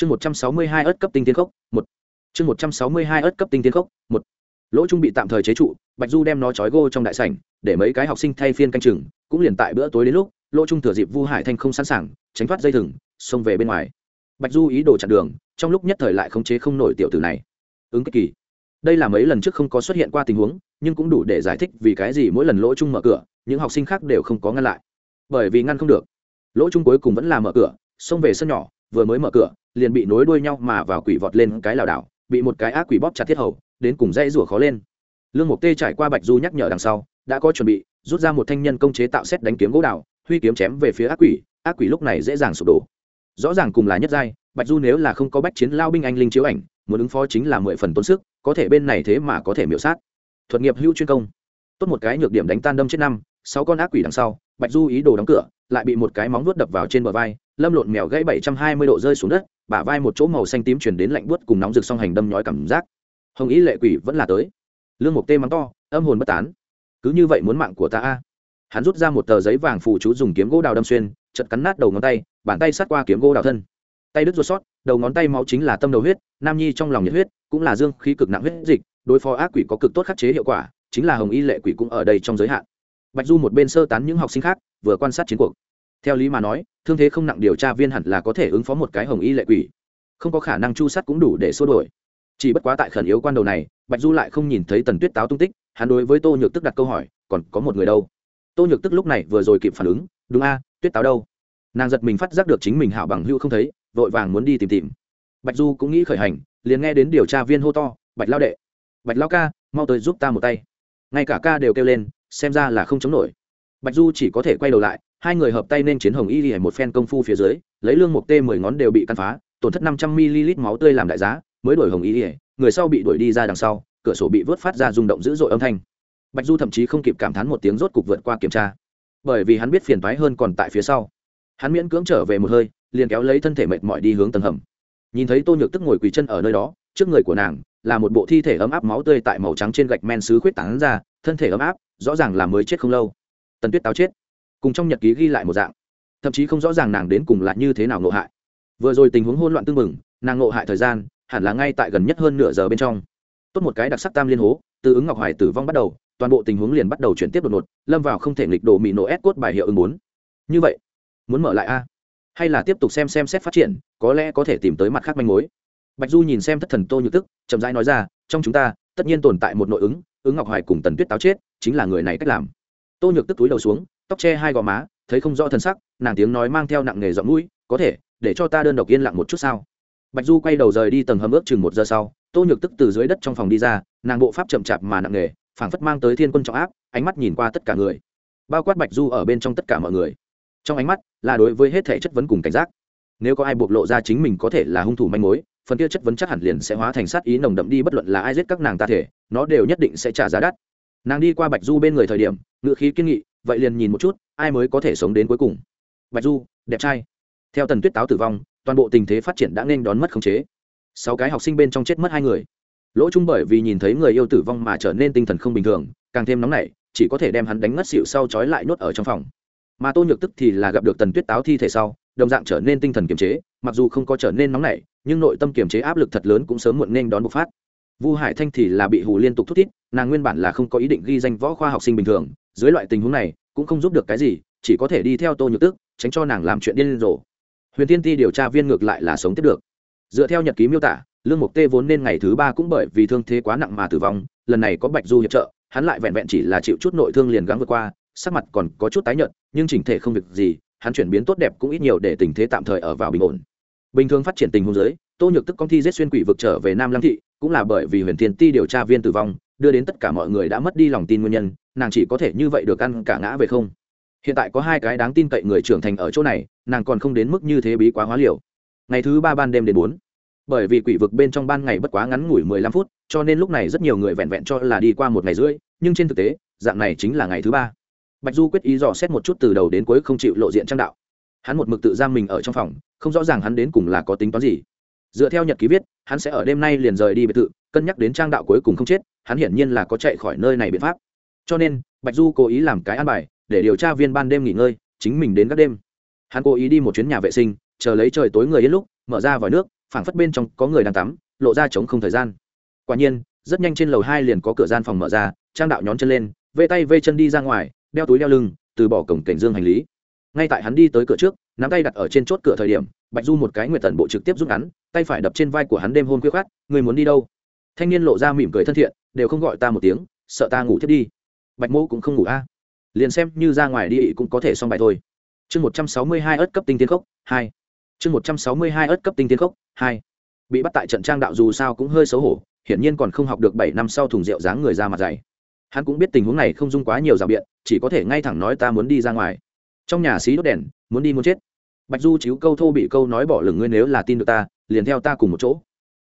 chương một trăm sáu mươi hai ớt cấp tinh tiến khốc, một. Chương một trăm sáu mươi hai ớt cấp tinh tiến khốc, một. Lỗ trung bị tạm thời chế trụ, bạch du đem nó trói gô trong đại sảnh, để mấy cái học sinh thay phiên canh chừng, cũng liền tại bữa tối đến lúc, lỗ trung thừa dịp vu hải thanh không sẵn sàng, tránh thoát dây thừng, xông về bên ngoài. Bạch du ý đồ chặn đường, trong lúc nhất thời lại khống chế không nổi tiểu tử này. Ứng kích kỳ. Đây là mấy lần trước không có xuất hiện qua tình huống, nhưng cũng đủ để giải thích vì cái gì mỗi lần lỗ trung mở cửa, những học sinh khác đều không có ngăn lại. Bởi vì ngăn không được. Lỗ trung cuối cùng vẫn là mở cửa, xông về sân nhỏ vừa mới mở cửa, liền bị nối đuôi nhau mà vào quỷ vọt lên cái lảo đảo, bị một cái ác quỷ bóp chặt thiết hầu, đến cùng dây rủa khó lên. Lương mục tê trải qua bạch du nhắc nhở đằng sau, đã có chuẩn bị, rút ra một thanh nhân công chế tạo xét đánh kiếm gỗ đào, huy kiếm chém về phía ác quỷ ác quỷ lúc này dễ dàng sụp đổ. Rõ ràng cùng là nhất giai, bạch du nếu là không có bách chiến lao binh anh linh chiếu ảnh, muốn ứng phó chính là mười phần tốn sức, có thể bên này thế mà có thể miểu sát. Thuật nghiệp hữu chuyên công. Tốt một cái nhược điểm đánh tan đâm chết năm, sáu con ác quỷ đằng sau, bạch du ý đồ đóng cửa, lại bị một cái móng vuốt đập vào trên bờ vai lâm lộn mèo gãy bảy trăm hai mươi độ rơi xuống đất, bả vai một chỗ màu xanh tím chuyển đến lạnh buốt cùng nóng rực song hành đâm nhói cảm giác. Hồng ý lệ quỷ vẫn là tới. Lương mục tê mắng to, âm hồn bất tán. Cứ như vậy muốn mạng của ta a. Hắn rút ra một tờ giấy vàng phù chú dùng kiếm gỗ đào đâm xuyên chật cắn nát đầu ngón tay, bàn tay sát qua kiếm gỗ đào thân. Tay đứt ruột sót, đầu ngón tay máu chính là tâm đầu huyết, nam nhi trong lòng nhiệt huyết, cũng là dương khí cực nặng huyết dịch, đối phó ác quỷ có cực tốt khắc chế hiệu quả, chính là hồng y lệ quỷ cũng ở đây trong giới hạn. Bạch du một bên sơ tán những học sinh khác, vừa quan sát chiến cuộc. Theo lý mà nói thương thế không nặng điều tra viên hẳn là có thể ứng phó một cái hồng y lệ quỷ. Không có khả năng chu sắt cũng đủ để xua đổi chỉ bất quá tại khẩn yếu quan đầu này, bạch du lại không nhìn thấy tần tuyết táo tung tích, hắn đối với tô nhược tức đặt câu hỏi, còn có một người đâu? Tô nhược tức lúc này vừa rồi kịp phản ứng, đúng a, tuyết táo đâu? Nàng giật mình phát giác được chính mình hảo bằng hưu không thấy, vội vàng muốn đi tìm tìm. Bạch du cũng nghĩ khởi hành, liền nghe đến điều tra viên hô to, bạch lao đệ, bạch lao ca, mau tới giúp ta một tay. Ngay cả ca đều kêu lên, xem ra là không chống nổi. Bạch du chỉ có thể quay đầu lại hai người hợp tay nên chiến hồng y hề một phen công phu phía dưới, lấy lương một tê mười ngón đều bị căn phá, tổn thất năm trăm ml máu tươi làm đại giá, mới đuổi hồng y hề người sau bị đuổi đi ra đằng sau, cửa sổ bị vớt phát ra rung động dữ dội âm thanh. Bạch du thậm chí không kịp cảm thán một tiếng rốt cục vượt qua kiểm tra, bởi vì hắn biết phiền toái hơn còn tại phía sau. Hắn miễn cưỡng trở về một hơi, liền kéo lấy thân thể mệt mỏi đi hướng tầng hầm. Nhìn thấy tô nhược tức ngồi quỳ chân ở nơi đó, trước người của nàng là một bộ thi thể ấm áp máu tươi tại màu trắng trên gạch men sứ khuyết tán ra, thân thể ấm áp, rõ ràng là mới chết không lâu. Tần tuyết táo chết cùng trong nhật ký ghi lại một dạng. Thậm chí không rõ ràng nàng đến cùng lại như thế nào ngộ hại. Vừa rồi tình huống hỗn loạn tương mừng nàng ngộ hại thời gian, hẳn là ngay tại gần nhất hơn nửa giờ bên trong. Tốt một cái đặc sắc tam liên hố, từ ứng ngọc hoài tử vong bắt đầu, toàn bộ tình huống liền bắt đầu chuyển tiếp đột ngột, lâm vào không thể nghịch đồ mị nổ ép cốt bài hiệu ứng bốn. Như vậy, muốn mở lại a? Hay là tiếp tục xem xem xét phát triển, có lẽ có thể tìm tới mặt khác manh mối. Bạch du nhìn xem thất thần tô nhược tức, chậm rãi nói ra, trong chúng ta, tất nhiên tồn tại một nội ứng ứng ngọc hoài cùng tần tuyết táo chết, chính là người này cách làm. Tô nhược tức túi đầu xuống tóc che hai gò má, thấy không rõ thân sắc, nàng tiếng nói mang theo nặng nghề giọng mũi, có thể, để cho ta đơn độc yên lặng một chút sao? Bạch du quay đầu rời đi tầng hầm ước chừng một giờ sau, tô nhược tức từ dưới đất trong phòng đi ra, nàng bộ pháp chậm chạp mà nặng nghề phảng phất mang tới thiên quân trọng áp, ánh mắt nhìn qua tất cả người. Bao quát bạch du ở bên trong tất cả mọi người. Trong ánh mắt là đối với hết thể chất vấn cùng cảnh giác. Nếu có ai bộc lộ ra chính mình có thể là hung thủ manh mối, phần kia chất vấn chắc hẳn liền sẽ hóa thành sát ý nồng đậm đi bất luận là ai giết các nàng ta thể, nó đều nhất định sẽ trả giá đắt. Nàng đi qua bạch du bên người thời điểm ngự khí kiên nghị vậy liền nhìn một chút, ai mới có thể sống đến cuối cùng. Bạch du, đẹp trai. Theo tần tuyết táo tử vong, toàn bộ tình thế phát triển đã nên đón mất khống chế. Sáu cái học sinh bên trong chết mất hai người. Lỗ trung bởi vì nhìn thấy người yêu tử vong mà trở nên tinh thần không bình thường, càng thêm nóng nảy, chỉ có thể đem hắn đánh ngất xịu sau trói lại nhốt ở trong phòng. Mà tô nhược tức thì là gặp được tần tuyết táo thi thể sau, đồng dạng trở nên tinh thần kiềm chế, mặc dù không có trở nên nóng nảy, nhưng nội tâm kiềm chế áp lực thật lớn cũng sớm muộn nên đón bộc phát vu hải thanh thì là bị hù liên tục thúc thiết, nàng nguyên bản là không có ý định ghi danh võ khoa học sinh bình thường dưới loại tình huống này cũng không giúp được cái gì chỉ có thể đi theo tô nhược tức tránh cho nàng làm chuyện điên rồ. Huyền tiên ti điều tra viên ngược lại là sống tiếp được. Dựa theo nhật ký miêu tả lương mục tê vốn nên ngày thứ ba cũng bởi vì thương thế quá nặng mà tử vong lần này có bạch du hiệp trợ hắn lại vẹn vẹn chỉ là chịu chút nội thương liền gắng vượt qua sắc mặt còn có chút tái nhợt nhưng chỉnh thể không việc gì hắn chuyển biến tốt đẹp cũng ít nhiều để tình thế tạm thời ở vào bình ổn. Bình thường phát triển tình huống giới tô nhược tức công ty giết xuyên quỷ vực trở về nam lăng thị cũng là bởi vì huyền thiên ti điều tra viên tử vong, đưa đến tất cả mọi người đã mất đi lòng tin nguyên nhân, nàng chỉ có thể như vậy được ăn cả ngã về không. Hiện tại có hai cái đáng tin cậy người trưởng thành ở chỗ này, nàng còn không đến mức như thế bí quá hóa liều. Ngày thứ ba ban đêm đến bốn. Bởi vì quỷ vực bên trong ban ngày bất quá ngắn ngủi mười lăm phút, cho nên lúc này rất nhiều người vẹn vẹn cho là đi qua một ngày rưỡi, nhưng trên thực tế, dạng này chính là ngày thứ ba. Bạch du quyết ý dò xét một chút từ đầu đến cuối không chịu lộ diện trang đạo. Hắn một mực tự giam mình ở trong phòng, không rõ ràng hắn đến cùng là có tính toán gì dựa theo nhật ký viết, hắn sẽ ở đêm nay liền rời đi biệt thự, cân nhắc đến trang đạo cuối cùng không chết, hắn hiển nhiên là có chạy khỏi nơi này biện pháp. Cho nên, bạch du cố ý làm cái an bài, để điều tra viên ban đêm nghỉ ngơi, chính mình đến các đêm. Hắn cố ý đi một chuyến nhà vệ sinh, chờ lấy trời tối người yên lúc, mở ra vòi nước, phảng phất bên trong có người đang tắm, lộ ra trống không thời gian. Quả nhiên, rất nhanh trên lầu hai liền có cửa gian phòng mở ra, trang đạo nhón chân lên, vê tay vê chân đi ra ngoài, đeo túi đeo lưng, từ bỏ cổng cảnh dương hành lý. Ngay tại hắn đi tới cửa trước, nắm tay đặt ở trên chốt cửa thời điểm bạch du một cái nguyệt tần bộ trực tiếp rút ngắn, tay phải đập trên vai của hắn đêm hôm khuya khát người muốn đi đâu? Thanh niên lộ ra mỉm cười thân thiện, đều không gọi ta một tiếng, sợ ta ngủ thiết đi. Bạch mô cũng không ngủ a. À. Liền xem như ra ngoài đi cũng có thể xong bài thôi. Chương một trăm sáu mươi hai ớt cấp tinh tiến khốc, hai. Chương một trăm sáu mươi hai ớt cấp tinh tiến khốc, hai. Bị bắt tại trận trang đạo dù sao cũng hơi xấu hổ, hiển nhiên còn không học được bảy năm sau thùng rượu dáng người ra mặt dày. Hắn cũng biết tình huống này không dung quá nhiều rào biện, chỉ có thể ngay thẳng nói ta muốn đi ra ngoài. Trong nhà xí đốt đèn, muốn đi muốn chết bạch du chiếu câu thô bị câu nói bỏ lửng ngươi nếu là tin được ta, liền theo ta cùng một chỗ.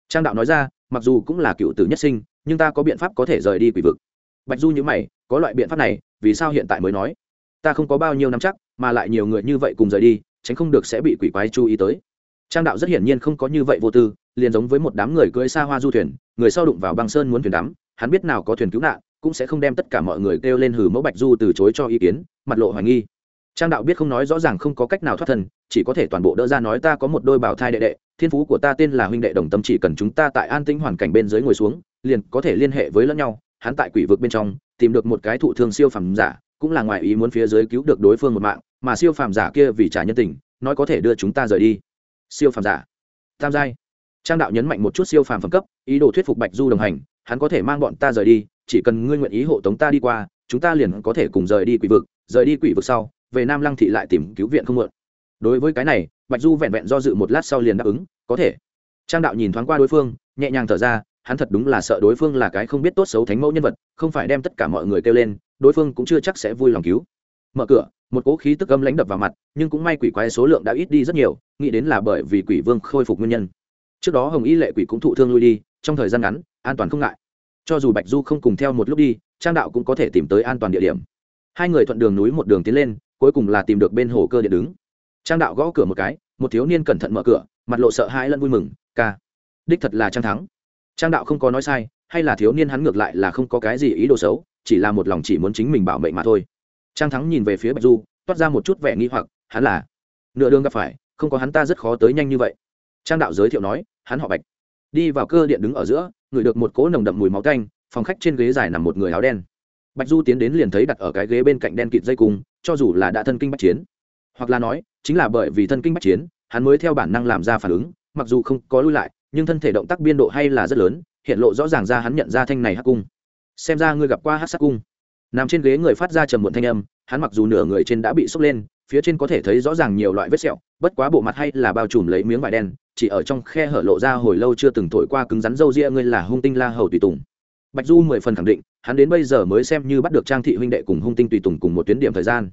Trang đạo nói ra, mặc dù cũng là cựu tử nhất sinh, nhưng ta có biện pháp có thể rời đi quỷ vực. Bạch du nhữ mày, có loại biện pháp này, vì sao hiện tại mới nói? Ta không có bao nhiêu năm chắc, mà lại nhiều người như vậy cùng rời đi, tránh không được sẽ bị quỷ quái chú ý tới. Trang đạo rất hiển nhiên không có như vậy vô tư, liền giống với một đám người cưỡi xa hoa du thuyền, người sau đụng vào băng sơn muốn thuyền đắm, hắn biết nào có thuyền cứu nạn, cũng sẽ không đem tất cả mọi người kêu lên hử mẫu bạch du từ chối cho ý kiến, mặt lộ hoài nghi trang đạo biết không nói rõ ràng không có cách nào thoát thân, chỉ có thể toàn bộ đỡ ra nói ta có một đôi bảo thai đệ đệ, thiên phú của ta tên là huynh đệ đồng tâm chỉ cần chúng ta tại an tĩnh hoàn cảnh bên dưới ngồi xuống, liền có thể liên hệ với lẫn nhau, hắn tại quỷ vực bên trong, tìm được một cái thụ thương siêu phàm giả, cũng là ngoài ý muốn phía dưới cứu được đối phương một mạng, mà siêu phàm giả kia vì trả nhân tình, nói có thể đưa chúng ta rời đi. Siêu phàm giả. Tam giai. Trang đạo nhấn mạnh một chút siêu phàm phẩm cấp, ý đồ thuyết phục bạch du đồng hành, hắn có thể mang bọn ta rời đi, chỉ cần ngươi nguyện ý hộ tống ta đi qua, chúng ta liền có thể cùng rời đi quỷ vực, rời đi quỷ vực sau về nam lăng thị lại tìm cứu viện không mượn. Đối với cái này, bạch du vẹn vẹn do dự một lát sau liền đáp ứng, có thể. Trang đạo nhìn thoáng qua đối phương, nhẹ nhàng thở ra, hắn thật đúng là sợ đối phương là cái không biết tốt xấu thánh mẫu nhân vật, không phải đem tất cả mọi người kêu lên, đối phương cũng chưa chắc sẽ vui lòng cứu. Mở cửa, một cỗ khí tức âm lãnh đập vào mặt, nhưng cũng may quỷ quái số lượng đã ít đi rất nhiều, nghĩ đến là bởi vì quỷ vương khôi phục nguyên nhân. Trước đó hồng y lệ quỷ cũng thụ thương lui đi, trong thời gian ngắn, an toàn không ngại. Cho dù bạch du không cùng theo một lúc đi, trang đạo cũng có thể tìm tới an toàn địa điểm. Hai người thuận đường núi một đường tiến lên cuối cùng là tìm được bên hồ cơ điện đứng. Trang đạo gõ cửa một cái, một thiếu niên cẩn thận mở cửa, mặt lộ sợ hãi lẫn vui mừng, ca, đích thật là trang thắng. Trang đạo không có nói sai, hay là thiếu niên hắn ngược lại là không có cái gì ý đồ xấu, chỉ là một lòng chỉ muốn chính mình bảo mệnh mà thôi. Trang thắng nhìn về phía bạch du, toát ra một chút vẻ nghi hoặc, hắn là, nửa đường gặp phải, không có hắn ta rất khó tới nhanh như vậy. Trang đạo giới thiệu nói, hắn họ bạch. Đi vào cơ điện đứng ở giữa, ngửi được một cỗ nồng đậm mùi máu tanh, phòng khách trên ghế dài nằm một người áo đen bạch du tiến đến liền thấy đặt ở cái ghế bên cạnh đen kịt dây cung, cho dù là đã thân kinh bách chiến. Hoặc là nói, chính là bởi vì thân kinh bách chiến, hắn mới theo bản năng làm ra phản ứng, mặc dù không có lui lại, nhưng thân thể động tác biên độ hay là rất lớn, hiện lộ rõ ràng ra hắn nhận ra thanh này hắc cung. Xem ra ngươi gặp qua hắc sắc cung. Nằm trên ghế người phát ra trầm muộn thanh âm, hắn mặc dù nửa người trên đã bị sốc lên, phía trên có thể thấy rõ ràng nhiều loại vết sẹo, bất quá bộ mặt hay là bao trùm lấy miếng vải đen, chỉ ở trong khe hở lộ ra hồi lâu chưa từng thổi qua cứng rắn râu ria ngươi là hung tinh la hầu tùy tùng. Bạch du mười phần khẳng định hắn đến bây giờ mới xem như bắt được trang thị huynh đệ cùng hung tinh tùy tùng cùng một tuyến điểm thời gian.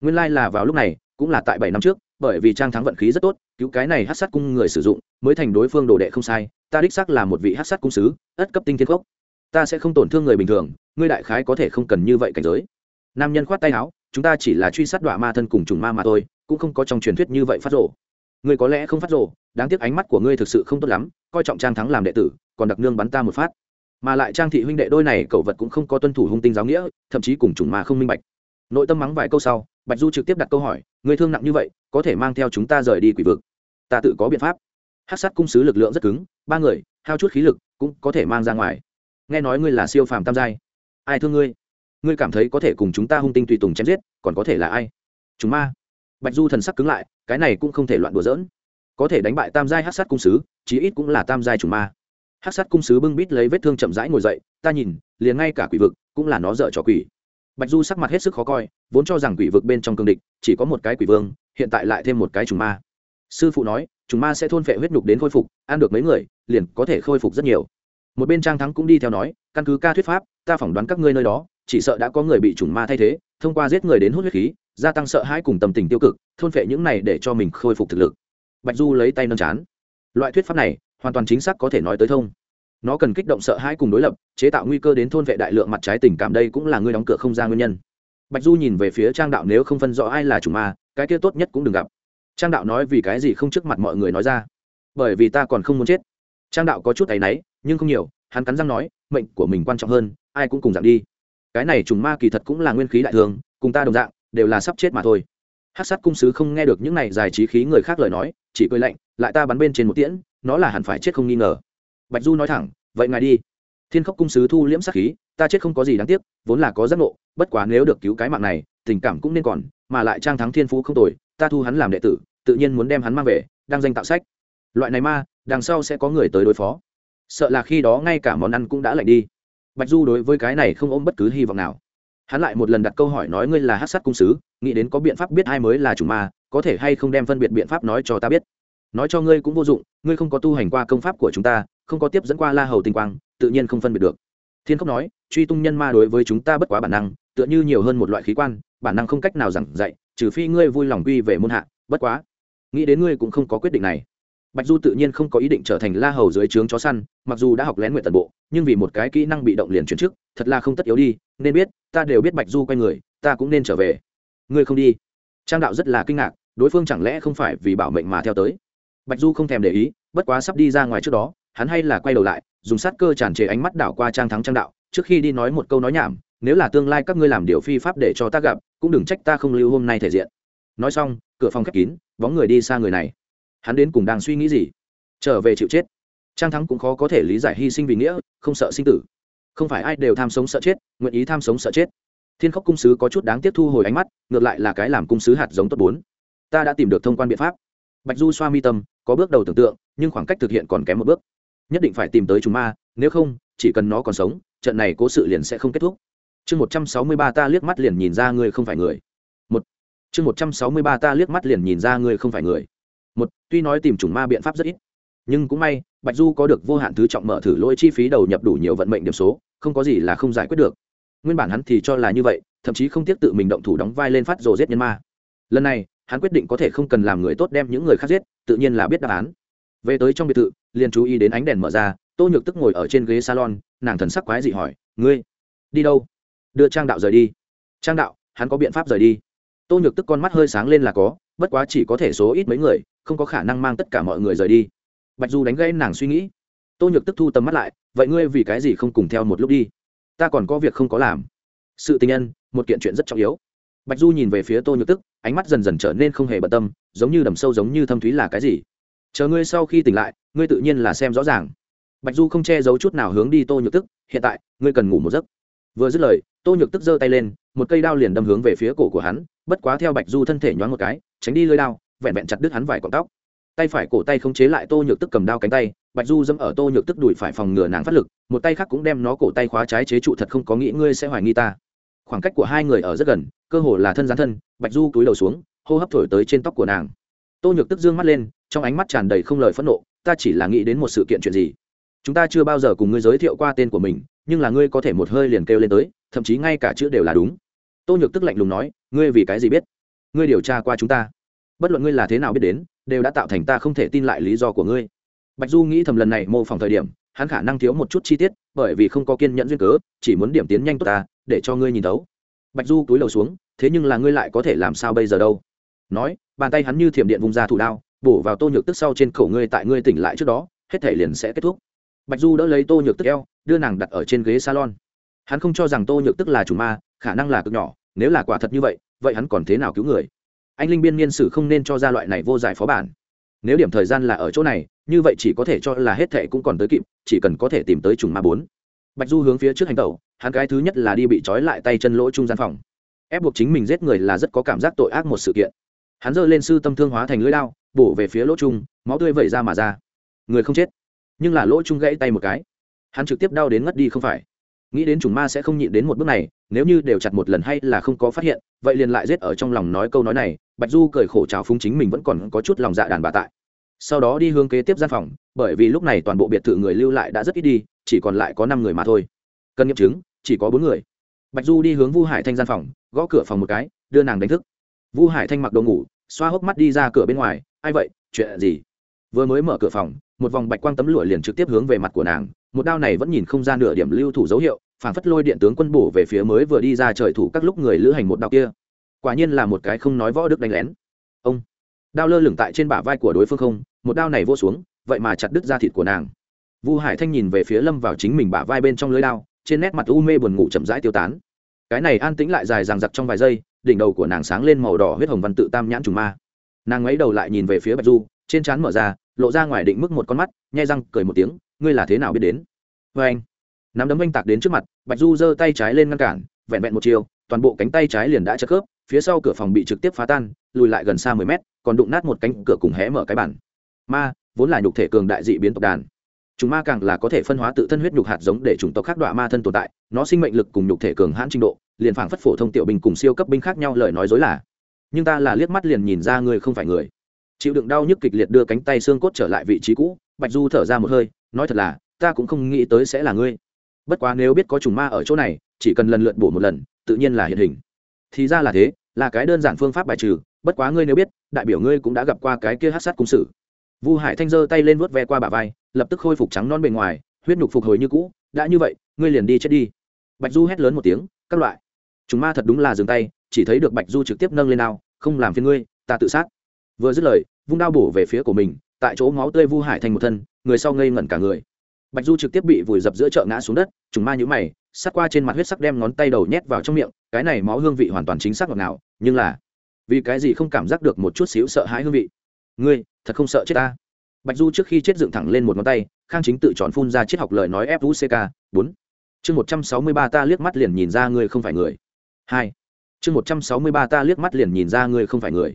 Nguyên lai là vào lúc này, cũng là tại bảy năm trước, bởi vì trang thắng vận khí rất tốt, cứu cái này hát sát cung người sử dụng, mới thành đối phương đồ đệ không sai, ta đích xác là một vị hát sát cung sứ, ất cấp tinh thiên cốc ta sẽ không tổn thương người bình thường, ngươi đại khái có thể không cần như vậy cảnh giới. Nam nhân khoát tay áo, chúng ta chỉ là truy sát đọa ma thân cùng trùng ma mà thôi, cũng không có trong truyền thuyết như vậy phát rộ ngươi có lẽ không phát rộ đáng tiếc ánh mắt của ngươi thực sự không tốt lắm, coi trọng trang thắng làm đệ tử, còn đặc nương bắn ta một phát mà lại trang thị huynh đệ đôi này cậu vật cũng không có tuân thủ hung tinh giáo nghĩa, thậm chí cùng trùng ma không minh bạch. Nội tâm mắng vài câu sau, bạch du trực tiếp đặt câu hỏi người thương nặng như vậy, có thể mang theo chúng ta rời đi quỷ vực? Ta tự có biện pháp. Hát sát cung sứ lực lượng rất cứng, ba người, hao chút khí lực, cũng có thể mang ra ngoài. Nghe nói ngươi là siêu phàm tam giai. Ai thương ngươi? Ngươi cảm thấy có thể cùng chúng ta hung tinh tùy tùng chém giết, còn có thể là ai? Chúng ma. Bạch du thần sắc cứng lại, cái này cũng không thể loạn đùa dỡn có thể đánh bại tam giai hát sát cung sứ, chí ít cũng là tam giai trùng ma hát sát cung sứ bưng bít lấy vết thương chậm rãi ngồi dậy, ta nhìn, liền ngay cả quỷ vực cũng là nó dở trò quỷ. Bạch du sắc mặt hết sức khó coi, vốn cho rằng quỷ vực bên trong cương địch chỉ có một cái quỷ vương, hiện tại lại thêm một cái trùng ma. Sư phụ nói, trùng ma sẽ thôn phệ huyết nhục đến khôi phục, ăn được mấy người, liền có thể khôi phục rất nhiều. Một bên trang thắng cũng đi theo nói, căn cứ ca thuyết pháp, ta phỏng đoán các ngươi nơi đó, chỉ sợ đã có người bị trùng ma thay thế, thông qua giết người đến hút huyết khí, gia tăng sợ hãi cùng tâm tình tiêu cực, thôn phệ những này để cho mình khôi phục thực lực. Bạch du lấy tay nâng chán. Loại thuyết pháp này hoàn toàn chính xác có thể nói tới thông. Nó cần kích động sợ hãi cùng đối lập, chế tạo nguy cơ đến thôn vệ đại lượng mặt trái tình cảm đây cũng là ngươi đóng cửa không ra nguyên nhân. Bạch du nhìn về phía trang đạo nếu không phân rõ ai là chủ ma, cái kia tốt nhất cũng đừng gặp. Trang đạo nói vì cái gì không trước mặt mọi người nói ra? Bởi vì ta còn không muốn chết. Trang đạo có chút áy náy, nhưng không nhiều, hắn cắn răng nói, mệnh của mình quan trọng hơn, ai cũng cùng dạng đi. Cái này trùng ma kỳ thật cũng là nguyên khí đại thường, cùng ta đồng dạng, đều là sắp chết mà thôi. Hát sát cung sứ không nghe được những này dài trí khí người khác lời nói, chỉ cười lạnh, lại ta bắn bên trên một tiễn nó là hẳn phải chết không nghi ngờ. Bạch du nói thẳng, vậy ngài đi. Thiên khốc cung sứ thu liễm sát khí, ta chết không có gì đáng tiếc, vốn là có giác ngộ, bất quá nếu được cứu cái mạng này, tình cảm cũng nên còn, mà lại trang thắng thiên phú không tồi, ta thu hắn làm đệ tử, tự nhiên muốn đem hắn mang về, đang danh tạo sách. Loại này ma, đằng sau sẽ có người tới đối phó. Sợ là khi đó ngay cả món ăn cũng đã lạnh đi. Bạch du đối với cái này không ôm bất cứ hy vọng nào. Hắn lại một lần đặt câu hỏi nói, ngươi là hát sát cung sứ, nghĩ đến có biện pháp biết ai mới là chủ ma, có thể hay không đem phân biệt biện pháp nói cho ta biết? Nói cho ngươi cũng vô dụng, ngươi không có tu hành qua công pháp của chúng ta, không có tiếp dẫn qua la hầu tinh quang, tự nhiên không phân biệt được. Thiên khốc nói, truy tung nhân ma đối với chúng ta bất quá bản năng, tựa như nhiều hơn một loại khí quan, bản năng không cách nào giảng dạy, trừ phi ngươi vui lòng quy về môn hạ, bất quá, nghĩ đến ngươi cũng không có quyết định này. Bạch du tự nhiên không có ý định trở thành la hầu dưới trướng chó săn, mặc dù đã học lén nguyện tần bộ, nhưng vì một cái kỹ năng bị động liền chuyển chức thật là không tất yếu đi, nên biết, ta đều biết bạch du quay người, ta cũng nên trở về. Ngươi không đi. Trang đạo rất là kinh ngạc, đối phương chẳng lẽ không phải vì bảo mệnh mà theo tới? Bạch du không thèm để ý, bất quá sắp đi ra ngoài trước đó, hắn hay là quay đầu lại, dùng sát cơ tràn trề ánh mắt đảo qua trang thắng trang đạo, trước khi đi nói một câu nói nhảm, nếu là tương lai các ngươi làm điều phi pháp để cho ta gặp, cũng đừng trách ta không lưu hôm nay thể diện. Nói xong, cửa phòng khép kín, bóng người đi xa người này. Hắn đến cùng đang suy nghĩ gì? Trở về chịu chết. Trang thắng cũng khó có thể lý giải hy sinh vì nghĩa, không sợ sinh tử. Không phải ai đều tham sống sợ chết, nguyện ý tham sống sợ chết. Thiên khốc cung sứ có chút đáng tiếp thu hồi ánh mắt, ngược lại là cái làm cung sứ hạt giống tốt bốn. Ta đã tìm được thông quan biện pháp. Bạch du xoa mi tâm có bước đầu tưởng tượng, nhưng khoảng cách thực hiện còn kém một bước. Nhất định phải tìm tới chúng ma, nếu không, chỉ cần nó còn sống, trận này cố sự liền sẽ không kết thúc. Chương một trăm sáu mươi ba ta liếc mắt liền nhìn ra ngươi không phải người. Một. Chương một trăm sáu mươi ba ta liếc mắt liền nhìn ra ngươi không phải người. Một, tuy nói tìm chủng ma biện pháp rất ít, nhưng cũng may, bạch du có được vô hạn thứ trọng mở thử lỗi chi phí đầu nhập đủ nhiều vận mệnh điểm số, không có gì là không giải quyết được. Nguyên bản hắn thì cho là như vậy, thậm chí không tiếc tự mình động thủ đóng vai lên phát rồ giết nhân ma. Lần này hắn quyết định có thể không cần làm người tốt đem những người khác giết, tự nhiên là biết đáp án. Về tới trong biệt thự, liền chú ý đến ánh đèn mở ra, tô nhược tức ngồi ở trên ghế salon, nàng thần sắc quái dị hỏi, ngươi, đi đâu? Đưa trang đạo rời đi. Trang đạo, hắn có biện pháp rời đi. Tô nhược tức con mắt hơi sáng lên là có, bất quá chỉ có thể số ít mấy người, không có khả năng mang tất cả mọi người rời đi. Bạch du đánh gây nàng suy nghĩ. Tô nhược tức thu tầm mắt lại, vậy ngươi vì cái gì không cùng theo một lúc đi? Ta còn có việc không có làm. Sự tình nhân, một kiện chuyện rất trọng yếu. Bạch du nhìn về phía tô nhược tức ánh mắt dần dần trở nên không hề bận tâm, giống như đầm sâu giống như thâm thúy là cái gì. Chờ ngươi sau khi tỉnh lại, ngươi tự nhiên là xem rõ ràng. Bạch du không che giấu chút nào hướng đi tô nhược tức, hiện tại, ngươi cần ngủ một giấc. Vừa dứt lời, tô nhược tức giơ tay lên, một cây đao liền đâm hướng về phía cổ của hắn, bất quá theo bạch du thân thể nhoáng một cái, tránh đi lơi đao, vẹn vẹn chặt đứt hắn vài cọng tóc. Tay phải cổ tay không chế lại tô nhược tức cầm đao cánh tay, bạch du dẫm ở tô nhược tức đùi phải phòng ngừa nàng phát lực, một tay khác cũng đem nó cổ tay khóa trái chế trụ thật không có nghĩ ngươi sẽ hoài nghi ta khoảng cách của hai người ở rất gần, cơ hồ là thân gián thân, bạch du cúi đầu xuống, hô hấp thổi tới trên tóc của nàng. Tô nhược tức dương mắt lên, trong ánh mắt tràn đầy không lời phẫn nộ, ta chỉ là nghĩ đến một sự kiện chuyện gì? Chúng ta chưa bao giờ cùng ngươi giới thiệu qua tên của mình, nhưng là ngươi có thể một hơi liền kêu lên tới, thậm chí ngay cả chữ đều là đúng. Tô nhược tức lạnh lùng nói, ngươi vì cái gì biết? Ngươi điều tra qua chúng ta. Bất luận ngươi là thế nào biết đến, đều đã tạo thành ta không thể tin lại lý do của ngươi. Bạch du nghĩ thầm lần này mô phỏng thời điểm hắn khả năng thiếu một chút chi tiết, bởi vì không có kiên nhẫn duyên cớ, chỉ muốn điểm tiến nhanh tốt ta, để cho ngươi nhìn tấu bạch du túi lầu xuống, thế nhưng là ngươi lại có thể làm sao bây giờ đâu? Nói, bàn tay hắn như thiểm điện vùng ra thủ đao, bổ vào tô nhược tức sau trên cổ ngươi tại ngươi tỉnh lại trước đó, hết thể liền sẽ kết thúc. Bạch du đỡ lấy tô nhược tức eo, đưa nàng đặt ở trên ghế salon. Hắn không cho rằng tô nhược tức là chủ ma, khả năng là cực nhỏ, nếu là quả thật như vậy vậy hắn còn thế nào cứu người? Anh linh biên niên sử không nên cho ra loại này vô giải phó bản. Nếu điểm thời gian là ở chỗ này như vậy chỉ có thể cho là hết thệ cũng còn tới kịp, chỉ cần có thể tìm tới trùng ma bốn. Bạch du hướng phía trước hành tẩu, hắn cái thứ nhất là đi bị trói lại tay chân lỗ trung gian phòng. Ép buộc chính mình giết người là rất có cảm giác tội ác một sự kiện. Hắn giơ lên sư tâm thương hóa thành lưỡi lao bổ về phía lỗ trung, máu tươi vẩy ra mà ra. Người không chết, nhưng là lỗ trung gãy tay một cái. Hắn trực tiếp đau đến ngất đi không phải. Nghĩ đến trùng ma sẽ không nhịn đến một bước này, nếu như đều chặt một lần hay là không có phát hiện, vậy liền lại giết ở trong lòng nói câu nói này, bạch du cười khổ trào phúng chính mình vẫn còn có chút lòng dạ đàn bà tại sau đó đi hướng kế tiếp gian phòng, bởi vì lúc này toàn bộ biệt thự người lưu lại đã rất ít đi, chỉ còn lại có năm người mà thôi. Cần nghiệm chứng, chỉ có bốn người. Bạch du đi hướng vu hải thanh gian phòng, gõ cửa phòng một cái, đưa nàng đánh thức. Vu hải thanh mặc đồ ngủ, xoa hốc mắt đi ra cửa bên ngoài, ai vậy? Chuyện gì? Vừa mới mở cửa phòng, một vòng bạch quang tấm lụa liền trực tiếp hướng về mặt của nàng, một đao này vẫn nhìn không ra nửa điểm lưu thủ dấu hiệu phản phất lôi điện tướng quân bổ về phía mới vừa đi ra trời thủ các lúc người lữ hành một đao kia. Quả nhiên là một cái không nói võ đức đánh lén. Ông, đao lơ lửng tại trên bả vai của đối phương không một đao này vô xuống, vậy mà chặt đứt da thịt của nàng. Vu hải thanh nhìn về phía lâm vào chính mình bả vai bên trong lưới đao, trên nét mặt u mê buồn ngủ chậm rãi tiêu tán. Cái này an tĩnh lại dài ràng giặc trong vài giây, đỉnh đầu của nàng sáng lên màu đỏ huyết hồng văn tự tam nhãn trùng ma. Nàng ấy đầu lại nhìn về phía bạch du, trên trán mở ra, lộ ra ngoài định mức một con mắt, nhai răng, cười một tiếng, ngươi là thế nào biết đến? Vê anh, nắm đấm oanh tạc đến trước mặt, bạch du giơ tay trái lên ngăn cản, vẹn vẹn một chiều, toàn bộ cánh tay trái liền đã chất khớp, phía sau cửa phòng bị trực tiếp phá tan, lùi lại gần xa mười mét, còn đụng nát một cánh cửa cùng hé mở cái bản ma, vốn là nhục thể cường đại dị biến tộc đàn. Chúng ma càng là có thể phân hóa tự thân huyết nhục hạt giống để chủng tộc khác đọa ma thân tồn tại, nó sinh mệnh lực cùng nhục thể cường hãn trình độ, liền phảng phất phổ thông tiểu binh cùng siêu cấp binh khác nhau lời nói dối là. Nhưng ta là liếc mắt liền nhìn ra người không phải người. Chịu đựng đau nhức kịch liệt đưa cánh tay xương cốt trở lại vị trí cũ, bạch du thở ra một hơi, nói thật là, ta cũng không nghĩ tới sẽ là ngươi. Bất quá nếu biết có trùng ma ở chỗ này, chỉ cần lần lượt bổ một lần, tự nhiên là hiện hình. Thì ra là thế, là cái đơn giản phương pháp bài trừ, bất quá ngươi nếu biết, đại biểu ngươi cũng đã gặp qua cái kia hát sát cung sử vu hải thanh giơ tay lên vuốt ve qua bả vai, lập tức khôi phục trắng non bề ngoài, huyết nhục phục hồi như cũ, đã như vậy, ngươi liền đi chết đi. Bạch du hét lớn một tiếng, các loại, chúng ma thật đúng là dừng tay, chỉ thấy được bạch du trực tiếp nâng lên nào không làm phiền ngươi, ta tự sát. Vừa dứt lời, vung đao bổ về phía của mình, tại chỗ máu tươi vu hải thành một thân, người sau ngây ngẩn cả người. Bạch du trực tiếp bị vùi dập giữa chợ ngã xuống đất, chúng ma nhũ mày, sát qua trên mặt huyết sắc đem ngón tay đầu nhét vào trong miệng, cái này máu hương vị hoàn toàn chính xác ngọt nào nhưng là, vì cái gì không cảm giác được một chút xíu sợ hãi hương vị? Ngươi thật không sợ chết ta. Bạch du trước khi chết dựng thẳng lên một ngón tay, khang chính tự chọn phun ra triết học lời nói fuck bốn. Chương một trăm sáu mươi ba ta liếc mắt liền nhìn ra ngươi không phải người. Hai. Chương một trăm sáu mươi ba ta liếc mắt liền nhìn ra ngươi không phải người.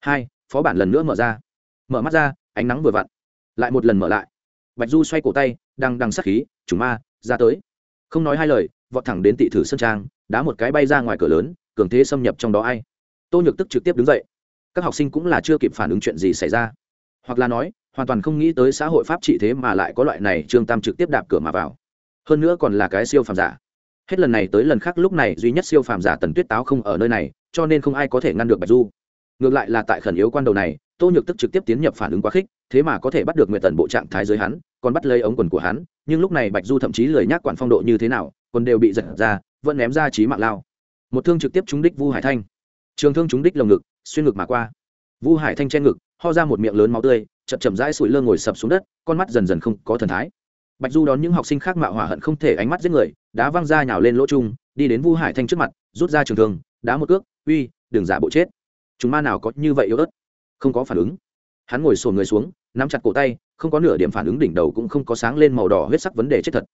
Hai, phó bản lần nữa mở ra. Mở mắt ra, ánh nắng vừa vặn. Lại một lần mở lại. Bạch du xoay cổ tay, đang đằng sắc khí, chủ ma, ra tới. Không nói hai lời, vọt thẳng đến tị thử sân trang, đá một cái bay ra ngoài cửa lớn, cường thế xâm nhập trong đó ai. Tô nhược tức trực tiếp đứng dậy. Các học sinh cũng là chưa kịp phản ứng chuyện gì xảy ra hoặc là nói, hoàn toàn không nghĩ tới xã hội pháp trị thế mà lại có loại này trương tam trực tiếp đạp cửa mà vào. Hơn nữa còn là cái siêu phàm giả. Hết lần này tới lần khác lúc này duy nhất siêu phàm giả tần tuyết táo không ở nơi này, cho nên không ai có thể ngăn được bạch du. Ngược lại là tại khẩn yếu quan đầu này, tô nhược tức trực tiếp tiến nhập phản ứng quá khích, thế mà có thể bắt được nguyện tần bộ trạng thái dưới hắn, còn bắt lấy ống quần của hắn, nhưng lúc này bạch du thậm chí lời nhác quản phong độ như thế nào, quần đều bị giật ra, vẫn ném ra trí mạng lao. Một thương trực tiếp trúng đích vu hải thanh. Trường thương trúng đích lồng ngực, xuyên ngực mà qua. Vu hải thanh che ngực ho ra một miệng lớn máu tươi chậm chậm rãi sủi lơ ngồi sập xuống đất con mắt dần dần không có thần thái. Bạch du đón những học sinh khác mạo hỏa hận không thể ánh mắt giết người đá văng ra nhào lên lỗ trung, đi đến vu hải thanh trước mặt rút ra trường thương đá một cước uy đừng giả bộ chết. Chúng ma nào có như vậy yếu ớt? Không có phản ứng. Hắn ngồi sồn người xuống nắm chặt cổ tay không có nửa điểm phản ứng đỉnh đầu cũng không có sáng lên màu đỏ huyết sắc vấn đề chết thật.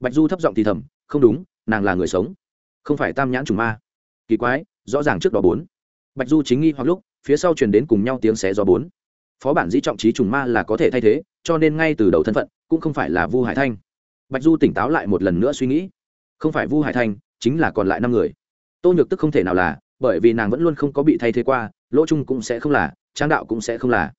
Bạch du thấp giọng thì thầm không đúng nàng là người sống. Không phải tam nhãn trùng ma. Kỳ quái rõ ràng trước đó bốn. Bạch du chính nghi hoặc lúc phía sau truyền đến cùng nhau tiếng xé gió bốn. Phó bản dĩ trọng trí trùng ma là có thể thay thế, cho nên ngay từ đầu thân phận, cũng không phải là vu hải thanh. Bạch du tỉnh táo lại một lần nữa suy nghĩ. Không phải vu hải thanh, chính là còn lại năm người. Tô nhược tức không thể nào là, bởi vì nàng vẫn luôn không có bị thay thế qua, lỗ trung cũng sẽ không là trang đạo cũng sẽ không là.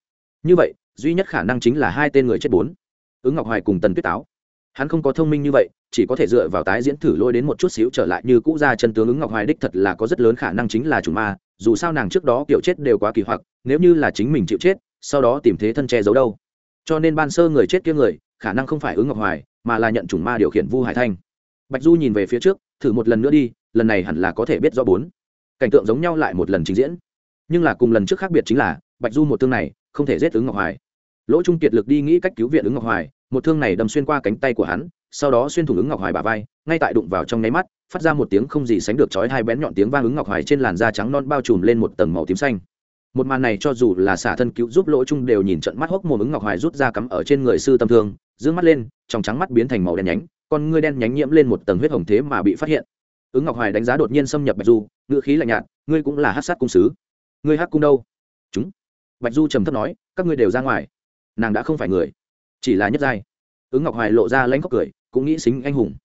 Như vậy, duy nhất khả năng chính là hai tên người chết bốn. Ứng ngọc hoài cùng tần tuyết táo. Hắn không có thông minh như vậy, chỉ có thể dựa vào tái diễn thử lôi đến một chút xíu trở lại như cũ ra chân tướng ứng ngọc hoài đích thật là có rất lớn khả năng chính là chủ ma dù sao nàng trước đó kiểu chết đều quá kỳ hoặc, nếu như là chính mình chịu chết, sau đó tìm thế thân che giấu đâu. Cho nên ban sơ người chết kia người, khả năng không phải ứng ngọc hoài, mà là nhận chủng ma điều khiển vu hải thanh. Bạch du nhìn về phía trước, thử một lần nữa đi, lần này hẳn là có thể biết do bốn. Cảnh tượng giống nhau lại một lần trình diễn. Nhưng là cùng lần trước khác biệt chính là, bạch du một thương này, không thể giết ứng ngọc hoài. Lỗ trung kiệt lực đi nghĩ cách cứu viện ứng ngọc hoài, một thương này đâm xuyên qua cánh tay của hắn sau đó xuyên thủng ứng ngọc hoài bà vai, ngay tại đụng vào trong nháy mắt, phát ra một tiếng không gì sánh được chói hai bén nhọn tiếng vang ứng ngọc hoài trên làn da trắng non bao trùm lên một tầng màu tím xanh. Một màn này cho dù là xả thân cứu giúp lỗ chung đều nhìn trận mắt hốc mồm ứng ngọc hoài rút ra cắm ở trên người sư tâm thương giữ mắt lên, trong trắng mắt biến thành màu đen nhánh, con ngươi đen nhánh nhiễm lên một tầng huyết hồng thế mà bị phát hiện. Ứng ngọc hoài đánh giá đột nhiên xâm nhập bạch du ngựa khí lạnh nhạt, ngươi cũng là hát sát cung sứ. Ngươi hát cung đâu? Chúng. Bạch du trầm thấp nói, các ngươi đều ra ngoài. Nàng đã không phải người, chỉ là nhất giai. Ứng ngọc hoài lộ ra lãnh khóc cười cũng nghĩ xính anh hùng.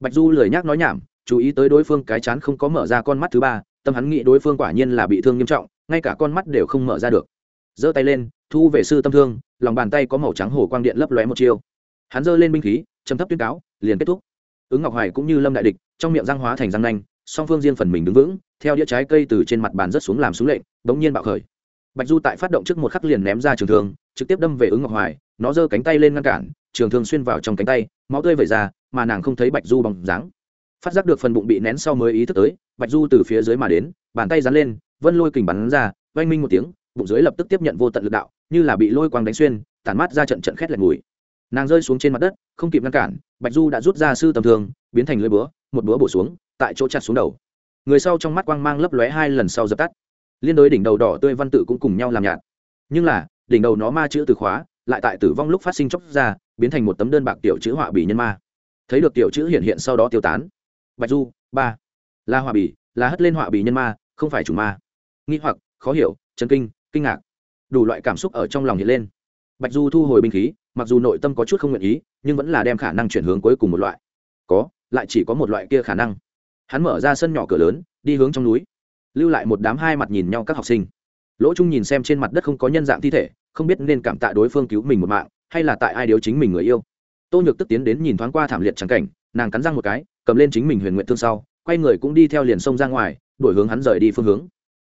Bạch du lười nhác nói nhảm, chú ý tới đối phương cái chán không có mở ra con mắt thứ ba, tâm hắn nghĩ đối phương quả nhiên là bị thương nghiêm trọng, ngay cả con mắt đều không mở ra được. Giơ tay lên, thu về sư tâm thương, lòng bàn tay có màu trắng hồ quang điện lấp lóe một chiêu. Hắn giơ lên binh khí chấm thấp tuyên cáo, liền kết thúc. Ứng ngọc hoài cũng như lâm đại địch, trong miệng răng hóa thành răng nanh, song phương riêng phần mình đứng vững, theo đĩa trái cây từ trên mặt bàn rớt xuống làm xuống lệnh, bỗng nhiên bạo khởi. Bạch du tại phát động trước một khắc liền ném ra trường thương, trực tiếp đâm về ứng ngọc hoài nó giơ cánh tay lên ngăn cản, trường thương xuyên vào trong cánh tay, máu tươi vẩy ra, mà nàng không thấy bạch du bằng dáng. Phát giác được phần bụng bị nén sau mới ý thức tới, bạch du từ phía dưới mà đến, bàn tay dán lên, vân lôi kình bắn ra, oanh minh một tiếng, bụng dưới lập tức tiếp nhận vô tận lực đạo, như là bị lôi quang đánh xuyên, tản mát ra trận trận khét lẹt mùi. Nàng rơi xuống trên mặt đất, không kịp ngăn cản, bạch du đã rút ra sư tầm thường, biến thành lưỡi búa, một búa bổ xuống, tại chỗ chặt xuống đầu. Người sau trong mắt quang mang lấp lóe hai lần sau dập tắt. Liên đối đỉnh đầu đỏ tươi văn tự cũng cùng nhau làm nhạt. Nhưng là, đỉnh đầu nó ma chữ từ khóa lại tại tử vong lúc phát sinh chốc ra, biến thành một tấm đơn bạc tiểu chữ họa bì nhân ma. Thấy được tiểu chữ hiện hiện sau đó tiêu tán. Bạch du, ba. Là họa bì là hất lên họa bì nhân ma, không phải chủ ma. Nghi hoặc, khó hiểu, chấn kinh kinh ngạc. Đủ loại cảm xúc ở trong lòng hiện lên. Bạch du thu hồi binh khí, mặc dù nội tâm có chút không nguyện ý, nhưng vẫn là đem khả năng chuyển hướng cuối cùng một loại. Có, lại chỉ có một loại kia khả năng. Hắn mở ra sân nhỏ cửa lớn, đi hướng trong núi. Lưu lại một đám hai mặt nhìn nhau các học sinh lỗ trung nhìn xem trên mặt đất không có nhân dạng thi thể, không biết nên cảm tạ đối phương cứu mình một mạng, hay là tại ai điếu chính mình người yêu. Tô nhược tức tiến đến nhìn thoáng qua thảm liệt trắng cảnh, nàng cắn răng một cái, cầm lên chính mình huyền nguyện thương sau, quay người cũng đi theo liền sông ra ngoài đổi hướng hắn rời đi phương hướng.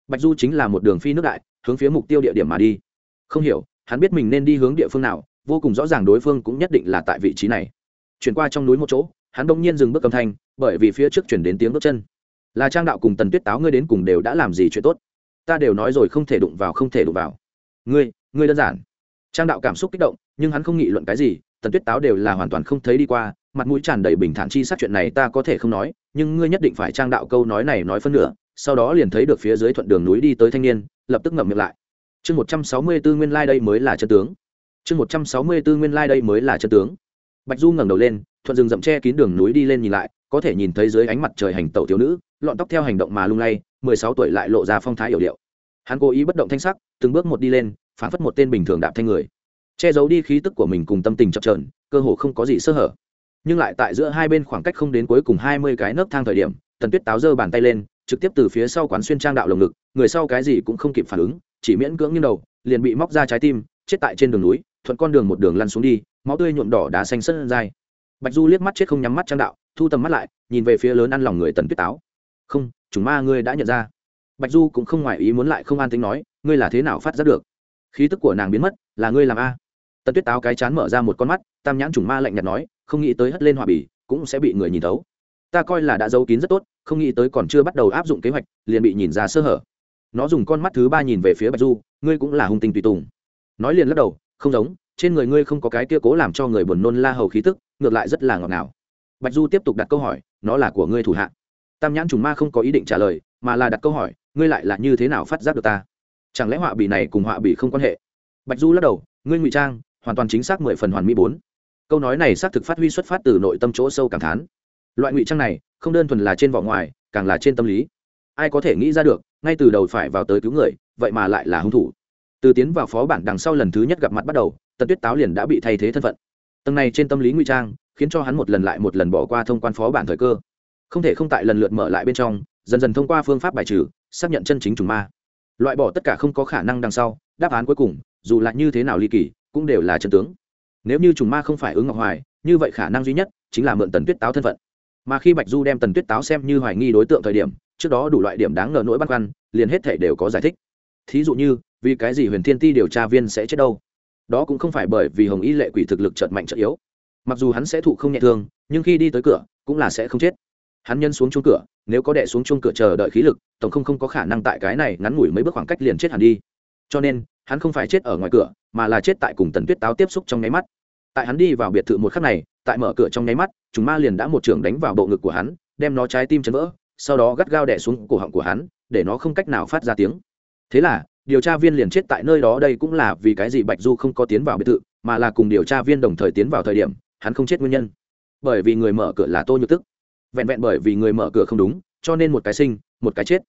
Bạch du chính là một đường phi nước đại, hướng phía mục tiêu địa điểm mà đi. Không hiểu, hắn biết mình nên đi hướng địa phương nào, vô cùng rõ ràng đối phương cũng nhất định là tại vị trí này. Chuyển qua trong núi một chỗ, hắn đông nhiên dừng bước âm thanh, bởi vì phía trước chuyển đến tiếng bước chân. Là trang đạo cùng tần tuyết táo ngươi đến cùng đều đã làm gì chuyện tốt? Ta đều nói rồi không thể đụng vào, không thể đụng vào. Ngươi ngươi đơn giản. Trang đạo cảm xúc kích động, nhưng hắn không nghị luận cái gì, tần tuyết táo đều là hoàn toàn không thấy đi qua, mặt mũi tràn đầy bình thản chi sát chuyện này ta có thể không nói, nhưng ngươi nhất định phải trang đạo câu nói này nói phân nửa, sau đó liền thấy được phía dưới thuận đường núi đi tới thanh niên, lập tức ngậm miệng lại. Chương một trăm sáu mươi bốn nguyên lai、like、đây mới là chân tướng. Chương một trăm sáu mươi bốn nguyên lai、like、đây mới là chân tướng. Bạch du ngẩng đầu lên, thuận rừng rậm che kín đường núi đi lên nhìn lại, có thể nhìn thấy dưới ánh mặt trời hành tẩu thiếu nữ, lọn tóc theo hành động mà lung lay mười sáu tuổi lại lộ ra phong thái hiểu điệu. Hắn cố ý bất động thanh sắc, từng bước một đi lên, phản phất một tên bình thường đạp thanh người. Che giấu đi khí tức của mình cùng tâm tình chập trờn cơ hồ không có gì sơ hở. Nhưng lại tại giữa hai bên khoảng cách không đến cuối cùng hai mươi cái nấc thang thời điểm, tần tuyết táo giơ bàn tay lên, trực tiếp từ phía sau quán xuyên trang đạo lồng ngực, người sau cái gì cũng không kịp phản ứng, chỉ miễn cưỡng như đầu, liền bị móc ra trái tim, chết tại trên đường núi, thuận con đường một đường lăn xuống đi, máu tươi nhuộm đỏ đá xanh sân dài. Bạch du liếc mắt chết không nhắm mắt trang đạo, thu tầm mắt lại, nhìn về phía lớn ăn lòng người tần tuyết táo. Không chúng ma ngươi đã nhận ra. Bạch du cũng không ngoài ý muốn lại không an tính nói, ngươi là thế nào phát giác được? Khí tức của nàng biến mất, là ngươi làm a? Tần tuyết táo cái chán mở ra một con mắt, tam nhãn chủng ma lạnh nhạt nói, không nghĩ tới hất lên hòa bì, cũng sẽ bị người nhìn thấu. Ta coi là đã giấu kín rất tốt, không nghĩ tới còn chưa bắt đầu áp dụng kế hoạch, liền bị nhìn ra sơ hở. Nó dùng con mắt thứ ba nhìn về phía bạch du, ngươi cũng là hung tinh tùy tùng. Nói liền lắc đầu, không giống, trên người ngươi không có cái kia cố làm cho người buồn nôn la hầu khí tức, ngược lại rất là ngọt ngào. Bạch du tiếp tục đặt câu hỏi, nó là của ngươi thủ hạ tam nhãn trùng ma không có ý định trả lời, mà là đặt câu hỏi, ngươi lại là như thế nào phát giác được ta? Chẳng lẽ họa bị này cùng họa bị không quan hệ? Bạch du lắc đầu, ngươi ngụy trang, hoàn toàn chính xác mười phần hoàn mỹ bốn. Câu nói này xác thực phát huy xuất phát từ nội tâm chỗ sâu cảm thán. Loại ngụy trang này, không đơn thuần là trên vỏ ngoài, càng là trên tâm lý. Ai có thể nghĩ ra được, ngay từ đầu phải vào tới cứu người, vậy mà lại là hung thủ. Từ tiến vào phó bản đằng sau lần thứ nhất gặp mặt bắt đầu, tần tuyết táo liền đã bị thay thế thân phận. Tầng này trên tâm lý ngụy trang, khiến cho hắn một lần lại một lần bỏ qua thông quan phó bản thời cơ không thể không tại lần lượt mở lại bên trong, dần dần thông qua phương pháp bài trừ, xác nhận chân chính trùng ma. Loại bỏ tất cả không có khả năng đằng sau, đáp án cuối cùng, dù là như thế nào ly kỳ, cũng đều là chân tướng. Nếu như trùng ma không phải ứng ngọc hoài, như vậy khả năng duy nhất chính là mượn tần tuyết táo thân phận. Mà khi bạch du đem tần tuyết táo xem như hoài nghi đối tượng thời điểm, trước đó đủ loại điểm đáng ngờ nỗi băn khoăn, liền hết thể đều có giải thích. Thí dụ như, vì cái gì huyền thiên ti điều tra viên sẽ chết đâu? Đó cũng không phải bởi vì hồng y lệ quỷ thực lực trợt mạnh trợt yếu. Mặc dù hắn sẽ thụ không nhẹ thương, nhưng khi đi tới cửa, cũng là sẽ không chết hắn nhân xuống chuông cửa, nếu có đẻ xuống chuông cửa chờ đợi khí lực, tổng không không có khả năng tại cái này ngắn ngủi mấy bước khoảng cách liền chết hẳn đi. Cho nên, hắn không phải chết ở ngoài cửa, mà là chết tại cùng tần tuyết táo tiếp xúc trong nháy mắt. Tại hắn đi vào biệt thự một khắc này, tại mở cửa trong nháy mắt chúng ma liền đã một trường đánh vào bộ ngực của hắn, đem nó trái tim chấn vỡ, sau đó gắt gao đẻ xuống cổ họng của hắn, để nó không cách nào phát ra tiếng. Thế là, điều tra viên liền chết tại nơi đó, đây cũng là vì cái gì bạch du không có tiến vào biệt thự, mà là cùng điều tra viên đồng thời tiến vào thời điểm, hắn không chết nguyên nhân. Bởi vì người mở cửa là tô nhược tức vẹn vẹn bởi vì người mở cửa không đúng, cho nên một cái sinh, một cái chết.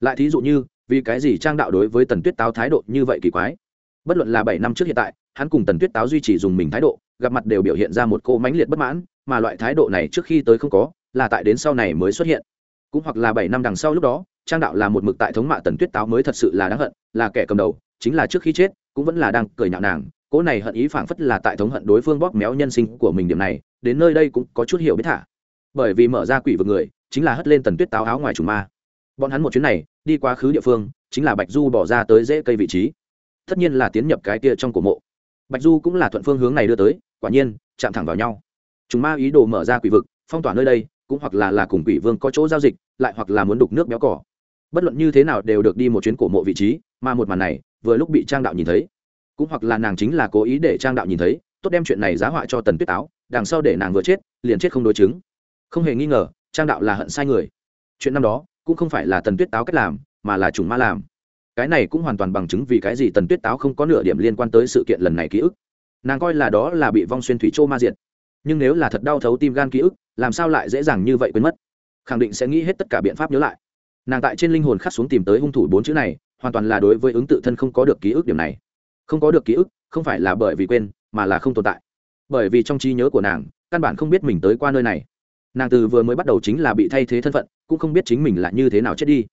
Lại thí dụ như, vì cái gì trang đạo đối với tần tuyết táo thái độ như vậy kỳ quái? Bất luận là bảy năm trước hiện tại, hắn cùng tần tuyết táo duy trì dùng mình thái độ, gặp mặt đều biểu hiện ra một cô mãnh liệt bất mãn, mà loại thái độ này trước khi tới không có, là tại đến sau này mới xuất hiện. Cũng hoặc là bảy năm đằng sau lúc đó, trang đạo là một mực tại thống mạ tần tuyết táo mới thật sự là đáng hận, là kẻ cầm đầu, chính là trước khi chết, cũng vẫn là đang cười nhạo nàng cỗ này hận ý phảng phất là tại thống hận đối phương bóp méo nhân sinh của mình điểm này, đến nơi đây cũng có chút hiểu biết thả bởi vì mở ra quỷ vực người, chính là hất lên tần tuyết táo áo ngoài trùng ma. Bọn hắn một chuyến này, đi quá khứ địa phương, chính là bạch du bỏ ra tới dễ cây vị trí. Tất nhiên là tiến nhập cái kia trong cổ mộ. Bạch du cũng là thuận phương hướng này đưa tới, quả nhiên, chạm thẳng vào nhau. Chúng ma ý đồ mở ra quỷ vực, phong tỏa nơi đây, cũng hoặc là là cùng quỷ vương có chỗ giao dịch, lại hoặc là muốn đục nước béo cỏ. Bất luận như thế nào đều được đi một chuyến cổ mộ vị trí, mà một màn này, vừa lúc bị trang đạo nhìn thấy, cũng hoặc là nàng chính là cố ý để trang đạo nhìn thấy, tốt đem chuyện này giá họa cho tần tuyết áo đằng sau để nàng vừa chết, liền chết không đối chứng không hề nghi ngờ, trang đạo là hận sai người. Chuyện năm đó, cũng không phải là tần tuyết táo cách làm, mà là chủng ma làm. Cái này cũng hoàn toàn bằng chứng vì cái gì tần tuyết táo không có nửa điểm liên quan tới sự kiện lần này ký ức. Nàng coi là đó là bị vong xuyên thủy châu ma diệt. Nhưng nếu là thật đau thấu tim gan ký ức, làm sao lại dễ dàng như vậy quên mất? Khẳng định sẽ nghĩ hết tất cả biện pháp nhớ lại. Nàng tại trên linh hồn khắc xuống tìm tới hung thủ bốn chữ này, hoàn toàn là đối với ứng tự thân không có được ký ức điểm này. Không có được ký ức, không phải là bởi vì quên, mà là không tồn tại. Bởi vì trong trí nhớ của nàng, căn bản không biết mình tới qua nơi này nàng từ vừa mới bắt đầu chính là bị thay thế thân phận, cũng không biết chính mình là như thế nào chết đi.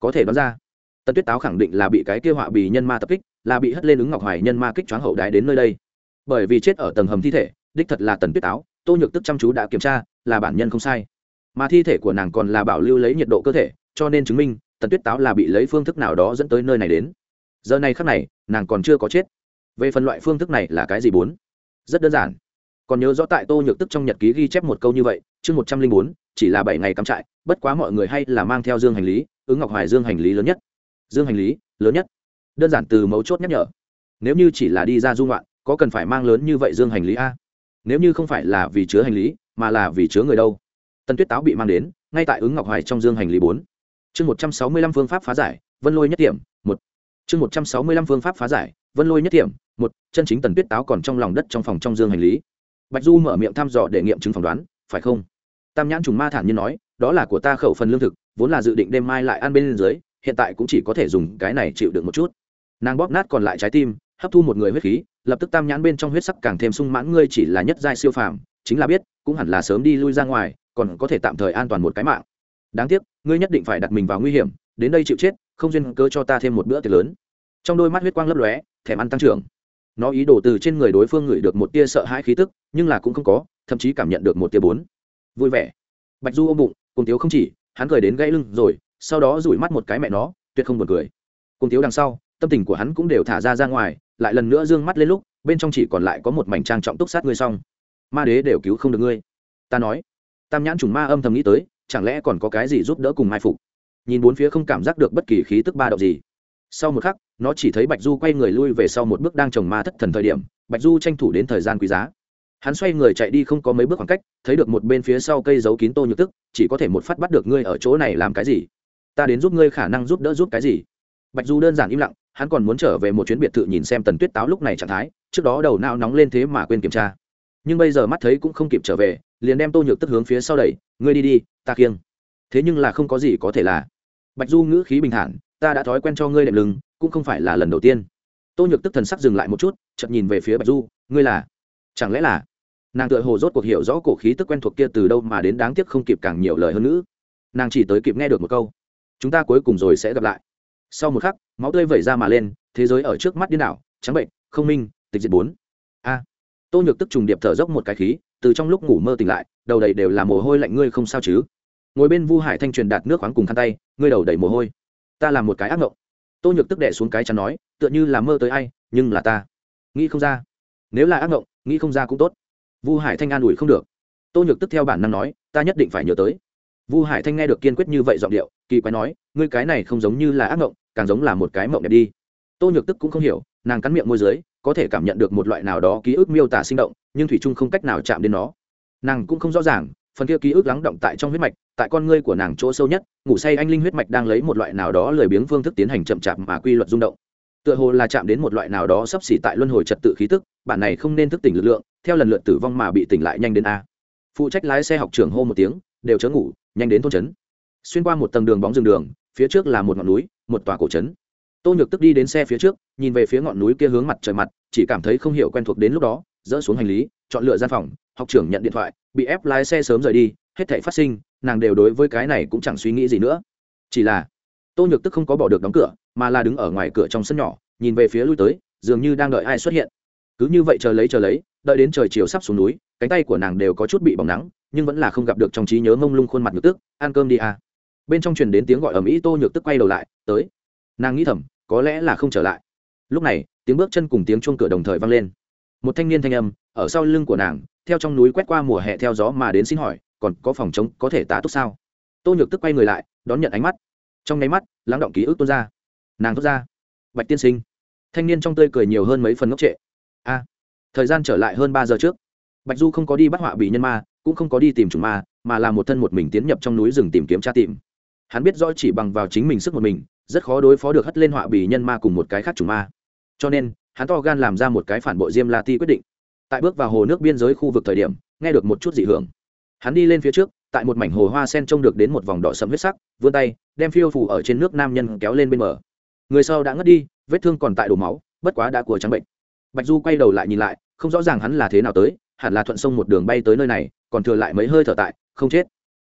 Có thể đoán ra, tần tuyết táo khẳng định là bị cái kêu họa bì nhân ma tập kích, là bị hất lên ứng ngọc hoài nhân ma kích choáng hậu đái đến nơi đây. Bởi vì chết ở tầng hầm thi thể, đích thật là tần tuyết táo, tô nhược tức chăm chú đã kiểm tra, là bản nhân không sai. Mà thi thể của nàng còn là bảo lưu lấy nhiệt độ cơ thể, cho nên chứng minh, tần tuyết táo là bị lấy phương thức nào đó dẫn tới nơi này đến. Giờ này khắc này, nàng còn chưa có chết. Về phần loại phương thức này là cái gì bốn? Rất đơn giản. Còn nhớ rõ tại tô nhược tức trong nhật ký ghi chép một câu như vậy chương một trăm linh bốn, chỉ là bảy ngày cắm trại, bất quá mọi người hay là mang theo dương hành lý, ứng ngọc hoài dương hành lý lớn nhất. Dương hành lý, lớn nhất. Đơn giản từ mấu chốt nhắc nhở. Nếu như chỉ là đi ra dung loạn có cần phải mang lớn như vậy dương hành lý a? Nếu như không phải là vì chứa hành lý, mà là vì chứa người đâu? Tần tuyết táo bị mang đến, ngay tại ứng ngọc hoài trong dương hành lý bốn. Chương một trăm sáu mươi lăm phương pháp phá giải, vân lôi nhất điểm, một. Chương một trăm sáu mươi lăm phương pháp phá giải, vân lôi nhất điểm, một. Chân chính tần tuyết táo còn trong lòng đất trong phòng trong dương hành lý. Bạch du mở miệng thăm dò để nghiệm chứng phỏng đoán phải không? Tam nhãn trùng ma thản nhiên nói, đó là của ta khẩu phần lương thực, vốn là dự định đêm mai lại ăn bên dưới, hiện tại cũng chỉ có thể dùng cái này chịu được một chút. Nàng bóp nát còn lại trái tim, hấp thu một người huyết khí, lập tức tam nhãn bên trong huyết sắc càng thêm sung mãn, ngươi chỉ là nhất giai siêu phàm, chính là biết, cũng hẳn là sớm đi lui ra ngoài, còn có thể tạm thời an toàn một cái mạng. Đáng tiếc, ngươi nhất định phải đặt mình vào nguy hiểm, đến đây chịu chết, không duyên cơ cho ta thêm một bữa tiệc lớn. Trong đôi mắt huyết quang lấp lóe, thèm ăn tăng trưởng. Nó ý đồ từ trên người đối phương ngửi được một tia sợ hãi khí tức, nhưng là cũng không có thậm chí cảm nhận được một tia bốn. Vui vẻ. Bạch du ôm bụng cùng tiếu không chỉ, hắn cười đến gãy lưng rồi, sau đó rủi mắt một cái mẹ nó, tuyệt không buồn cười. Cùng tiếu đằng sau, tâm tình của hắn cũng đều thả ra ra ngoài, lại lần nữa d ư ơ n g mắt lên lúc, bên trong chỉ còn lại có một mảnh trang trọng túc sát ngươi xong. Ma đế đều cứu không được ngươi. Ta nói. Tam nhãn trùng ma âm thầm nghĩ tới, chẳng lẽ còn có cái gì giúp đỡ cùng mai phục? Nhìn bốn phía không cảm giác được bất kỳ khí tức ba động gì. Sau một khắc, nó chỉ thấy bạch du quay người lui về sau một bước đang trồng ma thất thần thời điểm, bạch du tranh thủ đến thời gian quý giá hắn xoay người chạy đi không có mấy bước khoảng cách, thấy được một bên phía sau cây giấu kín tô nhược tức, chỉ có thể một phát bắt được ngươi ở chỗ này làm cái gì? Ta đến giúp ngươi khả năng giúp đỡ giúp cái gì? Bạch du đơn giản im lặng, hắn còn muốn trở về một chuyến biệt thự nhìn xem tần tuyết táo lúc này trạng thái, trước đó đầu não nóng lên thế mà quên kiểm tra. Nhưng bây giờ mắt thấy cũng không kịp trở về, liền đem tô nhược tức hướng phía sau đẩy, ngươi đi đi, ta kiêng. Thế nhưng là không có gì có thể là. Bạch du ngữ khí bình thản, ta đã thói quen cho ngươi đệm lưng, cũng không phải là lần đầu tiên. Tô nhược tức thần sắc dừng lại một chút, chợt nhìn về phía bạch du, ngươi là? Chẳng lẽ là nàng tựa hồ rốt cuộc hiểu rõ cổ khí tức quen thuộc kia từ đâu mà đến đáng tiếc không kịp càng nhiều lời hơn nữa. Nàng chỉ tới kịp nghe được một câu, chúng ta cuối cùng rồi sẽ gặp lại. Sau một khắc, máu tươi vẩy ra mà lên, thế giới ở trước mắt điên đảo, trắng bệnh, không minh, tịch diệt bốn. A! Tô nhược tức trùng điệp thở dốc một cái khí, từ trong lúc ngủ mơ tỉnh lại, đầu đầy đều là mồ hôi lạnh, ngươi không sao chứ? Ngồi bên vu hải thanh truyền đạt nước khoáng cùng khăn tay, ngươi đầu đầy mồ hôi. Ta làm một cái ác mộng tô nhược tức đẻ xuống cái chắn nói, tựa như là mơ tới ai, nhưng là ta. Nghĩ không ra. Nếu là ác mộng nghĩ không ra cũng tốt vu hải thanh an ủi không được. Tô nhược tức theo bản năng nói, ta nhất định phải nhớ tới. Vu hải thanh nghe được kiên quyết như vậy giọng điệu, kỳ quái nói, ngươi cái này không giống như là ác mộng, càng giống là một cái mộng đẹp đi. Tô nhược tức cũng không hiểu, nàng cắn miệng môi d ư ớ i có thể cảm nhận được một loại nào đó ký ức miêu tả sinh động, nhưng thủy trung không cách nào chạm đến nó. Nàng cũng không rõ ràng, phần kia ký ức lắng động tại trong huyết mạch, tại con ngươi của nàng chỗ sâu nhất, ngủ say anh linh huyết mạch đang lấy một loại nào đó lười biếng phương thức tiến hành chậm chạp mà quy luật rung động. Tựa hồ là chạm đến một loại nào đó sắp xỉ tại luân hồi trật tự khí tức bản này không nên thức tỉnh lực lượng, theo lần lượt tử vong mà bị tỉnh lại nhanh đến a. Phụ trách lái xe học trường hô một tiếng, đều chớ ngủ, nhanh đến thôn trấn. Xuyên qua một tầng đường bóng rừng đường, phía trước là một ngọn núi, một tòa cổ trấn. Tô nhược tức đi đến xe phía trước, nhìn về phía ngọn núi kia hướng mặt trời mặt, chỉ cảm thấy không hiểu quen thuộc đến lúc đó, dỡ xuống hành lý, chọn lựa gian phòng, học trưởng nhận điện thoại, bị ép lái xe sớm rời đi, hết thảy phát sinh, nàng đều đối với cái này cũng chẳng suy nghĩ gì nữa. Chỉ là, tô nhược tức không có bỏ được đóng cửa, mà là đứng ở ngoài cửa trong sân nhỏ, nhìn về phía lui tới, dường như đang đợi ai xuất hiện cứ như vậy chờ lấy chờ lấy, đợi đến trời chiều sắp xuống núi, cánh tay của nàng đều có chút bị bỏng nắng, nhưng vẫn là không gặp được trong trí nhớ mông lung khuôn mặt nhược tức, ăn cơm đi à. bên trong truyền đến tiếng gọi ầm ĩ tô nhược tức quay đầu lại, tới. Nàng nghĩ thầm, có lẽ là không trở lại. Lúc này, tiếng bước chân cùng tiếng chuông cửa đồng thời vang lên. Một thanh niên thanh âm, ở sau lưng của nàng, theo trong núi quét qua mùa hè theo gió mà đến xin hỏi, còn có phòng chống có thể tá túc sao? Tô nhược tức quay người lại, đón nhận ánh mắt. Trong nháy mắt, lắng động ký ức tuôn ra. Nàng thốt ra. Bạch tiên sinh. Thanh niên trong tươi cười nhiều hơn mấy phần ngốc trệ a thời gian trở lại hơn ba giờ trước. Bạch du không có đi bắt họa bị nhân ma, cũng không có đi tìm chủng ma, mà là một thân một mình tiến nhập trong núi rừng tìm kiếm tra tìm. Hắn biết rõ chỉ bằng vào chính mình sức một mình, rất khó đối phó được hất lên họa bì nhân ma cùng một cái khác chủng ma. Cho nên, hắn to gan làm ra một cái phản bội diêm la ti quyết định. Tại bước vào hồ nước biên giới khu vực thời điểm, nghe được một chút dị hưởng. Hắn đi lên phía trước, tại một mảnh hồ hoa sen trông được đến một vòng đỏ sẫm huyết sắc, vươn tay, đem phiêu phủ ở trên nước nam nhân kéo lên bên bờ. Người sau đã ngất đi, vết thương còn tại đổ máu, bất quá đã của trắng bệnh bạch du quay đầu lại nhìn lại, không rõ ràng hắn là thế nào tới, hẳn là thuận sông một đường bay tới nơi này, còn thừa lại mấy hơi thở tại, không chết.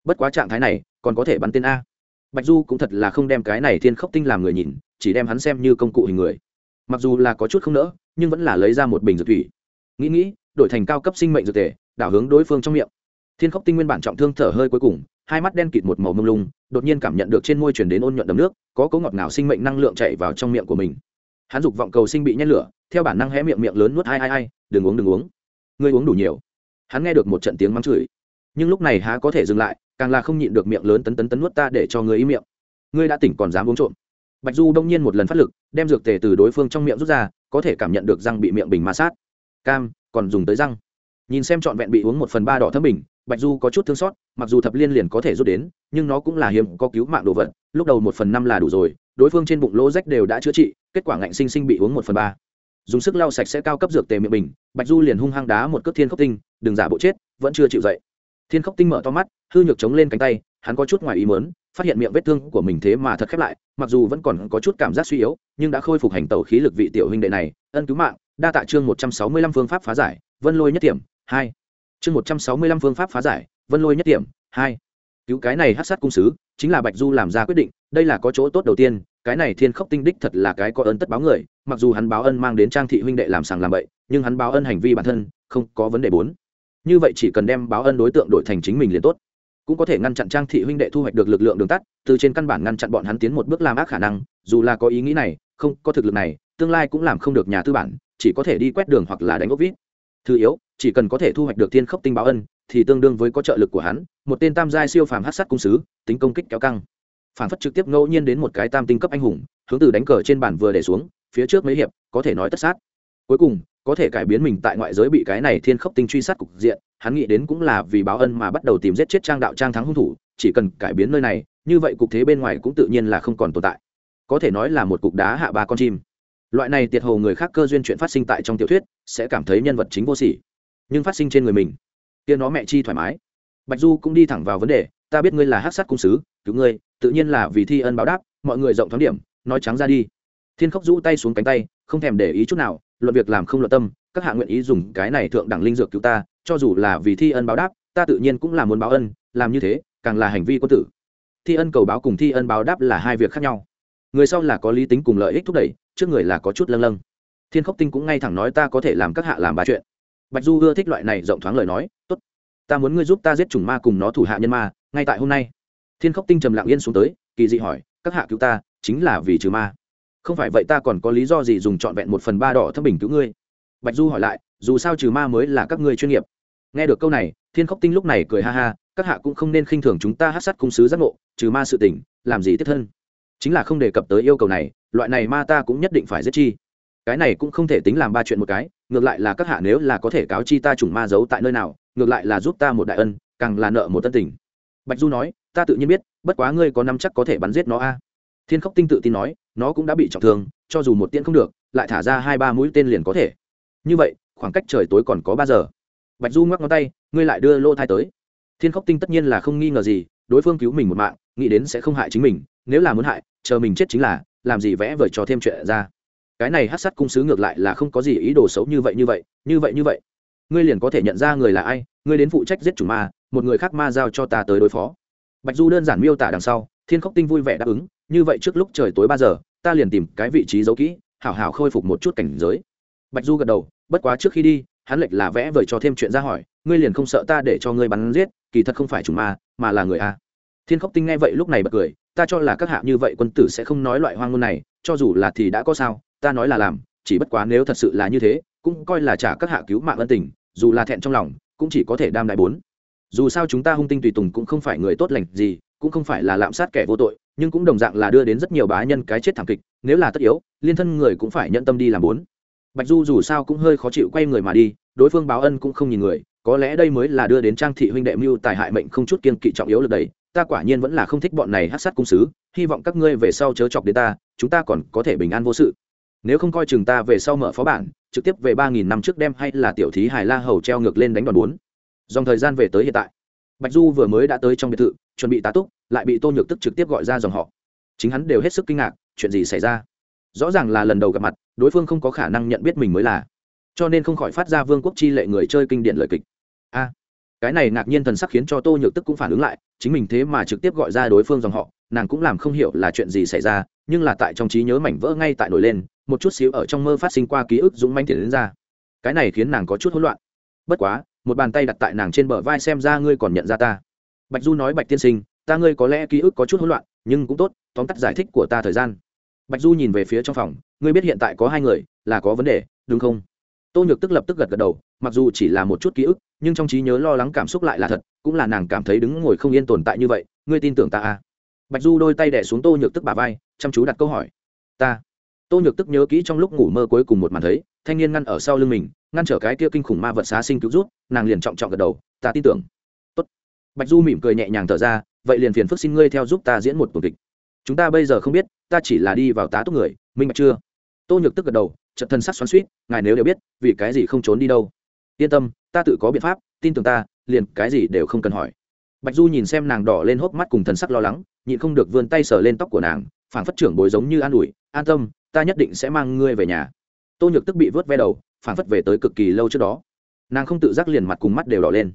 Bất quá trạng thái này, còn có thể bắn tên a. Bạch du cũng thật là không đem cái này thiên khốc tinh làm người nhìn, chỉ đem hắn xem như công cụ hình người. Mặc dù là có chút không nỡ, nhưng vẫn là lấy ra một bình dược thủy. Nghĩ nghĩ, đổi thành cao cấp sinh mệnh dược tề đảo hướng đối phương trong miệng. Thiên khốc tinh nguyên bản trọng thương thở hơi cuối cùng, hai mắt đen kịt một màu mông lung, đột nhiên cảm nhận được trên môi chuyển đến ôn nhuận đầm nước, có cấu ngọt ngào sinh mệnh năng lượng chạy vào trong miệng của mình. Hắn dục vọng cầu sinh bị nhét lửa theo bản năng hé miệng miệng lớn nuốt ai ai ai, đừng uống đừng uống. Ngươi uống đủ nhiều. Hắn nghe được một trận tiếng mắng chửi. Nhưng lúc này há có thể dừng lại, càng là không nhịn được miệng lớn tấn tấn tấn nuốt ta để cho ngươi ý miệng. Ngươi đã tỉnh còn dám uống trộm. Bạch du đông nhiên một lần phát lực, đem dược tề từ đối phương trong miệng rút ra, có thể cảm nhận được răng bị miệng bình ma sát. Cam, còn dùng tới răng. Nhìn xem trọn vẹn bị uống một phần ba đỏ thấm bình, bạch du có chút thương xót, mặc dù thập liên liền có thể rút đến, nhưng nó cũng là hiếm có cứu mạng đồ vật, lúc đầu một phần năm là đủ rồi, đối phương trên bụng lỗ rách đều đã chữa trị, kết quả ngạnh sinh sinh bị uống một phần ba dùng sức lau sạch sẽ cao cấp dược tề miệng bình, bạch du liền hung hăng đá một cước thiên khốc tinh, đừng giả bộ chết, vẫn chưa chịu dậy. Thiên khốc tinh mở to mắt, hư nhược chống lên cánh tay, hắn có chút ngoài ý mớn phát hiện miệng vết thương của mình thế mà thật khép lại, mặc dù vẫn còn có chút cảm giác suy yếu, nhưng đã khôi phục hành tẩu khí lực vị tiểu huynh đệ này, ân cứu mạng, đa tạ chương một trăm sáu mươi lăm phương pháp phá giải, vân lôi nhất điểm hai. Chương một trăm sáu mươi lăm phương pháp phá giải, vân lôi nhất điểm hai. Cứu cái này hát sát cung sứ, chính là bạch du làm ra quyết định, đây là có chỗ tốt đầu tiên cái này thiên khốc tinh đích thật là cái có ơn tất báo người, mặc dù hắn báo ân mang đến trang thị huynh đệ làm sàng làm bậy, nhưng hắn báo ân hành vi bản thân, không có vấn đề bốn. Như vậy chỉ cần đem báo ân đối tượng đổi thành chính mình liền tốt. Cũng có thể ngăn chặn trang thị huynh đệ thu hoạch được lực lượng đường tắt, từ trên căn bản ngăn chặn bọn hắn tiến một bước làm ác khả năng, dù là có ý nghĩ này, không, có thực lực này, tương lai cũng làm không được nhà tư bản, chỉ có thể đi quét đường hoặc là đánh ốc vít. Thứ yếu, chỉ cần có thể thu hoạch được thiên khốc tinh báo ân, thì tương đương với có trợ lực của hắn, một tên tam giai siêu phàm hát sát cung sứ, tính công kích kéo căng phản phất trực tiếp ngẫu nhiên đến một cái tam tinh cấp anh hùng, hướng từ đánh cờ trên bản vừa để xuống, phía trước mấy hiệp, có thể nói tất sát. Cuối cùng, có thể cải biến mình tại ngoại giới bị cái này thiên khốc tinh truy sát cục diện, hắn nghĩ đến cũng là vì báo ân mà bắt đầu tìm giết chết trang đạo trang thắng hung thủ, chỉ cần cải biến nơi này, như vậy cục thế bên ngoài cũng tự nhiên là không còn tồn tại. Có thể nói là một cục đá hạ ba con chim. Loại này tiệt hồ người khác cơ duyên chuyện phát sinh tại trong tiểu thuyết, sẽ cảm thấy nhân vật chính vô sỉ, nhưng phát sinh trên người mình, kia nó mẹ chi thoải mái. Bạch du cũng đi thẳng vào vấn đề, ta biết ngươi là hát sát cung sứ, cứu ngươi tự nhiên là vì thi ân báo đáp, mọi người rộng thoáng điểm, nói trắng ra đi. Thiên khốc rũ tay xuống cánh tay, không thèm để ý chút nào, luận việc làm không luận tâm, các hạ nguyện ý dùng cái này thượng đẳng linh dược cứu ta, cho dù là vì thi ân báo đáp, ta tự nhiên cũng là muốn báo ân, làm như thế, càng là hành vi quân tử. Thi ân cầu báo cùng thi ân báo đáp là hai việc khác nhau. Người sau là có lý tính cùng lợi ích thúc đẩy, trước người là có chút lâng lâng. Thiên khốc tinh cũng ngay thẳng nói ta có thể làm các hạ làm ba chuyện. Bạch du ưa thích loại này rộng thoáng lời nói, tốt, ta muốn ngươi giúp ta giết chủng ma cùng nó thủ hạ nhân ma, ngay tại hôm nay thiên khốc tinh trầm lặng yên xuống tới, kỳ dị hỏi, các hạ cứu ta, chính là vì trừ ma. Không phải vậy ta còn có lý do gì dùng trọn vẹn một phần ba đỏ thấp bình cứu ngươi? Bạch du hỏi lại, dù sao trừ ma mới là các ngươi chuyên nghiệp. Nghe được câu này, thiên khốc tinh lúc này cười ha ha, các hạ cũng không nên khinh thường chúng ta hát sát cung sứ giác ngộ, trừ ma sự tỉnh làm gì tiếp thân? Chính là không đề cập tới yêu cầu này, loại này ma ta cũng nhất định phải giết chi. Cái này cũng không thể tính làm ba chuyện một cái, ngược lại là các hạ nếu là có thể cáo chi ta chủng ma giấu tại nơi nào, ngược lại là giúp ta một đại ân, càng là nợ một tân tình. Bạch du nói ta tự nhiên biết, bất quá ngươi có năm chắc có thể bắn giết nó a? Thiên khốc tinh tự tin nói, nó cũng đã bị trọng thương, cho dù một tiễn không được, lại thả ra hai ba mũi tên liền có thể. Như vậy, khoảng cách trời tối còn có ba giờ. Bạch du ngoắc ngón tay, ngươi lại đưa lô thai tới. Thiên khốc tinh tất nhiên là không nghi ngờ gì, đối phương cứu mình một mạng, nghĩ đến sẽ không hại chính mình, nếu là muốn hại, chờ mình chết chính là, làm gì vẽ vời cho thêm chuyện ra. Cái này hát sắt cung sứ ngược lại là không có gì ý đồ xấu như vậy như vậy như vậy như vậy. Ngươi liền có thể nhận ra người là ai, ngươi đến phụ trách giết chủ ma, một người khác ma giao cho ta tới đối phó bạch du đơn giản miêu tả đằng sau, thiên khốc tinh vui vẻ đáp ứng, như vậy trước lúc trời tối ba giờ, ta liền tìm cái vị trí giấu kỹ, hảo hảo khôi phục một chút cảnh giới. Bạch du gật đầu, bất quá trước khi đi, hắn lệch là vẽ vời cho thêm chuyện ra hỏi, ngươi liền không sợ ta để cho ngươi bắn giết, kỳ thật không phải chúng ma, mà là người a. Thiên khốc tinh nghe vậy lúc này bật cười, ta cho là các hạ như vậy quân tử sẽ không nói loại hoang ngôn này, cho dù là thì đã có sao, ta nói là làm, chỉ bất quá nếu thật sự là như thế, cũng coi là trả các hạ cứu mạng ân tình, dù là thẹn trong lòng, cũng chỉ có thể đam đại bốn dù sao chúng ta hung tinh tùy tùng cũng không phải người tốt lành gì, cũng không phải là lạm sát kẻ vô tội, nhưng cũng đồng dạng là đưa đến rất nhiều bá nhân cái chết thảm kịch, nếu là tất yếu, liên thân người cũng phải nhận tâm đi làm bốn. Bạch du dù sao cũng hơi khó chịu quay người mà đi, đối phương báo ân cũng không nhìn người, có lẽ đây mới là đưa đến trang thị huynh đệ mưu tài hại mệnh không chút kiên kỵ trọng yếu lực đấy ta quả nhiên vẫn là không thích bọn này hát sát cung sứ, hy vọng các ngươi về sau chớ chọc đến ta, chúng ta còn có thể bình an vô sự. Nếu không coi chừng ta về sau mở phó bản, trực tiếp về ba nghìn năm trước đem hay là tiểu thí hải la hầu treo ngược lên đánh đòn bốn dòng thời gian về tới hiện tại. Bạch du vừa mới đã tới trong biệt thự, chuẩn bị tá túc, lại bị tô nhược tức trực tiếp gọi ra dòng họ. Chính hắn đều hết sức kinh ngạc, chuyện gì xảy ra? Rõ ràng là lần đầu gặp mặt, đối phương không có khả năng nhận biết mình mới là. Cho nên không khỏi phát ra vương quốc chi lệ người chơi kinh điển lời kịch. A, cái này ngạc nhiên thần sắc khiến cho tô nhược tức cũng phản ứng lại, chính mình thế mà trực tiếp gọi ra đối phương dòng họ, nàng cũng làm không hiểu là chuyện gì xảy ra, nhưng là tại trong trí nhớ mảnh vỡ ngay tại nổi lên, một chút xíu ở trong mơ phát sinh qua ký ức dũng manh tiền đến ra. Cái này khiến nàng có chút hỗn loạn. Bất quá một bàn tay đặt tại nàng trên bờ vai xem ra ngươi còn nhận ra ta. Bạch du nói, bạch tiên sinh, ta ngươi có lẽ ký ức có chút hỗn loạn, nhưng cũng tốt, tóm tắt giải thích của ta thời gian. Bạch du nhìn về phía trong phòng, ngươi biết hiện tại có hai người, là có vấn đề, đúng không? Tô nhược tức lập tức gật gật đầu, mặc dù chỉ là một chút ký ức, nhưng trong trí nhớ lo lắng cảm xúc lại là thật, cũng là nàng cảm thấy đứng ngồi không yên tồn tại như vậy, ngươi tin tưởng ta à? Bạch du đôi tay đẻ xuống tô nhược tức bà vai, chăm chú đặt câu hỏi. Ta. Tô nhược tức nhớ kỹ trong lúc ngủ mơ cuối cùng một màn thấy, thanh niên ngăn ở sau lưng mình ngăn trở cái kia kinh khủng ma vật xá sinh cứu rút, nàng liền trọng trọng gật đầu, ta tin tưởng. Tốt. bạch du mỉm cười nhẹ nhàng thở ra, vậy liền phiền phức xin ngươi theo giúp ta diễn một tuần kịch. Chúng ta bây giờ không biết, ta chỉ là đi vào tá túc người, minh bạch chưa? Tô nhược tức gật đầu trận thân sắc xoắn suýt ngài nếu đều biết, vì cái gì không trốn đi đâu? Yên tâm, ta tự có biện pháp, tin tưởng ta, liền cái gì đều không cần hỏi. Bạch du nhìn xem nàng đỏ lên hốc mắt cùng thần sắc lo lắng, nhịn không được vươn tay sờ lên tóc của nàng, phảng phất trưởng bồi giống như an ủi, an tâm, ta nhất định sẽ mang ngươi về nhà. Tô nhược tức bị vớt ve đầu Phản phất về tới cực kỳ lâu trước đó. Nàng không tự giác liền mặt cùng mắt đều đỏ lên.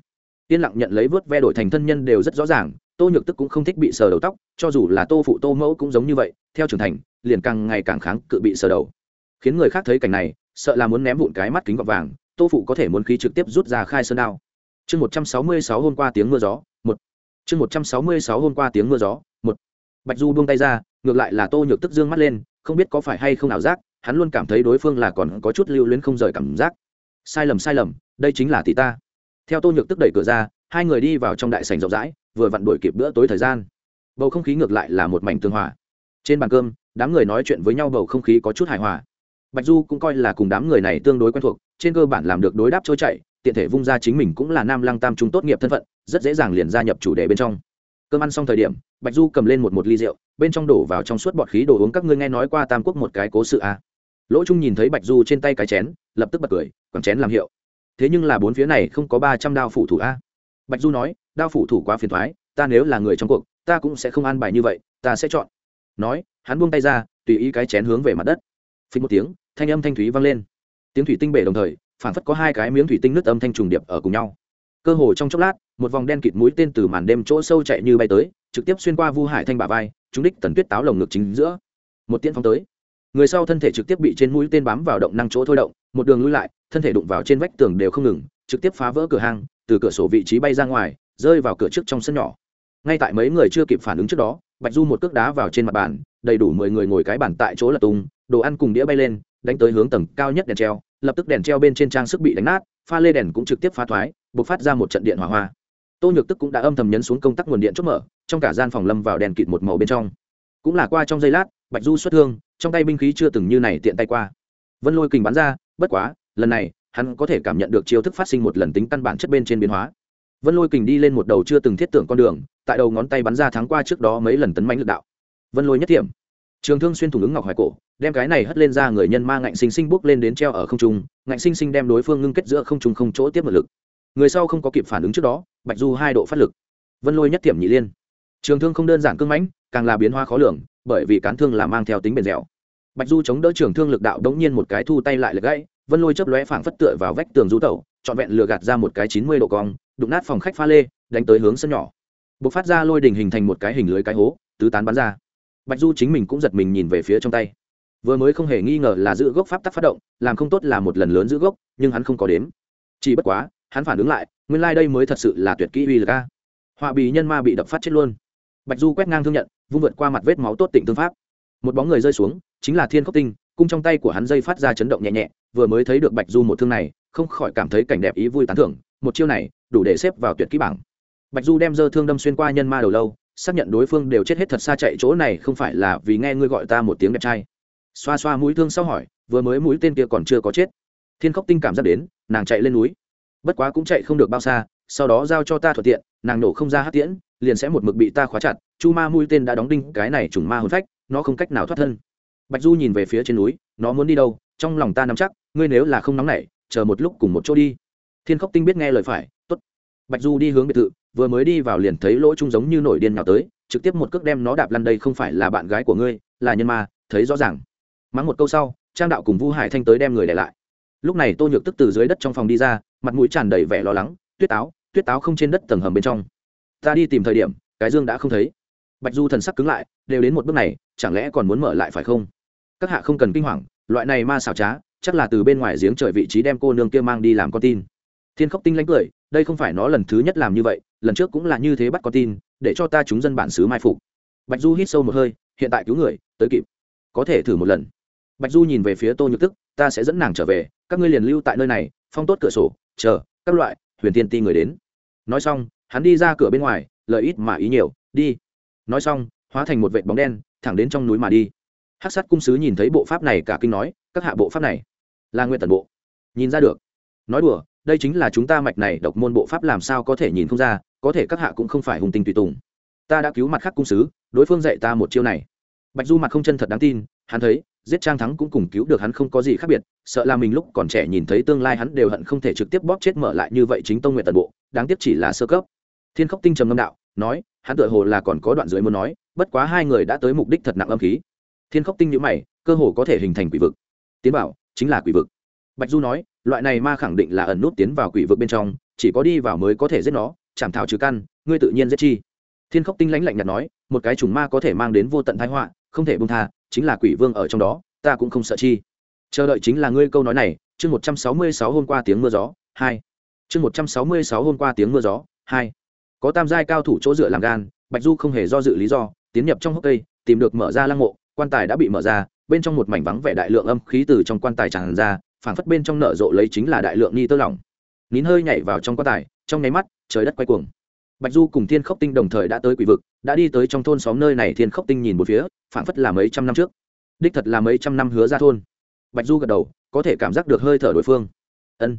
Yên lặng nhận lấy vớt ve đổi thành thân nhân đều rất rõ ràng, tô nhược tức cũng không thích bị sờ đầu tóc, cho dù là tô phụ tô mẫu cũng giống như vậy, theo trưởng thành, liền càng ngày càng kháng cự bị sờ đầu. Khiến người khác thấy cảnh này, sợ là muốn ném vụn cái mắt kính gọt vàng, tô phụ có thể muốn khí trực tiếp rút ra khai sơn đao. Chương một trăm sáu mươi sáu hôm qua tiếng mưa gió, một. Chương một trăm sáu mươi sáu hôm qua tiếng mưa gió, một. Bạch du buông tay ra, ngược lại là tô nhược tức dương mắt lên, không biết có phải hay không ảo giác hắn luôn cảm thấy đối phương là còn có chút lưu luyến không rời cảm giác. Sai lầm sai lầm, đây chính là tỷ ta. Theo tô nhược tức đẩy cửa ra, hai người đi vào trong đại sảnh rộng rãi, vừa vặn đuổi kịp bữa tối thời gian. Bầu không khí ngược lại là một mảnh tương hòa. Trên bàn cơm, đám người nói chuyện với nhau bầu không khí có chút hài hòa. Bạch du cũng coi là cùng đám người này tương đối quen thuộc, trên cơ bản làm được đối đáp trôi chảy, tiện thể vung ra chính mình cũng là nam lăng tam trung tốt nghiệp thân phận, rất dễ dàng liền gia nhập chủ đề bên trong. Cơm ăn xong thời điểm, bạch du cầm lên một một ly rượu, bên trong đổ vào trong suốt bọt khí đồ uống các ngươi nghe nói qua tam quốc một cái cố sự à lỗ trung nhìn thấy bạch du trên tay cái chén, lập tức bật cười quẳng chén làm hiệu. Thế nhưng là bốn phía này không có ba trăm đao phủ thủ a. Bạch du nói, đao phủ thủ quá phiền thoái ta nếu là người trong cuộc, ta cũng sẽ không an bài như vậy, ta sẽ chọn. Nói, hắn buông tay ra, tùy ý cái chén hướng về mặt đất. Phí một tiếng, thanh âm thanh thúy vang lên. Tiếng thủy tinh bể đồng thời phản phất có hai cái miếng thủy tinh nước âm thanh trùng điệp ở cùng nhau. Cơ hồ trong chốc lát, một vòng đen kịt mũi tên từ màn đêm chỗ sâu chạy như bay tới, trực tiếp xuyên qua vu hải thanh bà vai, trúng đích tần tuyết táo lồng ngực chính giữa. Một tiễn phóng tới người sau thân thể trực tiếp bị trên mũi tên bám vào động năng chỗ thôi động, một đường lui lại, thân thể đụng vào trên vách tường đều không ngừng, trực tiếp phá vỡ cửa hàng từ cửa sổ vị trí bay ra ngoài, rơi vào cửa trước trong sân nhỏ. Ngay tại mấy người chưa kịp phản ứng trước đó, bạch du một cước đá vào trên mặt bàn, đầy đủ mười người ngồi cái bàn tại chỗ là tung, đồ ăn cùng đĩa bay lên, đánh tới hướng tầng cao nhất đèn treo, lập tức đèn treo bên trên trang sức bị đánh nát, pha lê đèn cũng trực tiếp phá thoái buộc phát ra một trận điện hỏa hoa. Tô nhược tức cũng đã âm thầm nhấn xuống công tắc nguồn điện chốt mở, trong cả gian phòng lâm vào đèn kịt một màu bên trong cũng là qua trong giây lát, bạch du xuất thương, trong tay binh khí chưa từng như này tiện tay qua. Vân lôi kình bắn ra, bất quá, lần này, hắn có thể cảm nhận được chiêu thức phát sinh một lần tính căn bản chất bên trên biến hóa. Vân lôi kình đi lên một đầu chưa từng thiết tưởng con đường, tại đầu ngón tay bắn ra tháng qua trước đó mấy lần tấn mánh lực đạo. Vân lôi nhất thiểm trường thương xuyên thủng ứng ngọc hoài cổ, đem cái này hất lên ra người nhân ma ngạnh sinh sinh bước lên đến treo ở không trung, ngạnh sinh sinh đem đối phương ngưng kết giữa không trung không chỗ tiếp một lực. Người sau không có kịp phản ứng trước đó, bạch du hai độ phát lực. Vân lôi nhất thiểm nhị liên. Trường thương không đơn giản cưng mãnh càng là biến hóa khó lường, bởi vì cán thương là mang theo tính bền dẻo. Bạch du chống đỡ trường thương lực đạo đống nhiên một cái thu tay lại lực gãy, vân lôi chớp lóe phảng phất tựa vào vách tường du tẩu, trọn vẹn lừa gạt ra một cái chín mươi độ cong, đụng nát phòng khách pha lê, đánh tới hướng sân nhỏ. B ộ c phát ra lôi đình hình thành một cái hình lưới cái hố, tứ tán bắn ra. Bạch du chính mình cũng giật mình nhìn về phía trong tay. Vừa mới không hề nghi ngờ là giữ gốc pháp tắc phát động, làm không tốt là một lần lớn giữ gốc, nhưng hắn không có đếm. Chỉ bất quá, hắn phản ứng lại, nguyên lai、like、đây mới thật sự là tuyệt kỹ uy lực a. Họa bì nhân ma bị đập phát chết luôn. Bạch du quét ngang thương nhận vung vượt qua mặt vết máu tốt tịnh thương pháp. Một bóng người rơi xuống, chính là thiên khốc tinh, cung trong tay của hắn dây phát ra chấn động nhẹ nhẹ, vừa mới thấy được bạch du một thương này, không khỏi cảm thấy cảnh đẹp ý vui tán thưởng, một chiêu này, đủ để xếp vào tuyệt kỹ bảng. Bạch du đem dơ thương đâm xuyên qua nhân ma đầu lâu, xác nhận đối phương đều chết hết thật xa chạy chỗ này không phải là vì nghe ngươi gọi ta một tiếng đẹp trai. Xoa xoa mũi thương sau hỏi, vừa mới mũi tên kia còn chưa có chết. Thiên khốc tinh cảm giác đến, nàng chạy lên núi. Bất quá cũng chạy không được bao xa, sau đó giao cho ta thuận tiện, nàng nổ không ra hát tiễn, liền sẽ một mực bị ta khóa chặt chu ma mũi tên đã đóng đinh, cái này trùng ma hồn phách, nó không cách nào thoát thân. Bạch du nhìn về phía trên núi, nó muốn đi đâu, trong lòng ta nắm chắc, ngươi nếu là không nóng nảy, chờ một lúc cùng một chỗ đi. Thiên khốc tinh biết nghe lời phải, tốt. Bạch du đi hướng biệt thự, vừa mới đi vào liền thấy lỗ trung giống như nổi điên nào tới, trực tiếp một cước đem nó đạp lăn đây, không phải là bạn gái của ngươi, là nhân ma, thấy rõ ràng. Mắng một câu sau, trang đạo cùng vu hải thanh tới đem người để lại. Lúc này tô nhược tức từ dưới đất trong phòng đi ra, mặt mũi tràn đầy vẻ lo lắng, tuyết táo tuyết táo không trên đất tầng hầm bên trong. Ta đi tìm thời điểm, cái dương đã không thấy bạch du thần sắc cứng lại, đều đến một bước này, chẳng lẽ còn muốn mở lại phải không? Các hạ không cần kinh hoàng, loại này ma xảo trá, chắc là từ bên ngoài giếng trời vị trí đem cô nương kia mang đi làm con tin. Thiên khốc tinh lánh cười, đây không phải nó lần thứ nhất làm như vậy, lần trước cũng là như thế bắt con tin, để cho ta chúng dân bản xứ mai phục. Bạch du hít sâu một hơi, hiện tại cứu người, tới kịp. Có thể thử một lần. Bạch du nhìn về phía tô nhược tức, ta sẽ dẫn nàng trở về, các ngươi liền lưu tại nơi này, phong tốt cửa sổ, chờ, các loại, huyền tiên ti người đến. Nói xong, hắn đi ra cửa bên ngoài lợi ít mà ý nhiều, đi nói xong, hóa thành một vệ bóng đen, thẳng đến trong núi mà đi. Hát sát cung sứ nhìn thấy bộ pháp này cả kinh nói, các hạ bộ pháp này là nguyện tần bộ, nhìn ra được. Nói đùa, đây chính là chúng ta mạch này độc môn bộ pháp làm sao có thể nhìn không ra, có thể các hạ cũng không phải hùng tinh tùy tùng. Ta đã cứu mặt khắc cung sứ, đối phương dạy ta một chiêu này. Bạch du mặt không chân thật đáng tin, hắn thấy, giết trang thắng cũng cùng cứu được hắn không có gì khác biệt, sợ là mình lúc còn trẻ nhìn thấy tương lai hắn đều hận không thể trực tiếp bóp chết mở lại như vậy chính tông nguyện tần bộ, đáng tiếc chỉ là sơ cấp. Thiên khốc tinh trầm ngâm đạo, nói hắn tựa hồ là còn có đoạn dưới muốn nói, bất quá hai người đã tới mục đích thật nặng âm khí. Thiên khốc tinh nhữ mày, cơ hồ có thể hình thành quỷ vực. Tiến bảo, chính là quỷ vực. Bạch du nói, loại này ma khẳng định là ẩn nút tiến vào quỷ vực bên trong, chỉ có đi vào mới có thể giết nó, chảm thảo trừ căn, ngươi tự nhiên giết chi. Thiên khốc tinh lãnh lạnh nhạt nói, một cái trùng ma có thể mang đến vô tận thái họa, không thể bông tha, chính là quỷ vương ở trong đó, ta cũng không sợ chi. Chờ đợi chính là ngươi câu nói này, chương một trăm sáu mươi sáu hôm qua tiếng mưa gió, hai. Chương một trăm sáu mươi sáu hôm qua tiếng mưa gió, hai có tam giai cao thủ chỗ dựa làm gan, bạch du không hề do dự lý do, tiến nhập trong hốc cây, tìm được mở ra lăng mộ, quan tài đã bị mở ra, bên trong một mảnh vắng vẻ đại lượng âm khí từ trong quan tài tràn ra, phảng phất bên trong nở rộ lấy chính là đại lượng ni tơ lỏng. Nín hơi nhảy vào trong quan tài, trong nháy mắt, trời đất quay cuồng. Bạch du cùng thiên khốc tinh đồng thời đã tới quỷ vực, đã đi tới trong thôn xóm nơi này, thiên khốc tinh nhìn một phía, phảng phất là mấy trăm năm trước. Đích thật là mấy trăm năm hứa ra thôn. Bạch du gật đầu, có thể cảm giác được hơi thở đối phương. Ân.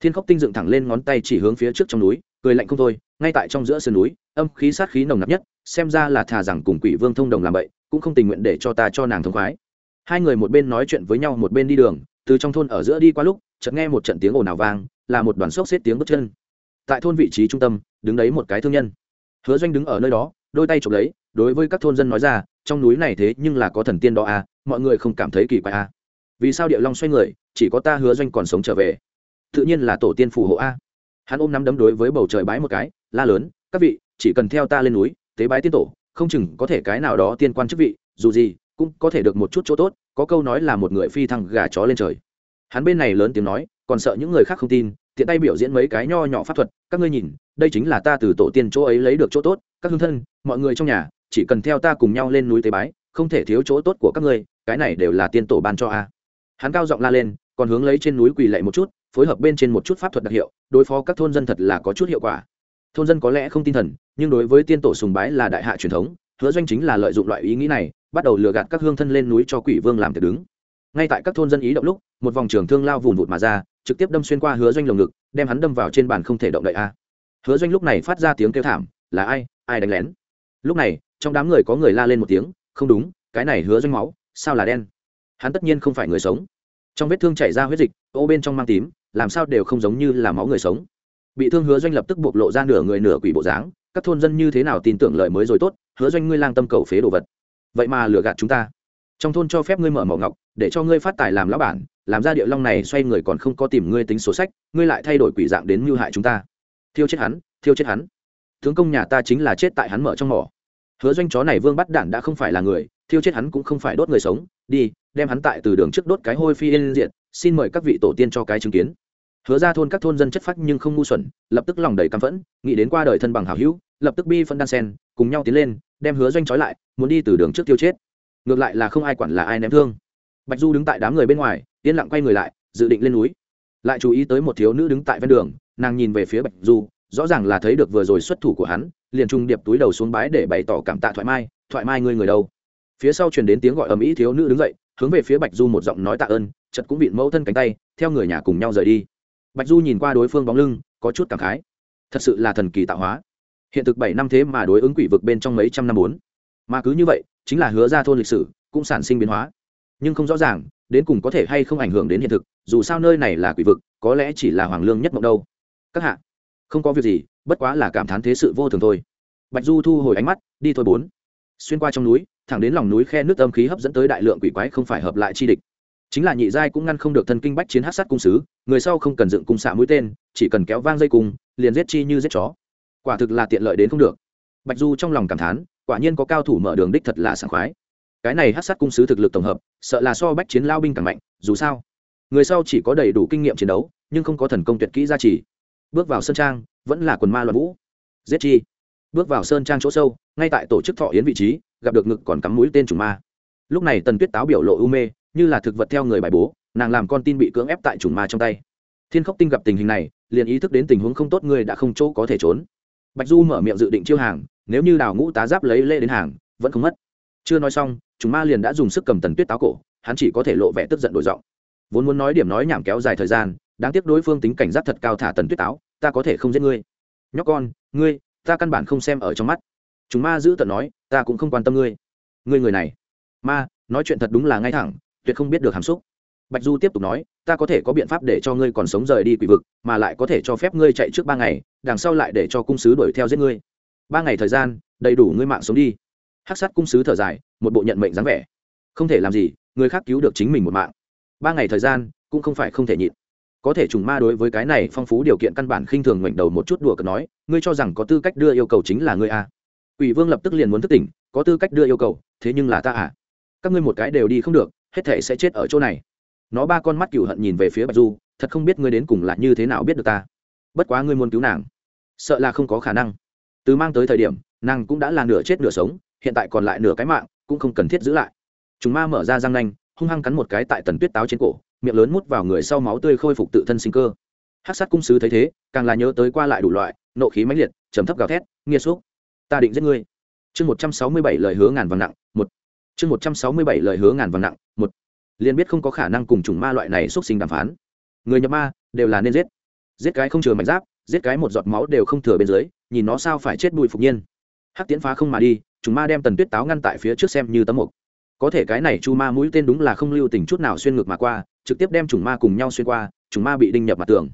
Thiên khốc tinh dựng thẳng lên ngón tay chỉ hướng phía trước trong núi cười lạnh không thôi, ngay tại trong giữa sườn núi, âm khí sát khí nồng nặc nhất, xem ra là thà rằng cùng quỷ vương thông đồng làm vậy cũng không tình nguyện để cho ta cho nàng thông khoái. Hai người một bên nói chuyện với nhau một bên đi đường, từ trong thôn ở giữa đi qua lúc, chợt nghe một trận tiếng ồn ào vang, là một đoàn xốc xếp tiếng bước chân. Tại thôn vị trí trung tâm, đứng đấy một cái thương nhân. Hứa doanh đứng ở nơi đó, đôi tay chụp lấy, đối với các thôn dân nói ra, trong núi này thế nhưng là có thần tiên đó à mọi người không cảm thấy kỳ quái à. Vì sao địa long xoay người, chỉ có ta hứa doanh còn sống trở về. Tự nhiên là tổ tiên phù hộ a hắn ôm nắm đấm đối với bầu trời bái một cái, la lớn, các vị, chỉ cần theo ta lên núi, tế bái tiên tổ, không chừng có thể cái nào đó tiên quan chức vị, dù gì, cũng có thể được một chút chỗ tốt, có câu nói là một người phi thăng gà chó lên trời. Hắn bên này lớn tiếng nói, còn sợ những người khác không tin, tiện tay biểu diễn mấy cái nho nhỏ pháp thuật, các ngươi nhìn, đây chính là ta từ tổ tiên chỗ ấy lấy được chỗ tốt, các hương thân, mọi người trong nhà, chỉ cần theo ta cùng nhau lên núi tế bái, không thể thiếu chỗ tốt của các ngươi, cái này đều là tiên tổ ban cho a. Hắn cao giọng la lên, còn hướng lấy trên núi quỳ lạy một chút phối hợp bên trên một chút pháp thuật đặc hiệu, đối phó các thôn dân thật là có chút hiệu quả. Thôn dân có lẽ không tin thần, nhưng đối với tiên tổ sùng bái là đại hạ truyền thống, hứa doanh chính là lợi dụng loại ý nghĩ này, bắt đầu lừa gạt các hương thân lên núi cho quỷ vương làm tiệc đứng. Ngay tại các thôn dân ý động lúc, một vòng trường thương lao vùn vụt mà ra, trực tiếp đâm xuyên qua hứa doanh lồng ngực, đem hắn đâm vào trên bàn không thể động đậy a. Hứa doanh lúc này phát ra tiếng kêu thảm, là ai? Ai đánh lén? Lúc này, trong đám người có người la lên một tiếng, không đúng, cái này hứa doanh máu, sao là đen? Hắn tất nhiên không phải người sống. Trong vết thương chảy ra huyết dịch, ô bên trong mang tím làm sao đều không giống như là máu người sống. Bị thương hứa doanh lập tức bộc lộ ra nửa người nửa quỷ bộ dáng, các thôn dân như thế nào tin tưởng lời mới rồi tốt, hứa doanh ngươi lang tâm cầu phế đồ vật. Vậy mà lừa gạt chúng ta. Trong thôn cho phép ngươi mở mỏ ngọc, để cho ngươi phát tài làm lão bản, làm ra địa long này xoay người còn không có tìm ngươi tính số sách, ngươi lại thay đổi quỷ dạng đến mưu hại chúng ta. Thiêu chết hắn, thiêu chết hắn. Tướng công nhà ta chính là chết tại hắn mở trong mỏ. Hứa doanh chó này vương bắt đản đã không phải là người, thiêu chết hắn cũng không phải đốt người sống. Đi, đem hắn tại từ đường trước đốt cái hôi phi yên diện, xin mời các vị tổ tiên cho cái chứng kiến hứa ra thôn các thôn dân chất phác nhưng không ngu xuẩn, lập tức lòng đầy căm phẫn, nghĩ đến qua đời thân bằng hảo hữu, lập tức bi phân đan sen, cùng nhau tiến lên, đem hứa doanh trói lại, muốn đi từ đường trước tiêu chết. Ngược lại là không ai quản là ai ném thương. Bạch du đứng tại đám người bên ngoài, yên lặng quay người lại, dự định lên núi. Lại chú ý tới một thiếu nữ đứng tại ven đường, nàng nhìn về phía bạch du, rõ ràng là thấy được vừa rồi xuất thủ của hắn, liền trung điệp túi đầu xuống bái để bày tỏ cảm tạ thoại mai thoại mai ngươi người đâu? Phía sau truyền đến tiếng gọi ầm ĩ thiếu nữ đứng dậy, hướng về phía bạch du một giọng nói tạ ơn chật cũng bị mẫu thân cánh tay, theo người nhà cùng nhau rời đi bạch du nhìn qua đối phương bóng lưng, có chút cảm khái. Thật sự là thần kỳ tạo hóa. Hiện thực bảy năm thế mà đối ứng quỷ vực bên trong mấy trăm năm bốn. Mà cứ như vậy, chính là hứa ra thôn lịch sử, cũng sản sinh biến hóa. Nhưng không rõ ràng, đến cùng có thể hay không ảnh hưởng đến hiện thực, dù sao nơi này là quỷ vực, có lẽ chỉ là hoàng lương nhất mộng đâu. Các hạ, không có việc gì, bất quá là cảm thán thế sự vô thường thôi. Bạch du thu hồi ánh mắt, đi thôi bốn. Xuyên qua trong núi, thẳng đến lòng núi khe nước âm khí hấp dẫn tới đại lượng quỷ quái không phải hợp lại chi địch chính là nhị giai cũng ngăn không được thân kinh bách chiến hát sát cung sứ, người sau không cần dựng cung xạ mũi tên, chỉ cần kéo vang dây cung, liền giết chi như giết chó. Quả thực là tiện lợi đến không được. Bạch du trong lòng cảm thán, quả nhiên có cao thủ mở đường đích thật là sảng khoái. Cái này hát sát cung sứ thực lực tổng hợp, sợ là so bách chiến lao binh càng mạnh, dù sao, người sau chỉ có đầy đủ kinh nghiệm chiến đấu, nhưng không có thần công tuyệt kỹ gia trì. Bước vào sơn trang, vẫn là quần ma loạn vũ. Giết chi. Bước vào sơn trang chỗ sâu, ngay tại tổ chức thọ yến vị trí, gặp được ngực còn cắm mũi tên trùng ma. Lúc này tần tuyết táo biểu lộ u mê như là thực vật theo người bài bố, nàng làm con tin bị cưỡng ép tại chủng ma trong tay. Thiên khốc tinh gặp tình hình này, liền ý thức đến tình huống không tốt người đã không chỗ có thể trốn. Bạch du mở miệng dự định chiêu hàng, nếu như đào ngũ tá giáp lấy lê đến hàng, vẫn không mất. Chưa nói xong chúng ma liền đã dùng sức cầm tần tuyết táo cổ, hắn chỉ có thể lộ vẻ tức giận đổi giọng. Vốn muốn nói điểm nói nhảm kéo dài thời gian, đáng tiếc đối phương tính cảnh giác thật cao thả tần tuyết táo, ta có thể không giết ngươi. Nhóc con, ngươi, ta căn bản không xem ở trong mắt. Chúng ma giữ tận nói, ta cũng không quan tâm ngươi. Ngươi người này. Ma, nói chuyện thật đúng là ngay thẳng tuyệt không biết được hàm xúc. Bạch du tiếp tục nói, ta có thể có biện pháp để cho ngươi còn sống rời đi quỷ vực, mà lại có thể cho phép ngươi chạy trước ba ngày, đằng sau lại để cho cung sứ đuổi theo giết ngươi. Ba ngày thời gian, đầy đủ ngươi mạng sống đi. Hắc sát cung sứ thở dài, một bộ nhận mệnh dáng vẻ. Không thể làm gì, người khác cứu được chính mình một mạng. Ba ngày thời gian, cũng không phải không thể nhịn. Có thể trùng ma đối với cái này phong phú điều kiện căn bản khinh thường ngoảnh đầu một chút đùa cợt nói, ngươi cho rằng có tư cách đưa yêu cầu chính là ngươi a à. ủy vương lập tức liền muốn thức tỉnh, có tư cách đưa yêu cầu, thế nhưng là ta à? Các ngươi một cái đều đi không được hết thể sẽ chết ở chỗ này. Nó ba con mắt cựu hận nhìn về phía bạch du, thật không biết ngươi đến cùng là như thế nào biết được ta. Bất quá ngươi muốn cứu nàng, sợ là không có khả năng. Từ mang tới thời điểm, nàng cũng đã là nửa chết nửa sống, hiện tại còn lại nửa cái mạng, cũng không cần thiết giữ lại. Chúng ma mở ra răng nanh, hung hăng cắn một cái tại tần tuyết táo trên cổ, miệng lớn mút vào người sau máu tươi khôi phục tự thân sinh cơ. Hát sát cung sứ thấy thế, càng là nhớ tới qua lại đủ loại, nộ khí mãnh liệt chấm thấp gào thét, nghiệt xúc, ta định giết ngươi. Chương một trăm sáu mươi bảy lời hứa ngàn vàng nặng, một chương một trăm sáu mươi bảy lời hứa ngàn vàng nặng, một. Liền biết không có khả năng cùng chủng ma loại này xuất sinh đàm phán. Người nhập ma đều là nên giết. Giết cái không chừa mảnh giáp, giết cái một giọt máu đều không thừa bên dưới, nhìn nó sao phải chết bụi phục nhiên. Hắc tiến phá không mà đi chúng ma đem tần tuyết táo ngăn tại phía trước xem như tấm mục. Có thể cái này chu ma mũi tên đúng là không lưu tình chút nào xuyên ngược mà qua, trực tiếp đem chủng ma cùng nhau xuyên qua, chủng ma bị đinh nhập mặt tường.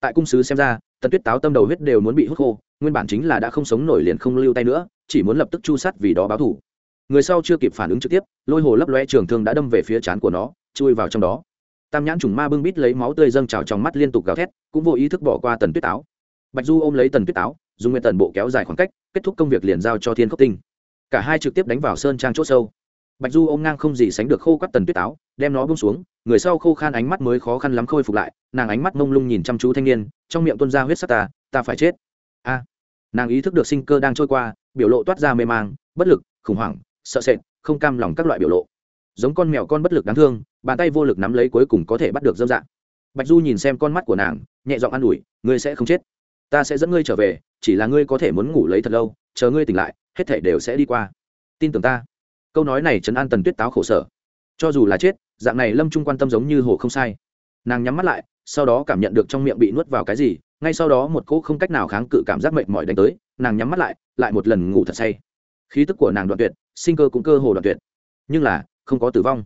Tại cung sứ xem ra, tần tuyết táo tâm đầu huyết đều muốn bị hút khô, nguyên bản chính là đã không sống nổi liền không lưu tay nữa, chỉ muốn lập tức chu sát vì đó báo thủ người sau chưa kịp phản ứng trực tiếp, lôi hồ lấp loe trường thương đã đâm về phía trán của nó, chui vào trong đó. Tam nhãn trùng ma bưng bít lấy máu tươi dâng trào trong mắt liên tục gào thét, cũng vô ý thức bỏ qua tần tuyết táo bạch du ôm lấy tần tuyết táo dùng nguyên tần bộ kéo dài khoảng cách, kết thúc công việc liền giao cho thiên khốc tinh. Cả hai trực tiếp đánh vào sơn trang c h ỗ sâu. Bạch du ôm ngang không gì sánh được khô các tần tuyết táo đem nó bông xuống, người sau khô khan ánh mắt mới khó khăn lắm khôi phục lại, nàng ánh mắt mông lung nhìn chăm chú thanh niên, trong miệng tuân ra huyết sắc ta ta phải chết. A. Nàng ý thức được sinh cơ đang trôi qua, biểu lộ toát ra mê mang, bất lực, khủng hoảng sợ sệt, không cam lòng các loại biểu lộ. Giống con mèo con bất lực đáng thương, bàn tay vô lực nắm lấy cuối cùng có thể bắt được dâm dạng. Bạch du nhìn xem con mắt của nàng, nhẹ giọng an ủi, ngươi sẽ không chết. Ta sẽ dẫn ngươi trở về, chỉ là ngươi có thể muốn ngủ lấy thật lâu, chờ ngươi tỉnh lại, hết thể đều sẽ đi qua. Tin tưởng ta. Câu nói này trấn an tần tuyết táo khổ sở. Cho dù là chết, dạng này lâm trung quan tâm giống như hồ không sai. Nàng nhắm mắt lại, sau đó cảm nhận được trong miệng bị nuốt vào cái gì, ngay sau đó một cỗ không cách nào kháng cự cảm giác mệt mỏi đánh tới, nàng nhắm mắt lại lại một lần ngủ thật say khí tức của nàng đoạn tuyệt, sinh cơ cũng cơ hồ đoạn tuyệt. Nhưng là, không có tử vong,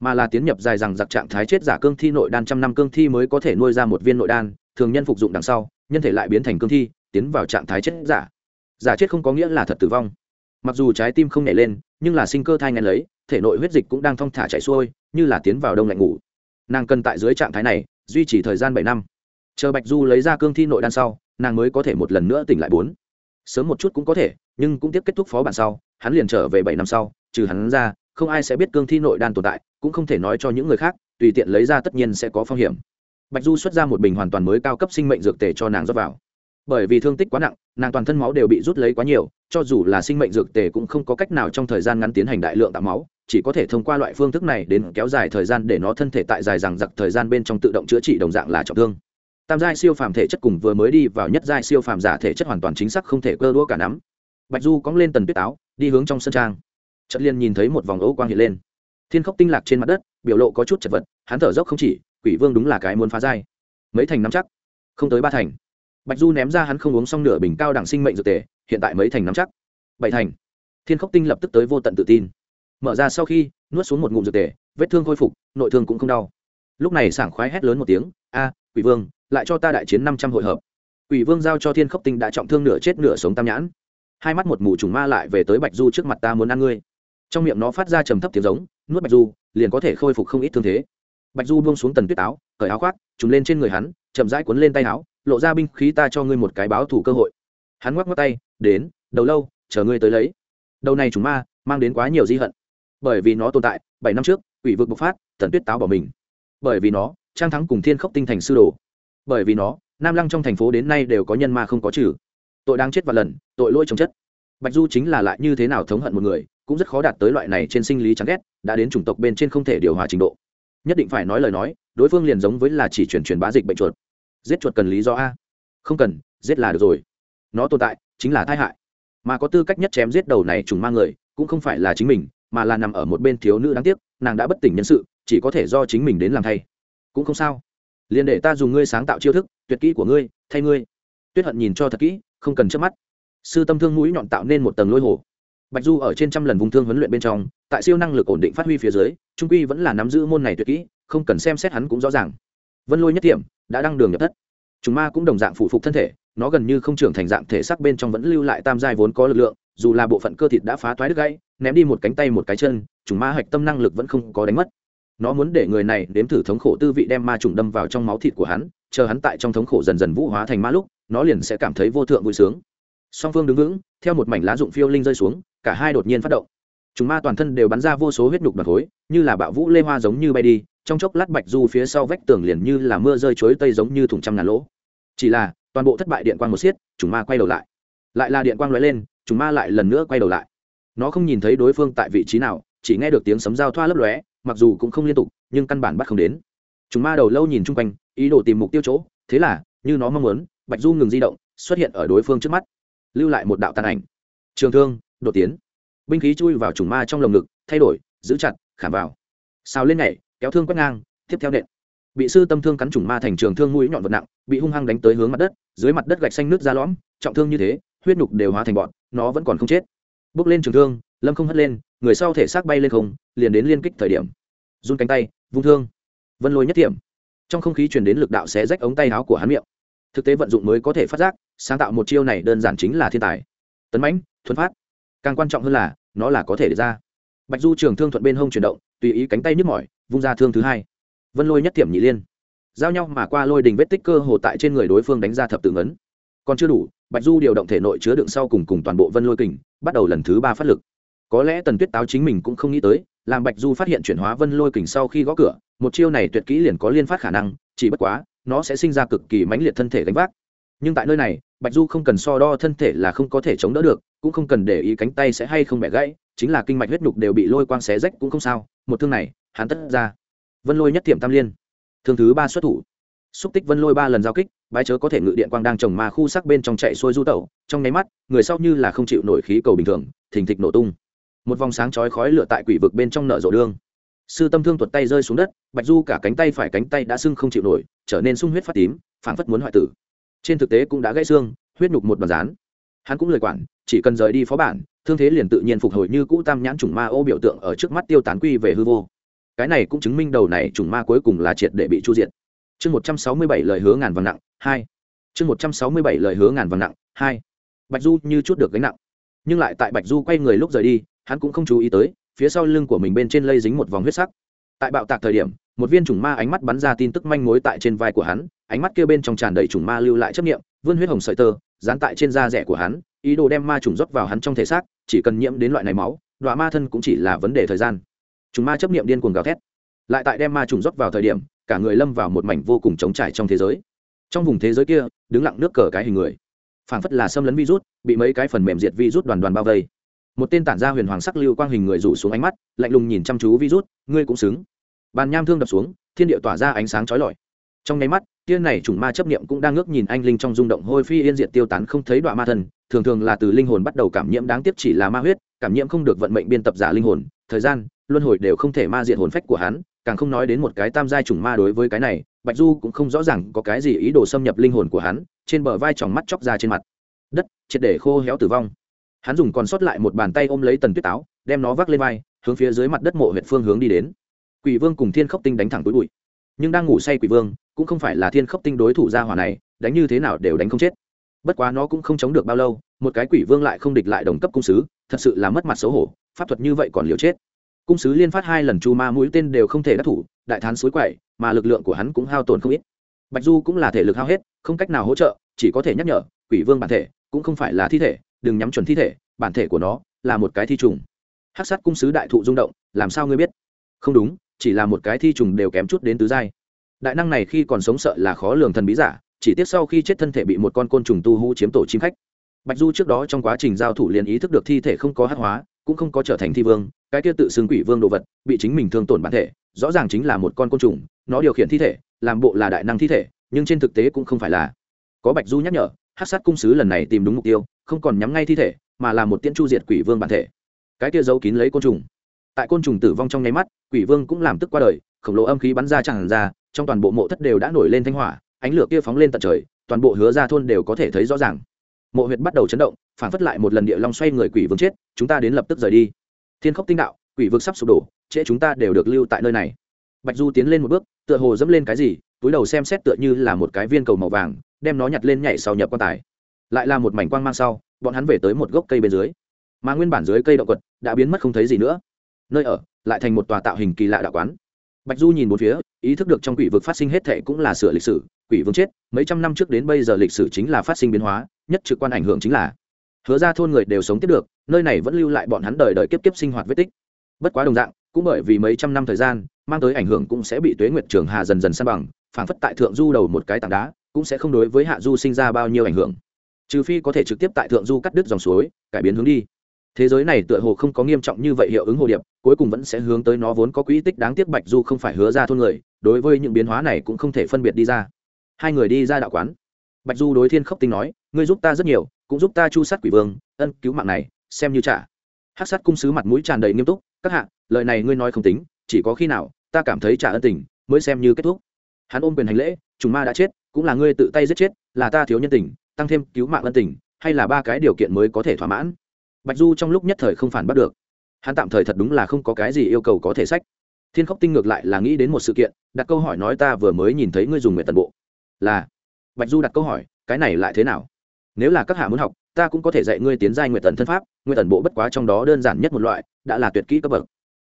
mà là tiến nhập dài rằng giặc trạng thái chết giả cương thi nội đan trăm năm cương thi mới có thể nuôi ra một viên nội đan, thường nhân phục dụng đằng sau, nhân thể lại biến thành cương thi, tiến vào trạng thái chết giả. Giả chết không có nghĩa là thật tử vong. Mặc dù trái tim không nhảy lên, nhưng là sinh cơ thai ngăn lấy, thể nội huyết dịch cũng đang thong thả chạy xuôi, như là tiến vào đông lạnh ngủ. Nàng cần tại dưới trạng thái này, duy trì thời gian bảy năm. Chờ bạch du lấy ra cương thi nội đan sau, nàng mới có thể một lần nữa tỉnh lại bốn. Sớm một chút cũng có thể nhưng cũng tiếp kết thúc phó bản sau, hắn liền trở về bảy năm sau, trừ hắn ra, không ai sẽ biết cương thi nội đan tồn tại, cũng không thể nói cho những người khác, tùy tiện lấy ra tất nhiên sẽ có phong hiểm. Bạch du xuất ra một bình hoàn toàn mới cao cấp sinh mệnh dược tề cho nàng rót vào. Bởi vì thương tích quá nặng, nàng toàn thân máu đều bị rút lấy quá nhiều, cho dù là sinh mệnh dược tề cũng không có cách nào trong thời gian ngắn tiến hành đại lượng tạo máu, chỉ có thể thông qua loại phương thức này đến kéo dài thời gian để nó thân thể tại dài rằng giặc thời gian bên trong tự động chữa trị đồng dạng là trọng thương. Tam giai siêu phàm thể chất cùng vừa mới đi vào nhất giai siêu phàm giả thể chất hoàn toàn chính xác không thể cơ đũa cả nắm bạch du cóng lên tần tuyết áo, đi hướng trong sân trang. Trận liên nhìn thấy một vòng ấu quang hiện lên. Thiên khốc tinh lạc trên mặt đất, biểu lộ có chút chật vật, hắn thở dốc không chỉ, quỷ vương đúng là cái muốn phá giai. Mấy thành nắm chắc, không tới ba thành. Bạch du ném ra hắn không uống xong nửa bình cao đẳng sinh mệnh dược tề, hiện tại mấy thành nắm chắc. Bảy thành. Thiên khốc tinh lập tức tới vô tận tự tin. Mở ra sau khi, nuốt xuống một ngụm dược tề, vết thương khôi phục, nội thương cũng không đau. Lúc này sảng khoái hét lớn một tiếng, a, quỷ vương, lại cho ta đại chiến năm trăm hội hợp. Quỷ vương giao cho thiên khốc tinh đã trọng thương nửa chết nửa sống tam nhãn hai mắt một mù trùng ma lại về tới bạch du trước mặt ta muốn ăn ngươi. Trong miệng nó phát ra trầm thấp tiếng giống, nuốt bạch du, liền có thể khôi phục không ít thương thế. Bạch du buông xuống tần tuyết áo, cởi áo khoác trùng lên trên người hắn, chậm rãi cuốn lên tay áo, lộ ra binh khí ta cho ngươi một cái báo thủ cơ hội. Hắn ngoắc ngoắc tay, đến, đầu lâu, chờ ngươi tới lấy. Đầu này trùng ma, mang đến quá nhiều di hận. Bởi vì nó tồn tại, bảy năm trước ủy vực bộc phát, tần tuyết táo bỏ mình. Bởi vì nó, trang thắng cùng thiên khốc tinh thành sư đồ. Bởi vì nó, nam lăng trong thành phố đến nay đều có nhân ma không có trừ tội đang chết và lần, tội lỗi chống chất. Bạch du chính là lại như thế nào thống hận một người, cũng rất khó đạt tới loại này trên sinh lý chán ghét, đã đến chủng tộc bên trên không thể điều hòa trình độ. Nhất định phải nói lời nói, đối phương liền giống với là chỉ chuyển truyền bá dịch bệnh chuột. Giết chuột cần lý do a. Không cần, giết là được rồi. Nó tồn tại, chính là tai hại. Mà có tư cách nhất chém giết đầu này trùng mang người, cũng không phải là chính mình, mà là nằm ở một bên thiếu nữ đáng tiếc, nàng đã bất tỉnh nhân sự, chỉ có thể do chính mình đến làm thay. Cũng không sao. Liền để ta dùng ngươi sáng tạo chiêu thức, tuyệt kỹ của ngươi, thay ngươi. Tuyết hận nhìn cho thật kỹ không cần chớp mắt. Sư tâm thương mũi nhọn tạo nên một tầng lôi hồ. Bạch du ở trên trăm lần vùng thương huấn luyện bên trong, tại siêu năng lực ổn định phát huy phía dưới, trung quy vẫn là nắm giữ môn này tuyệt kỹ, không cần xem xét hắn cũng rõ ràng. Vân lôi nhất điểm đã đăng đường nhập thất. Chúng ma cũng đồng dạng phụ phục thân thể, nó gần như không trưởng thành dạng thể xác bên trong vẫn lưu lại tam giai vốn có lực lượng, dù là bộ phận cơ thịt đã phá toái đứt gãy, ném đi một cánh tay một cái chân chúng ma hạch tâm năng lực vẫn không có đánh mất. Nó muốn để người này nếm thử thống khổ tư vị đem ma trùng đâm vào trong máu thịt của hắn, chờ hắn tại trong thống khổ dần dần vũ hóa thành ma lúc nó liền sẽ cảm thấy vô thượng vui sướng. Song phương đứng vững, theo một mảnh lá dụng phiêu linh rơi xuống, cả hai đột nhiên phát động. Chúng ma toàn thân đều bắn ra vô số huyết nhục đoạt khối, như là bạo vũ lê hoa giống như bay đi, trong chốc lát bạch du phía sau vách tường liền như là mưa rơi chối tây giống như thùng trăm ngàn lỗ. Chỉ là, toàn bộ thất bại điện quang một xiết, chúng ma quay đầu lại. Lại là điện quang lóe lên, chúng ma lại lần nữa quay đầu lại. Nó không nhìn thấy đối phương tại vị trí nào, chỉ nghe được tiếng sấm giao thoa lấp lóe, mặc dù cũng không liên tục, nhưng căn bản bắt không đến. Chúng ma đầu lâu nhìn chung quanh, ý đồ tìm mục tiêu chỗ, thế là, như nó mong muốn bạch du ngừng di động, xuất hiện ở đối phương trước mắt. Lưu lại một đạo tàn ảnh. Trường thương, đột tiến. Binh khí chui vào trùng ma trong lồng ngực, thay đổi, giữ chặt, khảm vào. Xào lên nhảy, kéo thương quét ngang, tiếp theo nện. Bị sư tâm thương cắn trùng ma thành trường thương mũi nhọn vật nặng, bị hung hăng đánh tới hướng mặt đất, dưới mặt đất gạch xanh nước ra lõm, trọng thương như thế, huyết nhục đều hóa thành bọn, nó vẫn còn không chết. Bước lên trường thương, lâm không hất lên, người sau thể xác bay lên không, liền đến liên kích thời điểm. Run cánh tay, vung thương. Vân lôi nhất điểm trong không khí truyền đến lực đạo xé rách ống tay áo của hắn miệng thực tế vận dụng mới có thể phát giác, sáng tạo một chiêu này đơn giản chính là thiên tài. Tấn mãnh, thuấn phát. Càng quan trọng hơn là, nó là có thể để ra. Bạch du trường thương thuận bên hông chuyển động, tùy ý cánh tay nhức mỏi, vung ra thương thứ hai. Vân lôi nhất tiệm nhị liên. Giao nhau mà qua lôi đình vết tích cơ hồ tại trên người đối phương đánh ra thập tự ngấn. Còn chưa đủ, bạch du điều động thể nội chứa đựng sau cùng cùng toàn bộ vân lôi kình, bắt đầu lần thứ ba phát lực. Có lẽ tần tuyết táo chính mình cũng không nghĩ tới làm bạch du phát hiện chuyển hóa vân lôi kình sau khi gõ cửa, một chiêu này tuyệt kỹ liền có liên phát khả năng, chỉ bất quá, nó sẽ sinh ra cực kỳ mãnh liệt thân thể gánh vác. Nhưng tại nơi này, bạch du không cần so đo thân thể là không có thể chống đỡ được, cũng không cần để ý cánh tay sẽ hay không bẻ gãy, chính là kinh mạch huyết nhục đều bị lôi quang xé rách cũng không sao, một thương này, hắn tất ra. Vân lôi nhất tiệm tam liên. Thương thứ ba xuất thủ. Xúc tích vân lôi ba lần giao kích, bái chớ có thể ngự điện quang đang trồng mà khu sắc bên trong chạy xuôi du tẩu, trong nháy mắt, người sau như là không chịu nổi khí cầu bình thường, thình thịch nổ tung một vòng sáng chói khói lửa tại quỷ vực bên trong nợ rộ đương. Sư tâm thương tuột tay rơi xuống đất, bạch du cả cánh tay phải cánh tay đã sưng không chịu nổi, trở nên sung huyết phát tím, phảng phất muốn hoại tử. Trên thực tế cũng đã gãy xương, huyết nhục một bàn rán. Hắn cũng lời quản, chỉ cần rời đi phó bản, thương thế liền tự nhiên phục hồi như cũ tam nhãn chủng ma ô biểu tượng ở trước mắt tiêu tán quy về hư vô. Cái này cũng chứng minh đầu này chủng ma cuối cùng là triệt để bị chu diệt. Chương một trăm sáu mươi bảy lời hứa ngàn vàng nặng, hai. Chương một trăm sáu mươi bảy lời hứa ngàn vàng nặng, hai. Bạch du như chút được gánh nặng. Nhưng lại tại bạch du quay người lúc rời đi hắn cũng không chú ý tới, phía sau lưng của mình bên trên lây dính một vòng huyết sắc. Tại bạo tạc thời điểm, một viên chủng ma ánh mắt bắn ra tin tức manh mối tại trên vai của hắn, ánh mắt kia bên trong tràn đầy chủng ma lưu lại chấp nghiệm vươn huyết hồng sợi tơ, dán tại trên da rẻ của hắn, ý đồ đem ma trùng rót vào hắn trong thể xác, chỉ cần nhiễm đến loại này máu, đọa ma thân cũng chỉ là vấn đề thời gian. Chúng ma chấp nghiệm điên cuồng gào thét. Lại tại đem ma trùng rót vào thời điểm, cả người lâm vào một mảnh vô cùng trống trải trong thế giới. Trong vùng thế giới kia, đứng lặng nước cờ cái hình người. Phảng phất là xâm lấn virus, bị mấy cái phần mềm diệt virus đoàn đoàn bao vây một tên tản ra huyền hoàng sắc lưu quang hình người rủ xuống ánh mắt, lạnh lùng nhìn chăm chú virus, ngươi cũng xứng. Bàn nham thương đập xuống, thiên địa tỏa ra ánh sáng chói lọi. Trong nháy mắt tiên này chủng ma chấp niệm cũng đang ngước nhìn anh linh trong rung động hôi phi yên diệt tiêu tán không thấy đoạn ma thần, thường thường là từ linh hồn bắt đầu cảm nhiễm đáng tiếc chỉ là ma huyết, cảm nhiễm không được vận mệnh biên tập giả linh hồn, thời gian, luân hồi đều không thể ma diện hồn phách của hắn, càng không nói đến một cái tam giai chủng ma đối với cái này, bạch du cũng không rõ ràng có cái gì ý đồ xâm nhập linh hồn của hắn, trên bờ vai tròng mắt chóc ra trên mặt. Đất, triệt để khô héo tử vong hắn dùng còn sót lại một bàn tay ôm lấy tần tuyết táo, đem nó vác lên vai, hướng phía dưới mặt đất mộ huyện phương hướng đi đến. Quỷ vương cùng thiên khốc tinh đánh thẳng túi bụi. Nhưng đang ngủ say quỷ vương, cũng không phải là thiên khốc tinh đối thủ gia hỏa này, đánh như thế nào đều đánh không chết. Bất quá nó cũng không chống được bao lâu, một cái quỷ vương lại không địch lại đồng cấp cung sứ, thật sự là mất mặt xấu hổ, pháp thuật như vậy còn liều chết. Cung sứ liên phát hai lần chu ma mũi tên đều không thể đắc thủ, đại thán suối quậy, mà lực lượng của hắn cũng hao tổn không ít. Bạch du cũng là thể lực hao hết, không cách nào hỗ trợ, chỉ có thể nhắc nhở, quỷ vương bản thể cũng không phải là thi thể đừng nhắm chuẩn thi thể, bản thể của nó là một cái thi trùng. Hát sát cung sứ đại thụ rung động, làm sao ngươi biết? Không đúng, chỉ là một cái thi trùng đều kém chút đến tứ giai. Đại năng này khi còn sống sợ là khó lường thần bí giả, chỉ tiếc sau khi chết thân thể bị một con côn trùng tu hú chiếm tổ chim khách. Bạch du trước đó trong quá trình giao thủ liền ý thức được thi thể không có hát hóa, cũng không có trở thành thi vương, cái kia tự xưng quỷ vương đồ vật, bị chính mình thương tổn bản thể, rõ ràng chính là một con côn trùng, nó điều khiển thi thể, làm bộ là đại năng thi thể, nhưng trên thực tế cũng không phải là. Có bạch du nhắc nhở hát sát cung sứ lần này tìm đúng mục tiêu không còn nhắm ngay thi thể, mà là một tiễn chu diệt quỷ vương bản thể. Cái kia giấu kín lấy côn trùng. Tại côn trùng tử vong trong nháy mắt, quỷ vương cũng làm tức qua đời, khổng lồ âm khí bắn ra tràn ra, trong toàn bộ mộ thất đều đã nổi lên thanh hỏa, ánh lửa kia phóng lên tận trời, toàn bộ hứa ra thôn đều có thể thấy rõ ràng. Mộ huyệt bắt đầu chấn động, phản phất lại một lần địa long xoay người quỷ vương chết, chúng ta đến lập tức rời đi. Thiên khốc tinh đạo, quỷ vực sắp sụp đổ, trễ chúng ta đều được lưu tại nơi này. Bạch du tiến lên một bước, tựa hồ dẫm lên cái gì, túi đầu xem xét tựa như là một cái viên cầu màu vàng, đem nó nhặt lên nhảy sau nhập quan tài lại là một mảnh quang mang sau, bọn hắn về tới một gốc cây bên dưới. Mà nguyên bản dưới cây động quật đã biến mất không thấy gì nữa. Nơi ở lại thành một tòa tạo hình kỳ lạ đạo quán. Bạch du nhìn một phía, ý thức được trong quỷ vực phát sinh hết thệ cũng là sửa lịch sử, quỷ vương chết, mấy trăm năm trước đến bây giờ lịch sử chính là phát sinh biến hóa, nhất trực quan ảnh hưởng chính là hứa ra thôn người đều sống tiếp được, nơi này vẫn lưu lại bọn hắn đời đời kiếp kiếp sinh hoạt vết tích. Bất quá đồng dạng, cũng bởi vì mấy trăm năm thời gian, mang tới ảnh hưởng cũng sẽ bị tuế nguyệt trường hà dần dần san bằng, phảng phất tại thượng du đầu một cái tảng đá, cũng sẽ không đối với hạ du sinh ra bao nhiêu ảnh hưởng trừ phi có thể trực tiếp tại thượng du cắt đứt dòng suối, cải biến hướng đi. Thế giới này tựa hồ không có nghiêm trọng như vậy hiệu ứng hồ điệp, cuối cùng vẫn sẽ hướng tới nó vốn có quỹ tích đáng tiếc bạch du không phải hứa ra thôn người, đối với những biến hóa này cũng không thể phân biệt đi ra. Hai người đi ra đạo quán. Bạch du đối thiên khốc tinh nói, ngươi giúp ta rất nhiều, cũng giúp ta chu sát quỷ vương, ân, cứu mạng này, xem như trả. Hát sát cung sứ mặt mũi tràn đầy nghiêm túc, các hạ, lời này ngươi nói không tính, chỉ có khi nào, ta cảm thấy trả ân tình, mới xem như kết thúc. Hắn ôm quyền hành lễ, trùng ma đã chết, cũng là ngươi tự tay giết chết, là ta thiếu nhân tình tăng thêm cứu mạng ân tình, hay là ba cái điều kiện mới có thể thỏa mãn? Bạch du trong lúc nhất thời không phản bắt được. Hắn tạm thời thật đúng là không có cái gì yêu cầu có thể sách. Thiên khốc tinh ngược lại là nghĩ đến một sự kiện, đặt câu hỏi nói ta vừa mới nhìn thấy ngươi dùng nguyện tần bộ. Là. Bạch du đặt câu hỏi, cái này lại thế nào? Nếu là các hạ muốn học, ta cũng có thể dạy ngươi tiến giai nguyện tần thân pháp, nguyện tần bộ bất quá trong đó đơn giản nhất một loại, đã là tuyệt kỹ cấp bậc.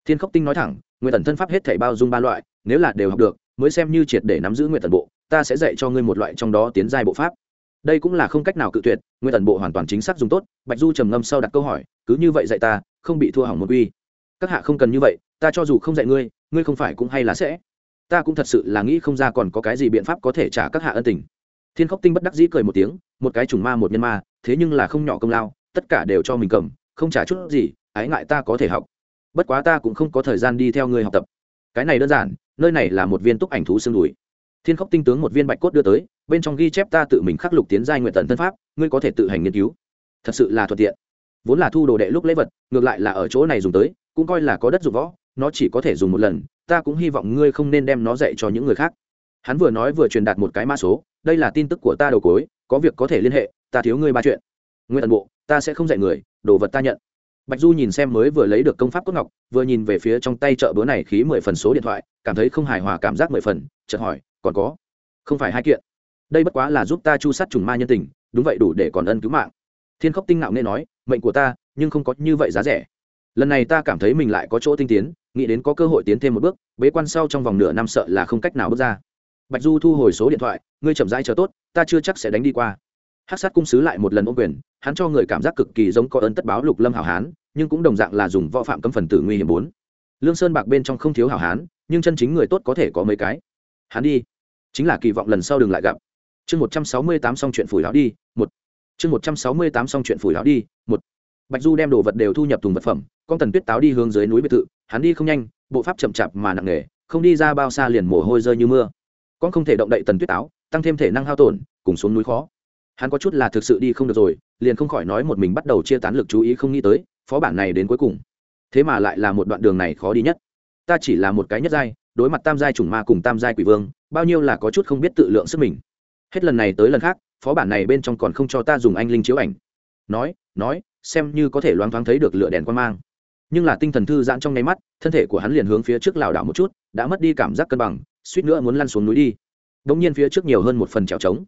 Thiên khốc tinh nói thẳng, nguyện tần thân pháp hết thể bao dung ba loại, nếu là đều học được, mới xem như triệt để nắm giữ nguyện tần bộ, ta sẽ dạy cho ngươi một loại trong đó tiến giai bộ pháp đây cũng là không cách nào cự tuyệt, nguyên tần bộ hoàn toàn chính xác dùng tốt, bạch du trầm ngâm sau đặt câu hỏi, cứ như vậy dạy ta, không bị thua hỏng một uy các hạ không cần như vậy, ta cho dù không dạy ngươi ngươi không phải cũng hay là sẽ. Ta cũng thật sự là nghĩ không ra còn có cái gì biện pháp có thể trả các hạ ân tình. Thiên khốc tinh bất đắc dĩ cười một tiếng, một cái trùng ma một nhân ma, thế nhưng là không nhỏ công lao, tất cả đều cho mình cầm, không trả chút gì, ái ngại ta có thể học. Bất quá ta cũng không có thời gian đi theo ngươi học tập. Cái này đơn giản, nơi này là một viên túc ảnh thú xương đùi thiên khốc tinh tướng một viên bạch cốt đưa tới, bên trong ghi chép ta tự mình khắc lục tiến giai nguyện tần thân pháp, ngươi có thể tự hành nghiên cứu. Thật sự là thuận tiện. Vốn là thu đồ đệ lúc lễ vật, ngược lại là ở chỗ này dùng tới, cũng coi là có đất dụng võ, nó chỉ có thể dùng một lần, ta cũng hy vọng ngươi không nên đem nó dạy cho những người khác. Hắn vừa nói vừa truyền đạt một cái mã số, đây là tin tức của ta đầu cối có việc có thể liên hệ, ta thiếu ngươi ba chuyện. Nguyên tần bộ, ta sẽ không dạy người, đồ vật ta nhận bạch du nhìn xem mới vừa lấy được công pháp cốt ngọc, vừa nhìn về phía trong tay chợ bữa này khí mười phần số điện thoại, cảm thấy không hài hòa cảm giác mười phần, chợt hỏi, còn có? Không phải hai kiện. Đây bất quá là giúp ta chu sát trùng ma nhân tình, đúng vậy đủ để còn ân cứu mạng. Thiên khốc tinh nạo nên nói, mệnh của ta, nhưng không có như vậy giá rẻ. Lần này ta cảm thấy mình lại có chỗ tinh tiến, nghĩ đến có cơ hội tiến thêm một bước, bế quan sau trong vòng nửa năm sợ là không cách nào bước ra. Bạch du thu hồi số điện thoại, ngươi chậm rãi chờ tốt, ta chưa chắc sẽ đánh đi qua hát sát cung sứ lại một lần ô quyền, hắn cho người cảm giác cực kỳ giống có ơn tất báo lục lâm hảo hán, nhưng cũng đồng dạng là dùng võ phạm cấm phần tử nguy hiểm bốn. Lương sơn bạc bên trong không thiếu hảo hán, nhưng chân chính người tốt có thể có mấy cái. Hắn đi. Chính là kỳ vọng lần sau đừng lại gặp. Chương một trăm sáu mươi tám xong chuyện phủi đó đi, một. Chương một trăm sáu mươi tám xong chuyện phủi đó đi, một. Bạch du đem đồ vật đều thu nhập thùng vật phẩm, con tần tuyết táo đi hướng dưới núi biệt thự, hắn đi không nhanh, bộ pháp chậm chạp mà nặng nề, không đi ra bao xa liền mồ hôi rơi như mưa. Con không thể động đậy tần tuyết táo, tăng thêm thể năng hao tổn, cùng xuống núi khó hắn có chút là thực sự đi không được rồi, liền không khỏi nói một mình bắt đầu chia tán lực chú ý không nghĩ tới, phó bản này đến cuối cùng. Thế mà lại là một đoạn đường này khó đi nhất. Ta chỉ là một cái nhất giai, đối mặt tam giai chủng ma cùng tam giai quỷ vương, bao nhiêu là có chút không biết tự lượng sức mình. Hết lần này tới lần khác, phó bản này bên trong còn không cho ta dùng anh linh chiếu ảnh. Nói nói, xem như có thể loáng thoáng thấy được lửa đèn quan mang. Nhưng là tinh thần thư giãn trong nháy mắt, thân thể của hắn liền hướng phía trước lảo đảo một chút, đã mất đi cảm giác cân bằng, suýt nữa muốn lăn xuống núi đi. Đ ỗ n g nhiên phía trước nhiều hơn một phần trèo trống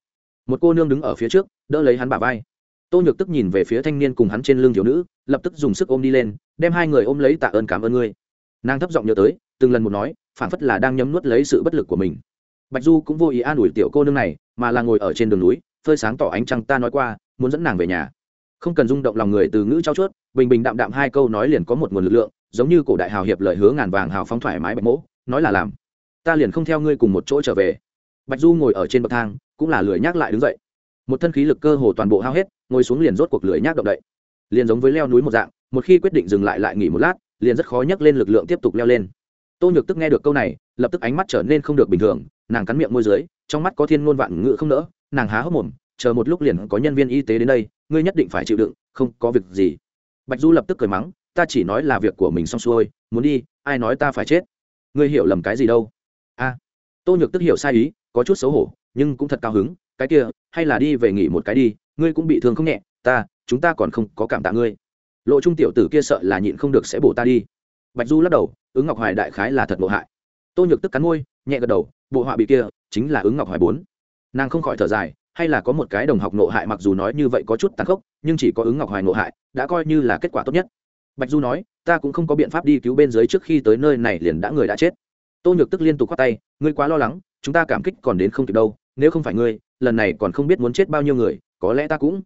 một cô nương đứng ở phía trước, đỡ lấy hắn bả vai. Tô nhược tức nhìn về phía thanh niên cùng hắn trên lưng thiếu nữ, lập tức dùng sức ôm đi lên, đem hai người ôm lấy tạ ơn cảm ơn ngươi. Nàng thấp giọng nhớ tới, từng lần một nói, phản phất là đang nhấm nuốt lấy sự bất lực của mình. Bạch du cũng vô ý an ủi tiểu cô nương này, mà là ngồi ở trên đường núi, phơi sáng tỏ ánh trăng ta nói qua, muốn dẫn nàng về nhà. Không cần rung động lòng người từ ngữ trao chuốt, bình bình đạm đạm hai câu nói liền có một nguồn lực lượng, giống như cổ đại hào hiệp lời hứa ngàn vàng hào phóng thoải mái bạch mỗ, nói là làm. Ta liền không theo ngươi cùng một chỗ trở về. Bạch du ngồi ở trên bậc thang cũng là lười nhác lại đứng dậy. Một thân khí lực cơ hồ toàn bộ hao hết, ngồi xuống liền rốt cuộc lười nhác động đậy. Liền giống với leo núi một dạng, một khi quyết định dừng lại lại nghỉ một lát, liền rất khó nhấc lên lực lượng tiếp tục leo lên. Tô nhược tức nghe được câu này, lập tức ánh mắt trở nên không được bình thường, nàng cắn miệng môi dưới, trong mắt có thiên ngôn vạn ngữ không nỡ, nàng há hốc mồm, chờ một lúc liền có nhân viên y tế đến đây, ngươi nhất định phải chịu đựng, không có việc gì. Bạch du lập tức cười mắng, ta chỉ nói là việc của mình xong xuôi, muốn đi, ai nói ta phải chết? Ngươi hiểu lầm cái gì đâu? A. Tô nhược tức hiểu sai ý, có chút xấu hổ nhưng cũng thật cao hứng, cái kia, hay là đi về nghỉ một cái đi, ngươi cũng bị thương không nhẹ, ta, chúng ta còn không có cảm tạ ngươi. Lộ trung tiểu tử kia sợ là nhịn không được sẽ bổ ta đi. Bạch du lắc đầu, ứng ngọc hoài đại khái là thật ngộ hại. Tô nhược tức cắn môi, nhẹ gật đầu, bộ họa bị kia, chính là ứng ngọc hoài bốn. Nàng không khỏi thở dài, hay là có một cái đồng học nộ hại mặc dù nói như vậy có chút tàn khốc, nhưng chỉ có ứng ngọc hoài nộ hại, đã coi như là kết quả tốt nhất. Bạch du nói, ta cũng không có biện pháp đi cứu bên dưới trước khi tới nơi này liền đã người đã chết. Tô nhược tức liên tục khoác tay, ngươi quá lo lắng chúng ta cảm kích còn đến không kịp đâu, nếu không phải ngươi, lần này còn không biết muốn chết bao nhiêu người, có lẽ ta cũng.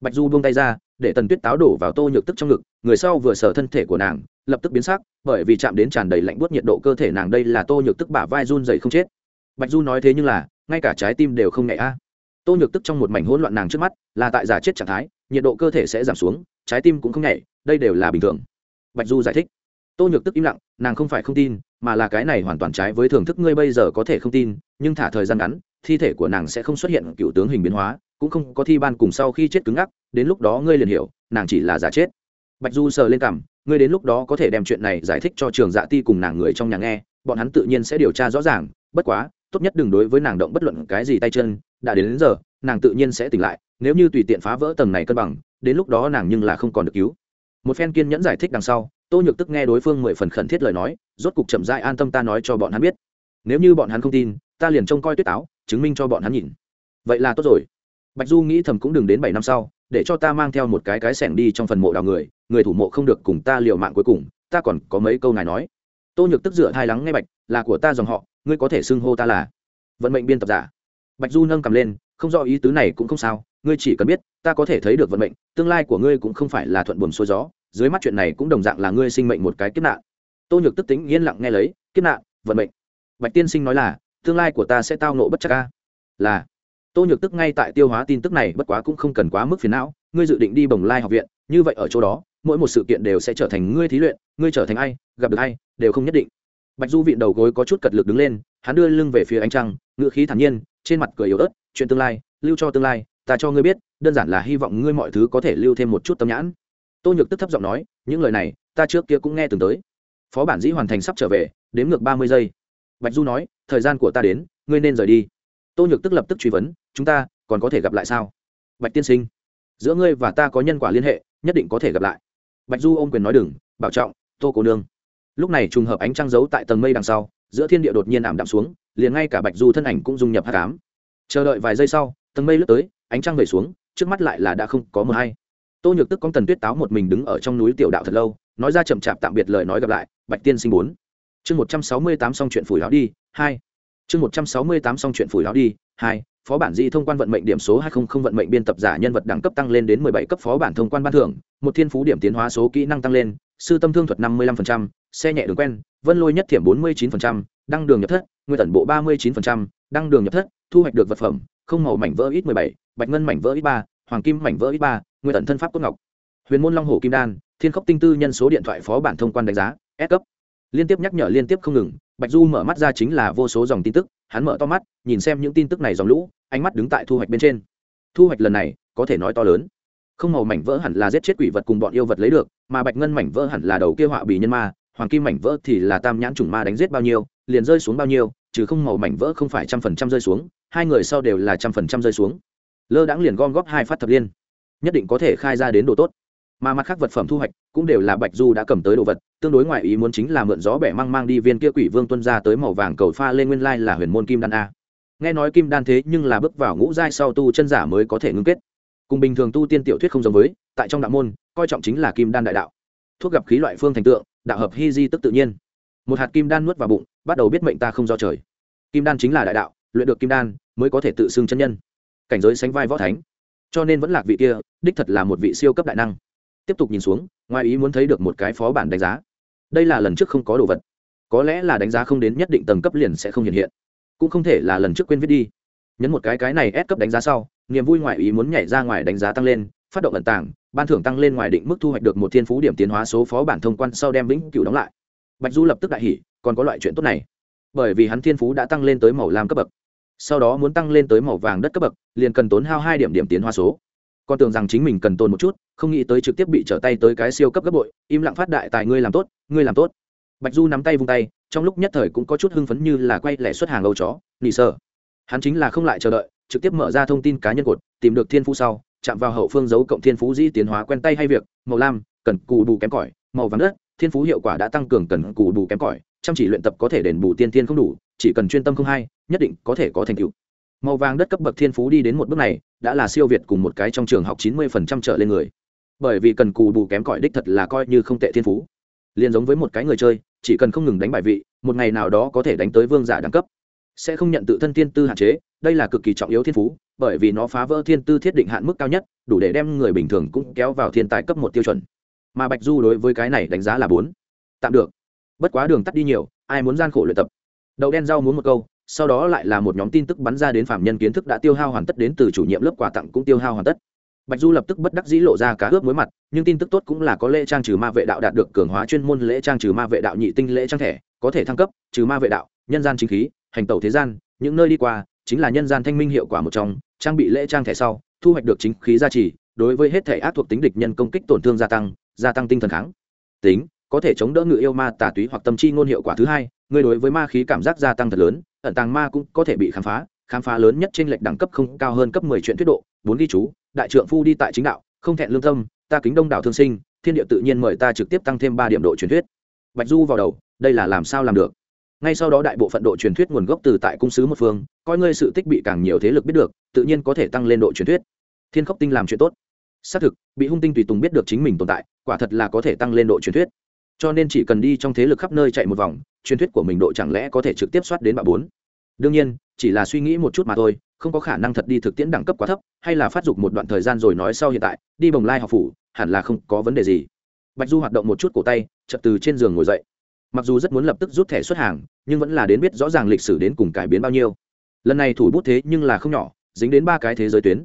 Bạch du buông tay ra, để tần tuyết táo đổ vào tô nhược tức trong ngực, người sau vừa sờ thân thể của nàng, lập tức biến sắc, bởi vì chạm đến tràn đầy lạnh buốt nhiệt độ cơ thể nàng đây là tô nhược tức bả vai run dày không chết. Bạch du nói thế nhưng là, ngay cả trái tim đều không nhẹ a. À. Tô nhược tức trong một mảnh hỗn loạn nàng trước mắt, là tại giả chết trạng thái, nhiệt độ cơ thể sẽ giảm xuống, trái tim cũng không nhảy đây đều là bình thường. Bạch du giải thích tô nhược tức im lặng nàng không phải không tin mà là cái này hoàn toàn trái với thưởng thức ngươi bây giờ có thể không tin nhưng thả thời gian ngắn thi thể của nàng sẽ không xuất hiện cựu tướng hình biến hóa cũng không có thi ban cùng sau khi chết cứng ngắc đến lúc đó ngươi liền hiểu nàng chỉ là giả chết. Bạch du sờ lên cằm ngươi đến lúc đó có thể đem chuyện này giải thích cho trường dạ ti cùng nàng người trong nhà nghe bọn hắn tự nhiên sẽ điều tra rõ ràng bất quá tốt nhất đừng đối với nàng động bất luận cái gì tay chân đã đến, đến giờ nàng tự nhiên sẽ tỉnh lại nếu như tùy tiện phá vỡ tầng này cân bằng đến lúc đó nàng nhưng là không còn được cứu. Một phen kiên nhẫn giải thích đằng sau tô nhược tức nghe đối phương mười phần khẩn thiết lời nói, rốt cục chậm dại an tâm ta nói cho bọn hắn biết. Nếu như bọn hắn không tin, ta liền trông coi tuyết táo, chứng minh cho bọn hắn nhìn. Vậy là tốt rồi. Bạch du nghĩ thầm cũng đừng đến bảy năm sau, để cho ta mang theo một cái cái sẻng đi trong phần mộ đào người người thủ mộ không được cùng ta liều mạng cuối cùng, ta còn có mấy câu ngài nói. Tô nhược tức dựa hai lắng nghe bạch, là của ta dòng họ, ngươi có thể xưng hô ta là vận mệnh biên tập giả. Bạch du nâng cầm lên, không do ý tứ này cũng không sao, ngươi chỉ cần biết, ta có thể thấy được vận mệnh, tương lai của ngươi cũng không phải là thuận buồm xuôi gió dưới mắt chuyện này cũng đồng dạng là ngươi sinh mệnh một cái kiếp nạn. Tô nhược tức tính yên lặng nghe lấy, kiếp nạn, vận mệnh. Bạch tiên sinh nói là, tương lai của ta sẽ tao nộ bất chắc ca là. Tô nhược tức ngay tại tiêu hóa tin tức này, bất quá cũng không cần quá mức phiền não, ngươi dự định đi bồng lai học viện, như vậy ở chỗ đó, mỗi một sự kiện đều sẽ trở thành ngươi thí luyện, ngươi trở thành ai, gặp được ai, đều không nhất định. Bạch du viện đầu gối có chút cật lực đứng lên, hắn đưa lưng về phía ánh trăng, ngựa khí thản nhiên, trên mặt cười yếu ớt, chuyện tương lai, lưu cho tương lai, ta cho ngươi biết, đơn giản là hy vọng ngươi mọi thứ có thể lưu thêm một chút tâm nhãn tô nhược tức thấp giọng nói, những lời này, ta trước kia cũng nghe từng tới. Phó bản dĩ hoàn thành sắp trở về đếm ngược ba mươi giây. Bạch du nói, thời gian của ta đến, ngươi nên rời đi. Tô nhược tức lập tức truy vấn, chúng ta còn có thể gặp lại sao? Bạch tiên sinh, giữa ngươi và ta có nhân quả liên hệ, nhất định có thể gặp lại. Bạch du ôm quyền nói đừng, bảo trọng, tô cổ nương. Lúc này trùng hợp ánh trăng giấu tại tầng mây đằng sau, giữa thiên địa đột nhiên ảm đạm xuống, liền ngay cả bạch du thân ảnh cũng dung nhập hát cám chờ đợi vài giây sau, tầng mây lướt tới, ánh trăng về xuống, trước mắt lại là đã không có mờ hay tô nhược tức con tần tuyết táo một mình đứng ở trong núi tiểu đạo thật lâu, nói ra chậm chạp tạm biệt lời nói gặp lại, bạch tiên sinh bốn. Chương một trăm sáu mươi tám xong chuyện phủi láo đi, hai. Chương một trăm sáu mươi tám xong chuyện phủi láo đi, hai. Phó bản di thông quan vận mệnh điểm số hai không không vận mệnh biên tập giả nhân vật đẳng cấp tăng lên đến mười bảy cấp phó bản thông quan ban thưởng, một thiên phú điểm tiến hóa số kỹ năng tăng lên, sư tâm thương thuật năm mươi lăm phần trăm, xe nhẹ đường quen, vân lôi nhất thiểm bốn mươi chín phần trăm, đăng đường nhập thất, nguyên tần bộ ba mươi chín phần trăm, đăng đường nhập thất, thu hoạch được vật phẩm, không màu mảnh vỡ ít mười bảy, bạch ngân mảnh vỡ ít ba, hoàng kim mảnh vỡ ít ba nguyên Tận thân pháp cốt ngọc. Huyền môn long hồ kim đan, thiên khốc tinh tư nhân số điện thoại phó bản thông quan đánh giá, S cấp. Liên tiếp nhắc nhở liên tiếp không ngừng, bạch du mở mắt ra chính là vô số dòng tin tức, hắn mở to mắt, nhìn xem những tin tức này dòng lũ, ánh mắt đứng tại thu hoạch bên trên. Thu hoạch lần này, có thể nói to lớn. Không màu mảnh vỡ hẳn là giết chết quỷ vật cùng bọn yêu vật lấy được, mà bạch ngân mảnh vỡ hẳn là đầu kia họa bì nhân ma, hoàng kim mảnh vỡ thì là tam nhãn chủng ma đánh giết bao nhiêu, liền rơi xuống bao nhiêu chứ không màu mảnh vỡ không phải trăm phần trăm rơi xuống, hai người sau đều là trăm phần trăm rơi xuống. Lơ đãng liền gom góp hai phát thập liên nhất định có thể khai ra đến độ tốt. Mà mặt khác vật phẩm thu hoạch cũng đều là bạch du đã cầm tới đồ vật, tương đối ngoại ý muốn chính là mượn gió bẻ mang mang đi viên kia quỷ vương tuân ra tới màu vàng cầu pha lên nguyên lai là huyền môn kim đan a. Nghe nói kim đan thế nhưng là bước vào ngũ giai sau tu chân giả mới có thể ngưng kết. Cùng bình thường tu tiên tiểu thuyết không giống với, tại trong đạo môn, coi trọng chính là kim đan đại đạo. Thuốc gặp khí loại phương thành tượng, đạo hợp hy di tức tự nhiên. Một hạt kim đan nuốt vào bụng, bắt đầu biết mệnh ta không do trời. Kim đan chính là đại đạo, luyện được kim đan mới có thể tự xưng chân nhân. Cảnh giới sánh vai võ thánh cho nên vẫn lạc vị kia, đích thật là một vị siêu cấp đại năng. Tiếp tục nhìn xuống, ngoài ý muốn thấy được một cái phó bản đánh giá. Đây là lần trước không có đồ vật. Có lẽ là đánh giá không đến nhất định tầng cấp liền sẽ không hiện hiện. Cũng không thể là lần trước quên viết đi. Nhấn một cái cái này ép cấp đánh giá sau, niềm vui ngoài ý muốn nhảy ra ngoài đánh giá tăng lên, phát động ẩn tảng ban thưởng tăng lên ngoài định mức thu hoạch được một thiên phú điểm tiến hóa số phó bản thông quan sau đem vĩnh cửu đóng lại. Bạch du lập tức đại hỉ, còn có loại chuyện tốt này. Bởi vì hắn thiên phú đã tăng lên tới màu lam cấp bậc sau đó muốn tăng lên tới màu vàng đất cấp bậc, liền cần tốn hao hai điểm điểm tiến hoa số. Con tưởng rằng chính mình cần tồn một chút, không nghĩ tới trực tiếp bị trở tay tới cái siêu cấp gấp bội, im lặng phát đại tài ngươi làm tốt, ngươi làm tốt. Bạch du nắm tay vung tay, trong lúc nhất thời cũng có chút hưng phấn như là quay lẻ xuất hàng âu chó nỉ sơ hắn chính là không lại chờ đợi, trực tiếp mở ra thông tin cá nhân cột, tìm được thiên phú sau, chạm vào hậu phương dấu cộng thiên phú di tiến hóa quen tay hay việc, màu lam, cần cù bù kém cỏi, màu vàng đất, thiên phú hiệu quả đã tăng cường cần cù bù kém cỏi chăm chỉ luyện tập có thể đền bù tiên tiên không đủ, chỉ cần chuyên tâm không hay, nhất định có thể có thành tựu. Màu vàng đất cấp bậc thiên phú đi đến một bước này, đã là siêu việt cùng một cái trong trường học chín mươi phần trăm trở lên người. Bởi vì cần cù bù kém cỏi đích thật là coi như không tệ thiên phú. Liền giống với một cái người chơi, chỉ cần không ngừng đánh bài vị, một ngày nào đó có thể đánh tới vương giả đẳng cấp. Sẽ không nhận tự thân tiên tư hạn chế, đây là cực kỳ trọng yếu thiên phú, bởi vì nó phá vỡ thiên tư thiết định hạn mức cao nhất, đủ để đem người bình thường cũng kéo vào thiên tài cấp một tiêu chuẩn. Mà bạch du đối với cái này đánh giá là bốn. Tạm được bất quá đường tắt đi nhiều, ai muốn gian khổ luyện tập? Đậu đen rau muốn một câu, sau đó lại là một nhóm tin tức bắn ra đến phạm nhân kiến thức đã tiêu hao hoàn tất đến từ chủ nhiệm lớp quà tặng cũng tiêu hao hoàn tất. Bạch du lập tức bất đắc dĩ lộ ra cá ướp mối mặt, nhưng tin tức tốt cũng là có lễ trang trừ ma vệ đạo đạt được cường hóa chuyên môn lễ trang trừ ma vệ đạo nhị tinh lễ trang thẻ, có thể thăng cấp, trừ ma vệ đạo, nhân gian chính khí, hành tẩu thế gian, những nơi đi qua, chính là nhân gian thanh minh hiệu quả một trong, trang bị lễ trang thẻ sau, thu hoạch được chính khí gia trì, đối với hết thể ác thuộc tính địch nhân công kích tổn thương gia tăng gia tăng tinh thần kháng. Tính có thể chống đỡ ngự yêu ma tà túy hoặc tâm chi ngôn hiệu quả thứ hai người đối với ma khí cảm giác gia tăng thật lớn, ẩn tàng ma cũng có thể bị khám phá khám phá lớn nhất trên lệch đẳng cấp không cao hơn cấp mười chuyện thuyết độ, bốn ghi chú, đại trượng phu đi tại chính đạo, không thẹn lương tâm, ta kính đông đảo thương sinh, thiên địa tự nhiên mời ta trực tiếp tăng thêm ba điểm độ truyền thuyết. Bạch du vào đầu, đây là làm sao làm được? Ngay sau đó đại bộ phận độ truyền thuyết nguồn gốc từ tại cung sứ một phương, coi ngươi sự tích bị càng nhiều thế lực biết được, tự nhiên có thể tăng lên độ truyền thuyết. Thiên khốc tinh làm chuyện tốt. Xác thực, bị hung tinh tùy tùng biết được chính mình tồn tại, quả thật là có thể tăng lên độ truyền thuyết cho nên chỉ cần đi trong thế lực khắp nơi chạy một vòng, truyền thuyết của mình độ chẳng lẽ có thể trực tiếp soát đến bạ bốn? Đương nhiên, chỉ là suy nghĩ một chút mà thôi, không có khả năng thật đi thực tiễn đẳng cấp quá thấp, hay là phát dục một đoạn thời gian rồi nói sau hiện tại, đi bồng lai học phủ, hẳn là không có vấn đề gì. Bạch du hoạt động một chút cổ tay, chợt từ trên giường ngồi dậy. Mặc dù rất muốn lập tức rút thẻ xuất hàng, nhưng vẫn là đến biết rõ ràng lịch sử đến cùng cải biến bao nhiêu. Lần này thủ bút thế nhưng là không nhỏ, dính đến ba cái thế giới tuyến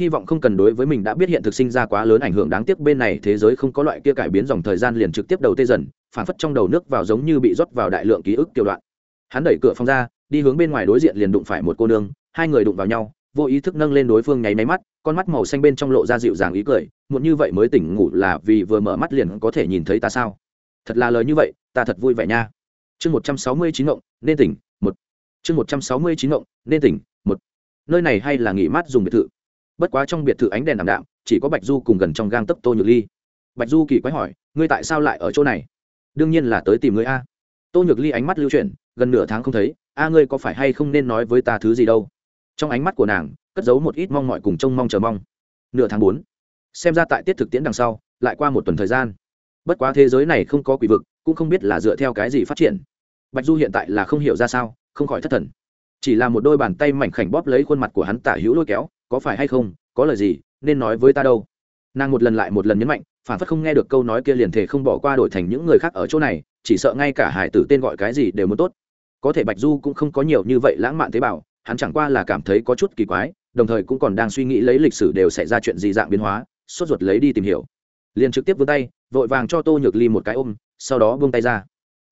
hy vọng không cần đối với mình đã biết hiện thực sinh ra quá lớn ảnh hưởng đáng tiếc, bên này thế giới không có loại kia cải biến dòng thời gian liền trực tiếp đầu tê dần phản phất trong đầu nước vào giống như bị rót vào đại lượng ký ức tiêu đoạn. Hắn đẩy cửa phòng ra, đi hướng bên ngoài đối diện liền đụng phải một cô nương, hai người đụng vào nhau, vô ý thức nâng lên đối phương nháy máy mắt, con mắt màu xanh bên trong lộ ra dịu dàng ý cười, muộn như vậy mới tỉnh ngủ là vì vừa mở mắt liền có thể nhìn thấy ta sao? Thật là lời như vậy, ta thật vui vẻ nha. Chương một trăm sáu mươi chín ngộng, nên tỉnh, một. Chương một trăm sáu mươi chín ngộng, nên tỉnh, một. Nơi này hay là nghỉ mát dùng biệt thự? Bất quá trong biệt thự ánh đèn ảm đạm, chỉ có bạch du cùng gần trong gang tấp tô nhược ly. Bạch du kỳ quái hỏi, ngươi tại sao lại ở chỗ này? Đương nhiên là tới tìm ngươi a. Tô nhược ly ánh mắt lưu chuyển, gần nửa tháng không thấy, a, ngươi có phải hay không nên nói với ta thứ gì đâu? Trong ánh mắt của nàng, cất giấu một ít mong mọi cùng trông mong chờ mong. Nửa tháng bốn, xem ra tại tiết thực tiễn đằng sau, lại qua một tuần thời gian. Bất quá thế giới này không có quỷ vực, cũng không biết là dựa theo cái gì phát triển. Bạch du hiện tại là không hiểu ra sao, không khỏi thất thần. Chỉ là một đôi bàn tay mảnh khảnh bóp lấy khuôn mặt của hắn tả hữu lôi kéo có phải hay không, có lời gì, nên nói với ta đâu. Nàng một lần lại một lần nhấn mạnh, phản phất không nghe được câu nói kia liền thể không bỏ qua đổi thành những người khác ở chỗ này, chỉ sợ ngay cả hải tử tên gọi cái gì đều muốn tốt. Có thể bạch du cũng không có nhiều như vậy lãng mạn tế bào, hắn chẳng qua là cảm thấy có chút kỳ quái, đồng thời cũng còn đang suy nghĩ lấy lịch sử đều xảy ra chuyện gì dạng biến hóa, sốt ruột lấy đi tìm hiểu. Liền trực tiếp vươn tay, vội vàng cho tô nhược ly một cái ôm, sau đó vươn tay ra.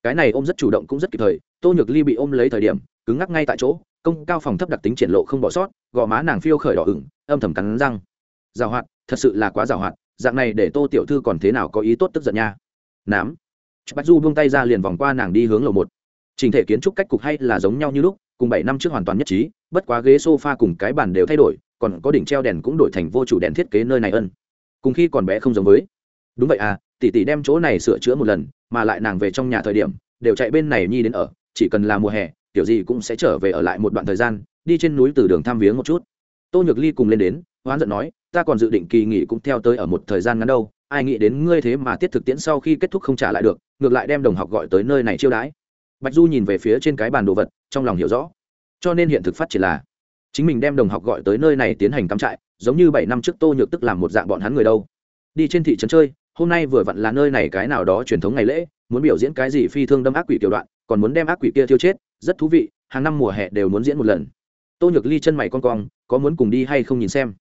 Cái này ôm rất chủ động cũng rất kịp thời, tô nhược ly bị ôm lấy thời điểm, cứng ngắc ngay tại chỗ công cao phòng thấp đặc tính triển lộ không bỏ sót, gò má nàng phiêu khởi đỏ ửng, âm thầm cắn răng. Giảo hoạt, thật sự là quá giảo hoạt, dạng này để tô tiểu thư còn thế nào có ý tốt tức giận nha. Nám. Bạch du buông tay ra liền vòng qua nàng đi hướng lầu một. Trình thể kiến trúc cách cục hay là giống nhau như lúc, cùng bảy năm trước hoàn toàn nhất trí, bất quá ghế sofa cùng cái bàn đều thay đổi, còn có đỉnh treo đèn cũng đổi thành vô chủ đèn thiết kế nơi này ân. Cùng khi còn bé không giống với. Đúng vậy à tỷ tỷ đem chỗ này sửa chữa một lần, mà lại nàng về trong nhà thời điểm, đều chạy bên này nhi đến ở, chỉ cần là mùa hè kiểu gì cũng sẽ trở về ở lại một đoạn thời gian, đi trên núi từ đường thăm viếng một chút. Tô nhược ly cùng lên đến, hoán giận nói, ta còn dự định kỳ nghỉ cũng theo tới ở một thời gian ngắn đâu, ai nghĩ đến ngươi thế mà tiết thực tiễn sau khi kết thúc không trả lại được, ngược lại đem đồng học gọi tới nơi này chiêu đãi. Bạch du nhìn về phía trên cái bàn đồ vật, trong lòng hiểu rõ. Cho nên hiện thực phát triển là, chính mình đem đồng học gọi tới nơi này tiến hành cắm trại, giống như bảy năm trước tô nhược tức làm một dạng bọn hắn người đâu. Đi trên thị trấn chơi, hôm nay vừa vặn là nơi này cái nào đó truyền thống ngày lễ, muốn biểu diễn cái gì phi thương đâm ác quỷ kiểu đoạn, còn muốn đem ác quỷ kia thiêu chết rất thú vị, hàng năm mùa hè đều muốn diễn một lần. Tô nhược ly chân mày con cong, có muốn cùng đi hay không nhìn xem.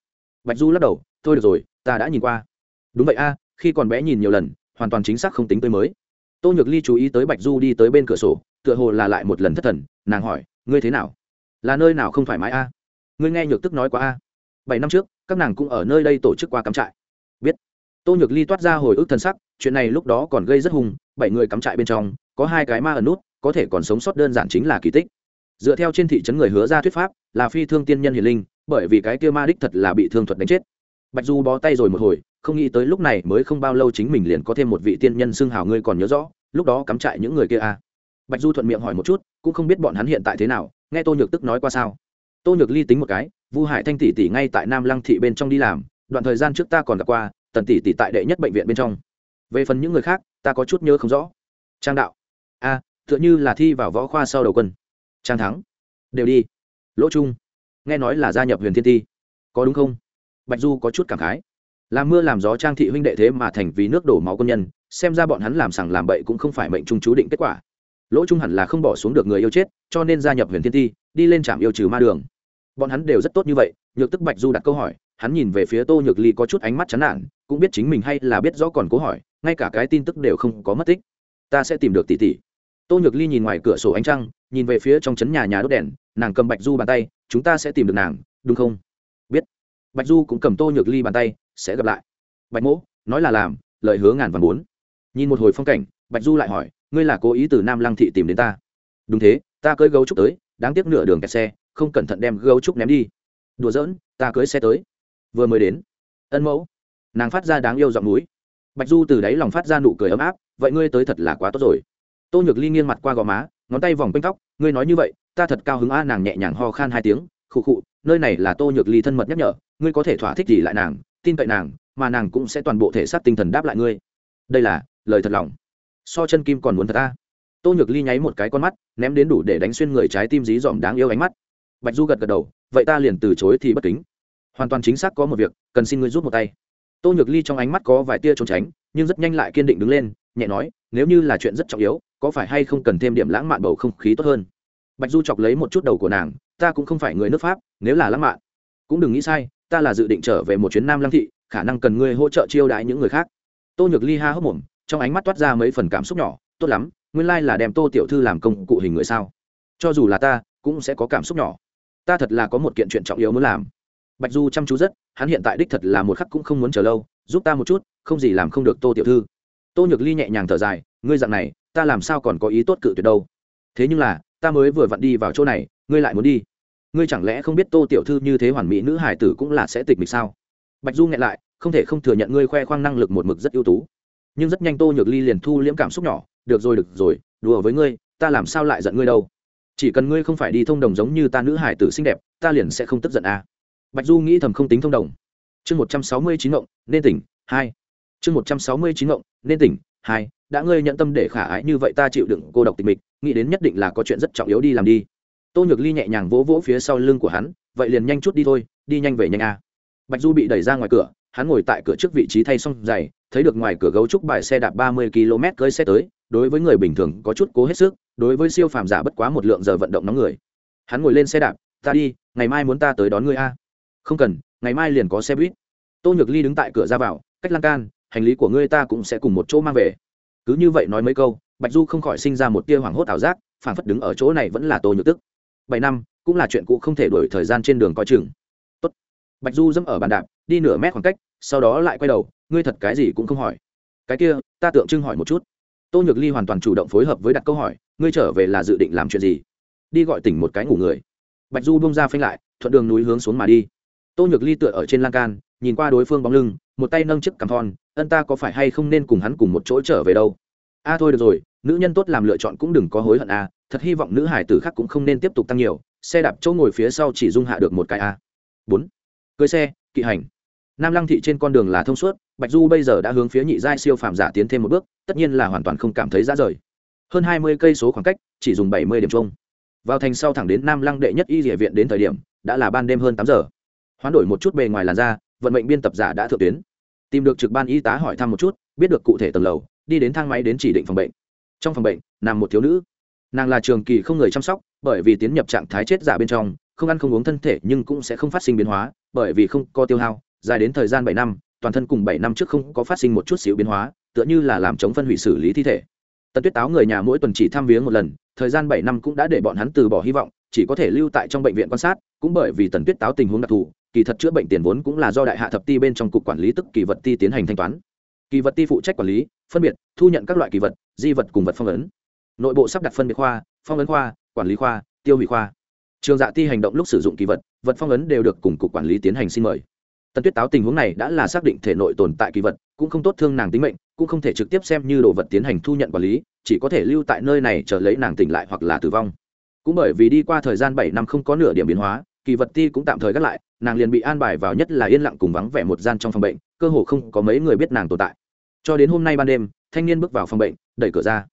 Bạch du lắc đầu, thôi được rồi, ta đã nhìn qua. Đúng vậy a, khi còn bé nhìn nhiều lần, hoàn toàn chính xác không tính tới mới. Tô nhược ly chú ý tới bạch du đi tới bên cửa sổ, tựa hồ là lại một lần thất thần, nàng hỏi, ngươi thế nào? Là nơi nào không thoải mái a? Ngươi nghe nhược tức nói quá a. Bảy năm trước, các nàng cũng ở nơi đây tổ chức qua cắm trại. Biết. Tô nhược ly toát ra hồi ức thân sắc, chuyện này lúc đó còn gây rất hùng bảy người cắm trại bên trong, có hai cái ma ẩn nút có thể còn sống sót đơn giản chính là kỳ tích. Dựa theo trên thị trấn người hứa ra thuyết pháp là phi thương tiên nhân hiền linh bởi vì cái kia ma đích thật là bị thương thuật đánh chết. Bạch du bó tay rồi một hồi không nghĩ tới lúc này mới không bao lâu chính mình liền có thêm một vị tiên nhân xưng hào ngươi còn nhớ rõ lúc đó cắm trại những người kia à. bạch du thuận miệng hỏi một chút cũng không biết bọn hắn hiện tại thế nào nghe tô nhược tức nói qua sao. Tô nhược ly tính một cái vu hải thanh tỷ tỷ ngay tại nam lăng thị bên trong đi làm đoạn thời gian trước ta còn gặp qua tần tỷ tỷ tại đệ nhất bệnh viện bên trong. Về phần những người khác ta có chút nhớ không rõ. Trang đạo. A à, tựa như là thi vào võ khoa sau đầu quân. Trang thắng. Đều đi. Lỗ trung. Nghe nói là gia nhập huyền thiên ti. Có đúng không? Bạch du có chút cảm khái. Làm mưa làm gió trang thị huynh đệ thế mà thành vì nước đổ máu quân nhân, xem ra bọn hắn làm sằng làm bậy cũng không phải mệnh trung chú định kết quả. Lỗ trung hẳn là không bỏ xuống được người yêu chết, cho nên gia nhập huyền thiên ti, đi lên trạm yêu trừ ma đường. Bọn hắn đều rất tốt như vậy, nhược tức bạch du đặt câu hỏi, hắn nhìn về phía tô nhược ly có chút ánh mắt chán nản, cũng biết chính mình hay là biết rõ còn cố hỏi, ngay cả cái tin tức đều không có mất tích. Ta sẽ tìm được tỷ tỷ tô nhược ly nhìn ngoài cửa sổ ánh trăng, nhìn về phía trong trấn nhà nhà đốt đèn, nàng cầm bạch du bàn tay, chúng ta sẽ tìm được nàng, đúng không? Biết. Bạch du cũng cầm tô nhược ly bàn tay, sẽ gặp lại. Bạch mỗ, nói là làm lời hứa ngàn và bốn. Nhìn một hồi phong cảnh, bạch du lại hỏi, ngươi là cố ý từ nam lăng thị tìm đến ta? Đúng thế, ta cưới gấu trúc tới, đáng tiếc nửa đường kẹt xe, không cẩn thận đem gấu trúc ném đi. Đùa giỡn, ta cưới xe tới. Vừa mới đến. Ân mẫu. Nàng phát ra đáng yêu giọng núi. Bạch du từ đáy lòng phát ra nụ cười ấm áp, vậy ngươi tới thật là quá tốt rồi tô nhược ly nghiêng mặt qua gò má, ngón tay vòng quanh tóc, ngươi nói như vậy, ta thật cao hứng a. Nàng nhẹ nhàng ho khan hai tiếng, khụ khụ, nơi này là tô nhược ly thân mật nhắc nhở, ngươi có thể thỏa thích gì lại nàng, tin cậy nàng, mà nàng cũng sẽ toàn bộ thể xác tinh thần đáp lại ngươi. Đây là lời thật lòng. So chân kim còn muốn thật ta tô nhược ly nháy một cái con mắt, ném đến đủ để đánh xuyên người trái tim dí dỏm đáng yêu ánh mắt. Bạch du gật gật đầu, vậy ta liền từ chối thì bất kính. Hoàn toàn chính xác có một việc, cần xin ngươi rút một tay. Tô nhược ly trong ánh mắt có vài tia trốn tránh, nhưng rất nhanh lại kiên định đứng lên, nhẹ nói, nếu như là chuyện rất trọng yếu có phải hay không cần thêm điểm lãng mạn bầu không khí tốt hơn? Bạch du chọc lấy một chút đầu của nàng, ta cũng không phải người nước pháp, nếu là lãng mạn, cũng đừng nghĩ sai, ta là dự định trở về một chuyến nam lăng thị, khả năng cần ngươi hỗ trợ chiêu đãi những người khác. Tô nhược ly ha hốc mồm, trong ánh mắt toát ra mấy phần cảm xúc nhỏ, tốt lắm, nguyên lai là đem tô tiểu thư làm công cụ hình người sao? Cho dù là ta, cũng sẽ có cảm xúc nhỏ. Ta thật là có một kiện chuyện trọng yếu muốn làm. Bạch du chăm chú rất, hắn hiện tại đích thật là một khắc cũng không muốn chờ lâu, giúp ta một chút, không gì làm không được tô tiểu thư. Tô nhược ly nhẹ nhàng thở dài, ngươi dặn này ta làm sao còn có ý tốt cự tuyệt đâu? Thế nhưng là, ta mới vừa vặn đi vào chỗ này, ngươi lại muốn đi. Ngươi chẳng lẽ không biết tô tiểu thư như thế hoàn mỹ nữ hải tử cũng là sẽ tịch mịch sao? Bạch du nghẹn lại, không thể không thừa nhận ngươi khoe khoang năng lực một mực rất ưu tú. Nhưng rất nhanh tô nhược ly liền thu liễm cảm xúc nhỏ, được rồi được rồi, đùa với ngươi, ta làm sao lại giận ngươi đâu? Chỉ cần ngươi không phải đi thông đồng giống như ta nữ hải tử xinh đẹp, ta liền sẽ không tức giận à. bạch du nghĩ thầm không tính thông đồng. Chương một trăm sáu mươi chín ngộng, nên tỉnh, hai. Chương một trăm sáu mươi chín ngộng, nên tỉnh hai, đã ngươi nhận tâm để khả ái như vậy ta chịu đựng cô độc tịch mịch, nghĩ đến nhất định là có chuyện rất trọng yếu đi làm đi. Tô nhược ly nhẹ nhàng vỗ vỗ phía sau lưng của hắn, vậy liền nhanh chút đi thôi, đi nhanh về nhanh a. Bạch du bị đẩy ra ngoài cửa, hắn ngồi tại cửa trước vị trí thay xong giày, thấy được ngoài cửa gấu trúc bài xe đạp ba mươi km cưới xe tới, đối với người bình thường có chút cố hết sức, đối với siêu phàm giả bất quá một lượng giờ vận động nóng người. Hắn ngồi lên xe đạp, ta đi, ngày mai muốn ta tới đón ngươi a. Không cần, ngày mai liền có xe buýt. Tô nhược ly đứng tại cửa ra vào, cách lan can hành lý của ngươi ta cũng sẽ cùng một chỗ mang về. Cứ như vậy nói mấy câu, bạch du không khỏi sinh ra một tia hoảng hốt ảo giác, phản phất đứng ở chỗ này vẫn là tô nhược tức. Bảy năm, cũng là chuyện cũ không thể đổi thời gian trên đường coi chừng. Tốt. bạch du dẫm ở bàn đạp, đi nửa mét khoảng cách, sau đó lại quay đầu, ngươi thật cái gì cũng không hỏi. Cái kia, ta tượng trưng hỏi một chút. Tô nhược ly hoàn toàn chủ động phối hợp với đặt câu hỏi, ngươi trở về là dự định làm chuyện gì? Đi gọi tỉnh một cái ngủ người. Bạch du bông ra phanh lại, thuận đường núi hướng xuống mà đi. Tô nhược ly tựa ở trên lan can, nhìn qua đối phương bóng lưng, một tay nâng chiếc cằm thon ân ta có phải hay không nên cùng hắn cùng một chỗ trở về đâu? A, thôi được rồi, nữ nhân tốt làm lựa chọn cũng đừng có hối hận a, thật hy vọng nữ hải tử khác cũng không nên tiếp tục tăng nhiều, xe đạp chỗ ngồi phía sau chỉ dung hạ được một cái a. Bốn, cưới xe, kỵ hành. Nam lăng thị trên con đường là thông suốt, bạch du bây giờ đã hướng phía nhị giai siêu phàm giả tiến thêm một bước, tất nhiên là hoàn toàn không cảm thấy ra rời. Hơn hai mươi cây số khoảng cách, chỉ dùng bảy mươi điểm chung. Vào thành sau thẳng đến nam lăng đệ nhất y địa viện đến thời điểm, đã là ban đêm hơn tám giờ. Hoán đổi một chút bề ngoài làn da, vận mệnh biên tập giả đã thượng tuyến tìm được trực ban y tá hỏi thăm một chút, biết được cụ thể tầng lầu, đi đến thang máy đến chỉ định phòng bệnh. Trong phòng bệnh, nằm một thiếu nữ. Nàng là trường kỳ không người chăm sóc, bởi vì tiến nhập trạng thái chết giả bên trong, không ăn không uống thân thể nhưng cũng sẽ không phát sinh biến hóa, bởi vì không có tiêu hao, dài đến thời gian bảy năm, toàn thân cùng bảy năm trước không có phát sinh một chút xíu biến hóa, tựa như là làm chống phân hủy xử lý thi thể. Tần tuyết táo người nhà mỗi tuần chỉ thăm viếng một lần, thời gian bảy năm cũng đã để bọn hắn từ bỏ hy vọng, chỉ có thể lưu tại trong bệnh viện quan sát, cũng bởi vì tần tuyết táo tình huống đặc thù kỳ thật chữa bệnh tiền vốn cũng là do đại hạ thập ti bên trong cục quản lý tức kỳ vật ti tiến hành thanh toán. Kỳ vật ti phụ trách quản lý, phân biệt, thu nhận các loại kỳ vật, di vật cùng vật phong ấn. Nội bộ sắp đặt phân biệt khoa, phong ấn khoa, quản lý khoa, tiêu hủy khoa. Trường dạ ti hành động lúc sử dụng kỳ vật vật phong ấn đều được cùng cục quản lý tiến hành xin mời. Tần tuyết táo tình huống này đã là xác định thể nội tồn tại kỳ vật, cũng không tốt thương nàng tính mệnh, cũng không thể trực tiếp xem như đồ vật tiến hành thu nhận quản lý, chỉ có thể lưu tại nơi này chờ lấy nàng tỉnh lại hoặc là tử vong. Cũng bởi vì đi qua thời gian bảy năm không có nửa điểm biến hóa kỳ vật ti cũng tạm thời gác lại, nàng liền bị an bài vào nhất là yên lặng cùng vắng vẻ một gian trong phòng bệnh, cơ hồ không có mấy người biết nàng tồn tại. Cho đến hôm nay ban đêm, thanh niên bước vào phòng bệnh, đẩy cửa ra.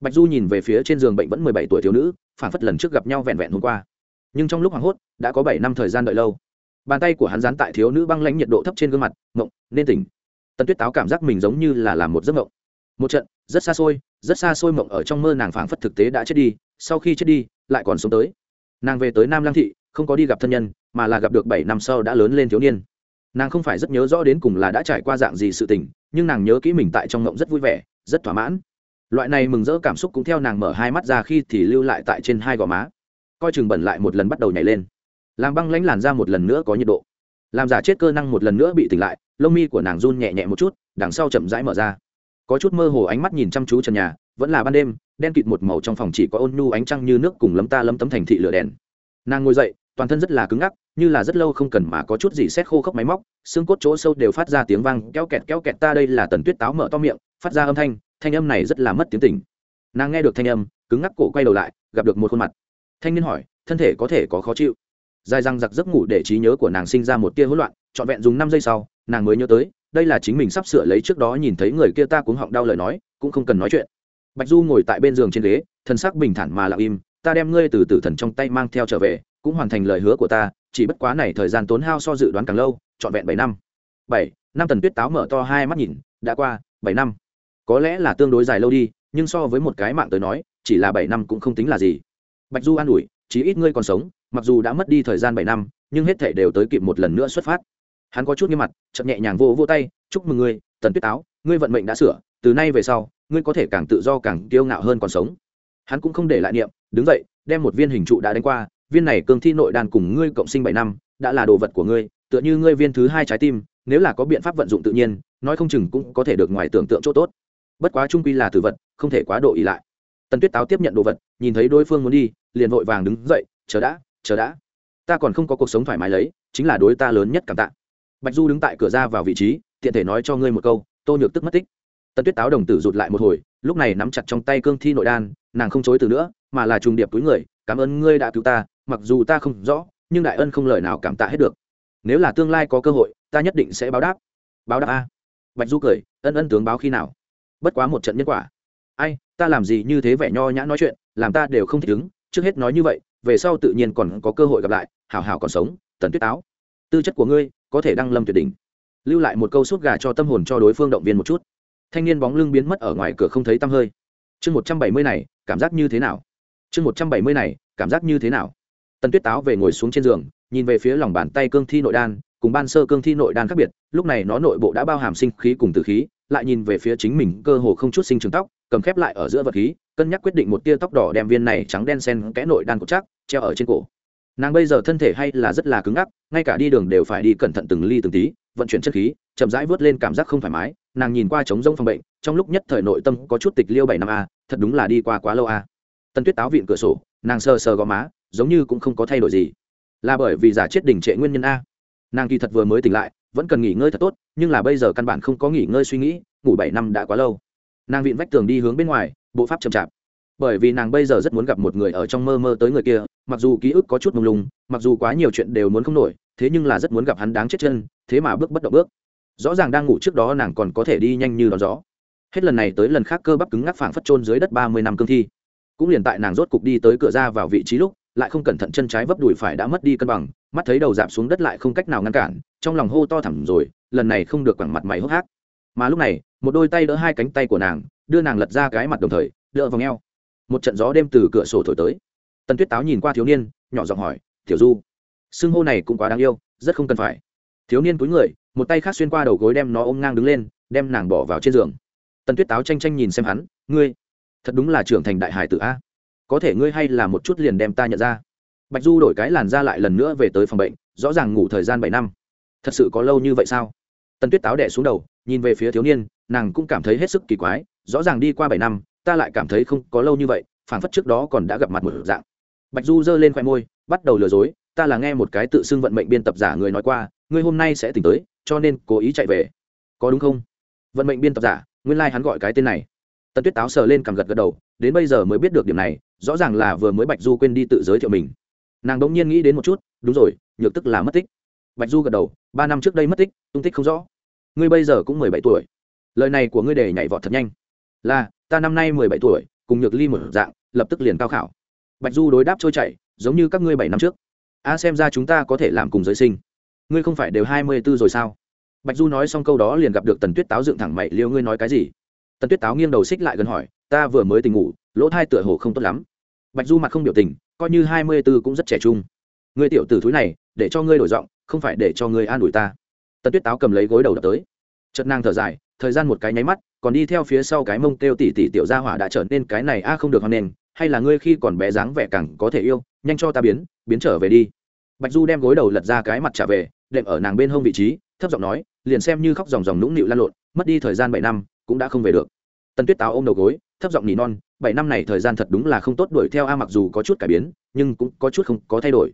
Bạch du nhìn về phía trên giường bệnh vẫn mười bảy tuổi thiếu nữ phản phất lần trước gặp nhau vẹn vẹn hôm qua. Nhưng trong lúc hoảng hốt, đã có bảy năm thời gian đợi lâu. Bàn tay của hắn dán tại thiếu nữ băng lãnh nhiệt độ thấp trên gương mặt mộng nên tỉnh. Tần tuyết táo cảm giác mình giống như là làm một giấc mộng một trận, rất xa xôi, rất xa xôi mộng ở trong mơ nàng phảng phất thực tế đã chết đi, sau khi chết đi, lại còn sống tới. Nàng về tới nam lang thị không có đi gặp thân nhân, mà là gặp được bảy năm sau đã lớn lên thiếu niên. Nàng không phải rất nhớ rõ đến cùng là đã trải qua dạng gì sự tình, nhưng nàng nhớ kỹ mình tại trong ngộng rất vui vẻ, rất thỏa mãn. Loại này mừng rỡ cảm xúc cũng theo nàng mở hai mắt ra khi thì lưu lại tại trên hai gò má. Coi chừng bẩn lại một lần bắt đầu nhảy lên. Làm băng lãnh làn ra một lần nữa có nhiệt độ. Làm giả chết cơ năng một lần nữa bị tỉnh lại, lông mi của nàng run nhẹ nhẹ một chút, đằng sau chậm rãi mở ra. Có chút mơ hồ ánh mắt nhìn chăm chú trần nhà, vẫn là ban đêm, đen kịt một màu trong phòng chỉ có ôn nhu ánh trăng như nước cùng lấm ta lấm tấm thành thị lửa đèn nàng ngồi dậy, toàn thân rất là cứng ngắc, như là rất lâu không cần mà có chút gì xét khô khốc máy móc, xương cốt chỗ sâu đều phát ra tiếng vang, kéo kẹt kéo kẹt, ta đây là tần tuyết táo mở to miệng, phát ra âm thanh thanh âm này rất là mất tiếng tình. Nàng nghe được thanh âm, cứng ngắc cổ quay đầu lại, gặp được một khuôn mặt. Thanh niên hỏi, thân thể có thể có khó chịu? Dài răng giặc giấc ngủ để trí nhớ của nàng sinh ra một tia hỗn loạn, trọn vẹn dùng năm giây sau, nàng mới nhớ tới, đây là chính mình sắp sửa lấy trước đó nhìn thấy người kia ta cuống họng đau lời nói, cũng không cần nói chuyện. Bạch du ngồi tại bên giường trên ghế, thân sắc bình thản mà lặng im ta đem ngươi từ tử thần trong tay mang theo trở về, cũng hoàn thành lời hứa của ta, chỉ bất quá này thời gian tốn hao so dự đoán càng lâu, trọn vẹn bảy năm. Bảy, năm tần tuyết táo mở to hai mắt nhìn, đã qua, bảy năm. Có lẽ là tương đối dài lâu đi, nhưng so với một cái mạng tới nói, chỉ là bảy năm cũng không tính là gì. Bạch du an ủi, chí ít ngươi còn sống, mặc dù đã mất đi thời gian bảy năm, nhưng hết thể đều tới kịp một lần nữa xuất phát. Hắn có chút nghiêm mặt, chậm nhẹ nhàng vô vô tay, chúc mừng ngươi, tần tuyết táo, ngươi vận mệnh đã sửa, từ nay về sau, ngươi có thể càng tự do càng kiêu ngạo hơn còn sống. Hắn cũng không để lại niệm đứng dậy, đem một viên hình trụ đã đánh qua, viên này cương thi nội đan cùng ngươi cộng sinh bảy năm, đã là đồ vật của ngươi, tựa như ngươi viên thứ hai trái tim, nếu là có biện pháp vận dụng tự nhiên, nói không chừng cũng có thể được ngoài tưởng tượng chỗ tốt. Bất quá trung quy là tử vật, không thể quá độ ý lại. Tần tuyết táo tiếp nhận đồ vật, nhìn thấy đối phương muốn đi, liền vội vàng đứng dậy, chờ đã chờ đã. Ta còn không có cuộc sống thoải mái lấy, chính là đối ta lớn nhất cảm tạ. Bạch du đứng tại cửa ra vào vị trí, tiện thể nói cho ngươi một câu, tô nhược tức mất tích. Tần tuyết táo đồng tử rụt lại một hồi lúc này nắm chặt trong tay cương thi nội đan, nàng không chối từ nữa, mà là trùng điệp túi người, cảm ơn ngươi đã cứu ta, mặc dù ta không rõ, nhưng đại ân không lời nào cảm tạ hết được. Nếu là tương lai có cơ hội, ta nhất định sẽ báo đáp. Báo đáp a? Bạch du cười, ân ân tướng báo khi nào? Bất quá một trận nhân quả. Ai, ta làm gì như thế vẻ nho nhã nói chuyện, làm ta đều không thích ứng, trước hết nói như vậy, về sau tự nhiên còn có cơ hội gặp lại, hảo hảo còn sống tần tuyết táo. Tư chất của ngươi có thể đăng lâm tuyệt đỉnh. Lưu lại một câu suốt gà cho tâm hồn cho đối phương động viên một chút thanh niên bóng lưng biến mất ở ngoài cửa không thấy tăm hơi. Chương một trăm bảy mươi này, cảm giác như thế nào? Chương một trăm bảy mươi này, cảm giác như thế nào? Tần tuyết táo về ngồi xuống trên giường, nhìn về phía lòng bàn tay cương thi nội đan, cùng ban sơ cương thi nội đan khác biệt, lúc này nó nội bộ đã bao hàm sinh khí cùng tử khí, lại nhìn về phía chính mình cơ hồ không chút sinh trường tóc, cầm khép lại ở giữa vật khí, cân nhắc quyết định một tia tóc đỏ đem viên này trắng đen sen kẽ nội đan cột chắc, treo ở trên cổ. Nàng bây giờ thân thể hay là rất là cứng ngắc, ngay cả đi đường đều phải đi cẩn thận từng ly từng tí, vận chuyển chất khí, chậm rãi vớt lên cảm giác không thoải mái nàng nhìn qua trống rông phòng bệnh, trong lúc nhất thời nội tâm có chút tịch liêu bảy năm a, thật đúng là đi qua quá lâu a. Tân tuyết táo vịn cửa sổ, nàng sờ sờ gò má, giống như cũng không có thay đổi gì. Là bởi vì giả chết đỉnh trệ nguyên nhân a. Nàng kỳ thật vừa mới tỉnh lại, vẫn cần nghỉ ngơi thật tốt, nhưng là bây giờ căn bản không có nghỉ ngơi suy nghĩ, ngủ bảy năm đã quá lâu. Nàng vịn vách tường đi hướng bên ngoài, bộ pháp chậm chạp. Bởi vì nàng bây giờ rất muốn gặp một người ở trong mơ mơ tới người kia, mặc dù ký ức có chút mông lung, mặc dù quá nhiều chuyện đều muốn không nổi, thế nhưng là rất muốn gặp hắn đáng chết chân, thế mà bước bất động bước rõ ràng đang ngủ trước đó nàng còn có thể đi nhanh như đón gió. Hết lần này tới lần khác cơ bắp cứng ngắc phảng phất trôn dưới đất ba mươi năm cương thi. Cũng liền tại nàng rốt cục đi tới cửa ra vào vị trí lúc, lại không cẩn thận chân trái vấp đùi phải đã mất đi cân bằng, mắt thấy đầu dạp xuống đất lại không cách nào ngăn cản, trong lòng hô to thẳm rồi, lần này không được quẳng mặt mày hốc hác. Mà lúc này, một đôi tay đỡ hai cánh tay của nàng, đưa nàng lật ra cái mặt đồng thời, đỡ vào ngheo. Một trận gió đêm từ cửa sổ thổi tới. Tần tuyết táo nhìn qua thiếu niên, nhỏ giọng hỏi, tiểu du, xưng hô này cũng quá đáng yêu, rất không cần phải. Thiếu niên cúi người một tay khác xuyên qua đầu gối đem nó ôm ngang đứng lên, đem nàng bỏ vào trên giường. Tần tuyết táo tranh tranh nhìn xem hắn, ngươi, thật đúng là trưởng thành đại hải tử a. Có thể ngươi hay là một chút liền đem ta nhận ra. Bạch du đổi cái làn ra lại lần nữa về tới phòng bệnh, rõ ràng ngủ thời gian bảy năm. Thật sự có lâu như vậy sao? Tần tuyết táo đẻ xuống đầu, nhìn về phía thiếu niên, nàng cũng cảm thấy hết sức kỳ quái, rõ ràng đi qua bảy năm, ta lại cảm thấy không có lâu như vậy phản phất trước đó còn đã gặp mặt một dạng. Bạch du giơ lên khoe môi, bắt đầu lừa dối, ta là nghe một cái tự xưng vận mệnh biên tập giả người nói qua, ngươi hôm nay sẽ tỉnh tới cho nên cố ý chạy về. Có đúng không? Vận mệnh biên tập giả, nguyên lai、like、hắn gọi cái tên này. Tần tuyết táo sờ lên cằm gật gật đầu, đến bây giờ mới biết được điểm này, rõ ràng là vừa mới bạch du quên đi tự giới thiệu mình. Nàng đ ỗ n g nhiên nghĩ đến một chút, đúng rồi, nhược tức là mất tích. Bạch du gật đầu, ba năm trước đây mất tích, tung tích không rõ. Ngươi bây giờ cũng mười bảy tuổi. Lời này của ngươi để nhảy vọt thật nhanh. Là, ta năm nay mười bảy tuổi, cùng nhược ly một dạng, lập tức liền cao khảo. Bạch du đối đáp trôi chảy, giống như các ngươi bảy năm trước. A, xem ra chúng ta có thể làm cùng giới sinh ngươi không phải đều hai mươi b ố rồi sao? Bạch du nói xong câu đó liền gặp được tần tuyết táo dựng thẳng mày, liêu ngươi nói cái gì? Tần tuyết táo nghiêng đầu xích lại gần hỏi, ta vừa mới tỉnh ngủ, lỗ thai tựa hồ không tốt lắm. Bạch du mặt không biểu tình, coi như hai mươi b ố cũng rất trẻ trung. Ngươi tiểu tử thúi này, để cho ngươi đổi giọng, không phải để cho ngươi an ủi ta. Tần tuyết táo cầm lấy gối đầu đập tới. Chất nàng thở dài, thời gian một cái nháy mắt, còn đi theo phía sau cái mông kêu tỉ tỉ tiểu gia hỏa đã trở nên cái này a không được hoan nền hay là ngươi khi còn bé dáng vẻ càng có thể yêu, nhanh cho ta biến biến trở về đi. Bạch du đem gối đầu lật ra cái mặt trả về đệm ở nàng bên hông vị trí, thấp giọng nói, liền xem như khóc dòng dòng nũng nịu lan lộn, mất đi thời gian bảy năm, cũng đã không về được. Tần tuyết táo ôm đầu gối, thấp giọng nỉ non, bảy năm này thời gian thật đúng là không tốt, đuổi theo a mặc dù có chút cải biến, nhưng cũng có chút không có thay đổi.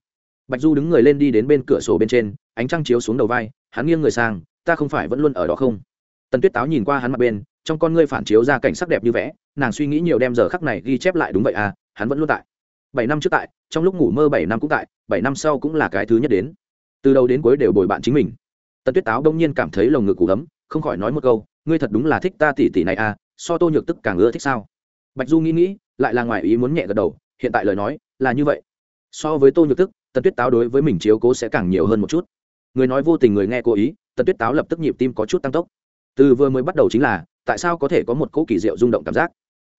Bạch du đứng người lên đi đến bên cửa sổ bên trên, ánh trăng chiếu xuống đầu vai, hắn nghiêng người sang, ta không phải vẫn luôn ở đó không? Tần tuyết táo nhìn qua hắn mặt bên, trong con ngươi phản chiếu ra cảnh sắc đẹp như vẽ, nàng suy nghĩ nhiều đem giờ khắc này ghi chép lại đúng vậy à hắn vẫn luôn tại. Bảy năm trước tại, trong lúc ngủ mơ bảy năm cũng tại, bảy năm sau cũng là cái thứ nhất đến từ đầu đến cuối đều bồi bạn chính mình. Tần tuyết táo đông nhiên cảm thấy lồng ngực củ ấm không khỏi nói một câu, ngươi thật đúng là thích ta tỷ tỷ này à so tô nhược tức càng ưa thích sao? Bạch du nghĩ nghĩ, lại là ngoài ý muốn nhẹ gật đầu, hiện tại lời nói là như vậy. So với tô nhược tức, tần tuyết táo đối với mình chiếu cố sẽ càng nhiều hơn một chút. Người nói vô tình người nghe cố ý, tần tuyết táo lập tức nhịp tim có chút tăng tốc. Từ vừa mới bắt đầu chính là, tại sao có thể có một cỗ kỳ diệu rung động cảm giác?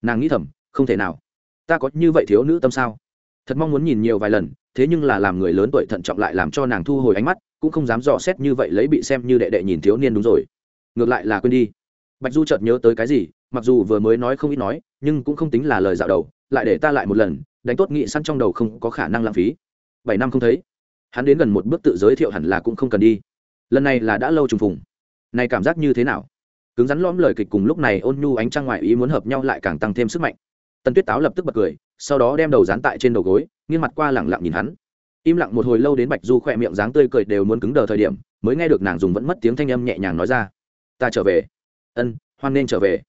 Nàng nghĩ thầm, không thể nào. Ta có như vậy thiếu nữ tâm sao? Thật mong muốn nhìn nhiều vài lần, thế nhưng là làm người lớn tuổi thận trọng lại làm cho nàng thu hồi ánh mắt, cũng không dám dò xét như vậy lấy bị xem như đệ đệ nhìn thiếu niên đúng rồi. Ngược lại là quên đi. Bạch du chợt nhớ tới cái gì, mặc dù vừa mới nói không ít nói, nhưng cũng không tính là lời dạo đầu, lại để ta lại một lần, đánh tốt nghị săn trong đầu không có khả năng lãng phí. Bảy năm không thấy. Hắn đến gần một bước tự giới thiệu hẳn là cũng không cần đi. Lần này là đã lâu trùng phùng. Này cảm giác như thế nào? Cứng rắn lõm lời kịch cùng lúc này ôn nhu ánh trăng ngoại ý muốn hợp nhau lại càng tăng thêm sức mạnh. Tần tuyết táo lập tức bật cười sau đó đem đầu dán tại trên đầu gối, nghiêng mặt qua lẳng lặng nhìn hắn. Im lặng một hồi lâu đến bạch du khỏe miệng dáng tươi cười đều muốn cứng đờ thời điểm, mới nghe được nàng dùng vẫn mất tiếng thanh âm nhẹ nhàng nói ra. Ta trở về. Ân, hoan nên trở về.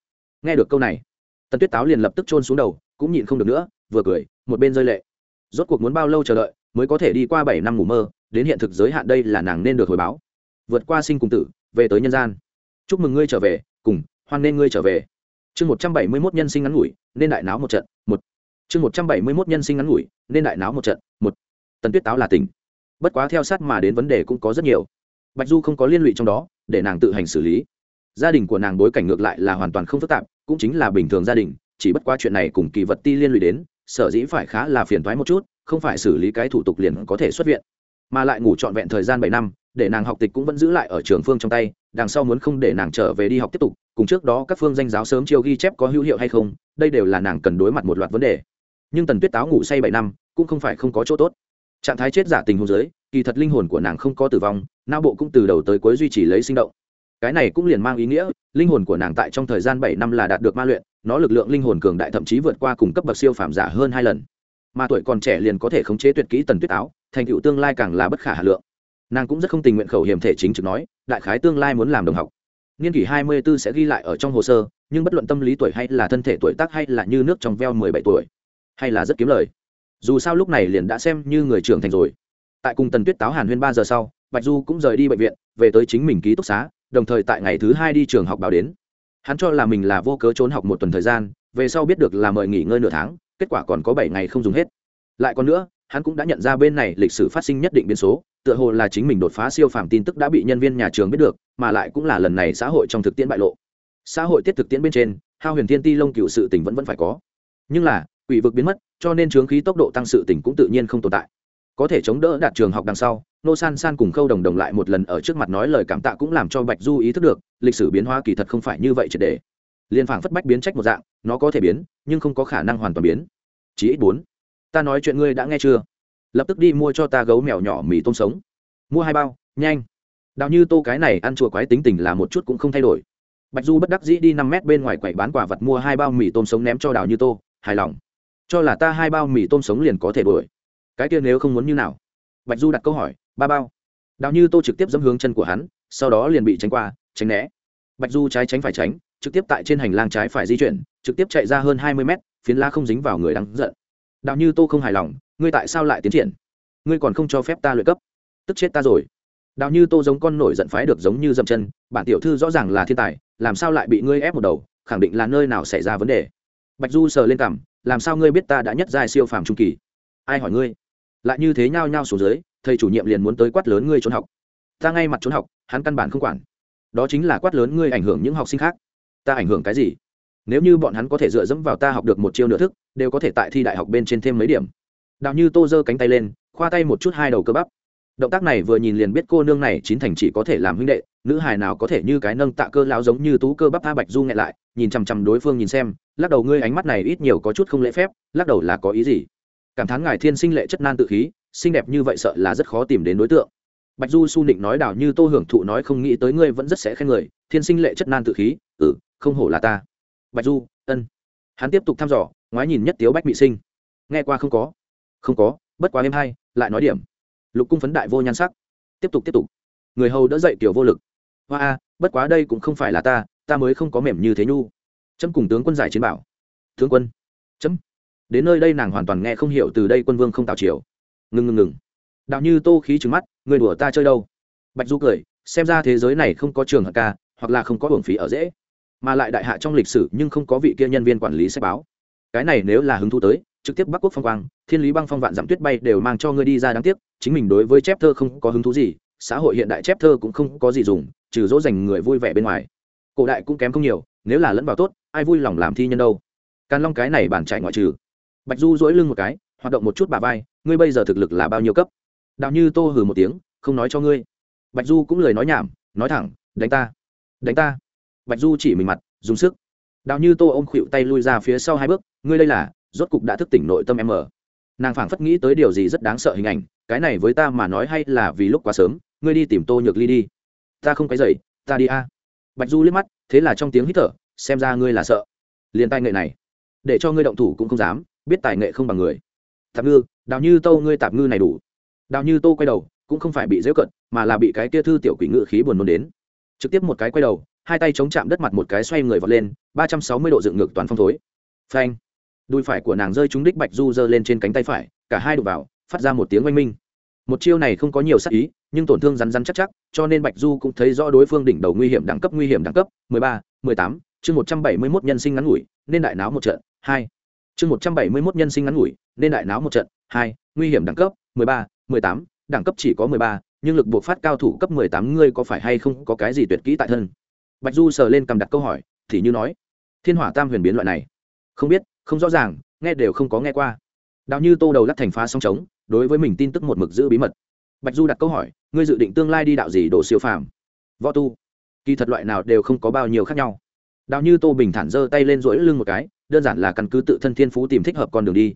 Nghe được câu này, tần tuyết táo liền lập tức trôn xuống đầu, cũng nhịn không được nữa, vừa cười, một bên rơi lệ. Rốt cuộc muốn bao lâu chờ đợi mới có thể đi qua bảy năm ngủ mơ, đến hiện thực giới hạn đây là nàng nên được hồi báo. Vượt qua sinh cùng tử, về tới nhân gian. Chúc mừng ngươi trở về, cùng, hoan nên ngươi trở về. Chương một trăm bảy mươi mốt nhân sinh ngắn ngủi, nên đại náo một trận, một chương một trăm bảy mươi mốt nhân sinh ngắn ngủi, nên đại náo một trận, một, tần tuyết táo là tỉnh. Bất quá theo sát mà đến vấn đề cũng có rất nhiều. Bạch du không có liên lụy trong đó, để nàng tự hành xử lý. Gia đình của nàng bối cảnh ngược lại là hoàn toàn không phức tạp, cũng chính là bình thường gia đình, chỉ bất qua chuyện này cùng kỳ vật ti liên lụy đến, sở dĩ phải khá là phiền thoái một chút, không phải xử lý cái thủ tục liền có thể xuất viện, mà lại ngủ trọn vẹn thời gian bảy năm, để nàng học tịch cũng vẫn giữ lại ở trường phương trong tay, đằng sau muốn không để nàng trở về đi học tiếp tục, cùng trước đó các phương danh giáo sớm chiêu ghi chép có hữu hiệu hay không, đây đều là nàng cần đối mặt một loạt vấn đề nhưng tần tuyết táo ngủ say bảy năm, cũng không phải không có chỗ tốt. Trạng thái chết giả tình hôn giới kỳ thật linh hồn của nàng không có tử vong, não bộ cũng từ đầu tới cuối duy trì lấy sinh động. Cái này cũng liền mang ý nghĩa, linh hồn của nàng tại trong thời gian bảy năm là đạt được ma luyện, nó lực lượng linh hồn cường đại thậm chí vượt qua cùng cấp bậc siêu phàm giả hơn hai lần. Mà tuổi còn trẻ liền có thể khống chế tuyệt kỹ tần tuyết áo thành tựu tương lai càng là bất khả hà lượng. Nàng cũng rất không tình nguyện khẩu hiểm thể chính trực nói, đại khái tương lai muốn làm đồng học. Niên kỷ hai mươi 24 sẽ ghi lại ở trong hồ sơ, nhưng bất luận tâm lý tuổi hay là thân thể tuổi tác hay là như nước trong veo mười bảy tuổi hay là rất kiếm lời. Dù sao lúc này liền đã xem như người trưởng thành rồi. Tại cùng tần tuyết táo hàn huyên ba giờ sau, bạch du cũng rời đi bệnh viện, về tới chính mình ký túc xá, đồng thời tại ngày thứ hai đi trường học báo đến. Hắn cho là mình là vô cớ trốn học một tuần thời gian, về sau biết được là mời nghỉ ngơi nửa tháng, kết quả còn có bảy ngày không dùng hết. Lại còn nữa, hắn cũng đã nhận ra bên này lịch sử phát sinh nhất định biến số, tựa hồ là chính mình đột phá siêu phàm tin tức đã bị nhân viên nhà trường biết được, mà lại cũng là lần này xã hội trong thực tiễn bại lộ. Xã hội tiết thực tiễn bên trên, hao huyền thiên ti lông cựu sự tình vẫn vẫn phải có. Nhưng là quỷ vực biến mất, cho nên chướng khí tốc độ tăng sự tỉnh cũng tự nhiên không tồn tại. Có thể chống đỡ đạt trường học đằng sau nô san san cùng khâu đồng đồng lại một lần ở trước mặt nói lời cảm tạ cũng làm cho bạch du ý thức được, lịch sử biến hóa kỳ thật không phải như vậy triệt đề liên phảng phất bách biến trách một dạng, nó có thể biến, nhưng không có khả năng hoàn toàn biến. Chỉ ít bốn. Ta nói chuyện ngươi đã nghe chưa? Lập tức đi mua cho ta gấu mèo nhỏ mì tôm sống. Mua hai bao, nhanh. Đào như tô cái này ăn chùa quái tính tình là một chút cũng không thay đổi. Bạch du bất đắc dĩ đi năm mét bên ngoài quầy bán quả vật mua hai bao mì tôm sống ném cho đào như tô, hài lòng cho là ta hai bao mì tôm sống liền có thể đuổi. Cái kia nếu không muốn như nào? Bạch du đặt câu hỏi, ba bao. Đào như tô trực tiếp dẫm hướng chân của hắn, sau đó liền bị tránh qua, tránh né. Bạch du trái tránh phải tránh, trực tiếp tại trên hành lang trái phải di chuyển, trực tiếp chạy ra hơn hai mươi mét, phiến lá không dính vào người đáng giận. Đào như tô không hài lòng, ngươi tại sao lại tiến triển? Ngươi còn không cho phép ta luyện cấp. Tức chết ta rồi. Đào như tô giống con nổi giận phái được giống như dậm chân, bản tiểu thư rõ ràng là thiên tài, làm sao lại bị ngươi ép một đầu, khẳng định là nơi nào xảy ra vấn đề. Bạch du sờ lên cằm làm sao ngươi biết ta đã nhất giai siêu phàm trung kỳ? Ai hỏi ngươi? Lại như thế nhao nhao xuống dưới, thầy chủ nhiệm liền muốn tới quát lớn ngươi trốn học. Ta ngay mặt trốn học, hắn căn bản không quản. Đó chính là quát lớn ngươi ảnh hưởng những học sinh khác. Ta ảnh hưởng cái gì? Nếu như bọn hắn có thể dựa dẫm vào ta học được một chiêu nửa thức, đều có thể tại thi đại học bên trên thêm mấy điểm. Đào như tô giơ cánh tay lên, khoa tay một chút hai đầu cơ bắp. Động tác này vừa nhìn liền biết cô nương này chín thành chỉ có thể làm huynh đệ nữ hài nào có thể như cái nâng tạ cơ lão giống như tú cơ bắp tha bạch du nghẹn lại, nhìn chằm chằm đối phương nhìn xem, lắc đầu ngươi ánh mắt này ít nhiều có chút không lễ phép, lắc đầu là có ý gì? Cảm thán ngài thiên sinh lệ chất nan tự khí, xinh đẹp như vậy sợ là rất khó tìm đến đối tượng. Bạch du su nịnh nói đảo như tô hưởng thụ nói không nghĩ tới ngươi vẫn rất sẽ khen người, thiên sinh lệ chất nan tự khí ừ không hổ là ta. Bạch du, ân. Hắn tiếp tục thăm dò, ngoái nhìn nhất tiếu bách mỹ sinh. Nghe qua không có. Không có, bất quá em hay, lại nói điểm. Lục cung phấn đại vô nhan sắc. Tiếp tục tiếp tục. Người hầu đỡ dậy tiểu vô lực hoa a, bất quá đây cũng không phải là ta ta mới không có mềm như thế nhu. Chấm cùng tướng quân giải chiến bảo. Tướng quân. Chấm. Đến nơi đây nàng hoàn toàn nghe không hiểu từ đây quân vương không tào chiều ngừng ngừng ngừng. Đạo như tô khí trứng mắt, người đùa ta chơi đâu? Bạch du cười, xem ra thế giới này không có trường hợp ca, hoặc là không có hưởng phí ở dễ. Mà lại đại hạ trong lịch sử nhưng không có vị kia nhân viên quản lý sách báo. Cái này nếu là hứng thú tới, trực tiếp bắc quốc phong quang, thiên lý băng phong vạn dặm tuyết bay đều mang cho ngươi đi ra đáng tiếc, chính mình đối với chép thơ không có hứng thú gì xã hội hiện đại chép thơ cũng không có gì dùng, trừ dỗ dành người vui vẻ bên ngoài. Cổ đại cũng kém không nhiều, nếu là lẫn vào tốt, ai vui lòng làm thi nhân đâu. Càn long cái này bản chạy ngoại trừ. Bạch du dỗi lưng một cái, hoạt động một chút bà vai, ngươi bây giờ thực lực là bao nhiêu cấp? Đạo như tô hừ một tiếng, không nói cho ngươi. Bạch du cũng lời nói nhảm, nói thẳng, đánh ta đánh ta. Bạch du chỉ mình mặt, dùng sức. Đạo như tô ôm khuỵu tay lui ra phía sau hai bước, ngươi đây là, rốt cục đã thức tỉnh nội tâm em ở. Nàng phảng phất nghĩ tới điều gì rất đáng sợ hình ảnh, cái này với ta mà nói hay là vì lúc quá sớm ngươi đi tìm tô nhược ly đi. Ta không cái dậy ta đi a. Bạch du liếc mắt, thế là trong tiếng hít thở, xem ra ngươi là sợ. Liền tài nghệ này, để cho ngươi động thủ cũng không dám, biết tài nghệ không bằng người. Tạp ngư, đào như tô ngươi tạp ngư này đủ. Đào như tô quay đầu, cũng không phải bị dễ cận, mà là bị cái kia thư tiểu quỷ ngự khí buồn nôn đến. Trực tiếp một cái quay đầu, hai tay chống chạm đất mặt một cái xoay người vọt lên, ba trăm sáu mươi độ dựng ngược toàn phong thối. Phanh. Đùi phải của nàng rơi trúng đích bạch du giơ lên trên cánh tay phải, cả hai đụng vào, phát ra một tiếng oanh minh một chiêu này không có nhiều sắc ý, nhưng tổn thương rắn rắn chắc chắc, cho nên bạch du cũng thấy rõ đối phương đỉnh đầu nguy hiểm đẳng cấp, nguy hiểm đẳng cấp, mười ba, mười tám, chương một trăm bảy mươi mốt nhân sinh ngắn ngủi, nên đại náo một trận, hai. Chương một trăm bảy mươi mốt nhân sinh ngắn ngủi, nên đại náo một trận, hai. Nguy hiểm đẳng cấp, mười ba, mười tám, đẳng cấp chỉ có mười ba, nhưng lực buộc phát cao thủ cấp mười tám ngươi có phải hay không có cái gì tuyệt kỹ tại thân? Bạch du sờ lên cầm đặt câu hỏi, thì như nói, thiên hỏa tam huyền biến loại này, không biết, không rõ ràng, nghe đều không có nghe qua. Đào như tô đầu lắc thành phá song trống đối với mình tin tức một mực giữ bí mật. Bạch du đặt câu hỏi, ngươi dự định tương lai đi đạo gì đổ siêu phàm? Võ tu. Kỳ thật loại nào đều không có bao nhiêu khác nhau. Đào như tô bình thản giơ tay lên rỗi lưng một cái, đơn giản là căn cứ tự thân thiên phú tìm thích hợp con đường đi.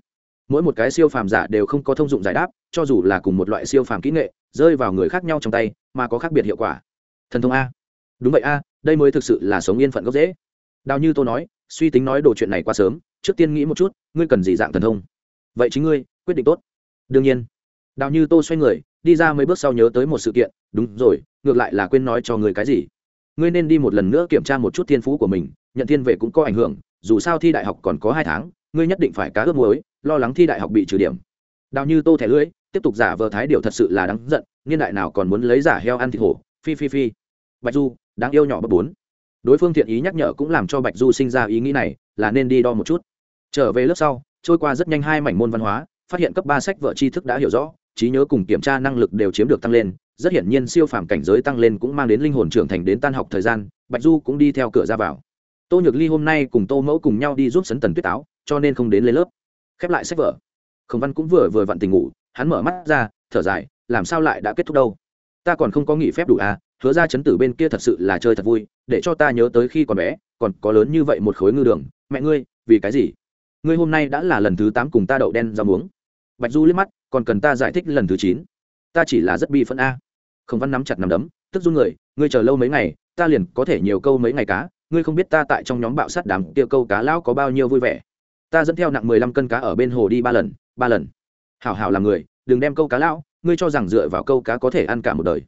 Mỗi một cái siêu phàm giả đều không có thông dụng giải đáp, cho dù là cùng một loại siêu phàm kỹ nghệ, rơi vào người khác nhau trong tay, mà có khác biệt hiệu quả. Thần thông a. Đúng vậy a, đây mới thực sự là sống yên phận gốc dễ đào như tô nói, suy tính nói đồ chuyện này quá sớm, trước tiên nghĩ một chút, ngươi cần gì dạng thần thông? Vậy chính ngươi, quyết định tốt đương nhiên. Đào như tô xoay người, đi ra mấy bước sau nhớ tới một sự kiện, đúng rồi, ngược lại là quên nói cho người cái gì. Ngươi nên đi một lần nữa kiểm tra một chút thiên phú của mình, nhận thiên về cũng có ảnh hưởng, dù sao thi đại học còn có hai tháng, ngươi nhất định phải cá ướp muối, lo lắng thi đại học bị trừ điểm. Đào như tô thẻ lưỡi, tiếp tục giả vờ thái điều thật sự là đáng giận, niên đại nào còn muốn lấy giả heo ăn thịt hổ, phi phi phi. Bạch du, đáng yêu nhỏ bất bốn. Đối phương thiện ý nhắc nhở cũng làm cho bạch du sinh ra ý nghĩ này, là nên đi đo một chút. Trở về lớp sau, trôi qua rất nhanh hai mảnh môn văn hóa phát hiện cấp ba sách vợ tri thức đã hiểu rõ, trí nhớ cùng kiểm tra năng lực đều chiếm được tăng lên, rất hiển nhiên siêu phàm cảnh giới tăng lên cũng mang đến linh hồn trưởng thành đến tan học thời gian, bạch du cũng đi theo cửa ra vào. Tô nhược ly hôm nay cùng tô mẫu cùng nhau đi giúp sấn tần tuyết áo cho nên không đến lên lớp. Khép lại sách vở. Khổng văn cũng vừa vừa vặn tình ngủ, hắn mở mắt ra, thở dài, làm sao lại đã kết thúc đâu? Ta còn không có nghỉ phép đủ à hứa ra chấn tử bên kia thật sự là chơi thật vui, để cho ta nhớ tới khi còn bé, còn có lớn như vậy một khối ngư đường, mẹ ngươi, vì cái gì? Ngươi hôm nay đã là lần thứ tám cùng ta đậu đen rau muống bạch du liếc mắt, còn cần ta giải thích lần thứ chín? Ta chỉ là rất bi phẫn a. Khổng văn nắm chặt nằm đấm, tức run người, ngươi chờ lâu mấy ngày, ta liền có thể nhiều câu mấy ngày cá, ngươi không biết ta tại trong nhóm bạo sát đám kia câu cá lão có bao nhiêu vui vẻ. Ta dẫn theo nặng mười lăm cân cá ở bên hồ đi ba lần ba lần. Hảo hảo làm người, đừng đem câu cá lão, ngươi cho rằng dựa vào câu cá có thể ăn cả một đời.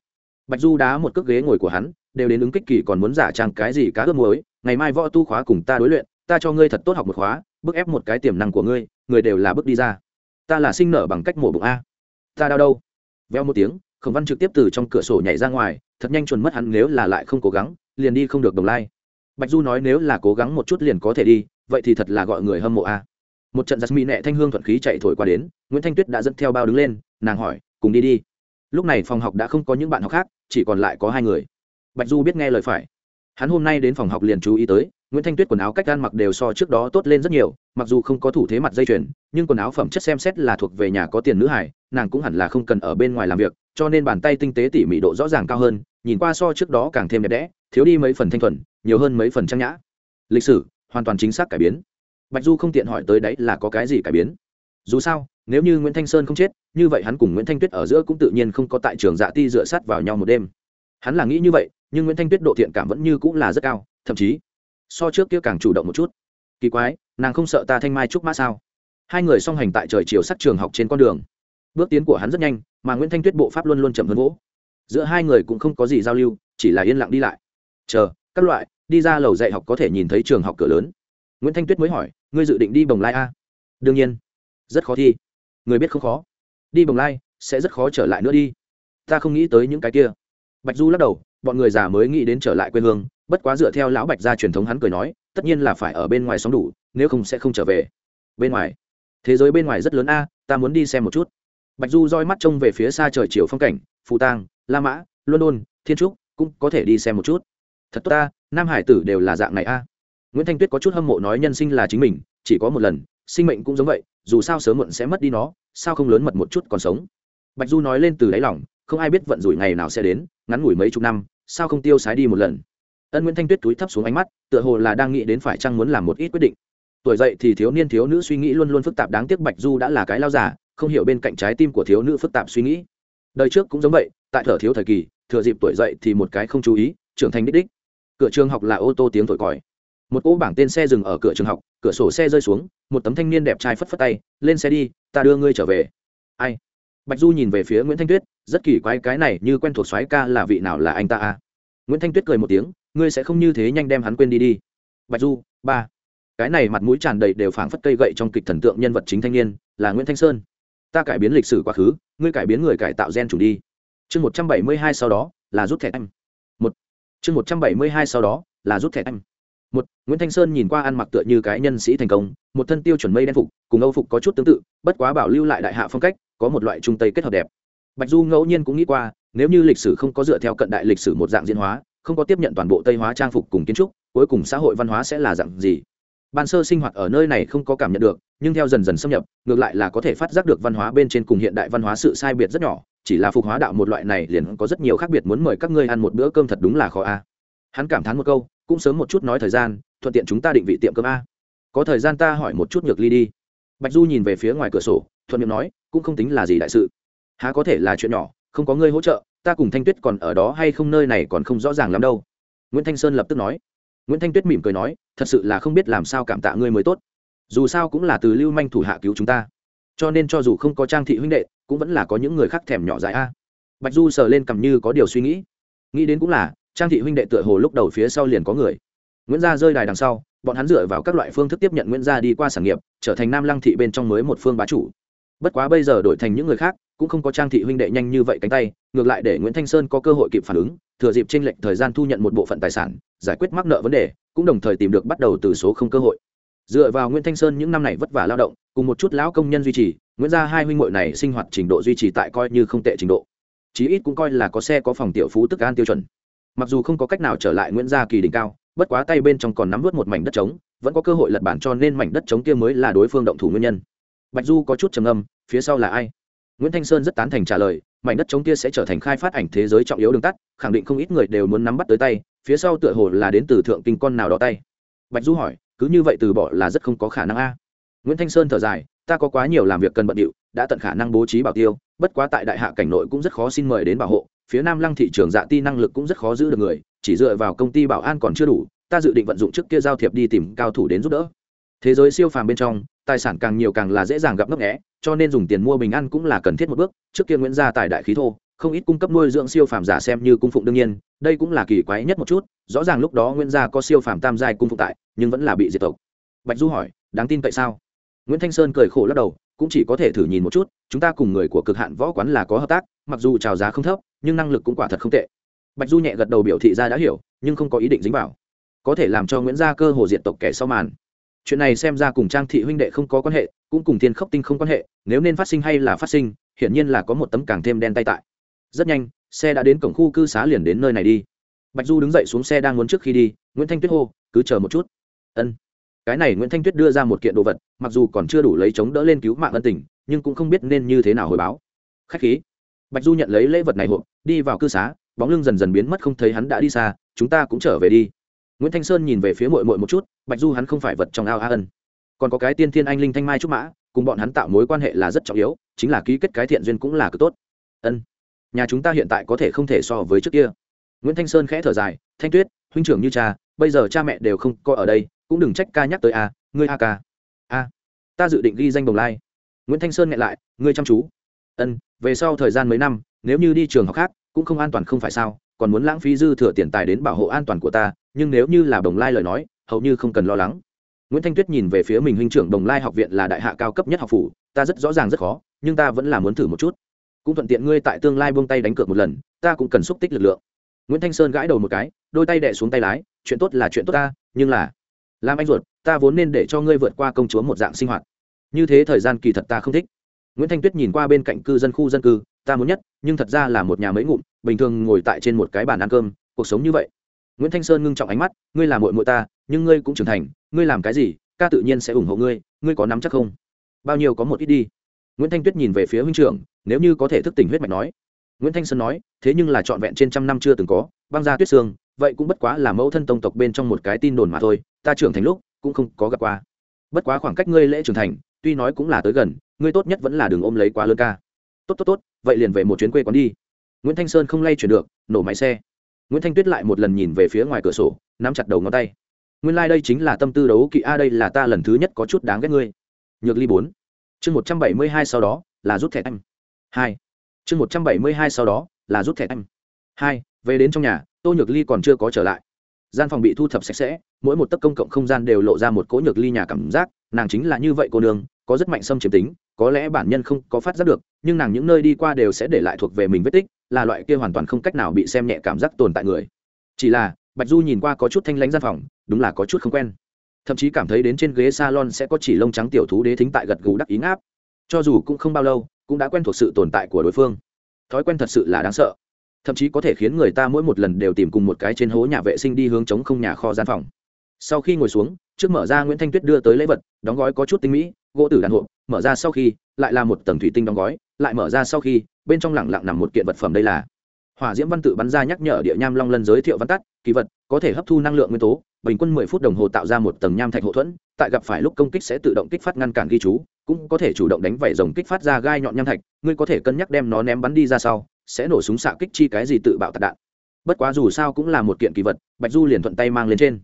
Bạch du đá một cước ghế ngồi của hắn, đều đến ứng kích kỳ còn muốn giả trang cái gì cá ướp muối, ngày mai võ tu khóa cùng ta đối luyện, ta cho ngươi thật tốt học một khóa, bức ép một cái tiềm năng của ngươi, người đều là bước đi ra ta là sinh nở bằng cách mổ bụng a. Ta đau đâu? Veo một tiếng, khổng văn trực tiếp từ trong cửa sổ nhảy ra ngoài, thật nhanh chuẩn mất hắn nếu là lại không cố gắng, liền đi không được đồng lai. Bạch du nói nếu là cố gắng một chút liền có thể đi, vậy thì thật là gọi người hâm mộ a. Một trận giặc mỹ nẹ thanh hương thuận khí chạy thổi qua đến, nguyễn thanh tuyết đã dẫn theo bao đứng lên, nàng hỏi, cùng đi đi. Lúc này phòng học đã không có những bạn học khác, chỉ còn lại có hai người. Bạch du biết nghe lời phải. Hắn hôm nay đến phòng học liền chú ý tới nguyễn thanh tuyết quần áo cách gan mặc đều so trước đó tốt lên rất nhiều, mặc dù không có thủ thế mặt dây chuyền, nhưng quần áo phẩm chất xem xét là thuộc về nhà có tiền nữ hải nàng cũng hẳn là không cần ở bên ngoài làm việc, cho nên bàn tay tinh tế tỉ mỉ độ rõ ràng cao hơn, nhìn qua so trước đó càng thêm đẹp đẽ, thiếu đi mấy phần thanh thuần, nhiều hơn mấy phần trang nhã. Lịch sử, hoàn toàn chính xác cải biến. Bạch du không tiện hỏi tới đấy là có cái gì cải biến. Dù sao, nếu như nguyễn thanh sơn không chết, như vậy hắn cùng nguyễn thanh tuyết ở giữa cũng tự nhiên không có tại trường dạ ti dựa sát vào nhau một đêm. Hắn là nghĩ như vậy, nhưng nguyễn thanh tuyết độ thiện cảm vẫn như cũng là rất cao, thậm chí so trước kia càng chủ động một chút. Kỳ quái, nàng không sợ ta thanh mai trúc mã sao? Hai người song hành tại trời chiều sắc trường học trên con đường. Bước tiến của hắn rất nhanh, mà nguyễn thanh tuyết bộ pháp luôn luôn chậm hơn gỗ giữa hai người cũng không có gì giao lưu, chỉ là yên lặng đi lại. Chờ, các loại, đi ra lầu dạy học có thể nhìn thấy trường học cửa lớn. Nguyễn thanh tuyết mới hỏi, ngươi dự định đi bồng lai a? Đương nhiên. Rất khó thi. Người biết không khó. Đi bồng lai, sẽ rất khó trở lại nữa đi. Ta không nghĩ tới những cái kia. Bạch du lắc đầu, bọn người già mới nghĩ đến trở lại quê hương bất quá dựa theo lão bạch gia truyền thống hắn cười nói, tất nhiên là phải ở bên ngoài sóng đủ, nếu không sẽ không trở về. Bên ngoài. Thế giới bên ngoài rất lớn a, ta muốn đi xem một chút. Bạch du roi mắt trông về phía xa trời chiều phong cảnh, phù tang, la mã, london, thiên trúc, cũng có thể đi xem một chút. Thật tốt ta, nam hải tử đều là dạng này a. Nguyễn thanh tuyết có chút hâm mộ nói nhân sinh là chính mình, chỉ có một lần, sinh mệnh cũng giống vậy, dù sao sớm muộn sẽ mất đi nó, sao không lớn mật một chút còn sống? Bạch du nói lên từ đáy lòng, không ai biết vận rủi ngày nào sẽ đến, ngắn ngủi mấy chục năm, sao không tiêu sái đi một lần? Ân nguyễn thanh tuyết túi thấp xuống ánh mắt, tựa hồ là đang nghĩ đến phải chăng muốn làm một ít quyết định. Tuổi dậy thì thiếu niên thiếu nữ suy nghĩ luôn luôn phức tạp đáng tiếc bạch du đã là cái lao giả không hiểu bên cạnh trái tim của thiếu nữ phức tạp suy nghĩ. Đời trước cũng giống vậy, tại thở thiếu thời kỳ, thừa dịp tuổi dậy thì một cái không chú ý, trưởng thành đích đích. Cửa trường học là ô tô tiếng thổi còi. Một cỗ bảng tên xe dừng ở cửa trường học, cửa sổ xe rơi xuống, một tấm thanh niên đẹp trai phất phất tay, lên xe đi, ta đưa ngươi trở về. Ai? Bạch du nhìn về phía nguyễn thanh tuyết, rất kỳ quái cái này như quen thuộc soái ca là vị nào là anh ta à? nguyễn thanh tuyết cười một tiếng ngươi sẽ không như thế nhanh đem hắn quên đi đi. Bạch du, ba. Cái này mặt mũi tràn đầy đều phảng phất cây gậy trong kịch thần tượng nhân vật chính thanh niên, là nguyễn thanh sơn. Ta cải biến lịch sử quá khứ, ngươi cải biến người cải tạo gen chủ đi. Chương một trăm bảy mươi hai sau đó, là rút thẻ anh. Một. Chương một trăm bảy mươi hai sau đó, là rút thẻ anh. Một. Nguyễn thanh sơn nhìn qua ăn mặc tựa như cái nhân sĩ thành công, một thân tiêu chuẩn mây đen phục, cùng âu phục có chút tương tự, bất quá bảo lưu lại đại hạ phong cách, có một loại trung tây kết hợp đẹp. Bạch du ngẫu nhiên cũng nghĩ qua, nếu như lịch sử không có dựa theo cận đại lịch sử một dạng diễn hóa không có tiếp nhận toàn bộ tây hóa trang phục cùng kiến trúc, cuối cùng xã hội văn hóa sẽ là dạng gì? Ban sơ sinh hoạt ở nơi này không có cảm nhận được, nhưng theo dần dần xâm nhập, ngược lại là có thể phát giác được văn hóa bên trên cùng hiện đại văn hóa sự sai biệt rất nhỏ, chỉ là phục hóa đạo một loại này liền có rất nhiều khác biệt muốn mời các ngươi ăn một bữa cơm thật đúng là khó a. Hắn cảm thán một câu, cũng sớm một chút nói thời gian, thuận tiện chúng ta định vị tiệm cơm a. Có thời gian ta hỏi một chút nhược ly đi. Bạch du nhìn về phía ngoài cửa sổ, thuận miệng nói, cũng không tính là gì đại sự. Há có thể là chuyện nhỏ, không có ngươi hỗ trợ ta cùng thanh tuyết còn ở đó hay không nơi này còn không rõ ràng lắm đâu. Nguyễn thanh sơn lập tức nói. Nguyễn thanh tuyết mỉm cười nói, thật sự là không biết làm sao cảm tạ ngươi mới tốt. Dù sao cũng là từ lưu manh thủ hạ cứu chúng ta. Cho nên cho dù không có trang thị huynh đệ, cũng vẫn là có những người khác thèm nhỏ dại a. Bạch du sờ lên cầm như có điều suy nghĩ. Nghĩ đến cũng là, trang thị huynh đệ tựa hồ lúc đầu phía sau liền có người. Nguyễn gia rơi đài đằng sau, bọn hắn dựa vào các loại phương thức tiếp nhận nguyễn gia đi qua sản nghiệp, trở thành nam lăng thị bên trong mới một phương bá chủ. Bất quá bây giờ đổi thành những người khác cũng không có trang thị huynh đệ nhanh như vậy cánh tay, ngược lại để nguyễn thanh sơn có cơ hội kịp phản ứng, thừa dịp trên lệnh thời gian thu nhận một bộ phận tài sản, giải quyết mắc nợ vấn đề, cũng đồng thời tìm được bắt đầu từ số không cơ hội. Dựa vào nguyễn thanh sơn những năm này vất vả lao động, cùng một chút lão công nhân duy trì, nguyễn gia hai huynh hội này sinh hoạt trình độ duy trì tại coi như không tệ trình độ. Chí ít cũng coi là có xe có phòng tiểu phú tức an tiêu chuẩn. Mặc dù không có cách nào trở lại nguyễn gia kỳ đỉnh cao, bất quá tay bên trong còn nắm vớt một mảnh đất trống, vẫn có cơ hội lật bản cho nên mảnh đất trống kia mới là đối phương động thủ nguyên nhân. Bạch du có chút trầm âm phía sau là ai? Nguyễn thanh sơn rất tán thành trả lời, mảnh đất trống kia sẽ trở thành khai phát ảnh thế giới trọng yếu đường tắt, khẳng định không ít người đều muốn nắm bắt tới tay, phía sau tựa hồ là đến từ thượng kinh con nào đó tay. Bạch du hỏi, cứ như vậy từ bỏ là rất không có khả năng a. Nguyễn thanh sơn thở dài, ta có quá nhiều làm việc cần bận điệu, đã tận khả năng bố trí bảo tiêu, bất quá tại đại hạ cảnh nội cũng rất khó xin mời đến bảo hộ, phía nam lăng thị trường dạ ti năng lực cũng rất khó giữ được người, chỉ dựa vào công ty bảo an còn chưa đủ, ta dự định vận dụng trước kia giao thiệp đi tìm cao thủ đến giúp đỡ thế giới siêu phàm bên trong, tài sản càng nhiều càng là dễ dàng gặp ngấp nghẽ cho nên dùng tiền mua bình an cũng là cần thiết một bước. Trước kia nguyễn gia tài đại khí thô, không ít cung cấp nuôi dưỡng siêu phàm giả xem như cung phụng đương nhiên, đây cũng là kỳ quái nhất một chút. Rõ ràng lúc đó nguyễn gia có siêu phàm tam giai cung phụng tại, nhưng vẫn là bị diệt tộc. Bạch du hỏi, đáng tin tại sao? Nguyễn thanh sơn cười khổ lắc đầu, cũng chỉ có thể thử nhìn một chút, chúng ta cùng người của cực hạn võ quán là có hợp tác, mặc dù trào giá không thấp, nhưng năng lực cũng quả thật không tệ. Bạch du nhẹ gật đầu biểu thị ra đã hiểu, nhưng không có ý định dính vào. Có thể làm cho nguyễn gia cơ hồ diện tộc kẻ sau màn chuyện này xem ra cùng trang thị huynh đệ không có quan hệ, cũng cùng thiên khốc tinh không quan hệ, nếu nên phát sinh hay là phát sinh, hiển nhiên là có một tấm càng thêm đen tay tại. Rất nhanh, xe đã đến cổng khu cư xá liền đến nơi này đi. Bạch du đứng dậy xuống xe đang muốn trước khi đi, nguyễn thanh tuyết hô, cứ chờ một chút. Ân. Cái này nguyễn thanh tuyết đưa ra một kiện đồ vật, mặc dù còn chưa đủ lấy chống đỡ lên cứu mạng ân tình, nhưng cũng không biết nên như thế nào hồi báo. Khách khí. Bạch du nhận lấy lễ vật này hộp, đi vào cư xá, bóng lưng dần dần biến mất không thấy hắn đã đi xa, chúng ta cũng trở về đi. Nguyễn thanh sơn nhìn về phía mội mội một chút bạch du hắn không phải vật trong ao a ân. Còn có cái tiên thiên anh linh thanh mai trúc mã, cùng bọn hắn tạo mối quan hệ là rất trọng yếu, chính là ký kết cái thiện duyên cũng là cực tốt. Ân. Nhà chúng ta hiện tại có thể không thể so với trước kia. Nguyễn thanh sơn khẽ thở dài, thanh tuyết, huynh trưởng như cha, bây giờ cha mẹ đều không coi ở đây, cũng đừng trách ca nhắc tới a, ngươi a ca. A, ta dự định ghi danh đồng lai. Nguyễn thanh sơn nghe lại, ngươi chăm chú. Ân, về sau thời gian mấy năm, nếu như đi trường học khác, cũng không an toàn không phải sao, còn muốn lãng phí dư thừa tiền tài đến bảo hộ an toàn của ta, nhưng nếu như là đồng lai lời nói hầu như không cần lo lắng. Nguyễn thanh tuyết nhìn về phía mình huynh trưởng đồng lai học viện là đại hạ cao cấp nhất học phủ, ta rất rõ ràng rất khó, nhưng ta vẫn là muốn thử một chút. Cũng thuận tiện ngươi tại tương lai buông tay đánh cược một lần, ta cũng cần xúc tích lực lượng. Nguyễn thanh sơn gãi đầu một cái, đôi tay đẻ xuống tay lái, chuyện tốt là chuyện tốt ta, nhưng là, làm anh ruột, ta vốn nên để cho ngươi vượt qua công chúa một dạng sinh hoạt. Như thế thời gian kỳ thật ta không thích. Nguyễn thanh tuyết nhìn qua bên cạnh cư dân khu dân cư, ta muốn nhất, nhưng thật ra là một nhà mấy ngụm, bình thường ngồi tại trên một cái bàn ăn cơm, cuộc sống như vậy. Nguyễn thanh sơn ngưng trọng ánh mắt, ngươi là mội mội ta nhưng ngươi cũng trưởng thành, ngươi làm cái gì, ca tự nhiên sẽ ủng hộ ngươi ngươi có nắm chắc không? Bao nhiêu có một ít đi. Nguyễn thanh tuyết nhìn về phía huynh trưởng, nếu như có thể thức tỉnh huyết mạch nói. Nguyễn thanh sơn nói, thế nhưng là trọn vẹn trên trăm năm chưa từng có, băng ra tuyết xương, vậy cũng bất quá là mẫu thân tông tộc bên trong một cái tin đồn mà thôi, ta trưởng thành lúc cũng không có gặp qua. Bất quá khoảng cách ngươi lễ trưởng thành, tuy nói cũng là tới gần, ngươi tốt nhất vẫn là đường ôm lấy quá lớn ca. Tốt tốt tốt, vậy liền về một chuyến quê quán đi. Nguyễn thanh sơn không lay chuyển được, nổ máy xe. Nguyễn thanh tuyết lại một lần nhìn về phía ngoài cửa sổ, nắm chặt đầu ngón tay nguyên lai、like、đây chính là tâm tư đấu kỵ, a, đây là ta lần thứ nhất có chút đáng ghét ngươi. Nhược ly bốn. Chương một trăm bảy mươi hai sau đó là rút thẻ anh. Hai. Chương một trăm bảy mươi hai sau đó là rút thẻ anh. Hai, về đến trong nhà, tô nhược ly còn chưa có trở lại. Gian phòng bị thu thập sạch sẽ, mỗi một tấc công cộng không gian đều lộ ra một cỗ nhược ly nhà cảm giác, nàng chính là như vậy cô nương, có rất mạnh xâm chiếm tính, có lẽ bản nhân không có phát giác được, nhưng nàng những nơi đi qua đều sẽ để lại thuộc về mình vết tích, là loại kia hoàn toàn không cách nào bị xem nhẹ cảm giác tồn tại người. Chỉ là bạch du nhìn qua có chút thanh lãnh gian phòng, đúng là có chút không quen. Thậm chí cảm thấy đến trên ghế salon sẽ có chỉ lông trắng tiểu thú đế thính tại gật gù đắc ý ngáp. Cho dù cũng không bao lâu, cũng đã quen thuộc sự tồn tại của đối phương. Thói quen thật sự là đáng sợ. Thậm chí có thể khiến người ta mỗi một lần đều tìm cùng một cái trên hố nhà vệ sinh đi hướng chống không nhà kho gian phòng. Sau khi ngồi xuống, trước mở ra nguyễn thanh tuyết đưa tới lễ vật, đóng gói có chút tinh mỹ, gỗ tử đàn hộp, mở ra sau khi, lại là một tầng thủy tinh đóng gói, lại mở ra sau khi, bên trong lẳng lặng nằm một kiện vật phẩm đây là hỏa diễm văn tự bắn ra nhắc nhở địa nham long lân giới thiệu văn tắt, kỳ vật, có thể hấp thu năng lượng nguyên tố, bình quân mười phút đồng hồ tạo ra một tầng nham thạch hậu thuẫn, tại gặp phải lúc công kích sẽ tự động kích phát ngăn cản ghi chú, cũng có thể chủ động đánh vảy rồng kích phát ra gai nhọn nham thạch, ngươi có thể cân nhắc đem nó ném bắn đi ra sau, sẽ nổ súng xạ kích chi cái gì tự bạo tạc đạn. Bất quá dù sao cũng là một kiện kỳ vật, bạch du liền thuận tay mang lên trên.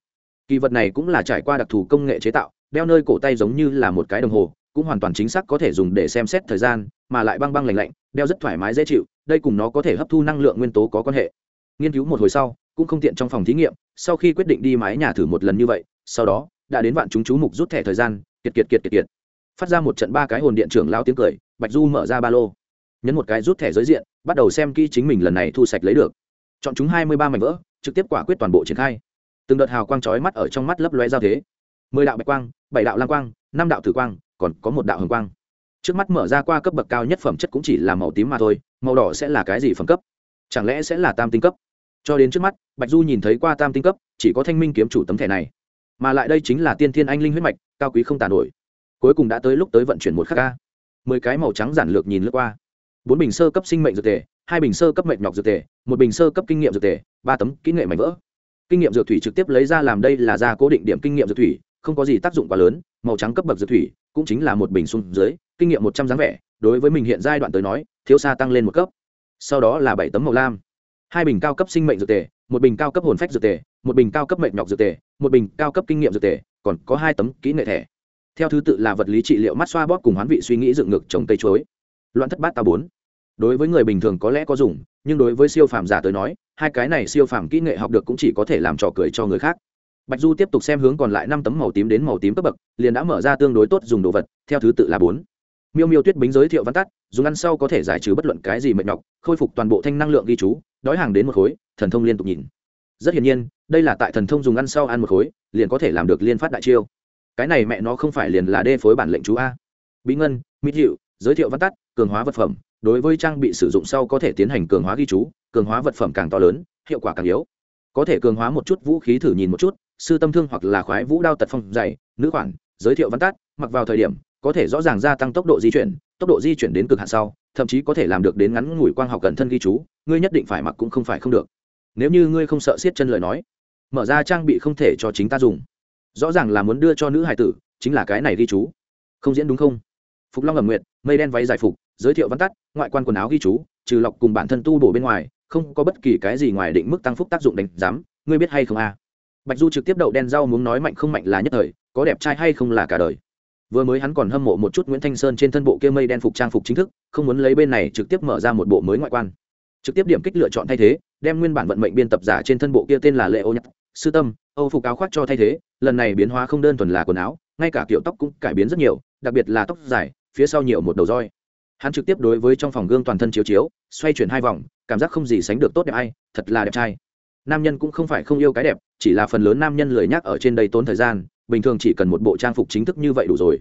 Kỳ vật này cũng là trải qua đặc thù công nghệ chế tạo, đeo nơi cổ tay giống như là một cái đồng hồ, cũng hoàn toàn chính xác có thể dùng để xem xét thời gian, mà lại băng băng lạnh lạnh, đeo rất thoải mái dễ chịu đây cùng nó có thể hấp thu năng lượng nguyên tố có quan hệ. Nghiên cứu một hồi sau, cũng không tiện trong phòng thí nghiệm, sau khi quyết định đi mái nhà thử một lần như vậy, sau đó, đã đến vạn chúng chú mục rút thẻ thời gian, kiệt kiệt kiệt kiệt kiệt. Phát ra một trận ba cái hồn điện trưởng lao tiếng cười, bạch du mở ra ba lô. Nhấn một cái rút thẻ giới diện, bắt đầu xem kỹ chính mình lần này thu sạch lấy được. Chọn chúng hai mươi ba mảnh vỡ, trực tiếp quả quyết toàn bộ triển khai. Từng đợt hào quang chói mắt ở trong mắt lấp loe giao thế. Mười đạo bạch quang, bảy đạo lang quang, năm đạo tử quang, còn có một đạo hồng quang trước mắt mở ra qua cấp bậc cao nhất phẩm chất cũng chỉ là màu tím mà thôi, màu đỏ sẽ là cái gì phẩm cấp? Chẳng lẽ sẽ là tam tinh cấp? Cho đến trước mắt, bạch du nhìn thấy qua tam tinh cấp, chỉ có thanh minh kiếm chủ tấm thẻ này. Mà lại đây chính là tiên thiên anh linh huyết mạch, cao quý không tàn nổi. Cuối cùng đã tới lúc tới vận chuyển một khắc ca mười cái màu trắng giản lược nhìn lướt qua. Bốn bình sơ cấp sinh mệnh dược tề, hai bình sơ cấp mệnh nhọc dược tề, một bình sơ cấp kinh nghiệm dược tề, ba tấm kỹ nghệ mảnh vỡ. Kinh nghiệm dược thủy trực tiếp lấy ra làm đây là ra cố định điểm kinh nghiệm dược thủy, không có gì tác dụng quá lớn, màu trắng cấp bậc dược thủy cũng chính là một bình xuống dưới kinh nghiệm một trăm dáng vẻ, đối với mình hiện giai đoạn tới nói, thiếu xa tăng lên một cấp. Sau đó là bảy tấm màu lam. Hai bình cao cấp sinh mệnh dược tề, một bình cao cấp hồn phách dược tề, một bình cao cấp mệnh nhọc dược tề, một bình cao cấp kinh nghiệm dược tề, còn có hai tấm kỹ nghệ thẻ. Theo thứ tự là vật lý trị liệu mắt xoa bóp cùng hoán vị suy nghĩ dựng ngược trồng cây chuối. Loạn thất bát ta bốn. Đối với người bình thường có lẽ có dùng, nhưng đối với siêu phàm giả tới nói, hai cái này siêu phàm kỹ nghệ học được cũng chỉ có thể làm trò cười cho người khác. Bạch du tiếp tục xem hướng còn lại năm tấm màu tím đến màu tím cấp bậc, liền đã mở ra tương đối tốt dùng đồ vật, theo thứ tự là bốn miêu miêu tuyết bính giới thiệu văn tắt, dùng ăn sau có thể giải trừ bất luận cái gì mệt nhọc, khôi phục toàn bộ thanh năng lượng ghi chú, đói hàng đến một khối, thần thông liên tục nhìn. Rất hiển nhiên, đây là tại thần thông dùng ăn sau ăn một khối, liền có thể làm được liên phát đại chiêu. Cái này mẹ nó không phải liền là đê phối bản lệnh chú a. Bí ngân mỹ hiệu giới thiệu văn tắt, cường hóa vật phẩm, đối với trang bị sử dụng sau có thể tiến hành cường hóa ghi chú, cường hóa vật phẩm càng to lớn, hiệu quả càng yếu. Có thể cường hóa một chút vũ khí thử nhìn một chút, sư tâm thương hoặc là khoái vũ đao tật phong dày, nữ khoản, giới thiệu văn tắt, mặc vào thời điểm có thể rõ ràng gia tăng tốc độ di chuyển, tốc độ di chuyển đến cực hạn sau, thậm chí có thể làm được đến ngắn ngủi quang học cẩn thân ghi chú, ngươi nhất định phải mặc cũng không phải không được. Nếu như ngươi không sợ siết chân lời nói, mở ra trang bị không thể cho chính ta dùng. Rõ ràng là muốn đưa cho nữ hải tử, chính là cái này ghi chú. Không diễn đúng không? Phục long ẩm nguyện mây đen váy giải phục, giới thiệu văn tắt, ngoại quan quần áo ghi chú, trừ lọc cùng bản thân tu bổ bên ngoài, không có bất kỳ cái gì ngoài định mức tăng phúc tác dụng đánh giám, ngươi biết hay không a? À? bạch du trực tiếp đậu đen rau muốn nói mạnh không mạnh là nhất thời, có đẹp trai hay không là cả đời vừa mới hắn còn hâm mộ một chút nguyễn thanh sơn trên thân bộ kia mây đen phục trang phục chính thức, không muốn lấy bên này trực tiếp mở ra một bộ mới ngoại quan. Trực tiếp điểm kích lựa chọn thay thế, đem nguyên bản vận mệnh biên tập giả trên thân bộ kia tên là lệ ô nhật, sư tâm, âu phục áo khoác cho thay thế, lần này biến hóa không đơn thuần là quần áo, ngay cả kiểu tóc cũng cải biến rất nhiều, đặc biệt là tóc dài, phía sau nhiều một đầu roi. Hắn trực tiếp đối với trong phòng gương toàn thân chiếu chiếu, xoay chuyển hai vòng, cảm giác không gì sánh được tốt đẹp ai, thật là đẹp trai. Nam nhân cũng không phải không yêu cái đẹp, chỉ là phần lớn nam nhân lười nhắc ở trên đây tốn thời gian bình thường chỉ cần một bộ trang phục chính thức như vậy đủ rồi.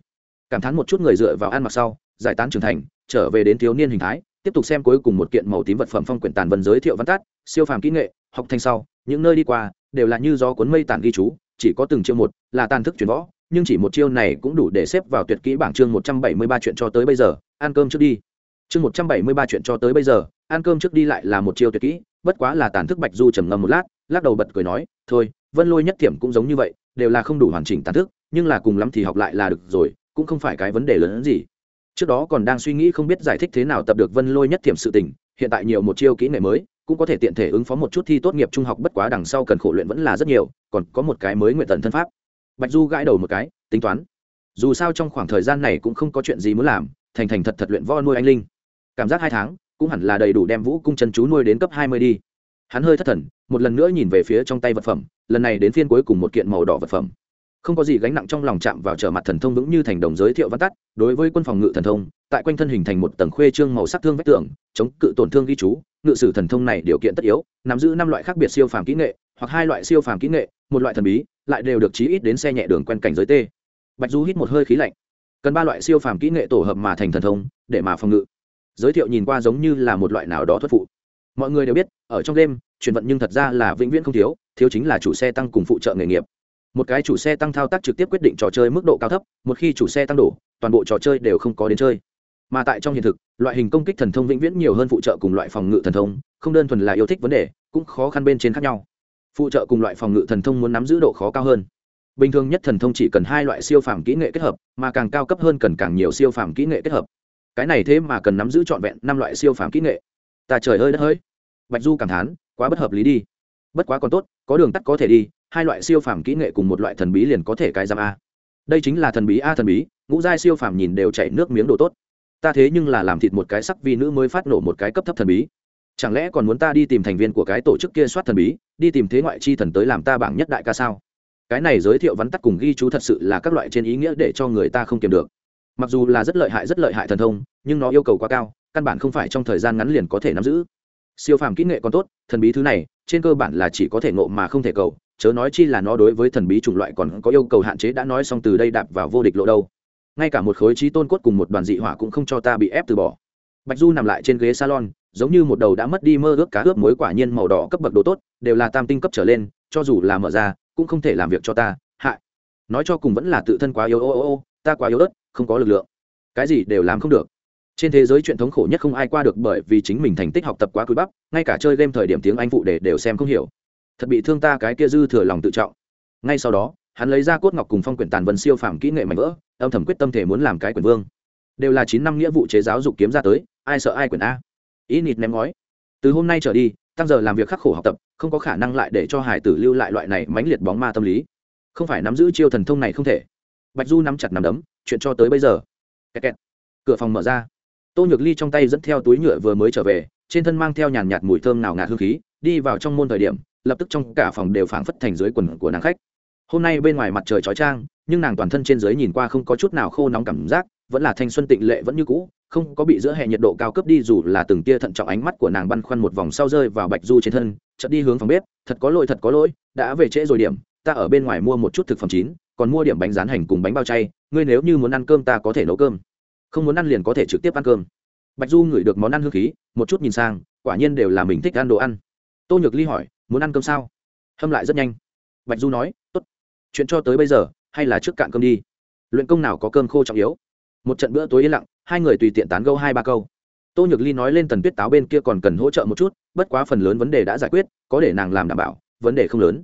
Cảm thán một chút người dựa vào ăn mặc sau, giải tán trưởng thành, trở về đến thiếu niên hình thái, tiếp tục xem cuối cùng một kiện màu tím vật phẩm phong quyển tàn vân giới thiệu văn tát siêu phàm kỹ nghệ, học thanh sau, những nơi đi qua đều là như do cuốn mây tàn ghi chú, chỉ có từng chiêu một là tàn thức chuyển võ, nhưng chỉ một chiêu này cũng đủ để xếp vào tuyệt kỹ bảng chương một trăm bảy mươi ba chuyện cho tới bây giờ, ăn cơm trước đi. Chương một trăm bảy mươi ba chuyện cho tới bây giờ, ăn cơm trước đi lại là một chiêu tuyệt kỹ, bất quá là tàn thức bạch du trầm ngâm một lát, lắc đầu bật cười nói, thôi, vân lôi nhất thiểm cũng giống như vậy đều là không đủ hoàn chỉnh tàn thức, nhưng là cùng lắm thì học lại là được rồi, cũng không phải cái vấn đề lớn hơn gì. Trước đó còn đang suy nghĩ không biết giải thích thế nào tập được vân lôi nhất thiểm sự tình, hiện tại nhiều một chiêu kỹ nghệ mới, cũng có thể tiện thể ứng phó một chút thi tốt nghiệp trung học bất quá đằng sau cần khổ luyện vẫn là rất nhiều, còn có một cái mới nguyện tần thân pháp. Bạch du gãi đầu một cái, tính toán. Dù sao trong khoảng thời gian này cũng không có chuyện gì muốn làm, thành thành thật thật luyện vo nuôi anh linh. Cảm giác hai tháng, cũng hẳn là đầy đủ đem vũ cung chân chú nuôi đến cấp hai mươi đi hắn hơi thất thần, một lần nữa nhìn về phía trong tay vật phẩm, lần này đến phiên cuối cùng một kiện màu đỏ vật phẩm. Không có gì gánh nặng trong lòng chạm vào trở mặt thần thông vững như thành đồng giới thiệu văn tắt, đối với quân phòng ngự thần thông, tại quanh thân hình thành một tầng khuê trương màu sắc thương vách tường, chống cự tổn thương ghi chú, ngự sử thần thông này điều kiện tất yếu, nắm giữ năm loại khác biệt siêu phàm kỹ nghệ, hoặc hai loại siêu phàm kỹ nghệ, một loại thần bí, lại đều được chí ít đến xe nhẹ đường quen cảnh giới t. Bạch du hít một hơi khí lạnh. Cần ba loại siêu phàm kỹ nghệ tổ hợp mà thành thần thông, để mà phòng ngự. Giới thiệu nhìn qua giống như là một loại nào đó thất phụ mọi người đều biết, ở trong đêm chuyển vận nhưng thật ra là vĩnh viễn không thiếu thiếu chính là chủ xe tăng cùng phụ trợ nghề nghiệp. Một cái chủ xe tăng thao tác trực tiếp quyết định trò chơi mức độ cao thấp, một khi chủ xe tăng đổ, toàn bộ trò chơi đều không có đến chơi. Mà tại trong hiện thực, loại hình công kích thần thông vĩnh viễn nhiều hơn phụ trợ cùng loại phòng ngự thần thông, không đơn thuần là yêu thích vấn đề, cũng khó khăn bên trên khác nhau. Phụ trợ cùng loại phòng ngự thần thông muốn nắm giữ độ khó cao hơn. Bình thường nhất thần thông chỉ cần hai loại siêu phàm kỹ nghệ kết hợp, mà càng cao cấp hơn cần càng nhiều siêu phàm kỹ nghệ kết hợp. Cái này thế mà cần nắm giữ trọn vẹn năm loại siêu phàm kỹ nghệ. Ta trời ơi đất hơi bạch du cảm thán, quá bất hợp lý đi. Bất quá còn tốt, có đường tắt có thể đi, hai loại siêu phàm kỹ nghệ cùng một loại thần bí liền có thể cái giam a. Đây chính là thần bí a thần bí, ngũ giai siêu phàm nhìn đều chảy nước miếng đồ tốt. Ta thế nhưng là làm thịt một cái sắc vi nữ mới phát nổ một cái cấp thấp thần bí. Chẳng lẽ còn muốn ta đi tìm thành viên của cái tổ chức kia soát thần bí, đi tìm thế ngoại chi thần tới làm ta bảng nhất đại ca sao? Cái này giới thiệu vắn tắt cùng ghi chú thật sự là các loại trên ý nghĩa để cho người ta không kiềm được. Mặc dù là rất lợi hại rất lợi hại thần thông, nhưng nó yêu cầu quá cao, căn bản không phải trong thời gian ngắn liền có thể nắm giữ siêu phàm kỹ nghệ còn tốt, thần bí thứ này, trên cơ bản là chỉ có thể ngộ mà không thể cầu, chớ nói chi là nó đối với thần bí chủng loại còn có yêu cầu hạn chế đã nói xong từ đây đạp vào vô địch lộ đâu. Ngay cả một khối trí tôn cốt cùng một đoàn dị hỏa cũng không cho ta bị ép từ bỏ. Bạch du nằm lại trên ghế salon, giống như một đầu đã mất đi mơ ước cá ướp muối quả nhiên màu đỏ cấp bậc đồ tốt, đều là tam tinh cấp trở lên, cho dù là mở ra, cũng không thể làm việc cho ta hại nói cho cùng vẫn là tự thân quá yếu, ô ô ô, ta quá yếu ớt, không có lực lượng. Cái gì đều làm không được trên thế giới chuyện thống khổ nhất không ai qua được bởi vì chính mình thành tích học tập quá cúi bắp, ngay cả chơi game thời điểm tiếng anh phụ để đều xem không hiểu. Thật bị thương ta cái kia dư thừa lòng tự trọng. Ngay sau đó, hắn lấy ra cốt ngọc cùng phong quyển tàn vân siêu phàm kỹ nghệ mạnh vỡ, âm thầm quyết tâm thể muốn làm cái quyển vương. Đều là chín năm nghĩa vụ chế giáo dục kiếm ra tới, ai sợ ai quyển a. Ý nịt ném ngói. Từ hôm nay trở đi, tăng giờ làm việc khắc khổ học tập, không có khả năng lại để cho hải tử lưu lại loại này mãnh liệt bóng ma tâm lý. Không phải nắm giữ chiêu thần thông này không thể. Bạch du nắm chặt nắm đấm, chuyện cho tới bây giờ. Kẹt kẹt. cửa phòng mở ra tô nhược ly trong tay dẫn theo túi nhựa vừa mới trở về, trên thân mang theo nhàn nhạt mùi thơm nào ngạt hương khí, đi vào trong môn thời điểm, lập tức trong cả phòng đều phảng phất thành dưới quần của nàng khách. Hôm nay bên ngoài mặt trời chói trang nhưng nàng toàn thân trên dưới nhìn qua không có chút nào khô nóng cảm giác, vẫn là thanh xuân tịnh lệ vẫn như cũ, không có bị giữa hệ nhiệt độ cao cấp đi dù là từng tia thận trọng ánh mắt của nàng băn khoăn một vòng sau rơi vào bạch du trên thân, chợt đi hướng phòng bếp, thật có lỗi, thật có lỗi, đã về trễ rồi điểm, ta ở bên ngoài mua một chút thực phẩm chín, còn mua điểm bánh rán hành cùng bánh bao chay, ngươi nếu như muốn ăn cơm ta có thể nấu cơm không muốn ăn liền có thể trực tiếp ăn cơm. Bạch du ngửi được món ăn hương khí, một chút nhìn sang, quả nhiên đều là mình thích ăn đồ ăn. Tô nhược ly hỏi, muốn ăn cơm sao? Hâm lại rất nhanh. Bạch du nói, tốt, chuyện cho tới bây giờ, hay là trước cạn cơm đi. Luyện công nào có cơm khô trọng yếu. Một trận bữa tối yên lặng, hai người tùy tiện tán gâu hai ba câu. Tô nhược ly nói lên tần tuyết táo bên kia còn cần hỗ trợ một chút, bất quá phần lớn vấn đề đã giải quyết, có để nàng làm đảm bảo, vấn đề không lớn.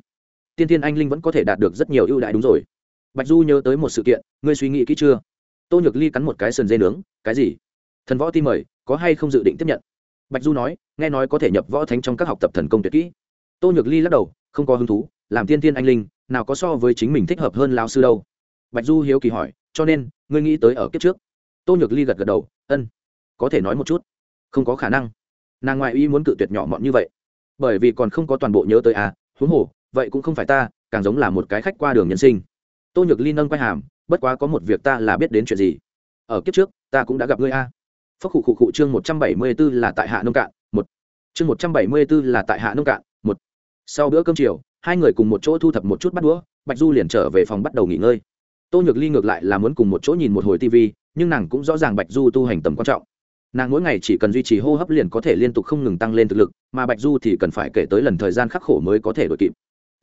Tiên tiên anh linh vẫn có thể đạt được rất nhiều ưu đãi đúng rồi. Bạch du nhớ tới một sự kiện, ngươi suy nghĩ kỹ chưa? Tô nhược ly cắn một cái sườn dê nướng, cái gì? Thần võ ti mời, có hay không dự định tiếp nhận? Bạch du nói, nghe nói có thể nhập võ thánh trong các học tập thần công tuyệt kỹ. Tô nhược ly lắc đầu, không có hứng thú, làm tiên tiên anh linh, nào có so với chính mình thích hợp hơn lao sư đâu. Bạch du hiếu kỳ hỏi, cho nên, ngươi nghĩ tới ở kiếp trước? Tô nhược ly gật gật đầu, ân, có thể nói một chút. Không có khả năng. Nàng ngoại y muốn cự tuyệt nhỏ mọn như vậy. Bởi vì còn không có toàn bộ nhớ tới à huống hồ, vậy cũng không phải ta, càng giống là một cái khách qua đường nhân sinh. Tô nhược ly nâng quay hàm bất quá có một việc ta là biết đến chuyện gì. Ở kiếp trước, ta cũng đã gặp ngươi a. Phúc khụ khụ khụ chương một trăm bảy mươi b ố là tại hạ nông cạn, một. Chương một trăm bảy mươi b ố là tại hạ nông cạn, một. Sau bữa cơm chiều, hai người cùng một chỗ thu thập một chút bắt đũa, bạch du liền trở về phòng bắt đầu nghỉ ngơi. Tô nhược ly ngược lại là muốn cùng một chỗ nhìn một hồi tv nhưng nàng cũng rõ ràng bạch du tu hành tầm quan trọng. Nàng mỗi ngày chỉ cần duy trì hô hấp liền có thể liên tục không ngừng tăng lên thực lực, mà bạch du thì cần phải kể tới lần thời gian khắc khổ mới có thể đội kịp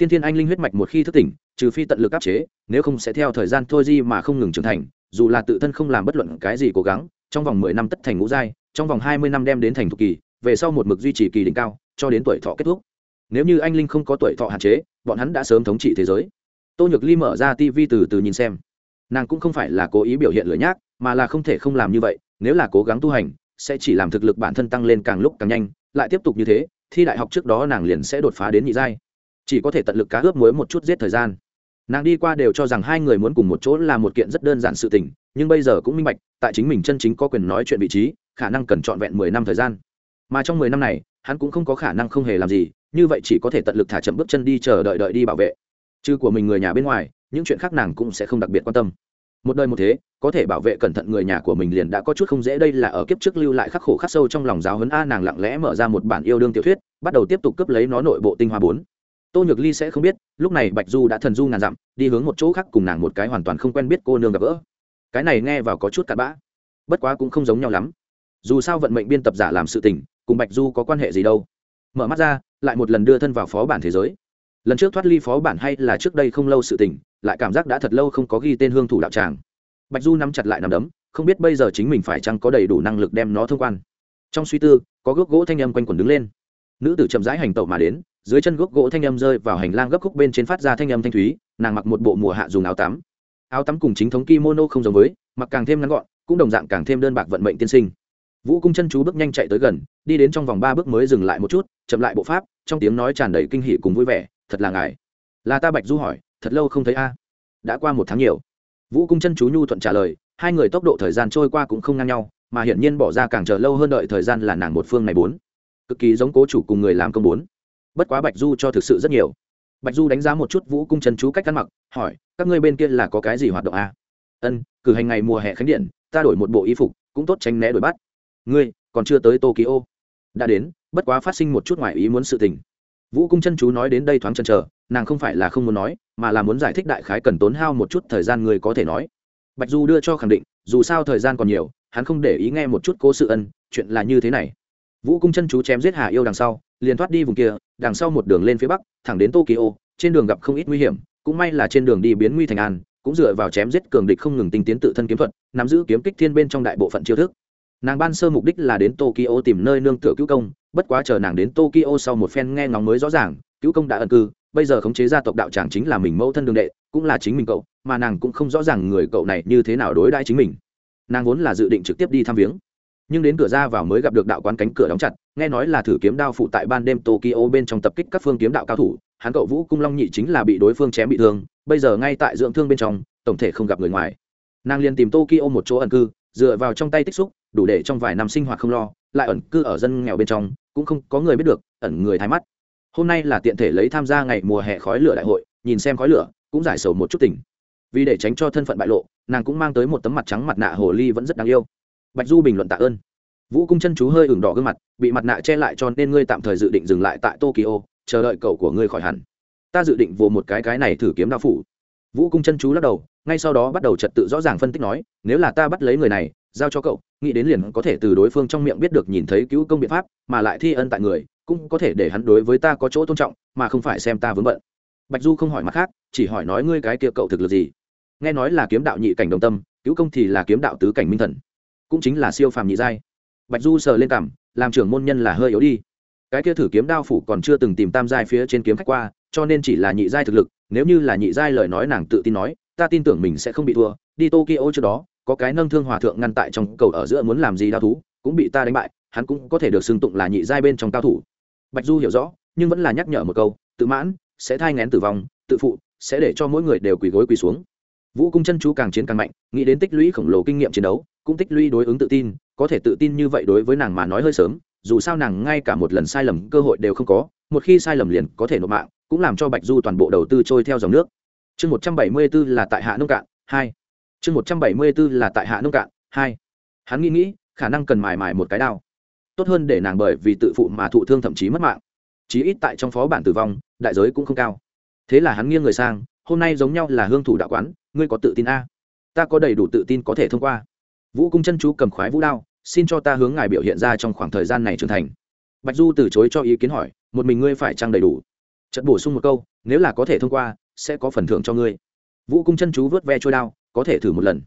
tiên thiên anh linh huyết mạch một khi thức tỉnh, trừ phi tận lực áp chế, nếu không sẽ theo thời gian thôi di mà không ngừng trưởng thành, dù là tự thân không làm bất luận cái gì cố gắng, trong vòng mười năm tất thành ngũ giai, trong vòng hai mươi năm đem đến thành thục kỳ, về sau một mực duy trì kỳ đỉnh cao, cho đến tuổi thọ kết thúc. Nếu như anh linh không có tuổi thọ hạn chế, bọn hắn đã sớm thống trị thế giới. Tô nhược ly mở ra tv từ từ nhìn xem. Nàng cũng không phải là cố ý biểu hiện lửa nhác, mà là không thể không làm như vậy, nếu là cố gắng tu hành, sẽ chỉ làm thực lực bản thân tăng lên càng lúc càng nhanh, lại tiếp tục như thế, thi đại học trước đó nàng liền sẽ đột phá đến nhị giai chỉ có thể tận lực cá ướp muối một chút giết thời gian. Nàng đi qua đều cho rằng hai người muốn cùng một chỗ là một kiện rất đơn giản sự tình, nhưng bây giờ cũng minh bạch, tại chính mình chân chính có quyền nói chuyện vị trí, khả năng cần trọn vẹn mười năm thời gian. Mà trong mười năm này, hắn cũng không có khả năng không hề làm gì, như vậy chỉ có thể tận lực thả chậm bước chân đi chờ đợi đợi đi bảo vệ. Chứ của mình người nhà bên ngoài, những chuyện khác nàng cũng sẽ không đặc biệt quan tâm. Một đời một thế, có thể bảo vệ cẩn thận người nhà của mình liền đã có chút không dễ đây là ở kiếp trước lưu lại khắc khổ khắc sâu trong lòng giáo huấn a nàng lặng lẽ mở ra một bản yêu đương tiểu thuyết, bắt đầu tiếp tục cấp lấy nó nội bộ tinh hoa bốn tô nhược ly sẽ không biết, lúc này bạch du đã thần du ngàn dặm, đi hướng một chỗ khác cùng nàng một cái hoàn toàn không quen biết cô nương gặp gỡ. Cái này nghe vào có chút cặn bã, bất quá cũng không giống nhau lắm. Dù sao vận mệnh biên tập giả làm sự tình, cùng bạch du có quan hệ gì đâu. Mở mắt ra, lại một lần đưa thân vào phó bản thế giới. Lần trước thoát ly phó bản hay là trước đây không lâu sự tình, lại cảm giác đã thật lâu không có ghi tên hương thủ đạo tràng. Bạch du nắm chặt lại nằm đấm, không biết bây giờ chính mình phải chăng có đầy đủ năng lực đem nó thông quan. Trong suy tư, có gốc gỗ thanh âm quanh quẩn đứng lên. Nữ tử chậm rãi hành tẩu mà đến dưới chân gốc gỗ thanh âm rơi vào hành lang gấp khúc bên trên phát ra thanh âm thanh thúy, nàng mặc một bộ mùa hạ dùng áo tắm. Áo tắm cùng chính thống kimono không giống với, mặc càng thêm ngắn gọn, cũng đồng dạng càng thêm đơn bạc vận mệnh tiên sinh. Vũ cung chân chú bước nhanh chạy tới gần, đi đến trong vòng ba bước mới dừng lại một chút, chậm lại bộ pháp, trong tiếng nói tràn đầy kinh hỉ cùng vui vẻ, thật là ngài. Là ta bạch du hỏi, thật lâu không thấy a. Đã qua một tháng nhiều. Vũ cung chân chú nhu thuận trả lời, hai người tốc độ thời gian trôi qua cũng không ngang nhau, mà hiển nhiên bỏ ra càng chờ lâu hơn đợi thời gian là nàng một phương này bốn. Cực kỳ giống cố chủ cùng người làm công bốn bất quá bạch du cho thực sự rất nhiều. Bạch du đánh giá một chút vũ cung Trần chú cách ăn mặc, hỏi, các ngươi bên kia là có cái gì hoạt động à? ân, cử hành ngày mùa hè khánh điện, ta đổi một bộ y phục, cũng tốt tránh né đuổi bắt. Ngươi, còn chưa tới tokyo? Đã đến, bất quá phát sinh một chút ngoài ý muốn sự tình. Vũ cung chân chú nói đến đây thoáng chân chờ, nàng không phải là không muốn nói, mà là muốn giải thích đại khái cần tốn hao một chút thời gian người có thể nói. Bạch du đưa cho khẳng định, dù sao thời gian còn nhiều, hắn không để ý nghe một chút cố sự ân, chuyện là như thế này. Vũ cung chân chú chém giết hà yêu đằng sau liền thoát đi vùng kia, đằng sau một đường lên phía bắc, thẳng đến tokyo, trên đường gặp không ít nguy hiểm, cũng may là trên đường đi biến nguy thành an, cũng dựa vào chém giết cường địch không ngừng tinh tiến tự thân kiếm thuật, nắm giữ kiếm kích thiên bên trong đại bộ phận chiêu thức. Nàng ban sơ mục đích là đến tokyo tìm nơi nương tựa cứu công, bất quá chờ nàng đến tokyo sau một phen nghe ngóng mới rõ ràng, cứu công đã ẩn cư, bây giờ khống chế gia tộc đạo tràng chính là mình mẫu thân đường đệ, cũng là chính mình cậu, mà nàng cũng không rõ ràng người cậu này như thế nào đối đãi chính mình. Nàng vốn là dự định trực tiếp đi thăm viếng nhưng đến cửa ra vào mới gặp được đạo quán cánh cửa đóng chặt, nghe nói là thử kiếm đao phụ tại ban đêm tokyo bên trong tập kích các phương kiếm đạo cao thủ, hắn cậu vũ cung long nhị chính là bị đối phương chém bị thương, bây giờ ngay tại dưỡng thương bên trong, tổng thể không gặp người ngoài. Nàng liền tìm tokyo một chỗ ẩn cư, dựa vào trong tay tích xúc, đủ để trong vài năm sinh hoạt không lo, lại ẩn cư ở dân nghèo bên trong, cũng không có người biết được, ẩn người thái mắt. Hôm nay là tiện thể lấy tham gia ngày mùa hè khói lửa đại hội, nhìn xem khói lửa, cũng giải sầu một chút tình. Vì để tránh cho thân phận bại lộ, nàng cũng mang tới một tấm mặt trắng mặt nạ hồ ly vẫn rất đáng yêu bạch du bình luận tạ ơn. Vũ cung chân chú hơi ửng đỏ gương mặt, bị mặt nạ che lại cho nên ngươi tạm thời dự định dừng lại tại tokyo, chờ đợi cậu của ngươi khỏi hẳn. Ta dự định vô một cái cái này thử kiếm đao phủ. Vũ cung chân chú lắc đầu, ngay sau đó bắt đầu trật tự rõ ràng phân tích nói, nếu là ta bắt lấy người này, giao cho cậu, nghĩ đến liền có thể từ đối phương trong miệng biết được nhìn thấy cứu công biện pháp, mà lại thi ân tại người, cũng có thể để hắn đối với ta có chỗ tôn trọng, mà không phải xem ta vướng bận. Bạch du không hỏi mặt khác, chỉ hỏi nói ngươi cái kia cậu thực lực gì. Nghe nói là kiếm đạo nhị cảnh đồng tâm, cứu công thì là kiếm đạo tứ cảnh minh thần cũng chính là siêu phàm nhị giai. Bạch du sờ lên cảm, làm trưởng môn nhân là hơi yếu đi. Cái kia thử kiếm đao phủ còn chưa từng tìm tam giai phía trên kiếm khách qua, cho nên chỉ là nhị giai thực lực, nếu như là nhị giai lời nói nàng tự tin nói, ta tin tưởng mình sẽ không bị thua. Đi tokyo trước đó, có cái nâng thương hòa thượng ngăn tại trong cầu ở giữa muốn làm gì đao thú, cũng bị ta đánh bại, hắn cũng có thể được xưng tụng là nhị giai bên trong cao thủ. Bạch du hiểu rõ, nhưng vẫn là nhắc nhở một câu, tự mãn, sẽ thai ngén tử vong, tự phụ, sẽ để cho mỗi người đều quỳ gối quỳ xuống vũ cung chân chú càng chiến càng mạnh, nghĩ đến tích lũy khổng lồ kinh nghiệm chiến đấu, cũng tích lũy đối ứng tự tin, có thể tự tin như vậy đối với nàng mà nói hơi sớm, dù sao nàng ngay cả một lần sai lầm cơ hội đều không có, một khi sai lầm liền có thể nộp mạng, cũng làm cho bạch du toàn bộ đầu tư trôi theo dòng nước. Chương một trăm bảy mươi b ố là tại hạ nông cạn, hai. Chương một trăm bảy mươi b ố là tại hạ nông cạn, hai. Hắn nghĩ nghĩ, khả năng cần mài mài một cái đao. Tốt hơn để nàng bởi vì tự phụ mà thụ thương thậm chí mất mạng. Chí ít tại trong phó bản tử vong, đại giới cũng không cao. Thế là hắn nghiêng người sang hôm nay giống nhau là hương thủ đạo quán, ngươi có tự tin a? Ta có đầy đủ tự tin có thể thông qua. Vũ cung chân chú cầm khoái vũ đao, xin cho ta hướng ngài biểu hiện ra trong khoảng thời gian này trưởng thành. Bạch du từ chối cho ý kiến hỏi, một mình ngươi phải trang đầy đủ? Trận bổ sung một câu, nếu là có thể thông qua, sẽ có phần thưởng cho ngươi. Vũ cung chân chú vớt ve trôi đao, có thể thử một lần.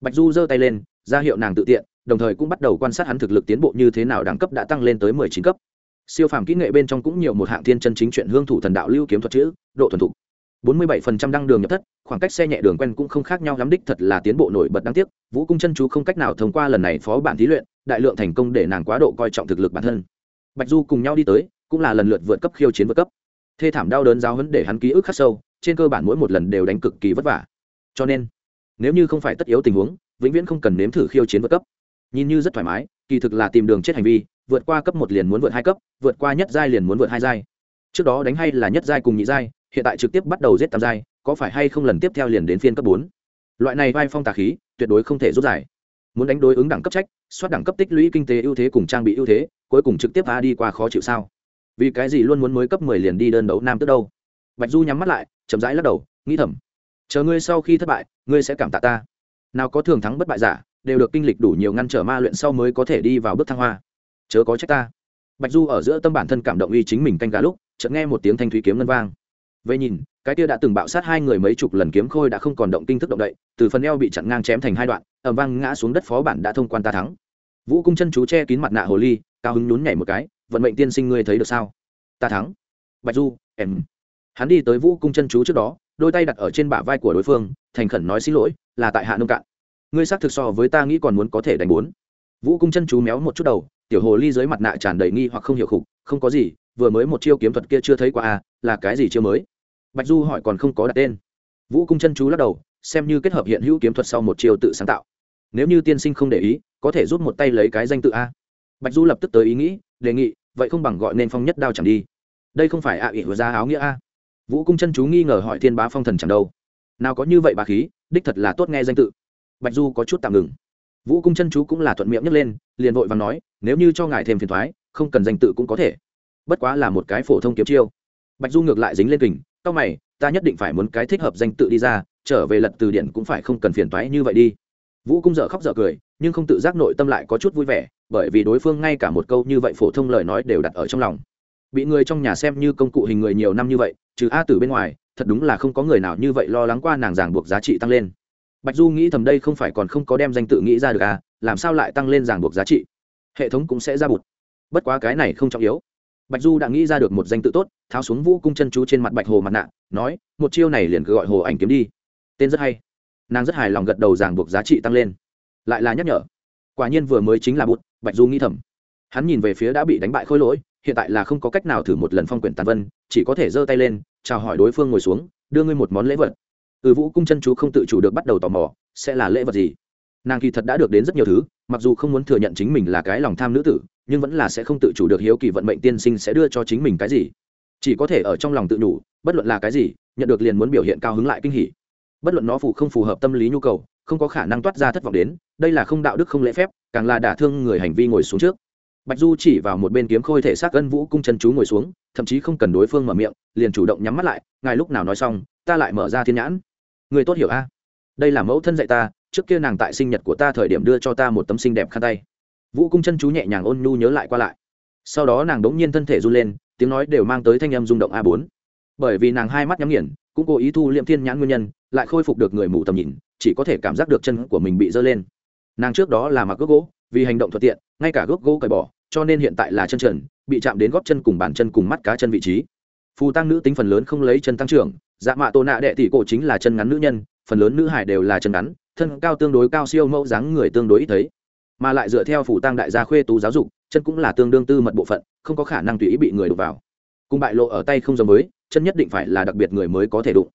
Bạch du giơ tay lên, ra hiệu nàng tự tiện, đồng thời cũng bắt đầu quan sát hắn thực lực tiến bộ như thế nào đẳng cấp đã tăng lên tới mười chín cấp. Siêu phàm kỹ nghệ bên trong cũng nhiều một hạng thiên chân chính chuyện hương thủ thần đạo lưu kiếm thuật chữ, độ thuần thục bốn mươi bảy phần trăm đăng đường nhập thất, khoảng cách xe nhẹ đường quen cũng không khác nhau lắm, đích thật là tiến bộ nổi bật đáng tiếc, vũ cung chân chú không cách nào thông qua lần này phó bản thí luyện, đại lượng thành công để nàng quá độ coi trọng thực lực bản thân. Bạch du cùng nhau đi tới, cũng là lần lượt vượt cấp khiêu chiến vượt cấp. Thê thảm đau đớn giáo huấn để hắn ký ức khắc sâu, trên cơ bản mỗi một lần đều đánh cực kỳ vất vả. Cho nên, nếu như không phải tất yếu tình huống, vĩnh viễn không cần nếm thử khiêu chiến vượt cấp. Nhìn như rất thoải mái, kỳ thực là tìm đường chết hành vi, vượt qua cấp một liền muốn vượt hai cấp, vượt qua nhất giai liền muốn vượt hai giai. Trước đó đánh hay là nhất giai cùng nhị giai hiện tại trực tiếp bắt đầu giết tam giai, có phải hay không lần tiếp theo liền đến phiên cấp bốn? Loại này vai phong tà khí, tuyệt đối không thể rút giải muốn đánh đối ứng đẳng cấp trách, soát đẳng cấp tích lũy kinh tế ưu thế cùng trang bị ưu thế, cuối cùng trực tiếp a đi qua khó chịu sao? Vì cái gì luôn muốn mới cấp mười liền đi đơn đấu nam tức đâu? Bạch du nhắm mắt lại, chậm rãi lắc đầu, nghĩ thầm. Chờ ngươi sau khi thất bại, ngươi sẽ cảm tạ ta. Nào có thường thắng bất bại giả, đều được kinh lịch đủ nhiều ngăn trở ma luyện sau mới có thể đi vào bước thăng hoa. Chớ có trách ta. Bạch du ở giữa tâm bản thân cảm động uy chính mình canh gà lúc, chợt nghe một tiếng thanh thúy kiếm ngân vang vậy nhìn, cái kia đã từng bạo sát hai người mấy chục lần kiếm khôi đã không còn động kinh thức động đậy, từ phần eo bị chặn ngang chém thành hai đoạn ẩm vang ngã xuống đất phó bản đã thông quan ta thắng. Vũ cung chân chú che kín mặt nạ hồ ly, cao hứng nhún nhảy một cái, vận mệnh tiên sinh ngươi thấy được sao? Ta thắng. Bạch du, em. Hắn đi tới vũ cung chân chú trước đó, đôi tay đặt ở trên bả vai của đối phương, thành khẩn nói xin lỗi, là tại hạ nông cạn. Ngươi xác thực so với ta nghĩ còn muốn có thể đánh bốn. Vũ cung chân chú méo một chút đầu, tiểu hồ ly dưới mặt nạ tràn đầy nghi hoặc không hiểu khục, không có gì, vừa mới một chiêu kiếm thuật kia chưa thấy qua à là cái gì chiêu mới? Bạch du hỏi còn không có đặt tên. Vũ cung chân chú lắc đầu, xem như kết hợp hiện hữu kiếm thuật sau một chiều tự sáng tạo. Nếu như tiên sinh không để ý, có thể rút một tay lấy cái danh tự a. Bạch du lập tức tới ý nghĩ, đề nghị, vậy không bằng gọi nên phong nhất đao chẳng đi. Đây không phải ạ ỉ vừa ra áo nghĩa a. Vũ cung chân chú nghi ngờ hỏi thiên bá phong thần chẳng đâu. Nào có như vậy bà khí, đích thật là tốt nghe danh tự. Bạch du có chút tạm ngừng. Vũ cung chân chú cũng là thuận miệng nhấc lên, liền vội và nói, nếu như cho ngài thêm phiền thoái, không cần danh tự cũng có thể. Bất quá là một cái phổ thông kiếm chiêu. Bạch du ngược lại dính lên kình c mày, ta nhất định phải muốn cái thích hợp danh tự đi ra, trở về lật từ điển cũng phải không cần phiền toái như vậy đi. Vũ cung dở khóc dở cười, nhưng không tự giác nội tâm lại có chút vui vẻ, bởi vì đối phương ngay cả một câu như vậy phổ thông lời nói đều đặt ở trong lòng. Bị người trong nhà xem như công cụ hình người nhiều năm như vậy, trừ a từ bên ngoài, thật đúng là không có người nào như vậy lo lắng qua nàng ràng buộc giá trị tăng lên. Bạch du nghĩ thầm đây không phải còn không có đem danh tự nghĩ ra được à làm sao lại tăng lên ràng buộc giá trị? Hệ thống cũng sẽ ra bụt. Bất quá cái này không trọng yếu bạch du đã nghĩ ra được một danh tự tốt, tháo xuống vũ cung chân chú trên mặt bạch hồ mặt nạ, nói, một chiêu này liền cứ gọi hồ ảnh kiếm đi. Tên rất hay. Nàng rất hài lòng gật đầu ràng buộc giá trị tăng lên. Lại là nhắc nhở. Quả nhiên vừa mới chính là bụt bạch du nghĩ thầm. Hắn nhìn về phía đã bị đánh bại khôi lỗi, hiện tại là không có cách nào thử một lần phong quyển tàn vân, chỉ có thể giơ tay lên, chào hỏi đối phương ngồi xuống, đưa ngươi một món lễ vật. Từ vũ cung chân chú không tự chủ được bắt đầu tò mò, sẽ là lễ vật gì? Nàng kỳ thật đã được đến rất nhiều thứ, mặc dù không muốn thừa nhận chính mình là cái lòng tham nữ tử nhưng vẫn là sẽ không tự chủ được hiếu kỳ vận mệnh tiên sinh sẽ đưa cho chính mình cái gì. Chỉ có thể ở trong lòng tự nhủ bất luận là cái gì, nhận được liền muốn biểu hiện cao hứng lại kinh hỉ. Bất luận nó phù không phù hợp tâm lý nhu cầu, không có khả năng toát ra thất vọng đến, đây là không đạo đức không lễ phép, càng là đả thương người hành vi ngồi xuống trước. Bạch du chỉ vào một bên kiếm khôi thể xác gân vũ cung chân chú ngồi xuống, thậm chí không cần đối phương mở miệng, liền chủ động nhắm mắt lại, ngài lúc nào nói xong, ta lại mở ra thiên nhãn. Người tốt hiểu a. Đây là mẫu thân dạy ta, trước kia nàng tại sinh nhật của ta thời điểm đưa cho ta một tấm sinh đẹp khăn tay vũ cung chân chú nhẹ nhàng ôn nhu nhớ lại qua lại. Sau đó nàng đống nhiên thân thể run lên, tiếng nói đều mang tới thanh âm rung động a bốn. Bởi vì nàng hai mắt nhắm nghiền, cũng cố ý thu liệm thiên nhãn nguyên nhân, lại khôi phục được người mù tầm nhìn, chỉ có thể cảm giác được chân của mình bị dơ lên. Nàng trước đó là mặc gốc gỗ, vì hành động thuận tiện, ngay cả gốc gỗ cởi bỏ, cho nên hiện tại là chân trần, bị chạm đến góp chân cùng bàn chân cùng mắt cá chân vị trí. Phù tăng nữ tính phần lớn không lấy chân tăng trưởng dạ mạ tô nạ đệ tỷ cổ chính là chân ngắn nữ nhân, phần lớn nữ hải đều là chân ngắn, thân cao tương đối cao siêu mẫu dáng người tương đối ít thấy mà lại dựa theo phủ tăng đại gia khuê tú giáo dục, chân cũng là tương đương tư mật bộ phận, không có khả năng tùy ý bị người đụng vào. Cùng bại lộ ở tay không giống mới chân nhất định phải là đặc biệt người mới có thể đụng.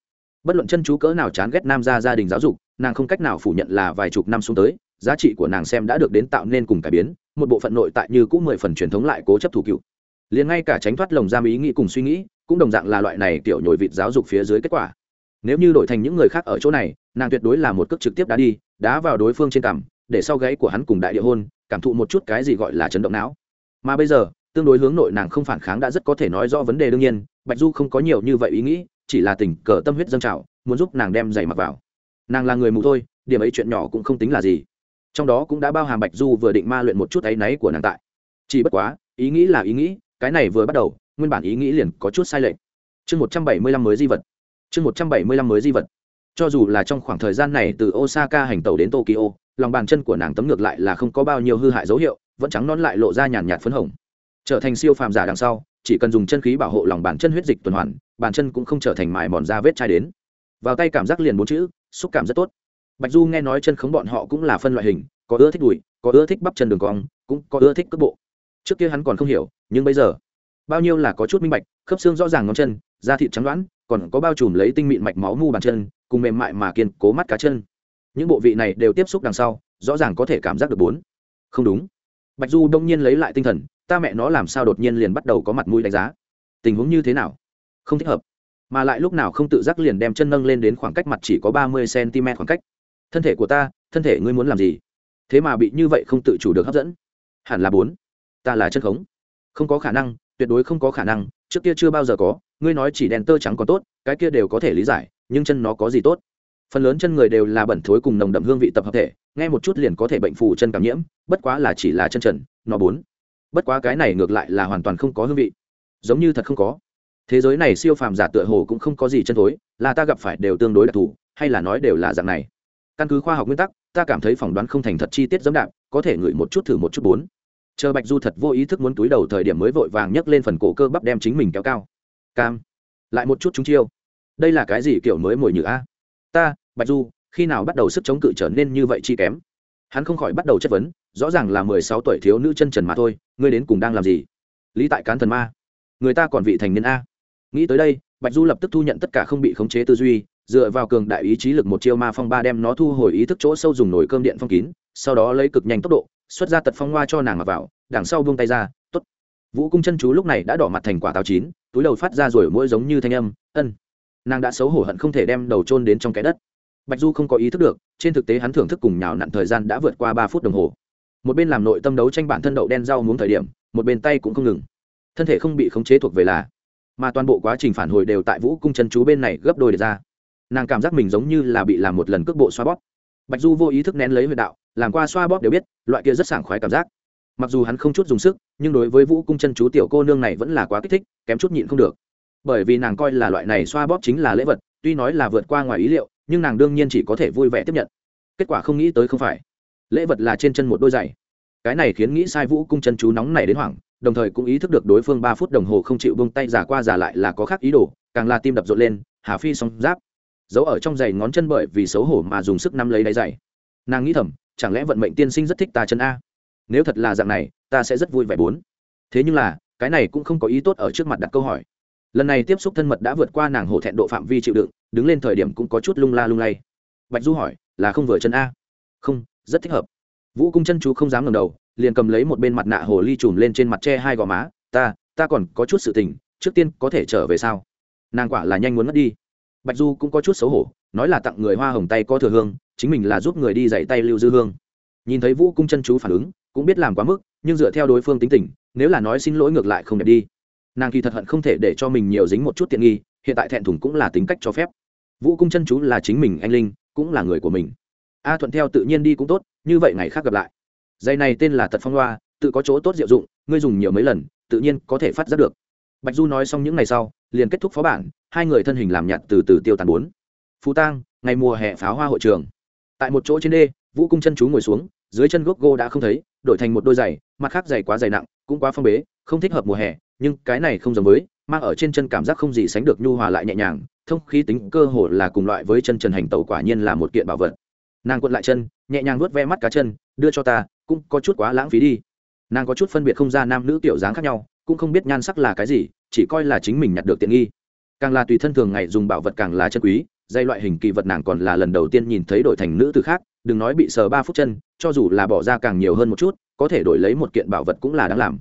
Bất luận chân chú cỡ nào chán ghét nam gia gia đình giáo dục, nàng không cách nào phủ nhận là vài chục năm xuống tới, giá trị của nàng xem đã được đến tạo nên cùng cải biến, một bộ phận nội tại như cũng mười phần truyền thống lại cố chấp thủ cựu. Liền ngay cả tránh thoát lồng giam ý nghĩ cùng suy nghĩ, cũng đồng dạng là loại này tiểu nhồi vịt giáo dục phía dưới kết quả. Nếu như đổi thành những người khác ở chỗ này, nàng tuyệt đối là một cước trực tiếp đá đi, đá vào đối phương trên cằm để sau gáy của hắn cùng đại địa hôn, cảm thụ một chút cái gì gọi là chấn động não. Mà bây giờ, tương đối hướng nội nàng không phản kháng đã rất có thể nói rõ vấn đề đương nhiên, bạch du không có nhiều như vậy ý nghĩ, chỉ là tình cờ tâm huyết dâng trào, muốn giúp nàng đem giày mặc vào. Nàng là người mù thôi, điểm ấy chuyện nhỏ cũng không tính là gì. Trong đó cũng đã bao hàm bạch du vừa định ma luyện một chút áy náy của nàng tại. Chỉ bất quá, ý nghĩ là ý nghĩ, cái này vừa bắt đầu, nguyên bản ý nghĩ liền có chút sai lệch. Chương một trăm bảy mươi lăm mới di vật. Chương một trăm bảy mươi lăm mới di vật. Cho dù là trong khoảng thời gian này từ osaka hành tàu đến tokyo lòng bàn chân của nàng tấm ngược lại là không có bao nhiêu hư hại dấu hiệu, vẫn trắng non lại lộ ra nhàn nhạt phấn hồng. Trở thành siêu phàm giả đằng sau, chỉ cần dùng chân khí bảo hộ lòng bàn chân huyết dịch tuần hoàn, bàn chân cũng không trở thành mài mòn ra vết chai đến. Vào tay cảm giác liền bốn chữ, xúc cảm rất tốt. Bạch du nghe nói chân khống bọn họ cũng là phân loại hình, có ưa thích đùi, có ưa thích bắp chân đường cong, cũng có ưa thích cước bộ. Trước kia hắn còn không hiểu, nhưng bây giờ, bao nhiêu là có chút minh bạch, khớp xương rõ ràng ngón chân, da thịt trắng đoán, còn có bao trùm lấy tinh mịn mạch máu mu bàn chân, cùng mềm mại mà kiên cố mắt cá chân những bộ vị này đều tiếp xúc đằng sau, rõ ràng có thể cảm giác được bốn. Không đúng. Bạch du đông nhiên lấy lại tinh thần, ta mẹ nó làm sao đột nhiên liền bắt đầu có mặt mũi đánh giá? Tình huống như thế nào? Không thích hợp. Mà lại lúc nào không tự giác liền đem chân nâng lên đến khoảng cách mặt chỉ có ba mươi cm khoảng cách. Thân thể của ta, thân thể ngươi muốn làm gì? Thế mà bị như vậy không tự chủ được hấp dẫn. Hẳn là bốn. Ta là chân khống. Không có khả năng, tuyệt đối không có khả năng, trước kia chưa bao giờ có, ngươi nói chỉ đèn tơ trắng còn tốt, cái kia đều có thể lý giải, nhưng chân nó có gì tốt? Phần lớn chân người đều là bẩn thối cùng nồng đậm hương vị tập hợp thể, nghe một chút liền có thể bệnh phù chân cảm nhiễm, bất quá là chỉ là chân trần, nó bốn. Bất quá cái này ngược lại là hoàn toàn không có hương vị. Giống như thật không có. Thế giới này siêu phàm giả tựa hồ cũng không có gì chân thối, là ta gặp phải đều tương đối đặc thù, hay là nói đều là dạng này. Căn cứ khoa học nguyên tắc, ta cảm thấy phỏng đoán không thành thật chi tiết dẫm đạp, có thể ngửi một chút thử một chút bốn. Chờ bạch du thật vô ý thức muốn túi đầu thời điểm mới vội vàng nhấc lên phần cổ cơ bắp đem chính mình kéo cao. Cam. Lại một chút chúng chiêu. Đây là cái gì kiểu mới mồi nhựa a? Ta bạch du, khi nào bắt đầu sức chống cự trở nên như vậy chi kém? Hắn không khỏi bắt đầu chất vấn, rõ ràng là mười sáu tuổi thiếu nữ chân trần mà thôi, ngươi đến cùng đang làm gì? Lý tại cán thần ma. Người ta còn vị thành niên a. Nghĩ tới đây, bạch du lập tức thu nhận tất cả không bị khống chế tư duy, dựa vào cường đại ý chí lực một chiêu ma phong ba đem nó thu hồi ý thức chỗ sâu dùng nồi cơm điện phong kín, sau đó lấy cực nhanh tốc độ, xuất ra tật phong hoa cho nàng mặc vào, đằng sau buông tay ra t ố t vũ cung chân chú lúc này đã đỏ mặt thành quả táo chín, túi đầu phát ra rồi mỗi giống như thanh âm, ân. Nàng đã xấu hổ hận không thể đem đầu trôn đến trong cái đất bạch du không có ý thức được, trên thực tế hắn thưởng thức cùng nhào nặn thời gian đã vượt qua ba phút đồng hồ. Một bên làm nội tâm đấu tranh bản thân đậu đen rau muốn thời điểm, một bên tay cũng không ngừng. Thân thể không bị khống chế thuộc về là, mà toàn bộ quá trình phản hồi đều tại vũ cung chân chú bên này gấp đôi để ra. Nàng cảm giác mình giống như là bị làm một lần cước bộ xoa bóp. Bạch du vô ý thức nén lấy huyệt đạo, làm qua xoa bóp đều biết, loại kia rất sảng khoái cảm giác. Mặc dù hắn không chút dùng sức, nhưng đối với vũ cung chân chú tiểu cô nương này vẫn là quá kích thích, kém chút nhịn không được. Bởi vì nàng coi là loại này xoa bóp chính là lễ vật, tuy nói là vượt qua ngoài ý liệu nhưng nàng đương nhiên chỉ có thể vui vẻ tiếp nhận. Kết quả không nghĩ tới không phải. Lễ vật là trên chân một đôi giày. Cái này khiến nghĩ sai vũ cung chân chú nóng này đến hoảng, đồng thời cũng ý thức được đối phương ba phút đồng hồ không chịu bông tay giả qua giả lại là có khác ý đồ, càng là tim đập rộn lên, hà phi song giáp. Giấu ở trong giày ngón chân bởi vì xấu hổ mà dùng sức nắm lấy đáy giày. Nàng nghĩ thầm, chẳng lẽ vận mệnh tiên sinh rất thích ta chân a? Nếu thật là dạng này, ta sẽ rất vui vẻ bốn. Thế nhưng là, cái này cũng không có ý tốt ở trước mặt đặt câu hỏi. Lần này tiếp xúc thân mật đã vượt qua nàng hổ thẹn độ phạm vi chịu đựng đứng lên thời điểm cũng có chút lung la lung lay. Bạch du hỏi, là không vừa chân a? Không, rất thích hợp. Vũ cung chân chú không dám ngầm đầu, liền cầm lấy một bên mặt nạ hồ ly chùm lên trên mặt tre hai gò má, ta ta còn có chút sự tình, trước tiên có thể trở về sao? Nàng quả là nhanh muốn mất đi. Bạch du cũng có chút xấu hổ, nói là tặng người hoa hồng tay có thừa hương, chính mình là giúp người đi dạy tay lưu dư hương. Nhìn thấy vũ cung chân chú phản ứng, cũng biết làm quá mức, nhưng dựa theo đối phương tính tình, nếu là nói xin lỗi ngược lại không đẹp đi. Nàng kỳ thật hận không thể để cho mình nhiều dính một chút tiện nghi, hiện tại thẹn thùng cũng là tính cách cho phép vũ cung chân chú là chính mình anh linh, cũng là người của mình. A thuận theo tự nhiên đi cũng tốt, như vậy ngày khác gặp lại. Dây này tên là tật phong loa, tự có chỗ tốt diệu dụng, ngươi dùng nhiều mấy lần, tự nhiên có thể phát giác được. Bạch du nói xong những ngày sau, liền kết thúc phó bản, hai người thân hình làm nhạt từ từ tiêu tàn bốn. Phú tang, ngày mùa hè pháo hoa hội trường. Tại một chỗ trên đê, vũ cung chân chú ngồi xuống, dưới chân gốc gô đã không thấy, đổi thành một đôi giày, mặt khác giày quá dày nặng, cũng quá phong bế, không thích hợp mùa hè, nhưng cái này không giống với mang ở trên chân cảm giác không gì sánh được nhu hòa lại nhẹ nhàng, thông khí tính cơ hồ là cùng loại với chân trần hành tẩu quả nhiên là một kiện bảo vật. Nàng quật lại chân, nhẹ nhàng vuốt ve mắt cá chân, đưa cho ta, cũng có chút quá lãng phí đi. Nàng có chút phân biệt không ra nam nữ tiểu dáng khác nhau, cũng không biết nhan sắc là cái gì, chỉ coi là chính mình nhặt được tiện nghi. Càng là tùy thân thường ngày dùng bảo vật càng là chân quý, dây loại hình kỳ vật nàng còn là lần đầu tiên nhìn thấy đổi thành nữ từ khác, đừng nói bị sờ ba phút chân, cho dù là bỏ ra càng nhiều hơn một chút, có thể đổi lấy một kiện bảo vật cũng là đáng làm.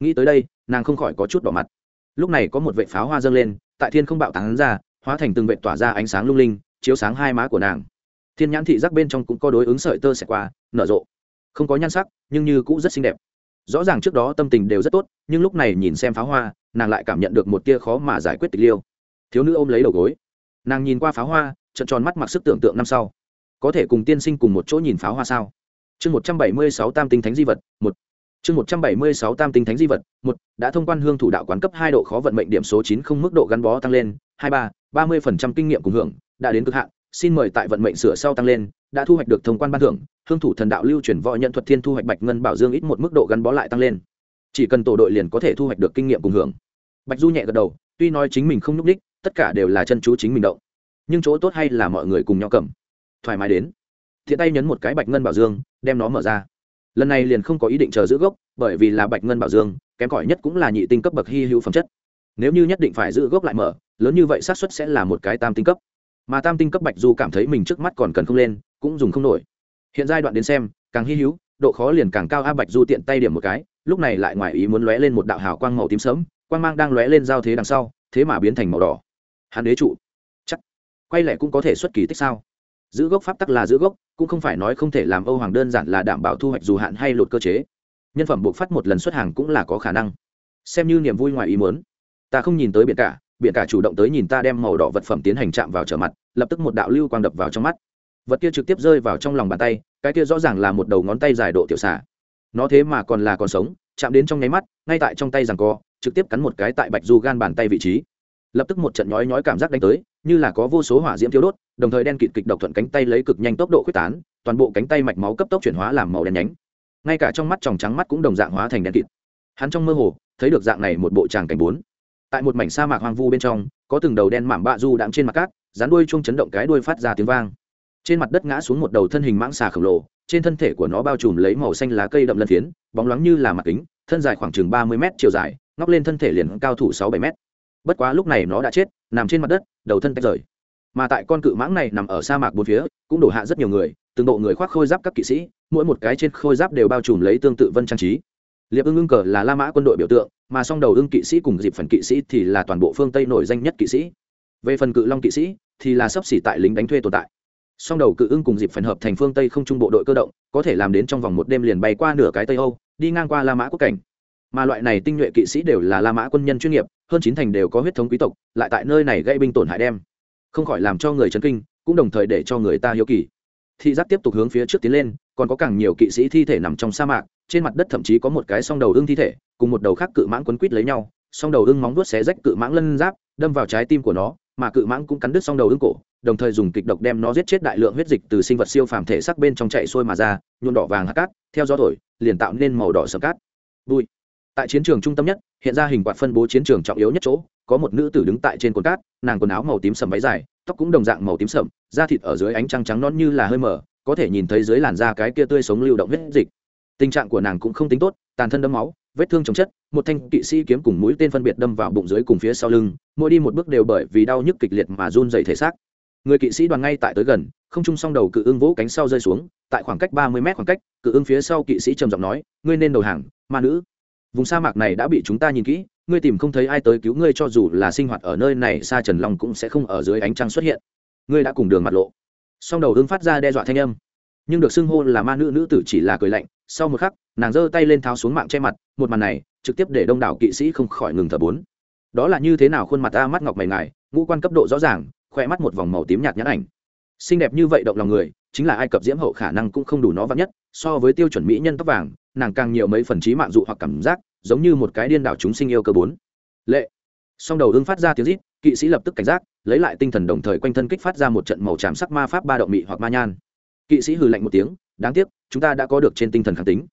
Nghĩ tới đây, nàng không khỏi có chút đỏ mặt lúc này có một vệ pháo hoa dâng lên, tại thiên không bạo tán ra, hóa thành từng vệ tỏa ra ánh sáng lung linh, chiếu sáng hai má của nàng. Thiên nhãn thị giác bên trong cũng có đối ứng sợi tơ xẻ qua, nở rộ. Không có nhan sắc, nhưng như cũng rất xinh đẹp. Rõ ràng trước đó tâm tình đều rất tốt, nhưng lúc này nhìn xem pháo hoa, nàng lại cảm nhận được một tia khó mà giải quyết tịch liêu. Thiếu nữ ôm lấy đầu gối. Nàng nhìn qua pháo hoa trận tròn mắt mặc sức tưởng tượng năm sau. Có thể cùng tiên sinh cùng một chỗ nhìn pháo hoa sao? Chương một trăm bảy mươi sáu tam tinh thánh di vật, một chương một trăm bảy mươi sáu tam tinh thánh di vật, một, đã thông quan hương thủ đạo quán cấp hai độ khó vận mệnh điểm số chín không mức độ gắn bó tăng lên, hai ba ba mươi phần trăm kinh nghiệm cùng hưởng, đã đến cực hạn, xin mời tại vận mệnh sửa sau tăng lên, đã thu hoạch được thông quan ban thưởng, hương thủ thần đạo lưu chuyển võ nhận thuật thiên thu hoạch bạch ngân bảo dương ít một mức độ gắn bó lại tăng lên. Chỉ cần tổ đội liền có thể thu hoạch được kinh nghiệm cùng hưởng. Bạch du nhẹ gật đầu, tuy nói chính mình không núp đích tất cả đều là chân chú chính mình động. Nhưng chỗ tốt hay là mọi người cùng nhau cầm. Thoải mái đến. Thiện tay nhấn một cái bạch ngân bảo dương, đem nó mở ra lần này liền không có ý định chờ giữ gốc, bởi vì là bạch ngân bảo dương, kém cỏi nhất cũng là nhị tinh cấp bậc hy hữu phẩm chất. Nếu như nhất định phải giữ gốc lại mở, lớn như vậy xác suất sẽ là một cái tam tinh cấp. Mà tam tinh cấp bạch du cảm thấy mình trước mắt còn cần không lên, cũng dùng không nổi. Hiện giai đoạn đến xem, càng hy hữu, độ khó liền càng cao. A bạch du tiện tay điểm một cái, lúc này lại ngoài ý muốn lóe lên một đạo hào quang màu tím sớm quang mang đang lóe lên giao thế đằng sau, thế mà biến thành màu đỏ. Hắn đế trụ. Chắc, quay lại cũng có thể xuất kỳ tích sao? Giữ gốc pháp tắc là giữ gốc, cũng không phải nói không thể làm âu hoàng đơn giản là đảm bảo thu hoạch dù hạn hay lột cơ chế. Nhân phẩm buộc phát một lần xuất hàng cũng là có khả năng. Xem như niềm vui ngoài ý muốn. Ta không nhìn tới biển cả biển cả chủ động tới nhìn ta đem màu đỏ vật phẩm tiến hành chạm vào trở mặt, lập tức một đạo lưu quang đập vào trong mắt. Vật kia trực tiếp rơi vào trong lòng bàn tay, cái kia rõ ràng là một đầu ngón tay dài độ tiểu xả nó thế mà còn là còn sống, chạm đến trong nháy mắt, ngay tại trong tay rằng co, trực tiếp cắn một cái tại bạch du gan bàn tay vị trí lập tức một trận nhói nhói cảm giác đánh tới, như là có vô số hỏa diễm thiếu đốt, đồng thời đen kịt kịch độc thuận cánh tay lấy cực nhanh tốc độ quyết tán, toàn bộ cánh tay mạch máu cấp tốc chuyển hóa làm màu đen nhánh. Ngay cả trong mắt tròng trắng mắt cũng đồng dạng hóa thành đen kịt. Hắn trong mơ hồ, thấy được dạng này một bộ tràng cảnh bốn. Tại một mảnh sa mạc hoang vu bên trong, có từng đầu đen mảm bạ du đạm trên mặt cát, dán đuôi chung chấn động cái đuôi phát ra tiếng vang. Trên mặt đất ngã xuống một đầu thân hình mãng xà khổng lồ, trên thân thể của nó bao trùm lấy màu xanh lá cây đậm lân phiến, bóng loáng như là mặt kính, thân dài khoảng chừng ba mươi m chiều dài, ngóc lên thân thể liền cao thủ sáu bảy m bất quá lúc này nó đã chết, nằm trên mặt đất, đầu thân tách rời. Mà tại con cự mãng này nằm ở sa mạc bốn phía, cũng đổ hạ rất nhiều người, từng độ người khoác khôi giáp các kỵ sĩ, mỗi một cái trên khôi giáp đều bao trùm lấy tương tự vân trang trí. Liệp ưng ưng cờ là la mã quân đội biểu tượng, mà song đầu ưng kỵ sĩ cùng dịp phần kỵ sĩ thì là toàn bộ phương tây nổi danh nhất kỵ sĩ. Về phần cự long kỵ sĩ, thì là sấp xỉ tại lính đánh thuê tồn tại. Song đầu cự ưng cùng dịp phần hợp thành phương tây không trung bộ đội cơ động, có thể làm đến trong vòng một đêm liền bay qua nửa cái tây âu, đi ngang qua la mã quốc cảnh mà loại này tinh nhuệ kỵ sĩ đều là la mã quân nhân chuyên nghiệp, hơn chín thành đều có huyết thống quý tộc, lại tại nơi này gây binh tổn hại đem. Không khỏi làm cho người chấn kinh, cũng đồng thời để cho người ta hiếu kỳ. Thị giác tiếp tục hướng phía trước tiến lên, còn có càng nhiều kỵ sĩ thi thể nằm trong sa mạc, trên mặt đất thậm chí có một cái song đầu ưng thi thể, cùng một đầu khác cự mãng quấn quít lấy nhau. Song đầu ưng móng vuốt xé rách cự mãng lân giáp, đâm vào trái tim của nó, mà cự mãng cũng cắn đứt song đầu ưng cổ, đồng thời dùng kịch độc đem nó giết chết đại lượng huyết dịch từ sinh vật siêu phàm thể sắc bên trong chạy xuôi mà ra, nhuộm đỏ vàng hạt cát, theo gió thổi, liền tạo nên màu đỏ sầm cát. Bụi tại chiến trường trung tâm nhất, hiện ra hình quạt phân bố chiến trường trọng yếu nhất chỗ, có một nữ tử đứng tại trên cồn cát, nàng quần áo màu tím sầm váy dài, tóc cũng đồng dạng màu tím sầm da thịt ở dưới ánh trăng trắng non như là hơi mờ, có thể nhìn thấy dưới làn da cái kia tươi sống lưu động huyết dịch. Tình trạng của nàng cũng không tính tốt, tàn thân đấm máu, vết thương chồng chất, một thanh kỵ sĩ kiếm cùng mũi tên phân biệt đâm vào bụng dưới cùng phía sau lưng, mỗi đi một bước đều bởi vì đau nhức kịch liệt mà run dày thể xác. Người kỵ sĩ đoàn ngay tại tới gần, không trung song đầu cự ưng vỗ cánh sau rơi xuống, tại khoảng cách ba mươi mét khoảng cách, cự ưng phía sau kỵ sĩ trầm giọng nói, ngươi nên đầu hàng, ma nữ vùng sa mạc này đã bị chúng ta nhìn kỹ, ngươi tìm không thấy ai tới cứu ngươi cho dù là sinh hoạt ở nơi này xa trần long cũng sẽ không ở dưới ánh trăng xuất hiện. Ngươi đã cùng đường mặt lộ. Song đầu hưng phát ra đe dọa thanh âm. Nhưng được xưng hô là ma nữ nữ tử chỉ là cười lạnh, sau một khắc, nàng giơ tay lên tháo xuống mạng che mặt, một màn này, trực tiếp để đông đảo kỵ sĩ không khỏi ngừng thở bốn. Đó là như thế nào khuôn mặt ta mắt ngọc mày ngài, ngũ quan cấp độ rõ ràng khoe mắt một vòng màu tím nhạt nhãn ảnh. Xinh đẹp như vậy động lòng người, chính là ai cập diễm hậu khả năng cũng không đủ nó vắn nhất, so với tiêu chuẩn mỹ nhân tóc vàng nàng càng nhiều mấy phần trí mạng dụ hoặc cảm giác, giống như một cái điên đảo chúng sinh yêu cơ bốn. Lệ. Song đầu hưng phát ra tiếng rít, kỵ sĩ lập tức cảnh giác, lấy lại tinh thần đồng thời quanh thân kích phát ra một trận màu tràm sắc ma pháp ba động mị hoặc ma nhan. Kỵ sĩ hừ lạnh một tiếng, đáng tiếc, chúng ta đã có được trên tinh thần kháng tính.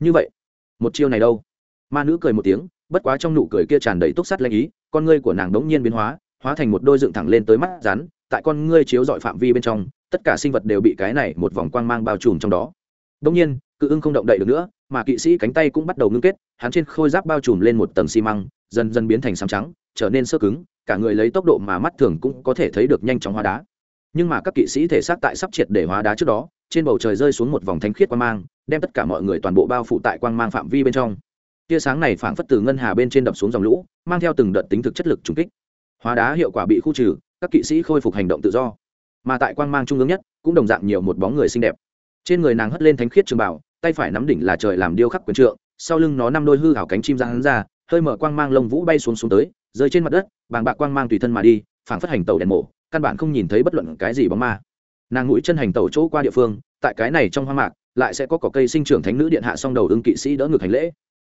Như vậy, một chiêu này đâu? Ma nữ cười một tiếng, bất quá trong nụ cười kia tràn đầy túc sắt lanh ý, con ngươi của nàng đống nhiên biến hóa hóa thành một đôi dựng thẳng lên tới mắt rắn, tại con ngươi chiếu dọi phạm vi bên trong, tất cả sinh vật đều bị cái này một vòng quang mang bao trùm trong đó. Đống nhiên, cự ưng không động đậy được nữa mà kỵ sĩ cánh tay cũng bắt đầu ngưng kết, hắn trên khôi giáp bao trùm lên một tầng xi măng, dần dần biến thành sáng trắng, trở nên sơ cứng, cả người lấy tốc độ mà mắt thường cũng có thể thấy được nhanh chóng hóa đá. Nhưng mà các kỵ sĩ thể xác tại sắp triệt để hóa đá trước đó, trên bầu trời rơi xuống một vòng thánh khiết quang mang, đem tất cả mọi người toàn bộ bao phủ tại quang mang phạm vi bên trong. Tia sáng này phảng phất từ ngân hà bên trên đập xuống dòng lũ, mang theo từng đợt tính thực chất lực trùng kích. Hóa đá hiệu quả bị khu trừ, các kỵ sĩ khôi phục hành động tự do. Mà tại quang mang trung ương nhất, cũng đồng dạng nhiều một bóng người xinh đẹp. Trên người nàng hất lên thánh khiết trường bảo tay phải nắm đỉnh là trời làm điêu khắc quyền trượng, sau lưng nó năm đôi hư hảo cánh chim ra hắn ra, hơi mở quang mang lông vũ bay xuống xuống tới, rơi trên mặt đất, bàng bạc quang mang tùy thân mà đi, phảng phất hành tàu đèn mổ căn bản không nhìn thấy bất luận cái gì bóng ma. Nàng mũi chân hành tàu chỗ qua địa phương, tại cái này trong hoang mạc, lại sẽ có cỏ cây sinh trưởng thánh nữ điện hạ song đầu ưng kỵ sĩ đỡ ngược hành lễ.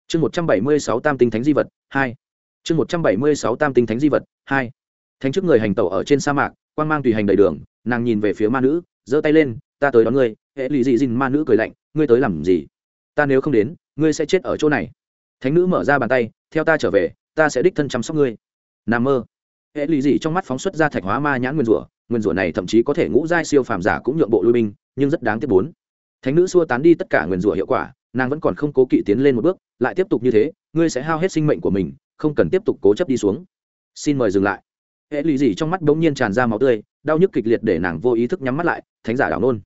Chương một trăm bảy mươi sáu tam tinh thánh di vật, hai. Chương một trăm bảy mươi sáu tam tinh thánh di vật, hai. Thánh trước người hành tàu ở trên sa mạc, quang mang tùy hành đầy đường, nàng nhìn về phía ma nữ, giơ tay lên, ta tới đón ngươi hệ lì dị dìn ma nữ cười lạnh, ngươi tới làm gì? Ta nếu không đến, ngươi sẽ chết ở chỗ này. Thánh nữ mở ra bàn tay, theo ta trở về, ta sẽ đích thân chăm sóc ngươi. N mơ. Hệ lì dị trong mắt phóng xuất ra thạch hóa ma nhãn nguyên rủa nguyên rủa này thậm chí có thể ngũ giai siêu phàm giả cũng nhượng bộ lui binh, nhưng rất đáng tiếc bốn. Thánh nữ xua tán đi tất cả nguyên rủa hiệu quả, nàng vẫn còn không cố kỵ tiến lên một bước, lại tiếp tục như thế, ngươi sẽ hao hết sinh mệnh của mình, không cần tiếp tục cố chấp đi xuống. Xin mời dừng lại. Hệ lụy dị trong mắt bỗng nhiên tràn ra máu tươi, đau nhức kịch liệt để nàng vô ý thức nhắm mắt lại, thánh giả đảo nôn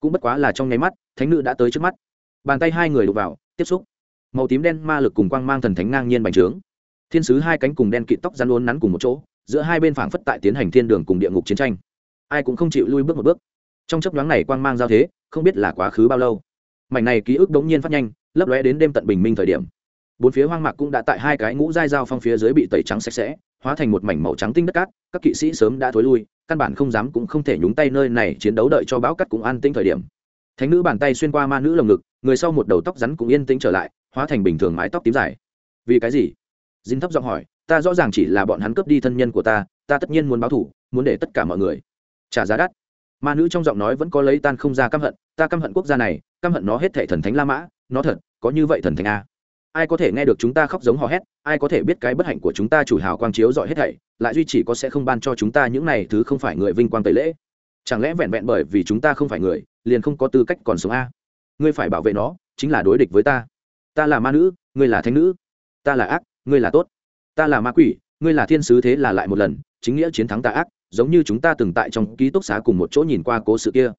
cũng bất quá là trong nháy mắt, thánh nữ đã tới trước mắt. Bàn tay hai người đục vào, tiếp xúc. Màu tím đen ma lực cùng quang mang thần thánh ngang nhiên bành trướng. Thiên sứ hai cánh cùng đen kịt tóc rắn uốn nắn cùng một chỗ, giữa hai bên phảng phất tại tiến hành thiên đường cùng địa ngục chiến tranh. Ai cũng không chịu lui bước một bước. Trong chấp nhoáng này quang mang giao thế, không biết là quá khứ bao lâu. Mảnh này ký ức đống nhiên phát nhanh, lấp lóe đến đêm tận bình minh thời điểm. Bốn phía hoang mạc cũng đã tại hai cái ngũ dai dao phong phía dưới bị tẩy trắng sạch sẽ, hóa thành một mảnh màu trắng tinh đất cát, các kỵ sĩ sớm đã thối lui căn bản không dám cũng không thể nhúng tay nơi này chiến đấu đợi cho bão cắt cũng an tĩnh thời điểm. Thánh nữ bàn tay xuyên qua ma nữ lồng ngực, người sau một đầu tóc rắn cũng yên tĩnh trở lại, hóa thành bình thường mái tóc tím dài. Vì cái gì? Dinh thấp giọng hỏi, ta rõ ràng chỉ là bọn hắn cướp đi thân nhân của ta ta tất nhiên muốn báo thủ muốn để tất cả mọi người. Trả giá đắt. Ma nữ trong giọng nói vẫn có lấy tan không ra căm hận, ta căm hận quốc gia này, căm hận nó hết thệ thần thánh la mã, nó thật, có như vậy thần thánh a ai có thể nghe được chúng ta khóc giống hò hét, ai có thể biết cái bất hạnh của chúng ta chủ hào quang chiếu dọi hết thảy, lại duy chỉ có sẽ không ban cho chúng ta những này thứ không phải người vinh quang tẩy lễ. Chẳng lẽ vẹn vẹn bởi vì chúng ta không phải người, liền không có tư cách còn sống a? Ngươi phải bảo vệ nó, chính là đối địch với ta. Ta là ma nữ, ngươi là thánh nữ. Ta là ác, ngươi là tốt. Ta là ma quỷ, ngươi là thiên sứ thế là lại một lần, chính nghĩa chiến thắng ta ác, giống như chúng ta từng tại trong ký túc xá cùng một chỗ nhìn qua cố sự kia.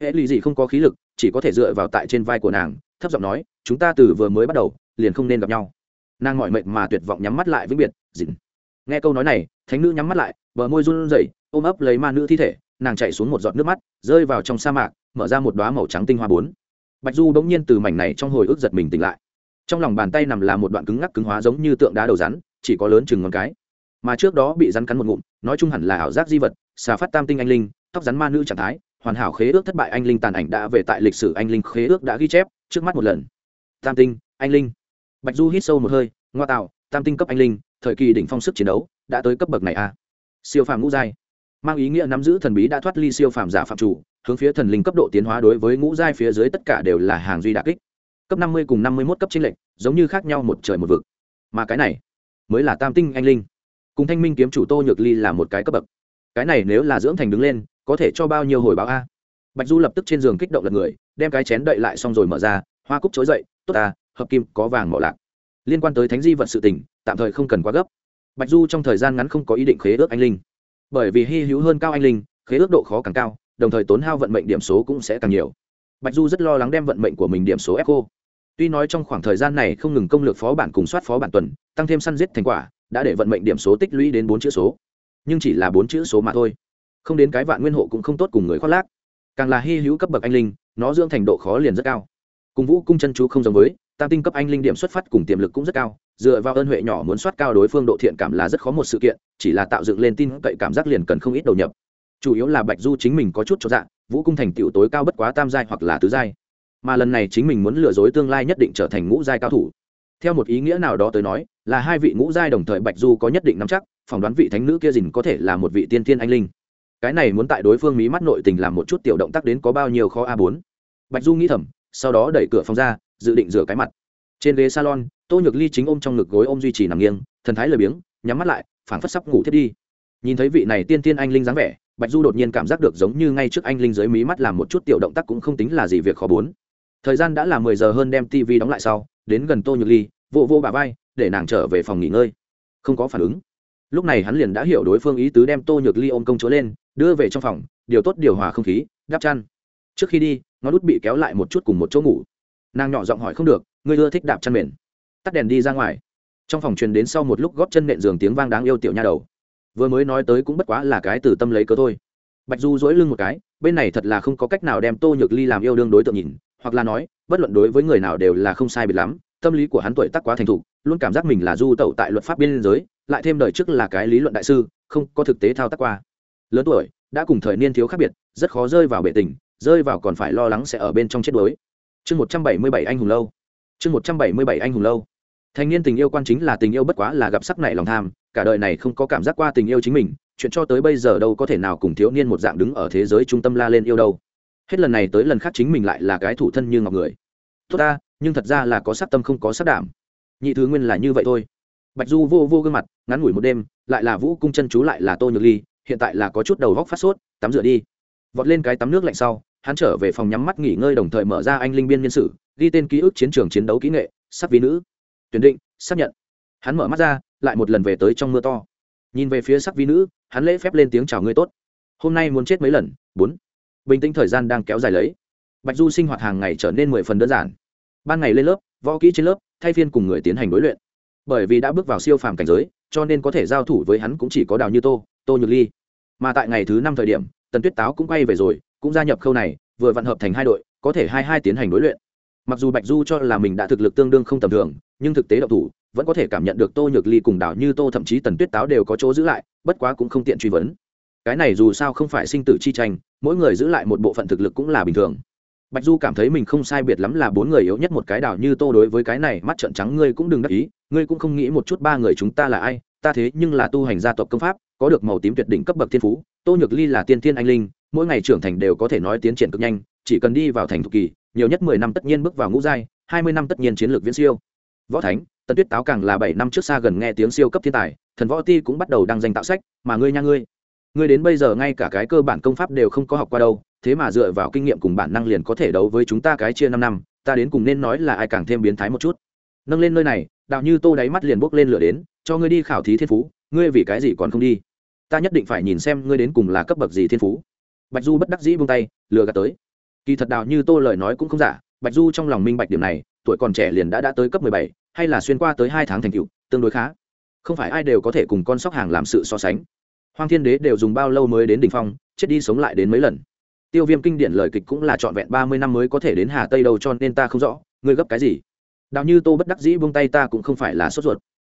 Hệ lụy gì không có khí lực, chỉ có thể dựa vào tại trên vai của nàng, thấp giọng nói, chúng ta từ vừa mới bắt đầu liền không nên gặp nhau. Nàng mọi mệnh mà tuyệt vọng nhắm mắt lại vĩnh biệt, dịn. Nghe câu nói này, thánh nữ nhắm mắt lại, bờ môi run rẩy, ôm ấp lấy ma nữ thi thể, nàng chạy xuống một giọt nước mắt, rơi vào trong sa mạc, mở ra một đoá màu trắng tinh hoa bốn. Bạch du bỗng nhiên từ mảnh này trong hồi ức giật mình tỉnh lại. Trong lòng bàn tay nằm là một đoạn cứng ngắc cứng hóa giống như tượng đá đầu rắn, chỉ có lớn chừng ngón cái. Mà trước đó bị rắn cắn một ngụm, nói chung hẳn là ảo giác di vật, xà phát tam tinh anh linh, tóc rắn ma nữ trạng thái, hoàn hảo khế ước thất bại anh linh tàn ảnh đã về tại lịch sử anh linh khế ước đã ghi chép, trước mắt một lần. Tam tinh, anh linh bạch du hít sâu một hơi, ngoa tạo, tam tinh cấp anh linh, thời kỳ đỉnh phong sức chiến đấu, đã tới cấp bậc này a à. siêu phàm ngũ giai. Mang ý nghĩa nắm giữ thần bí đã thoát ly siêu phàm giả phạm chủ, hướng phía thần linh cấp độ tiến hóa đối với ngũ giai phía dưới tất cả đều là hàng duy đà kích. Cấp năm mươi cùng năm mươi mốt cấp chính lệnh giống như khác nhau một trời một vực. Mà cái này mới là tam tinh anh linh. Cùng thanh minh kiếm chủ tô nhược ly là một cái cấp bậc. Cái này nếu là dưỡng thành đứng lên, có thể cho bao nhiêu hồi báo a? Bạch du lập tức trên giường kích động lật người, đem cái chén đậy lại xong rồi mở ra, hoa cúc chối dậy, tốt à hợp kim, có vàng, mỏ lạc. Liên quan tới thánh di vật sự tình, tạm thời không cần quá gấp. Bạch du trong thời gian ngắn không có ý định khế ước anh linh. Bởi vì hy hữu hơn cao anh linh, khế ước độ khó càng cao, đồng thời tốn hao vận mệnh điểm số cũng sẽ càng nhiều. Bạch du rất lo lắng đem vận mệnh của mình điểm số ép cô. Tuy nói trong khoảng thời gian này không ngừng công lược phó bản cùng soát phó bản tuần, tăng thêm săn giết thành quả, đã để vận mệnh điểm số tích lũy đến bốn chữ số. Nhưng chỉ là bốn chữ số mà thôi. Không đến cái vạn nguyên hộ cũng không tốt cùng người khoác lác. Càng là hy hữu cấp bậc anh linh, nó dưỡng thành độ khó liền rất cao. Cùng vũ cung chân chú không giống với tam tinh cấp anh linh điểm xuất phát cùng tiềm lực cũng rất cao, dựa vào ơn huệ nhỏ muốn soát cao đối phương độ thiện cảm là rất khó một sự kiện, chỉ là tạo dựng lên tin cậy cảm giác liền cần không ít đầu nhập. Chủ yếu là bạch du chính mình có chút cho dạng vũ cung thành tựu tối cao bất quá tam giai hoặc là tứ giai. Mà lần này chính mình muốn lừa dối tương lai nhất định trở thành ngũ giai cao thủ. Theo một ý nghĩa nào đó tới nói, là hai vị ngũ giai đồng thời bạch du có nhất định nắm chắc, phỏng đoán vị thánh nữ kia dình có thể là một vị tiên tiên anh linh. Cái này muốn tại đối phương mí mắt nội tình làm một chút tiểu động tác đến có bao nhiêu khó a bốn. Bạch du nghĩ thầm, sau đó đẩy cửa phòng ra dự định rửa cái mặt. Trên ghế salon, tô nhược ly chính ôm trong ngực gối ôm duy trì nằm nghiêng, thần thái lười biếng, nhắm mắt lại, phảng phất sắp ngủ thiết đi. Nhìn thấy vị này tiên tiên anh linh dáng vẻ, bạch du đột nhiên cảm giác được giống như ngay trước anh linh dưới mí mắt làm một chút tiểu động tác cũng không tính là gì việc khó bốn. Thời gian đã là mười giờ hơn đem tv đóng lại sau, đến gần tô nhược ly, vô vô bà vai, để nàng trở về phòng nghỉ ngơi. Không có phản ứng. Lúc này hắn liền đã hiểu đối phương ý tứ đem tô nhược ly ôm công chúa lên, đưa về trong phòng, điều tốt điều hòa không khí, đắp chăn. Trước khi đi, ngón út bị kéo lại một chút cùng một chỗ ngủ nàng nhỏ giọng hỏi không được, ngươi ưa thích đạp chăn mền? Tắt đèn đi ra ngoài. Trong phòng truyền đến sau một lúc góp chân nện giường tiếng vang đáng yêu tiểu nha đầu. Vừa mới nói tới cũng bất quá là cái từ tâm lấy cớ thôi. Bạch du dỗi lưng một cái, bên này thật là không có cách nào đem tô nhược ly làm yêu đương đối tượng nhìn, hoặc là nói, bất luận đối với người nào đều là không sai biệt lắm, tâm lý của hắn tuổi tác quá thành thục, luôn cảm giác mình là du tẩu tại luật pháp biên giới, lại thêm đời trước là cái lý luận đại sư, không có thực tế thao tác qua. Lớn tuổi, đã cùng thời niên thiếu khác biệt, rất khó rơi vào bệ tình, rơi vào còn phải lo lắng sẽ ở bên trong chết đuối chương một trăm bảy mươi bảy anh hùng lâu. Chương một trăm bảy mươi bảy anh hùng lâu. Thành niên tình yêu quan chính là tình yêu bất quá là gặp sắc này lòng tham, cả đời này không có cảm giác qua tình yêu chính mình, chuyện cho tới bây giờ đâu có thể nào cùng thiếu niên một dạng đứng ở thế giới trung tâm la lên yêu đâu. Hết lần này tới lần khác chính mình lại là cái thủ thân như ngọc người. Tốt ta, nhưng thật ra là có sắc tâm không có sắc đảm. Nhị thứ nguyên là như vậy thôi. Bạch du vô vô gương mặt, ngắn ngủi một đêm, lại là vũ cung chân chú lại là tô nhược ly, hiện tại là có chút đầu góc phát sốt, tắm rửa đi. Vọt lên cái tắm nước lạnh sau hắn trở về phòng nhắm mắt nghỉ ngơi đồng thời mở ra anh linh biên nhân sự ghi tên ký ức chiến trường chiến đấu kỹ nghệ, sắc vi nữ. Tuyển định, xác nhận. Hắn mở mắt ra, lại một lần về tới trong mưa to. Nhìn về phía sắc vi nữ, hắn lễ phép lên tiếng chào ngươi tốt. Hôm nay muốn chết mấy lần? Bốn. Bình tĩnh thời gian đang kéo dài lấy. Bạch du sinh hoạt hàng ngày trở nên mười phần đơn giản. Ban ngày lên lớp, võ kỹ trên lớp, thay phiên cùng người tiến hành đối luyện. Bởi vì đã bước vào siêu phàm cảnh giới, cho nên có thể giao thủ với hắn cũng chỉ có đào như tô tô nhược ly. Mà tại ngày thứ năm thời điểm, tần tuyết táo cũng quay về rồi cũng gia nhập khâu này, vừa vạn hợp thành hai đội, có thể hai hai tiến hành đối luyện. Mặc dù bạch du cho là mình đã thực lực tương đương không tầm thường, nhưng thực tế đậu thủ, vẫn có thể cảm nhận được tô nhược ly cùng đảo như tô thậm chí tần tuyết táo đều có chỗ giữ lại, bất quá cũng không tiện truy vấn. Cái này dù sao không phải sinh tử chi tranh, mỗi người giữ lại một bộ phận thực lực cũng là bình thường bạch du cảm thấy mình không sai biệt lắm là bốn người yếu nhất một cái đảo như tô đối với cái này, mắt trợn trắng, ngươi cũng đừng đắc ý, ngươi cũng không nghĩ một chút ba người chúng ta là ai, ta thế nhưng là tu hành gia tộc công pháp, có được màu tím tuyệt đỉnh cấp bậc thiên phú, tô nhược ly là tiên thiên anh linh, mỗi ngày trưởng thành đều có thể nói tiến triển cực nhanh, chỉ cần đi vào thành thục kỳ, nhiều nhất mười năm tất nhiên bước vào ngũ giai, hai mươi năm tất nhiên chiến lược viễn siêu. Võ thánh, tần tuyết táo càng là bảy năm trước xa gần nghe tiếng siêu cấp thiên tài, thần võ ti cũng bắt đầu đăng danh tạo sách, mà ngươi nha ngươi ngươi đến bây giờ ngay cả cái cơ bản công pháp đều không có học qua đâu thế mà dựa vào kinh nghiệm cùng bản năng liền có thể đấu với chúng ta cái chia năm năm, ta đến cùng nên nói là ai càng thêm biến thái một chút. Nâng lên nơi này, đạo như tô đáy mắt liền bốc lên lửa đến, cho ngươi đi khảo thí thiên phú, ngươi vì cái gì còn không đi? Ta nhất định phải nhìn xem ngươi đến cùng là cấp bậc gì thiên phú. Bạch du bất đắc dĩ buông tay, lừa gạt tới. Kỳ thật đạo như tô lời nói cũng không giả, bạch du trong lòng minh bạch điểm này, tuổi còn trẻ liền đã đã tới cấp mười bảy, hay là xuyên qua tới hai tháng thành tựu, tương đối khá. Không phải ai đều có thể cùng con sóc hàng làm sự so sánh. Hoàng thiên đế đều dùng bao lâu mới đến đ ỉ n h phong, chết đi sống lại đến mấy lần tiêu viêm kinh điển lời kịch cũng là trọn vẹn ba mươi năm mới có thể đến hà tây đâu cho nên ta không rõ, ngươi gấp cái gì? Đào như tô bất đắc dĩ buông tay ta cũng không phải là sốt ruột.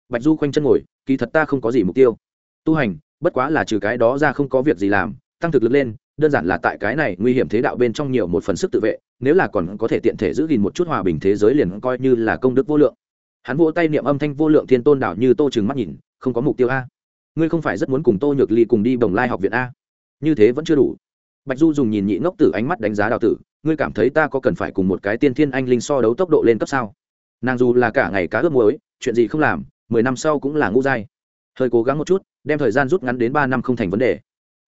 Bạch du khoanh chân ngồi, kỳ thật ta không có gì mục tiêu. Tu hành, bất quá là trừ cái đó ra không có việc gì làm, tăng thực lực lên, đơn giản là tại cái này nguy hiểm thế đạo bên trong nhiều một phần sức tự vệ, nếu là còn có thể tiện thể giữ gìn một chút hòa bình thế giới liền coi như là công đức vô lượng. Hắn vỗ tay niệm âm thanh vô lượng thiên tôn đảo như tô trừng mắt nhìn, không có mục tiêu a. Ngươi không phải rất muốn cùng tô nhược ly cùng đi bồng lai học viện a? Như thế vẫn chưa đủ bạch du dùng nhìn nhị ngốc tử ánh mắt đánh giá đào tử, ngươi cảm thấy ta có cần phải cùng một cái tiên thiên anh linh so đấu tốc độ lên cấp sao? Nàng dù là cả ngày cá ướp muối, chuyện gì không làm, mười năm sau cũng là ngũ dai. hơi cố gắng một chút, đem thời gian rút ngắn đến ba năm không thành vấn đề.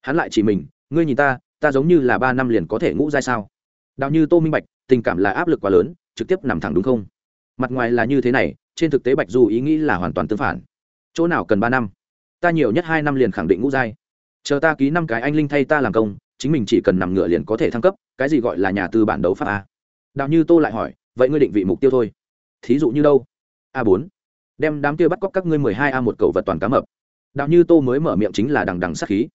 Hắn lại chỉ mình, ngươi nhìn ta ta giống như là ba năm liền có thể ngũ dai sao? Đào như tô minh bạch, tình cảm là áp lực quá lớn, trực tiếp nằm thẳng đúng không? Mặt ngoài là như thế này, trên thực tế bạch du ý nghĩ là hoàn toàn tương phản. Chỗ nào cần ba năm? Ta nhiều nhất hai năm liền khẳng định ngũ giai. Chờ ta ký năm cái anh linh thay ta làm công chính mình chỉ cần nằm ngựa liền có thể thăng cấp, cái gì gọi là nhà tư bản đấu pháp a? Đạo như tô lại hỏi, vậy ngươi định vị mục tiêu thôi? Thí dụ như đâu? A bốn. Đem đám kia bắt cóc các ngươi mười hai a một cầu vật toàn cá mập. Đạo như tô mới mở miệng chính là đằng đằng sát khí.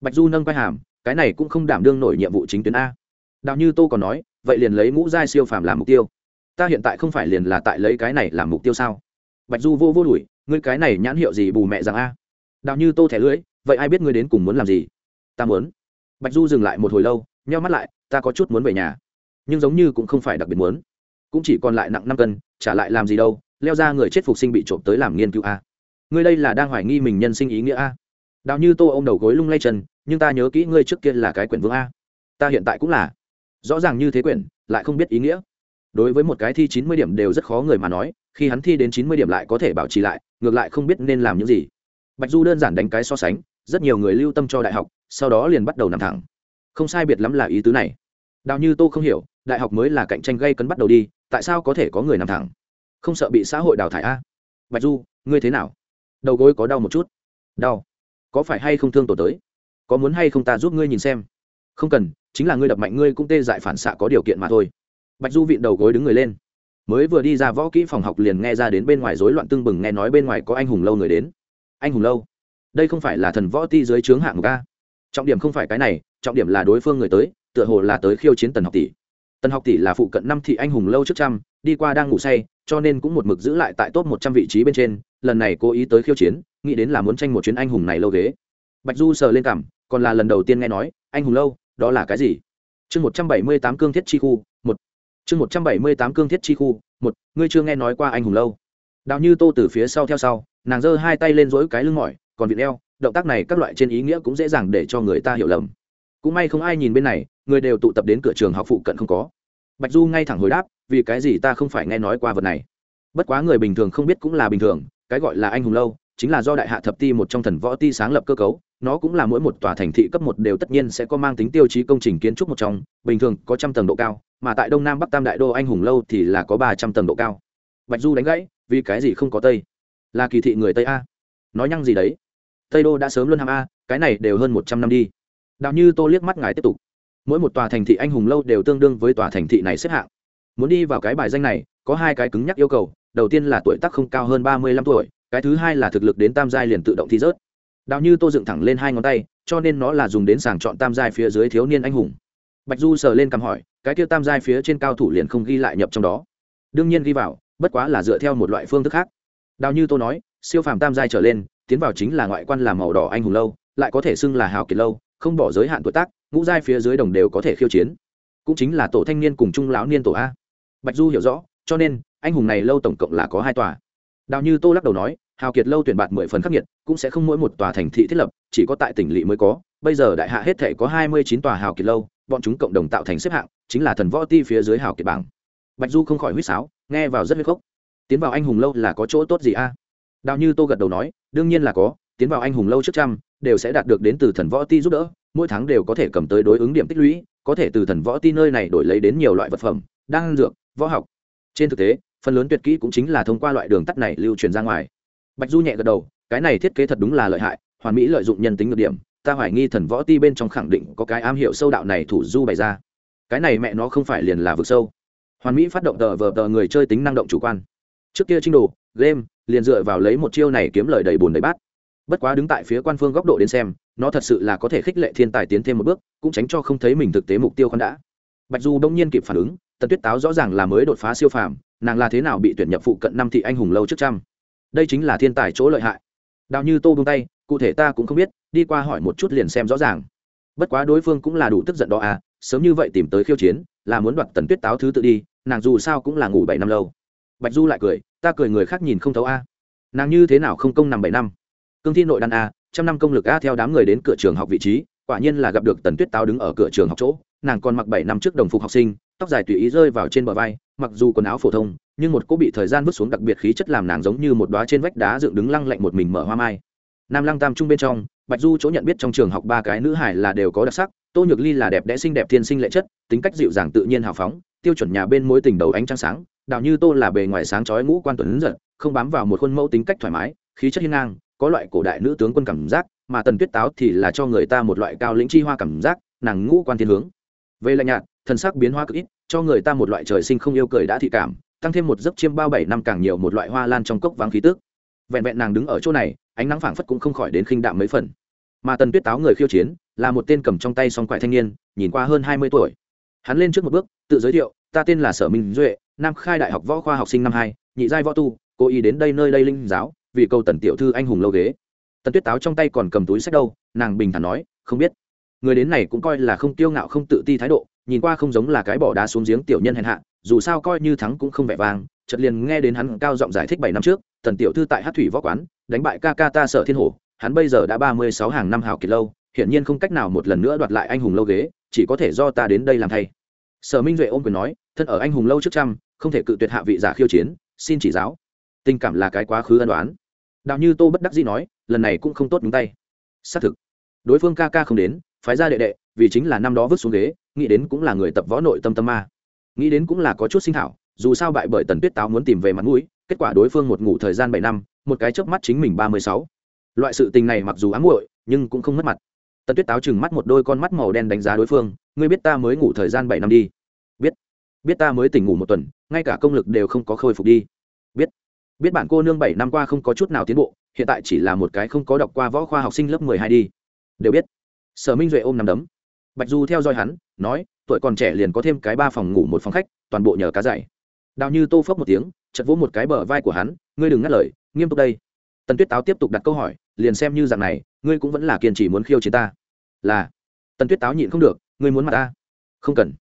Bạch du nâng quay hàm, cái này cũng không đảm đương nổi nhiệm vụ chính tuyến a. Đạo như tô còn nói, vậy liền lấy ngũ giai siêu phàm làm mục tiêu. Ta hiện tại không phải liền là tại lấy cái này làm mục tiêu sao? Bạch du vô vô đuổi, ngươi cái này nhãn hiệu gì bù mẹ rằng a? Đạo như tô thẻ lưỡi, vậy ai biết ngươi đến cùng muốn làm gì? Ta muốn bạch du dừng lại một hồi lâu, nheo mắt lại, ta có chút muốn về nhà, nhưng giống như cũng không phải đặc biệt muốn. Cũng chỉ còn lại nặng năm cân, trả lại làm gì đâu, leo ra người chết phục sinh bị trộm tới làm nghiên cứu a. Ngươi đây là đang hoài nghi mình nhân sinh ý nghĩa a. Đạo như tô ô m đầu gối lung lay chân, nhưng ta nhớ kỹ ngươi trước kia là cái quyển vương a. Ta hiện tại cũng là. Rõ ràng như thế quyển, lại không biết ý nghĩa. Đối với một cái thi chín mươi điểm đều rất khó người mà nói, khi hắn thi đến chín mươi điểm lại có thể bảo trì lại, ngược lại không biết nên làm những gì. Bạch du đơn giản đánh cái so sánh, rất nhiều người lưu tâm cho đại học sau đó liền bắt đầu nằm thẳng. Không sai biệt lắm là ý tứ này. Đào như tô không hiểu, đại học mới là cạnh tranh gây cấn bắt đầu đi, tại sao có thể có người nằm thẳng? Không sợ bị xã hội đào thải a? Bạch du, ngươi thế nào? Đầu gối có đau một chút. Đau. Có phải hay không thương tổ tới? Có muốn hay không ta giúp ngươi nhìn xem? Không cần, chính là ngươi đập mạnh ngươi cũng tê dại phản xạ có điều kiện mà thôi. Bạch du vịn đầu gối đứng người lên. Mới vừa đi ra võ kỹ phòng học liền nghe ra đến bên ngoài rối loạn tưng bừng nghe nói bên ngoài có anh hùng lâu người đến. Anh hùng lâu? Đây không phải là thần võ ti dưới trướng hạng ga trọng điểm không phải cái này, trọng điểm là đối phương người tới, tựa hồ là tới khiêu chiến tần học tỷ. Tần học tỷ là phụ cận năm thị anh hùng lâu trước trăm, đi qua đang ngủ say, cho nên cũng một mực giữ lại tại top một trăm vị trí bên trên, lần này cố ý tới khiêu chiến, nghĩ đến là muốn tranh một chuyến anh hùng này lâu ghế. Bạch du sờ lên cảm, còn là lần đầu tiên nghe nói, anh hùng lâu, đó là cái gì? Chương một trăm bảy mươi tám cương thiết chi khu, một. Chương một trăm bảy mươi tám cương thiết chi khu, một, ngươi chưa nghe nói qua anh hùng lâu. Đào như tô từ phía sau theo sau, nàng giơ hai tay lên dỗi cái lưng mỏi, còn vịt eo động tác này các loại trên ý nghĩa cũng dễ dàng để cho người ta hiểu lầm. Cũng may không ai nhìn bên này, người đều tụ tập đến cửa trường học phụ cận không có. Bạch du ngay thẳng hồi đáp, vì cái gì ta không phải nghe nói qua vật này. Bất quá người bình thường không biết cũng là bình thường, cái gọi là anh hùng lâu, chính là do đại hạ thập ti một trong thần võ ti sáng lập cơ cấu, nó cũng là mỗi một tòa thành thị cấp một đều tất nhiên sẽ có mang tính tiêu chí công trình kiến trúc một trong, bình thường có trăm tầng độ cao, mà tại đông nam bắc tam đại đô anh hùng lâu thì là có ba trăm tầng độ cao. Bạch du đánh gãy, vì cái gì không có tây? Là kỳ thị người tây a. Nói nhăng gì đấy? Tây đô đã sớm luôn hàm a, cái này đều hơn một trăm năm đi. Đạo như tô liếc mắt ngài tiếp tục. Mỗi một tòa thành thị anh hùng lâu đều tương đương với tòa thành thị này xếp hạng. Muốn đi vào cái bài danh này, có hai cái cứng nhắc yêu cầu, đầu tiên là tuổi tác không cao hơn ba mươi lăm tuổi, cái thứ hai là thực lực đến tam giai liền tự động thi rớt. Đào như tô dựng thẳng lên hai ngón tay, cho nên nó là dùng đến sàng chọn tam giai phía dưới thiếu niên anh hùng. Bạch du sờ lên cằm hỏi, cái kia tam giai phía trên cao thủ liền không ghi lại nhập trong đó. Đương nhiên ghi vào, bất quá là dựa theo một loại phương thức khác. Đào như tô nói, siêu phàm tam giai trở lên tiến vào chính là ngoại quan làm màu đỏ anh hùng lâu, lại có thể xưng là hào kiệt lâu, không bỏ giới hạn tuổi tác, ngũ giai phía dưới đồng đều có thể khiêu chiến. Cũng chính là tổ thanh niên cùng trung lão niên tổ a. Bạch du hiểu rõ, cho nên, anh hùng này lâu tổng cộng là có hai tòa. Đào như tô lắc đầu nói, hào kiệt lâu tuyển bạt mười phần khắc nghiệt, cũng sẽ không mỗi một tòa thành thị thiết lập, chỉ có tại tỉnh lỵ mới có. Bây giờ đại hạ hết thể có hai mươi chín tòa hào kiệt lâu, bọn chúng cộng đồng tạo thành xếp hạng, chính là thần võ ti phía dưới hào kiệt bảng. Bạch du không khỏi huýt sáo, nghe vào rất huyết khốc. Tiến vào anh hùng lâu là có chỗ tốt gì a? Đào như tô gật đầu nói, đương nhiên là có, tiến vào anh hùng lâu trước trăm, đều sẽ đạt được đến từ thần võ ti giúp đỡ, mỗi tháng đều có thể cầm tới đối ứng điểm tích lũy, có thể từ thần võ ti nơi này đổi lấy đến nhiều loại vật phẩm, đan dược, võ học. Trên thực tế, phần lớn tuyệt kỹ cũng chính là thông qua loại đường tắt này lưu truyền ra ngoài. Bạch du nhẹ gật đầu, cái này thiết kế thật đúng là lợi hại, hoàn mỹ lợi dụng nhân tính ngược điểm, ta hoài nghi thần võ ti bên trong khẳng định có cái am hiểu sâu đạo này thủ du bày ra. Cái này mẹ nó không phải liền là vực sâu. Hoàn mỹ phát động tờ vờ tờ người chơi tính năng động chủ quan. Trước kia trinh đồ game, liền dựa vào lấy một chiêu này kiếm lời đầy bùn đầy bát. Bất quá đứng tại phía quan phương góc độ đến xem, nó thật sự là có thể khích lệ thiên tài tiến thêm một bước, cũng tránh cho không thấy mình thực tế mục tiêu khoan đã. Bạch du đông nhiên kịp phản ứng, tần tuyết táo rõ ràng là mới đột phá siêu phàm, nàng là thế nào bị tuyển nhập phụ cận năm thị anh hùng lâu trước trăm? Đây chính là thiên tài chỗ lợi hại. Đào như tô bông tay, cụ thể ta cũng không biết, đi qua hỏi một chút liền xem rõ ràng. Bất quá đối phương cũng là đủ tức giận đó à sớm như vậy tìm tới khiêu chiến, là muốn đoạt tần tuyết táo thứ tự đi, nàng dù sao cũng là ngủ bảy năm lâu. Bạch du lại cười ta cười người khác nhìn không thấu a. Nàng như thế nào không công nằm bảy năm? Cương thi nội đan a, trăm năm công lực a theo đám người đến cửa trường học vị trí, quả nhiên là gặp được tần tuyết táo đứng ở cửa trường học chỗ, nàng còn mặc bảy năm trước đồng phục học sinh, tóc dài tùy ý rơi vào trên bờ vai, mặc dù quần áo phổ thông, nhưng một cô bị thời gian vứt xuống đặc biệt khí chất làm nàng giống như một đoá trên vách đá dựng đứng lăng lạnh một mình mở hoa mai. Nam lăng tam trung bên trong, bạch du chỗ nhận biết trong trường học ba cái nữ hải là đều có đặc sắc, tô nhược ly là đẹp đẽ xinh đẹp thiên sinh lệ chất, tính cách dịu dàng tự nhiên hào phóng, tiêu chuẩn nhà bên mối tình đầu ánh trăng sáng đạo như tô là bề ngoài sáng chói ngũ quan tuấn giật, không bám vào một khuôn mẫu tính cách thoải mái, khí chất hiên ngang, có loại cổ đại nữ tướng quân cảm giác, mà tần tuyết táo thì là cho người ta một loại cao lĩnh chi hoa cảm giác, nàng ngũ quan thiên hướng. Về lạnh nhạt, thần sắc biến hoa cực ít, cho người ta một loại trời sinh không yêu cười đã thị cảm, tăng thêm một giấc chiêm bao bảy năm càng nhiều một loại hoa lan trong cốc vắng khí tức. Vẹn vẹn nàng đứng ở chỗ này, ánh nắng phảng phất cũng không khỏi đến khinh đạm mấy phần. Mà tần tuyết táo người khiêu chiến, là một tên cầm trong tay song quại thanh niên, nhìn qua hơn hai mươi tuổi. Hắn lên trước một bước, tự giới thiệu, ta tên là sở minh duệ nam khai đại học võ khoa học sinh năm hai, nhị giai võ tu, cố ý đến đây nơi đây linh giáo, vì câu tần tiểu thư anh hùng lâu ghế. Tần tuyết táo trong tay còn cầm túi sách đâu, nàng bình thản nói, không biết. Người đến này cũng coi là không kiêu ngạo, không tự ti thái độ, nhìn qua không giống là cái bỏ đá xuống giếng tiểu nhân hèn hạ, dù sao coi như thắng cũng không vẻ vang. Chợt liền nghe đến hắn cao giọng giải thích bảy năm trước, tần tiểu thư tại hát thủy võ quán, đánh bại ca ca ta sở thiên hổ, hắn bây giờ đã ba mươi sáu hàng năm hào kiệt lâu, hiển nhiên không cách nào một lần nữa đoạt lại anh hùng lâu ghế, chỉ có thể do ta đến đây làm thay. Sở minh duệ ôm quyền nói, thân ở anh hùng lâu trước trăm không thể cự tuyệt hạ vị giả khiêu chiến, xin chỉ giáo. Tình cảm là cái quá khứ ân đoán đạo như tô bất đắc dĩ nói, lần này cũng không tốt đúng tay. Xác thực, đối phương ca ca không đến, phái ra đệ đệ, vì chính là năm đó vứt xuống ghế, nghĩ đến cũng là người tập võ nội tâm tâm ma. Nghĩ đến cũng là có chút sinh thảo, dù sao bại bởi tần tuyết táo muốn tìm về mặt mũi, kết quả đối phương một ngủ thời gian bảy năm, một cái chớp mắt chính mình ba mươi sáu. Loại sự tình này mặc dù ám muội, nhưng cũng không mất mặt. Tần tuyết táo chừng mắt một đôi con mắt màu đen đánh giá đối phương, ngươi biết ta mới ngủ thời gian bảy năm đi biết ta mới tỉnh ngủ một tuần, ngay cả công lực đều không có khôi phục đi. Biết. Biết bạn cô nương bảy năm qua không có chút nào tiến bộ, hiện tại chỉ là một cái không có đọc qua võ khoa học sinh lớp mười hai đi. Đều biết. Sở minh duệ ôm nằm đấm. Bạch du theo dõi hắn, nói, tuổi còn trẻ liền có thêm cái ba phòng ngủ một phòng khách, toàn bộ nhờ cá dạy đào như tô phốc một tiếng, chật vỗ một cái bờ vai của hắn, ngươi đừng ngắt lời, nghiêm túc đây. Tần tuyết táo tiếp tục đặt câu hỏi, liền xem như dạng này, ngươi cũng vẫn là kiên trì muốn khiêu chiến ta. Là. Tần tuyết táo nhịn không được, ngươi muốn mặt ta? Không cần.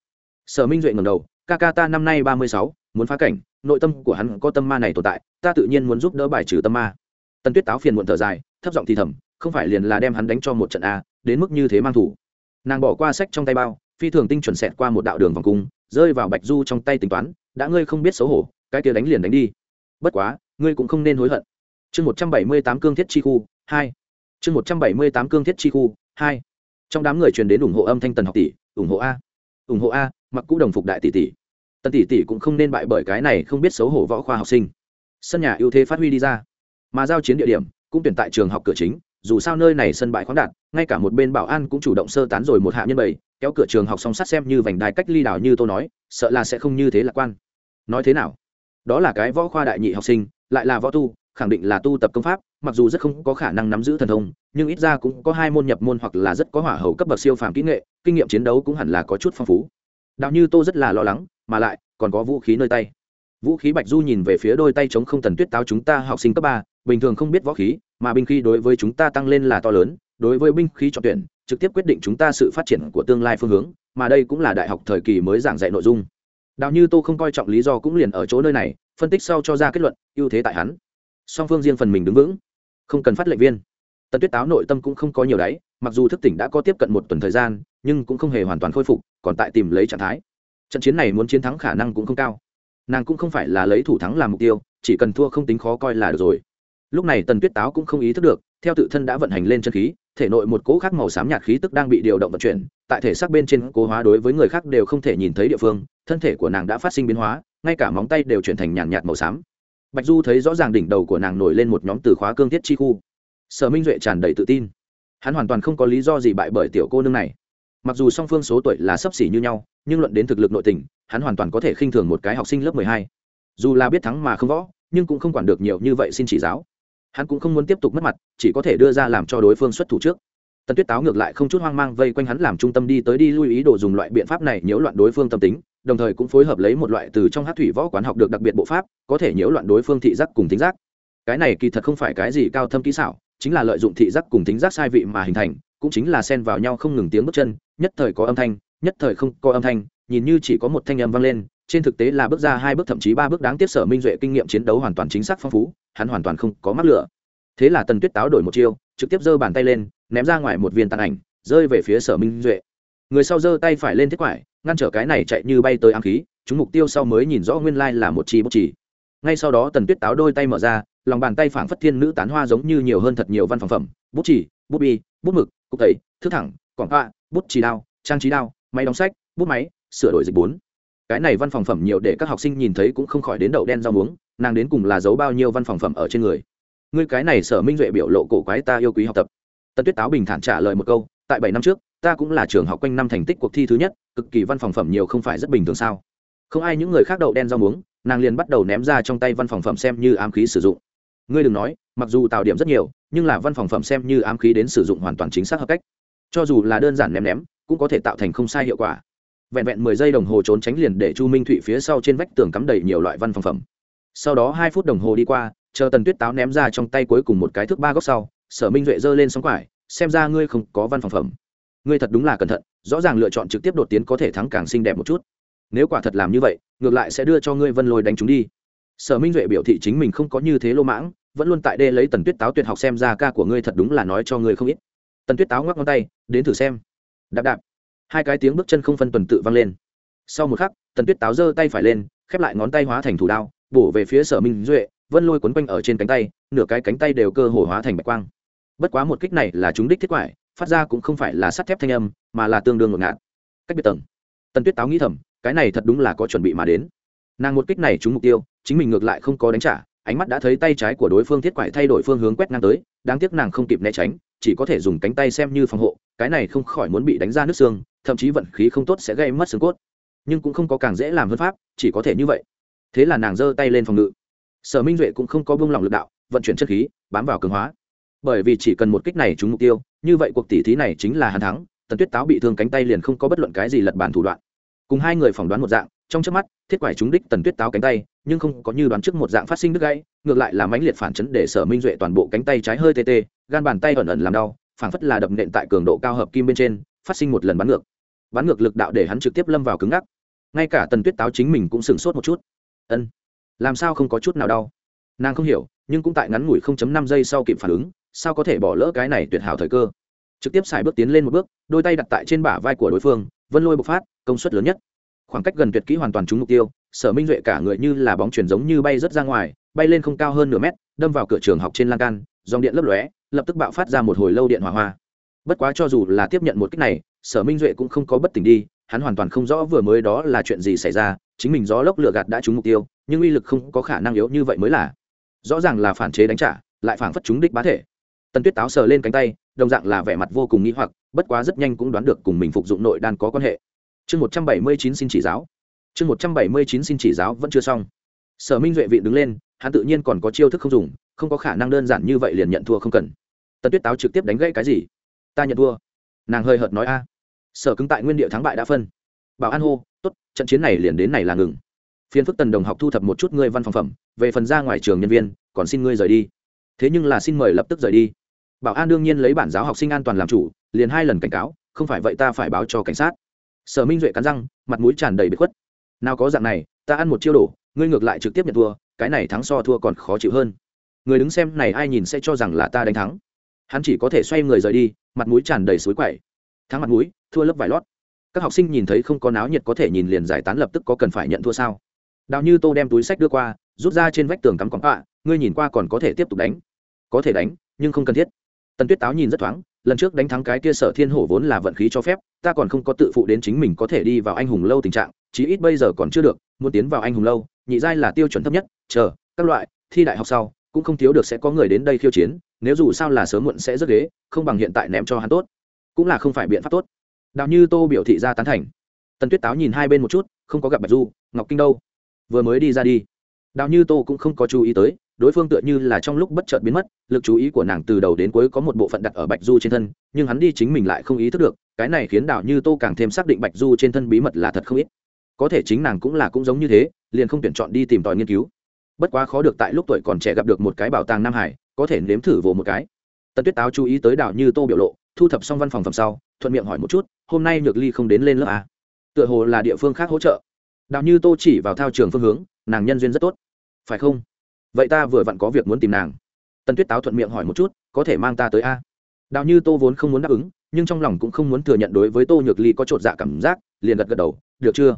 Sở minh duệ ngầm đầu ca ca ta năm nay ba mươi sáu, muốn phá cảnh, nội tâm của hắn có tâm ma này tồn tại, ta tự nhiên muốn giúp đỡ bài trừ tâm ma. Tần tuyết táo phiền muộn thở dài, thấp giọng thì thầm, không phải liền là đem hắn đánh cho một trận a, đến mức như thế mang thủ. Nàng bỏ qua sách trong tay bao, phi thường tinh chuẩn xẹt qua một đạo đường vòng cung, rơi vào bạch du trong tay tính toán, đã ngươi không biết xấu hổ, cái kia đánh liền đánh đi. Bất quá, ngươi cũng không nên hối hận. Chương một trăm bảy mươi tám cương thiết chi khu, hai. Chương một trăm bảy mươi tám cương thiết chi khu, hai. Trong đám người truyền đến ủng hộ âm thanh tần học tỷ, ủng hộ a, ủng hộ a mặc cũ đồng phục đại tỷ tỷ. Tần tỷ tỷ cũng không nên bại bởi cái này không biết xấu hổ võ khoa học sinh. Sân nhà ưu thế phát huy đi ra. Mà giao chiến địa điểm cũng tuyển tại trường học cửa chính, dù sao nơi này sân bãi khoáng đạt, ngay cả một bên bảo an cũng chủ động sơ tán rồi một hạ nhân bầy kéo cửa trường học song sắt xem như vành đai cách ly đảo như tôi nói, sợ là sẽ không như thế lạc quan. Nói thế nào? Đó là cái võ khoa đại nhị học sinh, lại là võ tu, khẳng định là tu tập công pháp, mặc dù rất không có khả năng nắm giữ thần thông, nhưng ít ra cũng có hai môn nhập môn hoặc là rất có hỏa hầu cấp bậc siêu phàm kỹ nghệ, kinh nghiệm chiến đấu cũng hẳn là có chút phong phú đạo như tô rất là lo lắng, mà lại còn có vũ khí nơi tay. Vũ khí bạch du nhìn về phía đôi tay chống không tần tuyết táo chúng ta học sinh cấp ba, bình thường không biết võ khí, mà binh khí đối với chúng ta tăng lên là to lớn, đối với binh khí chọn tuyển, trực tiếp quyết định chúng ta sự phát triển của tương lai phương hướng, mà đây cũng là đại học thời kỳ mới giảng dạy nội dung. Đạo như tô không coi trọng lý do cũng liền ở chỗ nơi này, phân tích sau cho ra kết luận, ưu thế tại hắn. Song phương riêng phần mình đứng vững, không cần phát lệnh viên. Tần tuyết táo nội tâm cũng không có nhiều đáy, mặc dù thức tỉnh đã có tiếp cận một tuần thời gian, nhưng cũng không hề hoàn toàn khôi phục còn tại tìm lấy trạng thái. Trận chiến này muốn chiến thắng khả năng cũng không cao. Nàng cũng không phải là lấy thủ thắng làm mục tiêu, chỉ cần thua không tính khó coi là được rồi. Lúc này tần tuyết táo cũng không ý thức được, theo tự thân đã vận hành lên chân khí, thể nội một cỗ khác màu xám nhạt khí tức đang bị điều động vận chuyển, tại thể xác bên trên cố hóa đối với người khác đều không thể nhìn thấy địa phương, thân thể của nàng đã phát sinh biến hóa, ngay cả móng tay đều chuyển thành nhàn nhạt màu xám. Bạch du thấy rõ ràng đỉnh đầu của nàng nổi lên một nhóm từ khóa cương thiết chi khu. Sở minh duệ tràn đầy tự tin. Hắn hoàn toàn không có lý do gì bại bởi tiểu cô nương này mặc dù song phương số tuổi là sấp xỉ như nhau, nhưng luận đến thực lực nội tình, hắn hoàn toàn có thể khinh thường một cái học sinh lớp mười hai. Dù là biết thắng mà không võ, nhưng cũng không quản được nhiều như vậy xin chỉ giáo. Hắn cũng không muốn tiếp tục mất mặt, chỉ có thể đưa ra làm cho đối phương xuất thủ trước. Tần tuyết táo ngược lại không chút hoang mang vây quanh hắn làm trung tâm đi tới đi lưu ý đồ dùng loại biện pháp này nhiễu loạn đối phương tâm tính, đồng thời cũng phối hợp lấy một loại từ trong hát thủy võ quán học được đặc biệt bộ pháp, có thể nhiễu loạn đối phương thị giác cùng tính giác. Cái này kỳ thật không phải cái gì cao thâm kỹ xảo, chính là lợi dụng thị giác cùng tính giác sai vị mà hình thành, cũng chính là xen vào nhau không ngừng tiếng bước chân nhất thời có âm thanh, nhất thời không có âm thanh, nhìn như chỉ có một thanh âm vang lên, trên thực tế là bước ra hai bước thậm chí ba bước đáng tiếc sở minh duệ kinh nghiệm chiến đấu hoàn toàn chính xác phong phú, hắn hoàn toàn không có mắc lửa. Thế là tần tuyết táo đổi một chiêu, trực tiếp giơ bàn tay lên, ném ra ngoài một viên tàn ảnh, rơi về phía sở minh duệ. Người sau giơ tay phải lên thiết quải, ngăn trở cái này chạy như bay tới ám khí, chúng mục tiêu sau mới nhìn rõ nguyên lai là một chi bút chỉ. Ngay sau đó tần tuyết táo đôi tay mở ra, lòng bàn tay phảng phất thiên nữ tán hoa giống như nhiều hơn thật nhiều văn phòng phẩm, bút chỉ, bút bi, bút mực, cục tẩy, thức thẳng quảng họa, bút chỉ đao, trang trí đao, máy đóng sách, bút máy, sửa đổi dịch bốn. Cái này văn phòng phẩm nhiều để các học sinh nhìn thấy cũng không khỏi đến đậu đen rau muống, nàng đến cùng là giấu bao nhiêu văn phòng phẩm ở trên người. Ngươi cái này sở minh duệ biểu lộ cổ quái ta yêu quý học tập. Tần tuyết táo bình thản trả lời một câu, tại bảy năm trước, ta cũng là trường học quanh năm thành tích cuộc thi thứ nhất, cực kỳ văn phòng phẩm nhiều không phải rất bình thường sao? Không ai những người khác đậu đen rau muống, nàng liền bắt đầu ném ra trong tay văn phòng phẩm xem như ám khí sử dụng. Ngươi đừng nói, mặc dù tạo điểm rất nhiều, nhưng là văn phòng phẩm xem như ám khí đến sử dụng hoàn toàn chính xác hợp cách cho dù là đơn giản ném ném, cũng có thể tạo thành không sai hiệu quả. Vẹn vẹn mười giây đồng hồ trốn tránh liền để chu minh thụy phía sau trên vách tường cắm đầy nhiều loại văn phòng phẩm. Sau đó hai phút đồng hồ đi qua, chờ tần tuyết táo ném ra trong tay cuối cùng một cái thước ba góc sau, sở minh duệ giơ lên sóng quải, xem ra ngươi không có văn phòng phẩm. Ngươi thật đúng là cẩn thận, rõ ràng lựa chọn trực tiếp đột tiến có thể thắng càng xinh đẹp một chút. Nếu quả thật làm như vậy, ngược lại sẽ đưa cho ngươi vân lôi đánh chúng đi. Sở minh duệ biểu thị chính mình không có như thế lô mãng, vẫn luôn tại đây lấy tần tuyết táo tuyệt học xem ra ca của ngươi thật đúng là nói cho ngươi không ít tần tuyết táo ngoắc ngón tay, đến thử xem. Đạp đạp. Hai cái tiếng bước chân không phân tuần tự vang lên. Sau một khắc, tần tuyết táo giơ tay phải lên, khép lại ngón tay hóa thành thủ đao, bổ về phía sở minh duệ, vân lôi quấn quanh ở trên cánh tay, nửa cái cánh tay đều cơ hồ hóa thành bạch quang. Bất quá một kích này là chúng đích thiết quải, phát ra cũng không phải là sắt thép thanh âm, mà là tương đương ngột ngạt. Cách biệt tầng. Tần tuyết táo nghĩ thầm, cái này thật đúng là có chuẩn bị mà đến. Nàng một kích này trúng mục tiêu, chính mình ngược lại không có đánh trả, ánh mắt đã thấy tay trái của đối phương thiết quải thay đổi phương hướng quét ngang tới, đáng tiếc nàng không kịp né tránh chỉ có thể dùng cánh tay xem như phòng hộ, cái này không khỏi muốn bị đánh ra nước xương, thậm chí vận khí không tốt sẽ gây mất xương cốt. Nhưng cũng không có càng dễ làm hơn pháp, chỉ có thể như vậy. Thế là nàng giơ tay lên phòng ngự. Sở minh duệ cũng không có buông lỏng lực đạo, vận chuyển chất khí, bám vào cường hóa. Bởi vì chỉ cần một kích này trúng mục tiêu, như vậy cuộc tỉ thí này chính là hàn thắng, tần tuyết táo bị thương cánh tay liền không có bất luận cái gì lật bàn thủ đoạn. Cùng hai người phỏng đoán một dạng, trong trước mắt, thiết quải trúng đích tần tuyết táo cánh tay, nhưng không có như đoán trước một dạng phát sinh đứt gãy, ngược lại là mãnh liệt phản chấn để sở minh duệ toàn bộ cánh tay trái hơi tê tê gan bàn tay ẩn ẩn làm đau, phảng phất là đập nện tại cường độ cao hợp kim bên trên, phát sinh một lần bắn ngược. Bắn ngược lực đạo để hắn trực tiếp lâm vào cứng ngắc. Ngay cả tần tuyết táo chính mình cũng sửng sốt một chút. Ân, làm sao không có chút nào đau? Nàng không hiểu, nhưng cũng tại ngắn ngủi năm giây sau kịp phản ứng, sao có thể bỏ lỡ cái này tuyệt hảo thời cơ? Trực tiếp xài bước tiến lên một bước, đôi tay đặt tại trên bả vai của đối phương, vân lôi bộc phát, công suất lớn nhất. Khoảng cách gần tuyệt kỹ hoàn toàn trúng mục tiêu, sở minh duệ cả người như là bóng chuyển giống như bay rớt ra ngoài, bay lên không cao hơn nửa mét, đâm vào cửa trường học trên lan can, dòng điện lấp lóe lập tức bạo phát ra một hồi lâu điện hỏa hoa. Bất quá cho dù là tiếp nhận một cách này, sở minh duệ cũng không có bất tỉnh đi, hắn hoàn toàn không rõ vừa mới đó là chuyện gì xảy ra, chính mình gió lốc lửa gạt đã trúng mục tiêu, nhưng uy lực không có khả năng yếu như vậy mới là. Rõ ràng là phản chế đánh trả, lại phản phất trúng đích bá thể. Tần tuyết táo sờ lên cánh tay, đồng dạng là vẻ mặt vô cùng nghĩ hoặc, bất quá rất nhanh cũng đoán được cùng mình phục dụng nội đan có quan hệ. Chương một trăm bảy mươi chín xin chỉ giáo. Chương một trăm bảy mươi chín xin chỉ giáo vẫn chưa xong. Sở minh duệ vị đứng lên, hắn tự nhiên còn có chiêu thức không dùng không có khả năng đơn giản như vậy liền nhận thua không cần. Tần tuyết táo trực tiếp đánh gãy cái gì? Ta nhận thua. Nàng hơi hợt nói a. Sở cứng tại nguyên địa thắng bại đã phân. Bảo an hô, tốt, trận chiến này liền đến này là ngừng. Phiên phức tần đồng học thu thập một chút ngươi văn phòng phẩm, về phần ra ngoài trường nhân viên, còn xin ngươi rời đi. Thế nhưng là xin mời lập tức rời đi. Bảo an đương nhiên lấy bản giáo học sinh an toàn làm chủ, liền hai lần cảnh cáo, không phải vậy ta phải báo cho cảnh sát. Sở minh duệ cắn răng, mặt mũi tràn đầy bị khuất. Nào có dạng này, ta ăn một chiêu đổ ngươi ngược lại trực tiếp nhận thua, cái này thắng so thua còn khó chịu hơn người đứng xem này ai nhìn sẽ cho rằng là ta đánh thắng. Hắn chỉ có thể xoay người rời đi, mặt mũi tràn đầy suối quậy. Thắng mặt mũi, thua lớp vải lót. Các học sinh nhìn thấy không có náo nhiệt có thể nhìn liền giải tán lập tức có cần phải nhận thua sao? Đào như tô đem túi sách đưa qua, rút ra trên vách tường cắm cắm ạ ngươi nhìn qua còn có thể tiếp tục đánh. Có thể đánh, nhưng không cần thiết. Tần tuyết táo nhìn rất thoáng, lần trước đánh thắng cái kia sở thiên hổ vốn là vận khí cho phép, ta còn không có tự phụ đến chính mình có thể đi vào anh hùng lâu tình trạng, chí ít bây giờ còn chưa được, muốn tiến vào anh hùng lâu, nhị giai là tiêu chuẩn thấp nhất, chờ, các loại, thi đại học sau cũng không thiếu được sẽ có người đến đây khiêu chiến, nếu dù sao là sớm muộn sẽ rất ghế, không bằng hiện tại ném cho hắn tốt. Cũng là không phải biện pháp tốt. Đào như tô biểu thị ra tán thành. Tần tuyết táo nhìn hai bên một chút, không có gặp bạch du, ngọc kinh đâu? Vừa mới đi ra đi. Đào như tô cũng không có chú ý tới, đối phương tựa như là trong lúc bất chợt biến mất, lực chú ý của nàng từ đầu đến cuối có một bộ phận đặt ở bạch du trên thân, nhưng hắn đi chính mình lại không ý thức được, cái này khiến đào như tô càng thêm xác định bạch du trên thân bí mật là thật không ít. Có thể chính nàng cũng là cũng giống như thế, liền không tuyển chọn đi tìm tòi nghiên cứu bất quá khó được tại lúc tuổi còn trẻ gặp được một cái bảo tàng nam hải, có thể nếm thử vồ một cái. Tần tuyết táo chú ý tới đào như tô biểu lộ, thu thập xong văn phòng phẩm sau, thuận miệng hỏi một chút, hôm nay nhược ly không đến lên lớp à? tựa hồ là địa phương khác hỗ trợ. Đào như tô chỉ vào thao trường phương hướng, nàng nhân duyên rất tốt. Phải không? Vậy ta vừa vặn có việc muốn tìm nàng. Tần tuyết táo thuận miệng hỏi một chút, có thể mang ta tới a? Đào như tô vốn không muốn đáp ứng, nhưng trong lòng cũng không muốn thừa nhận đối với tô nhược ly có t r ộ t dạ cảm giác, liền gật gật đầu, được chưa?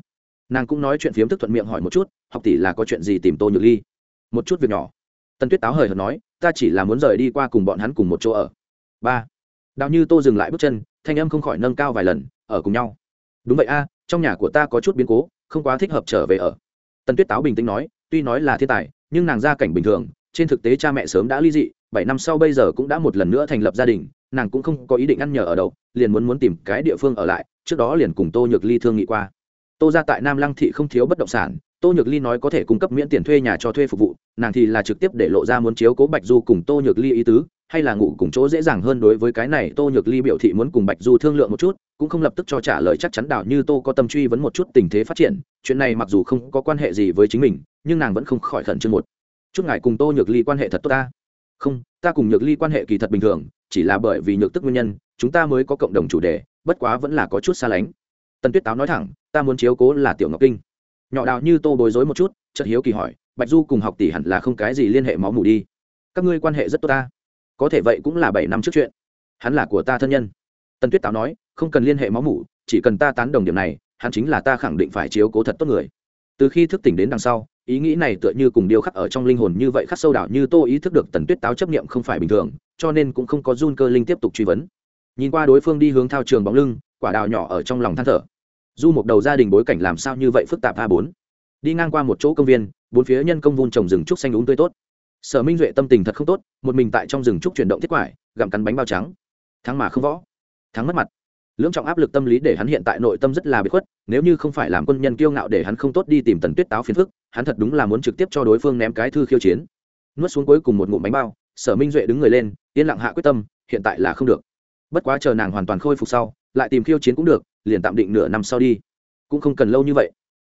Nàng cũng nói chuyện phiếm thức thuận miệng hỏi một chút, học tỷ là có chuyện gì tìm tô nhược ly? Một chút việc nhỏ. Tần tuyết táo hời hợt nói, ta chỉ là muốn rời đi qua cùng bọn hắn cùng một chỗ ở. Ba. Đào như tô dừng lại bước chân, thanh âm không khỏi nâng cao vài lần, ở cùng nhau. Đúng vậy a, trong nhà của ta có chút biến cố, không quá thích hợp trở về ở. Tần tuyết táo bình tĩnh nói, tuy nói là thiên tài, nhưng nàng gia cảnh bình thường, trên thực tế cha mẹ sớm đã ly dị, bảy năm sau bây giờ cũng đã một lần nữa thành lập gia đình, nàng cũng không có ý định ăn nhờ ở đâu, liền muốn muốn tìm cái địa phương ở lại, trước đó liền cùng tô nhược ly thương nghị qua tô ra tại nam lăng thị không thiếu bất động sản, tô nhược ly nói có thể cung cấp miễn tiền thuê nhà cho thuê phục vụ, nàng thì là trực tiếp để lộ ra muốn chiếu cố bạch du cùng tô nhược ly ý tứ, hay là ngủ cùng chỗ dễ dàng hơn đối với cái này, tô nhược ly biểu thị muốn cùng bạch du thương lượng một chút, cũng không lập tức cho trả lời chắc chắn đảo như tô có tâm truy vấn một chút tình thế phát triển, chuyện này mặc dù không có quan hệ gì với chính mình, nhưng nàng vẫn không khỏi khẩn trương một. Chút ngài cùng tô nhược ly quan hệ thật tốt ta. Không, ta cùng nhược ly quan hệ kỳ thật bình thường, chỉ là bởi vì nhược tức nguyên nhân, chúng ta mới có cộng đồng chủ đề, bất quá vẫn là có chút xa lánh tần tuyết táo nói thẳng, ta muốn chiếu cố là tiểu ngọc kinh. Nhỏ đào như tô bối rối một chút, chợt hiếu kỳ hỏi, bạch du cùng học tỷ hẳn là không cái gì liên hệ máu mủ đi? Các ngươi quan hệ rất tốt ta. Có thể vậy cũng là bảy năm trước chuyện. Hắn là của ta thân nhân. Tần tuyết táo nói, không cần liên hệ máu mủ, chỉ cần ta tán đồng điểm này, hắn chính là ta khẳng định phải chiếu cố thật tốt người. Từ khi thức tỉnh đến đằng sau, ý nghĩ này tựa như cùng điêu khắc ở trong linh hồn như vậy khắc sâu đảo như tô ý thức được tần tuyết táo chấp nghiệm không phải bình thường, cho nên cũng không có run cơ linh tiếp tục truy vấn. Nhìn qua đối phương đi hướng thao trường bóng lưng quả đào nhỏ ở trong lòng than thở. Du một đầu gia đình bối cảnh làm sao như vậy phức tạp a bốn. Đi ngang qua một chỗ công viên, bốn phía nhân công vun trồng rừng trúc xanh đúng tươi tốt. Sở minh duệ tâm tình thật không tốt, một mình tại trong rừng trúc chuyển động thiết quải, gặm cắn bánh bao trắng. Thắng mà không võ, thắng mất mặt. Lưỡng trọng áp lực tâm lý để hắn hiện tại nội tâm rất là bị khuất, nếu như không phải làm quân nhân kiêu ngạo để hắn không tốt đi tìm tần tuyết táo phiền phức, hắn thật đúng là muốn trực tiếp cho đối phương ném cái thư khiêu chiến. Nuốt xuống cuối cùng một ngụm bánh bao, sở minh duệ đứng người lên, yên lặng hạ quyết tâm, hiện tại là không được. Bất quá chờ nàng hoàn toàn khôi phục sau lại tìm khiêu chiến cũng được, liền tạm định nửa năm sau đi. Cũng không cần lâu như vậy.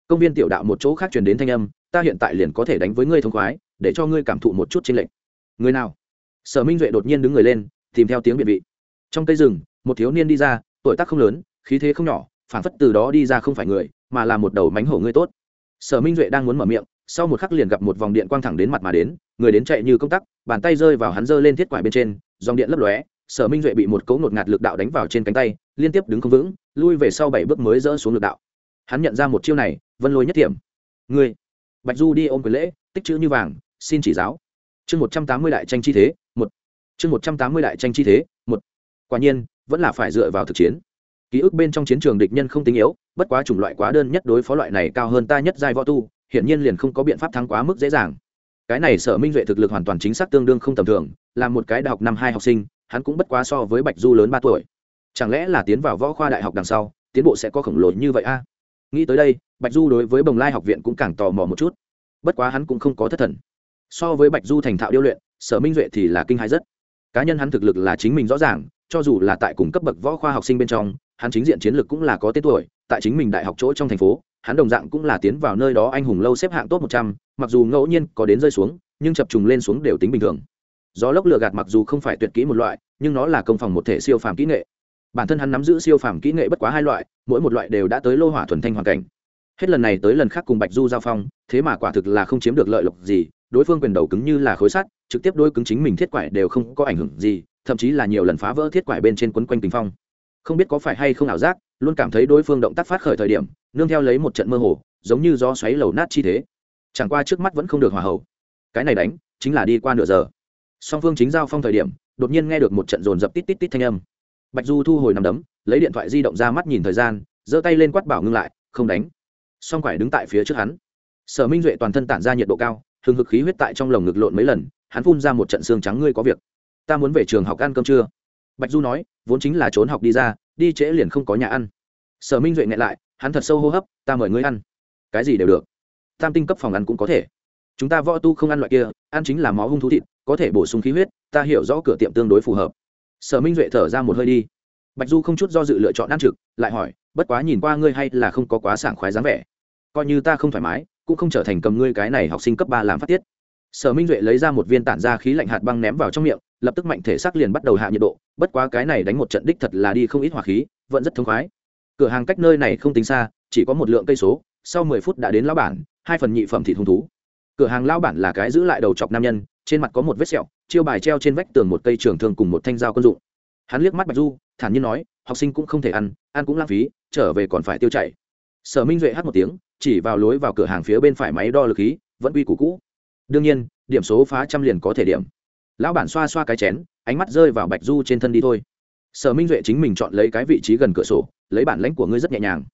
Công viên tiểu đạo một chỗ khác truyền đến thanh âm, ta hiện tại liền có thể đánh với ngươi thông khoái, để cho ngươi cảm thụ một chút trên lệnh người nào? Sở minh duệ đột nhiên đứng người lên, tìm theo tiếng biện vị. Trong cây rừng, một thiếu niên đi ra, tuổi tác không lớn, khí thế không nhỏ phản phất từ đó đi ra không phải người, mà là một đầu mánh hổ ngươi tốt. Sở minh duệ đang muốn mở miệng, sau một khắc liền gặp một vòng điện quang thẳng đến mặt mà đến, người đến chạy như công tắc, bàn tay rơi vào hắn giơ lên thiết quải bên trên, dòng điện lấp lóe, sở minh duệ bị một cấu ngột ngạt lực đạo đánh vào trên cánh tay liên tiếp đứng không vững, lui về sau bảy bước mới dỡ xuống lực đạo. Hắn nhận ra một chiêu này, vân lôi nhất điểm ngươi, bạch du đi ôm quyền lễ, tích chữ như vàng, xin chỉ giáo. Chương một trăm tám mươi đại tranh chi thế, một. Chương một trăm tám mươi đại tranh chi thế, một. Quả nhiên, vẫn là phải dựa vào thực chiến. Ký ức bên trong chiến trường địch nhân không tính yếu, bất quá chủng loại quá đơn nhất đối phó loại này cao hơn ta nhất giai võ tu, hiển nhiên liền không có biện pháp thắng quá mức dễ dàng. Cái này sở minh duệ thực lực hoàn toàn chính xác tương đương không tầm thường, là một cái đại học năm hai học sinh, hắn cũng bất quá so với bạch du lớn ba tuổi chẳng lẽ là tiến vào võ khoa đại học đằng sau, tiến bộ sẽ có khổng lồ như vậy a? Nghĩ tới đây, bạch du đối với bồng lai học viện cũng càng tò mò một chút. Bất quá hắn cũng không có thất thần. So với bạch du thành thạo điêu luyện, sở minh duệ thì là kinh hãi rất. Cá nhân hắn thực lực là chính mình rõ ràng, cho dù là tại cùng cấp bậc võ khoa học sinh bên trong, hắn chính diện chiến lược cũng là có tên tuổi, tại chính mình đại học chỗ trong thành phố, hắn đồng dạng cũng là tiến vào nơi đó anh hùng lâu xếp hạng top một trăm, mặc dù ngẫu nhiên có đến rơi xuống, nhưng chập trùng lên xuống đều tính bình thường. Gió lốc lừa gạt mặc dù không phải tuyệt kỹ một loại, nhưng nó là công phòng một thể siêu phàm kỹ nghệ bản thân hắn nắm giữ siêu phàm kỹ nghệ bất quá hai loại, mỗi một loại đều đã tới lô hỏa thuần thanh hoàn cảnh. Hết lần này tới lần khác cùng bạch du giao phong, thế mà quả thực là không chiếm được lợi lộc gì, đối phương quyền đầu cứng như là khối sắt, trực tiếp đôi cứng chính mình thiết quải đều không có ảnh hưởng gì, thậm chí là nhiều lần phá vỡ thiết quải bên trên quấn quanh tình phong. Không biết có phải hay không ảo giác, luôn cảm thấy đối phương động tác phát khởi thời điểm, nương theo lấy một trận mơ hồ, giống như do xoáy lầu nát chi thế. Chẳng qua trước mắt vẫn không được hòa hậu. Cái này đánh, chính là đi qua nửa giờ. Song phương chính giao phong thời điểm, đột nhiên nghe được một trận dồn dập tít tít tít thanh âm bạch du thu hồi nằm đấm, lấy điện thoại di động ra mắt nhìn thời gian, giơ tay lên quát bảo ngưng lại, không đánh. Song quải đứng tại phía trước hắn. Sở minh duệ toàn thân tản ra nhiệt độ cao, hừng hực khí huyết tại trong lồng ngực lộn mấy lần, hắn phun ra một trận xương trắng, ngươi có việc? Ta muốn về trường học ăn cơm trưa bạch du nói, vốn chính là trốn học đi ra, đi trễ liền không có nhà ăn. Sở minh duệ nghẹn lại, hắn thật sâu hô hấp, ta mời ngươi ăn. Cái gì đều được. Tam tinh cấp phòng ăn cũng có thể. Chúng ta võ tu không ăn loại kia, ăn chính là máu hung thú thịt, có thể bổ sung khí huyết, ta hiểu rõ cửa tiệm tương đối phù hợp sở minh duệ thở ra một hơi đi. Bạch du không chút do dự lựa chọn ăn trực, lại hỏi, bất quá nhìn qua ngươi hay là không có quá sảng khoái dáng vẻ. Coi như ta không thoải mái, cũng không trở thành cầm ngươi cái này học sinh cấp ba làm phát tiết. Sở minh duệ lấy ra một viên tản ra khí lạnh hạt băng ném vào trong miệng, lập tức mạnh thể xác liền bắt đầu hạ nhiệt độ, bất quá cái này đánh một trận đích thật là đi không ít hỏa khí, vẫn rất thông khoái. Cửa hàng cách nơi này không tính xa, chỉ có một lượng cây số, sau mười phút đã đến lão bản, hai phần nhị phẩm thịt hung thú. Cửa hàng lão bản là cái giữ lại đầu chọc nam nhân, trên mặt có một vết sẹo chiêu bài treo trên vách tường một cây trường thương cùng một thanh dao quân dụng. Hắn liếc mắt bạch du, thản nhiên nói, học sinh cũng không thể ăn ăn cũng lãng phí, trở về còn phải tiêu chảy. Sở minh duệ hát một tiếng, chỉ vào lối vào cửa hàng phía bên phải máy đo lực khí, vẫn quy củ cũ. Đương nhiên, điểm số phá trăm liền có thể điểm. Lão bản xoa xoa cái chén, ánh mắt rơi vào bạch du trên thân đi thôi. Sở minh duệ chính mình chọn lấy cái vị trí gần cửa sổ, lấy bản lãnh của ngươi rất nhẹ nhàng.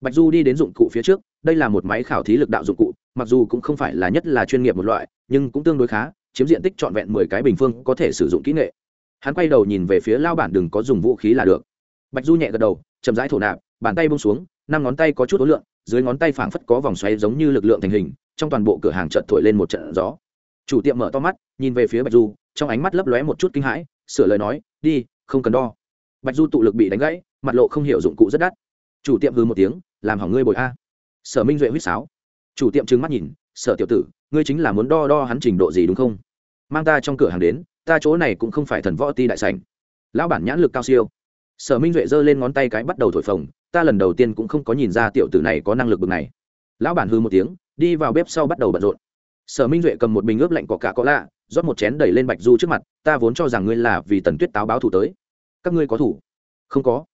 Bạch du đi đến dụng cụ phía trước, đây là một máy khảo thí lực đạo dụng cụ, mặc dù cũng không phải là nhất là chuyên nghiệp một loại, nhưng cũng tương đối khá chiếm diện tích trọn vẹn mười cái bình phương có thể sử dụng kỹ nghệ. Hắn quay đầu nhìn về phía lao bản đừng có dùng vũ khí là được. Bạch du nhẹ gật đầu, chậm rãi thổ nạp, bàn tay bông xuống, năm ngón tay có chút ối lượng dưới ngón tay phảng phất có vòng xoáy giống như lực lượng thành hình, trong toàn bộ cửa hàng chợt thổi lên một trận gió. Chủ tiệm mở to mắt, nhìn về phía bạch du, trong ánh mắt lấp lóe một chút kinh hãi, sửa lời nói, đi, không cần đo. Bạch du tụ lực bị đánh gãy, mặt lộ không hiểu dụng cụ rất đắt. Chủ tiệm hư một tiếng, làm hỏng ngươi bồi a. Sở minh duệ huýt sáo. Chủ tiệm trừng mắt nhìn, sở tiểu tử ngươi chính là muốn đo đo hắn trình độ gì đúng không? Mang ta trong cửa hàng đến, ta chỗ này cũng không phải thần võ ti đại sành lão bản nhãn lực cao siêu. Sở minh duệ giơ lên ngón tay cái bắt đầu thổi phồng, ta lần đầu tiên cũng không có nhìn ra tiểu tử này có năng lực bực này. Lão bản hư một tiếng, đi vào bếp sau bắt đầu bận rộn. Sở minh duệ cầm một bình ướp lạnh có cả có lạ, rót một chén đẩy lên bạch du trước mặt, ta vốn cho rằng ngươi là vì tần tuyết táo báo thủ tới. Các ngươi có thủ? Không có.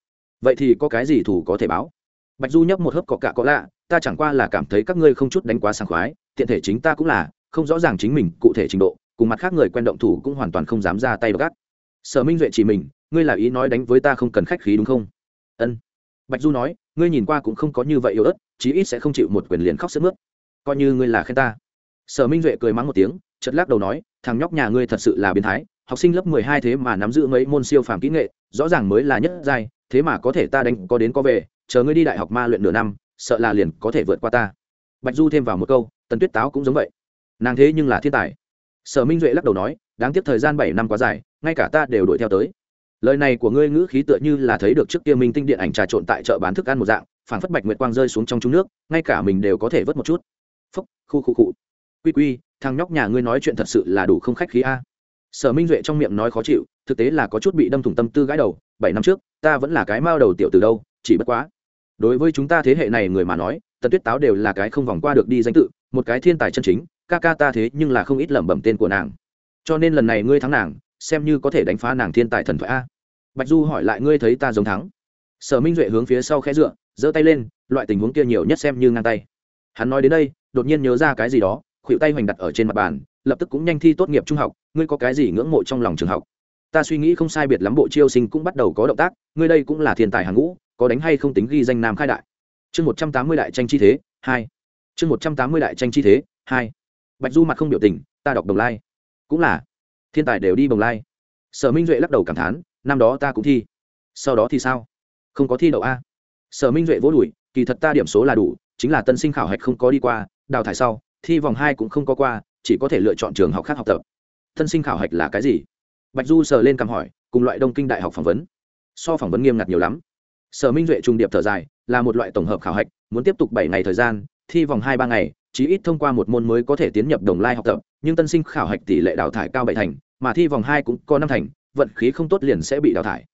Vậy thì có cái gì thủ có thể báo? Bạch du nhấp một hớp có cả có lạ, ta chẳng qua là cảm thấy các ngươi không chút đánh quá sảng khoái tiện thể chính ta cũng là, không rõ ràng chính mình cụ thể trình độ, cùng mặt khác người quen động thủ cũng hoàn toàn không dám ra tay gắt. Sở minh duệ chỉ mình, ngươi là ý nói đánh với ta không cần khách khí đúng không? Ân. Bạch du nói, ngươi nhìn qua cũng không có như vậy yếu ớt, chí ít sẽ không chịu một quyền liền khóc sức mướt. Coi như ngươi là khen ta. Sở minh duệ cười mắng một tiếng chật lắc đầu nói, thằng nhóc nhà ngươi thật sự là biến thái, học sinh lớp mười hai thế mà nắm giữ mấy môn siêu phàm kỹ nghệ, rõ ràng mới là nhất giai, thế mà có thể ta đánh, có đến có về, chờ ngươi đi đại học ma luyện nửa năm, sợ là liền có thể vượt qua ta bạch du thêm vào một câu, tần tuyết táo cũng giống vậy. Nàng thế nhưng là thiên tài. Sở minh duệ lắc đầu nói, đáng tiếc thời gian bảy năm quá dài, ngay cả ta đều đuổi theo tới. Lời này của ngươi ngữ khí tựa như là thấy được trước kia minh tinh điện ảnh trà trộn tại chợ bán thức ăn một dạng, phảng phất bạch nguyệt quang rơi xuống trong trung nước, ngay cả mình đều có thể vớt một chút. Phúc, khu khu cụ quy quy, thằng nhóc nhà ngươi nói chuyện thật sự là đủ không khách khí a. Sở minh duệ trong miệng nói khó chịu, thực tế là có chút bị đâm thủng tâm tư gãi đầu, bảy năm trước, ta vẫn là cái mao đầu tiểu từ đâu, chỉ bất quá. Đối với chúng ta thế hệ này người mà nói tần tuyết táo đều là cái không vòng qua được đi danh tự, một cái thiên tài chân chính, ca ca ta thế nhưng là không ít lẩm bẩm tên của nàng. Cho nên lần này ngươi thắng nàng, xem như có thể đánh phá nàng thiên tài thần thoại a. Bạch du hỏi lại ngươi thấy ta giống thắng. Sở minh duệ hướng phía sau khẽ dựa, giơ tay lên, loại tình huống kia nhiều nhất xem như ngang tay. Hắn nói đến đây, đột nhiên nhớ ra cái gì đó khuỵu tay hoành đặt ở trên mặt bàn, lập tức cũng nhanh thi tốt nghiệp trung học, ngươi có cái gì ngưỡng mộ trong lòng trường học? Ta suy nghĩ không sai biệt lắm, bộ chiêu sinh cũng bắt đầu có động tác, ngươi đây cũng là thiên tài hàng ngũ, có đánh hay không tính ghi danh nam khai đại chương một trăm tám mươi đại tranh chi thế, hai. Chương một trăm tám mươi đại tranh chi thế, hai. Bạch du mặt không biểu tình, ta đọc đồng lai. Cũng là. Thiên tài đều đi bồng lai. Sở minh duệ lắc đầu cảm thán, năm đó ta cũng thi. Sau đó thì sao? Không có thi đậu a. Sở minh duệ vỗ đùi, kỳ thật ta điểm số là đủ, chính là tân sinh khảo hạch không có đi qua, đào thải sau, thi vòng hai cũng không có qua, chỉ có thể lựa chọn trường học khác học tập. Tân sinh khảo hạch là cái gì? Bạch du sờ lên cằm hỏi, cùng loại đông kinh đại học phỏng vấn. So phỏng vấn nghiêm ngặt nhiều lắm. Sở minh duệ trung điệp thở dài là một loại tổng hợp khảo hạch, muốn tiếp tục bảy ngày thời gian, thi vòng hai, ba ngày, chí ít thông qua một môn mới có thể tiến nhập đồng lai học tập, nhưng tân sinh khảo hạch tỷ lệ đào thải cao bảy thành, mà thi vòng hai cũng có năm thành, vận khí không tốt liền sẽ bị đào thải.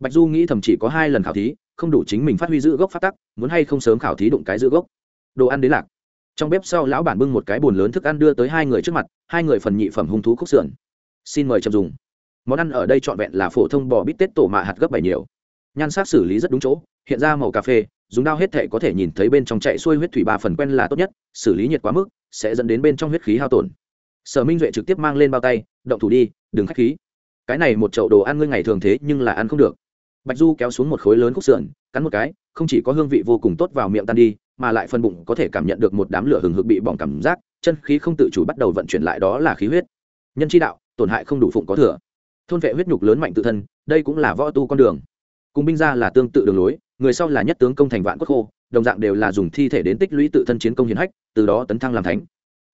Bạch du nghĩ thầm chỉ có hai lần khảo thí, không đủ chính mình phát huy giữ gốc phát tắc, muốn hay không sớm khảo thí đụng cái giữ gốc. Đồ ăn đến lạc. Trong bếp sau lão bản bưng một cái bồn lớn thức ăn đưa tới hai người trước mặt, hai người phần nhị phẩm hung thú khúc sườn. Xin mời chậm dùng. Món ăn ở đây trọn vẹn là phổ thông bò bít tết tổ mạ hạt gấp bảy nhiều. Nhan sắc xử lý rất đúng chỗ, hiện ra màu cà phê dùng dao hết thể có thể nhìn thấy bên trong chạy xuôi huyết thủy ba phần quen là tốt nhất, xử lý nhiệt quá mức, sẽ dẫn đến bên trong huyết khí hao tổn. Sở minh duệ trực tiếp mang lên bao tay, động thủ đi, đừng k h á c h khí. Cái này một chậu đồ ăn ngươi ngày thường thế nhưng là ăn không được. Bạch du kéo xuống một khối lớn khúc sườn, cắn một cái, không chỉ có hương vị vô cùng tốt vào miệng tan đi, mà lại phần bụng có thể cảm nhận được một đám lửa hừng hực bị bỏng cảm giác, chân khí không tự chủ bắt đầu vận chuyển lại đó là khí huyết. Nhân chi đạo, tổn hại không đủ phụng có thừa. Thôn vệ huyết nhục lớn mạnh tự thân, đây cũng là võ tu con đường. Cùng binh ra là tương tự đường lối người sau là nhất tướng công thành vạn quốc khô, đồng dạng đều là dùng thi thể đến tích lũy tự thân chiến công hiến hách, từ đó tấn thăng làm thánh.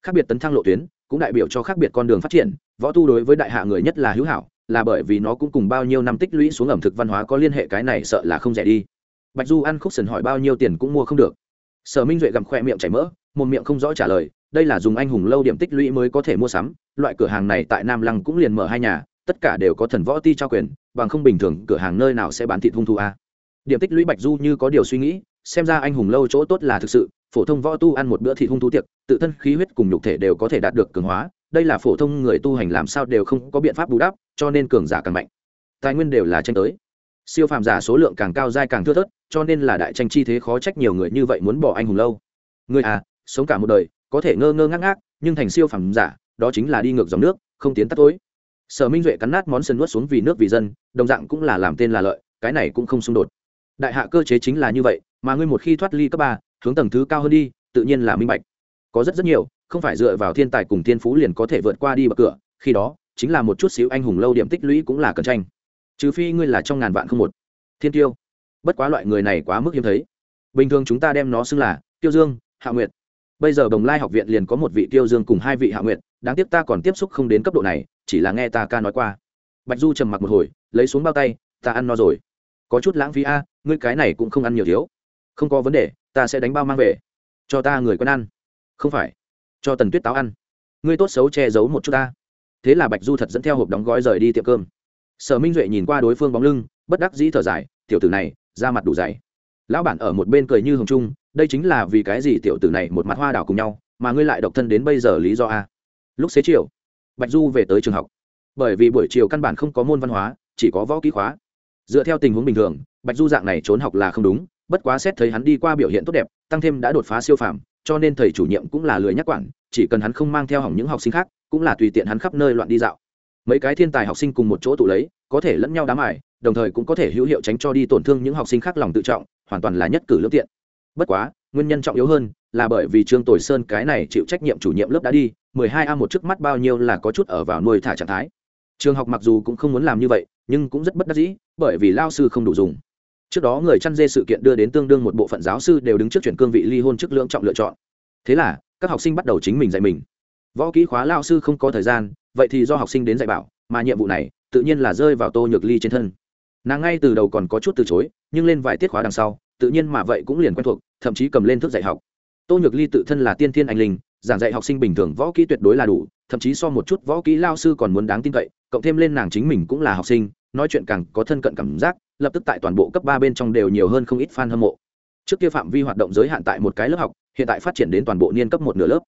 Khác biệt tấn thăng lộ tuyến, cũng đại biểu cho khác biệt con đường phát triển, võ tu đối với đại hạ người nhất là hữu hảo, là bởi vì nó cũng cùng bao nhiêu năm tích lũy xuống ẩm thực văn hóa có liên hệ, cái này sợ là không rẻ đi. Bạch du ăn khúc sần hỏi bao nhiêu tiền cũng mua không được. Sở minh duệ gặm khoe miệng chảy mỡ, một miệng không rõ trả lời, đây là dùng anh hùng lâu điểm tích lũy mới có thể mua sắm, loại cửa hàng này tại nam lăng cũng liền mở hai nhà, tất cả đều có thần võ ti trao quyền, bằng không bình thường cửa hàng nơi nào sẽ bán thịt hung thu a? Điểm tích lũy bạch du như có điều suy nghĩ, xem ra anh hùng lâu chỗ tốt là thực sự, phổ thông võ tu ăn một bữa thịt hung thú tiệc, tự thân khí huyết cùng nhục thể đều có thể đạt được cường hóa, đây là phổ thông người tu hành làm sao đều không có biện pháp bù đắp, cho nên cường giả càng mạnh, tài nguyên đều là tranh tới. Siêu phàm giả số lượng càng cao dai càng thưa thớt, cho nên là đại tranh chi thế khó trách nhiều người như vậy muốn bỏ anh hùng lâu. Người à sống cả một đời, có thể ngơ ngơ ngác ngác, nhưng thành siêu phàm giả, đó chính là đi ngược dòng nước, không tiến tắt tối. Sở minh duệ cắn nát món sân nuốt xuống vì nước vì dân, đồng dạng cũng là làm tên là lợi, cái này cũng không xung đột đại hạ cơ chế chính là như vậy, mà ngươi một khi thoát ly cấp ba, hướng tầng thứ cao hơn đi, tự nhiên là minh bạch. Có rất rất nhiều, không phải dựa vào thiên tài cùng thiên phú liền có thể vượt qua đi bậc cửa, khi đó, chính là một chút xíu anh hùng lâu điểm tích lũy cũng là cẩn tranh. Trừ phi ngươi là trong ngàn vạn không một. Thiên tiêu, bất quá loại người này quá mức hiếm thấy. Bình thường chúng ta đem nó xưng là tiêu dương, hạ nguyệt. Bây giờ đồng lai học viện liền có một vị tiêu dương cùng hai vị hạ nguyệt, đáng tiếc ta còn tiếp xúc không đến cấp độ này, chỉ là nghe ta ca nói qua. Bạch du trầm mặc một hồi, lấy xuống bao tay, ta ăn no rồi. Có chút lãng phí a ngươi cái này cũng không ăn nhiều thiếu. Không có vấn đề, ta sẽ đánh bao mang về. Cho ta người quen ăn. Không phải. Cho tần tuyết táo ăn. Ngươi tốt xấu che giấu một chút ta. Thế là bạch du thật dẫn theo hộp đóng gói rời đi tiệm cơm. Sở minh duệ nhìn qua đối phương bóng lưng, bất đắc dĩ thở dài, tiểu tử này, ra mặt đủ dày. Lão bản ở một bên cười như hồng trung, đây chính là vì cái gì tiểu tử này một mặt hoa đảo cùng nhau, mà ngươi lại độc thân đến bây giờ lý do a? Lúc xế chiều, bạch du về tới trường học. Bởi vì buổi chiều căn bản không có môn văn hóa, chỉ có võ kỹ khóa dựa theo tình huống bình thường, bạch du dạng này trốn học là không đúng, bất quá xét thấy hắn đi qua biểu hiện tốt đẹp, tăng thêm đã đột phá siêu phàm, cho nên thầy chủ nhiệm cũng là lười nhắc quản, chỉ cần hắn không mang theo hỏng những học sinh khác, cũng là tùy tiện hắn khắp nơi loạn đi dạo. Mấy cái thiên tài học sinh cùng một chỗ tụ lấy, có thể lẫn nhau đám ải đồng thời cũng có thể hữu hiệu tránh cho đi tổn thương những học sinh khác lòng tự trọng, hoàn toàn là nhất cử lương tiện. Bất quá, nguyên nhân trọng yếu hơn là bởi vì trương tồi sơn cái này chịu trách nhiệm chủ nhiệm lớp đã đi, mười hai a một trước mắt bao nhiêu là có chút ở vào nuôi thả trạng thái. Trường học mặc dù cũng không muốn làm như vậy nhưng cũng rất bất đắc dĩ, bởi vì lao sư không đủ dùng. Trước đó người chăn dê sự kiện đưa đến tương đương một bộ phận giáo sư đều đứng trước chuyển cương vị ly hôn chức lượng trọng lựa chọn. Thế là, các học sinh bắt đầu chính mình dạy mình. Võ kỹ khóa lao sư không có thời gian, vậy thì do học sinh đến dạy bảo, mà nhiệm vụ này tự nhiên là rơi vào tô nhược ly trên thân. Nàng ngay từ đầu còn có chút từ chối, nhưng lên vài tiết khóa đằng sau, tự nhiên mà vậy cũng liền quen thuộc, thậm chí cầm lên thức dạy học. Tô nhược ly tự thân là tiên thiên anh linh, giảng dạy học sinh bình thường võ kỹ tuyệt đối là đủ, thậm chí so một chút võ kỹ lao sư còn muốn đáng tin cậy, cộng thêm lên nàng chính mình cũng là học sinh nói chuyện càng có thân cận cảm giác, lập tức tại toàn bộ cấp ba bên trong đều nhiều hơn không ít fan hâm mộ. Trước kia phạm vi hoạt động giới hạn tại một cái lớp học, hiện tại phát triển đến toàn bộ niên cấp một nửa lớp.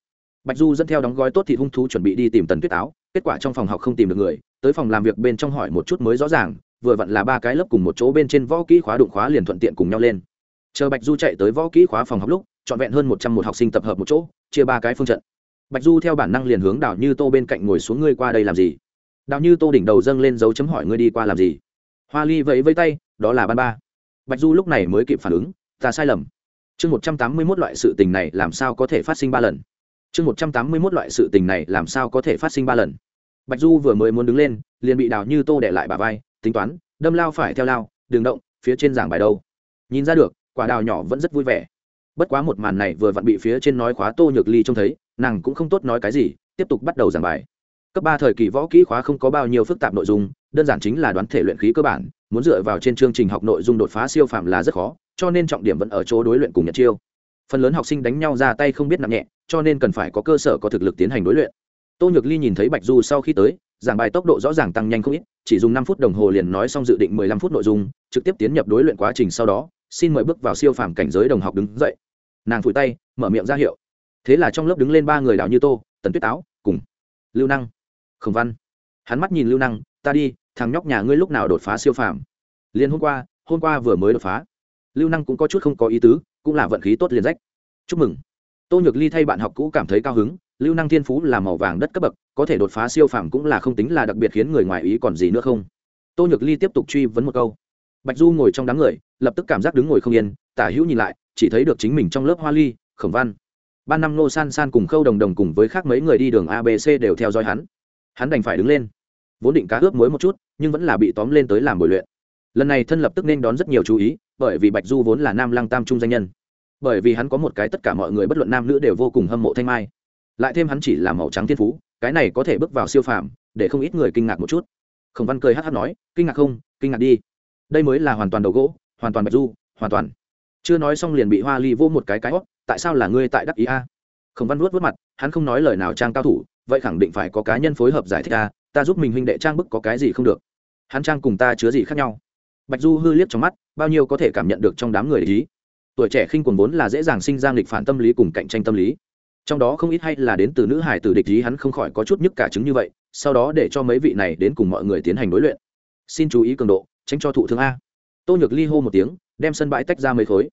Bạch du dẫn theo đóng gói tốt thì hung thú chuẩn bị đi tìm tần tuyết áo kết quả trong phòng học không tìm được người, tới phòng làm việc bên trong hỏi một chút mới rõ ràng, vừa vặn là ba cái lớp cùng một chỗ bên trên võ kỹ khóa đụng khóa liền thuận tiện cùng nhau lên. Chờ bạch du chạy tới võ kỹ khóa phòng học lúc, trọn vẹn hơn một trăm một học sinh tập hợp một chỗ, chia ba cái phương trận. Bạch du theo bản năng liền hướng đào như tô bên cạnh ngồi xuống, ngươi qua đây làm gì? Đào như tô đỉnh đầu dâng lên dấu chấm hỏi ngươi đi qua làm gì? Hoa ly vẫy vẫy tay, đó là ban ba. Bạch du lúc này mới kịp phản ứng, ta sai lầm. Chương một trăm tám mươi mốt loại sự tình này làm sao có thể phát sinh ba lần? Chương một trăm tám mươi mốt loại sự tình này làm sao có thể phát sinh ba lần? Bạch du vừa mới muốn đứng lên, liền bị đào như tô để lại bà vai, tính toán, đâm lao phải theo lao đường động, phía trên giảng bài đâu. Nhìn ra được, quả đào nhỏ vẫn rất vui vẻ. Bất quá một màn này vừa vặn bị phía trên nói khóa tô nhược ly trông thấy, nàng cũng không tốt nói cái gì, tiếp tục bắt đầu giảng bài cấp ba thời kỳ võ kỹ khóa không có bao nhiêu phức tạp nội dung, đơn giản chính là đoán thể luyện khí cơ bản, muốn dựa vào trên chương trình học nội dung đột phá siêu phạm là rất khó, cho nên trọng điểm vẫn ở chỗ đối luyện cùng nhật chiêu. Phần lớn học sinh đánh nhau ra tay không biết nặng nhẹ, cho nên cần phải có cơ sở có thực lực tiến hành đối luyện. Tô nhược ly nhìn thấy bạch du sau khi tới, giảng bài tốc độ rõ ràng tăng nhanh không ít, chỉ dùng năm phút đồng hồ liền nói xong dự định mười lăm phút nội dung, trực tiếp tiến nhập đối luyện quá trình sau đó, xin mời bước vào siêu phàm cảnh giới đồng học đứng dậy. Nàng phủi tay, mở miệng ra hiệu. Thế là trong lớp đứng lên ba người đảo như tô, tần tuyết táo, cùng lưu năng khổng văn. Hắn mắt nhìn lưu năng, ta đi, thằng nhóc nhà ngươi lúc nào đột phá siêu phàm? Liền hôm qua hôm qua vừa mới đột phá. Lưu năng cũng có chút không có ý tứ, cũng là vận khí tốt liền rách. Chúc mừng. Tô nhược ly thay bạn học cũ cảm thấy cao hứng, lưu năng thiên phú là màu vàng đất cấp bậc, có thể đột phá siêu phàm cũng là không tính là đặc biệt khiến người ngoài ý còn gì nữa không? Tô nhược ly tiếp tục truy vấn một câu. Bạch du ngồi trong đám người, lập tức cảm giác đứng ngồi không yên, tả hữu nhìn lại, chỉ thấy được chính mình trong lớp hoa ly, khổng văn. Ban năm nô san san cùng khâu đồng đồng cùng với khác mấy người đi đường abc đều theo dõi hắn hắn đành phải đứng lên. Vốn định cá ướp muối một chút, nhưng vẫn là bị tóm lên tới làm buổi luyện. Lần này thân lập tức nên đón rất nhiều chú ý, bởi vì bạch du vốn là nam lăng tam trung danh nhân. Bởi vì hắn có một cái tất cả mọi người bất luận nam nữ đều vô cùng hâm mộ thanh mai. Lại thêm hắn chỉ là màu trắng thiên phú, cái này có thể bước vào siêu phàm, để không ít người kinh ngạc một chút. Khổng văn cười hát hát nói, kinh ngạc không, kinh ngạc đi. Đây mới là hoàn toàn đầu gỗ, hoàn toàn bạch du, hoàn toàn. Chưa nói xong liền bị hoa ly vô một cái cái hót tại sao là ngươi tại đắc ý a? Khổng văn vuốt vuốt mặt, hắn không nói lời nào trang cao thủ vậy khẳng định phải có cá nhân phối hợp giải thích ta ta giúp mình huynh đệ trang bức có cái gì không được. Hắn trang cùng ta chứa gì khác nhau? Bạch du hư liếc trong mắt, bao nhiêu có thể cảm nhận được trong đám người ý. Tuổi trẻ khinh quần vốn là dễ dàng sinh ra nghịch phản tâm lý cùng cạnh tranh tâm lý. Trong đó không ít hay là đến từ nữ hải tử địch ý, hắn không khỏi có chút nhức cả chứng như vậy, sau đó để cho mấy vị này đến cùng mọi người tiến hành đối luyện. Xin chú ý cường độ, tránh cho thụ thương a. Tô nhược ly hô một tiếng, đem sân bãi tách ra mấy khối.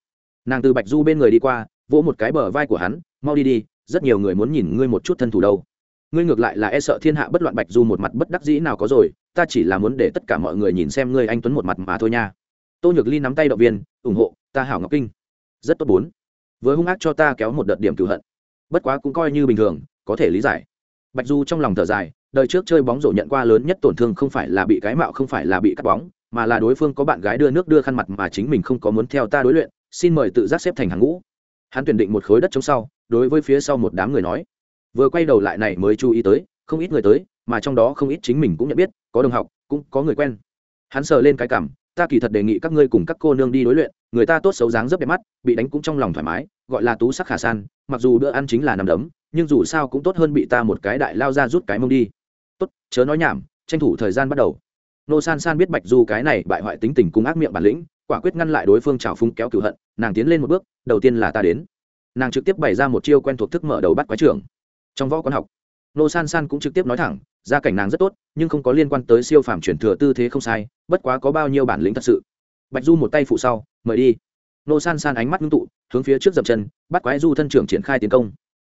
Nàng từ bạch du bên người đi qua, vỗ một cái bờ vai của hắn, mau đi đi, rất nhiều người muốn nhìn ngươi một chút thân thủ đâu ngươi ngược lại là e sợ thiên hạ bất loạn bạch du một mặt bất đắc dĩ nào có rồi, ta chỉ là muốn để tất cả mọi người nhìn xem ngươi anh tuấn một mặt mà thôi nha. Tô nhược ly nắm tay động viên, ủng hộ, ta hảo ngọc kinh. Rất tốt bốn. Với hung ác cho ta kéo một đợt điểm cựu hận. Bất quá cũng coi như bình thường, có thể lý giải. Bạch du trong lòng thở dài, đời trước chơi bóng rổ nhận qua lớn nhất tổn thương không phải là bị cái mạo, không phải là bị cắt bóng, mà là đối phương có bạn gái đưa nước đưa khăn mặt mà chính mình không có muốn theo ta đối luyện, xin mời tự giác xếp thành hàng ngũ. Hắn tuyển định một khối đất chống sau, đối với phía sau một đám người nói vừa quay đầu lại này mới chú ý tới, không ít người tới, mà trong đó không ít chính mình cũng nhận biết, có đồng học, cũng có người quen. Hắn sờ lên cái cảm, ta kỳ thật đề nghị các ngươi cùng các cô nương đi đối luyện, người ta tốt xấu dáng rất đẹp mắt, bị đánh cũng trong lòng thoải mái, gọi là tú sắc khả san, mặc dù bữa ăn chính là nằm đấm, nhưng dù sao cũng tốt hơn bị ta một cái đại lao ra rút cái mông đi. Tốt, chớ nói nhảm, tranh thủ thời gian bắt đầu. Nô san san biết bạch du cái này bại hoại tính tình cung ác miệng bản lĩnh, quả quyết ngăn lại đối phương trào phung kéo cửu hận, nàng tiến lên một bước, đầu tiên là ta đến. Nàng trực tiếp bày ra một chiêu quen thuộc thức mở đầu bắt quái trưởng trong võ quán học. Nô san san cũng trực tiếp nói thẳng, gia cảnh nàng rất tốt, nhưng không có liên quan tới siêu phàm chuyển thừa tư thế không sai, bất quá có bao nhiêu bản lĩnh thật sự. Bạch du một tay phụ sau, mời đi. Nô san san ánh mắt ngưng tụ, hướng phía trước dập chân, bắt quái du thân trưởng triển khai tiến công.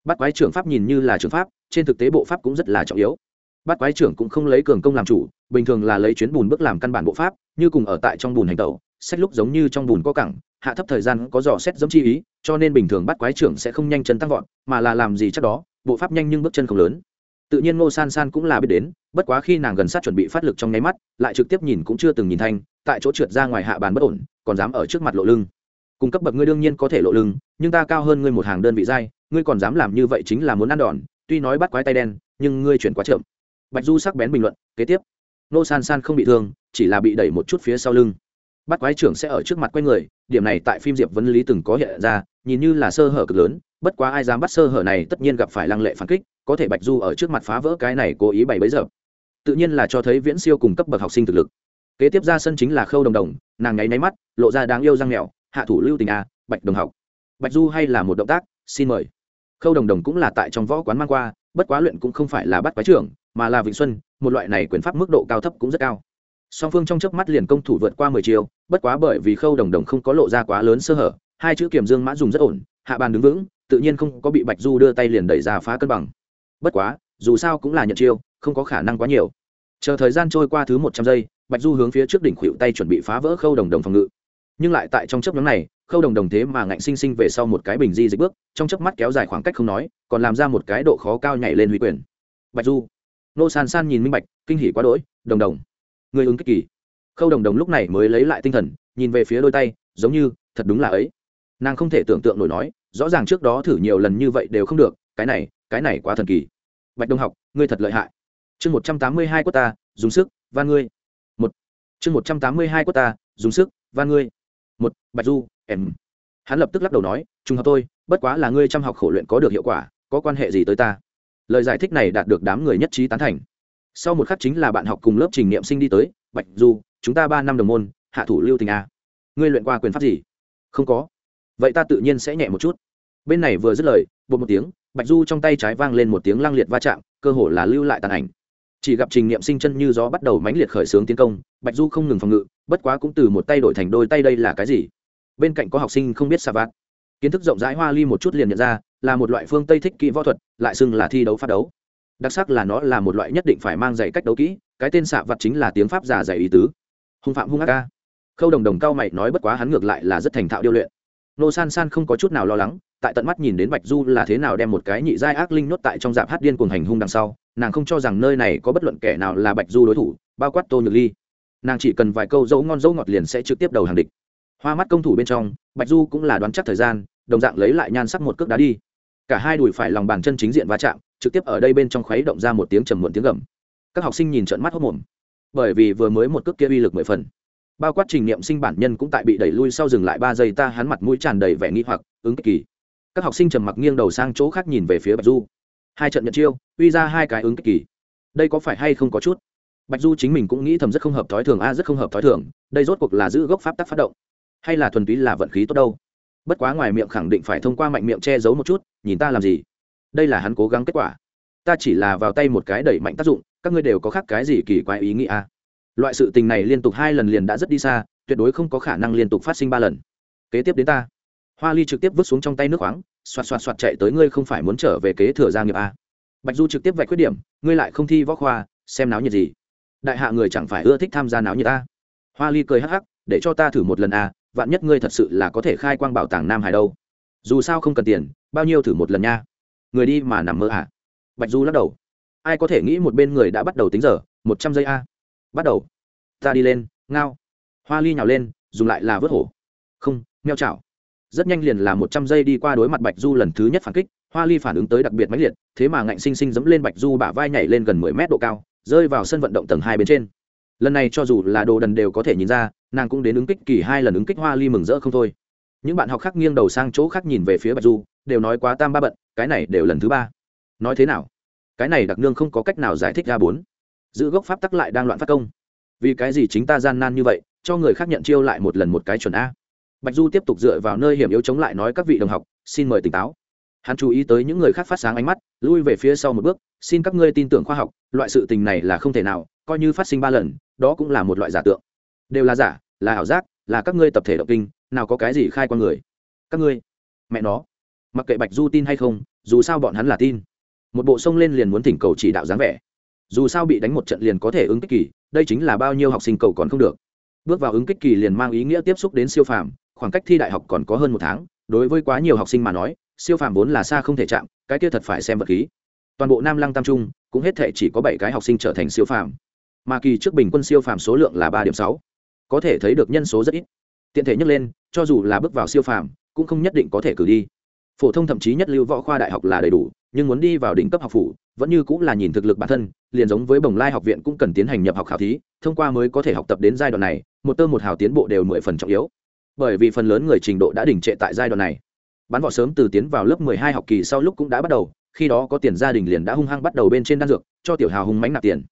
Bắt quái trưởng pháp nhìn như là trưởng pháp, trên thực tế bộ pháp cũng rất là trọng yếu. Bắt quái trưởng cũng không lấy cường công làm chủ, bình thường là lấy chuyến bùn bước làm căn bản bộ pháp, như cùng ở tại trong bùn hành tẩu, sách lúc giống như trong bùn có cẳng, hạ thấp thời gian có dò xét giống chi ý, cho nên bình thường bắt quái trưởng sẽ không nhanh chân tăng vọt, mà là làm gì chắc đó bộ pháp nhanh nhưng bước chân không lớn. Tự nhiên ngô san san cũng là biết đến, bất quá khi nàng gần sát chuẩn bị phát lực trong nháy mắt, lại trực tiếp nhìn cũng chưa từng nhìn thanh, tại chỗ trượt ra ngoài hạ bàn bất ổn, còn dám ở trước mặt lộ lưng. Cung cấp bậc ngươi đương nhiên có thể lộ lưng, nhưng ta cao hơn ngươi một hàng đơn vị dai ngươi còn dám làm như vậy chính là muốn ăn đòn, tuy nói bắt quái tay đen, nhưng ngươi chuyển quá chậm. Bạch du sắc bén bình luận, kế tiếp. Nô san san không bị thương, chỉ là bị đẩy một chút phía sau lưng bắt quái trưởng sẽ ở trước mặt quay người, điểm này tại phim diệp vấn lý từng có hiện ra, nhìn như là sơ hở cực lớn, bất quá ai dám bắt sơ hở này tất nhiên gặp phải lăng lệ phản kích, có thể bạch du ở trước mặt phá vỡ cái này cố ý bày bấy giờ tự nhiên là cho thấy viễn siêu cùng cấp bậc học sinh thực lực. Kế tiếp ra sân chính là khâu đồng đồng, nàng nháy nháy mắt, lộ ra đáng yêu răng mèo, hạ thủ lưu tình a bạch đồng học. Bạch du hay là một động tác, xin mời. Khâu đồng đồng cũng là tại trong võ quán mang qua, bất quá luyện cũng không phải là bắt quái trưởng, mà là vịnh xuân, một loại này quyền pháp mức độ cao thấp cũng rất cao song phương trong chớp mắt liền công thủ vượt qua mười chiều bất quá bởi vì khâu đồng đồng không có lộ ra quá lớn sơ hở, hai chữ kiểm dương mã dùng rất ổn, hạ bàn đứng vững, tự nhiên không có bị bạch du đưa tay liền đẩy ra phá cân bằng. Bất quá, dù sao cũng là nhận chiêu, không có khả năng quá nhiều. Chờ thời gian trôi qua thứ một trăm giây, bạch du hướng phía trước đỉnh khuỵu tay chuẩn bị phá vỡ khâu đồng đồng phòng ngự. Nhưng lại tại trong chớp nhóm này, khâu đồng đồng thế mà ngạnh sinh sinh về sau một cái bình di dịch bước, trong chớp mắt kéo dài khoảng cách không nói, còn làm ra một cái độ khó cao nhảy lên huy quyền. Bạch du, nô san san nhìn minh bạch, kinh hỉ quá đỗi, đồng đồng người ứng kích kỳ. Khâu đồng đồng lúc này mới lấy lại tinh thần, nhìn về phía đôi tay, giống như, thật đúng là ấy. Nàng không thể tưởng tượng nổi nói, rõ ràng trước đó thử nhiều lần như vậy đều không được, cái này cái này quá thần kỳ. Bạch đông học, ngươi thật lợi hại. Chương một trăm tám mươi hai của ta, dùng sức, van ngươi. Một. Chương một trăm tám mươi hai của ta, dùng sức, van ngươi. Một, bạch du, em. Hắn lập tức lắc đầu nói, trùng hợp tôi bất quá là ngươi chăm học khổ luyện có được hiệu quả, có quan hệ gì tới ta? Lời giải thích này đạt được đám người nhất trí tán thành sau một khắc chính là bạn học cùng lớp trình niệm sinh đi tới, bạch du, chúng ta ba năm đồng môn, hạ thủ lưu tình a ngươi luyện qua quyền pháp gì? Không có. Vậy ta tự nhiên sẽ nhẹ một chút. Bên này vừa dứt lời bột một tiếng, bạch du trong tay trái vang lên một tiếng lăng liệt va chạm, cơ hồ là lưu lại tàn ảnh. Chỉ gặp trình niệm sinh chân như gió bắt đầu mãnh liệt khởi xướng tiến công, bạch du không ngừng phòng ngự, bất quá cũng từ một tay đổi thành đôi tay đây là cái gì? Bên cạnh có học sinh không biết xà vạt. Kiến thức rộng rãi hoa ly một chút liền nhận ra, là một loại phương tây thích kỹ võ thuật, lại xưng là thi đấu phát đấu đặc sắc là nó là một loại nhất định phải mang giày cách đấu kỹ, cái tên xạ vặt chính là tiếng pháp giả giày ý tứ. Hung phạm hung ác ca. Khâu đồng đồng cao mày nói bất quá hắn ngược lại là rất thành thạo điêu luyện. Nô san san không có chút nào lo lắng, tại tận mắt nhìn đến bạch du là thế nào đem một cái nhị giai ác linh nhốt tại trong dạp hát điên cuồng hành hung đằng sau, nàng không cho rằng nơi này có bất luận kẻ nào là bạch du đối thủ, bao quát tô nhược ly. Nàng chỉ cần vài câu dấu ngon dấu ngọt liền sẽ trực tiếp đầu hàng địch. Hoa mắt công thủ bên trong, bạch du cũng là đoán chắc thời gian, đồng dạng lấy lại nhan sắc một cước đá đi. Cả hai đùi phải lòng bàn chân chính diện va chạm trực tiếp ở đây bên trong khuấy động ra một tiếng trầm muộn tiếng gầm. Các học sinh nhìn trợn mắt hốc mồm bởi vì vừa mới một cước kia uy lực mười phần. Bao quát trình niệm sinh bản nhân cũng tại bị đẩy lui sau dừng lại ba giây, ta hắn mặt mũi tràn đầy vẻ nghi hoặc, ứng kích kỳ. Các học sinh trầm mặc nghiêng đầu sang chỗ khác nhìn về phía bạch du. Hai trận nhận chiêu, uy ra hai cái ứng kích kỳ. Đây có phải hay không có chút? Bạch du chính mình cũng nghĩ thầm rất không hợp thói thường, a, rất không hợp thói thường, đây rốt cuộc là giữ gốc pháp tắc phát động, hay là thuần túy là vận khí tốt đâu? Bất quá ngoài miệng khẳng định phải thông qua mạnh miệng che giấu một chút, nhìn ta làm gì? Đây là hắn cố gắng kết quả. Ta chỉ là vào tay một cái đẩy mạnh tác dụng, các ngươi đều có khác cái gì kỳ quái ý nghĩa à? loại sự tình này liên tục hai lần liền đã rất đi xa, tuyệt đối không có khả năng liên tục phát sinh ba lần. Kế tiếp đến ta. Hoa ly trực tiếp vứt xuống trong tay nước khoáng, xoạt xoạt xoạt chạy tới ngươi không phải muốn trở về kế thừa gia nghiệp a bạch du trực tiếp vạch khuyết điểm, ngươi lại không thi võ khoa, xem náo nhiệt gì. Đại hạ người chẳng phải ưa thích tham gia náo nhiệt ta. Hoa ly cười hắc hắc, để cho ta thử một lần a vạn nhất ngươi thật sự là có thể khai quang bảo tàng nam hải đâu. Dù sao không cần tiền, bao nhiêu thử một lần nha người đi mà nằm mơ à? Bạch du lắc đầu. Ai có thể nghĩ một bên người đã bắt đầu tính giờ? Một trăm giây a. Bắt đầu. Ta đi lên, ngao. Hoa ly nhào lên, dùng lại là vớt hổ. Không, meo chảo. Rất nhanh liền là một trăm giây đi qua đối mặt bạch du lần thứ nhất phản kích, hoa ly phản ứng tới đặc biệt mãnh liệt, thế mà ngạnh sinh sinh dẫm lên bạch du bả vai nhảy lên gần mười mét độ cao, rơi vào sân vận động tầng hai bên trên. Lần này cho dù là đồ đần đều có thể nhìn ra, nàng cũng đến ứng kích kỳ hai lần ứng kích hoa ly mừng rỡ không thôi. Những bạn học khác nghiêng đầu sang chỗ khác nhìn về phía bạch du đều nói quá tam ba bận, cái này đều lần thứ ba. Nói thế nào? Cái này đặc nương không có cách nào giải thích ra bốn. Giữ gốc pháp tắc lại đang loạn phát công. Vì cái gì chính ta gian nan như vậy, cho người khác nhận chiêu lại một lần một cái chuẩn a. Bạch du tiếp tục dựa vào nơi hiểm yếu chống lại nói các vị đồng học, xin mời tỉnh táo. Hắn chú ý tới những người khác phát sáng ánh mắt, lui về phía sau một bước, xin các ngươi tin tưởng khoa học, loại sự tình này là không thể nào, coi như phát sinh ba lần, đó cũng là một loại giả tượng. Đều là giả, là ảo giác, là các ngươi tập thể động kinh, nào có cái gì khai qua người. Các ngươi, mẹ nó mặc kệ bạch du tin hay không dù sao bọn hắn là tin một bộ sông lên liền muốn thỉnh cầu chỉ đạo dáng vẻ dù sao bị đánh một trận liền có thể ứng kích kỳ đây chính là bao nhiêu học sinh cầu còn không được bước vào ứng kích kỳ liền mang ý nghĩa tiếp xúc đến siêu phàm khoảng cách thi đại học còn có hơn một tháng đối với quá nhiều học sinh mà nói siêu phàm vốn là xa không thể chạm cái kia thật phải xem vật khí toàn bộ nam lăng tam trung cũng hết thể chỉ có bảy cái học sinh trở thành siêu phàm mà kỳ trước bình quân siêu phàm số lượng là ba điểm sáu có thể thấy được nhân số rất ít tiện thể nhắc lên cho dù là bước vào siêu phàm cũng không nhất định có thể cử đi phổ thông thậm chí nhất lưu võ khoa đại học là đầy đủ, nhưng muốn đi vào đỉnh cấp học phủ, vẫn như cũng là nhìn thực lực bản thân, liền giống với bồng lai học viện cũng cần tiến hành nhập học khảo thí, thông qua mới có thể học tập đến giai đoạn này, một tơ một hào tiến bộ đều mười phần trọng yếu. Bởi vì phần lớn người trình độ đã đỉnh trệ tại giai đoạn này. Bán võ sớm từ tiến vào lớp mười hai học kỳ sau lúc cũng đã bắt đầu, khi đó có tiền gia đình liền đã hung hăng bắt đầu bên trên đan dược, cho tiểu hào hung mánh nạp tiền.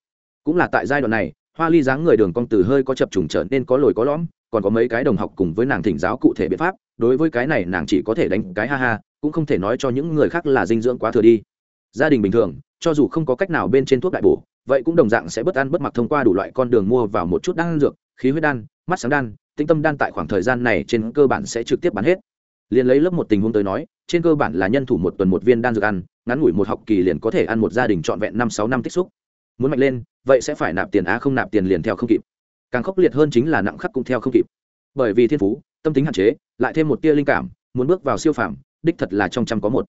Cũng là tại giai đoạn này, hoa ly dáng người đường cong từ hơi có chập trùng trở nên có lồi có lõm, còn có mấy cái đồng học cùng với nàng thỉnh giáo cụ thể biện pháp đối với cái này nàng chỉ có thể đánh cái ha ha, cũng không thể nói cho những người khác là dinh dưỡng quá thừa đi. Gia đình bình thường, cho dù không có cách nào bên trên thuốc đại bổ, vậy cũng đồng dạng sẽ bất ăn bất mặc thông qua đủ loại con đường mua vào một chút đan dược, khí huyết đan, mắt sáng đan tinh tâm đan tại khoảng thời gian này trên cơ bản sẽ trực tiếp bán hết. Liền lấy lớp một tình huống tới nói, trên cơ bản là nhân thủ một tuần một viên đan dược ăn, ngắn ngủi một học kỳ liền có thể ăn một gia đình trọn vẹn năm sáu năm tích xúc. Muốn mạnh lên, vậy sẽ phải nạp tiền á không nạp tiền liền theo không kịp. Càng khốc liệt hơn chính là nặng khắc cũng theo không kịp. Bởi vì thiên phú tâm tính hạn chế, lại thêm một tia linh cảm, muốn bước vào siêu phàm, đích thật là trong trăm có một.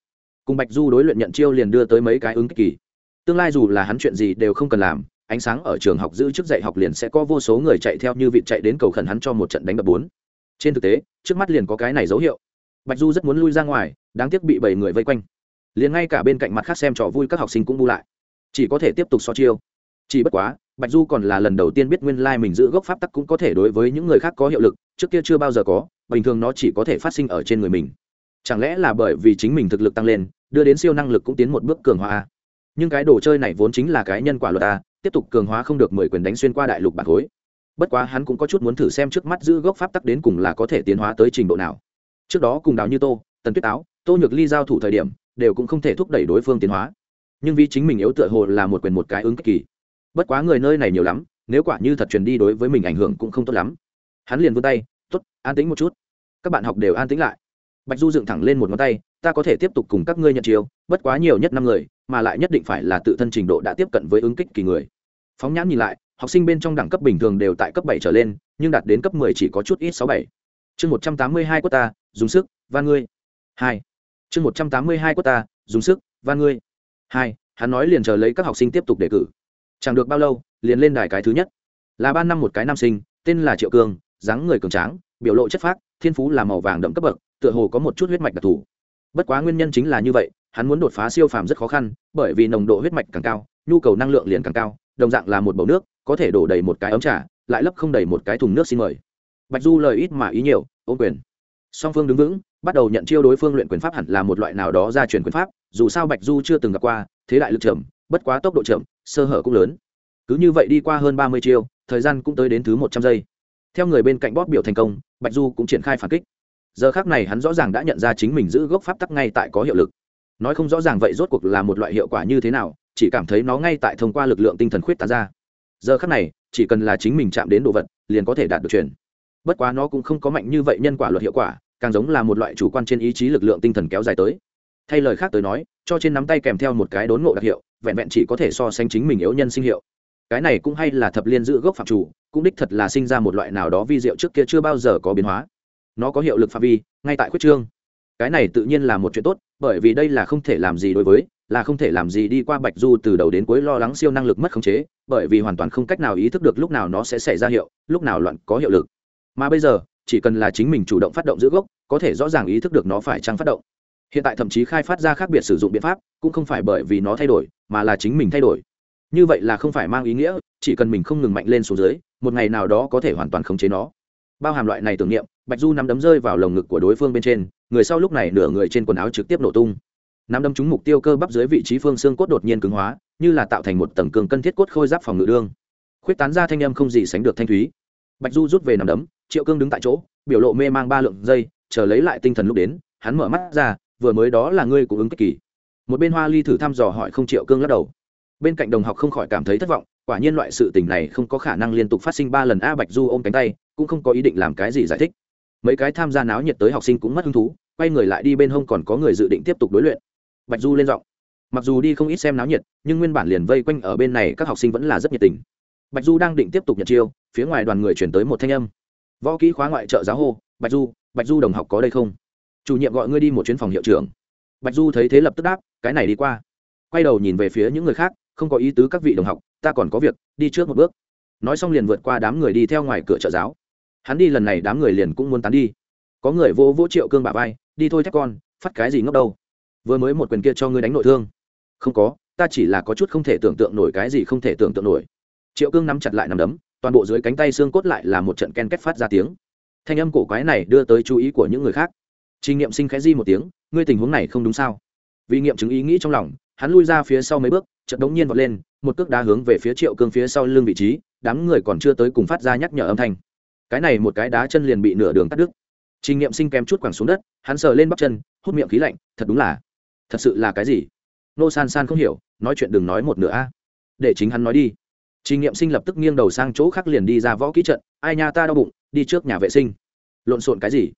Cùng bạch du đối luyện nhận chiêu liền đưa tới mấy cái ứng kích kỳ. Tương lai dù là hắn chuyện gì đều không cần làm, ánh sáng ở trường học giữ chức dạy học liền sẽ có vô số người chạy theo như vị chạy đến cầu khẩn hắn cho một trận đánh đập bốn. Trên thực tế, trước mắt liền có cái này dấu hiệu. Bạch du rất muốn lui ra ngoài, đáng tiếc bị bảy người vây quanh. Liền ngay cả bên cạnh mặt khác xem trò vui các học sinh cũng bu lại. Chỉ có thể tiếp tục so chiêu. Chỉ bất quá, bạch du còn là lần đầu tiên biết nguyên lai mình giữ gốc pháp tắc cũng có thể đối với những người khác có hiệu lực trước kia chưa bao giờ có, bình thường nó chỉ có thể phát sinh ở trên người mình. Chẳng lẽ là bởi vì chính mình thực lực tăng lên, đưa đến siêu năng lực cũng tiến một bước cường hóa nhưng cái đồ chơi này vốn chính là cái nhân quả luật a, tiếp tục cường hóa không được mười quyền đánh xuyên qua đại lục bản khối. Bất quá hắn cũng có chút muốn thử xem trước mắt giữ gốc pháp tắc đến cùng là có thể tiến hóa tới trình độ nào. Trước đó cùng đào như tô, tần tuyết áo tô nhược ly giao thủ thời điểm, đều cũng không thể thúc đẩy đối phương tiến hóa. Nhưng vì chính mình yếu tựa hồ là một quyền một cái ứng kỳ. Bất quá người nơi này nhiều lắm, nếu quả như thật truyền đi đối với mình ảnh hưởng cũng không tốt lắm hắn liền vươn tay t ố t an tĩnh một chút. Các bạn học đều an tĩnh lại. Bạch du dựng thẳng lên một ngón tay, ta có thể tiếp tục cùng các ngươi nhận chiếu bất quá nhiều nhất năm người, mà lại nhất định phải là tự thân trình độ đã tiếp cận với ứng kích kỳ người. Phóng nhãn nhìn lại, học sinh bên trong đẳng cấp bình thường đều tại cấp bảy trở lên, nhưng đạt đến cấp mười chỉ có chút ít sáu bảy. Chương một trăm tám mươi hai của ta, dùng sức, van ngươi. Hai. Chương một trăm tám mươi hai của ta, dùng sức, van ngươi. Hai, hắn nói liền chờ lấy các học sinh tiếp tục đề cử. Chẳng được bao lâu, liền lên đài cái thứ nhất. Là ba năm một cái nam sinh, tên là triệu cường dáng người cường tráng, biểu lộ chất phác, thiên phú là màu vàng đậm cấp bậc, tựa hồ có một chút huyết mạch đặc thù. Bất quá nguyên nhân chính là như vậy, hắn muốn đột phá siêu phàm rất khó khăn, bởi vì nồng độ huyết mạch càng cao, nhu cầu năng lượng liền càng cao, đồng dạng là một bầu nước, có thể đổ đầy một cái ấm trà, lại lấp không đầy một cái thùng nước xin mời. Bạch du lời ít mà ý nhiều, ô quyền. Song phương đứng vững, bắt đầu nhận chiêu đối phương luyện quyền pháp hẳn là một loại nào đó ra truyền quyền pháp, dù sao bạch du chưa từng gặp qua, thế đại lực chậm bất quá tốc độ chậm, sơ hở cũng lớn. Cứ như vậy đi qua hơn ba mươi chiêu, thời gian cũng tới đến thứ một trăm giây theo người bên cạnh bóp biểu thành công, bạch du cũng triển khai phản kích. Giờ khác này hắn rõ ràng đã nhận ra chính mình giữ gốc pháp tắc ngay tại có hiệu lực. Nói không rõ ràng vậy rốt cuộc là một loại hiệu quả như thế nào, chỉ cảm thấy nó ngay tại thông qua lực lượng tinh thần khuyết tán ra. Giờ khác này, chỉ cần là chính mình chạm đến đồ vật, liền có thể đạt được truyền bất quá nó cũng không có mạnh như vậy nhân quả luật hiệu quả, càng giống là một loại chủ quan trên ý chí lực lượng tinh thần kéo dài tới. Thay lời khác tới nói, cho trên nắm tay kèm theo một cái đốn ngộ đặc hiệu, vẹn vẹn chỉ có thể so sánh chính mình yếu nhân sinh hiệu. Cái này cũng hay là thập liên giữ gốc phạm chủ cũng đích thật là sinh ra một loại nào đó vi diệu trước kia chưa bao giờ có biến hóa. Nó có hiệu lực phạm vi, ngay tại khuyết trương. Cái này tự nhiên là một chuyện tốt, bởi vì đây là không thể làm gì đối với, là không thể làm gì đi qua bạch du từ đầu đến cuối lo lắng siêu năng lực mất khống chế, bởi vì hoàn toàn không cách nào ý thức được lúc nào nó sẽ xảy ra hiệu, lúc nào loạn có hiệu lực. Mà bây giờ, chỉ cần là chính mình chủ động phát động giữ gốc, có thể rõ ràng ý thức được nó phải chăng phát động. Hiện tại thậm chí khai phát ra khác biệt sử dụng biện pháp, cũng không phải bởi vì nó thay đổi, mà là chính mình thay đổi. Như vậy là không phải mang ý nghĩa chỉ cần mình không ngừng mạnh lên xuống dưới, một ngày nào đó có thể hoàn toàn khống chế nó. Bao hàm loại này tưởng niệm, bạch du nắm đấm rơi vào lồng ngực của đối phương bên trên, người sau lúc này nửa người trên quần áo trực tiếp nổ tung. Nắm đấm trúng mục tiêu cơ bắp dưới vị trí phương xương cốt đột nhiên cứng hóa, như là tạo thành một tầng cường cân thiết cốt khôi giáp phòng ngự đương. Khuyết tán ra thanh âm không gì sánh được thanh thúy. Bạch du rút về nằm đấm, triệu cương đứng tại chỗ, biểu lộ mê mang ba lượng giây, chờ lấy lại tinh thần lúc đến, hắn mở mắt ra, vừa mới đó là ngươi của ứng kích kỳ. Một bên hoa ly thử thăm dò hỏi không triệu cương lắc đầu. Bên cạnh đồng học không khỏi cảm thấy thất vọng quả nhiên loại sự tình này không có khả năng liên tục phát sinh ba lần a bạch du ôm cánh tay, cũng không có ý định làm cái gì giải thích. Mấy cái tham gia náo nhiệt tới học sinh cũng mất hứng thú, quay người lại đi bên hông còn có người dự định tiếp tục đối luyện. Bạch du lên giọng. Mặc dù đi không ít xem náo nhiệt, nhưng nguyên bản liền vây quanh ở bên này các học sinh vẫn là rất nhiệt tình. Bạch du đang định tiếp tục nhật chiêu, phía ngoài đoàn người chuyển tới một thanh âm. Võ kỹ khóa ngoại trợ giáo hô, bạch du bạch du đồng học có đây không? Chủ nhiệm gọi ngươi đi một chuyến phòng hiệu trưởng. Bạch du thấy thế lập tức đáp, cái này đi qua. Quay đầu nhìn về phía những người khác, không có ý tứ các vị đồng học ta còn có việc, đi trước một bước. Nói xong liền vượt qua đám người đi theo ngoài cửa trợ giáo. Hắn đi lần này đám người liền cũng muốn tán đi. Có người vô vỗ triệu cương bà vai, đi thôi thép con, phát cái gì ngốc đâu. Vừa mới một quyền kia cho ngươi đánh nội thương. Không có, ta chỉ là có chút không thể tưởng tượng nổi cái gì không thể tưởng tượng nổi. Triệu cương nắm chặt lại nằm đấm, toàn bộ dưới cánh tay xương cốt lại là một trận ken kết phát ra tiếng. Thanh âm cổ quái này đưa tới chú ý của những người khác. Trình nghiệm sinh khẽ di một tiếng, ngươi tình huống này không đúng sao? Vì nghiệm chứng ý nghĩ trong lòng, hắn lui ra phía sau mấy bước chợt đống nhiên vọt lên, một cước đá hướng về phía triệu cương phía sau lưng vị trí, đám người còn chưa tới cùng phát ra nhắc nhở âm thanh. Cái này một cái đá chân liền bị nửa đường cắt đứt. Trình nghiệm sinh kém chút quẳng xuống đất, hắn sờ lên bắp chân, hút miệng khí lạnh, thật đúng là, thật sự là cái gì? Nô san san không hiểu, nói chuyện đừng nói một nửa a. Để chính hắn nói đi. Trình nghiệm sinh lập tức nghiêng đầu sang chỗ khác liền đi ra võ kỹ trận, ai nha ta đau bụng, đi trước nhà vệ sinh. Lộn xộn cái gì?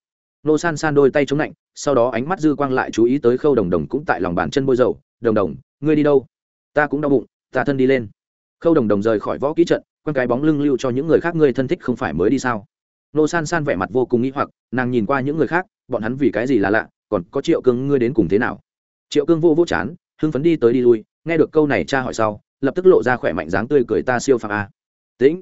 Nô san san đôi tay chống lạnh, sau đó ánh mắt dư quang lại chú ý tới khâu đồng đồng cũng tại lòng bàn chân bôi dầu, đồng đồng, ngươi đi đâu? Ta cũng đau bụng, ta thân đi lên. Khâu đồng đồng rời khỏi võ kỹ trận, quăng cái bóng lưng lưu cho những người khác, ngươi thân thích không phải mới đi sao? Nô san san vẻ mặt vô cùng nghĩ hoặc, nàng nhìn qua những người khác, bọn hắn vì cái gì là lạ, còn có triệu cương, ngươi đến cùng thế nào? Triệu cương vô vô chán, hưng phấn đi tới đi lui, nghe được câu này cha hỏi sau, lập tức lộ ra khỏe mạnh dáng tươi cười ta siêu phàm a. À. Tĩnh.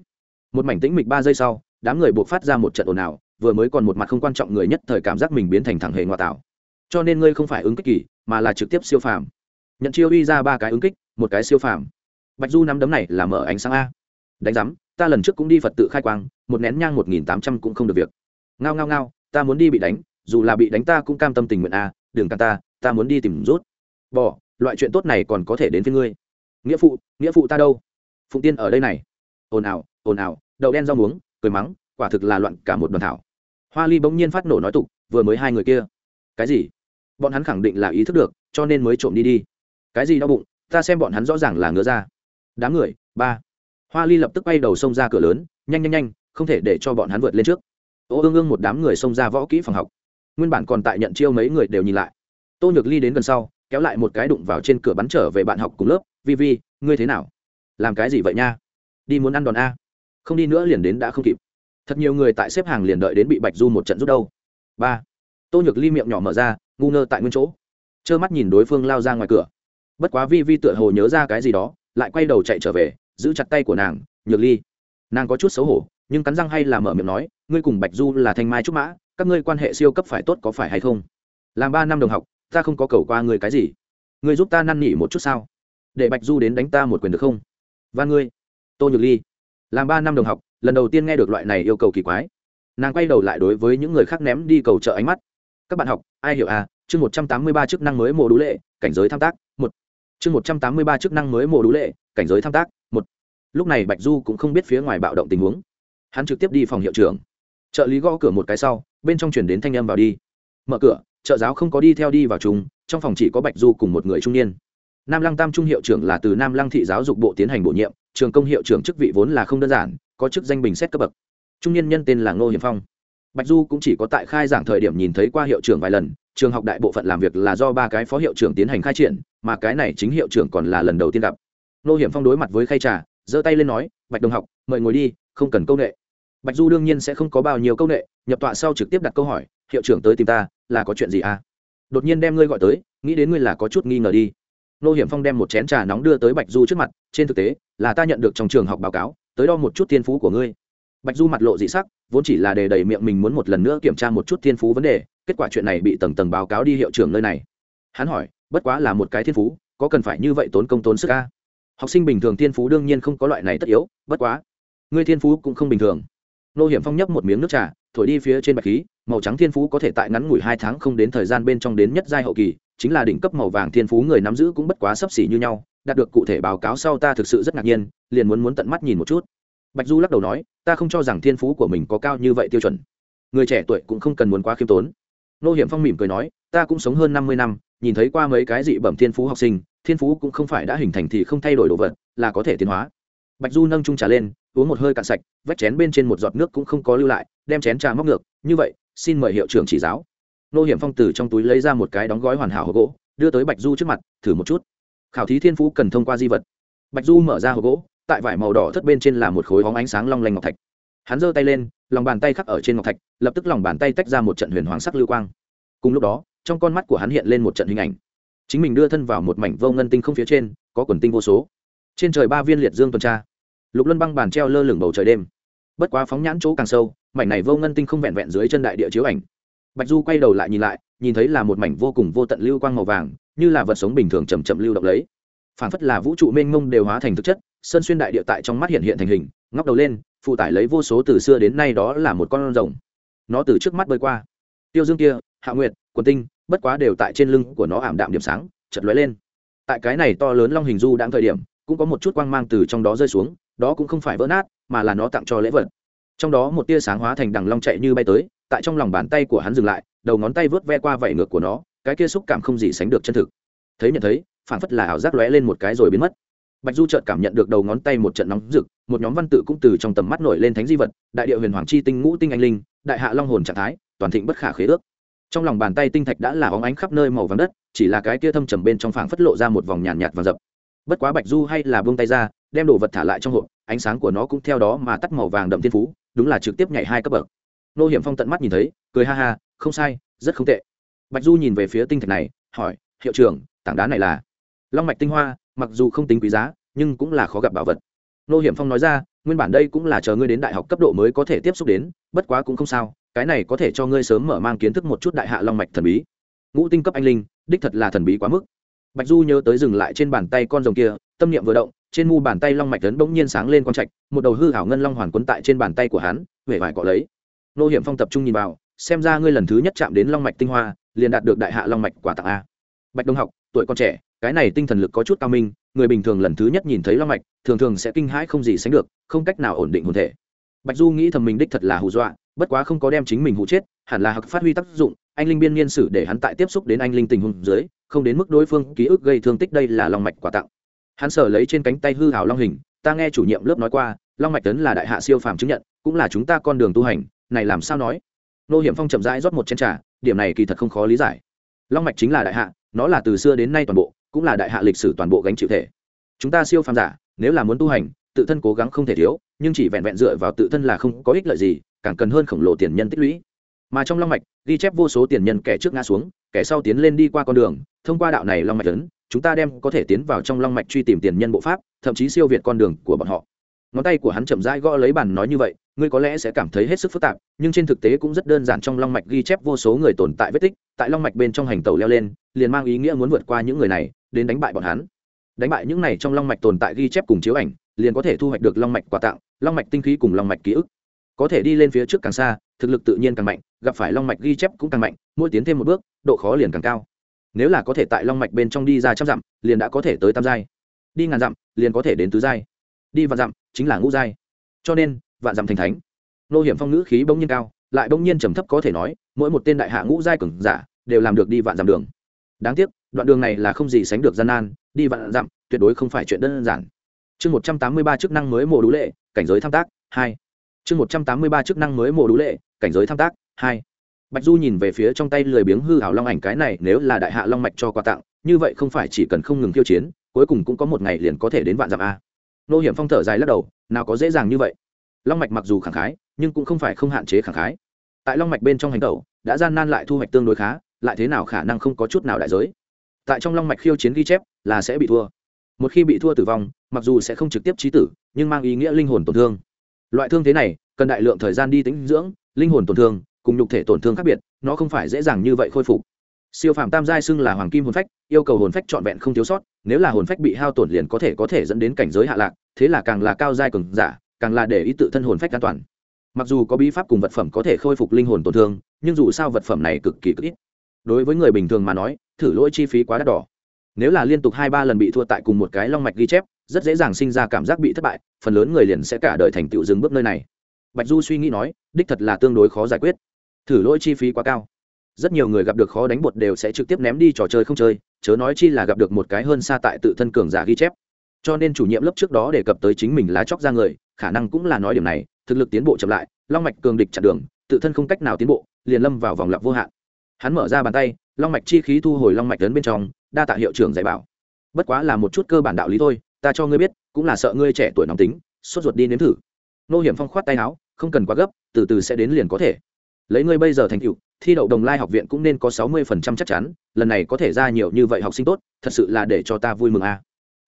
Một mảnh tĩnh mịch ba giây sau, đám người buộc phát ra một trận ồn ào, vừa mới còn một mặt không quan trọng người nhất thời cảm giác mình biến thành thẳng hệ ngoại tạo cho nên ngươi không phải ứng kích kỳ, mà là trực tiếp siêu phàm. Nhận chiêu uy ra ba cái ứng kích một cái siêu phàm. Bạch du nắm đấm này là mở ánh sáng a. Đánh giám, ta lần trước cũng đi phật tự khai quang, một nén nhang một nghìn tám trăm cũng không được việc. Ngao ngao ngao, ta muốn đi bị đánh, dù là bị đánh ta cũng cam tâm tình nguyện a, đừng cản ta ta muốn đi tìm rút. Bỏ loại chuyện tốt này còn có thể đến với ngươi. Nghĩa phụ nghĩa phụ ta đâu? Phụng tiên ở đây này. Ồn ào ồn ào, đậu đen rau muống, cười mắng, quả thực là loạn cả một đoàn thảo. Hoa ly bỗng nhiên phát nổ nói tục, vừa mới hai người kia. Cái gì? Bọn hắn khẳng định là ý thức được, cho nên mới trộm đi đi. Cái gì đau bụng ta xem bọn hắn rõ ràng là ngứa ra. Đám người, ba. Hoa ly lập tức bay đầu xông ra cửa lớn, nhanh nhanh nhanh, không thể để cho bọn hắn vượt lên trước. Ô ương ương một đám người xông ra võ kỹ phòng học. Nguyên bản còn tại nhận chiêu mấy người đều nhìn lại. Tô nhược ly đến gần sau, kéo lại một cái đụng vào trên cửa bắn trở về bạn học cùng lớp, vi vi, ngươi thế nào? Làm cái gì vậy nha? Đi muốn ăn đòn a? Không đi nữa liền đến đã không kịp. Thật nhiều người tại xếp hàng liền đợi đến bị bạch du một trận rút đâu. Ba. Tô nhược ly miệng nhỏ mở ra, ngu ngơ tại nguyên chỗ. Trơ mắt nhìn đối phương lao ra ngoài cửa bất quá vi vi tựa hồ nhớ ra cái gì đó, lại quay đầu chạy trở về, giữ chặt tay của nàng, nhược ly. Nàng có chút xấu hổ, nhưng cắn răng hay là mở miệng nói, ngươi cùng bạch du là thanh mai trúc mã, các ngươi quan hệ siêu cấp phải tốt có phải hay không? Làm ba năm đồng học, ta không có cầu qua ngươi cái gì. Ngươi giúp ta năn nỉ một chút sao? Để bạch du đến đánh ta một quyền được không? Và ngươi. Tô nhược ly. Làm ba năm đồng học, lần đầu tiên nghe được loại này yêu cầu kỳ quái. Nàng quay đầu lại đối với những người khác ném đi cầu trợ ánh mắt. Các bạn học, ai hiểu à? Chương một trăm tám mươi ba chức năng mới mùa đũ lệ, cảnh giới tham tác chương một trăm tám mươi ba chức năng mới mổ đủ lệ, cảnh giới tham tác, một. Lúc này bạch du cũng không biết phía ngoài bạo động tình huống. Hắn trực tiếp đi phòng hiệu trưởng. Trợ lý gõ cửa một cái sau, bên trong chuyển đến thanh âm vào đi. Mở cửa, trợ giáo không có đi theo đi vào chúng trong phòng chỉ có bạch du cùng một người trung niên. Nam lăng tam trung hiệu trưởng là từ nam lăng thị giáo dục bộ tiến hành bổ nhiệm, trường công hiệu trưởng chức vị vốn là không đơn giản, có chức danh bình xét cấp bậc. Trung niên nhân tên là ngô hiểm phong. Bạch du cũng chỉ có tại khai giảng thời điểm nhìn thấy qua hiệu trưởng vài lần, trường học đại bộ phận làm việc là do ba cái phó hiệu trưởng tiến hành khai triển mà cái này chính hiệu trưởng còn là lần đầu tiên gặp. Nô hiểm phong đối mặt với khay trà, giơ tay lên nói, bạch đồng học, mời ngồi đi, không cần công nghệ bạch du đương nhiên sẽ không có bao nhiêu công nghệ nhập tọa sau trực tiếp đặt câu hỏi, hiệu trưởng tới tìm ta, là có chuyện gì à? Đột nhiên đem ngươi gọi tới, nghĩ đến ngươi là có chút nghi ngờ đi. Nô hiểm phong đem một chén trà nóng đưa tới bạch du trước mặt, trên thực tế, là ta nhận được trong trường học báo cáo, tới đo một chút thiên phú của ngươi. Bạch du mặt lộ dị sắc, vốn chỉ là để đầy miệng mình muốn một lần nữa kiểm tra một chút thiên phú vấn đề, kết quả chuyện này bị tầng tầng báo cáo đi hiệu trưởng nơi này hắn hỏi, bất quá là một cái thiên phú, có cần phải như vậy tốn công tốn sức ca học sinh bình thường thiên phú đương nhiên không có loại này tất yếu, bất quá, người thiên phú cũng không bình thường. Nô hiểm phong nhấp một miếng nước trà, thổi đi phía trên bạch khí, màu trắng thiên phú có thể tại ngắn ngủi hai tháng không đến thời gian bên trong đến nhất giai hậu kỳ, chính là đỉnh cấp màu vàng thiên phú người nắm giữ cũng bất quá sấp xỉ như nhau, đạt được cụ thể báo cáo sau ta thực sự rất ngạc nhiên, liền muốn muốn tận mắt nhìn một chút. Bạch du lắc đầu nói, ta không cho rằng thiên phú của mình có cao như vậy tiêu chuẩn. Người trẻ tuổi cũng không cần muốn quá khiêm tốn. Nô hiểm phong mỉm cười nói, ta cũng sống hơn năm mươi năm nhìn thấy qua mấy cái dị bẩm thiên phú học sinh, thiên phú cũng không phải đã hình thành thì không thay đổi đồ vật, là có thể tiến hóa. Bạch du nâng trung trà lên, uống một hơi cạn sạch, vách chén bên trên một giọt nước cũng không có lưu lại, đem chén trà móc ngược, như vậy, xin mời hiệu trưởng chỉ giáo. Nô hiểm phong từ trong túi lấy ra một cái đóng gói hoàn hảo hộp gỗ, đưa tới bạch du trước mặt, thử một chút. Khảo thí thiên phú cần thông qua di vật. Bạch du mở ra hộp gỗ, tại vải màu đỏ thất bên trên là một khối hóng ánh sáng long lanh ngọc thạch. Hắn giơ tay lên, lòng bàn tay khắc ở trên ngọc thạch, lập tức lòng bàn tay tách ra một trận huyền hoàng sắc lưu quang. Cùng lúc đó trong con mắt của hắn hiện lên một trận hình ảnh. Chính mình đưa thân vào một mảnh vô ngân tinh không phía trên, có quần tinh vô số. Trên trời ba viên liệt dương tuần tra. Lục luân băng bàn treo lơ lửng bầu trời đêm. Bất quá phóng nhãn chỗ càng sâu, mảnh này vô ngân tinh không vẹn vẹn dưới chân đại địa chiếu ảnh. Bạch du quay đầu lại nhìn lại, nhìn thấy là một mảnh vô cùng vô tận lưu quang màu vàng, như là vật sống bình thường chầm chậm lưu động lấy. Phản phất là vũ trụ mênh mông đều hóa thành thực chất, sơn xuyên đại địa tại trong mắt hiện hiện thành hình, ngóc đầu lên, phụ tải lấy vô số từ xưa đến nay đó là một con rồng. Nó từ trước mắt bơi qua. Tiêu dương kia, hạ nguyệt, quần tinh bất quá đều tại trên lưng của nó ảm đạm điểm sáng chật lóe lên. Tại cái này to lớn long hình du đang thời điểm, cũng có một chút quang mang từ trong đó rơi xuống, đó cũng không phải vỡ nát, mà là nó tặng cho lễ vật. Trong đó một tia sáng hóa thành đằng long chạy như bay tới, tại trong lòng bàn tay của hắn dừng lại, đầu ngón tay vớt ve qua vảy ngược của nó, cái kia xúc cảm không gì sánh được chân thực. Thấy nhận thấy phản phất là ảo giác lóe lên một cái rồi biến mất. Bạch du chợt cảm nhận được đầu ngón tay một trận nóng rực, một nhóm văn tự cũng từ trong tầm mắt nổi lên thánh di vật, đại địa huyền hoàng chi tinh ngũ tinh anh linh, đại hạ long hồn trạng thái, toàn thịnh bất khả khế ước trong lòng bàn tay tinh thạch đã là óng ánh khắp nơi màu vàng đất chỉ là cái kia thâm trầm bên trong phảng phất lộ ra một vòng nhàn nhạt, nhạt và dập bất quá bạch du hay là buông tay ra đem đồ vật thả lại trong hộp ánh sáng của nó cũng theo đó mà tắt màu vàng đậm thiên phú đúng là trực tiếp nhảy hai cấp bậc. Nô hiểm phong tận mắt nhìn thấy cười ha ha không sai rất không tệ. Bạch du nhìn về phía tinh thạch này hỏi hiệu trưởng tảng đá này là? Long mạch tinh hoa mặc dù không tính quý giá nhưng cũng là khó gặp bảo vật. Nô hiểm phong nói ra nguyên bản đây cũng là chờ ngươi đến đại học cấp độ mới có thể tiếp xúc đến bất quá cũng không sao cái này có thể cho ngươi sớm mở mang kiến thức một chút đại hạ long mạch thần bí. Ngũ tinh cấp anh linh, đích thật là thần bí quá mức. Bạch du nhớ tới dừng lại trên bàn tay con rồng kia, tâm niệm vừa động, trên mu bàn tay long mạch tấn bỗng nhiên sáng lên con trạch, một đầu hư hảo ngân long hoàn quấn tại trên bàn tay của hắn huệ vải cọ lấy. Nô hiểm phong tập trung nhìn vào, xem ra ngươi lần thứ nhất chạm đến long mạch tinh hoa, liền đạt được đại hạ long mạch quả tặng a. Bạch đông học, tuổi con trẻ, cái này tinh thần lực có chút cao minh, người bình thường lần thứ nhất nhìn thấy long mạch, thường thường sẽ kinh hãi không gì sánh được, không cách nào ổn định hồn thể bạch du nghĩ thầm mình đích thật là hù dọa, bất quá không có đem chính mình hù chết, hẳn là hặc phát huy tác dụng, anh linh biên niên sử để hắn tại tiếp xúc đến anh linh tình huống dưới, không đến mức đối phương ký ức gây thương tích đây là long mạch quả tặng. Hắn sở lấy trên cánh tay hư hào long hình, ta nghe chủ nhiệm lớp nói qua, long mạch tấn là đại hạ siêu phàm chứng nhận, cũng là chúng ta con đường tu hành, này làm sao nói? Nô hiểm phong chậm rãi rót một chén trà, điểm này kỳ thật không khó lý giải. Long mạch chính là đại hạ, nó là từ xưa đến nay toàn bộ, cũng là đại hạ lịch sử toàn bộ gánh chịu thể. Chúng ta siêu phàm giả, nếu là muốn tu hành, tự thân cố gắng không thể thiếu nhưng chỉ vẹn vẹn dựa vào tự thân là không có ích lợi gì, càng cần hơn khổng lồ tiền nhân tích lũy. Mà trong long mạch, ghi chép vô số tiền nhân kẻ trước ngã xuống, kẻ sau tiến lên đi qua con đường, thông qua đạo này long mạch lớn, chúng ta đem có thể tiến vào trong long mạch truy tìm tiền nhân bộ pháp, thậm chí siêu việt con đường của bọn họ. Ngón tay của hắn chậm rãi gõ lấy bàn nói như vậy, ngươi có lẽ sẽ cảm thấy hết sức phức tạp, nhưng trên thực tế cũng rất đơn giản trong long mạch ghi chép vô số người tồn tại vết tích, tại long mạch bên trong hành tàu leo lên, liền mang ý nghĩa muốn vượt qua những người này, đến đánh bại bọn hắn. Đánh bại những này trong long mạch tồn tại ghi chép cùng chiếu ảnh liền có thể thu hoạch được long mạch quà tặng, long mạch tinh khí cùng long mạch ký ức. Có thể đi lên phía trước càng xa, thực lực tự nhiên càng mạnh, gặp phải long mạch ghi chép cũng càng mạnh, mỗi tiến thêm một bước, độ khó liền càng cao. Nếu là có thể tại long mạch bên trong đi ra trăm dặm, liền đã có thể tới tam giai. Đi ngàn dặm, liền có thể đến tứ giai. Đi vạn dặm, chính là ngũ giai. Cho nên, vạn dặm thành thánh. Nô hiểm phong ngữ khí bỗng nhiên cao, lại bỗng nhiên trầm thấp có thể nói, mỗi một tên đại hạ ngũ giai cường giả đều làm được đi vạn dặm đường. Đáng tiếc, đoạn đường này là không gì sánh được gian nan, đi vạn dặm tuyệt đối không phải chuyện đơn giản chương một trăm tám mươi ba chức năng mới mổ đũ lệ, cảnh giới tham tác, hai. Chương một trăm tám mươi ba chức năng mới mổ đũ lệ, cảnh giới tham tác, hai. Bạch du nhìn về phía trong tay lười biếng hư hảo long ảnh cái này, nếu là đại hạ long mạch cho quà tặng, như vậy không phải chỉ cần không ngừng tiêu chiến, cuối cùng cũng có một ngày liền có thể đến vạn dặm a. Nô hiểm phong thở dài lắc đầu, nào có dễ dàng như vậy. Long mạch mặc dù khẳng khái, nhưng cũng không phải không hạn chế khẳng khái. Tại long mạch bên trong hành tẩu, đã gian nan lại thu hoạch tương đối khá, lại thế nào khả năng không có chút nào đại giới. Tại trong long mạch khiêu chiến ghi chép, là sẽ bị thua. Một khi bị thua tử vong mặc dù sẽ không trực tiếp trí tử, nhưng mang ý nghĩa linh hồn tổn thương. Loại thương thế này, cần đại lượng thời gian đi tính dưỡng, linh hồn tổn thương cùng nhục thể tổn thương khác biệt, nó không phải dễ dàng như vậy khôi phục. Siêu phàm tam giai xưng là hoàng kim hồn phách, yêu cầu hồn phách trọn vẹn không thiếu sót, nếu là hồn phách bị hao tổn liền có thể có thể dẫn đến cảnh giới hạ lạc, thế là càng là cao giai cường giả, càng là để ý tự thân hồn phách an toàn. Mặc dù có bí pháp cùng vật phẩm có thể khôi phục linh hồn tổn thương, nhưng dù sao vật phẩm này cực kỳ cực ít. Đối với người bình thường mà nói, thử lỗi chi phí quá đắt đỏ. Nếu là liên tục hai ba lần bị thua tại cùng một cái long mạch ghi chép rất dễ dàng sinh ra cảm giác bị thất bại, phần lớn người liền sẽ cả đời thành tựu dừng bước nơi này. Bạch du suy nghĩ nói, đích thật là tương đối khó giải quyết. Thử lỗi chi phí quá cao. Rất nhiều người gặp được khó đánh bột đều sẽ trực tiếp ném đi trò chơi không chơi, chớ nói chi là gặp được một cái hơn xa tại tự thân cường giả ghi chép. Cho nên chủ nhiệm lớp trước đó đề cập tới chính mình lá chóc ra người, khả năng cũng là nói điểm này, thực lực tiến bộ chậm lại, long mạch cường địch chặn đường, tự thân không cách nào tiến bộ, liền lâm vào vòng lặp vô hạn. Hắn mở ra bàn tay, long mạch chi khí thu hồi long mạch lớn bên trong, đa tạ hiệu trưởng dạy bảo. Bất quá là một chút cơ bản đạo lý thôi ta cho ngươi biết, cũng là sợ ngươi trẻ tuổi nóng tính, sốt ruột đi nếm thử. Nô hiểm phong khoát tay áo, không cần quá gấp, từ từ sẽ đến liền có thể. Lấy ngươi bây giờ thành tựu, thi đậu đồng lai học viện cũng nên có sáu mươi phần trăm chắc chắn, lần này có thể ra nhiều như vậy học sinh tốt, thật sự là để cho ta vui mừng a. À.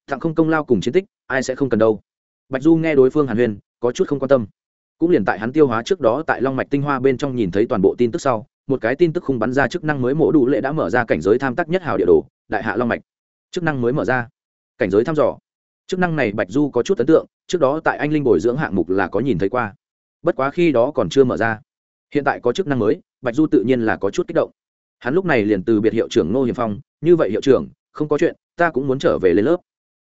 Thặng không công lao cùng chiến tích, ai sẽ không cần đâu. Bạch du nghe đối phương hàn huyên, có chút không quan tâm. Cũng liền tại hắn tiêu hóa trước đó tại long mạch tinh hoa bên trong nhìn thấy toàn bộ tin tức sau, một cái tin tức khung bắn ra chức năng mới mổ đủ lệ đã mở ra cảnh giới tham tác nhất hào địa đồ, đại hạ long mạch. Chức năng mới mở ra. Cảnh giới thăm dò chức năng này bạch du có chút ấn tượng, trước đó tại anh linh bồi dưỡng hạng mục là có nhìn thấy qua. Bất quá khi đó còn chưa mở ra. Hiện tại có chức năng mới, bạch du tự nhiên là có chút kích động. Hắn lúc này liền từ biệt hiệu trưởng ngô hiểm phong, như vậy hiệu trưởng, không có chuyện, ta cũng muốn trở về lên lớp.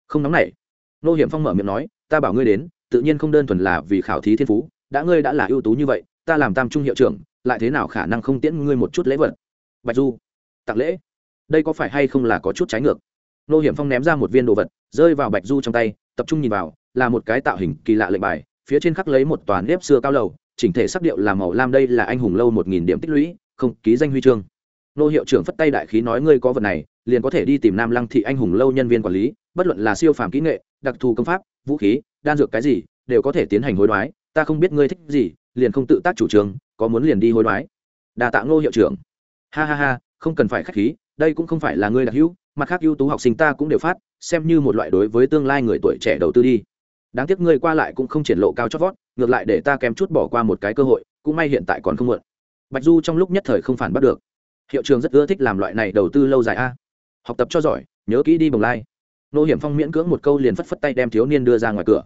Không nóng này ngô hiểm phong mở miệng nói, ta bảo ngươi đến, tự nhiên không đơn thuần là vì khảo thí thiên phú, đã ngươi đã là ưu tú như vậy, ta làm tam trung hiệu trưởng, lại thế nào khả năng không tiễn ngươi một chút lễ vật? Bạch du, tặng lễ, đây có phải hay không là có chút trái ngược? Nô hiểm phong ném ra một viên đồ vật, rơi vào bạch du trong tay, tập trung nhìn vào, là một cái tạo hình kỳ lạ lệnh bài, phía trên khắc lấy một toàn nếp xưa cao lầu, chỉnh thể sắc điệu là màu lam đây là anh hùng lâu một nghìn điểm tích lũy, không, ký danh huy chương. Nô hiệu trưởng phất tay đại khí nói ngươi có vật này, liền có thể đi tìm nam lăng thị anh hùng lâu nhân viên quản lý, bất luận là siêu phàm kỹ nghệ, đặc thù công pháp, vũ khí, đan dược cái gì, đều có thể tiến hành hối đoái, ta không biết ngươi thích gì, liền không tự tác chủ trương, có muốn liền đi hối đoái. Đà tạ ngô hiệu trưởng. Ha ha ha, không cần phải k h á c h khí, đây cũng không phải là ngươi đặc hữu mặt khác ưu tú học sinh ta cũng đều phát, xem như một loại đối với tương lai người tuổi trẻ đầu tư đi. Đáng tiếc ngươi qua lại cũng không triển lộ cao chót vót, ngược lại để ta kém chút bỏ qua một cái cơ hội, cũng may hiện tại còn không muộn. Bạch du trong lúc nhất thời không phản bắt được. Hiệu trường rất ưa thích làm loại này đầu tư lâu dài a. Học tập cho giỏi, nhớ kỹ đi bồng lai. Nô hiểm phong miễn cưỡng một câu liền phất phất tay đem thiếu niên đưa ra ngoài cửa.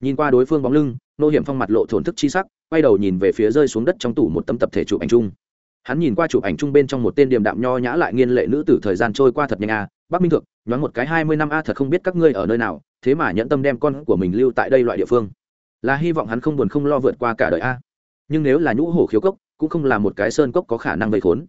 Nhìn qua đối phương bóng lưng, nô hiểm phong mặt lộ thổn thức chi sắc, quay đầu nhìn về phía rơi xuống đất trong tủ một tấm tập thể chụp ảnh chung hắn nhìn qua chụp ảnh chung bên trong một tên điềm đạm nho nhã lại nghiên lệ nữ tử thời gian trôi qua thật nhanh a à. bắc minh thượng, nhoáng một cái hai mươi năm a, thật không biết các ngươi ở nơi nào, thế mà nhẫn tâm đem con của mình lưu tại đây loại địa phương. Là hy vọng hắn không buồn không lo vượt qua cả đời a. Nhưng nếu là nhũ hổ khiếu cốc, cũng không là một cái sơn cốc có khả năng vây khốn.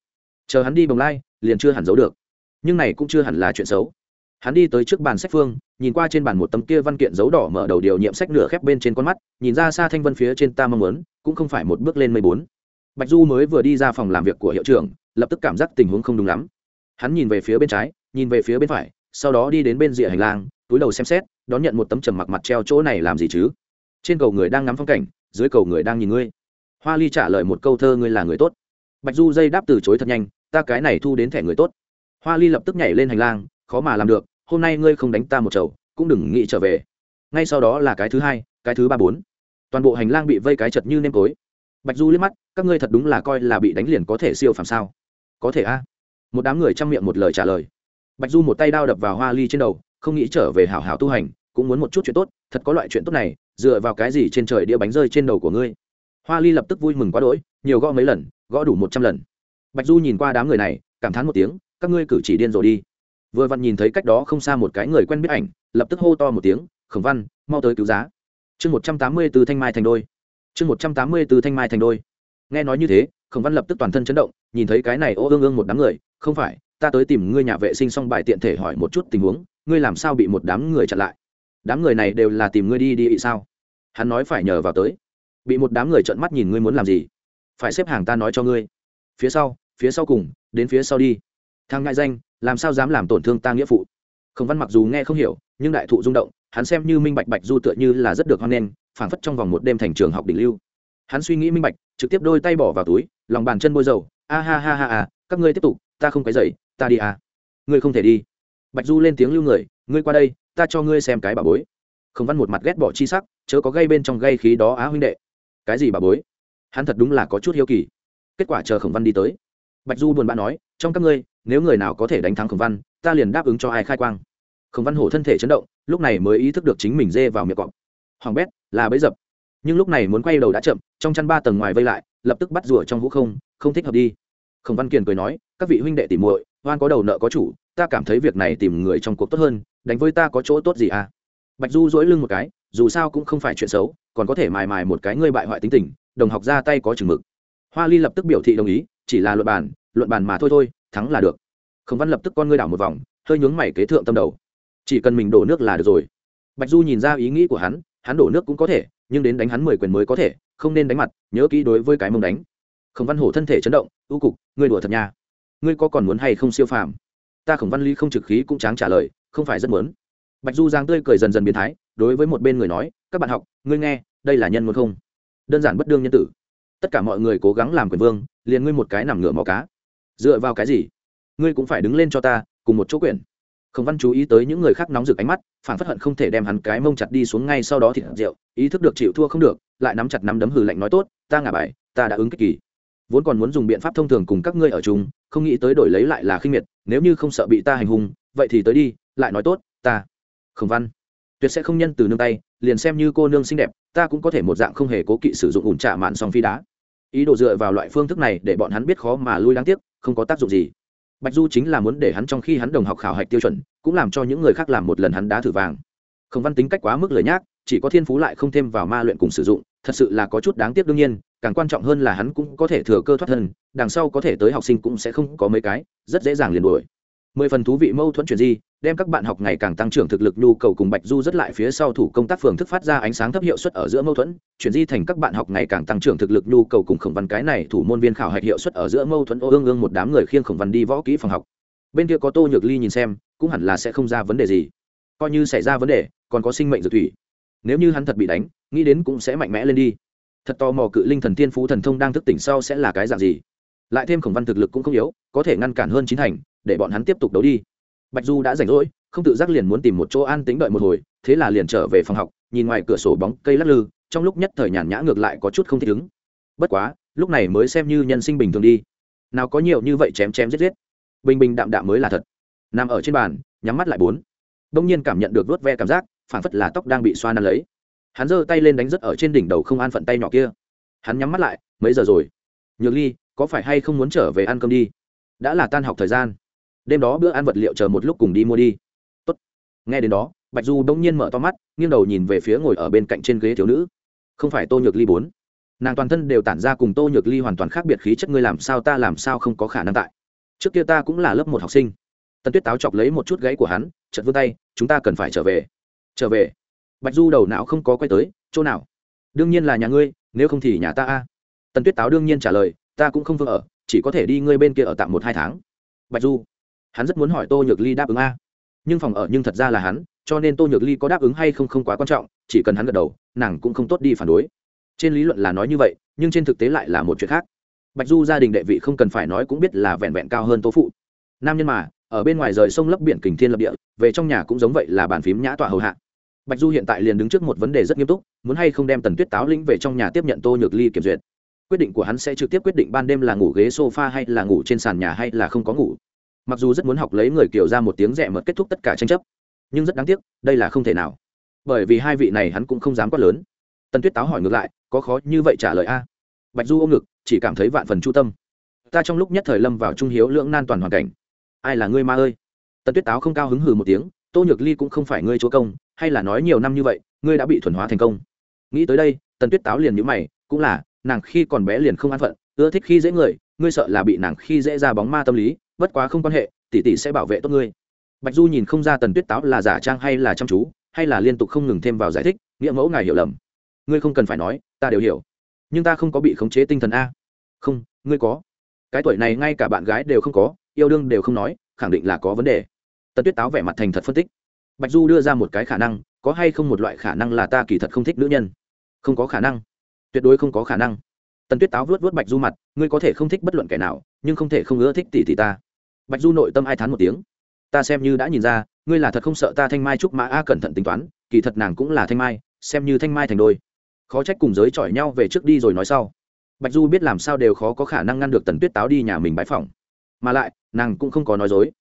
Chờ hắn đi bồng lai, liền chưa hẳn giấu được. Nhưng này cũng chưa hẳn là chuyện xấu. Hắn đi tới trước bàn sách phương, nhìn qua trên bàn một tấm kia văn kiện dấu đỏ mở đầu điều nhiệm sách nửa khép bên trên con mắt, nhìn ra xa thanh vân phía trên ta mong muốn, cũng không phải một bước lên mười bốn bạch du mới vừa đi ra phòng làm việc của hiệu trưởng, lập tức cảm giác tình huống không đúng lắm. Hắn nhìn về phía bên trái, nhìn về phía bên phải, sau đó đi đến bên rìa hành lang, túi đầu xem xét, đón nhận một tấm trầm mặc mặt treo chỗ này làm gì chứ? Trên cầu người đang ngắm phong cảnh, dưới cầu người đang nhìn ngươi. Hoa ly trả lời một câu thơ ngươi là người tốt. Bạch du dây đáp từ chối thật nhanh, ta cái này thu đến thẻ người tốt. Hoa ly lập tức nhảy lên hành lang, khó mà làm được, hôm nay ngươi không đánh ta một chầu, cũng đừng nghĩ trở về. Ngay sau đó là cái thứ hai, cái thứ ba bốn. Toàn bộ hành lang bị vây cái chật như nêm tối bạch du liếc mắt, các ngươi thật đúng là coi là bị đánh liền có thể siêu phàm sao? Có thể a. Một đám người chăm miệng một lời trả lời. Bạch du một tay đao đập vào hoa ly trên đầu, không nghĩ trở về hảo hảo tu hành, cũng muốn một chút chuyện tốt, thật có loại chuyện tốt này, dựa vào cái gì trên trời đĩa bánh rơi trên đầu của ngươi? Hoa ly lập tức vui mừng quá đỗi, nhiều gõ mấy lần, gõ đủ một trăm lần. Bạch du nhìn qua đám người này, cảm thán một tiếng, các ngươi cử chỉ điên rồi đi. Vừa vặn nhìn thấy cách đó không xa một cái người quen biết ảnh, lập tức hô to một tiếng, khổng văn, mau tới cứu giá. Chương một trăm tám mươi từ thanh mai thành đôi chương một trăm tám mươi từ thanh mai thành đôi. Nghe nói như thế, khổng văn lập tức toàn thân chấn động, nhìn thấy cái này ô ương ương một đám người, không phải, ta tới tìm ngươi nhà vệ sinh xong bài tiện thể hỏi một chút tình huống, ngươi làm sao bị một đám người chặn lại? Đám người này đều là tìm ngươi đi đi sao? Hắn nói phải nhờ vào tới. Bị một đám người trợn mắt nhìn ngươi muốn làm gì? Phải xếp hàng ta nói cho ngươi. Phía sau phía sau cùng, đến phía sau đi. Thằng ngại danh, làm sao dám làm tổn thương ta nghĩa phụ? Khổng văn mặc dù nghe không hiểu, nhưng đại thụ rung động, hắn xem như minh bạch bạch du tựa như là rất được hoan nghênh phảng phất trong vòng một đêm thành trường học đỉnh lưu. Hắn suy nghĩ minh bạch, trực tiếp đôi tay bỏ vào túi, lòng bàn chân bôi dầu. A ha ha ha ha, các ngươi tiếp tục, ta không cái dậy ta đi à. Ngươi không thể đi. Bạch du lên tiếng lưu người, ngươi qua đây, ta cho ngươi xem cái bà bối. Khổng văn một mặt ghét bỏ chi sắc, chớ có gây bên trong gây khí đó á huynh đệ. Cái gì bà bối? Hắn thật đúng là có chút hiếu kỳ. Kết quả chờ khổng văn đi tới. Bạch du buồn bã nói, trong các ngươi, nếu người nào có thể đánh thắng khổng văn, ta liền đáp ứng cho ai khai quang. Khổng văn hổ thân thể chấn động, lúc này mới ý thức được chính mình dê vào miệng cọp hoàng bét, là bấy dập. Nhưng lúc này muốn quay đầu đã chậm, trong chăn ba tầng ngoài vây lại, lập tức bắt rủa trong hũ không không thích hợp đi. Khổng văn kiền cười nói, các vị huynh đệ tìm muội, oan có đầu nợ có chủ, ta cảm thấy việc này tìm người trong cuộc tốt hơn, đánh với ta có chỗ tốt gì à? Bạch du dỗi lưng một cái, dù sao cũng không phải chuyện xấu, còn có thể mài mài một cái ngươi bại hoại tính tình, đồng học ra tay có chừng mực. Hoa ly lập tức biểu thị đồng ý, chỉ là luận bàn luận bàn mà thôi thôi, thắng là được. Khổng văn lập tức con ngươi đảo một vòng, hơi nhướng mày kế thượng tâm đầu. Chỉ cần mình đổ nước là được rồi. Bạch du nhìn ra ý nghĩ của hắn hắn đổ nước cũng có thể, nhưng đến đánh hắn mười quyền mới có thể, không nên đánh mặt, nhớ kỹ đối với cái mông đánh. Khổng văn hổ thân thể chấn động ưu cục, ngươi đùa thật nha. Ngươi có còn muốn hay không siêu phàm? Ta khổng văn ly không trực khí cũng tráng trả lời, không phải rất muốn. Bạch du giang tươi cười dần dần biến thái, đối với một bên người nói, các bạn học, ngươi nghe, đây là nhân muốn không? Đơn giản bất đương nhân tử. Tất cả mọi người cố gắng làm quyền vương, liền ngươi một cái nằm ngửa mò cá. Dựa vào cái gì? Ngươi cũng phải đứng lên cho ta, cùng một chỗ quyền khổng văn chú ý tới những người khác nóng rực ánh mắt phản phất hận không thể đem hắn cái mông chặt đi xuống ngay sau đó thì rượu, ý thức được chịu thua không được, lại nắm chặt nắm đấm hừ lạnh nói tốt, ta ngả bài, ta đã ứng kích kỳ. Vốn còn muốn dùng biện pháp thông thường cùng các ngươi ở chung, không nghĩ tới đổi lấy lại là khinh miệt, nếu như không sợ bị ta hành hung, vậy thì tới đi, lại nói tốt, ta. Khổng văn, tuyệt sẽ không nhân từ nương tay, liền xem như cô nương xinh đẹp, ta cũng có thể một dạng không hề cố kỵ sử dụng ủn trả mạn song phi đá. Ý đồ dựa vào loại phương thức này để bọn hắn biết khó mà lui đáng tiếc, không có tác dụng gì bạch du chính là muốn để hắn trong khi hắn đồng học khảo hạch tiêu chuẩn, cũng làm cho những người khác làm một lần hắn đá thử vàng không văn tính cách quá mức lời nhác, chỉ có thiên phú lại không thêm vào ma luyện cùng sử dụng, thật sự là có chút đáng tiếc đương nhiên, càng quan trọng hơn là hắn cũng có thể thừa cơ thoát thân, đằng sau có thể tới học sinh cũng sẽ không có mấy cái, rất dễ dàng liền đuổi mười phần thú vị mâu thuẫn chuyện gì? Đem các bạn học ngày càng tăng trưởng thực lực, nhu cầu cùng bạch du rất lại phía sau thủ công tác phường thức phát ra ánh sáng thấp hiệu suất ở giữa mâu thuẫn, chuyển di thành các bạn học ngày càng tăng trưởng thực lực, nhu cầu cùng khổng văn cái này thủ môn viên khảo hạch hiệu suất ở giữa mâu thuẫn, ô, ương ương một đám người khiêng khổng văn đi võ kỹ phòng học. Bên kia có tô nhược ly nhìn xem, cũng hẳn là sẽ không ra vấn đề gì. Coi như xảy ra vấn đề, còn có sinh mệnh dược thủy. Nếu như hắn thật bị đánh, nghĩ đến cũng sẽ mạnh mẽ lên đi. Thật tò mò cự linh thần tiên phú thần thông đang thức tỉnh sau sẽ là cái dạng gì? Lại thêm khổng văn thực lực cũng không yếu, có thể ngăn cản hơn chín thành, để bọn hắn tiếp tục đấu đi bạch du đã rảnh rỗi, không tự giác liền muốn tìm một chỗ an tính đợi một hồi, thế là liền trở về phòng học, nhìn ngoài cửa sổ bóng cây lắc lư, trong lúc nhất thời nhàn nhã ngược lại có chút không thích ứng. Bất quá, lúc này mới xem như nhân sinh bình thường đi. Nào có nhiều như vậy chém chém giết giết. Bình bình đạm đạm mới là thật. Nằm ở trên bàn, nhắm mắt lại bốn. Đông nhiên cảm nhận được vớt ve cảm giác phản phất là tóc đang bị xoa năn lấy. Hắn giơ tay lên đánh rất ở trên đỉnh đầu không an phận tay nhỏ kia. Hắn nhắm mắt lại, mấy giờ rồi? Nhược ly, có phải hay không muốn trở về ăn cơm đi? Đã là tan học thời gian đêm đó bữa ăn vật liệu chờ một lúc cùng đi mua đi. Tốt. nghe đến đó, bạch du bỗng nhiên mở to mắt, nghiêng đầu nhìn về phía ngồi ở bên cạnh trên ghế thiếu nữ. Không phải tô nhược ly bốn. Nàng toàn thân đều tản ra cùng tô nhược ly hoàn toàn khác biệt khí chất, ngươi làm sao ta làm sao không có khả năng tại. Trước kia ta cũng là lớp một học sinh. Tần tuyết táo chọc lấy một chút gãy của hắn chật vươn tay, chúng ta cần phải trở về. Trở về? Bạch du đầu não không có quay tới, chỗ nào? Đương nhiên là nhà ngươi, nếu không thì nhà ta a. Tần tuyết táo đương nhiên trả lời, ta cũng không vương ở, chỉ có thể đi ngươi bên kia ở tạm một hai tháng. Bạch du hắn rất muốn hỏi tô nhược ly đáp ứng a. Nhưng phòng ở nhưng thật ra là hắn, cho nên tô nhược ly có đáp ứng hay không không quá quan trọng, chỉ cần hắn gật đầu, nàng cũng không tốt đi phản đối. Trên lý luận là nói như vậy, nhưng trên thực tế lại là một chuyện khác. Bạch du gia đình đệ vị không cần phải nói cũng biết là vẹn vẹn cao hơn tô phụ. Nam nhân mà, ở bên ngoài rời sông lấp biển kình thiên lập địa, về trong nhà cũng giống vậy là bàn phím nhã tọa hầu hạ. Bạch du hiện tại liền đứng trước một vấn đề rất nghiêm túc, muốn hay không đem tần tuyết táo lĩnh về trong nhà tiếp nhận tô nhược ly kiểm duyệt. Quyết định của hắn sẽ trực tiếp quyết định ban đêm là ngủ ghế sofa hay là ngủ trên sàn nhà hay là không có ngủ mặc dù rất muốn học lấy người kiểu ra một tiếng rẻ mật kết thúc tất cả tranh chấp, nhưng rất đáng tiếc, đây là không thể nào. Bởi vì hai vị này hắn cũng không dám quát lớn. Tần tuyết táo hỏi ngược lại, có khó như vậy trả lời a? Bạch du ôm ngực, chỉ cảm thấy vạn phần chu tâm. Ta trong lúc nhất thời lâm vào trung hiếu lưỡng nan toàn hoàn cảnh. Ai là ngươi ma ơi? Tần tuyết táo không cao hứng hừ một tiếng, tô nhược ly cũng không phải ngươi chúa công, hay là nói nhiều năm như vậy, ngươi đã bị thuần hóa thành công. Nghĩ tới đây, tần tuyết táo liền nhữ mày, cũng là, nàng khi còn bé liền không an phận, ưa thích khi dễ người, ngươi sợ là bị nàng khi dễ ra bóng ma tâm lý bất quá không quan hệ, tỷ tỷ sẽ bảo vệ tốt ngươi. Bạch du nhìn không ra tần tuyết táo là giả trang hay là chăm chú, hay là liên tục không ngừng thêm vào giải thích, nghĩa mẫu ngài hiểu lầm. Ngươi không cần phải nói, ta đều hiểu. Nhưng ta không có bị khống chế tinh thần a. Không, ngươi có. Cái tuổi này ngay cả bạn gái đều không có, yêu đương đều không nói, khẳng định là có vấn đề. Tần tuyết táo vẻ mặt thành thật phân tích. Bạch du đưa ra một cái khả năng, có hay không một loại khả năng là ta kỳ thật không thích nữ nhân? Không có khả năng. Tuyệt đối không có khả năng tần tuyết táo vớt vớt bạch du mặt, ngươi có thể không thích bất luận kẻ nào, nhưng không thể không ưa thích tỷ tỷ ta. Bạch du nội tâm ai thán một tiếng. Ta xem như đã nhìn ra, ngươi là thật không sợ ta thanh mai trúc mã a cẩn thận tính toán, kỳ thật nàng cũng là thanh mai, xem như thanh mai thành đôi. Khó trách cùng giới chọi nhau về trước đi rồi nói sau. Bạch du biết làm sao đều khó có khả năng ngăn được tần tuyết táo đi nhà mình bãi phòng. Mà lại, nàng cũng không có nói dối.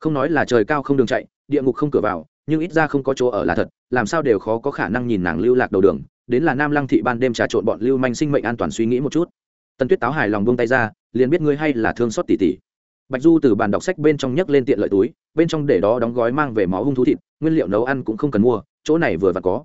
Không nói là trời cao không đường chạy, địa ngục không cửa vào, nhưng ít ra không có chỗ ở là thật, làm sao đều khó có khả năng nhìn nàng lưu lạc đầu đường đến là nam lăng thị ban đêm trà trộn bọn lưu manh sinh mệnh an toàn suy nghĩ một chút. Tần tuyết táo hài lòng buông tay ra, liền biết ngươi hay là thương xót tỉ tỉ. Bạch du từ bàn đọc sách bên trong nhấc lên tiện lợi túi, bên trong để đó đóng gói mang về máu hung thú thịt, nguyên liệu nấu ăn cũng không cần mua, chỗ này vừa vặn có.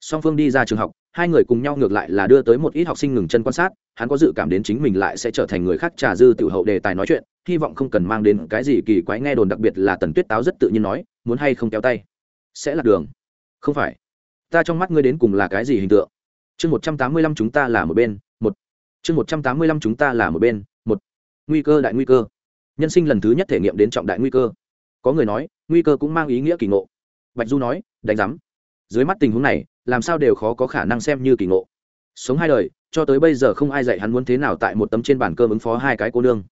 Song phương đi ra trường học, hai người cùng nhau ngược lại là đưa tới một ít học sinh ngừng chân quan sát, hắn có dự cảm đến chính mình lại sẽ trở thành người khác trà dư tiểu hậu đề tài nói chuyện, hy vọng không cần mang đến cái gì kỳ quái nghe đồn đặc biệt là tần tuyết táo rất tự nhiên nói, muốn hay không kéo tay? Sẽ là đường. Không phải ta trong mắt ngươi đến cùng là cái gì hình tượng? Chương một trăm tám mươi lăm chúng ta là một bên, một. Chương một trăm tám mươi lăm chúng ta là một bên, một. Nguy cơ đại nguy cơ. Nhân sinh lần thứ nhất thể nghiệm đến trọng đại nguy cơ. Có người nói, nguy cơ cũng mang ý nghĩa kỳ ngộ. Bạch du nói, đánh giám. Dưới mắt tình huống này, làm sao đều khó có khả năng xem như kỳ ngộ. Sống hai đời, cho tới bây giờ không ai dạy hắn muốn thế nào tại một tấm trên bàn cơm ứng phó hai cái cô nương.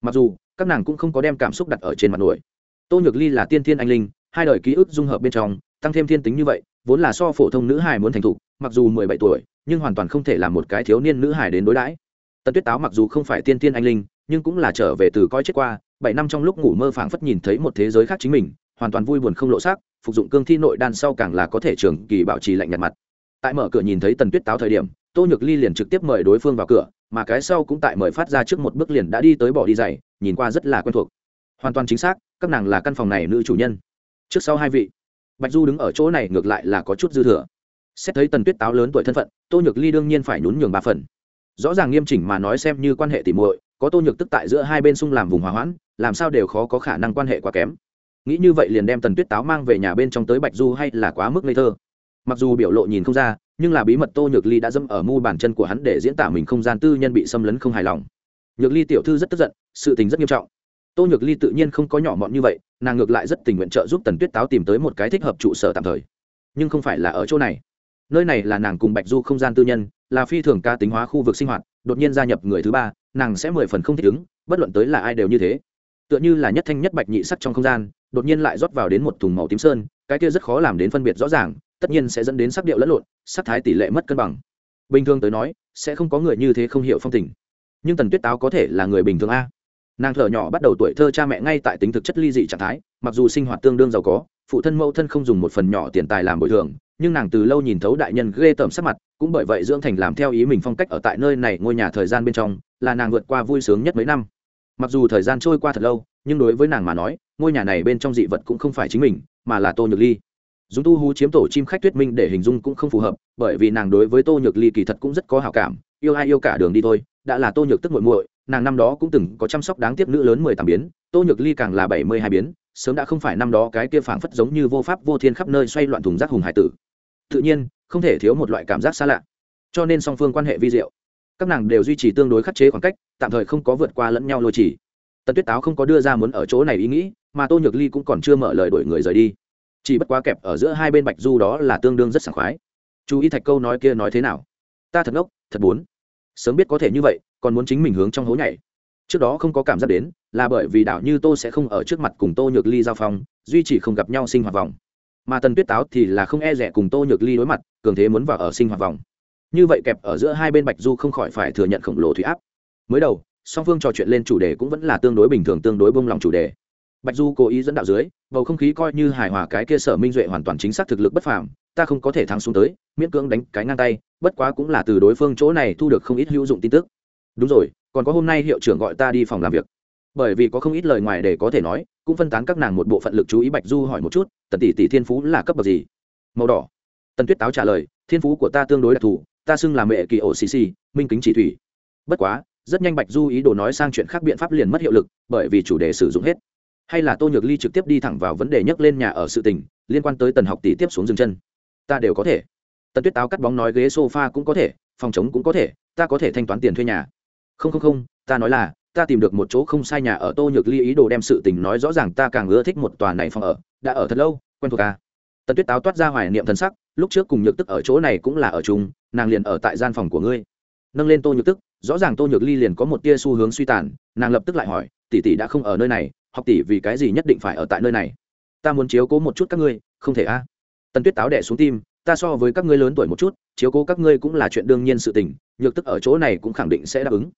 Mặc dù, các nàng cũng không có đem cảm xúc đặt ở trên mặt nổi. Tô nhược ly là tiên thiên anh linh, hai đời ký ức dung hợp bên trong, tăng thêm thiên tính như vậy vốn là so phổ thông nữ hài muốn thành thục, mặc dù mười bảy tuổi, nhưng hoàn toàn không thể là một cái thiếu niên nữ hài đến đối đãi. Tần tuyết táo mặc dù không phải tiên tiên anh linh, nhưng cũng là trở về từ coi chết qua, bảy năm trong lúc ngủ mơ phảng phất nhìn thấy một thế giới khác chính mình, hoàn toàn vui buồn không lộ xác phục dụng cương thi nội đan sau càng là có thể trường kỳ bảo trì lạnh nhạt mặt. Tại mở cửa nhìn thấy tần tuyết táo thời điểm, tô nhược ly liền trực tiếp mời đối phương vào cửa, mà cái sau cũng tại mời phát ra trước một bước liền đã đi tới bỏ đi giày, nhìn qua rất là quen thuộc. Hoàn toàn chính xác, các nàng là căn phòng này nữ chủ nhân. Trước sau hai vị bạch du đứng ở chỗ này ngược lại là có chút dư thừa. Xét thấy tần tuyết táo lớn tuổi thân phận, tô nhược ly đương nhiên phải nhún nhường ba phần. Rõ ràng nghiêm chỉnh mà nói xem như quan hệ tỉ muội, có tô nhược tức tại giữa hai bên xung làm vùng hòa hoãn, làm sao đều khó có khả năng quan hệ quá kém. Nghĩ như vậy liền đem tần tuyết táo mang về nhà bên trong tới bạch du hay là quá mức ngây thơ. Mặc dù biểu lộ nhìn không ra, nhưng là bí mật tô nhược ly đã dâm ở mu bàn chân của hắn để diễn tả mình không gian tư nhân bị xâm lấn không hài lòng. Nhược ly tiểu thư rất tức giận, sự tình rất nghiêm trọng. Tô nhược ly tự nhiên không có nhỏ mọn như vậy nàng ngược lại rất tình nguyện trợ giúp tần tuyết táo tìm tới một cái thích hợp trụ sở tạm thời. Nhưng không phải là ở chỗ này. Nơi này là nàng cùng bạch du không gian tư nhân, là phi thường ca tính hóa khu vực sinh hoạt, đột nhiên gia nhập người thứ ba, nàng sẽ mười phần không thích ứng, bất luận tới là ai đều như thế. Tựa như là nhất thanh nhất bạch nhị sắc trong không gian, đột nhiên lại rót vào đến một thùng màu tím sơn, cái kia rất khó làm đến phân biệt rõ ràng, tất nhiên sẽ dẫn đến sắc điệu lẫn lộn, sắc thái tỷ lệ mất cân bằng. Bình thường tới nói, sẽ không có người như thế không hiểu phong tình. Nhưng tần tuyết táo có thể là người bình thường a nàng thở nhỏ bắt đầu tuổi thơ cha mẹ ngay tại tính thực chất ly dị trạng thái, mặc dù sinh hoạt tương đương giàu có, phụ thân mẫu thân không dùng một phần nhỏ tiền tài làm bồi thường, nhưng nàng từ lâu nhìn thấu đại nhân ghê tởm sắc mặt, cũng bởi vậy dưỡng thành làm theo ý mình phong cách ở tại nơi này ngôi nhà thời gian bên trong, là nàng vượt qua vui sướng nhất mấy năm. Mặc dù thời gian trôi qua thật lâu, nhưng đối với nàng mà nói, ngôi nhà này bên trong dị vật cũng không phải chính mình, mà là tô nhược ly. Dùng tu hú chiếm tổ chim khách tuyết minh để hình dung cũng không phù hợp, bởi vì nàng đối với tô nhược ly kỳ thật cũng rất có hào cảm, yêu ai yêu cả đường đi thôi, đã là tô nhược tức muội muội nàng năm đó cũng từng có chăm sóc đáng tiếc nữ lớn mười tám biến, tô nhược ly càng là bảy mươi hai biến, sớm đã không phải năm đó cái kia phảng phất giống như vô pháp vô thiên khắp nơi xoay loạn thùng rác hùng hải tử. Tự nhiên, không thể thiếu một loại cảm giác xa lạ. Cho nên song phương quan hệ vi diệu. Các nàng đều duy trì tương đối khắc chế khoảng cách, tạm thời không có vượt qua lẫn nhau lôi chỉ. Tần tuyết táo không có đưa ra muốn ở chỗ này ý nghĩ, mà tô nhược ly cũng còn chưa mở lời đổi người rời đi. Chỉ bất quá kẹp ở giữa hai bên bạch du đó là tương đương rất sảng khoái. Chú ý thạch câu nói kia nói thế nào? Ta thật ngốc, thật bốn sớm biết có thể như vậy còn muốn chính mình hướng trong hố nhảy. Trước đó không có cảm giác đến, là bởi vì đảo như tô sẽ không ở trước mặt cùng tô nhược ly giao phong, duy chỉ không gặp nhau sinh hoạt vòng. Mà tần tuyết táo thì là không e rẻ cùng tô nhược ly đối mặt, cường thế muốn vào ở sinh hoạt vòng. Như vậy kẹp ở giữa hai bên bạch du không khỏi phải thừa nhận khổng lồ thủy áp. Mới đầu, song phương trò chuyện lên chủ đề cũng vẫn là tương đối bình thường, tương đối bông lòng chủ đề. Bạch du cố ý dẫn đạo dưới, bầu không khí coi như hài hòa cái kia sở minh duệ hoàn toàn chính xác thực lực bất phàm, ta không có thể thắng xuống tới, miễn cưỡng đánh cái ngang tay, bất quá cũng là từ đối phương chỗ này thu được không ít hữu dụng tin tức đúng rồi, còn có hôm nay hiệu trưởng gọi ta đi phòng làm việc. Bởi vì có không ít lời ngoài để có thể nói, cũng phân tán các nàng một bộ phận lực chú ý bạch du hỏi một chút, tần tỷ tỷ thiên phú là cấp bậc gì? Màu đỏ. Tần tuyết táo trả lời, thiên phú của ta tương đối đặc thù, ta xưng là mẹ kỳ ổ xì xì, minh kính chỉ thủy. Bất quá, rất nhanh bạch du ý đồ nói sang chuyện khác biện pháp liền mất hiệu lực, bởi vì chủ đề sử dụng hết. Hay là tô nhược ly trực tiếp đi thẳng vào vấn đề nhắc lên nhà ở sự tình, liên quan tới tần học tỷ tiếp xuống dừng chân. Ta đều có thể. Tần tuyết táo cắt bóng nói ghế sofa cũng có thể, phòng chống cũng có thể, ta có thể thanh toán tiền thuê nhà không không không, ta nói là, ta tìm được một chỗ không sai nhà ở tô nhược ly ý đồ đem sự tình nói rõ ràng, ta càng ưa thích một tòa này phòng ở, đã ở thật lâu, quen thuộc à? tần tuyết táo toát ra hoài niệm thân sắc, lúc trước cùng nhược tức ở chỗ này cũng là ở chung, nàng liền ở tại gian phòng của ngươi nâng lên tô nhược tức, rõ ràng tô nhược ly liền có một tia xu hướng suy tàn, nàng lập tức lại hỏi, tỷ tỷ đã không ở nơi này, học tỷ vì cái gì nhất định phải ở tại nơi này ta muốn chiếu cố một chút các ngươi, không thể a à. tần tuyết táo đẻ xuống tim, ta so với các ngươi lớn tuổi một chút, chiếu cố các ngươi cũng là chuyện đương nhiên sự tình, nhược tức ở chỗ này cũng khẳng định sẽ đáp ứng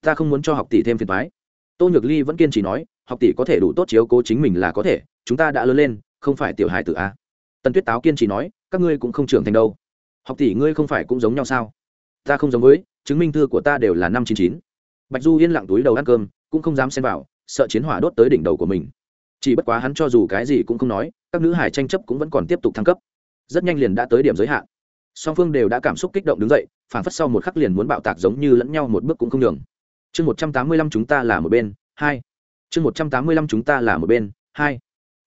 ta không muốn cho học tỷ thêm phiền toái. Tô nhược ly vẫn kiên trì nói, học tỷ có thể đủ tốt chiếu cố chính mình là có thể, chúng ta đã lớn lên, không phải tiểu hài tử a. Tần tuyết táo kiên trì nói, các ngươi cũng không trưởng thành đâu. Học tỷ ngươi không phải cũng giống nhau sao? Ta không giống với, chứng minh thư của ta đều là năm chín chín. Bạch du yên lặng túi đầu ăn cơm, cũng không dám xen vào, sợ chiến hỏa đốt tới đỉnh đầu của mình. Chỉ bất quá hắn cho dù cái gì cũng không nói, các nữ hải tranh chấp cũng vẫn còn tiếp tục thăng cấp. Rất nhanh liền đã tới điểm giới hạn. Song phương đều đã cảm xúc kích động đứng dậy phản phất sau một khắc liền muốn bạo tạc giống như lẫn nhau một bước cũng không đường chương một trăm tám mươi lăm chúng ta là một bên, hai. Chương một trăm tám mươi lăm chúng ta là một bên, hai.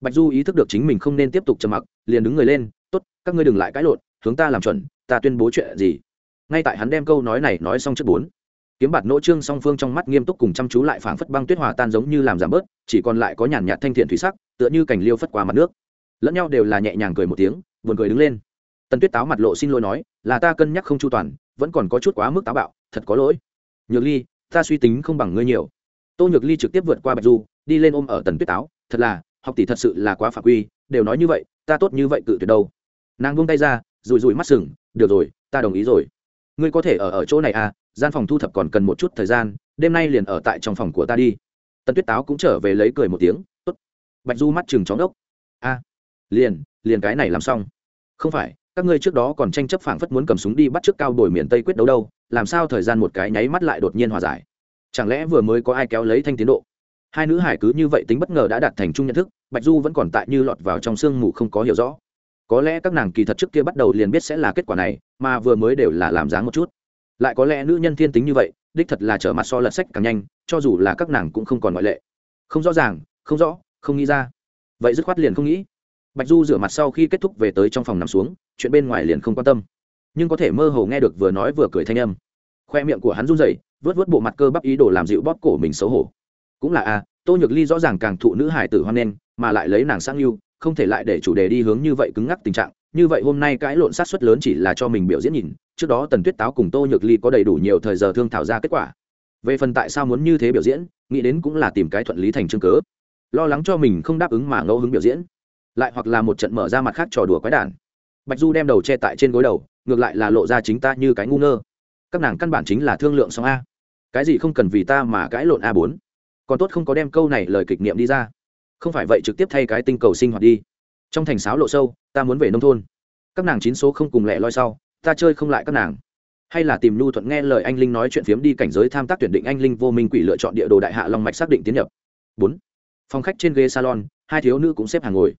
Bạch du ý thức được chính mình không nên tiếp tục trầm mặc, liền đứng người lên t ố t các ngươi đừng lại cãi lộn, hướng ta làm chuẩn, ta tuyên bố chuyện gì? Ngay tại hắn đem câu nói này nói xong trước bốn. Kiếm bạt nỗ trương song phương trong mắt nghiêm túc cùng chăm chú lại phảng phất băng tuyết hòa tan giống như làm giảm bớt, chỉ còn lại có nhàn nhạt thanh thiện thủy sắc, tựa như cảnh liêu phất qua mặt nước. Lẫn nhau đều là nhẹ nhàng cười một tiếng, buồn cười đứng lên. Tần tuyết táo mặt lộ xin lỗi nói, là ta cân nhắc không chu toàn, vẫn còn có chút quá mức táo bạo, thật có lỗi. Nhược ly ta suy tính không bằng ngươi nhiều. Tô nhược ly trực tiếp vượt qua bạch du, đi lên ôm ở tần tuyết táo, thật là, học tỷ thật sự là quá phạm quy, đều nói như vậy, ta tốt như vậy cự tuyệt đâu. Nàng buông tay ra rùi rùi mắt sừng, được rồi, ta đồng ý rồi. Ngươi có thể ở ở chỗ này à gian phòng thu thập còn cần một chút thời gian, đêm nay liền ở tại trong phòng của ta đi. Tần tuyết táo cũng trở về lấy cười một tiếng, tốt. Bạch du mắt chừng chóng đốc a, liền liền cái này làm xong. Không phải các ngươi trước đó còn tranh chấp phảng phất muốn cầm súng đi bắt trước cao đổi miền tây quyết đấu đâu, làm sao thời gian một cái nháy mắt lại đột nhiên hòa giải? Chẳng lẽ vừa mới có ai kéo lấy thanh tiến độ? Hai nữ hải cứ như vậy tính bất ngờ đã đạt thành chung nhận thức, bạch du vẫn còn tại như lọt vào trong sương mù không có hiểu rõ. Có lẽ các nàng kỳ thật trước kia bắt đầu liền biết sẽ là kết quả này, mà vừa mới đều là làm dáng một chút. Lại có lẽ nữ nhân thiên tính như vậy, đích thật là trở mặt so lật sách càng nhanh, cho dù là các nàng cũng không còn ngoại lệ. Không rõ ràng, không rõ, không nghĩ ra. Vậy dứt khoát liền không nghĩ bạch du rửa mặt sau khi kết thúc về tới trong phòng nằm xuống, chuyện bên ngoài liền không quan tâm. Nhưng có thể mơ hồ nghe được vừa nói vừa cười thanh âm. Khoe miệng của hắn run rẩy vớt vớt bộ mặt cơ bắp ý đồ làm dịu bóp cổ mình xấu hổ. Cũng là a, tô nhược ly rõ ràng càng thụ nữ hải tử hoan nen mà lại lấy nàng sang yêu không thể lại để chủ đề đi hướng như vậy cứng ngắc tình trạng. Như vậy hôm nay cãi lộn sát suất lớn chỉ là cho mình biểu diễn nhìn, trước đó tần tuyết táo cùng tô nhược ly có đầy đủ nhiều thời giờ thương thảo ra kết quả. Về phần tại sao muốn như thế biểu diễn, nghĩ đến cũng là tìm cái thuận lý thành chương cớ. Lo lắng cho mình không đáp ứng mà ngẫu hứng biểu diễn lại hoặc là một trận mở ra mặt khác trò đùa quái đản. Bạch du đem đầu che tại trên gối đầu, ngược lại là lộ ra chính ta như cái ngu ngơ. Các nàng căn bản chính là thương lượng xong a. Cái gì không cần vì ta mà cãi lộn a bốn. Còn tốt không có đem câu này lời kịch niệm đi ra. Không phải vậy trực tiếp thay cái tinh cầu sinh hoạt đi. Trong thành sáo lộ sâu, ta muốn về nông thôn. Các nàng chín số không cùng lẹ loi sau, ta chơi không lại các nàng. Hay là tìm nhu thuận nghe lời anh linh nói chuyện phiếm đi cảnh giới tham tác tuyển định anh linh vô minh quỷ lựa chọn địa đồ đại hạ long mạch xác định tiến nhập. Bốn. Phòng khách trên ghế salon, hai thiếu nữ cũng xếp hàng ngồi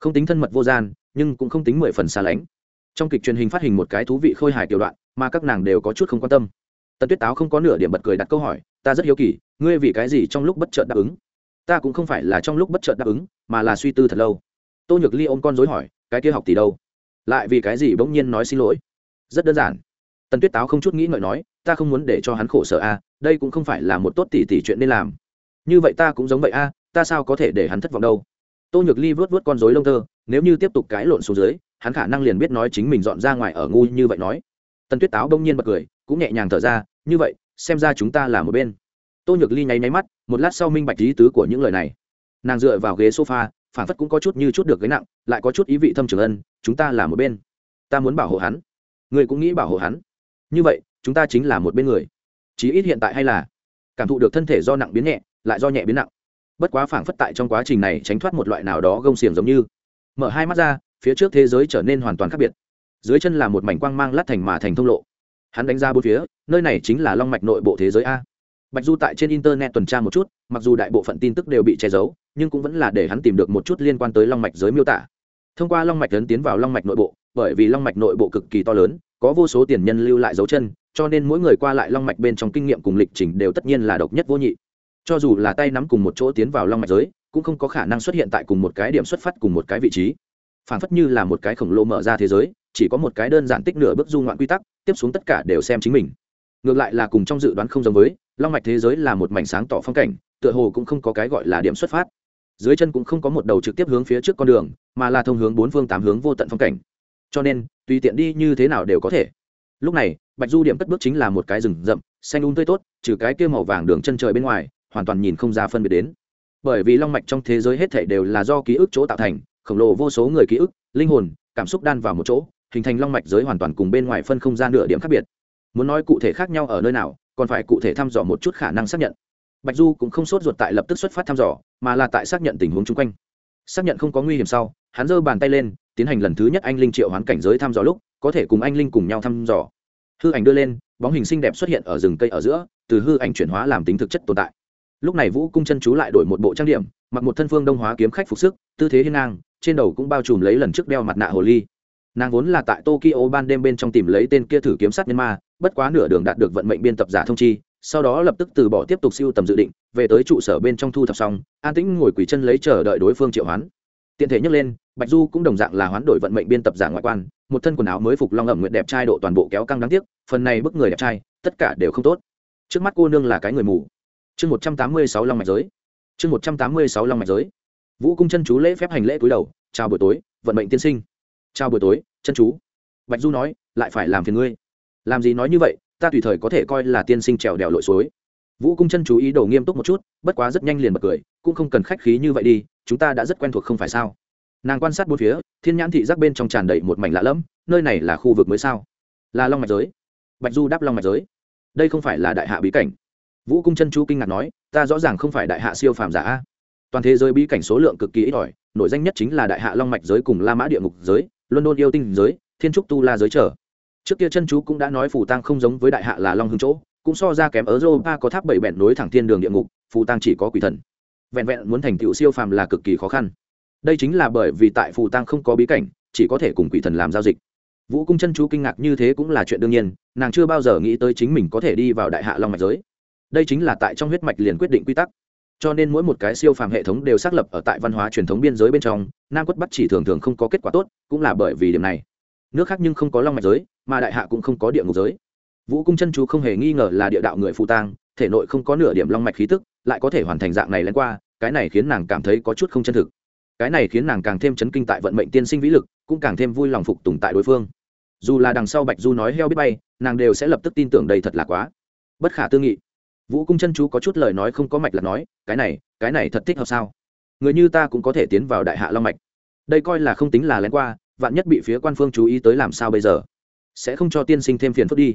không tính thân mật vô gian, nhưng cũng không tính mười phần xa lánh. Trong kịch truyền hình phát hình một cái thú vị khôi hài kiểu đoạn, mà các nàng đều có chút không quan tâm. Tần tuyết táo không có nửa điểm bật cười đặt câu hỏi, ta rất hiếu kỳ, ngươi vì cái gì trong lúc bất chợt đáp ứng? Ta cũng không phải là trong lúc bất chợt đáp ứng, mà là suy tư thật lâu. Tô nhược ly ôm con dối hỏi, cái kia học tỷ đâu? Lại vì cái gì bỗng nhiên nói xin lỗi? Rất đơn giản. Tần tuyết táo không chút nghĩ ngợi nói, ta không muốn để cho hắn khổ sở a, đây cũng không phải là một tốt tỷ tỷ chuyện nên làm. Như vậy ta cũng giống vậy a, ta sao có thể để hắn thất vọng đâu? Tô nhược ly vớt vớt con dối lông tơ, nếu như tiếp tục cái lộn xuống dưới, hắn khả năng liền biết nói chính mình dọn ra ngoài ở ngu như vậy nói. Tần tuyết táo bỗng nhiên bật cười, cũng nhẹ nhàng thở ra, như vậy, xem ra chúng ta là một bên. Tô nhược ly nháy nháy mắt, một lát sau minh bạch lý tứ của những lời này. Nàng dựa vào ghế sofa, phản phất cũng có chút như chút được gánh nặng, lại có chút ý vị thâm trường ân, chúng ta là một bên. Ta muốn bảo hộ hắn. Người cũng nghĩ bảo hộ hắn. Như vậy, chúng ta chính là một bên người. Chí ít hiện tại hay là. Cảm thụ được thân thể do nặng biến nhẹ, lại do nhẹ biến nặng bất quá phảng phất tại trong quá trình này tránh thoát một loại nào đó gông xiềng giống như. Mở hai mắt ra, phía trước thế giới trở nên hoàn toàn khác biệt. Dưới chân là một mảnh quang mang lát thành mà thành thông lộ. Hắn đánh ra bốn phía, nơi này chính là long mạch nội bộ thế giới a. Bạch du tại trên internet tuần tra một chút, mặc dù đại bộ phận tin tức đều bị che giấu, nhưng cũng vẫn là để hắn tìm được một chút liên quan tới long mạch giới miêu tả. Thông qua long mạch lớn tiến vào long mạch nội bộ, bởi vì long mạch nội bộ cực kỳ to lớn, có vô số tiền nhân lưu lại dấu chân, cho nên mỗi người qua lại long mạch bên trong kinh nghiệm cùng lịch trình đều tất nhiên là độc nhất vô nhị cho dù là tay nắm cùng một chỗ tiến vào long mạch giới, cũng không có khả năng xuất hiện tại cùng một cái điểm xuất phát cùng một cái vị trí. Phản phất như là một cái khổng lồ mở ra thế giới, chỉ có một cái đơn giản tích nửa bước du ngoạn quy tắc, tiếp xuống tất cả đều xem chính mình. Ngược lại là cùng trong dự đoán không giống với, long mạch thế giới là một mảnh sáng tỏ phong cảnh, tựa hồ cũng không có cái gọi là điểm xuất phát. Dưới chân cũng không có một đầu trực tiếp hướng phía trước con đường, mà là thông hướng bốn phương tám hướng vô tận phong cảnh. Cho nên, tùy tiện đi như thế nào đều có thể. Lúc này, bạch du điểm cất bước chính là một cái rừng rậm, xanh un tươi tốt, trừ cái kia màu vàng đường chân trời bên ngoài hoàn toàn nhìn không ra phân biệt đến. Bởi vì long mạch trong thế giới hết thảy đều là do ký ức chỗ tạo thành, khổng lồ vô số người ký ức, linh hồn, cảm xúc đan vào một chỗ, hình thành long mạch giới hoàn toàn cùng bên ngoài phân không gian nửa điểm khác biệt. Muốn nói cụ thể khác nhau ở nơi nào, còn phải cụ thể thăm dò một chút khả năng xác nhận. Bạch du cũng không sốt ruột tại lập tức xuất phát thăm dò, mà là tại xác nhận tình huống chung quanh. Xác nhận không có nguy hiểm sau, hắn giơ bàn tay lên, tiến hành lần thứ nhất anh linh triệu hoán cảnh giới thăm dò lúc, có thể cùng anh linh cùng nhau thăm dò. Hư ảnh đưa lên, bóng hình xinh đẹp xuất hiện ở rừng cây ở giữa, từ hư ảnh chuyển hóa làm tính thực chất tồn tại lúc này vũ cung chân chú lại đổi một bộ trang điểm, mặc một thân phương đông hóa kiếm khách phục sức, tư thế hiên ngang, trên đầu cũng bao trùm lấy lần trước đeo mặt nạ hồ ly. Nàng vốn là tại tokyo ban đêm bên trong tìm lấy tên kia thử kiếm sát nhân ma, bất quá nửa đường đạt được vận mệnh biên tập giả thông chi, sau đó lập tức từ bỏ tiếp tục siêu tầm dự định, về tới trụ sở bên trong thu thập xong, an tĩnh ngồi quỳ chân lấy chờ đợi đối phương triệu hoán. Tiện thể nhắc lên, bạch du cũng đồng dạng là hoán đổi vận mệnh biên tập giả ngoại quan, một thân quần áo mới phục long ẩm nguyện đẹp trai độ toàn bộ kéo căng đáng tiếc, phần này bức người đẹp trai, tất cả đều không tốt. Trước mắt cô nương là cái người mù chương một trăm tám mươi sáu long mạch giới. Chương một trăm tám mươi sáu long mạch giới. Vũ cung chân chú lễ phép hành lễ cúi đầu, chào buổi tối, vận mệnh tiên sinh. Chào buổi tối, chân chú. Bạch du nói, lại phải làm phiền ngươi. Làm gì nói như vậy, ta tùy thời có thể coi là tiên sinh trèo đèo lội suối. Vũ cung chân chú ý đồ nghiêm túc một chút, bất quá rất nhanh liền bật cười, cũng không cần khách khí như vậy đi, chúng ta đã rất quen thuộc không phải sao? Nàng quan sát bốn phía, thiên nhãn thị giác bên trong tràn đầy một mảnh lạ lẫm, nơi này là khu vực mới sao? Là long mạch giới. Bạch du đáp long mạch giới. Đây không phải là đại hạ bí cảnh vũ cung chân chú kinh ngạc nói, ta rõ ràng không phải đại hạ siêu phàm giả toàn thế giới bí cảnh số lượng cực kỳ ít ỏi, nổi danh nhất chính là đại hạ long mạch giới cùng la mã địa ngục giới, london yêu tinh giới, thiên trúc tu la giới trở. Trước kia chân chú cũng đã nói phù tăng không giống với đại hạ là long hưng chỗ, cũng so ra kém ở europa có tháp bảy bẹn nối thẳng thiên đường địa ngục, phù tăng chỉ có quỷ thần. Vẹn vẹn muốn thành tựu siêu phàm là cực kỳ khó khăn. Đây chính là bởi vì tại phù tăng không có bí cảnh, chỉ có thể cùng quỷ thần làm giao dịch. Vũ cung chân chú kinh ngạc như thế cũng là chuyện đương nhiên, nàng chưa bao giờ nghĩ tới chính mình có thể đi vào đại hạ long mạch giới đây chính là tại trong huyết mạch liền quyết định quy tắc. Cho nên mỗi một cái siêu phàm hệ thống đều xác lập ở tại văn hóa truyền thống biên giới bên trong, nam quất bắt chỉ thường thường không có kết quả tốt, cũng là bởi vì điểm này. Nước khác nhưng không có long mạch giới, mà đại hạ cũng không có địa ngục giới. Vũ cung chân chú không hề nghi ngờ là địa đạo người phụ tang, thể nội không có nửa điểm long mạch khí tức, lại có thể hoàn thành dạng này lén qua, cái này khiến nàng cảm thấy có chút không chân thực. Cái này khiến nàng càng thêm chấn kinh tại vận mệnh tiên sinh vĩ lực, cũng càng thêm vui lòng phục tùng tại đối phương. Dù là đằng sau bạch du nói heo biết bay, nàng đều sẽ lập tức tin tưởng đây thật là quá. Bất khả tư nghị vũ cung chân chú có chút lời nói không có mạch là nói, cái này cái này thật thích hợp sao? Người như ta cũng có thể tiến vào đại hạ long mạch. Đây coi là không tính là lén qua, vạn nhất bị phía quan phương chú ý tới làm sao bây giờ? Sẽ không cho tiên sinh thêm phiền phức đi.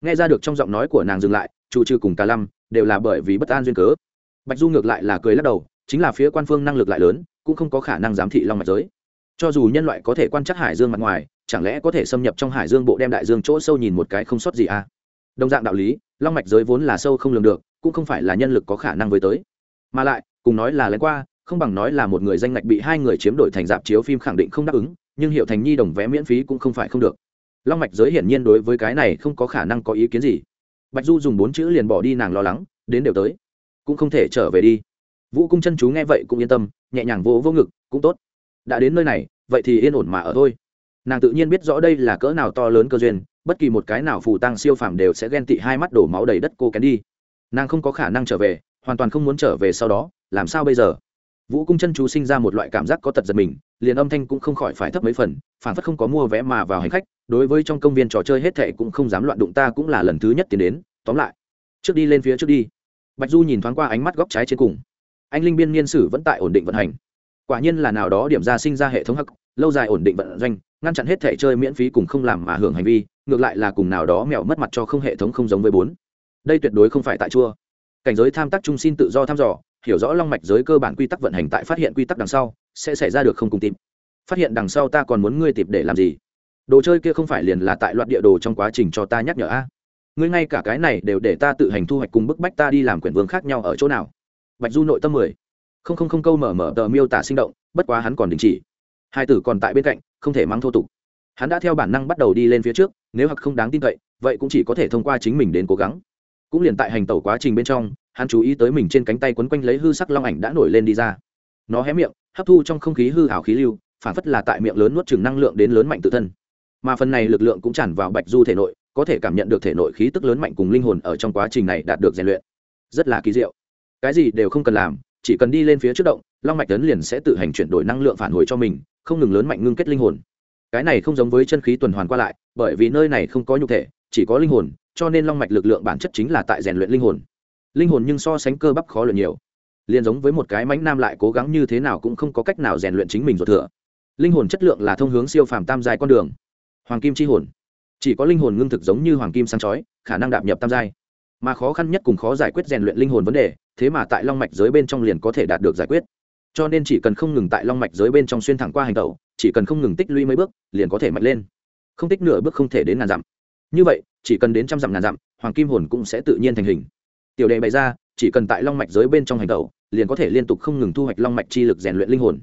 Nghe ra được trong giọng nói của nàng dừng lại, chủ trừ cùng cả lâm, đều là bởi vì bất an duyên cớ. Bạch du ngược lại là cười lắc đầu, chính là phía quan phương năng lực lại lớn, cũng không có khả năng giám thị long mạch giới. Cho dù nhân loại có thể quan trắc hải dương mặt ngoài, chẳng lẽ có thể xâm nhập trong hải dương bộ đem đại dương chỗ sâu nhìn một cái không sót gì à? Đồng dạng đạo lý, long mạch giới vốn là sâu không lường được, cũng không phải là nhân lực có khả năng với tới. Mà lại, cùng nói là lén qua, không bằng nói là một người danh ngạch bị hai người chiếm đổi thành dạp chiếu phim khẳng định không đáp ứng, nhưng hiệu thành nhi đồng vé miễn phí cũng không phải không được. Long mạch giới hiển nhiên đối với cái này không có khả năng có ý kiến gì. Bạch du dùng bốn chữ liền bỏ đi nàng lo lắng, đến đều tới. Cũng không thể trở về đi. Vũ cung chân chú nghe vậy cũng yên tâm, nhẹ nhàng vô vô ngực, cũng tốt. Đã đến nơi này, vậy thì yên ổn mà ở thôi. Nàng tự nhiên biết rõ đây là cỡ nào to lớn cơ duyên bất kỳ một cái nào phù tăng siêu phàm đều sẽ ghen tị hai mắt đổ máu đầy đất cô kén đi. Nàng không có khả năng trở về, hoàn toàn không muốn trở về sau đó, làm sao bây giờ? Vũ cung chân chú sinh ra một loại cảm giác có tật giật mình, liền âm thanh cũng không khỏi phải thấp mấy phần phản phất không có mua vé mà vào hành khách, đối với trong công viên trò chơi hết thệ cũng không dám loạn đụng ta cũng là lần thứ nhất tiến đến, tóm lại, trước đi lên phía trước đi. Bạch du nhìn thoáng qua ánh mắt góc trái trên cùng. Anh linh biên niên sử vẫn tại ổn định vận hành. Quả nhiên là nào đó điểm ra sinh ra hệ thống hắc, lâu dài ổn định vận doanh, ngăn chặn hết thẻ chơi miễn phí cùng không làm mà hưởng hành vi ngược lại là cùng nào đó mèo mất mặt cho không hệ thống không giống với bốn. Đây tuyệt đối không phải tại chua. Cảnh giới tham tác trung xin tự do thăm dò, hiểu rõ long mạch giới cơ bản quy tắc vận hành tại phát hiện quy tắc đằng sau, sẽ xảy ra được không cùng tìm. Phát hiện đằng sau ta còn muốn ngươi tìm để làm gì? Đồ chơi kia không phải liền là tại loạt địa đồ trong quá trình cho ta nhắc nhở a? Ngươi ngay cả cái này đều để ta tự hành thu hoạch cùng bức bách ta đi làm quyển vương khác nhau ở chỗ nào? Bạch du nội tâm mười. Không không không câu mở mở tờ miêu tả sinh động, bất quá hắn còn đình chỉ. Hai tử còn tại bên cạnh, không thể mang thô tục hắn đã theo bản năng bắt đầu đi lên phía trước, nếu hặc không đáng tin cậy, vậy cũng chỉ có thể thông qua chính mình đến cố gắng. Cũng liền tại hành tẩu quá trình bên trong, hắn chú ý tới mình trên cánh tay quấn quanh lấy hư sắc long ảnh đã nổi lên đi ra. Nó hé miệng, hấp thu trong không khí hư hảo khí lưu, phản phất là tại miệng lớn nuốt chừng năng lượng đến lớn mạnh tự thân. Mà phần này lực lượng cũng tràn vào bạch du thể nội, có thể cảm nhận được thể nội khí tức lớn mạnh cùng linh hồn ở trong quá trình này đạt được rèn luyện. Rất là kỳ diệu. Cái gì đều không cần làm, chỉ cần đi lên phía trước động, long mạch tấn liền sẽ tự hành chuyển đổi năng lượng phản hồi cho mình, không ngừng lớn mạnh ngưng kết linh hồn cái này không giống với chân khí tuần hoàn qua lại, bởi vì nơi này không có nhục thể, chỉ có linh hồn, cho nên long mạch lực lượng bản chất chính là tại rèn luyện linh hồn. Linh hồn nhưng so sánh cơ bắp khó luyện nhiều. Liền giống với một cái mánh nam lại cố gắng như thế nào cũng không có cách nào rèn luyện chính mình ruột thừa. Linh hồn chất lượng là thông hướng siêu phàm tam giai con đường. Hoàng kim c h i hồn. Chỉ có linh hồn ngưng thực giống như hoàng kim sáng chói, khả năng đạp nhập tam giai. Mà khó khăn nhất cùng khó giải quyết rèn luyện linh hồn vấn đề, thế mà tại long mạch giới bên trong liền có thể đạt được giải quyết. Cho nên chỉ cần không ngừng tại long mạch giới bên trong xuyên thẳng qua hành tẩu chỉ cần không ngừng tích lũy mấy bước, liền có thể mạnh lên. Không tích nửa bước không thể đến ngàn dặm. Như vậy, chỉ cần đến trăm dặm ngàn dặm, hoàng kim hồn cũng sẽ tự nhiên thành hình. Tiểu đề bày ra, chỉ cần tại long mạch giới bên trong hành tẩu, liền có thể liên tục không ngừng thu hoạch long mạch chi lực rèn luyện linh hồn.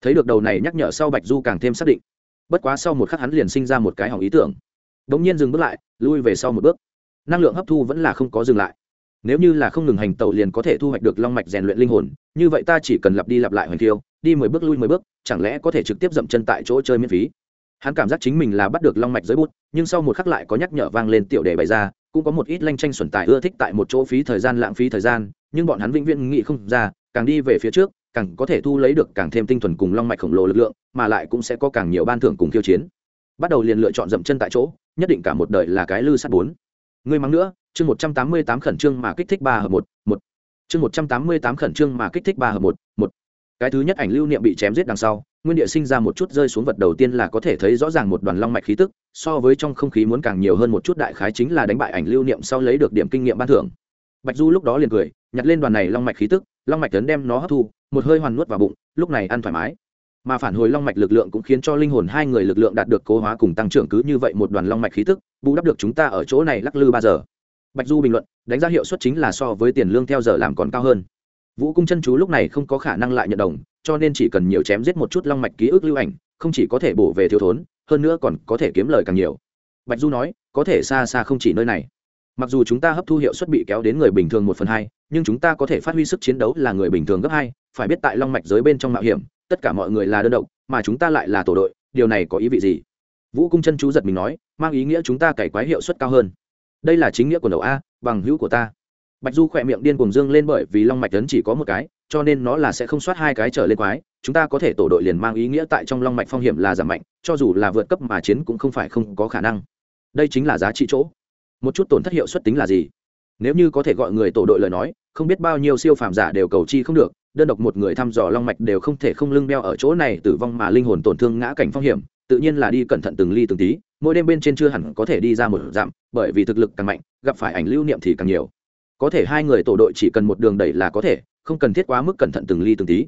Thấy được đầu này nhắc nhở sau bạch du càng thêm xác định. Bất quá sau một khắc hắn liền sinh ra một cái hỏng ý tưởng. Đ ỗ n g nhiên dừng bước lại, lui về sau một bước. Năng lượng hấp thu vẫn là không có dừng lại nếu như là không ngừng hành tẩu liền có thể thu hoạch được long mạch rèn luyện linh hồn, như vậy ta chỉ cần lặp đi lặp lại hoành thiêu đi mười bước lui mười bước, chẳng lẽ có thể trực tiếp dậm chân tại chỗ chơi miễn phí? Hắn cảm giác chính mình là bắt được long mạch dưới bút, nhưng sau một khắc lại có nhắc nhở vang lên tiểu đề bày ra, cũng có một ít lanh tranh xuẩn tài ưa thích tại một chỗ phí thời gian lãng phí thời gian, nhưng bọn hắn vĩnh viễn nghĩ không ra, càng đi về phía trước, càng có thể thu lấy được càng thêm tinh thuần cùng long mạch khổng lồ lực lượng, mà lại cũng sẽ có càng nhiều ban thưởng cùng khiêu chiến. Bắt đầu liền lựa chọn dậm chân tại chỗ, nhất định cả một đời là cái lư sát bốn ngươi mắng nữa, chương một trăm tám mươi tám khẩn trương mà kích thích ba hợp một một. Chương một trăm tám mươi tám khẩn trương mà kích thích ba hợp một một. Cái thứ nhất ảnh lưu niệm bị chém giết đằng sau, nguyên địa sinh ra một chút rơi xuống vật đầu tiên là có thể thấy rõ ràng một đoàn long mạch khí tức, so với trong không khí muốn càng nhiều hơn một chút đại khái chính là đánh bại ảnh lưu niệm sau lấy được điểm kinh nghiệm ban thưởng. Bạch du lúc đó liền cười, nhặt lên đoàn này long mạch khí tức, long mạch tấn đem nó hấp thu, một hơi hoàn nuốt vào bụng, lúc này ăn thoải mái mà phản hồi long mạch lực lượng cũng khiến cho linh hồn hai người lực lượng đạt được cố hóa cùng tăng trưởng cứ như vậy một đoàn long mạch khí tức, bù đắp được chúng ta ở chỗ này lắc lư ba giờ. Bạch du bình luận, đánh giá hiệu suất chính là so với tiền lương theo giờ làm còn cao hơn. Vũ cung chân chú lúc này không có khả năng lại nhận đồng, cho nên chỉ cần nhiều chém giết một chút long mạch ký ức lưu ảnh, không chỉ có thể bổ về thiếu thốn, hơn nữa còn có thể kiếm lời càng nhiều. Bạch du nói, có thể xa xa không chỉ nơi này. Mặc dù chúng ta hấp thu hiệu suất bị kéo đến người bình thường một phần hai, nhưng chúng ta có thể phát huy sức chiến đấu là người bình thường gấp hai, phải biết tại long mạch giới bên trong mạo hiểm tất cả mọi người là đơn độc, mà chúng ta lại là tổ đội, điều này có ý vị gì? Vũ cung chân chú giật mình nói, mang ý nghĩa chúng ta cải quái hiệu suất cao hơn. Đây là chính nghĩa của đầu a, bằng hữu của ta. Bạch du khỏe miệng điên cùng dương lên bởi vì long mạch tấn chỉ có một cái, cho nên nó là sẽ không soát hai cái trở lên quái, chúng ta có thể tổ đội liền mang ý nghĩa tại trong long mạch phong hiểm là giảm mạnh, cho dù là vượt cấp mà chiến cũng không phải không có khả năng. Đây chính là giá trị chỗ. Một chút tổn thất hiệu suất tính là gì? Nếu như có thể gọi người tổ đội lời nói, không biết bao nhiêu siêu phàm giả đều cầu chi không được đơn độc một người thăm dò long mạch đều không thể không lưng đeo ở chỗ này, tử vong mà linh hồn tổn thương ngã cảnh phong hiểm, tự nhiên là đi cẩn thận từng ly từng tí, mỗi đêm bên trên chưa hẳn có thể đi ra một dặm, bởi vì thực lực càng mạnh, gặp phải ảnh lưu niệm thì càng nhiều. Có thể hai người tổ đội chỉ cần một đường đẩy là có thể, không cần thiết quá mức cẩn thận từng ly từng tí.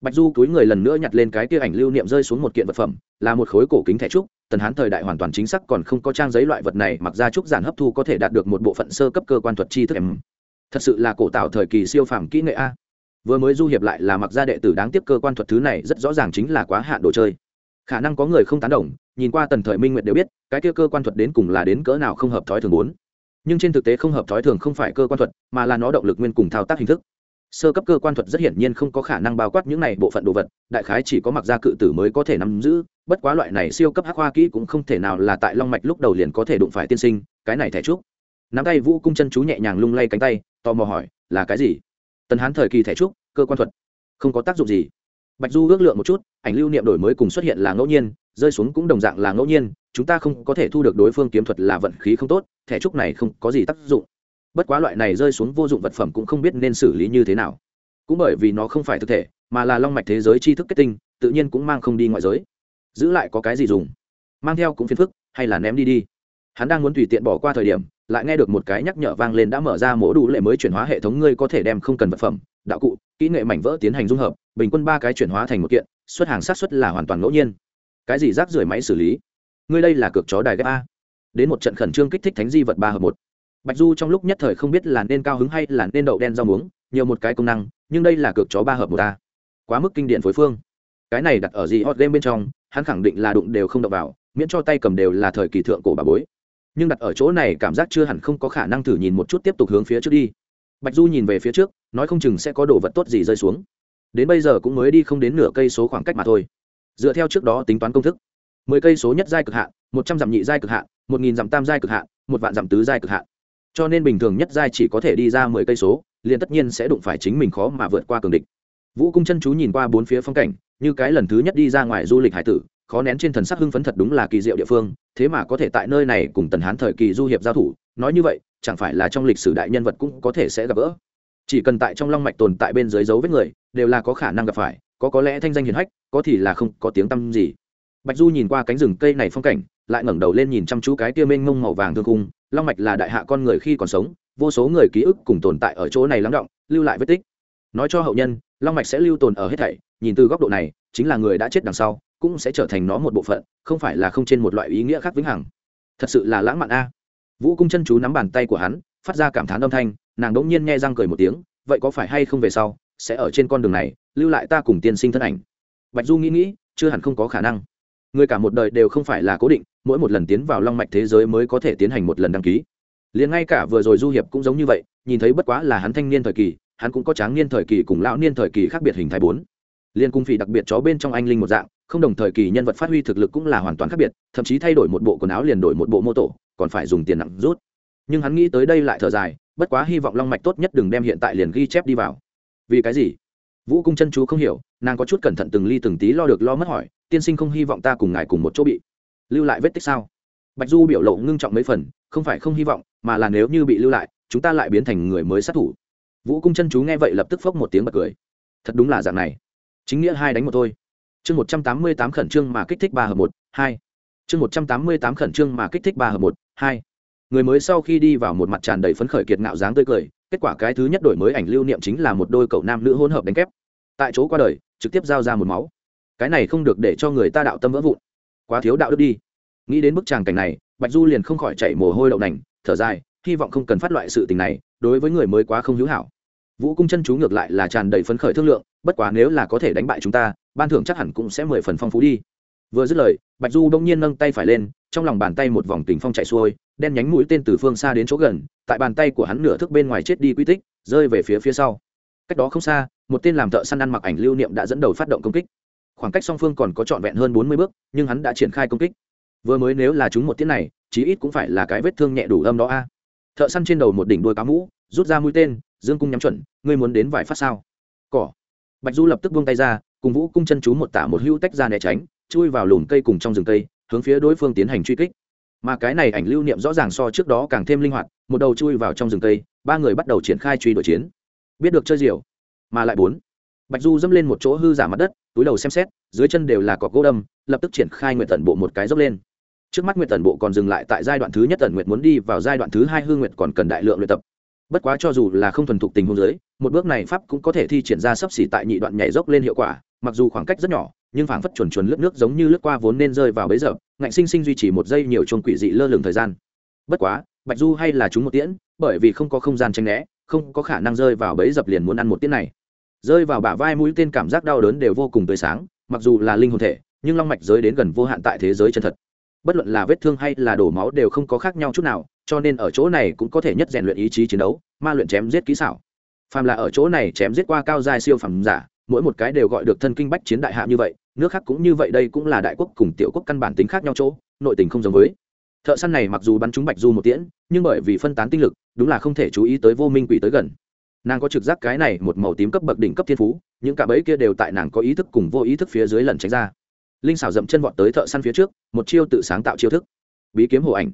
Bạch du túi người lần nữa nhặt lên cái kia ảnh lưu niệm rơi xuống một kiện vật phẩm, là một khối cổ kính thẻ trúc, tần hán thời đại hoàn toàn chính xác còn không có trang giấy loại vật này, mặc ra trúc giản hấp thu có thể đạt được một bộ phận sơ cấp cơ quan thuật chi thức em. Thật sự là cổ tạo thời kỳ siêu phàm kỹ nghệ a vừa mới du hiệp lại là mặc gia đệ tử đáng tiếp cơ quan thuật thứ này rất rõ ràng chính là quá hạn đồ chơi. Khả năng có người không tán đồng, nhìn qua tần thời minh nguyệt đều biết, cái kia cơ quan thuật đến cùng là đến cỡ nào không hợp thói thường bốn nhưng trên thực tế không hợp thói thường không phải cơ quan thuật, mà là nó động lực nguyên cùng thao tác hình thức. Sơ cấp cơ quan thuật rất hiển nhiên không có khả năng bao quát những này bộ phận đồ vật, đại khái chỉ có mặc gia cự tử mới có thể nắm giữ, bất quá loại này siêu cấp hắc hoa kỹ cũng không thể nào là tại long mạch lúc đầu liền có thể đụng phải tiên sinh, cái này thẻ trúc nắm tay vũ cung chân chú nhẹ nhàng lung lay cánh tay, tò mò hỏi, là cái gì? Tần hán thời kỳ thẻ trúc, cơ quan thuật, không có tác dụng gì. Bạch du ước lượng một chút, ảnh lưu niệm đổi mới cùng xuất hiện là ngẫu nhiên, rơi xuống cũng đồng dạng là ngẫu nhiên, chúng ta không có thể thu được đối phương kiếm thuật là vận khí không tốt, thẻ trúc này không có gì tác dụng. Bất quá loại này rơi xuống vô dụng vật phẩm cũng không biết nên xử lý như thế nào. Cũng bởi vì nó không phải thực thể, mà là long mạch thế giới tri thức kết tinh, tự nhiên cũng mang không đi ngoại giới. Giữ lại có cái gì dùng? Mang theo cũng phiền phức, hay là ném đi đi? Hắn đang muốn tùy tiện bỏ qua thời điểm lại nghe được một cái nhắc nhở vang lên đã mở ra mổ đủ lệ mới chuyển hóa hệ thống ngươi có thể đem không cần vật phẩm, đạo cụ, kỹ nghệ mảnh vỡ tiến hành dung hợp, bình quân ba cái chuyển hóa thành một kiện, xuất hàng sát xuất là hoàn toàn ngẫu nhiên. Cái gì rác rưởi máy xử lý? Ngươi đây là cược chó đài ghép a. Đến một trận khẩn trương kích thích thánh di vật ba hợp một. Bạch du trong lúc nhất thời không biết là nên cao hứng hay là nên đậu đen rau muống, nhiều một cái công năng, nhưng đây là cược chó ba hợp một a. Quá mức kinh điển phối phương. Cái này đặt ở gì hot game bên trong, hắn khẳng định là đụng đều không đập vào, miễn cho tay cầm đều là thời kỳ thượng cổ bà bối nhưng đặt ở chỗ này cảm giác chưa hẳn không có khả năng thử nhìn một chút tiếp tục hướng phía trước đi. Bạch du nhìn về phía trước, nói không chừng sẽ có đồ vật tốt gì rơi xuống. Đến bây giờ cũng mới đi không đến nửa cây số khoảng cách mà thôi. Dựa theo trước đó tính toán công thức, mười cây số nhất giai cực hạn, một trăm dặm nhị giai cực hạn, một nghìn dặm tam giai cực hạn, một vạn dặm tứ giai cực hạn. Cho nên bình thường nhất giai chỉ có thể đi ra mười cây số, liền tất nhiên sẽ đụng phải chính mình khó mà vượt qua cường địch. Vũ cung chân chú nhìn qua bốn phía phong cảnh, như cái lần thứ nhất đi ra ngoài du lịch hải tử khó nén trên thần sắc hưng phấn thật đúng là kỳ diệu địa phương, thế mà có thể tại nơi này cùng tần hán thời kỳ du hiệp giao thủ, nói như vậy, chẳng phải là trong lịch sử đại nhân vật cũng có thể sẽ gặp gỡ. Chỉ cần tại trong long mạch tồn tại bên dưới dấu vết người, đều là có khả năng gặp phải, có có lẽ thanh danh hiền hách, có thì là không có tiếng tăm gì. Bạch du nhìn qua cánh rừng cây này phong cảnh, lại ngẩng đầu lên nhìn chăm chú cái kia mênh mông màu vàng thương cung, long mạch là đại hạ con người khi còn sống, vô số người ký ức cùng tồn tại ở chỗ này lắng động, lưu lại vết tích. Nói cho hậu nhân, long mạch sẽ lưu tồn ở hết thảy, nhìn từ góc độ này, chính là người đã chết đằng sau cũng sẽ trở thành nó một bộ phận, không phải là không trên một loại ý nghĩa khác vĩnh hằng. Thật sự là lãng mạn a. Vũ cung chân chú nắm bàn tay của hắn, phát ra cảm thán âm thanh, nàng đ ỗ n g nhiên nghe răng cười một tiếng, vậy có phải hay không về sau, sẽ ở trên con đường này, lưu lại ta cùng tiên sinh thân ảnh? Bạch du nghĩ nghĩ, chưa hẳn không có khả năng. Người cả một đời đều không phải là cố định, mỗi một lần tiến vào long mạch thế giới mới có thể tiến hành một lần đăng ký. Liền ngay cả vừa rồi du hiệp cũng giống như vậy, nhìn thấy bất quá là hắn thanh niên thời kỳ, hắn cũng có tráng niên thời kỳ cùng lão niên thời kỳ khác biệt hình thái bốn. Liên cung phỉ đặc biệt chó bên trong anh linh một dạng không đồng thời kỳ nhân vật phát huy thực lực cũng là hoàn toàn khác biệt, thậm chí thay đổi một bộ quần áo liền đổi một bộ mô tổ, còn phải dùng tiền nặng rút. Nhưng hắn nghĩ tới đây lại thở dài, bất quá hy vọng long mạch tốt nhất đừng đem hiện tại liền ghi chép đi vào. Vì cái gì? Vũ cung chân chú không hiểu, nàng có chút cẩn thận từng ly từng tí lo được lo mất hỏi, tiên sinh không hy vọng ta cùng ngài cùng một chỗ bị lưu lại vết tích sao? Bạch du biểu lộ ngưng trọng mấy phần, không phải không hy vọng, mà là nếu như bị lưu lại, chúng ta lại biến thành người mới sát thủ. Vũ cung chân chú nghe vậy lập tức phốc một tiếng bật cười. Thật đúng là dạng này. Chính nghĩa hai đánh một thôi chương một trăm tám mươi tám khẩn trương mà kích thích ba hợp một, hai. Chương một trăm tám mươi tám khẩn trương mà kích thích ba hợp một, hai. Người mới sau khi đi vào một mặt tràn đầy phấn khởi kiệt ngạo dáng tươi cười, kết quả cái thứ nhất đổi mới ảnh lưu niệm chính là một đôi cậu nam nữ hỗn hợp đánh kép. Tại chỗ qua đời, trực tiếp giao ra một máu. Cái này không được để cho người ta đạo tâm vỡ vụn. Quá thiếu đạo đức đi. Nghĩ đến bức tràng cảnh này, bạch du liền không khỏi chạy mồ hôi đậu nành, thở dài, hy vọng không cần phát loại sự tình này, đối với người mới quá không hữu hảo. Vũ cung chân chú ngược lại là tràn đầy phấn khởi thương lượng, bất quá nếu là có thể đánh bại chúng ta ban thưởng chắc hẳn cũng sẽ mười phần phong phú đi. Vừa dứt lời, bạch du đông nhiên nâng tay phải lên, trong lòng bàn tay một vòng tình phong chạy xuôi, đen nhánh mũi tên từ phương xa đến chỗ gần, tại bàn tay của hắn nửa thước bên ngoài chết đi quy tích, rơi về phía phía sau. Cách đó không xa, một tên làm thợ săn ăn mặc ảnh lưu niệm đã dẫn đầu phát động công kích. Khoảng cách song phương còn có trọn vẹn hơn bốn mươi bước, nhưng hắn đã triển khai công kích. Vừa mới nếu là chúng một tiết này, chí ít cũng phải là cái vết thương nhẹ đủ âm đó a. Thợ săn trên đầu một đỉnh đôi cá mũ, rút ra mũi tên, dương cung nhắm chuẩn, ngươi muốn đến vài phát sao? Cỏ. Bạch du lập tức buông tay ra cùng vũ cung chân chú một tả một hữu tách ra né tránh, chui vào lùm cây cùng trong rừng cây, hướng phía đối phương tiến hành truy kích. Mà cái này ảnh lưu niệm rõ ràng so trước đó càng thêm linh hoạt, một đầu chui vào trong rừng cây, ba người bắt đầu triển khai truy đuổi chiến. Biết được chơi diều, mà lại bốn. Bạch du dẫm lên một chỗ hư giả mặt đất, túi đầu xem xét, dưới chân đều là cọc gỗ đâm, lập tức triển khai nguyện tần bộ một cái dốc lên. Trước mắt nguyện tần bộ còn dừng lại tại giai đoạn thứ nhất tần nguyện muốn đi vào giai đoạn thứ hai hư nguyện còn cần đại lượng luyện tập. Bất quá cho dù là không thuần thục tình huống giới một bước này pháp cũng có thể thi triển ra sấp xỉ tại nhị đoạn nhảy dốc lên hiệu quả mặc dù khoảng cách rất nhỏ, nhưng phảng phất chuẩn chuẩn lướt nước giống như lướt qua vốn nên rơi vào bấy giờ ngạnh sinh sinh duy trì một giây nhiều chuông quỷ dị lơ lửng thời gian. Bất quá, bạch du hay là chúng một tiễn, bởi vì không có không gian tranh né, không có khả năng rơi vào bấy dập liền muốn ăn một tiết này. Rơi vào bả vai mũi tên cảm giác đau đớn đều vô cùng tươi sáng, mặc dù là linh hồn thể, nhưng long mạch giới đến gần vô hạn tại thế giới chân thật. Bất luận là vết thương hay là đổ máu đều không có khác nhau chút nào, cho nên ở chỗ này cũng có thể nhất rèn luyện ý chí chiến đấu, ma luyện chém giết kỹ xảo. Phàm là ở chỗ này chém giết qua cao dài siêu phẩm giả mỗi một cái đều gọi được thân kinh bách chiến đại hạ như vậy, nước khác cũng như vậy, đây cũng là đại quốc cùng tiểu quốc căn bản tính khác nhau chỗ, nội tình không giống với. Thợ săn này mặc dù bắn trúng bạch du một tiễn, nhưng bởi vì phân tán tinh lực, đúng là không thể chú ý tới vô minh quỷ tới gần. Nàng có trực giác cái này một màu tím cấp bậc đỉnh cấp thiên phú, những cả ấy kia đều tại nàng có ý thức cùng vô ý thức phía dưới lần tránh ra. Linh xảo dậm chân vọt tới thợ săn phía trước, một chiêu tự sáng tạo chiêu thức. Bí kiếm hồ ảnh.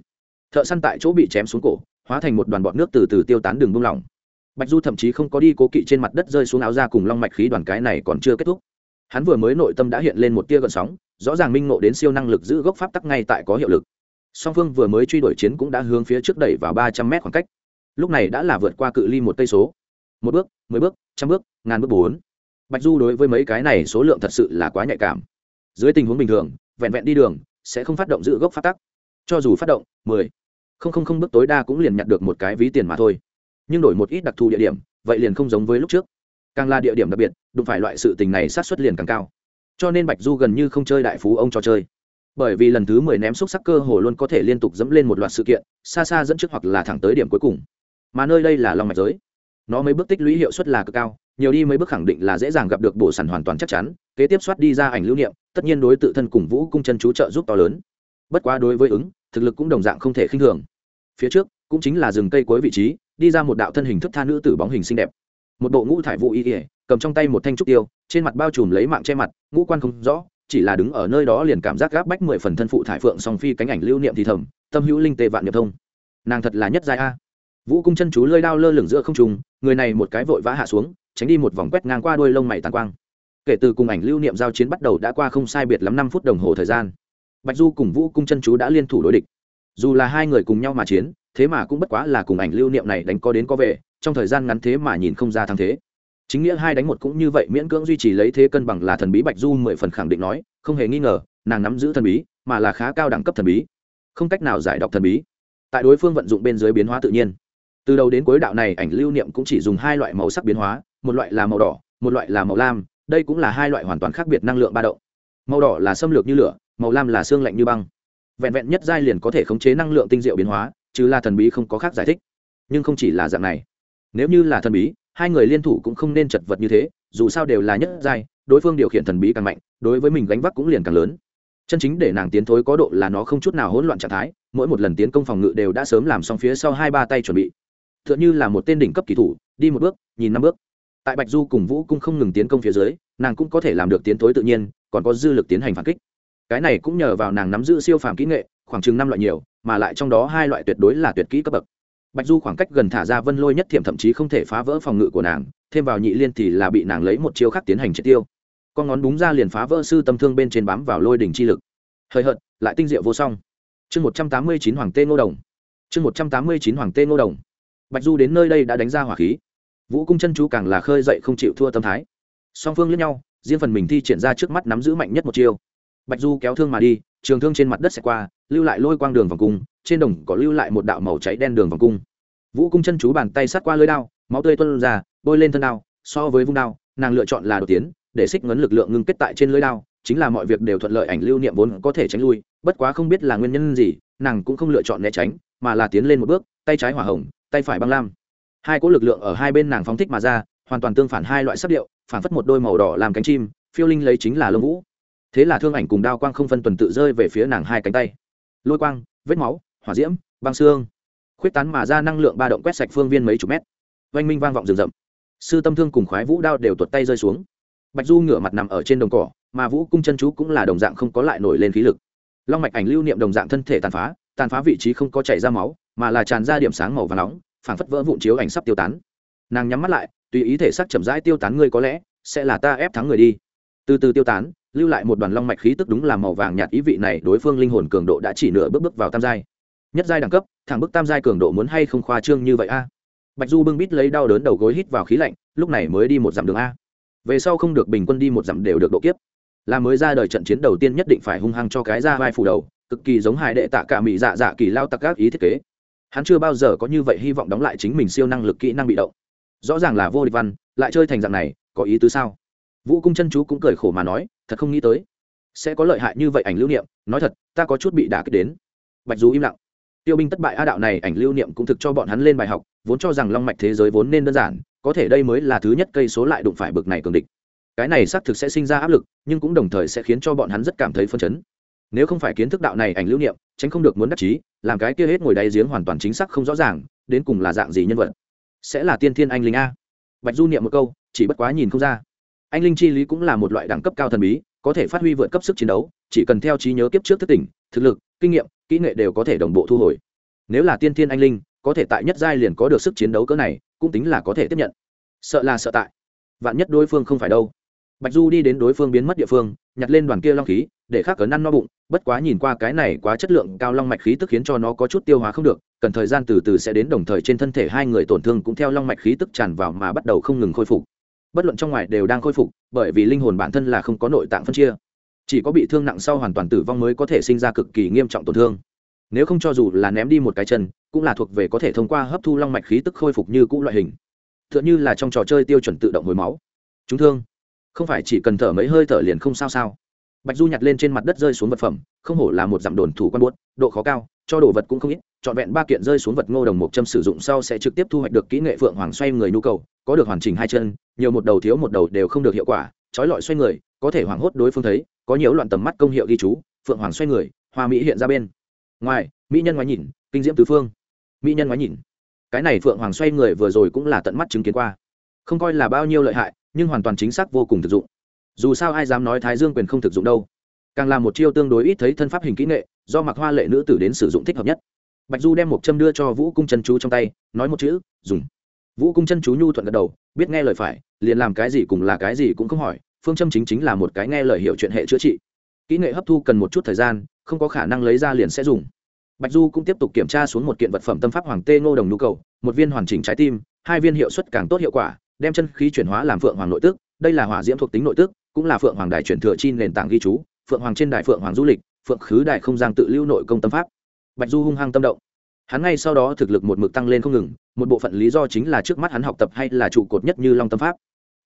Thợ săn tại chỗ bị chém xuống cổ, hóa thành một đoàn bọt nước từ từ tiêu tán đường buông lỏng bạch du thậm chí không có đi cố kỵ trên mặt đất rơi xuống áo ra cùng long mạch khí đoàn cái này còn chưa kết thúc. Hắn vừa mới nội tâm đã hiện lên một tia gợn sóng, rõ ràng minh ngộ đến siêu năng lực giữ gốc pháp tắc ngay tại có hiệu lực. Song phương vừa mới truy đuổi chiến cũng đã hướng phía trước đẩy vào ba trăm mét khoảng cách. Lúc này đã là vượt qua cự ly một cây số. Một bước, mười bước, trăm bước, ngàn bước bốn. Bạch du đối với mấy cái này số lượng thật sự là quá nhạy cảm. Dưới tình huống bình thường, vẹn vẹn đi đường, sẽ không phát động giữ gốc phát tắc. Cho dù phát động, mười, không không không bước tối đa cũng liền nhặt được một cái ví tiền mà thôi nhưng đổi một ít đặc thù địa điểm, vậy liền không giống với lúc trước. Càng là địa điểm đặc biệt, đụng phải loại sự tình này sát xuất liền càng cao. Cho nên bạch du gần như không chơi đại phú ông trò chơi. Bởi vì lần thứ mười ném xúc sắc cơ hồ luôn có thể liên tục dẫm lên một loạt sự kiện, xa xa dẫn trước hoặc là thẳng tới điểm cuối cùng. Mà nơi đây là lòng mạch giới. Nó mấy bước tích lũy hiệu suất là cực cao, nhiều đi mấy bước khẳng định là dễ dàng gặp được bộ sản hoàn toàn chắc chắn, kế tiếp soát đi ra ảnh lưu niệm, tất nhiên đối tự thân cùng vũ cung chân chú trợ giúp to lớn. Bất quá đối với ứng, thực lực cũng đồng dạng không thể khinh thường. Phía trước, cũng chính là rừng cây cuối vị trí đi ra một đạo thân hình thức tha nữ tử bóng hình xinh đẹp. Một bộ ngũ thải vụ y ỉa cầm trong tay một thanh trúc tiêu, trên mặt bao trùm lấy mạng che mặt, ngũ quan không rõ, chỉ là đứng ở nơi đó liền cảm giác gáp bách mười phần thân phụ thải phượng song phi cánh ảnh lưu niệm thì thầm, tâm hữu linh tề vạn nhập thông. Nàng thật là nhất giai a. Vũ cung chân chú lơi đao lơ lửng giữa không trùng người này một cái vội vã hạ xuống, tránh đi một vòng quét ngang qua đôi lông mày tàn quang. Kể từ cùng ảnh lưu niệm giao chiến bắt đầu đã qua không sai biệt lắm năm phút đồng hồ thời gian. Bạch du cùng vũ cung chân chú đã liên thủ đối địch. Dù là hai người cùng nhau mà chiến thế mà cũng bất quá là cùng ảnh lưu niệm này đánh có đến có về, trong thời gian ngắn thế mà nhìn không ra thắng thế. Chính nghĩa hai đánh một cũng như vậy, miễn cưỡng duy trì lấy thế cân bằng là thần bí bạch du mười phần khẳng định nói, không hề nghi ngờ, nàng nắm giữ thần bí, mà là khá cao đẳng cấp thần bí. Không cách nào giải đọc thần bí. Tại đối phương vận dụng bên dưới biến hóa tự nhiên. Từ đầu đến cuối đạo này, ảnh lưu niệm cũng chỉ dùng hai loại màu sắc biến hóa, một loại là màu đỏ, một loại là màu lam, đây cũng là hai loại hoàn toàn khác biệt năng lượng ba động. Màu đỏ là xâm lược như lửa, màu lam là xương lạnh như băng. Vẹn vẹn nhất giai liền có thể khống chế năng lượng tinh diệu biến hóa chứ là thần bí không có khác giải thích. Nhưng không chỉ là dạng này. Nếu như là thần bí, hai người liên thủ cũng không nên chật vật như thế, dù sao đều là nhất giai, đối phương điều khiển thần bí càng mạnh, đối với mình gánh vác cũng liền càng lớn. Chân chính để nàng tiến thối có độ là nó không chút nào hỗn loạn trạng thái, mỗi một lần tiến công phòng ngự đều đã sớm làm xong phía sau hai ba tay chuẩn bị. T h ư ợ n h ư là một tên đỉnh cấp kỳ thủ, đi một bước, nhìn năm bước. Tại bạch du cùng vũ cung không ngừng tiến công phía dưới, nàng cũng có thể làm được tiến thối tự nhiên, còn có dư lực tiến hành phản kích. Cái này cũng nhờ vào nàng nắm giữ siêu phàm kỹ nghệ khoảng chừng năm loại nhiều, mà lại trong đó hai loại tuyệt đối là tuyệt kỹ cấp bậc. Bạch du khoảng cách gần thả ra vân lôi nhất thiểm thậm chí không thể phá vỡ phòng ngự của nàng, thêm vào nhị liên thì là bị nàng lấy một chiêu khác tiến hành triệt tiêu. Con ngón búng ra liền phá vỡ sư tâm thương bên trên bám vào lôi đỉnh chi lực. Hơi hợt, lại tinh diệu vô song. Chương một trăm tám mươi chín hoàng tê ngô đồng. Chương một trăm tám mươi chín hoàng tê ngô đồng. Bạch du đến nơi đây đã đánh ra hỏa khí. Vũ cung chân chú càng là khơi dậy không chịu thua tâm thái. Song phương lẫn nhau, riêng phần mình thi triển ra trước mắt nắm giữ mạnh nhất một chiêu. Bạch du kéo thương mà đi trường thương trên mặt đất sẽ qua, lưu lại lôi quang đường vòng cung, trên đồng có lưu lại một đạo màu cháy đen đường vòng cung. Vũ cung chân chú bàn tay sát qua lưới đao, máu tươi tuân ra, bôi lên thân đao, so với vung đao, nàng lựa chọn là đột tiến, để xích ngấn lực lượng ngưng kết tại trên lưới đao, chính là mọi việc đều thuận lợi ảnh lưu niệm vốn có thể tránh lui, bất quá không biết là nguyên nhân gì, nàng cũng không lựa chọn né tránh, mà là tiến lên một bước, tay trái hỏa hồng, tay phải băng lam. Hai cỗ lực lượng ở hai bên nàng phóng thích mà ra, hoàn toàn tương phản hai loại sắc điệu, phản phất một đôi màu đỏ làm cánh chim, phiêu linh lấy chính là lông vũ thế là thương ảnh cùng đao quang không phân tuần tự rơi về phía nàng hai cánh tay. Lôi quang, vết máu, hỏa diễm, băng xương. Khuyết tán mà ra năng lượng ba động quét sạch phương viên mấy chục mét. Oanh minh vang vọng rừng rậm. Sư tâm thương cùng khoái vũ đao đều tuột tay rơi xuống. Bạch du ngửa mặt nằm ở trên đồng cỏ, mà vũ cung chân chú cũng là đồng dạng không có lại nổi lên khí lực. Long mạch ảnh lưu niệm đồng dạng thân thể tàn phá tàn phá vị trí không có chảy ra máu, mà là tràn ra điểm sáng màu và nóng, phảng phất vỡ vụn chiếu ảnh sắp tiêu tán. Nàng nhắm mắt lại, tùy ý thể sắc chậm rãi tiêu tán ngươi có lẽ sẽ là ta ép thắng người đi. Từ từ tiêu tán lưu lại một đoàn long mạch khí tức đúng là màu vàng nhạt ý vị này, đối phương linh hồn cường độ đã chỉ nửa bước bước vào tam giai. Nhất giai đẳng cấp, thẳng bức tam giai cường độ muốn hay không khoa trương như vậy a? Bạch du bưng bít lấy đau đớn đầu gối hít vào khí lạnh, lúc này mới đi một dặm đường a. Về sau không được bình quân đi một dặm đều được độ kiếp. Là mới ra đời trận chiến đầu tiên nhất định phải hung hăng cho cái ra vai phủ đầu, cực kỳ giống hải đệ tạ cả mỹ dạ dạ kỳ lao tặc các ý thiết kế. Hắn chưa bao giờ có như vậy hy vọng đóng lại chính mình siêu năng lực kỹ năng bị động. Rõ ràng là vô địch văn, lại chơi thành dạng này, có ý tứ sao? Vũ cung chân chú cũng cười khổ mà nói, thật không nghĩ tới, sẽ có lợi hại như vậy ảnh lưu niệm. Nói thật, ta có chút bị đả kích đến. Bạch du im lặng. Tiêu binh thất bại a đạo này ảnh lưu niệm cũng thực cho bọn hắn lên bài học, vốn cho rằng long mạch thế giới vốn nên đơn giản, có thể đây mới là thứ nhất cây số lại đụng phải bực này cường địch. Cái này xác thực sẽ sinh ra áp lực, nhưng cũng đồng thời sẽ khiến cho bọn hắn rất cảm thấy phân chấn. Nếu không phải kiến thức đạo này ảnh lưu niệm, tránh không được muốn đắc chí, làm cái kia hết ngồi đáy giếng hoàn toàn chính xác không rõ ràng, đến cùng là dạng gì nhân vật? Sẽ là tiên thiên anh linh a. Bạch du niệm một câu, chỉ bất quá nhìn không ra anh linh chi lý cũng là một loại đẳng cấp cao thần bí, có thể phát huy vượt cấp sức chiến đấu, chỉ cần theo trí nhớ kiếp trước thức tỉnh, thực lực, kinh nghiệm, kỹ nghệ đều có thể đồng bộ thu hồi. Nếu là tiên thiên anh linh, có thể tại nhất giai liền có được sức chiến đấu cỡ này, cũng tính là có thể tiếp nhận. Sợ là sợ tại. Vạn nhất đối phương không phải đâu. Bạch du đi đến đối phương biến mất địa phương, nhặt lên đoàn kia long khí, để khắc cấn ăn no bụng, bất quá nhìn qua cái này quá chất lượng cao long mạch khí tức khiến cho nó có chút tiêu hóa không được, cần thời gian từ từ sẽ đến đồng thời trên thân thể hai người tổn thương cũng theo long mạch khí tức tràn vào mà bắt đầu không ngừng khôi phục bất luận trong ngoài đều đang khôi phục, bởi vì linh hồn bản thân là không có nội tạng phân chia. Chỉ có bị thương nặng sau hoàn toàn tử vong mới có thể sinh ra cực kỳ nghiêm trọng tổn thương. Nếu không cho dù là ném đi một cái chân, cũng là thuộc về có thể thông qua hấp thu long mạch khí tức khôi phục như cũ loại hình. T h ư ợ n h ư là trong trò chơi tiêu chuẩn tự động hồi máu. Chúng thương. Không phải chỉ cần thở mấy hơi thở liền không sao sao. Bạch du nhặt lên trên mặt đất rơi xuống vật phẩm, không hổ là một dặm đồn thủ quan buốt, độ khó cao cho đồ vật cũng không ít, trọn vẹn ba kiện rơi xuống vật ngô đồng một châm sử dụng sau sẽ trực tiếp thu hoạch được kỹ nghệ phượng hoàng xoay người nhu cầu, có được hoàn chỉnh hai chân, nhiều một đầu thiếu một đầu đều không được hiệu quả, trói lọi xoay người, có thể hoảng hốt đối phương thấy, có nhiều loạn tầm mắt công hiệu ghi chú, phượng hoàng xoay người, hoa mỹ hiện ra bên. Ngoài, mỹ nhân ngoái nhìn, kinh diễm tứ phương. Mỹ nhân ngoái nhìn. Cái này phượng hoàng xoay người vừa rồi cũng là tận mắt chứng kiến qua. Không coi là bao nhiêu lợi hại, nhưng hoàn toàn chính xác vô cùng thực dụng. Dù sao ai dám nói thái dương quyền không thực dụng đâu càng là một chiêu tương đối ít thấy thân pháp hình kỹ nghệ, do mặc hoa lệ nữ tử đến sử dụng thích hợp nhất. Bạch du đem một châm đưa cho vũ cung chân chú trong tay, nói một chữ, dùng. Vũ cung chân chú nhu thuận gật đầu, biết nghe lời phải, liền làm cái gì cùng là cái gì cũng không hỏi, phương châm chính chính là một cái nghe lời hiểu chuyện hệ chữa trị. Kỹ nghệ hấp thu cần một chút thời gian, không có khả năng lấy ra liền sẽ dùng. Bạch du cũng tiếp tục kiểm tra xuống một kiện vật phẩm tâm pháp hoàng tê ngô đồng nhu cầu, một viên hoàn chỉnh trái tim, hai viên hiệu suất càng tốt hiệu quả, đem chân khí chuyển hóa làm phượng hoàng nội tức, đây là hỏa diễm thuộc tính nội tức, cũng là phượng hoàng đài chuyển thừa chi nền tảng ghi chú phượng hoàng trên đài phượng hoàng du lịch, phượng khứ đài không gian tự lưu nội công tâm pháp. Bạch du hung hăng tâm động. Hắn ngay sau đó thực lực một mực tăng lên không ngừng, một bộ phận lý do chính là trước mắt hắn học tập hay là trụ cột nhất như long tâm pháp.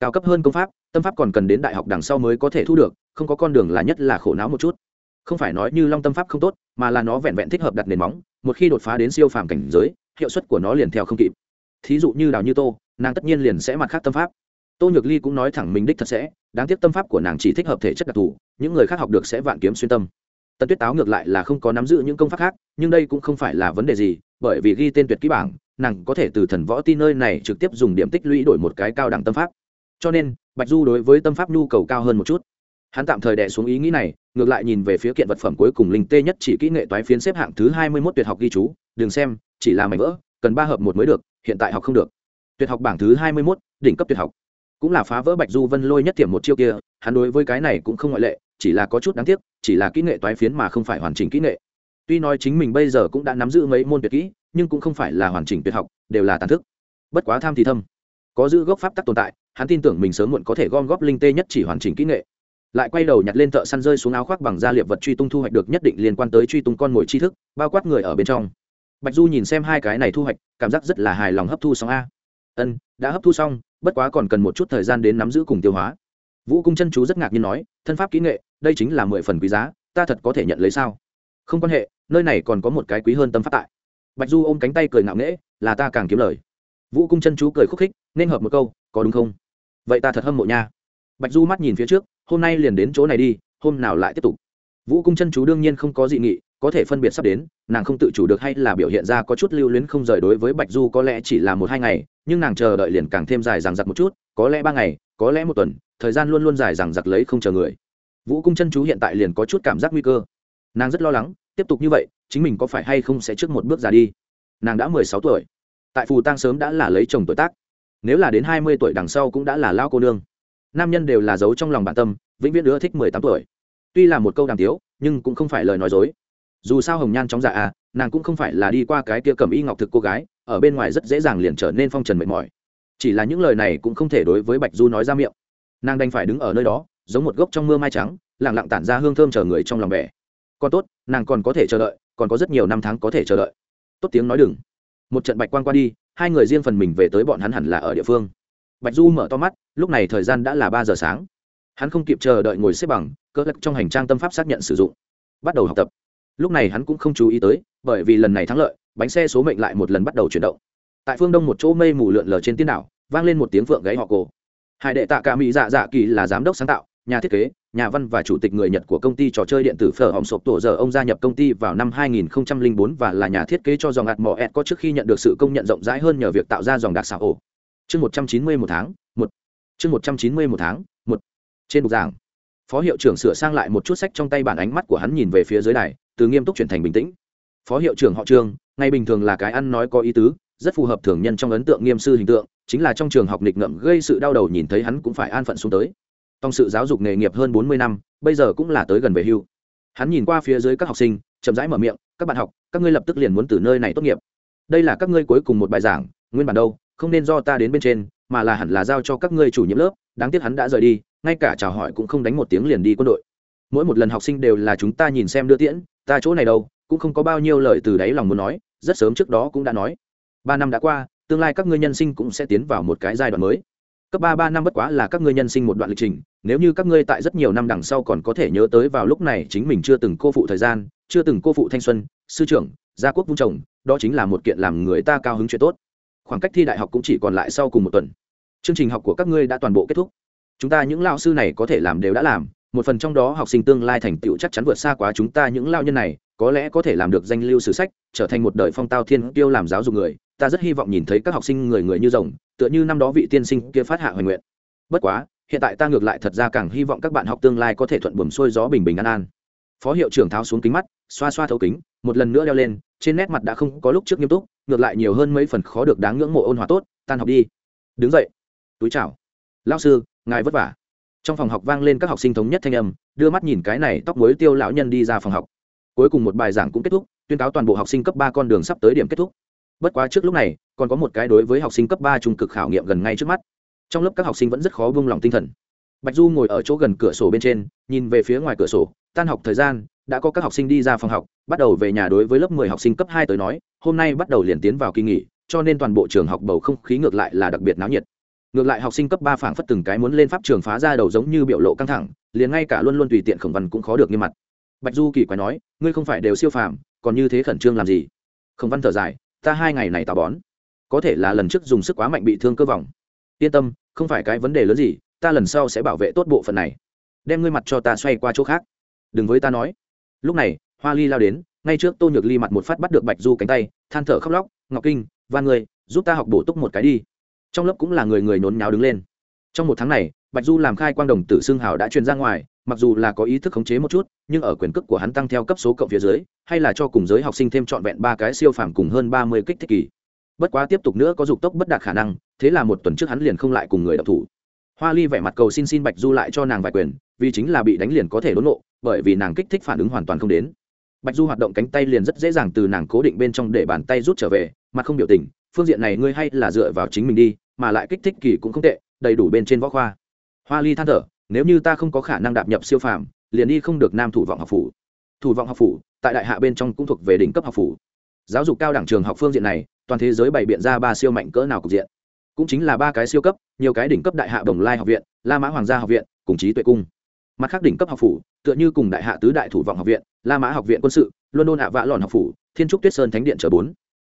Cao cấp hơn công pháp, tâm pháp còn cần đến đại học đằng sau mới có thể thu được, không có con đường là nhất là khổ não một chút. Không phải nói như long tâm pháp không tốt, mà là nó vẹn vẹn thích hợp đặt nền móng, một khi đột phá đến siêu phàm cảnh giới, hiệu suất của nó liền theo không kịp. Thí dụ như đào như tô, nàng tất nhiên liền sẽ mặt khác tâm pháp. Tô nhược ly cũng nói thẳng mình đích thật sẽ, đáng tiếc tâm pháp của nàng chỉ thích hợp thể chất đặc thù những người khác học được sẽ vạn kiếm xuyên tâm. Tần tuyết táo ngược lại là không có nắm giữ những công pháp khác, nhưng đây cũng không phải là vấn đề gì, bởi vì ghi tên tuyệt kỹ bảng, nàng có thể từ thần võ ti nơi này trực tiếp dùng điểm tích lũy đổi một cái cao đẳng tâm pháp. Cho nên, bạch du đối với tâm pháp nhu cầu cao hơn một chút. Hắn tạm thời đẻ xuống ý nghĩ này, ngược lại nhìn về phía kiện vật phẩm cuối cùng linh tê nhất chỉ kỹ nghệ toái phiến xếp hạng thứ hai mươi mốt tuyệt học ghi chú, đừng xem, chỉ là mảnh vỡ, cần ba hợp một mới được, hiện tại học không được. Tuyệt học bảng thứ hai mươi mốt, đỉnh cấp tuyệt học. Cũng là phá vỡ bạch du vân lôi nhất tiệm một chiêu kia, hắn đối với cái này cũng không ngoại lệ chỉ là có chút đáng tiếc, chỉ là kỹ nghệ toái phiến mà không phải hoàn chỉnh kỹ nghệ. Tuy nói chính mình bây giờ cũng đã nắm giữ mấy môn tuyệt kỹ, nhưng cũng không phải là hoàn chỉnh tuyệt học, đều là tàn thức. Bất quá tham thì thâm. Có giữ gốc pháp tắc tồn tại, hắn tin tưởng mình sớm muộn có thể gom góp linh tê nhất chỉ hoàn chỉnh kỹ nghệ. Lại quay đầu nhặt lên thợ săn rơi xuống áo khoác bằng da liệp vật truy tung thu hoạch được nhất định liên quan tới truy tung con mồi tri thức, bao quát người ở bên trong. Bạch du nhìn xem hai cái này thu hoạch, cảm giác rất là hài lòng hấp thu xong a. Ân, đã hấp thu xong, bất quá còn cần một chút thời gian đến nắm giữ cùng tiêu hóa. Vũ cung chân chú rất ngạc nhiên nói, thân pháp kỹ nghệ đây chính là mười phần quý giá, ta thật có thể nhận lấy sao? Không quan hệ, nơi này còn có một cái quý hơn tâm phát tại. Bạch du ôm cánh tay cười ngạo nghễ, là ta càng kiếm lời. Vũ cung chân chú cười khúc khích, nên hợp một câu, có đúng không? Vậy ta thật hâm mộ nha. Bạch du mắt nhìn phía trước, hôm nay liền đến chỗ này đi, hôm nào lại tiếp tục? Vũ cung chân chú đương nhiên không có dị nghị, có thể phân biệt sắp đến, nàng không tự chủ được hay là biểu hiện ra có chút lưu luyến không rời đối với bạch du có lẽ chỉ là một hai ngày, nhưng nàng chờ đợi liền càng thêm dài dằng giặc một chút, có lẽ ba ngày, có lẽ một tuần, thời gian luôn luôn dài dằng giặc lấy không chờ người vũ cung chân chú hiện tại liền có chút cảm giác nguy cơ nàng rất lo lắng tiếp tục như vậy chính mình có phải hay không sẽ trước một bước ra đi nàng đã mười sáu tuổi tại phù tang sớm đã là lấy chồng tuổi tác nếu là đến hai mươi tuổi đằng sau cũng đã là lao cô nương nam nhân đều là giấu trong lòng bản tâm vĩnh viễn ưa thích mười tám tuổi tuy là một câu đàm tiếu nhưng cũng không phải lời nói dối dù sao hồng nhan chóng dạ à nàng cũng không phải là đi qua cái kia cầm y ngọc thực cô gái ở bên ngoài rất dễ dàng liền trở nên phong trần mệt mỏi chỉ là những lời này cũng không thể đối với bạch du nói ra miệng nàng đành phải đứng ở nơi đó giống một gốc trong mưa mai trắng lẳng lặng tản ra hương thơm chờ người trong lòng bè. Còn tốt, nàng còn có thể chờ đợi, còn có rất nhiều năm tháng có thể chờ đợi. Tốt tiếng nói đừng. Một trận bạch quan qua đi, hai người riêng phần mình về tới bọn hắn hẳn là ở địa phương. Bạch du mở to mắt, lúc này thời gian đã là ba giờ sáng. Hắn không kịp chờ đợi ngồi xếp bằng cỡ lắc trong hành trang tâm pháp xác nhận sử dụng. Bắt đầu học tập. Lúc này hắn cũng không chú ý tới, bởi vì lần này thắng lợi, bánh xe số mệnh lại một lần bắt đầu chuyển động. Tại phương đông một chỗ mây mù lượn lờ trên tiên đảo, vang lên một tiếng phượng gáy họ cổ. Hải đệ tạ cả mỹ dạ dạ kỳ là giám đốc sáng tạo nhà thiết kế nhà văn và chủ tịch người Nhật của công ty trò chơi điện tử Phở Hồng Sộp Tổ giờ ông gia nhập công ty vào năm 2004 và là nhà thiết kế cho dòng ạt mỏ có trước khi nhận được sự công nhận rộng rãi hơn nhờ việc tạo ra dòng đặc xảo ổ. Chương 190 một tháng, một. Chương 190 một tháng, một. Trên bục giảng, phó hiệu trưởng sửa sang lại một chút sách trong tay bản ánh mắt của hắn nhìn về phía dưới đài, từ nghiêm túc chuyển thành bình tĩnh. Phó hiệu trưởng họ Trương, ngày bình thường là cái ăn nói có ý tứ, rất phù hợp thường nhân trong ấn tượng nghiêm sư hình tượng chính là trong trường học nghịch ngợm gây sự đau đầu nhìn thấy hắn cũng phải an phận xuống tới trong sự giáo dục nghề nghiệp hơn bốn mươi năm, bây giờ cũng là tới gần về hưu. Hắn nhìn qua phía dưới các học sinh, chậm rãi mở miệng, các bạn học, các ngươi lập tức liền muốn từ nơi này tốt nghiệp. Đây là các ngươi cuối cùng một bài giảng, nguyên bản đâu, không nên do ta đến bên trên, mà là hẳn là giao cho các ngươi chủ nhiệm lớp, đáng tiếc hắn đã rời đi, ngay cả chào hỏi cũng không đánh một tiếng liền đi quân đội. Mỗi một lần học sinh đều là chúng ta nhìn xem đưa tiễn, ta chỗ này đâu, cũng không có bao nhiêu lời từ đáy lòng muốn nói, rất sớm trước đó cũng đã nói. Ba năm đã qua, tương lai các ngươi nhân sinh cũng sẽ tiến vào một cái giai đoạn mới cấp ba ba năm bất quá là các ngươi nhân sinh một đoạn lịch trình, nếu như các ngươi tại rất nhiều năm đằng sau còn có thể nhớ tới vào lúc này chính mình chưa từng cô phụ thời gian, chưa từng cô phụ thanh xuân, sư trưởng, gia quốc vung chồng, đó chính là một kiện làm người ta cao hứng chuyện tốt. Khoảng cách thi đại học cũng chỉ còn lại sau cùng một tuần. Chương trình học của các ngươi đã toàn bộ kết thúc. Chúng ta những lao sư này có thể làm đều đã làm, một phần trong đó học sinh tương lai thành tựu chắc chắn vượt xa quá chúng ta những lao nhân này, có lẽ có thể làm được danh lưu sử sách, trở thành một đời phong tao thiên tiêu làm giáo dục người ta rất hy vọng nhìn thấy các học sinh người người như rồng, tựa như năm đó vị tiên sinh kia phát hạ hoài nguyện. Bất quá, hiện tại ta ngược lại thật ra càng hy vọng các bạn học tương lai có thể thuận buồm xuôi gió bình bình an an. Phó hiệu trưởng tháo xuống kính mắt, xoa xoa thấu kính, một lần nữa đeo lên, trên nét mặt đã không có lúc trước nghiêm túc, ngược lại nhiều hơn mấy phần khó được đáng ngưỡng mộ ôn hòa tốt, tan học đi. Đứng dậy. Túi chào. Lao sư, ngài vất vả. Trong phòng học vang lên các học sinh thống nhất thanh âm, đưa mắt nhìn cái này tóc mối tiêu lão nhân đi ra phòng học. Cuối cùng một bài giảng cũng kết thúc, tuyên cáo toàn bộ học sinh cấp ba con đường sắp tới điểm kết thúc bất quá trước lúc này, còn có một cái đối với học sinh cấp ba trung cực khảo nghiệm gần ngay trước mắt. Trong lớp các học sinh vẫn rất khó vung lòng tinh thần. Bạch du ngồi ở chỗ gần cửa sổ bên trên, nhìn về phía ngoài cửa sổ, tan học thời gian, đã có các học sinh đi ra phòng học, bắt đầu về nhà đối với lớp mười học sinh cấp hai tới nói, hôm nay bắt đầu liền tiến vào kỳ nghỉ, cho nên toàn bộ trường học bầu không khí ngược lại là đặc biệt náo nhiệt. Ngược lại học sinh cấp ba phảng phất từng cái muốn lên pháp trường phá ra đầu giống như biểu lộ căng thẳng, liền ngay cả luôn luôn tùy tiện khổng văn cũng khó được như mặt. Bạch du kỳ quái nói, ngươi không phải đều siêu phàm, còn như thế khẩn trương làm gì? Khổng văn thở dài ta hai ngày này tà bón. Có thể là lần trước dùng sức quá mạnh bị thương cơ vòng. Yên tâm, không phải cái vấn đề lớn gì, ta lần sau sẽ bảo vệ tốt bộ phận này. Đem ngươi mặt cho ta xoay qua chỗ khác. Đừng với ta nói. Lúc này, hoa ly lao đến, ngay trước tô nhược ly mặt một phát bắt được bạch du cánh tay, than thở khóc lóc, ngọc kinh và người giúp ta học bổ túc một cái đi. Trong lớp cũng là người người nhốn nháo đứng lên. Trong một tháng này, bạch du làm khai quang đồng tử xương hào đã truyền ra ngoài mặc dù là có ý thức khống chế một chút, nhưng ở quyền cước của hắn tăng theo cấp số cộng phía dưới, hay là cho cùng giới học sinh thêm trọn vẹn ba cái siêu phàm cùng hơn ba mươi kích thích kỳ. Bất quá tiếp tục nữa có dục tốc bất đạt khả năng, thế là một tuần trước hắn liền không lại cùng người đọc thủ. Hoa ly vẻ mặt cầu xin xin bạch du lại cho nàng vài quyền, vì chính là bị đánh liền có thể đốn nộ, bởi vì nàng kích thích phản ứng hoàn toàn không đến. Bạch du hoạt động cánh tay liền rất dễ dàng từ nàng cố định bên trong để bàn tay rút trở về mặt không biểu tình, phương diện này ngươi hay là dựa vào chính mình đi, mà lại kích thích kỳ cũng không tệ, đầy đủ bên trên võ khoa. Hoa ly than thở nếu như ta không có khả năng đạp nhập siêu phàm, liền đi không được nam thủ vọng học phủ. Thủ vọng học phủ, tại đại hạ bên trong cũng thuộc về đỉnh cấp học phủ. Giáo dục cao đẳng trường học phương diện này, toàn thế giới bày biện ra ba siêu mạnh cỡ nào cục diện. Cũng chính là ba cái siêu cấp, nhiều cái đỉnh cấp đại hạ đồng lai học viện, la mã hoàng gia học viện, cùng trí tuệ cung. Mặt khác đỉnh cấp học phủ, tựa như cùng đại hạ tứ đại thủ vọng học viện, la mã học viện quân sự, london hạ vã lòn học phủ, thiên trúc tuyết sơn thánh điện trở bốn.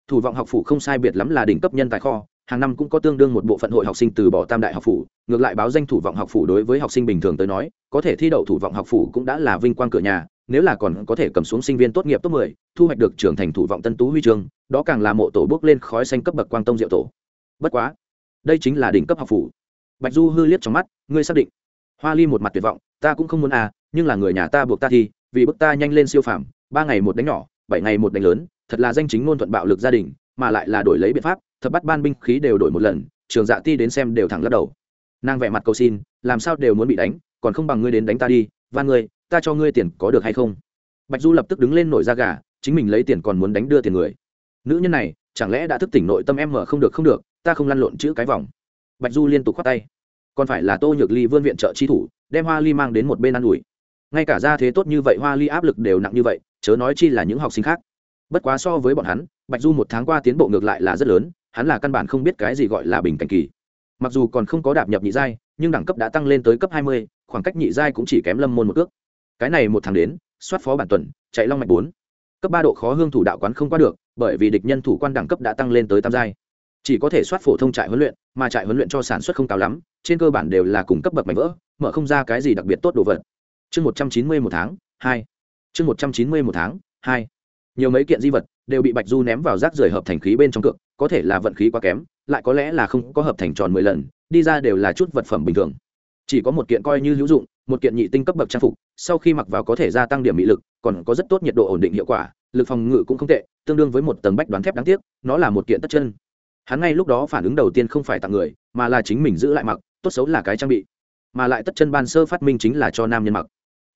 Thủ vọng học phủ không sai biệt lắm là đỉnh cấp nhân tài kho hàng năm cũng có tương đương một bộ phận hội học sinh từ bỏ tam đại học phủ ngược lại báo danh thủ vọng học phủ đối với học sinh bình thường tới nói có thể thi đậu thủ vọng học phủ cũng đã là vinh quang cửa nhà nếu là còn có thể cầm xuống sinh viên tốt nghiệp top 10, thu hoạch được trưởng thành thủ vọng tân tú huy chương đó càng là mộ tổ bước lên khói xanh cấp bậc quang tông diệu tổ. Bất quá đây chính là đỉnh cấp học phủ. Bạch du hư liếc trong mắt ngươi xác định. Hoa ly một mặt tuyệt vọng ta cũng không muốn à nhưng là người nhà ta buộc ta thi vì bức ta nhanh lên siêu phàm ba ngày một đánh nhỏ bảy ngày một đánh lớn thật là danh chính ngôn thuận bạo lực gia đình mà lại là đổi lấy biện pháp, thập bắt ban binh khí đều đổi một lần, trường dạ ti đến xem đều thẳng lắc đầu. Nàng vẻ mặt cầu xin, làm sao đều muốn bị đánh, còn không bằng ngươi đến đánh ta đi, và ngươi, ta cho ngươi tiền có được hay không? Bạch du lập tức đứng lên nổi ra gà, chính mình lấy tiền còn muốn đánh đưa tiền người. Nữ nhân này, chẳng lẽ đã thức tỉnh nội tâm em mở không được không được, ta không lăn lộn chữ cái vòng. Bạch du liên tục khoát tay. Còn phải là tô nhược ly vươn viện trợ chi thủ, đem hoa ly mang đến một bên ă n ủi. Ngay cả ra thế tốt như vậy, hoa ly áp lực đều nặng như vậy, chớ nói chi là những học sinh khác. Bất quá so với bọn hắn bạch du một tháng qua tiến bộ ngược lại là rất lớn, hắn là căn bản không biết cái gì gọi là bình cảnh kỳ. Mặc dù còn không có đạp nhập nhị giai, nhưng đẳng cấp đã tăng lên tới cấp hai mươi, khoảng cách nhị giai cũng chỉ kém lâm môn một cước. Cái này một tháng đến, soát phó bản tuần, chạy long mạch bốn. Cấp ba độ khó hương thủ đạo quán không qua được, bởi vì địch nhân thủ quan đẳng cấp đã tăng lên tới tam giai. Chỉ có thể soát phổ thông trại huấn luyện, mà trại huấn luyện cho sản xuất không cao lắm, trên cơ bản đều là cùng cấp bậc mảnh vỡ, mở không ra cái gì đặc biệt tốt đồ vật. Chương một trăm chín mươi một tháng hai. Chương một trăm chín mươi một tháng hai. Nhiều mấy kiện di vật đều bị bạch du ném vào rác rưởi hợp thành khí bên trong cược, có thể là vận khí quá kém, lại có lẽ là không có hợp thành tròn mười lần, đi ra đều là chút vật phẩm bình thường. Chỉ có một kiện coi như hữu dụng, một kiện nhị tinh cấp bậc trang phục, sau khi mặc vào có thể gia tăng điểm mỹ lực, còn có rất tốt nhiệt độ ổn định hiệu quả, lực phòng ngự cũng không tệ, tương đương với một tầng bách đoán thép đáng tiếc, nó là một kiện tất chân. Hắn ngay lúc đó phản ứng đầu tiên không phải tặng người, mà là chính mình giữ lại mặc, tốt xấu là cái trang bị. Mà lại tất chân ban sơ phát minh chính là cho nam nhân mặc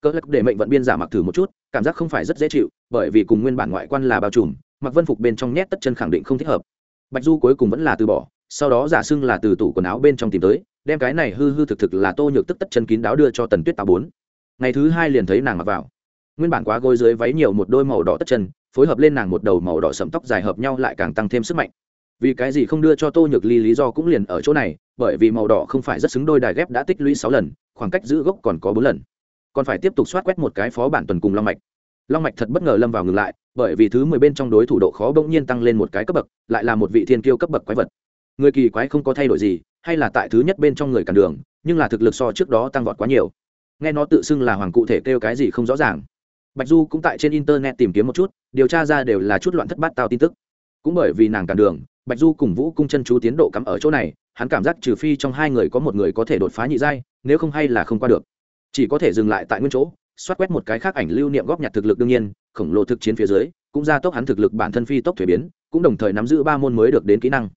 cỡ lắc để mệnh vận biên giả mặc thử một chút, cảm giác không phải rất dễ chịu, bởi vì cùng nguyên bản ngoại quan là bao trùm, mặc vân phục bên trong nhét tất chân khẳng định không thích hợp. Bạch du cuối cùng vẫn là từ bỏ, sau đó giả xưng là từ tủ quần áo bên trong tìm tới, đem cái này hư hư thực thực là tô nhược tức tất chân kín đáo đưa cho tần tuyết táo bốn. Ngày thứ hai liền thấy nàng mặc vào. Nguyên bản quá gối dưới váy nhiều một đôi màu đỏ tất chân, phối hợp lên nàng một đầu màu đỏ sẫm tóc dài hợp nhau lại càng tăng thêm sức mạnh. Vì cái gì không đưa cho tô nhược ly lý do cũng liền ở chỗ này, bởi vì màu đỏ không phải rất xứng đôi đài ghép đã tích lũy sáu lần, khoảng cách giữ gốc còn có bốn lần còn phải tiếp tục soát quét một cái phó bản tuần cùng long mạch. Long mạch thật bất ngờ lâm vào ngừng lại, bởi vì thứ mười bên trong đối thủ độ khó bỗng nhiên tăng lên một cái cấp bậc, lại là một vị thiên kiêu cấp bậc quái vật. Người kỳ quái không có thay đổi gì, hay là tại thứ nhất bên trong người cản đường, nhưng là thực lực so trước đó tăng vọt quá nhiều. Nghe nó tự xưng là hoàng cụ thể kêu cái gì không rõ ràng. Bạch du cũng tại trên internet tìm kiếm một chút, điều tra ra đều là chút loạn thất bát tao tin tức. Cũng bởi vì nàng cản đường, bạch du cùng vũ cung chân chú tiến độ cắm ở chỗ này, hắn cảm giác trừ phi trong hai người có một người có thể đột phá nhị giai, nếu không hay là không qua được chỉ có thể dừng lại tại nguyên chỗ, xoát quét một cái khác ảnh lưu niệm góp nhặt thực lực đương nhiên, khổng lồ thực chiến phía dưới, cũng ra tốc hắn thực lực bản thân phi tốc thuế biến, cũng đồng thời nắm giữ ba môn mới được đến kỹ năng.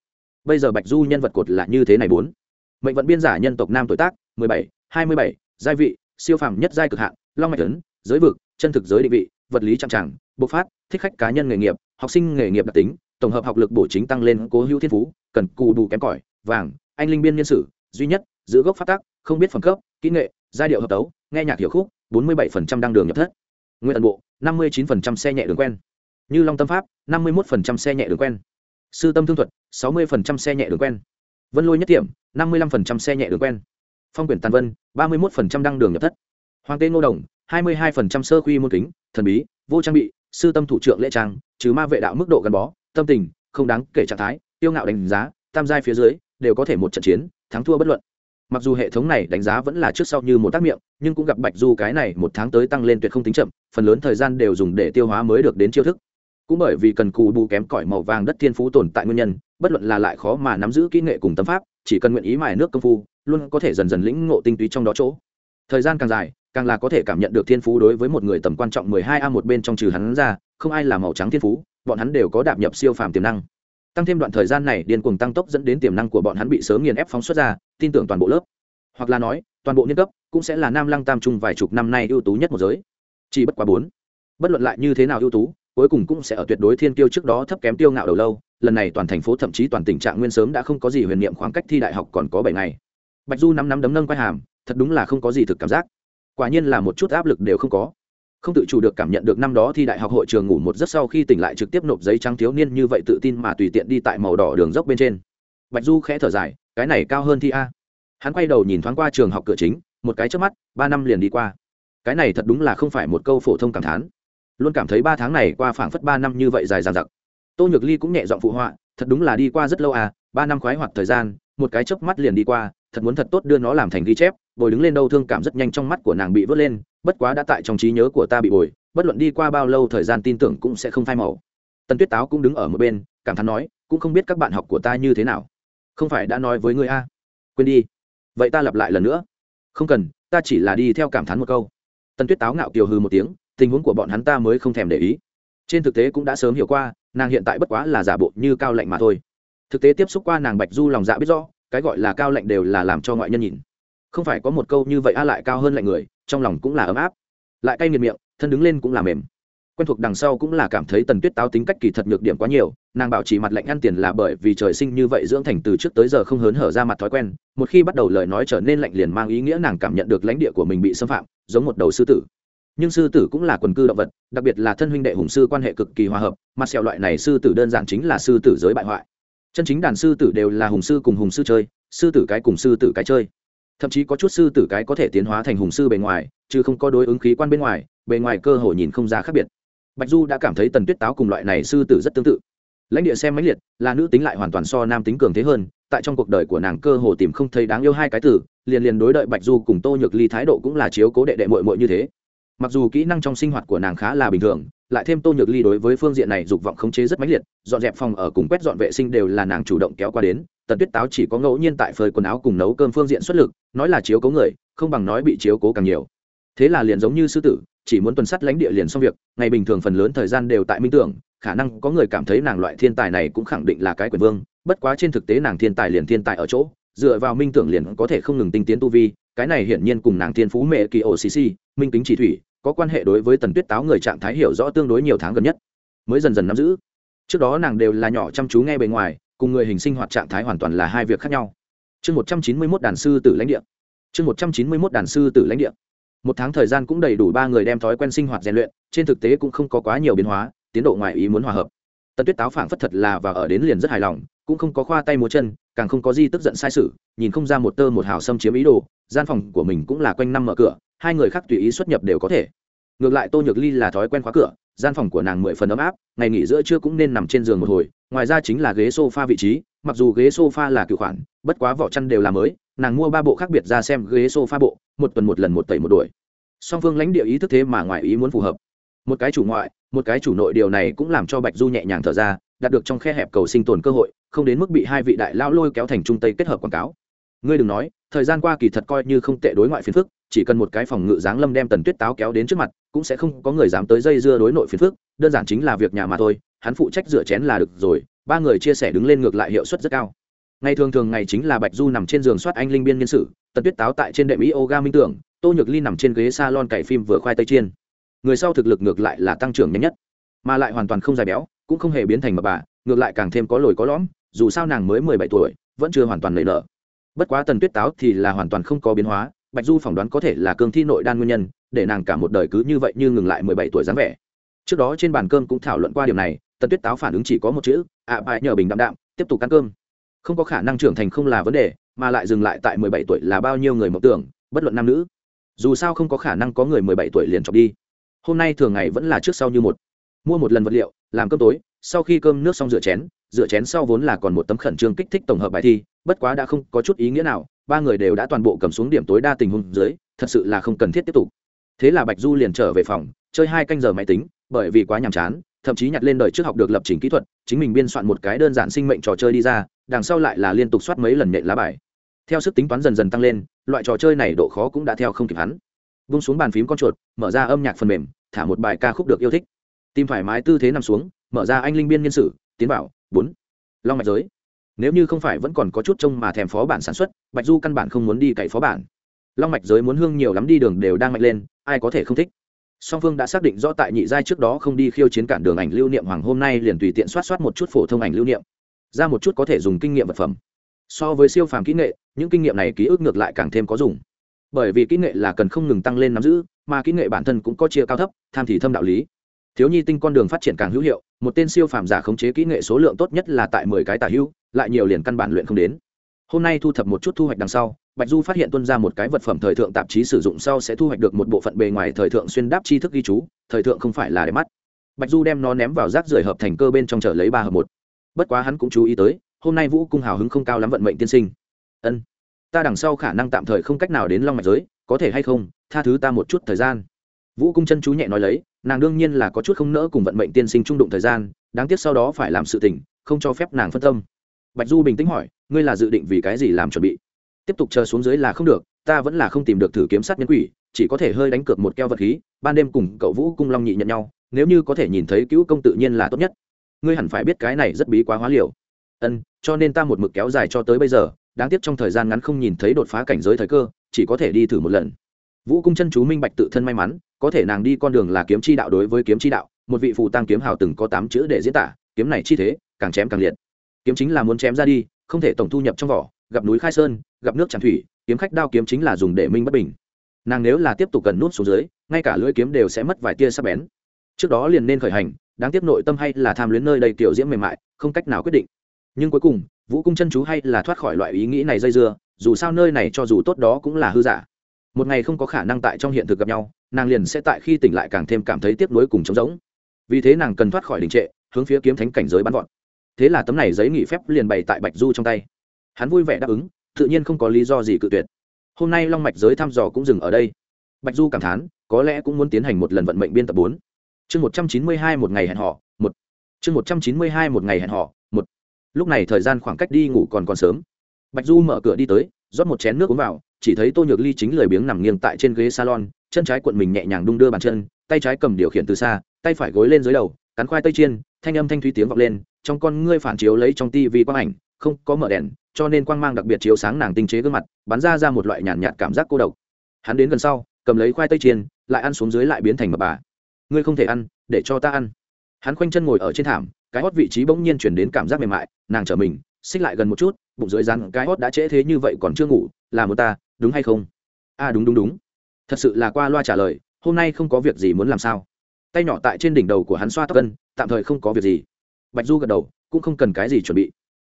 Bây giờ bạch du nhân vật cột là như thế này bốn. Mệnh vận biên giả nhân tộc nam tuổi tác, mười bảy, hai mươi bảy, giai vị, siêu phàm nhất giai cực hạn, long mạch tấn giới vực, chân thực giới định vị, vật lý trang tràng, bộc phát, thích khách cá nhân nghề nghiệp, học sinh nghề nghiệp đặc tính, tổng hợp học lực bổ chính tăng lên cố hữu thiên phú, cần cù đủ kém cỏi, vàng, anh linh biên nhân sử, duy nhất, giữ gốc phát tác, không biết phẩm cấp, kỹ nghệ giai điệu hợp tấu nghe nhạc hiểu khúc bốn mươi bảy đăng đường nhập thất. Nguyên tần bộ năm mươi chín xe nhẹ đường quen. Như long tâm pháp năm mươi một xe nhẹ đường quen. Sư tâm thương thuật sáu mươi xe nhẹ đường quen. Vân lôi nhất tiệm, năm mươi năm xe nhẹ đường quen. Phong quyển tàn vân ba mươi một đăng đường nhập thất. Hoàng tên ngô đồng hai mươi hai sơ quy môn kính thần bí vô trang bị sư tâm thủ trưởng lễ trang trừ ma vệ đạo mức độ gắn bó tâm tình không đáng kể trạng thái tiêu ngạo đánh giá tam giai phía dưới đều có thể một trận chiến thắng thua bất luận mặc dù hệ thống này đánh giá vẫn là trước sau như một tác miệng, nhưng cũng gặp bạch du cái này một tháng tới tăng lên tuyệt không tính chậm, phần lớn thời gian đều dùng để tiêu hóa mới được đến chiêu thức. Cũng bởi vì cần cù bù kém cỏi màu vàng đất thiên phú tồn tại nguyên nhân, bất luận là lại khó mà nắm giữ kỹ nghệ cùng tâm pháp, chỉ cần nguyện ý mài nước công phu, luôn có thể dần dần lĩnh ngộ tinh túy trong đó chỗ. Thời gian càng dài, càng là có thể cảm nhận được thiên phú đối với một người tầm quan trọng mười hai a một bên trong trừ hắn ra, không ai là màu trắng thiên phú, bọn hắn đều có đạp nhập siêu phàm tiềm năng tăng thêm đoạn thời gian này điên cuồng tăng tốc dẫn đến tiềm năng của bọn hắn bị sớm nghiền ép phóng xuất ra, tin tưởng toàn bộ lớp. Hoặc là nói, toàn bộ niên cấp cũng sẽ là nam lăng tam trung vài chục năm nay ưu tú nhất một giới. Chỉ bất quá bốn. Bất luận lại như thế nào ưu tú, cuối cùng cũng sẽ ở tuyệt đối thiên tiêu trước đó thấp kém tiêu ngạo đầu lâu, lần này toàn thành phố thậm chí toàn tình trạng nguyên sớm đã không có gì huyền niệm khoảng cách thi đại học còn có bảy ngày. Bạch du năm năm đấm nâng quay hàm, thật đúng là không có gì thực cảm giác. Quả nhiên là một chút áp lực đều không có không tự chủ được cảm nhận được năm đó thi đại học hội trường ngủ một giấc sau khi tỉnh lại trực tiếp nộp giấy trắng thiếu niên như vậy tự tin mà tùy tiện đi tại màu đỏ đường dốc bên trên. Bạch du khẽ thở dài, cái này cao hơn thi a. Hắn quay đầu nhìn thoáng qua trường học cửa chính, một cái trước mắt, ba năm liền đi qua. Cái này thật đúng là không phải một câu phổ thông cảm thán. Luôn cảm thấy ba tháng này qua phảng phất ba năm như vậy dài dàn dặc. Tô nhược ly cũng nhẹ giọng phụ họa, thật đúng là đi qua rất lâu à ba năm khoái hoạt thời gian, một cái chớp mắt liền đi qua thật muốn thật tốt đưa nó làm thành ghi chép, bồi đứng lên đâu thương cảm rất nhanh trong mắt của nàng bị vớt lên, bất quá đã tại trong trí nhớ của ta bị bồi, bất luận đi qua bao lâu thời gian tin tưởng cũng sẽ không phai màu. Tần tuyết táo cũng đứng ở một bên, cảm thán nói, cũng không biết các bạn học của ta như thế nào. Không phải đã nói với ngươi a? Quên đi. Vậy ta lặp lại lần nữa. Không cần, ta chỉ là đi theo cảm thán một câu. Tần tuyết táo ngạo kiều hư một tiếng, tình huống của bọn hắn ta mới không thèm để ý. Trên thực tế cũng đã sớm hiểu qua, nàng hiện tại bất quá là giả bộ như cao lạnh mà thôi. Thực tế tiếp xúc qua nàng bạch du lòng dạ biết rõ cái gọi là cao lạnh đều là làm cho ngoại nhân nhìn. Không phải có một câu như vậy a lại cao hơn lạnh người, trong lòng cũng là ấm áp. Lại cay nghiệt miệng, thân đứng lên cũng là mềm. Quen thuộc đằng sau cũng là cảm thấy tần tuyết táo tính cách kỳ thật nhược điểm quá nhiều, nàng bảo trì mặt lạnh ăn tiền là bởi vì trời sinh như vậy dưỡng thành từ trước tới giờ không hớn hở ra mặt thói quen, một khi bắt đầu lời nói trở nên lạnh liền mang ý nghĩa nàng cảm nhận được lãnh địa của mình bị xâm phạm, giống một đầu sư tử. Nhưng sư tử cũng là quần cư động vật, đặc biệt là thân huynh đệ hùng sư quan hệ cực kỳ hòa hợp, mặt sẹo loại này sư tử đơn giản chính là sư tử giới bại hoại chân chính đàn sư tử đều là hùng sư cùng hùng sư chơi, sư tử cái cùng sư tử cái chơi. Thậm chí có chút sư tử cái có thể tiến hóa thành hùng sư bề ngoài, chứ không có đối ứng khí quan bên ngoài, bề ngoài cơ hội nhìn không ra khác biệt. Bạch du đã cảm thấy tần tuyết táo cùng loại này sư tử rất tương tự. Lãnh địa xem mãnh liệt, là nữ tính lại hoàn toàn so nam tính cường thế hơn, tại trong cuộc đời của nàng cơ hồ tìm không thấy đáng yêu hai cái tử, liền liền đối đợi bạch du cùng tô nhược ly thái độ cũng là chiếu cố đệ đệ mội mội như thế. Mặc dù kỹ năng trong sinh hoạt của nàng khá là bình thường lại thêm tô nhược ly đối với phương diện này dục vọng khống chế rất mãnh liệt, dọn dẹp phòng ở cùng quét dọn vệ sinh đều là nàng chủ động kéo qua đến. Tần tuyết táo chỉ có ngẫu nhiên tại phơi quần áo cùng nấu cơm phương diện xuất lực, nói là chiếu cố người, không bằng nói bị chiếu cố càng nhiều. Thế là liền giống như sư tử, chỉ muốn tuần sắt lãnh địa liền xong việc, ngày bình thường phần lớn thời gian đều tại minh tưởng, khả năng có người cảm thấy nàng loại thiên tài này cũng khẳng định là cái quyền vương, bất quá trên thực tế nàng thiên tài liền thiên tài ở chỗ, dựa vào minh tưởng liền có thể không ngừng tinh tiến tu vi, cái này hiển nhiên cùng nàng thiên phú mẹ kỳ ổ xì xì, minh tính chỉ thủy có quan hệ đối với tần tuyết táo người trạng thái hiểu rõ tương đối nhiều tháng gần nhất, mới dần dần nắm giữ. Trước đó nàng đều là nhỏ chăm chú nghe bề ngoài, cùng người hình sinh hoạt trạng thái hoàn toàn là hai việc khác nhau. Chương một trăm chín mươi mốt đàn sư tử lãnh địa. Chương một trăm chín mươi mốt đàn sư tử lãnh địa. Một tháng thời gian cũng đầy đủ ba người đem thói quen sinh hoạt rèn luyện, trên thực tế cũng không có quá nhiều biến hóa, tiến độ ngoài ý muốn hòa hợp. Tần tuyết táo phảng phất thật là và ở đến liền rất hài lòng, cũng không có khoa tay múa chân, càng không có gì tức giận sai sự, nhìn không ra một tơ một hào xâm chiếm ý đồ, gian phòng của mình cũng là quanh năm mở cửa, hai người khác tùy ý xuất nhập đều có thể ngược lại tô nhược ly là thói quen khóa cửa, gian phòng của nàng mười phần ấm áp, ngày nghỉ giữa trưa cũng nên nằm trên giường một hồi, ngoài ra chính là ghế s o f a vị trí, mặc dù ghế s o f a là cựu khoản, bất quá vỏ chăn đều là mới, nàng mua ba bộ khác biệt ra xem ghế s o f a bộ, một tuần một lần một tẩy một đuổi. Song phương lãnh địa ý thức thế mà ngoài ý muốn phù hợp. Một cái chủ ngoại, một cái chủ nội điều này cũng làm cho bạch du nhẹ nhàng thở ra, đạt được trong khe hẹp cầu sinh tồn cơ hội, không đến mức bị hai vị đại lao lôi kéo thành trung tây kết hợp quảng cáo. Ngươi đừng nói, thời gian qua kỳ thật coi như không tệ đối ngoại phiền phức chỉ cần một cái phòng ngự giáng lâm đem tần tuyết táo kéo đến trước mặt, cũng sẽ không có người dám tới dây dưa đối nội phiền phức, đơn giản chính là việc nhà mà thôi, hắn phụ trách rửa chén là được rồi, ba người chia sẻ đứng lên ngược lại hiệu suất rất cao. Ngày thường thường ngày chính là bạch du nằm trên giường soát anh linh biên nhân sự, tần tuyết táo tại trên đệm mỹ yoga minh tưởng, tô nhược ly nằm trên ghế s a lon cày phim vừa khoai tây chiên. Người sau thực lực ngược lại là tăng trưởng nhanh nhất, mà lại hoàn toàn không dài béo, cũng không hề biến thành mập bà, ngược lại càng thêm có lồi có lõm, dù sao nàng mới mười bảy tuổi, vẫn chưa hoàn toàn nảy nợ bất quá tần tuyết táo thì là hoàn toàn không có biến hóa bạch du phỏng đoán có thể là cương thi nội đan nguyên nhân để nàng cả một đời cứ như vậy như ngừng lại mười bảy tuổi dáng vẻ. Trước đó trên bàn cơm cũng thảo luận qua điều này tần tuyết táo phản ứng chỉ có một chữ ạ à, bại nhờ bình đạm đạm tiếp tục ăn cơm. Không có khả năng trưởng thành không là vấn đề mà lại dừng lại tại mười bảy tuổi là bao nhiêu người mộng tưởng bất luận nam nữ. Dù sao không có khả năng có người mười bảy tuổi liền chọc đi. Hôm nay thường ngày vẫn là trước sau như một. Mua một lần vật liệu làm cơm tối sau khi cơm nước xong rửa chén rửa chén sau vốn là còn một tấm khẩn trương kích thích tổng hợp bài thi bất quá đã không có chút ý nghĩa nào, ba người đều đã toàn bộ cầm xuống điểm tối đa tình huống dưới, thật sự là không cần thiết tiếp tục. Thế là bạch du liền trở về phòng, chơi hai canh giờ máy tính, bởi vì quá nhàm chán, thậm chí nhặt lên đời trước học được lập trình kỹ thuật, chính mình biên soạn một cái đơn giản sinh mệnh trò chơi đi ra, đằng sau lại là liên tục soát mấy lần nhện lá bài. Theo sức tính toán dần dần tăng lên, loại trò chơi này độ khó cũng đã theo không kịp hắn. Vung xuống bàn phím con chuột, mở ra âm nhạc phần mềm, thả một bài ca khúc được yêu thích. Tìm thoải mái tư thế nằm xuống, mở ra anh linh biên nhân sự tiến bảo, bốn. Long mạch giới nếu như không phải vẫn còn có chút trông mà thèm phó bản sản xuất, bạch du căn bản không muốn đi cậy phó bản. Long mạch giới muốn hương nhiều lắm đi đường đều đang mạnh lên, ai có thể không thích? Song phương đã xác định rõ tại nhị giai trước đó không đi khiêu chiến cản đường ảnh lưu niệm hoàng hôm nay liền tùy tiện soát soát một chút phổ thông ảnh lưu niệm. Ra một chút có thể dùng kinh nghiệm vật phẩm. So với siêu phàm kỹ nghệ, những kinh nghiệm này ký ức ngược lại càng thêm có dùng. Bởi vì kỹ nghệ là cần không ngừng tăng lên nắm giữ, mà kỹ nghệ bản thân cũng có chia cao thấp, tham thì thâm đạo lý thiếu nhi tinh con đường phát triển càng hữu hiệu, một tên siêu phàm giả khống chế kỹ nghệ số lượng tốt nhất là tại mười cái tả hữu, lại nhiều liền căn bản luyện không đến. Hôm nay thu thập một chút thu hoạch đằng sau, bạch du phát hiện tuân ra một cái vật phẩm thời thượng tạp chí sử dụng sau sẽ thu hoạch được một bộ phận bề ngoài thời thượng xuyên đáp tri thức ghi chú, thời thượng không phải là để mắt. Bạch du đem nó ném vào rác rưởi hợp thành cơ bên trong chợ lấy ba hợp một. Bất quá hắn cũng chú ý tới, hôm nay vũ cung hào hứng không cao lắm vận mệnh tiên sinh. Ân, ta đằng sau khả năng tạm thời không cách nào đến long mạch giới, có thể hay không, tha thứ ta một chút thời gian vũ cung chân chú nhẹ nói lấy, nàng đương nhiên là có chút không nỡ cùng vận mệnh tiên sinh trung đụng thời gian, đáng tiếc sau đó phải làm sự tình, không cho phép nàng phân tâm. Bạch du bình tĩnh hỏi, ngươi là dự định vì cái gì làm chuẩn bị? Tiếp tục chờ xuống dưới là không được, ta vẫn là không tìm được thử kiếm sát nhân quỷ, chỉ có thể hơi đánh cược một keo vật khí, ban đêm cùng cậu vũ cung long nhị nhận nhau, nếu như có thể nhìn thấy cứu công tự nhiên là tốt nhất. Ngươi hẳn phải biết cái này rất bí quá hóa liều. Ân, cho nên ta một mực kéo dài cho tới bây giờ, đáng tiếc trong thời gian ngắn không nhìn thấy đột phá cảnh giới thời cơ, chỉ có thể đi thử một lần vũ cung chân chú minh bạch tự thân may mắn, có thể nàng đi con đường là kiếm chi đạo đối với kiếm chi đạo, một vị phụ tăng kiếm hào từng có tám chữ để diễn tả, kiếm này chi thế, càng chém càng liệt. Kiếm chính là muốn chém ra đi, không thể tổng thu nhập trong vỏ, gặp núi khai sơn, gặp nước tràn thủy, kiếm khách đao kiếm chính là dùng để minh bất bình. Nàng nếu là tiếp tục cần nút xuống dưới, ngay cả lưỡi kiếm đều sẽ mất vài tia sắc bén. Trước đó liền nên khởi hành, đáng tiếc nội tâm hay là tham luyến nơi đầy kiểu diễm mềm mại, không cách nào quyết định. Nhưng cuối cùng, vũ cung chân chú hay là thoát khỏi loại ý nghĩ này dây dưa, dù sao nơi này cho dù tốt đó cũng là hư giả một ngày không có khả năng tại trong hiện thực gặp nhau, nàng liền sẽ tại khi tỉnh lại càng thêm cảm thấy tiếp nối cùng trống rỗng. Vì thế nàng cần thoát khỏi đình trệ, hướng phía kiếm thánh cảnh giới bắn vọt. Thế là tấm này giấy nghỉ phép liền bày tại bạch du trong tay. Hắn vui vẻ đáp ứng, tự nhiên không có lý do gì cự tuyệt. Hôm nay long mạch giới thăm dò cũng dừng ở đây. Bạch du cảm thán, có lẽ cũng muốn tiến hành một lần vận mệnh biên tập bốn. Chương một trăm chín mươi hai một ngày hẹn họ một. Chương một trăm chín mươi hai một ngày hẹn họ một. Lúc này thời gian khoảng cách đi ngủ còn còn sớm. Bạch du mở cửa đi tới, rót một chén nước uống vào chỉ thấy tô nhược ly chính lười biếng nằm nghiêng tại trên ghế salon chân trái cuộn mình nhẹ nhàng đung đưa bàn chân tay trái cầm điều khiển từ xa tay phải gối lên dưới đầu cắn khoai tây chiên thanh âm thanh thúy tiếng vọng lên trong con ngươi phản chiếu lấy trong tivi quang ảnh không có mở đèn cho nên quang mang đặc biệt chiếu sáng nàng tinh chế gương mặt bắn ra ra một loại nhàn nhạt, nhạt cảm giác cô độc. Hắn đến gần sau cầm lấy khoai tây chiên lại ăn xuống dưới lại biến thành mập bà. Ngươi không thể ăn để cho ta ăn. Hắn khoanh chân ngồi ở trên thảm cái hót vị trí bỗng nhiên chuyển đến cảm giác mềm mại nàng trở mình xích lại gần một chút bụng dưới rắn cái hót đã trễ thế như vậy còn chưa ngủ là một ta đúng hay không? A à, đúng đúng đúng. Thật sự là qua loa trả lời hôm nay không có việc gì muốn làm sao? Tay nhỏ tại trên đỉnh đầu của hắn xoa tóc cân tạm thời không có việc gì. Bạch du gật đầu cũng không cần cái gì chuẩn bị.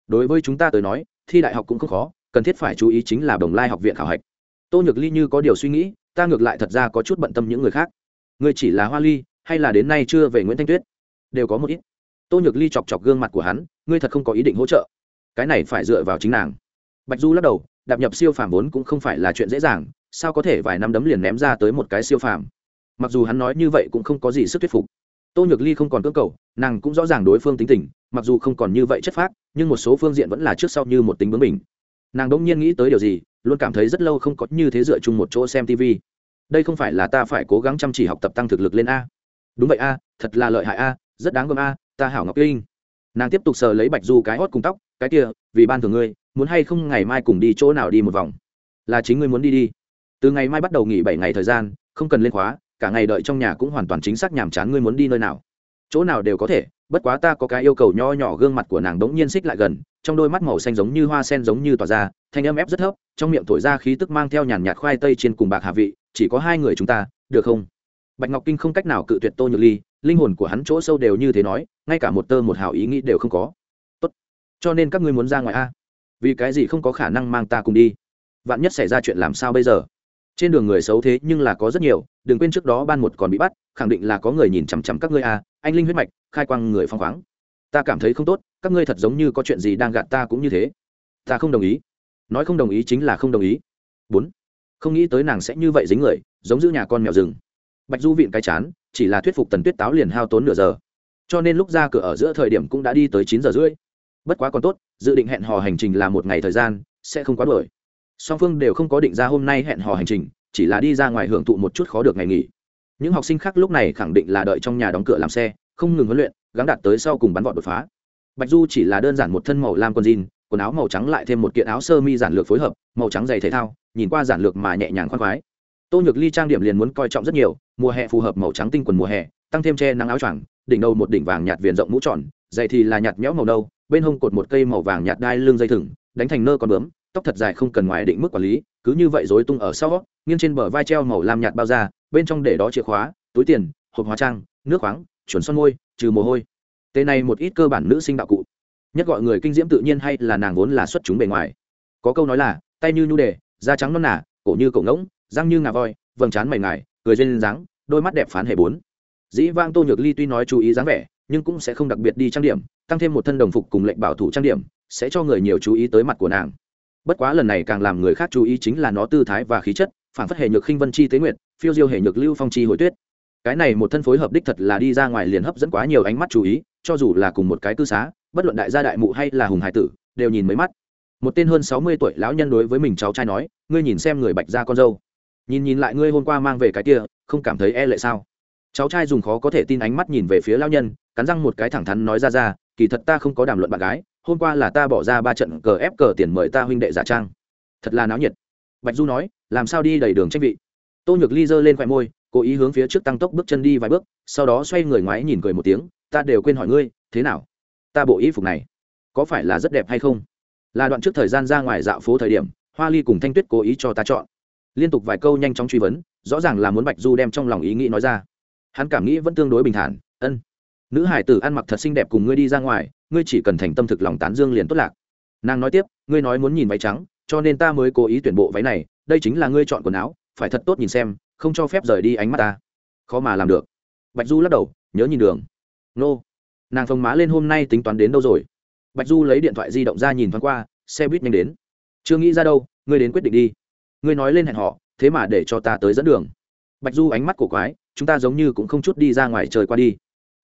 Đối với chúng ta tới nói thi đại học cũng không khó cần thiết phải chú ý chính là đồng lai học viện khảo hạch. Tô nhược ly như có điều suy nghĩ ta ngược lại thật ra có chút bận tâm những người khác. Người chỉ là hoa ly hay là đến nay chưa về nguyễn thanh tuyết? Đều có một ít. Tô nhược ly chọc chọc gương mặt của hắn ngươi thật không có ý định hỗ trợ. Cái này phải dựa vào chính nàng. Bạch du lắc đầu đạp nhập siêu phàm vốn cũng không phải là chuyện dễ dàng, sao có thể vài năm đấm liền ném ra tới một cái siêu phàm? Mặc dù hắn nói như vậy cũng không có gì sức thuyết phục. Tô nhược ly không còn cưỡng cầu, nàng cũng rõ ràng đối phương tính tình, mặc dù không còn như vậy chất phác, nhưng một số phương diện vẫn là trước sau như một tính bướng mình nàng đỗng nhiên nghĩ tới điều gì, luôn cảm thấy rất lâu không có như thế dựa chung một chỗ xem tv đây không phải là ta phải cố gắng chăm chỉ học tập tăng thực lực lên a. Đúng vậy a, thật là lợi hại a, rất đáng gờm a, ta hảo ngọc linh nàng tiếp tục sờ lấy bạch du cái hót cùng tóc, cái kia, vì ban thường ngươi muốn hay không ngày mai cùng đi chỗ nào đi một vòng? Là chính ngươi muốn đi đi. Từ ngày mai bắt đầu nghỉ bảy ngày thời gian, không cần lên khóa, cả ngày đợi trong nhà cũng hoàn toàn chính xác nhàm chán ngươi muốn đi nơi nào. Chỗ nào đều có thể, bất quá ta có cái yêu cầu nho nhỏ gương mặt của nàng đống nhiên xích lại gần, trong đôi mắt màu xanh giống như hoa sen giống như tỏa ra, thanh âm ép rất thấp, trong miệng thổi ra khí tức mang theo nhàn nhạt khoai tây trên cùng bạc hạ vị, chỉ có hai người chúng ta, được không? Bạch ngọc kinh không cách nào cự tuyệt tô nhược ly, linh hồn của hắn chỗ sâu đều như thế nói, ngay cả một tơ một hào ý nghĩ đều không có. Tốt. Cho nên các ngươi muốn ra ngoài a? Vì cái gì không có khả năng mang ta cùng đi? Vạn nhất xảy ra chuyện làm sao bây giờ? Trên đường người xấu thế nhưng là có rất nhiều, đừng quên trước đó ban một còn bị bắt, khẳng định là có người nhìn chằm chằm các ngươi à? anh linh huyết mạch, khai quang người phong khoáng. Ta cảm thấy không tốt, các ngươi thật giống như có chuyện gì đang gạt ta cũng như thế. Ta không đồng ý. Nói không đồng ý chính là không đồng ý. Bốn. Không nghĩ tới nàng sẽ như vậy dính người, giống giữ nhà con mèo rừng. Bạch du viện cái chán, chỉ là thuyết phục tần tuyết táo liền hao tốn nửa giờ. Cho nên lúc ra cửa ở giữa thời điểm cũng đã đi tới chín giờ rưỡi bất quá còn tốt, dự định hẹn hò hành trình là một ngày thời gian, sẽ không quá đổi song phương đều không có định ra hôm nay hẹn hò hành trình, chỉ là đi ra ngoài hưởng thụ một chút khó được ngày nghỉ. Những học sinh khác lúc này khẳng định là đợi trong nhà đóng cửa làm xe, không ngừng huấn luyện gắn đạt tới sau cùng bắn vọt đột phá. Bạch du chỉ là đơn giản một thân màu lam quần jean, quần áo màu trắng lại thêm một kiện áo sơ mi giản lược phối hợp, màu trắng dày thể thao, nhìn qua giản lược mà nhẹ nhàng khoan khoái. Tô nhược ly trang điểm liền muốn coi trọng rất nhiều, mùa hè phù hợp màu trắng tinh quần mùa hè, tăng thêm che nắng áo choàng, đỉnh đầu một đỉnh vàng nhạt viền rộng mũ tròn dày thì là nhạt nhẽo màu nâu, bên hông cột một cây màu vàng nhạt đai lưng dây thừng, đánh thành nơ con bướm, tóc thật dài không cần ngoài định mức quản lý, cứ như vậy rối tung ở sau, nghiêng trên bờ vai treo màu lam nhạt bao da, bên trong để đó chìa khóa, túi tiền, hộp hóa trang, nước khoáng, chuẩn son môi, trừ mồ hôi. Tê này một ít cơ bản nữ sinh đạo cụ. Nhất gọi người kinh diễm tự nhiên hay là nàng vốn là xuất chúng bề ngoài. Có câu nói là, tay như nhu đề, da trắng non nả cổ như cổ ngỗng, răng như ngà voi, vầng trán mày ngài, cười duyên dáng, đôi mắt đẹp phán hệ bốn. Dĩ vang tô nhược ly tuy nói chú ý dáng vẻ nhưng cũng sẽ không đặc biệt đi trang điểm, tăng thêm một thân đồng phục cùng lệnh bảo thủ trang điểm, sẽ cho người nhiều chú ý tới mặt của nàng. Bất quá lần này càng làm người khác chú ý chính là nó tư thái và khí chất, phản phất hệ nhược khinh vân chi tế nguyệt, phiêu diêu hệ nhược lưu phong chi hồi tuyết. Cái này một thân phối hợp đích thật là đi ra ngoài liền hấp dẫn quá nhiều ánh mắt chú ý, cho dù là cùng một cái cư xá, bất luận đại gia đại mụ hay là hùng hải tử, đều nhìn mấy mắt. Một tên hơn sáu mươi tuổi lão nhân đối với mình cháu trai nói, ngươi nhìn xem người bạch gia con dâu. Nhìn nhìn lại ngươi hôm qua mang về cái kia, không cảm thấy e lệ sao? Cháu trai dùng khó có thể tin ánh mắt nhìn về phía lao nhân, cắn răng một cái thẳng thắn nói ra ra, kỳ thật ta không có đàm luận bạn gái, hôm qua là ta bỏ ra ba trận cờ ép cờ tiền mời ta huynh đệ giả trang. Thật là náo nhiệt. Bạch du nói, làm sao đi đầy đường tranh vị? Tô nhược ly giơ lên khoe môi, cố ý hướng phía trước tăng tốc bước chân đi vài bước, sau đó xoay người ngoái nhìn cười một tiếng, ta đều quên hỏi ngươi, thế nào? Ta bộ y phục này, có phải là rất đẹp hay không? Là đoạn trước thời gian ra ngoài dạo phố thời điểm, hoa ly cùng thanh tuyết cố ý cho ta chọn. Liên tục vài câu nhanh chóng truy vấn, rõ ràng là muốn bạch du đem trong lòng ý nghĩ nói ra hắn cảm nghĩ vẫn tương đối bình thản, ân, nữ hải tử ăn mặc thật xinh đẹp cùng ngươi đi ra ngoài, ngươi chỉ cần thành tâm thực lòng tán dương liền tốt lạc. Nàng nói tiếp, ngươi nói muốn nhìn váy trắng, cho nên ta mới cố ý tuyển bộ váy này, đây chính là ngươi chọn quần áo, phải thật tốt nhìn xem, không cho phép rời đi ánh mắt ta. Khó mà làm được. Bạch du lắc đầu, nhớ nhìn đường. Nô. Nàng phồng má lên, hôm nay tính toán đến đâu rồi? Bạch du lấy điện thoại di động ra nhìn thoáng qua, xe buýt nhanh đến. Chưa nghĩ ra đâu, ngươi đến quyết định đi. Ngươi nói lên hẹn họ thế mà để cho ta tới dẫn đường. Bạch du ánh mắt cổ quái chúng ta giống như cũng không chút đi ra ngoài trời qua đi.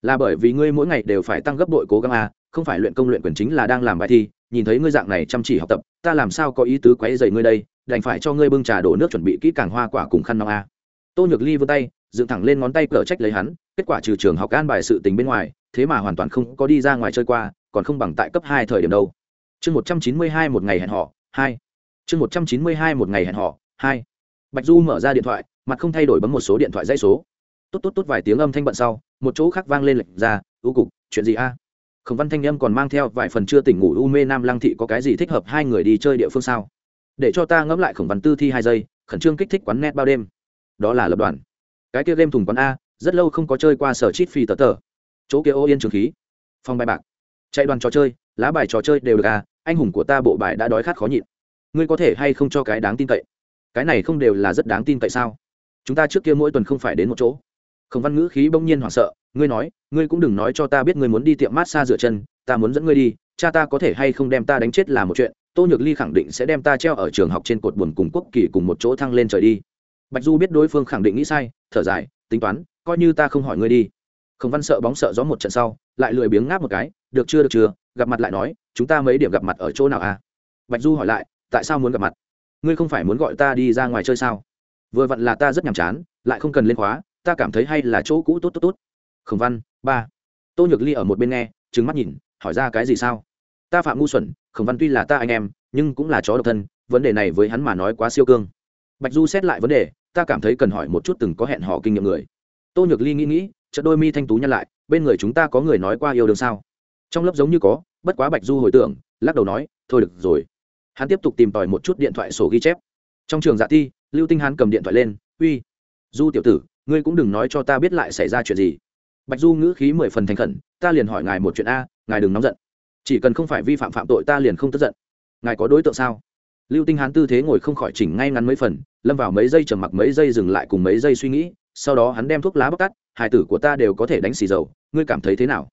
Là bởi vì ngươi mỗi ngày đều phải tăng gấp đội cố gắng à, không phải luyện công luyện quyền chính là đang làm bài thi nhìn thấy ngươi dạng này chăm chỉ học tập ta làm sao có ý tứ quấy dày ngươi đây đành phải cho ngươi bưng trà đổ nước chuẩn bị kỹ càng hoa quả cùng khăn nong a à. tô nhược ly vươn tay dựng thẳng lên ngón tay cờ trách lấy hắn kết quả trừ trường học an bài sự tình bên ngoài thế mà hoàn toàn không có đi ra ngoài chơi qua còn không bằng tại cấp hai thời điểm đâu. Chương một trăm chín mươi hai một ngày hẹn họ hai. Chương một trăm chín mươi hai một ngày hẹn họ hai. Bạch du mở ra điện thoại mặt không thay đổi bấm một số điện thoại dây số tốt tốt tốt vài tiếng âm thanh bận sau, một chỗ khác vang lên lệnh ra, u cục, chuyện gì a? Khổng văn thanh âm còn mang theo vài phần chưa tỉnh ngủ u mê nam lăng thị có cái gì thích hợp hai người đi chơi địa phương sao? Để cho ta ngẫm lại khổng văn tư thi hai giây, khẩn trương kích thích quán net bao đêm. Đó là lập đoàn. Cái kia game thùng quán a, rất lâu không có chơi qua sở chít phi tờ tờ. Chỗ kia ô yên trường khí. Phong bài bạc. Chạy đoàn trò chơi, lá bài trò chơi đều được à anh hùng của ta bộ bài đã đói khát khó nhịn. Ngươi có thể hay không cho cái đáng tin cậy? Cái này không đều là rất đáng tin cậy sao? Chúng ta trước kia mỗi tuần không phải đến một chỗ khổng văn ngữ khí bỗng nhiên hoảng sợ, ngươi nói, ngươi cũng đừng nói cho ta biết ngươi muốn đi tiệm massage rửa chân, ta muốn dẫn ngươi đi, cha ta có thể hay không đem ta đánh chết là một chuyện, tô nhược ly khẳng định sẽ đem ta treo ở trường học trên cột buồn cùng quốc kỳ cùng một chỗ thăng lên trời đi. Bạch du biết đối phương khẳng định nghĩ sai, thở dài, tính toán, coi như ta không hỏi ngươi đi. Khổng văn sợ bóng sợ gió một trận sau, lại lười biếng ngáp một cái, được chưa được chưa, gặp mặt lại nói, chúng ta mấy điểm gặp mặt ở chỗ nào à? Bạch du hỏi lại, tại sao muốn gặp mặt? Ngươi không phải muốn gọi ta đi ra ngoài chơi sao? Vừa vặn là ta rất nhàm chán, lại không cần lên khóa ta cảm thấy hay là chỗ cũ tốt tốt tốt. Khổng văn, ba. Tô nhược ly ở một bên nghe trứng mắt nhìn, hỏi ra cái gì sao? Ta phạm ngu xuẩn, khổng văn tuy là ta anh em, nhưng cũng là chó độc thân, vấn đề này với hắn mà nói quá siêu cương. Bạch du xét lại vấn đề, ta cảm thấy cần hỏi một chút từng có hẹn hò kinh nghiệm người. Tô nhược ly nghĩ nghĩ, chợt đôi mi thanh tú nhăn lại, bên người chúng ta có người nói qua yêu đương sao? Trong lớp giống như có, bất quá bạch du hồi tưởng, lắc đầu nói, thôi được rồi. Hắn tiếp tục tìm tòi một chút điện thoại sổ ghi chép. Trong trường dạ thi, lưu tinh hắn cầm điện thoại lên, uy, du tiểu tử ngươi cũng đừng nói cho ta biết lại xảy ra chuyện gì. Bạch du ngữ khí mười phần thành khẩn, ta liền hỏi ngài một chuyện a, ngài đừng nóng giận. Chỉ cần không phải vi phạm phạm tội ta liền không tức giận. Ngài có đối tượng sao? Lưu tinh hán tư thế ngồi không khỏi chỉnh ngay ngắn mấy phần, lâm vào mấy giây trầm mặc, mấy giây dừng lại cùng mấy giây suy nghĩ, sau đó hắn đem thuốc lá bóc tắt hải tử của ta đều có thể đánh xì dầu, ngươi cảm thấy thế nào?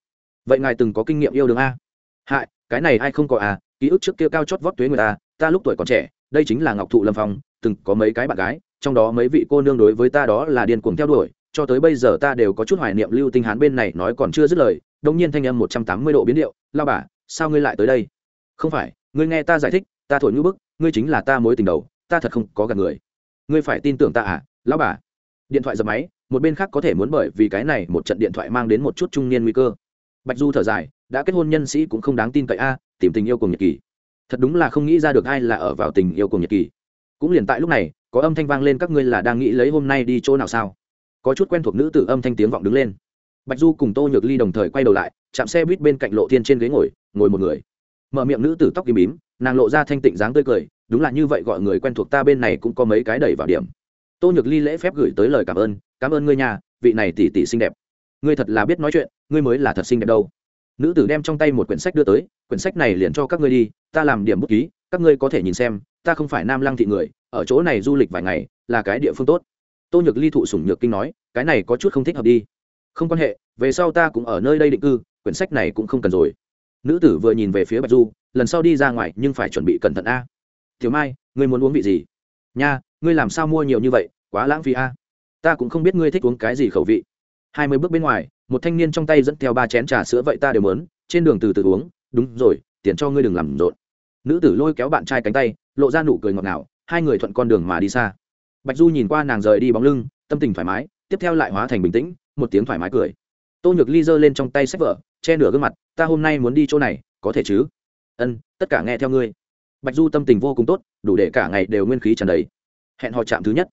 Vậy ngài từng có kinh nghiệm yêu đương a? Hại, cái này ai không có à ký ức trước kia cao chót vót tuế người ta ta lúc tuổi còn trẻ, đây chính là ngọc thụ lâm phong, từng có mấy cái bạn gái trong đó mấy vị cô nương đối với ta đó là điên cuồng theo đuổi, cho tới bây giờ ta đều có chút hoài niệm lưu tinh hán bên này nói còn chưa dứt lời đông nhiên thanh âm một trăm tám mươi độ biến điệu, lao bà, sao ngươi lại tới đây? Không phải, ngươi nghe ta giải thích, ta thổi ngữ bức, ngươi chính là ta mối tình đầu, ta thật không có gạt người. Ngươi phải tin tưởng ta à lão bà? Điện thoại dập máy, một bên khác có thể muốn bởi vì cái này một trận điện thoại mang đến một chút trung niên nguy cơ. Bạch du thở dài, đã kết hôn nhân sĩ cũng không đáng tin cậy a, tìm tình yêu cùng nhật kỳ thật đúng là không nghĩ ra được ai là ở vào tình yêu cùng nhật kỳ cũng liền tại lúc này có âm thanh vang lên, các ngươi là đang nghĩ lấy hôm nay đi chỗ nào sao? Có chút quen thuộc nữ tử âm thanh tiếng vọng đứng lên. Bạch du cùng tô nhược ly đồng thời quay đầu lại, chạm xe buýt bên cạnh lộ thiên trên ghế ngồi ngồi một người. Mở miệng nữ tử tóc kim bím, nàng lộ ra thanh tịnh dáng tươi cười, đúng là như vậy, gọi người quen thuộc ta bên này cũng có mấy cái đẩy vào điểm. Tô nhược ly lễ phép gửi tới lời cảm ơn cảm ơn ngươi nhà vị này tỷ tỷ xinh đẹp. Ngươi thật là biết nói chuyện, ngươi mới là thật xinh đẹp đâu. Nữ tử đem trong tay một quyển sách đưa tới, quyển sách này liền cho các ngươi đi, ta làm điểm bút ký, các ngươi có thể nhìn xem, ta không phải nam lăng thị người ở chỗ này du lịch vài ngày, là cái địa phương tốt. Tô nhược ly thụ sủng nhược kinh nói, cái này có chút không thích hợp đi. Không quan hệ, về sau ta cũng ở nơi đây định cư, quyển sách này cũng không cần rồi. Nữ tử vừa nhìn về phía bạch du, lần sau đi ra ngoài nhưng phải chuẩn bị cẩn thận a. Thiếu mai, ngươi muốn uống vị gì? Nha, ngươi làm sao mua nhiều như vậy, quá lãng phí a. Ta cũng không biết ngươi thích uống cái gì khẩu vị. Hai mươi bước bên ngoài, một thanh niên trong tay dẫn theo ba chén trà sữa vậy ta đều mớn trên đường từ từ uống. Đúng rồi, tiền cho ngươi đừng làm rộn. Nữ tử lôi kéo bạn trai cánh tay, lộ ra nụ cười ngọt ngào hai người thuận con đường mà đi xa. Bạch du nhìn qua nàng rời đi bóng lưng, tâm tình thoải mái, tiếp theo lại hóa thành bình tĩnh, một tiếng thoải mái cười. Tô nhược ly giơ lên trong tay sách vở, che nửa gương mặt, ta hôm nay muốn đi chỗ này, có thể chứ? Ân, tất cả nghe theo ngươi. Bạch du tâm tình vô cùng tốt, đủ để cả ngày đều nguyên khí tràn đầy. Hẹn họ chạm thứ nhất.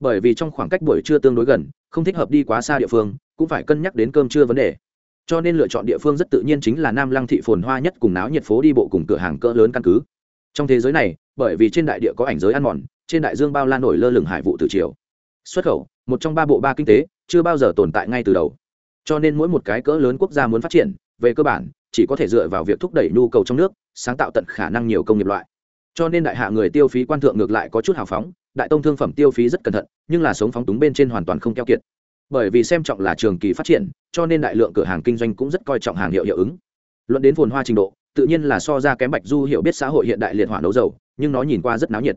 Bởi vì trong khoảng cách buổi trưa tương đối gần, không thích hợp đi quá xa địa phương, cũng phải cân nhắc đến cơm trưa vấn đề. Cho nên lựa chọn địa phương rất tự nhiên chính là nam lăng thị phồn hoa nhất cùng náo nhiệt phố đi bộ cùng cửa hàng cỡ lớn căn cứ trong thế giới này, bởi vì trên đại địa có ảnh giới ăn mòn, trên đại dương bao la nổi lơ lửng hải vụ từ chiều xuất khẩu, một trong ba bộ ba kinh tế, chưa bao giờ tồn tại ngay từ đầu. Cho nên mỗi một cái cỡ lớn quốc gia muốn phát triển, về cơ bản, chỉ có thể dựa vào việc thúc đẩy nhu cầu trong nước, sáng tạo tận khả năng nhiều công nghiệp loại. Cho nên đại hạ người tiêu phí quan thượng ngược lại có chút hào phóng, đại tông thương phẩm tiêu phí rất cẩn thận, nhưng là sống phóng túng bên trên hoàn toàn không keo kiệt. Bởi vì xem trọng là trường kỳ phát triển, cho nên đại lượng cửa hàng kinh doanh cũng rất coi trọng hàng hiệu hiệu ứng. Luận đến phồn hoa trình độ tự nhiên là so ra kém bạch du hiểu biết xã hội hiện đại liệt hỏa nấu dầu, nhưng nó nhìn qua rất náo nhiệt.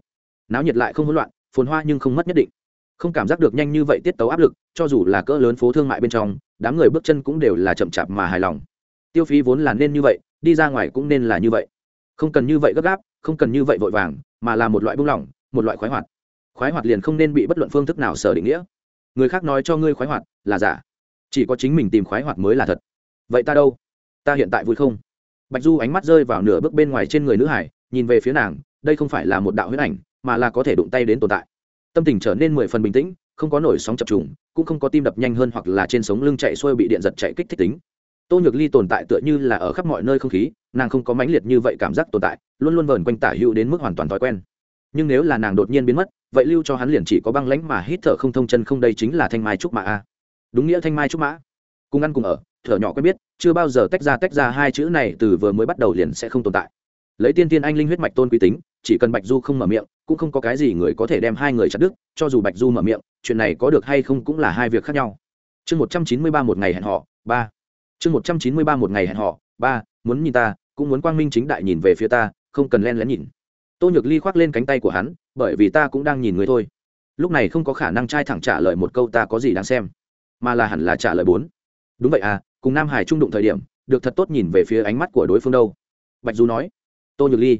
Náo nhiệt lại không hỗn loạn, phồn hoa nhưng không mất nhất định. Không cảm giác được nhanh như vậy tiết tấu áp lực, cho dù là cỡ lớn phố thương mại bên trong, đám người bước chân cũng đều là chậm chạp mà hài lòng. Tiêu phí vốn là nên như vậy, đi ra ngoài cũng nên là như vậy. Không cần như vậy gấp gáp, không cần như vậy vội vàng, mà là một loại buông lỏng, một loại khoái hoạt. Khoái hoạt liền không nên bị bất luận phương thức nào sở định nghĩa. Người khác nói cho ngươi khoái hoạt là giả. Chỉ có chính mình tìm khoái hoạt mới là thật. Vậy ta đâu? Ta hiện tại vui không? Bạch du ánh mắt rơi vào nửa bước bên ngoài trên người nữ hải, nhìn về phía nàng, đây không phải là một đạo huyết ảnh, mà là có thể đụng tay đến tồn tại. Tâm tình trở nên mười phần bình tĩnh, không có nổi sóng chập trùng, cũng không có tim đập nhanh hơn hoặc là trên sống lưng chạy xuôi bị điện giật chạy kích thích tính. Tô nhược ly tồn tại tựa như là ở khắp mọi nơi không khí, nàng không có mãnh liệt như vậy cảm giác tồn tại, luôn luôn vờn quanh tả hữu đến mức hoàn toàn thói quen. Nhưng nếu là nàng đột nhiên biến mất, vậy lưu cho hắn liền chỉ có băng lãnh mà hít thở không thông chân không đây chính là thanh mai trúc mã a. Đúng nghĩa thanh mai trúc mã. Cùng ăn cùng ở thở nhỏ quen biết, chưa bao giờ tách ra tách ra hai chữ này từ vừa mới bắt đầu liền sẽ không tồn tại. Lấy tiên tiên anh linh huyết mạch tôn quý tính, chỉ cần bạch du không mở miệng, cũng không có cái gì người có thể đem hai người chặt đứt, cho dù bạch du mở miệng, chuyện này có được hay không cũng là hai việc khác nhau. Chương một trăm chín mươi ba một ngày hẹn họ ba. Chương một trăm chín mươi ba một ngày hẹn họ ba, muốn nhìn ta, cũng muốn quang minh chính đại nhìn về phía ta, không cần len lén nhìn. Tô nhược ly khoác lên cánh tay của hắn, bởi vì ta cũng đang nhìn người thôi. Lúc này không có khả năng trai thẳng trả lời một câu ta có gì đáng xem, mà là hẳn là trả lời bốn. Đúng vậy à cùng nam hải trung đụng thời điểm, được thật tốt nhìn về phía ánh mắt của đối phương đâu. Bạch du nói. Tô nhược ly.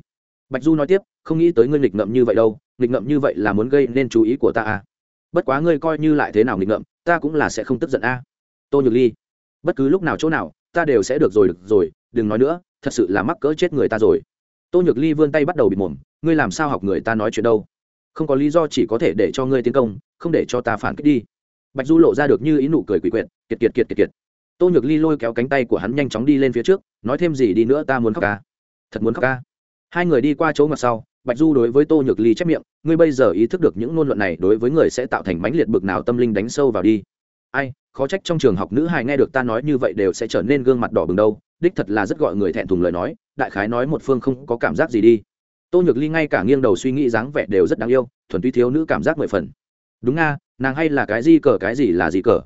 Bạch du nói tiếp, không nghĩ tới ngươi nghịch ngậm như vậy đâu, nghịch ngậm như vậy là muốn gây nên chú ý của ta à. Bất quá ngươi coi như lại thế nào nghịch ngậm ta cũng là sẽ không tức giận a. À. tô nhược ly. Bất cứ lúc nào chỗ nào, ta đều sẽ được rồi được rồi, đừng nói nữa, thật sự là mắc cỡ chết người ta rồi. Tô nhược ly vươn tay bắt đầu bịt mồm, ngươi làm sao học người ta nói chuyện đâu? Không có lý do chỉ có thể để cho ngươi tiến công, không để cho ta phản kích đi. Bạch du lộ ra được như ý nụ cười quỷ quyệt, kiệt kiệt kiệt kiệt kiệt tô nhược ly lôi kéo cánh tay của hắn nhanh chóng đi lên phía trước, nói thêm gì đi nữa ta muốn khóc ca. Thật muốn khóc ca. Hai người đi qua chỗ ngặt sau, bạch du đối với tô nhược ly chép miệng, ngươi bây giờ ý thức được những ngôn luận này đối với người sẽ tạo thành mãnh liệt bực nào tâm linh đánh sâu vào đi. Ai, khó trách trong trường học nữ hài nghe được ta nói như vậy đều sẽ trở nên gương mặt đỏ bừng đâu, đích thật là rất gọi người thẹn thùng lời nói, đại khái nói một phương không có cảm giác gì đi. Tô nhược ly ngay cả nghiêng đầu suy nghĩ dáng vẻ đều rất đáng yêu, thuần túy thiếu nữ cảm giác mười phần. Đúng nga, nàng hay là cái gì cờ cái gì là gì cờ?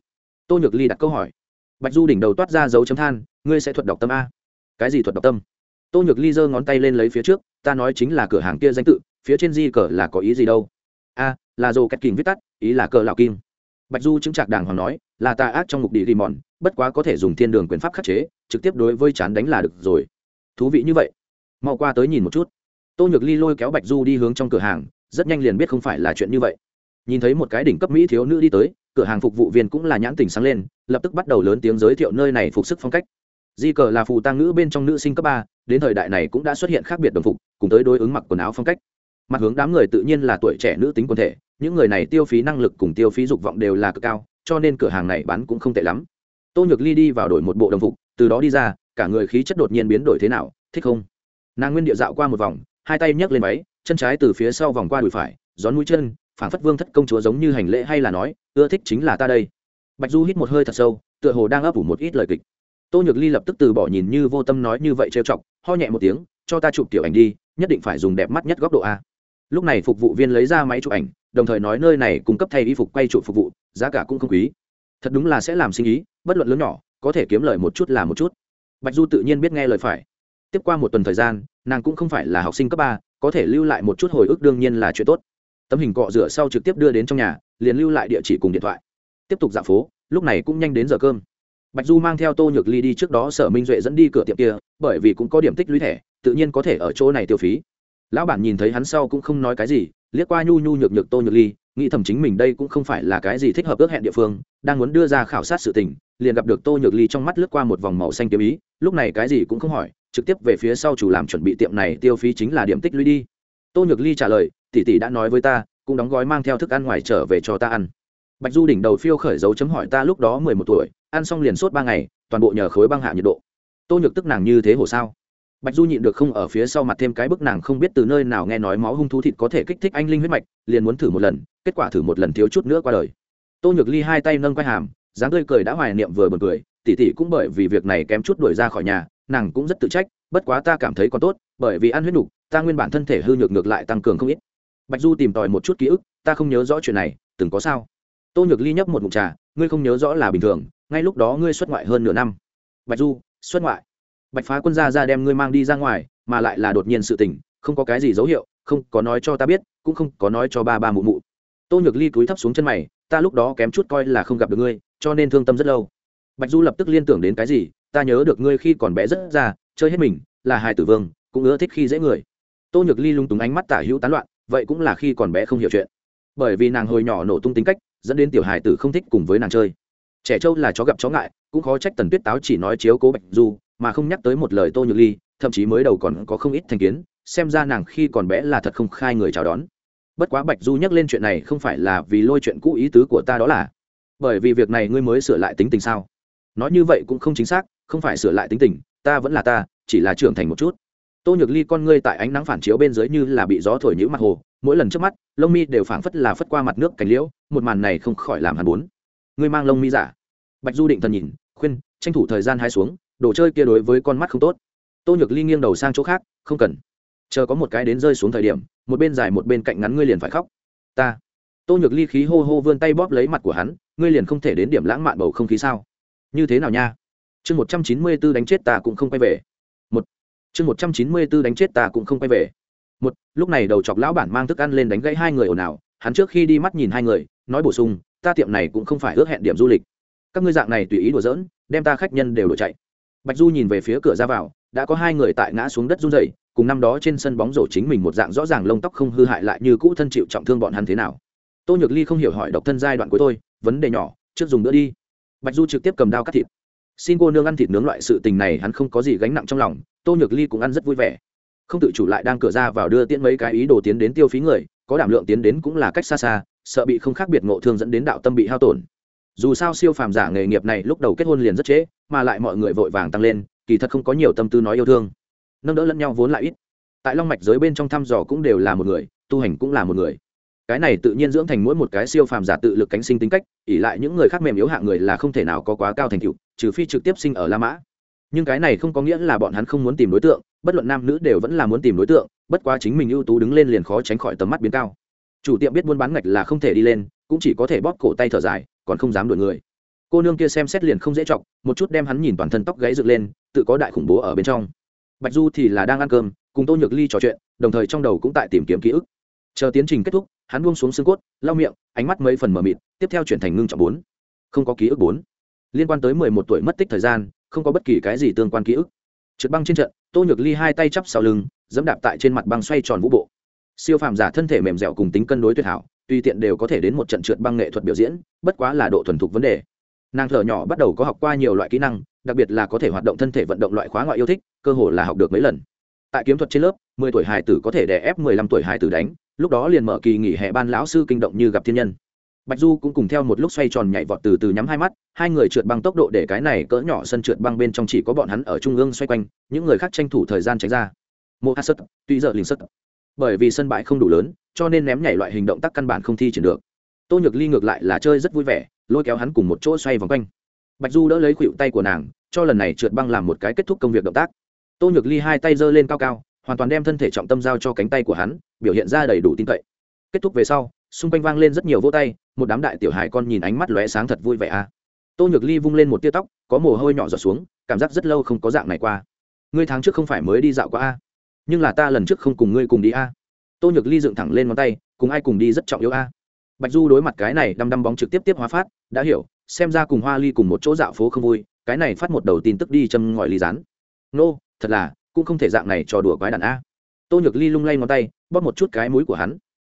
Tô nhược ly đặt câu hỏi bạch du đỉnh đầu toát ra dấu chấm than, ngươi sẽ thuật đọc tâm a. Cái gì thuật đọc tâm? Tô nhược ly giơ ngón tay lên lấy phía trước, ta nói chính là cửa hàng kia danh tự, phía trên di cờ là có ý gì đâu? A, là dồ cách kìm viết tắt, ý là cờ lạo kim. Bạch du chứng trạc đàng hoàng nói, là tà ác trong ngục đi ghi mòn, bất quá có thể dùng thiên đường quyền pháp khắc chế, trực tiếp đối với chán đánh là được rồi. Thú vị như vậy. Mau qua tới nhìn một chút. Tô nhược ly lôi kéo bạch du đi hướng trong cửa hàng, rất nhanh liền biết không phải là chuyện như vậy. Nhìn thấy một cái đỉnh cấp mỹ thiếu nữ đi tới, cửa hàng phục vụ viên cũng là nhãn tình sáng lên lập tức bắt đầu lớn tiếng giới thiệu nơi này phục sức phong cách. Di cờ là phù tăng ngữ bên trong nữ sinh cấp ba, đến thời đại này cũng đã xuất hiện khác biệt đồng phục, cùng tới đối ứng mặc quần áo phong cách. Mặt hướng đám người tự nhiên là tuổi trẻ nữ tính quần thể, những người này tiêu phí năng lực cùng tiêu phí dục vọng đều là cực cao, cho nên cửa hàng này bán cũng không tệ lắm. Tô nhược ly đi vào đổi một bộ đồng phục, từ đó đi ra, cả người khí chất đột nhiên biến đổi thế nào, thích không? Nàng nguyên địa dạo qua một vòng, hai tay nhấc lên váy, chân trái từ phía sau vòng qua đùi phải, gión mũi chân, phảng phất vương thất công chúa giống như hành lễ hay là nói, ưa thích chính là ta đây bạch du hít một hơi thật sâu, tựa hồ đang ấp ủ một ít lời kịch. Tô nhược ly lập tức từ bỏ nhìn như vô tâm nói như vậy trêu chọc, ho nhẹ một tiếng, cho ta chụp tiểu ảnh đi, nhất định phải dùng đẹp mắt nhất góc độ a. Lúc này phục vụ viên lấy ra máy chụp ảnh, đồng thời nói nơi này cung cấp thay y phục quay chụp phục vụ, giá cả cũng không quý. Thật đúng là sẽ làm sinh ý, bất luận lớn nhỏ, có thể kiếm lời một chút là một chút. Bạch du tự nhiên biết nghe lời phải. Tiếp qua một tuần thời gian, nàng cũng không phải là học sinh cấp ba, có thể lưu lại một chút hồi ức đương nhiên là chuyện tốt. Tấm hình cọ rửa sau trực tiếp đưa đến trong nhà, liền lưu lại địa chỉ cùng điện thoại tiếp tục dạo phố, lúc này cũng nhanh đến giờ cơm. Bạch du mang theo tô nhược ly đi trước đó sở minh duệ dẫn đi cửa tiệm kia, bởi vì cũng có điểm tích lũy thẻ, tự nhiên có thể ở chỗ này tiêu phí. Lão bản nhìn thấy hắn sau cũng không nói cái gì, liếc qua nhu nhu nhược nhược tô nhược ly, nghĩ thầm chính mình đây cũng không phải là cái gì thích hợp ước hẹn địa phương, đang muốn đưa ra khảo sát sự tình, liền gặp được tô nhược ly trong mắt lướt qua một vòng màu xanh kiếm ý, lúc này cái gì cũng không hỏi, trực tiếp về phía sau chủ làm chuẩn bị tiệm này tiêu phí chính là điểm tích lũy đi. Tô nhược ly trả lời, tỷ tỷ đã nói với ta, cũng đóng gói mang theo thức ăn ngoài trở về cho ta ăn bạch du đỉnh đầu phiêu khởi dấu chấm hỏi ta lúc đó mười một tuổi, ăn xong liền sốt ba ngày, toàn bộ nhờ khối băng hạ nhiệt độ. Tô nhược tức nàng như thế hồ sao? Bạch du nhịn được không ở phía sau mặt thêm cái bức nàng không biết từ nơi nào nghe nói máu hung thú thịt có thể kích thích anh linh huyết mạch, liền muốn thử một lần, kết quả thử một lần thiếu chút nữa qua đời. Tô nhược ly hai tay nâng quai hàm, dáng tươi cười đã hoài niệm vừa buồn cười, tỉ tỉ cũng bởi vì việc này kém chút đuổi ra khỏi nhà, nàng cũng rất tự trách, bất quá ta cảm thấy còn tốt, bởi vì ăn huyết nục ta nguyên bản thân thể hư nhược ngược lại tăng cường không ít. Bạch du tìm tòi một chút ký ức, ta không nhớ rõ chuyện này, từng có sao? Tô nhược ly nhấp một mụn trà, ngươi không nhớ rõ là bình thường, ngay lúc đó ngươi xuất ngoại hơn nửa năm. Bạch du, xuất ngoại. Bạch phá quân gia ra đem ngươi mang đi ra ngoài, mà lại là đột nhiên sự tình, không có cái gì dấu hiệu, không có nói cho ta biết, cũng không có nói cho ba ba mụ mụ. Tô nhược ly cúi thấp xuống chân mày, ta lúc đó kém chút coi là không gặp được ngươi, cho nên thương tâm rất lâu. Bạch du lập tức liên tưởng đến cái gì, ta nhớ được ngươi khi còn bé rất già, chơi hết mình, là hài tử vương, cũng ưa thích khi dễ người. Tô nhược ly lung túng ánh mắt tả hữu tán loạn, vậy cũng là khi còn bé không hiểu chuyện. Bởi vì nàng hồi nhỏ nổ tung tính cách dẫn đến tiểu hài tử không thích cùng với nàng chơi. Trẻ trâu là chó gặp chó ngại, cũng khó trách tần tuyết táo chỉ nói chiếu cố bạch du, mà không nhắc tới một lời tô nhược ly, thậm chí mới đầu còn có không ít thành kiến, xem ra nàng khi còn bé là thật không khai người chào đón. Bất quá bạch du nhắc lên chuyện này không phải là vì lôi chuyện cũ ý tứ của ta đó là, bởi vì việc này ngươi mới sửa lại tính tình sao? Nói như vậy cũng không chính xác, không phải sửa lại tính tình, ta vẫn là ta, chỉ là trưởng thành một chút tô nhược ly con ngươi tại ánh nắng phản chiếu bên dưới như là bị gió thổi nhữ mặt hồ, mỗi lần trước mắt, lông mi đều phảng phất là phất qua mặt nước cánh liễu, một màn này không khỏi làm hàn bốn ngươi mang lông mi giả. Bạch du định thần nhìn, khuyên, tranh thủ thời gian hai xuống, đồ chơi kia đối với con mắt không tốt. Tô nhược ly nghiêng đầu sang chỗ khác, không cần. Chờ có một cái đến rơi xuống thời điểm, một bên dài một bên cạnh ngắn ngươi liền phải khóc. Ta. Tô nhược ly khí hô hô vươn tay bóp lấy mặt của hắn, ngươi liền không thể đến điểm lãng mạn bầu không khí sao? Như thế nào nha? Chương một trăm chín mươi b ố đánh chết ta cũng không quay về chương một trăm chín mươi b ố đánh chết ta cũng không quay về. Một, lúc này đầu chọc lão bản mang thức ăn lên đánh gãy hai người ồn ào, hắn trước khi đi mắt nhìn hai người, nói bổ sung, ta tiệm này cũng không phải ước hẹn điểm du lịch. Các ngươi dạng này tùy ý đùa giỡn, đem ta khách nhân đều đổi chạy. Bạch du nhìn về phía cửa ra vào, đã có hai người tại ngã xuống đất run rẩy, cùng năm đó trên sân bóng rổ chính mình một dạng rõ ràng lông tóc không hư hại lại như cũ thân chịu trọng thương bọn hắn thế nào. Tô nhược ly không hiểu hỏi độc thân giai đoạn cuối tôi, vấn đề nhỏ, trước dùng nữa đi. Bạch du trực tiếp cầm đao cắt thịt xin cô nương ăn thịt nướng loại sự tình này hắn không có gì gánh nặng trong lòng, tô nhược ly cũng ăn rất vui vẻ. Không tự chủ lại đang cửa ra vào đưa tiễn mấy cái ý đồ tiến đến tiêu phí người, có đảm lượng tiến đến cũng là cách xa xa, sợ bị không khác biệt ngộ thương dẫn đến đạo tâm bị hao tổn. Dù sao siêu phàm giả nghề nghiệp này lúc đầu kết hôn liền rất trễ, mà lại mọi người vội vàng tăng lên, kỳ thật không có nhiều tâm tư nói yêu thương. Nâng đỡ lẫn nhau vốn lại ít. Tại long mạch giới bên trong thăm dò cũng đều là một người, tu hành cũng là một người cái này tự nhiên dưỡng thành mỗi một cái siêu phàm giả tự lực cánh sinh tính cách ỉ lại những người khác mềm yếu hạng người là không thể nào có quá cao thành tựu, trừ phi trực tiếp sinh ở la mã. Nhưng cái này không có nghĩa là bọn hắn không muốn tìm đối tượng, bất luận nam nữ đều vẫn là muốn tìm đối tượng, bất quá chính mình ưu tú đứng lên liền khó tránh khỏi tầm mắt biến cao. Chủ tiệm biết buôn bán ngạch là không thể đi lên, cũng chỉ có thể bóp cổ tay thở dài, còn không dám đuổi người. Cô nương kia xem xét liền không dễ chọc, một chút đem hắn nhìn toàn thân tóc gáy dựng lên, tự có đại khủng bố ở bên trong. Bạch du thì là đang ăn cơm, cùng tô nhược ly trò chuyện, đồng thời trong đầu cũng tại tìm kiếm ký ức. Chờ tiến trình kết thúc hắn buông xuống xương cốt, lau miệng, ánh mắt mấy phần mờ mịt, tiếp theo chuyển thành ngưng trọng bốn. Không có ký ức bốn. Liên quan tới mười một tuổi mất tích thời gian, không có bất kỳ cái gì tương quan ký ức. Trượt băng trên trận, tô nhược ly hai tay chắp sau lưng, dẫm đạp tại trên mặt băng xoay tròn vũ bộ. Siêu phàm giả thân thể mềm dẻo cùng tính cân đối tuyệt hảo, tùy tiện đều có thể đến một trận trượt băng nghệ thuật biểu diễn, bất quá là độ thuần thục vấn đề. Nàng thở nhỏ bắt đầu có học qua nhiều loại kỹ năng, đặc biệt là có thể hoạt động thân thể vận động loại khóa ngoại yêu thích, cơ hồ là học được mấy lần tại kiếm thuật trên lớp, mười tuổi hài tử có thể đè ép mười lăm tuổi hài tử đánh, lúc đó liền mở kỳ nghỉ hè ban lão sư kinh động như gặp thiên nhân. Bạch du cũng cùng theo một lúc xoay tròn nhảy vọt từ từ nhắm hai mắt, hai người trượt băng tốc độ để cái này cỡ nhỏ sân trượt băng bên trong chỉ có bọn hắn ở trung ương xoay quanh, những người khác tranh thủ thời gian tránh ra. Mô hát sất tuy giờ linh sất bởi vì sân bãi không đủ lớn, cho nên ném nhảy loại hình động tác căn bản không thi triển được. Tô nhược ly ngược lại là chơi rất vui vẻ, lôi kéo hắn cùng một chỗ xoay vòng quanh. Bạch du đỡ lấy khuỵu tay của nàng, cho lần này trượt băng làm một cái kết thúc công việc động tác tô nhược ly hai tay giơ lên cao cao, hoàn toàn đem thân thể trọng tâm giao cho cánh tay của hắn, biểu hiện ra đầy đủ tin cậy. Kết thúc về sau, xung quanh vang lên rất nhiều vỗ tay, một đám đại tiểu hài con nhìn ánh mắt lóe sáng thật vui vẻ a. À. tô nhược ly vung lên một tia tóc, có mồ hôi nhỏ giọt xuống, cảm giác rất lâu không có dạng này qua. Ngươi tháng trước không phải mới đi dạo qua a? Nhưng là ta lần trước không cùng ngươi cùng đi a. Tô nhược ly dựng thẳng lên ngón tay, cùng ai cùng đi rất trọng yếu a. Bạch du đối mặt cái này đăm đăm bóng trực tiếp tiếp hóa phát, đã hiểu, xem ra cùng hoa ly cùng một chỗ dạo phố không vui, cái này phát một đầu tin tức đi châm ngòi ly rán nô thật là, cũng không thể dạng này trò đùa quái đàn a. Tô nhược ly lung lay ngón tay, bóp một chút cái mũi của hắn.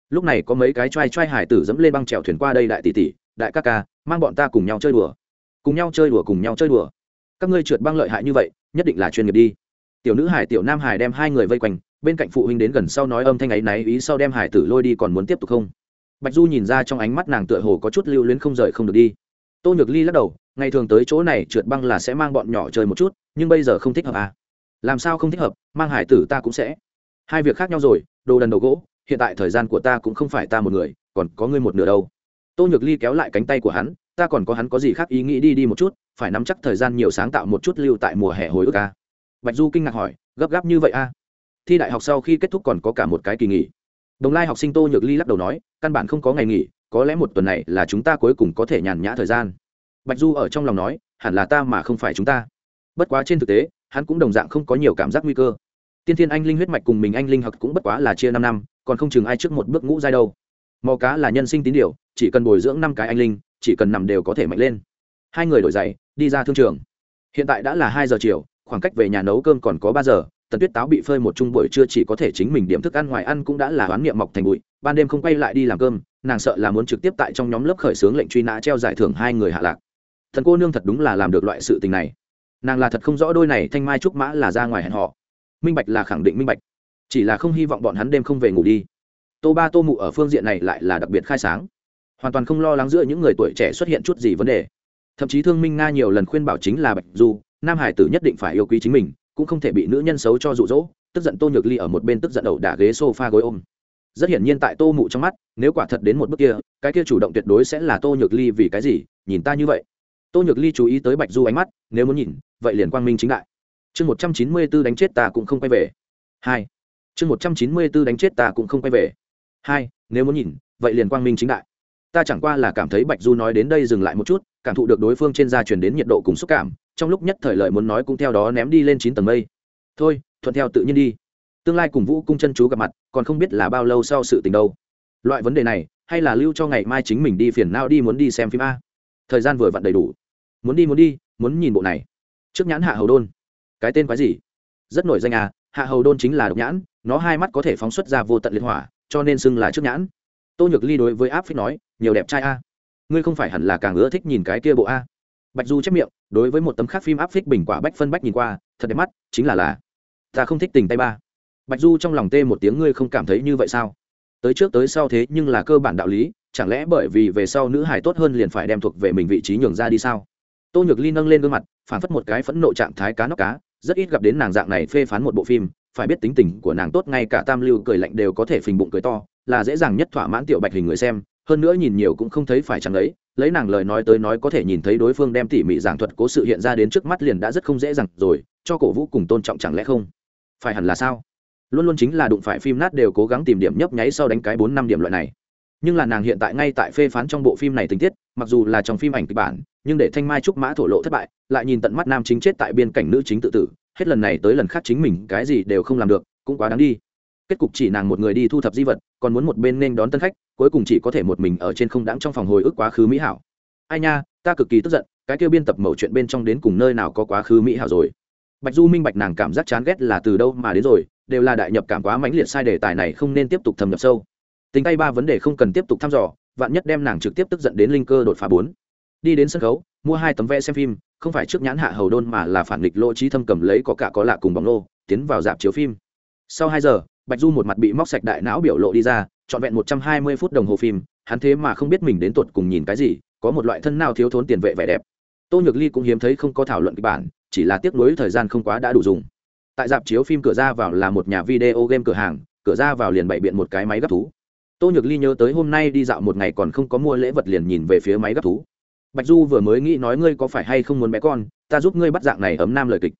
Lúc này có mấy cái t r a i t r a i hải tử dẫm lên băng trèo thuyền qua đây đại tỷ tỷ, đại ca ca, mang bọn ta cùng nhau chơi đùa. Cùng nhau chơi đùa, cùng nhau chơi đùa. Các ngươi trượt băng lợi hại như vậy, nhất định là chuyên nghiệp đi. Tiểu nữ hải tiểu nam hải đem hai người vây quanh, bên cạnh phụ huynh đến gần sau nói âm thanh ấy náy ý sau đem hải tử lôi đi còn muốn tiếp tục không? Bạch du nhìn ra trong ánh mắt nàng tựa hồ có chút lưu luyến không rời không được đi. Tô nhược ly lắc đầu, ngày thường tới chỗ này trượt băng là sẽ mang bọn nhỏ chơi một chút, nhưng bây giờ không thích hợp à làm sao không thích hợp, mang hải tử ta cũng sẽ. Hai việc khác nhau rồi, đồ đần đầu gỗ, hiện tại thời gian của ta cũng không phải ta một người, còn có ngươi một nửa đâu. Tô nhược ly kéo lại cánh tay của hắn, ta còn có hắn có gì khác ý nghĩ đi đi một chút, phải nắm chắc thời gian nhiều sáng tạo một chút lưu tại mùa hè hồi ức a. Bạch du kinh ngạc hỏi, gấp gáp như vậy a? Thi đại học sau khi kết thúc còn có cả một cái kỳ nghỉ. Đồng lai học sinh tô nhược ly lắc đầu nói, căn bản không có ngày nghỉ, có lẽ một tuần này là chúng ta cuối cùng có thể nhàn nhã thời gian. Bạch du ở trong lòng nói, hẳn là ta mà không phải chúng ta. Bất quá trên thực tế hắn cũng đồng dạng không có nhiều cảm giác nguy cơ. Tiên thiên anh linh huyết mạch cùng mình anh linh học cũng bất quá là chia năm năm, còn không chừng ai trước một bước ngũ giai đâu. Mò cá là nhân sinh tín điều, chỉ cần bồi dưỡng năm cái anh linh, chỉ cần nằm đều có thể mạnh lên. Hai người đổi giày, đi ra thương trường. Hiện tại đã là hai giờ chiều, khoảng cách về nhà nấu cơm còn có ba giờ, tần tuyết táo bị phơi một chung buổi trưa chỉ có thể chính mình điểm thức ăn ngoài ăn cũng đã là oán niệm mọc thành bụi, ban đêm không quay lại đi làm cơm, nàng sợ là muốn trực tiếp tại trong nhóm lớp khởi xướng lệnh truy nã treo giải thưởng hai người hạ lạc. Thần cô nương thật đúng là làm được loại sự tình này nàng là thật không rõ đôi này thanh mai trúc mã là ra ngoài hẹn họ. Minh bạch là khẳng định minh bạch, chỉ là không hy vọng bọn hắn đêm không về ngủ đi. Tô ba tô mụ ở phương diện này lại là đặc biệt khai sáng, hoàn toàn không lo lắng giữa những người tuổi trẻ xuất hiện chút gì vấn đề. Thậm chí thương minh nga nhiều lần khuyên bảo chính là bạch du, nam hải tử nhất định phải yêu quý chính mình, cũng không thể bị nữ nhân xấu cho rụ rỗ tức giận tô nhược ly ở một bên tức giận đầu đả ghế s o f a gối ôm. Rất hiển nhiên tại tô mụ trong mắt, nếu quả thật đến một bước kia, cái kia chủ động tuyệt đối sẽ là tô nhược ly vì cái gì, nhìn ta như vậy tô nhược ly chú ý tới bạch du ánh mắt, nếu muốn nhìn, vậy liền quang minh chính đại. Chương một trăm chín mươi b ố đánh chết ta cũng không quay về. Hai. Chương một trăm chín mươi b ố đánh chết ta cũng không quay về. Hai, nếu muốn nhìn, vậy liền quang minh chính đại. Ta chẳng qua là cảm thấy bạch du nói đến đây dừng lại một chút, cảm thụ được đối phương trên da truyền đến nhiệt độ cùng xúc cảm, trong lúc nhất thời lợi muốn nói cũng theo đó ném đi lên chín tầng mây. Thôi, thuận theo tự nhiên đi. Tương lai cùng vũ cung chân chú gặp mặt, còn không biết là bao lâu sau sự tình đâu. Loại vấn đề này, hay là lưu cho ngày mai chính mình đi phiền não đi muốn đi xem phim a. Thời gian vừa vặn đầy đủ muốn đi muốn đi, muốn nhìn bộ này. Trước nhãn hạ hầu đôn. Cái tên quái gì? Rất nổi danh à hạ hầu đôn chính là độc nhãn, nó hai mắt có thể phóng xuất ra vô tận liên hỏa, cho nên xưng là trước nhãn. Tô nhược ly đối với áp phích nói, nhiều đẹp trai a. Ngươi không phải hẳn là càng ưa thích nhìn cái kia bộ a? Bạch du chép miệng, đối với một tấm khác phim áp phích bình quả bách phân bách nhìn qua, thật đẹp mắt, chính là là, ta không thích tình tay ba. Bạch du trong lòng tê một tiếng, ngươi không cảm thấy như vậy sao? Tới trước tới sau thế nhưng là cơ bản đạo lý, chẳng lẽ bởi vì về sau nữ hải tốt hơn liền phải đem thuộc về mình vị trí nhường ra đi sao? Tô nhược ly nâng lên gương mặt phản phất một cái phẫn nộ trạng thái cá nóc cá, rất ít gặp đến nàng dạng này phê phán một bộ phim, phải biết tính tình của nàng tốt ngay cả tam lưu cười lạnh đều có thể phình bụng cười to, là dễ dàng nhất thỏa mãn tiểu bạch hình người xem, hơn nữa nhìn nhiều cũng không thấy phải chẳng ấy, lấy nàng lời nói tới nói có thể nhìn thấy đối phương đem tỉ mỉ giảng thuật cố sự hiện ra đến trước mắt liền đã rất không dễ dàng rồi, cho cổ vũ cùng tôn trọng chẳng lẽ không? Phải hẳn là sao? Luôn luôn chính là đụng phải phim nát đều cố gắng tìm điểm nhấp nháy sau đánh cái bốn năm điểm loại này. Nhưng là nàng hiện tại ngay tại phê phán trong bộ phim này tình tiết mặc dù là trong phim ảnh kịch bản, nhưng để thanh mai trúc mã thổ lộ thất bại, lại nhìn tận mắt nam chính chết tại biên cảnh nữ chính tự tử, hết lần này tới lần khác chính mình cái gì đều không làm được, cũng quá đáng đi. Kết cục chỉ nàng một người đi thu thập di vật, còn muốn một bên nên đón tân khách, cuối cùng chỉ có thể một mình ở trên không đáng trong phòng hồi ức quá khứ mỹ hảo. Ai nha, ta cực kỳ tức giận, cái kêu biên tập mẩu chuyện bên trong đến cùng nơi nào có quá khứ mỹ hảo rồi. Bạch du minh bạch nàng cảm giác chán ghét là từ đâu mà đến rồi, đều là đại nhập cảm quá mãnh liệt sai đề tài này không nên tiếp tục thâm nhập sâu. Tính tay ba vấn đề không cần tiếp tục thăm dò vạn nhất đem nàng trực tiếp tức giận đến linh cơ đột phá bốn. Đi đến sân khấu, mua hai tấm vé xem phim, không phải trước nhãn hạ hầu đôn mà là phản nghịch lỗ trí thâm cầm lấy có cả có lạ cùng bóng lô, tiến vào dạp chiếu phim. Sau hai giờ, bạch du một mặt bị móc sạch đại não biểu lộ đi ra, trọn vẹn một trăm hai mươi phút đồng hồ phim, hắn thế mà không biết mình đến tột cùng nhìn cái gì, có một loại thân nào thiếu thốn tiền vệ vẻ đẹp. Tô nhược ly cũng hiếm thấy không có thảo luận kịch bản, chỉ là tiếc nuối thời gian không quá đã đủ dùng. Tại dạp chiếu phim cửa ra vào là một nhà video game cửa hàng, cửa ra vào liền bày biện một cái máy gấp thú tô nhược ly nhớ tới hôm nay đi dạo một ngày còn không có mua lễ vật liền nhìn về phía máy gấp thú. Bạch du vừa mới nghĩ nói ngươi có phải hay không muốn bé con, ta giúp ngươi bắt dạng này ấm nam lời kịch.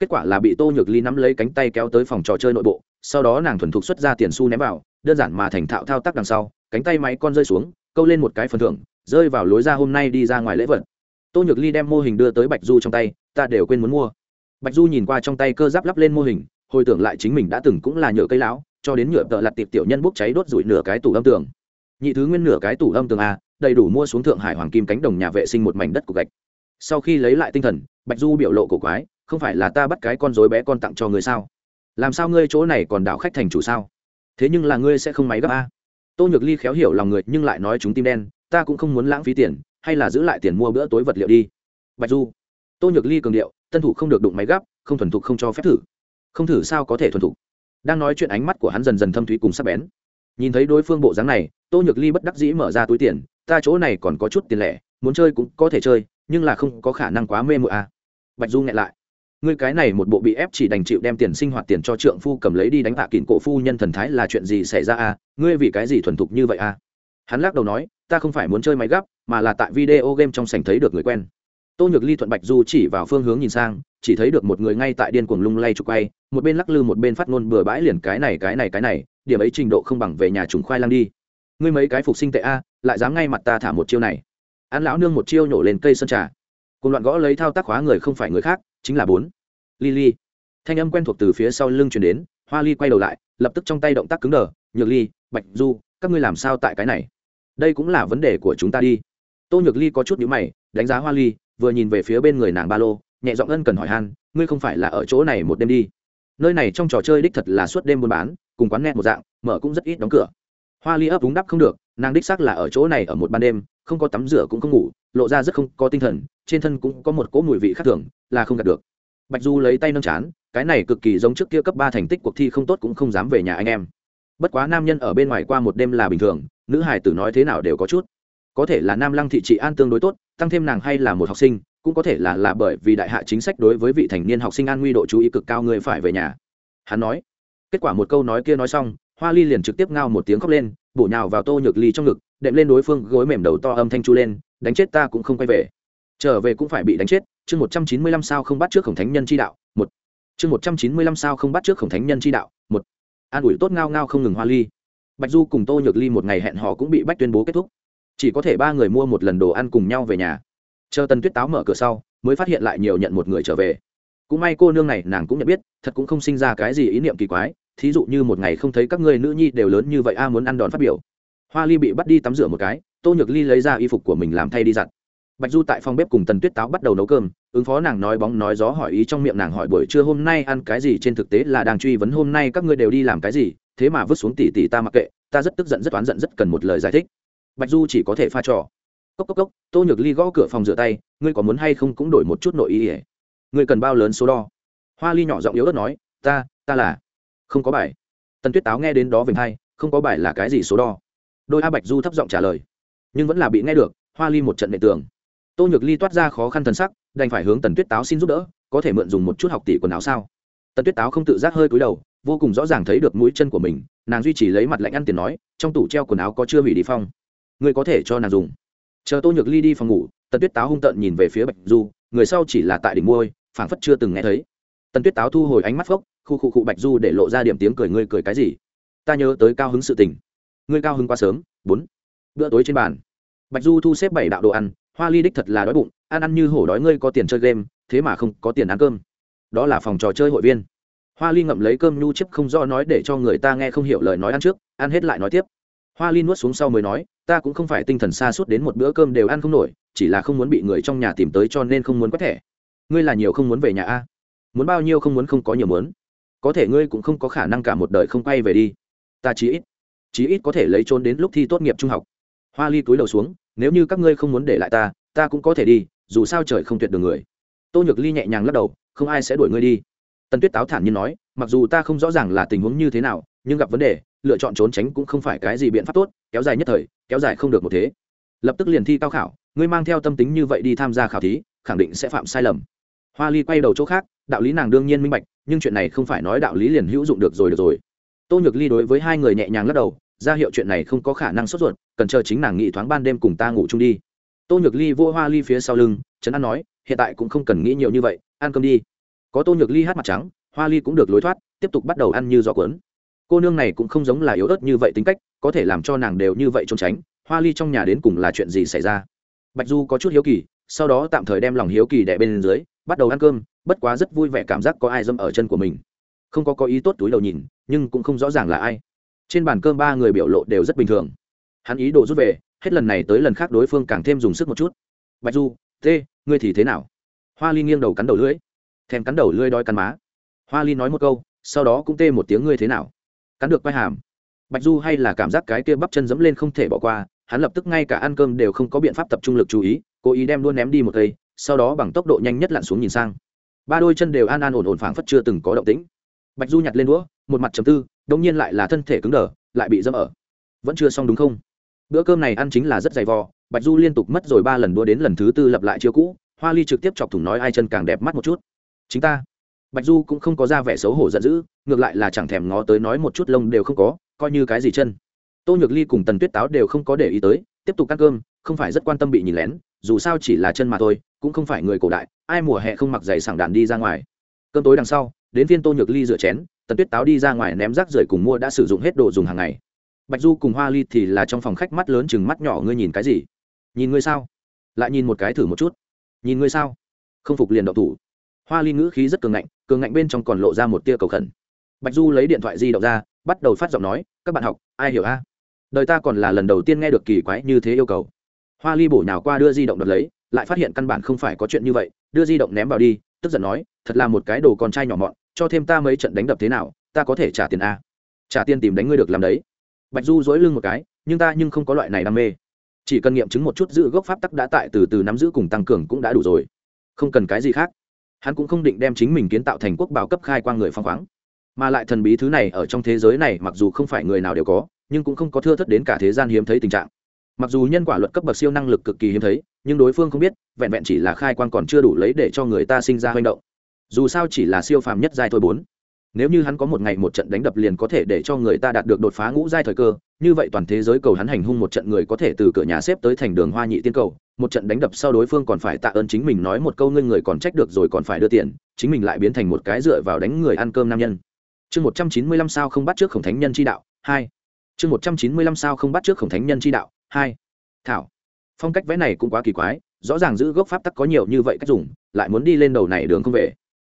Kết quả là bị tô nhược ly nắm lấy cánh tay kéo tới phòng trò chơi nội bộ, sau đó nàng thuần thục xuất ra tiền xu ném vào, đơn giản mà thành thạo thao tác đằng sau, cánh tay máy con rơi xuống, câu lên một cái phần thưởng, rơi vào lối ra hôm nay đi ra ngoài lễ vật. Tô nhược ly đem mô hình đưa tới bạch du trong tay, ta đều quên muốn mua. Bạch du nhìn qua trong tay cơ giáp lắp lên mô hình, hồi tưởng lại chính mình đã từng cũng là nhựa cây lão cho đến nhựa tợ lặt tiệp tiểu nhân bốc cháy đốt rụi nửa cái tủ âm tường. Nhị thứ nguyên nửa cái tủ âm tường a, đầy đủ mua xuống thượng hải hoàng kim cánh đồng nhà vệ sinh một mảnh đất của gạch. Sau khi lấy lại tinh thần, bạch du biểu lộ cổ quái, không phải là ta bắt cái con dối bé con tặng cho người sao? Làm sao ngươi chỗ này còn đảo khách thành chủ sao? Thế nhưng là ngươi sẽ không máy gấp a. Tô nhược ly khéo hiểu lòng người, nhưng lại nói chúng tim đen, ta cũng không muốn lãng phí tiền, hay là giữ lại tiền mua bữa tối vật liệu đi. Bạch du. Tô nhược ly cường điệu, tân thủ không được đụng máy gấp, không thuần thục không cho phép thử. Không thử sao có thể thuần thục? Đang nói chuyện ánh mắt của hắn dần dần thâm thúy cùng sắc bén. Nhìn thấy đối phương bộ dáng này, tô nhược ly bất đắc dĩ mở ra túi tiền, ta chỗ này còn có chút tiền lẻ, muốn chơi cũng có thể chơi, nhưng là không có khả năng quá mê mụa à. bạch du nghẹn lại, ngươi cái này một bộ bị ép chỉ đành chịu đem tiền sinh hoạt tiền cho trượng phu cầm lấy đi đánh hạ kín cổ phu nhân thần thái là chuyện gì xảy ra à? Ngươi vì cái gì thuần thục như vậy à? Hắn lắc đầu nói, ta không phải muốn chơi máy gấp mà là tại video game trong sảnh thấy được người quen. Tô nhược ly thuận bạch du chỉ vào phương hướng nhìn sang, chỉ thấy được một người ngay tại điên cuồng lung lay trục quay một bên lắc lư một bên phát ngôn bừa bãi liền cái này cái này cái này, điểm ấy trình độ không bằng về nhà trùng khoai lang đi. Ngươi mấy cái phục sinh tệ a, lại dám ngay mặt ta thả một chiêu này. Ăn lão nương một chiêu nhổ lên cây sơn trà. Cùng loạn gõ lấy thao tác khóa người không phải người khác, chính là bốn. Lily. Thanh âm quen thuộc từ phía sau lưng chuyển đến, hoa ly quay đầu lại, lập tức trong tay động tác cứng đờ, nhược ly, bạch du, các ngươi làm sao tại cái này? Đây cũng là vấn đề của chúng ta đi. Tô nhược ly có chút nhữ mày, đánh giá hoa ly, vừa nhìn về phía bên người nàng ba lô, nhẹ giọng ân cần hỏi han, ngươi không phải là ở chỗ này một đêm đi? Nơi này trong trò chơi đích thật là suốt đêm buôn bán, cùng quán net một dạng, mở cũng rất ít đóng cửa. Hoa ly ấp đúng đắp không được, nàng đích xác là ở chỗ này ở một ban đêm, không có tắm rửa cũng không ngủ, lộ ra rất không có tinh thần, trên thân cũng có một cỗ mùi vị khác thường, là không gạt được. Bạch du lấy tay nâng chán, cái này cực kỳ giống trước kia cấp ba thành tích cuộc thi không tốt cũng không dám về nhà anh em. Bất quá nam nhân ở bên ngoài qua một đêm là bình thường, nữ hải tử nói thế nào đều có chút. Có thể là nam lăng thị trị an tương đối tốt, tăng thêm nàng hay là một học sinh cũng có thể là là bởi vì đại hạ chính sách đối với vị thành niên học sinh an nguy độ chú ý cực cao người phải về nhà. Hắn nói, kết quả một câu nói kia nói xong, hoa ly liền trực tiếp ngao một tiếng khóc lên, bổ nhào vào tô nhược ly trong ngực, đệm lên đối phương gối mềm đầu to âm thanh chu lên, đánh chết ta cũng không quay về. Trở về cũng phải bị đánh chết, chương một trăm chín mươi lăm sao không bắt trước khổng thánh nhân chi đạo, một. Chương một trăm chín mươi lăm sao không bắt trước khổng thánh nhân chi đạo, một. An ủi tốt ngao ngao không ngừng hoa ly. Bạch du cùng tô nhược ly một ngày hẹn họ cũng bị bách tuyên bố kết thúc. Chỉ có thể ba người mua một lần đồ ăn cùng nhau về nhà chờ tần tuyết táo mở cửa sau, mới phát hiện lại nhiều nhận một người trở về. Cũng may cô nương này nàng cũng nhận biết, thật cũng không sinh ra cái gì ý niệm kỳ quái, thí dụ như một ngày không thấy các người nữ nhi đều lớn như vậy a muốn ăn đòn phát biểu. Hoa ly bị bắt đi tắm rửa một cái, tô nhược ly lấy ra y phục của mình làm thay đi giặt. Bạch du tại phòng bếp cùng tần tuyết táo bắt đầu nấu cơm, ứng phó nàng nói bóng nói gió hỏi ý trong miệng nàng hỏi buổi trưa hôm nay ăn cái gì trên thực tế là đang truy vấn hôm nay các ngươi đều đi làm cái gì, thế mà vứt xuống tỉ tỉ ta mặc kệ, ta rất tức giận rất oán giận rất cần một lời giải thích. Bạch du chỉ có thể pha trò cốc cốc cốc, tô nhược ly gõ cửa phòng rửa tay, ngươi có muốn hay không cũng đổi một chút nội ý ỉa ngươi cần bao lớn số đo? Hoa ly nhỏ giọng yếu ớt nói, ta ta là, không có bài. Tần tuyết táo nghe đến đó vềnh hay không có bài là cái gì số đo? Đôi a bạch du thấp giọng trả lời, nhưng vẫn là bị nghe được, hoa ly một trận nệ tường. Tô nhược ly toát ra khó khăn thần sắc, đành phải hướng tần tuyết táo xin giúp đỡ, có thể mượn dùng một chút học tỷ quần áo sao? Tần tuyết táo không tự giác hơi cúi đầu, vô cùng rõ ràng thấy được mũi chân của mình, nàng duy trì lấy mặt lạnh ăn tiền nói, trong tủ treo quần áo có chưa hủy đi phong. Ngươi có thể cho nàng dùng chờ tô nhược ly đi phòng ngủ, tần tuyết táo hung tợn nhìn về phía bạch du, người sau chỉ là tại đỉnh môi, phảng phất chưa từng nghe thấy. Tần tuyết táo thu hồi ánh mắt phốc, khu khu khu bạch du để lộ ra điểm tiếng cười ngươi cười cái gì? Ta nhớ tới cao hứng sự tình. Ngươi cao hứng quá sớm, bốn. Bữa tối trên bàn. Bạch du thu xếp bảy đạo đồ ăn, hoa ly đích thật là đói bụng, ăn ăn như hổ đói ngươi có tiền chơi game, thế mà không có tiền ăn cơm. Đó là phòng trò chơi hội viên. Hoa ly ngậm lấy cơm nhu chip không do nói để cho người ta nghe không hiểu lời nói ăn trước, ăn hết lại nói tiếp hoa ly nuốt xuống sau mới nói, ta cũng không phải tinh thần xa suốt đến một bữa cơm đều ăn không nổi, chỉ là không muốn bị người trong nhà tìm tới cho nên không muốn quét thẻ. Ngươi là nhiều không muốn về nhà a? Muốn bao nhiêu không muốn không có nhiều muốn. Có thể ngươi cũng không có khả năng cả một đời không quay về đi. Ta chí ít chí ít có thể lấy trốn đến lúc thi tốt nghiệp trung học. Hoa ly túi đầu xuống, nếu như các ngươi không muốn để lại ta ta cũng có thể đi, dù sao trời không tuyệt đường người. Tô nhược ly nhẹ nhàng lắc đầu, không ai sẽ đuổi ngươi đi. Tần tuyết táo thản nhiên nói, mặc dù ta không rõ ràng là tình huống như thế nào, nhưng gặp vấn đề lựa chọn trốn tránh cũng không phải cái gì biện pháp tốt, kéo dài nhất thời, kéo dài không được một thế. Lập tức liền thi cao khảo, ngươi mang theo tâm tính như vậy đi tham gia khảo thí, khẳng định sẽ phạm sai lầm. Hoa ly quay đầu chỗ khác, đạo lý nàng đương nhiên minh bạch, nhưng chuyện này không phải nói đạo lý liền hữu dụng được rồi được rồi. Tô nhược ly đối với hai người nhẹ nhàng lắc đầu, ra hiệu chuyện này không có khả năng sốt ruột, cần chờ chính nàng nghĩ thoáng ban đêm cùng ta ngủ chung đi. Tô nhược ly vô hoa ly phía sau lưng trấn an nói, hiện tại cũng không cần nghĩ nhiều như vậy, ăn cơm đi. Có tô nhược ly hát mặt trắng, hoa ly cũng được lối thoát, tiếp tục bắt đầu ăn như gió cuốn cô nương này cũng không giống là yếu ớt như vậy tính cách, có thể làm cho nàng đều như vậy trốn tránh, hoa ly trong nhà đến cùng là chuyện gì xảy ra? Bạch du có chút hiếu kỳ, sau đó tạm thời đem lòng hiếu kỳ đẻ bên dưới, bắt đầu ăn cơm, bất quá rất vui vẻ cảm giác có ai dâm ở chân của mình. Không có có ý tốt túi đầu nhìn, nhưng cũng không rõ ràng là ai. Trên bàn cơm ba người biểu lộ đều rất bình thường. Hắn ý đồ rút về, hết lần này tới lần khác đối phương càng thêm dùng sức một chút. Bạch du, tê, ngươi thì thế nào? Hoa ly nghiêng đầu cắn đầu lưỡi. Thèm cắn đầu lưỡi đói cắn má. Hoa ly nói một câu, sau đó cũng tê một tiếng, ngươi thế nào? Cắn được quai hàm. Bạch du hay là cảm giác cái kia bắp chân dẫm lên không thể bỏ qua, hắn lập tức ngay cả ăn cơm đều không có biện pháp tập trung lực chú ý, cố ý đem luôn ném đi một cây, sau đó bằng tốc độ nhanh nhất lặn xuống nhìn sang. Ba đôi chân đều an an ổn ổn phảng phất chưa từng có động tĩnh. Bạch du nhặt lên đũa, một mặt chầm tư đông nhiên lại là thân thể cứng đờ, lại bị dẫm ở. Vẫn chưa xong đúng không? Bữa cơm này ăn chính là rất dày vò, bạch du liên tục mất rồi ba lần đua đến lần thứ tư lập lại chiêu cũ, hoa ly trực tiếp chọc thủng nói ai chân càng đẹp mắt một chút. Chính ta bạch du cũng không có ra vẻ xấu hổ giận dữ, ngược lại là chẳng thèm ngó tới nói một chút lông đều không có, coi như cái gì chân. Tô nhược ly cùng tần tuyết táo đều không có để ý tới, tiếp tục ăn cơm, không phải rất quan tâm bị nhìn lén, dù sao chỉ là chân mà thôi, cũng không phải người cổ đại, ai mùa hè không mặc giày sảng đàn đi ra ngoài. Cơm tối đằng sau, đến phiên tô nhược ly rửa chén, tần tuyết táo đi ra ngoài ném rác rưởi cùng mua đã sử dụng hết đồ dùng hàng ngày. Bạch du cùng hoa ly thì là trong phòng khách mắt lớn chừng mắt nhỏ, ngươi nhìn cái gì? Nhìn ngươi sao? Lại nhìn một cái thử một chút. Nhìn ngươi sao? Không phục liền đậu thủ. Hoa ly ngữ khí rất cường ngạnh cường ngạnh bên trong còn lộ ra một tia cầu khẩn. Bạch du lấy điện thoại di động ra, bắt đầu phát giọng nói, các bạn học, ai hiểu a? Đời ta còn là lần đầu tiên nghe được kỳ quái như thế yêu cầu. Hoa ly bổ nhào qua đưa di động đợt lấy, lại phát hiện căn bản không phải có chuyện như vậy, đưa di động ném vào đi, tức giận nói, thật là một cái đồ con trai nhỏ mọn, cho thêm ta mấy trận đánh đập thế nào, ta có thể trả tiền a? Trả tiền tìm đánh ngươi được làm đấy. Bạch du dỗi lưng một cái, nhưng ta nhưng không có loại này đam mê. Chỉ cần nghiệm chứng một chút giữ gốc pháp tắc đã tại từ từ nắm giữ cùng tăng cường cũng đã đủ rồi. Không cần cái gì khác hắn cũng không định đem chính mình kiến tạo thành quốc bảo cấp khai quang người phong khoáng. Mà lại thần bí thứ này ở trong thế giới này mặc dù không phải người nào đều có, nhưng cũng không có thưa thất đến cả thế gian hiếm thấy tình trạng. Mặc dù nhân quả luật cấp bậc siêu năng lực cực kỳ hiếm thấy, nhưng đối phương không biết, vẹn vẹn chỉ là khai quang còn chưa đủ lấy để cho người ta sinh ra hành động. Dù sao chỉ là siêu phàm nhất giai thôi bốn. Nếu như hắn có một ngày một trận đánh đập liền có thể để cho người ta đạt được đột phá ngũ giai thời cơ, như vậy toàn thế giới cầu hắn hành hung một trận người có thể từ cửa nhà xếp tới thành đường hoa nhị tiên cầu một trận đánh đập sau đối phương còn phải tạ ơn chính mình nói một câu ngươi người còn trách được rồi còn phải đưa tiền, chính mình lại biến thành một cái dựa vào đánh người ăn cơm nam nhân. Chương một trăm chín mươi lăm sao không bắt trước khổng thánh nhân chi đạo, hai. Chương một trăm chín mươi lăm sao không bắt trước khổng thánh nhân chi đạo, hai. Thảo. Phong cách vẽ này cũng quá kỳ quái, rõ ràng giữ gốc pháp tắc có nhiều như vậy cách dùng, lại muốn đi lên đầu này đường không về.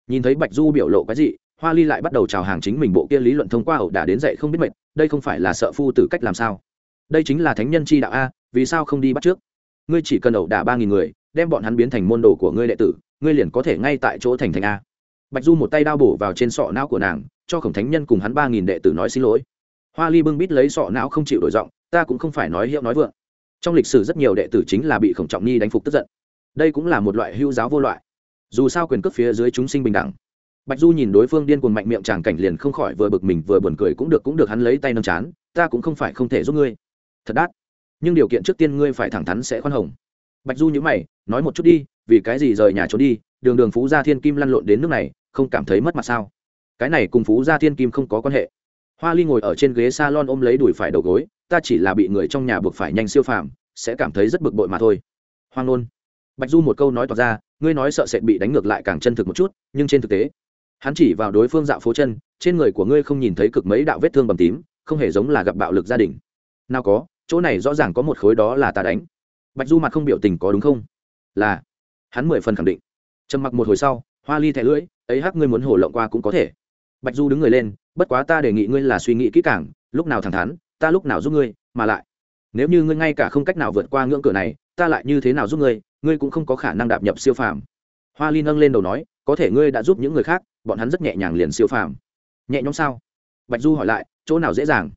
Nhìn thấy bạch du biểu lộ cái gì hoa ly lại bắt đầu chào hàng chính mình bộ kia lý luận thông qua ẩu đả đến dậy không biết mệt, đây không phải là sợ phu tử cách làm sao. Đây chính là thánh nhân chi đạo a, vì sao không đi bắt trước? Ngươi chỉ cần ẩu đả ba nghìn người, đem bọn hắn biến thành môn đồ của ngươi đệ tử, ngươi liền có thể ngay tại chỗ thành thành a. Bạch du một tay đao bổ vào trên sọ não của nàng, cho khổng thánh nhân cùng hắn ba nghìn đệ tử nói xin lỗi. Hoa ly bưng bít lấy sọ não không chịu đổi giọng, ta cũng không phải nói hiệu nói vượng. Trong lịch sử rất nhiều đệ tử chính là bị khổng trọng nhi đánh phục tức giận. Đây cũng là một loại hưu giáo vô loại. Dù sao quyền cước phía dưới chúng sinh bình đẳng. Bạch du nhìn đối phương điên cuồng mạnh miệng tràng cảnh liền không khỏi vừa bực mình vừa buồn cười cũng được cũng được hắn lấy tay nâng chán, ta cũng không phải không thể giúp ngươi. Thật đắt nhưng điều kiện trước tiên ngươi phải thẳng thắn sẽ khoan hồng. Bạch du nhữ mày, nói một chút đi, vì cái gì rời nhà trốn đi, đường đường phú gia thiên kim lăn lộn đến nước này, không cảm thấy mất mặt sao? Cái này cùng phú gia thiên kim không có quan hệ. Hoa ly ngồi ở trên ghế s a lon ôm lấy đùi phải đầu gối, ta chỉ là bị người trong nhà buộc phải nhanh siêu phàm, sẽ cảm thấy rất bực bội mà thôi. Hoang nôn. Bạch du một câu nói tỏ ra, ngươi nói sợ sệt bị đánh ngược lại càng chân thực một chút, nhưng trên thực tế, hắn chỉ vào đối phương dạo phố chân, trên người của ngươi không nhìn thấy cực mấy đạo vết thương bầm tím, không hề giống là gặp bạo lực gia đình. Nào có chỗ này rõ ràng có một khối đó là ta đánh. Bạch du mặt không biểu tình có đúng không? Là. Hắn mười phần khẳng định. Trầm mặc một hồi sau, hoa ly thẻ lưỡi, ấy hắc ngươi muốn hổ lộng qua cũng có thể. Bạch du đứng người lên, bất quá ta đề nghị ngươi là suy nghĩ kỹ càng, lúc nào thẳng thắn, ta lúc nào giúp ngươi, mà lại. Nếu như ngươi ngay cả không cách nào vượt qua ngưỡng cửa này, ta lại như thế nào giúp ngươi ngươi cũng không có khả năng đạp nhập siêu phàm. Hoa ly nâng lên đầu nói, có thể ngươi đã giúp những người khác, bọn hắn rất nhẹ nhàng liền siêu phàm. Nhẹ nhõm sao? Bạch du hỏi lại, chỗ nào dễ dàng?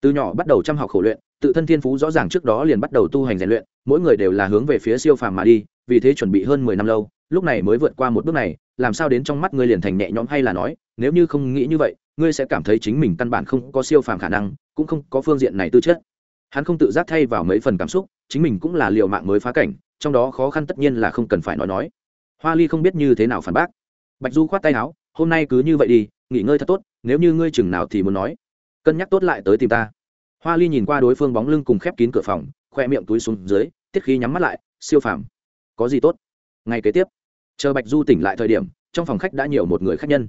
Từ nhỏ bắt đầu chăm học khổ luyện tự thân thiên phú rõ ràng trước đó liền bắt đầu tu hành rèn luyện, mỗi người đều là hướng về phía siêu phàm mà đi, vì thế chuẩn bị hơn mười năm lâu, lúc này mới vượt qua một bước này, làm sao đến trong mắt ngươi liền thành nhẹ nhõm hay là nói, nếu như không nghĩ như vậy, ngươi sẽ cảm thấy chính mình căn bản không có siêu phàm khả năng, cũng không có phương diện này tư chất. Hắn không tự giác thay vào mấy phần cảm xúc, chính mình cũng là liều mạng mới phá cảnh, trong đó khó khăn tất nhiên là không cần phải nói nói. Hoa ly không biết như thế nào phản bác. Bạch du khoát tay áo, hôm nay cứ như vậy đi, nghỉ ngơi thật tốt, nếu như ngươi chừng nào thì muốn nói, cân nhắc tốt lại tới tìm ta hoa ly nhìn qua đối phương bóng lưng cùng khép kín cửa phòng, khoe miệng túi xuống dưới, tiết khí nhắm mắt lại, siêu phàm, có gì tốt? Ngay kế tiếp, chờ bạch du tỉnh lại thời điểm, trong phòng khách đã nhiều một người khách nhân.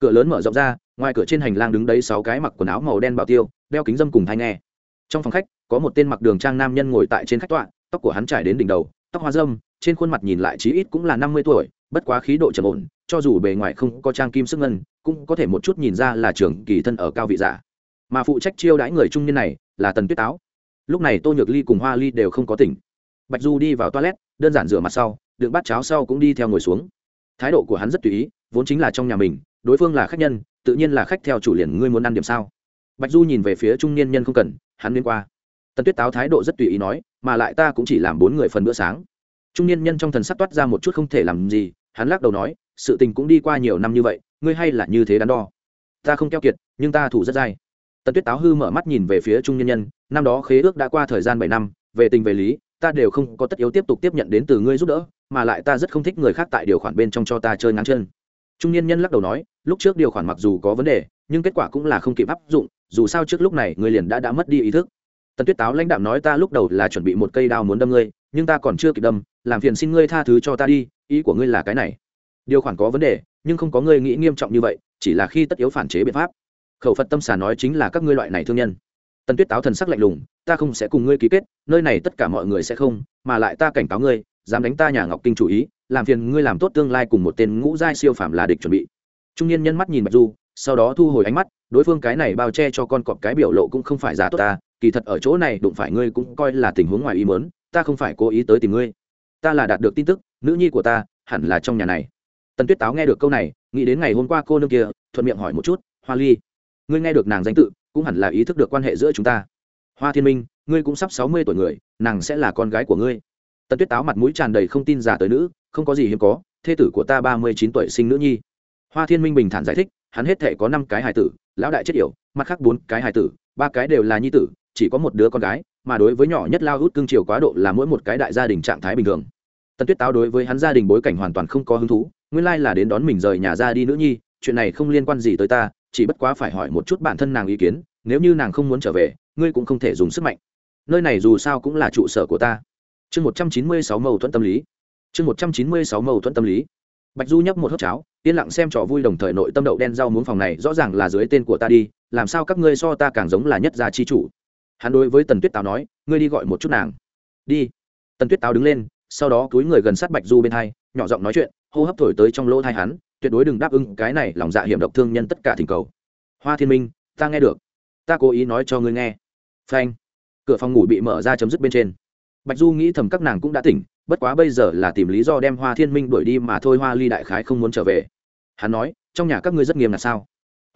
Cửa lớn mở rộng ra, ngoài cửa trên hành lang đứng đấy sáu cái mặc quần áo màu đen bảo tiêu, đeo kính dâm cùng thai nghe. Trong phòng khách, có một tên mặc đường trang nam nhân ngồi tại trên khách tọa, tóc của hắn trải đến đỉnh đầu, tóc hoa dâm, trên khuôn mặt nhìn lại chí ít cũng là năm mươi tuổi, bất quá khí độ trầm ổn, cho dù bề ngoài không có trang kim sức ngân, cũng có thể một chút nhìn ra là trưởng kỳ thân ở cao vị giả mà phụ trách chiêu đãi người trung niên này là tần tuyết táo. Lúc này tô nhược ly cùng hoa ly đều không có tỉnh. Bạch du đi vào toilet, đơn giản rửa mặt sau, đựng bát cháo sau cũng đi theo ngồi xuống. Thái độ của hắn rất tùy ý, vốn chính là trong nhà mình, đối phương là khách nhân, tự nhiên là khách theo chủ liền, ngươi muốn ăn điểm sao? Bạch du nhìn về phía trung niên nhân không cần, hắn liên qua. Tần tuyết táo thái độ rất tùy ý nói, mà lại ta cũng chỉ làm bốn người phần bữa sáng. Trung niên nhân trong thần sắc toát ra một chút không thể làm gì, hắn lắc đầu nói, sự tình cũng đi qua nhiều năm như vậy, ngươi hay là như thế đắn đo. Ta không keo kiệt, nhưng ta thủ rất dai tần tuyết táo hư mở mắt nhìn về phía trung nhân nhân, năm đó khế ước đã qua thời gian bảy năm, về tình về lý, ta đều không có tất yếu tiếp tục tiếp nhận đến từ ngươi giúp đỡ, mà lại ta rất không thích người khác tại điều khoản bên trong cho ta chơi ngắn chân. Trung nhân nhân lắc đầu nói, lúc trước điều khoản mặc dù có vấn đề, nhưng kết quả cũng là không kịp áp dụng, dù sao trước lúc này ngươi liền đã đã mất đi ý thức. Tần tuyết táo lãnh đạm nói ta lúc đầu là chuẩn bị một cây đao muốn đâm ngươi, nhưng ta còn chưa kịp đâm, làm phiền xin ngươi tha thứ cho ta đi, ý của ngươi là cái này. Điều khoản có vấn đề, nhưng không có ngươi nghĩ nghiêm trọng như vậy, chỉ là khi tất yếu phản chế biện pháp khẩu phật tâm xà nói chính là các ngươi loại này thương nhân tần tuyết táo thần sắc lạnh lùng ta không sẽ cùng ngươi ký kết nơi này tất cả mọi người sẽ không mà lại ta cảnh cáo ngươi dám đánh ta nhà ngọc kinh chủ ý làm phiền ngươi làm tốt tương lai cùng một tên ngũ giai siêu phạm là địch chuẩn bị trung niên nhân mắt nhìn bạch du sau đó thu hồi ánh mắt đối phương cái này bao che cho con cọp cái biểu lộ cũng không phải giả tốt ta kỳ thật ở chỗ này đụng phải ngươi cũng coi là tình huống ngoài ý mớn ta không phải cố ý tới tìm ngươi. Ta là đạt được tin tức, nữ nhi của ta hẳn là trong nhà này. Tần tuyết táo nghe được câu này, nghĩ đến ngày hôm qua cô nương kia, thuận miệng hỏi một chút, hoa ly ngươi nghe được nàng danh tự, cũng hẳn là ý thức được quan hệ giữa chúng ta. Hoa thiên minh, ngươi cũng sắp sáu mươi tuổi người, nàng sẽ là con gái của ngươi. Tần tuyết táo mặt mũi tràn đầy không tin già tới nữ, không có gì hiếm có, thê tử của ta ba mươi chín tuổi sinh nữ nhi. Hoa thiên minh bình thản giải thích, hắn hết thể có năm cái hài tử, lão đại chết yểu, mặt khác bốn cái hài tử, ba cái đều là nhi tử, chỉ có một đứa con gái, mà đối với nhỏ nhất lao hút cương triều quá độ là mỗi một cái đại gia đình trạng thái bình thường. Tần tuyết táo đối với hắn gia đình bối cảnh hoàn toàn không có hứng thú, nguyên lai là đến đón mình rời nhà ra đi nữ nhi, chuyện này không liên quan gì tới ta chỉ bất quá phải hỏi một chút bản thân nàng ý kiến, nếu như nàng không muốn trở về, ngươi cũng không thể dùng sức mạnh. Nơi này dù sao cũng là trụ sở của ta. Chương một trăm chín mươi sáu mâu thuẫn tâm lý. Chương một trăm chín mươi sáu mâu thuẫn tâm lý. Bạch du nhấp một hớp cháo, yên lặng xem trò vui đồng thời nội tâm đậu đen rau muốn phòng này rõ ràng là dưới tên của ta đi, làm sao các ngươi so ta càng giống là nhất gia chi chủ. Hắn đối với tần tuyết táo nói, ngươi đi gọi một chút nàng. Đi. Tần tuyết táo đứng lên, sau đó túi người gần sát bạch du bên thai nhỏ giọng nói chuyện, hô hấp thổi tới trong lỗ thai hắn tuyệt đối đừng đáp ứng cái này lòng dạ hiểm độc thương nhân tất cả thỉnh cầu. Hoa thiên minh, ta nghe được. Ta cố ý nói cho ngươi nghe. Phanh. Cửa phòng ngủ bị mở ra chấm dứt bên trên. Bạch du nghĩ thầm các nàng cũng đã tỉnh, bất quá bây giờ là tìm lý do đem hoa thiên minh đuổi đi mà thôi, hoa ly đại khái không muốn trở về. Hắn nói, trong nhà các ngươi rất nghiêm là sao?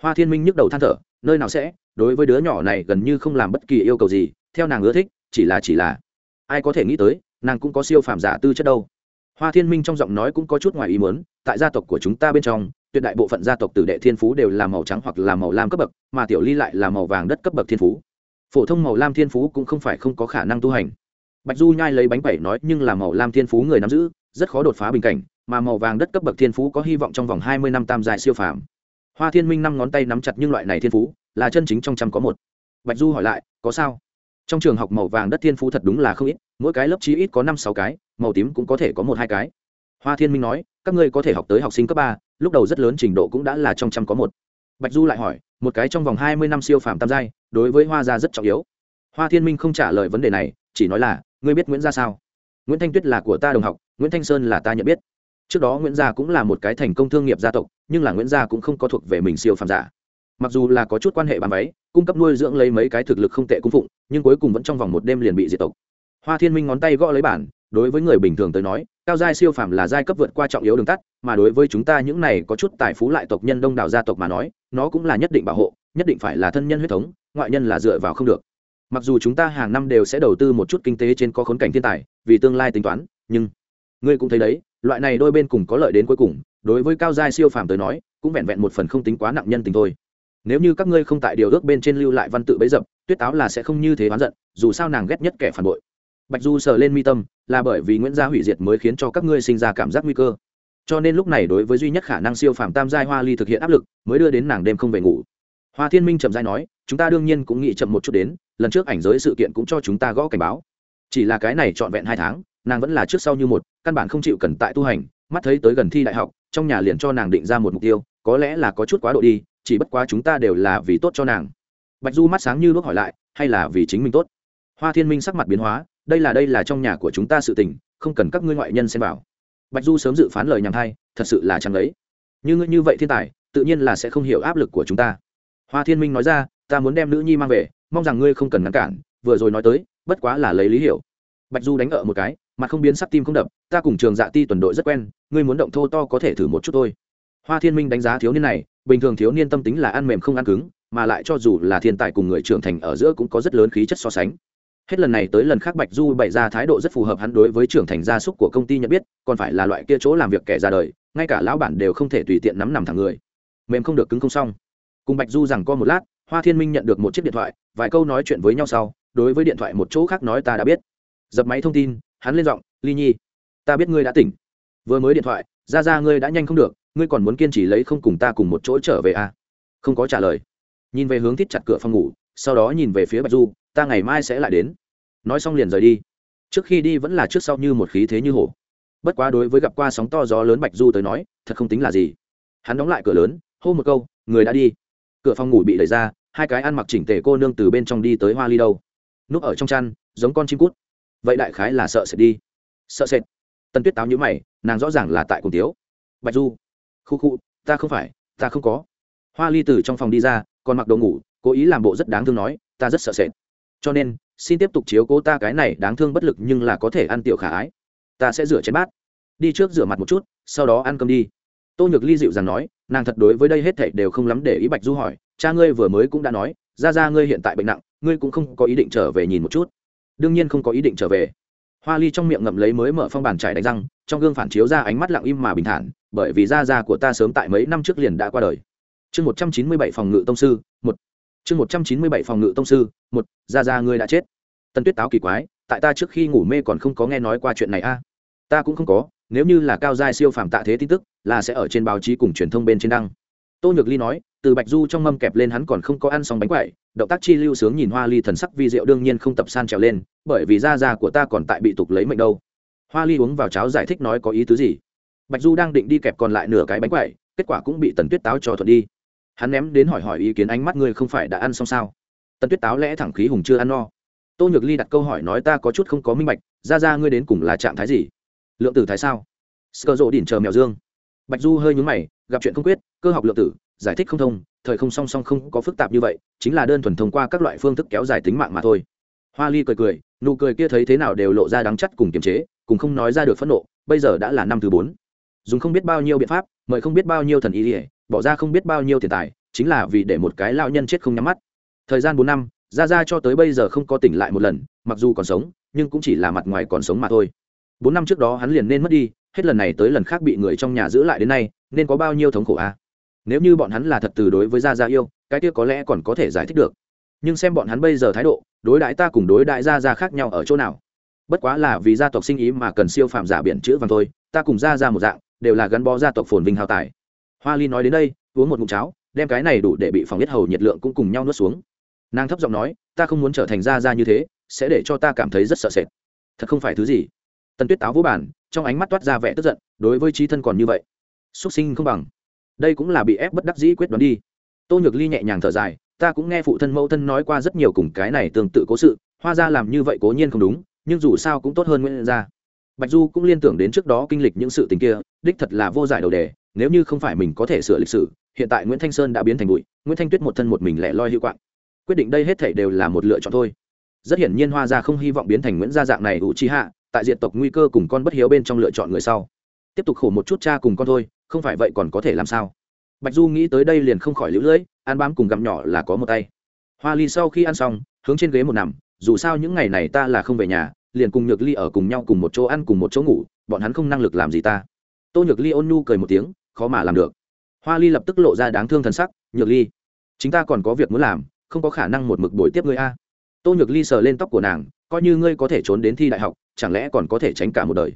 Hoa thiên minh nhức đầu than thở, nơi nào sẽ, đối với đứa nhỏ này gần như không làm bất kỳ yêu cầu gì, theo nàng ưa thích, chỉ là chỉ là. Ai có thể nghĩ tới, nàng cũng có siêu phàm giả tư chất đâu hoa thiên minh trong giọng nói cũng có chút ngoài ý muốn, tại gia tộc của chúng ta bên trong, tuyệt đại bộ phận gia tộc tử đệ thiên phú đều là màu trắng hoặc là màu lam cấp bậc, mà tiểu ly lại là màu vàng đất cấp bậc thiên phú. Phổ thông màu lam thiên phú cũng không phải không có khả năng tu hành. Bạch du nhai lấy bánh bảy nói, nhưng là màu lam thiên phú người nắm giữ, rất khó đột phá bình cảnh, mà màu vàng đất cấp bậc thiên phú có hy vọng trong vòng hai mươi năm tam dài siêu phàm. Hoa thiên minh năm ngón tay nắm chặt nhưng loại này thiên phú, là chân chính trong trăm có một. Bạch du hỏi lại, có sao? Trong trường học màu vàng đất thiên phú thật đúng là không ít mỗi cái lớp chí ít có năm sáu cái, màu tím cũng có thể có một hai cái. Hoa thiên minh nói, các ngươi có thể học tới học sinh cấp ba, lúc đầu rất lớn trình độ cũng đã là trong trăm có một. Bạch du lại hỏi, một cái trong vòng hai mươi năm siêu phàm tam giai, đối với hoa gia rất trọng yếu. Hoa thiên minh không trả lời vấn đề này, chỉ nói là, ngươi biết nguyễn gia sao? Nguyễn thanh tuyết là của ta đồng học, nguyễn thanh sơn là ta nhận biết. Trước đó nguyễn gia cũng là một cái thành công thương nghiệp gia tộc, nhưng là nguyễn gia cũng không có thuộc về mình siêu phàm giả. Mặc dù là có chút quan hệ bàn váy, cung cấp nuôi dưỡng lấy mấy cái thực lực không tệ cung phụng, nhưng cuối cùng vẫn trong vòng một đêm liền bị diệt tộc hoa thiên minh ngón tay gõ lấy bản, đối với người bình thường tới nói, cao giai siêu phàm là giai cấp vượt qua trọng yếu đường tắt, mà đối với chúng ta những này có chút tài phú lại tộc nhân đông đảo gia tộc mà nói, nó cũng là nhất định bảo hộ, nhất định phải là thân nhân huyết thống, ngoại nhân là dựa vào không được. Mặc dù chúng ta hàng năm đều sẽ đầu tư một chút kinh tế trên có khốn cảnh thiên tài, vì tương lai tính toán, nhưng ngươi cũng thấy đấy, loại này đôi bên cùng có lợi đến cuối cùng, đối với cao giai siêu phàm tới nói, cũng vẹn vẹn một phần không tính quá nặng nhân tình thôi. Nếu như các ngươi không tại điều ước bên trên lưu lại văn tự bấy dập, tuyết táo là sẽ không như thế oán giận, dù sao nàng ghét nhất kẻ phản bội bạch du sờ lên mi tâm, là bởi vì nguyễn gia hủy diệt mới khiến cho các ngươi sinh ra cảm giác nguy cơ. Cho nên lúc này đối với duy nhất khả năng siêu phàm tam giai hoa ly thực hiện áp lực, mới đưa đến nàng đêm không về ngủ. Hoa thiên minh chậm dai nói, chúng ta đương nhiên cũng nghĩ chậm một chút đến, lần trước ảnh giới sự kiện cũng cho chúng ta gõ cảnh báo. Chỉ là cái này trọn vẹn hai tháng, nàng vẫn là trước sau như một, căn bản không chịu cần tại tu hành, mắt thấy tới gần thi đại học, trong nhà liền cho nàng định ra một mục tiêu, có lẽ là có chút quá độ đi, chỉ bất quá chúng ta đều là vì tốt cho nàng. Bạch du mắt sáng như bước hỏi lại, hay là vì chính mình tốt? Hoa thiên minh sắc mặt biến hóa đây là đây là trong nhà của chúng ta sự tình, không cần các ngươi ngoại nhân xem vào. Bạch du sớm dự phán lời nhằm thay thật sự là chẳng lấy như ngươi như vậy thiên tài, tự nhiên là sẽ không hiểu áp lực của chúng ta. Hoa thiên minh nói ra, ta muốn đem nữ nhi mang về, mong rằng ngươi không cần ngăn cản, vừa rồi nói tới, bất quá là lấy lý hiểu. Bạch du đánh ở một cái mà không biến sắc tim không đập, ta cùng trường dạ ti tuần đội rất quen, ngươi muốn động thô to có thể thử một chút thôi. Hoa thiên minh đánh giá thiếu niên này, bình thường thiếu niên tâm tính là ăn mềm không ăn cứng, mà lại cho dù là thiên tài cùng người trưởng thành ở giữa cũng có rất lớn khí chất so sánh hết lần này tới lần khác bạch du bày ra thái độ rất phù hợp hắn đối với trưởng thành gia súc của công ty nhận biết, còn phải là loại kia chỗ làm việc kẻ ra đời, ngay cả lão bản đều không thể tùy tiện nắm nằm thẳng người. Mềm không được cứng không xong. Cùng bạch du rằng co một lát, hoa thiên minh nhận được một chiếc điện thoại, vài câu nói chuyện với nhau sau, đối với điện thoại một chỗ khác nói ta đã biết. Dập máy thông tin, hắn lên giọng, ly nhi, ta biết ngươi đã tỉnh. Vừa mới điện thoại, ra ra ngươi đã nhanh không được, ngươi còn muốn kiên trì lấy không cùng ta cùng một chỗ trở về à? không có trả lời. Nhìn về hướng thít chặt cửa phòng ngủ, sau đó nhìn về phía bạch du ta ngày mai sẽ lại đến. Nói xong liền rời đi. Trước khi đi vẫn là trước sau như một khí thế như hổ. Bất quá đối với gặp qua sóng to gió lớn bạch du tới nói, thật không tính là gì. Hắn đóng lại cửa lớn, hô một câu, người đã đi. Cửa phòng ngủ bị đẩy ra, hai cái ăn mặc chỉnh tề cô nương từ bên trong đi tới hoa ly đâu. Núp ở trong chăn, giống con chim cút. Vậy đại khái là sợ sệt đi. Sợ sệt. Tân tuyết táo nhữ mày, nàng rõ ràng là tại cùng tiếu. Bạch du, khu khu, ta không phải, ta không có. Hoa ly từ trong phòng đi ra, còn mặc đồ ngủ, cố ý làm bộ rất đáng thương nói, ta rất sợ sệt cho nên, xin tiếp tục chiếu cố ta cái này đáng thương bất lực nhưng là có thể ăn tiểu khả ái. Ta sẽ rửa chén bát. Đi trước rửa mặt một chút, sau đó ăn cơm đi. Tô nhược ly dịu dàng nói, nàng thật đối với đây hết thảy đều không lắm để ý bạch du hỏi, cha ngươi vừa mới cũng đã nói, ra ra ngươi hiện tại bệnh nặng, ngươi cũng không có ý định trở về nhìn một chút. Đương nhiên không có ý định trở về. Hoa ly trong miệng ngậm lấy mới mở phong bàn trải đánh răng, trong gương phản chiếu ra ánh mắt lặng im mà bình thản, bởi vì da da của ta sớm tại mấy năm trước liền đã qua đời. Chương một trăm chín mươi bảy phòng ngự tông sư, một chương một trăm chín mươi bảy phòng ngự tông sư, một, Ra Ra ngươi đã chết. Tần tuyết táo kỳ quái, tại ta trước khi ngủ mê còn không có nghe nói qua chuyện này a. À? Ta cũng không có, nếu như là cao giai siêu phàm tạ thế tin tức, là sẽ ở trên báo chí cùng truyền thông bên trên đăng. Tô nhược ly nói, từ bạch du trong mâm kẹp lên hắn còn không có ăn xong bánh quậy, động tác chi lưu sướng nhìn hoa ly thần sắc vi diệu đương nhiên không tập san trèo lên, bởi vì da da của ta còn tại bị tục lấy mệnh đâu. Hoa ly uống vào cháo giải thích nói có ý tứ gì. Bạch du đang định đi kẹp còn lại nửa cái bánh quậy, kết quả cũng bị tần tuyết táo cho thuận đi hắn ném đến hỏi hỏi ý kiến ánh mắt ngươi không phải đã ăn xong sao? Tần tuyết táo lẽ thẳng khí hùng chưa ăn no. Tô nhược ly đặt câu hỏi nói ta có chút không có minh bạch, ra ra ngươi đến cùng là trạng thái gì? Lượng tử thái sao? Sơ rộ đỉnh chờ mèo dương. Bạch du hơi nhúng mày, gặp chuyện không quyết, cơ học lượng tử, giải thích không thông, thời không song song không có phức tạp như vậy, chính là đơn thuần thông qua các loại phương thức kéo dài tính mạng mà thôi. Hoa ly cười cười, nụ cười kia thấy thế nào đều lộ ra đắng chắt cùng kiềm chế, cùng không nói ra được phẫn nộ, bây giờ đã là năm thứ bốn. Dùng không biết bao nhiêu biện pháp, mời không biết bao nhiêu thần ý ỉa bỏ ra không biết bao nhiêu tiền tài, chính là vì để một cái lao nhân chết không nhắm mắt. Thời gian bốn năm ra ra cho tới bây giờ không có tỉnh lại một lần, mặc dù còn sống, nhưng cũng chỉ là mặt ngoài còn sống mà thôi. Bốn năm trước đó hắn liền nên mất đi, hết lần này tới lần khác bị người trong nhà giữ lại đến nay, nên có bao nhiêu thống khổ a? À? nếu như bọn hắn là thật từ đối với gia gia yêu, cái kia có lẽ còn có thể giải thích được. Nhưng xem bọn hắn bây giờ thái độ, đối đãi ta cùng đối đãi gia gia khác nhau ở chỗ nào? Bất quá là vì gia tộc sinh ý mà cần siêu phàm giả biển chữ vàng thôi, ta cùng gia gia một dạng, đều là gắn bó gia tộc phồn vinh hào tài hoa ly nói đến đây, uống một ngụm cháo, đem cái này đủ để bị phòng biết hầu nhiệt lượng cũng cùng nhau nuốt xuống. Nàng thấp giọng nói, ta không muốn trở thành Ra gia như thế, sẽ để cho ta cảm thấy rất sợ sệt. Thật không phải thứ gì. Tần tuyết táo vỗ bản, trong ánh mắt toát ra vẻ tức giận, đối với trí thân còn như vậy. Xuất sinh không bằng. Đây cũng là bị ép bất đắc dĩ quyết đoán đi. Tô nhược ly nhẹ nhàng thở dài, ta cũng nghe phụ thân mẫu thân nói qua rất nhiều cùng cái này tương tự cố sự, hoa ra làm như vậy cố nhiên không đúng, nhưng dù sao cũng tốt hơn nguyễn gia bạch du cũng liên tưởng đến trước đó kinh lịch những sự tình kia, đích thật là vô giải đầu đề, nếu như không phải mình có thể sửa lịch sử, hiện tại nguyễn thanh sơn đã biến thành bụi, nguyễn thanh tuyết một thân một mình lẻ loi hữu quạng. Quyết định đây hết thể đều là một lựa chọn thôi. Rất hiển nhiên hoa gia không hy vọng biến thành nguyễn gia dạng này ủ chi hạ, tại diện tộc nguy cơ cùng con bất hiếu bên trong lựa chọn người sau. Tiếp tục khổ một chút cha cùng con thôi, không phải vậy còn có thể làm sao? Bạch du nghĩ tới đây liền không khỏi lũ lưỡi, ăn bám cùng gặm nhỏ là có một tay. Hoa ly sau khi ăn xong, hướng trên ghế một nằm, dù sao những ngày này ta là không về nhà liền cùng nhược ly ở cùng nhau cùng một chỗ ăn cùng một chỗ ngủ, bọn hắn không năng lực làm gì ta. Tô nhược ly ôn nhu cười một tiếng, khó mà làm được. Hoa ly lập tức lộ ra đáng thương thần sắc, nhược ly chúng ta còn có việc muốn làm, không có khả năng một mực đổi tiếp ngươi a. Tô nhược ly sờ lên tóc của nàng, coi như ngươi có thể trốn đến thi đại học, chẳng lẽ còn có thể tránh cả một đời?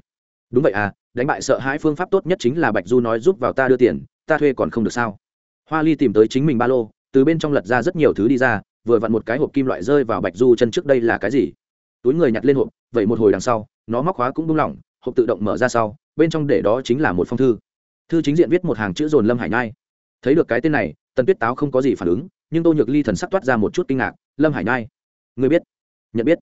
Đúng vậy à đánh bại sợ hãi phương pháp tốt nhất chính là bạch du nói giúp vào ta đưa tiền, ta thuê còn không được sao? Hoa ly tìm tới chính mình ba lô, từ bên trong lật ra rất nhiều thứ đi ra, vừa vặn một cái hộp kim loại rơi vào bạch du chân trước đây là cái gì? Túi người nhặt lên hộp vậy một hồi đằng sau, nó móc khóa cũng buông lỏng, hộp tự động mở ra sau, bên trong để đó chính là một phong thư. Thư chính diện viết một hàng chữ dồn lâm hải nhai. Thấy được cái tên này, tần tuyết táo không có gì phản ứng, nhưng tô nhược ly thần sắc toát ra một chút kinh ngạc, lâm hải nhai, người biết, nhận biết,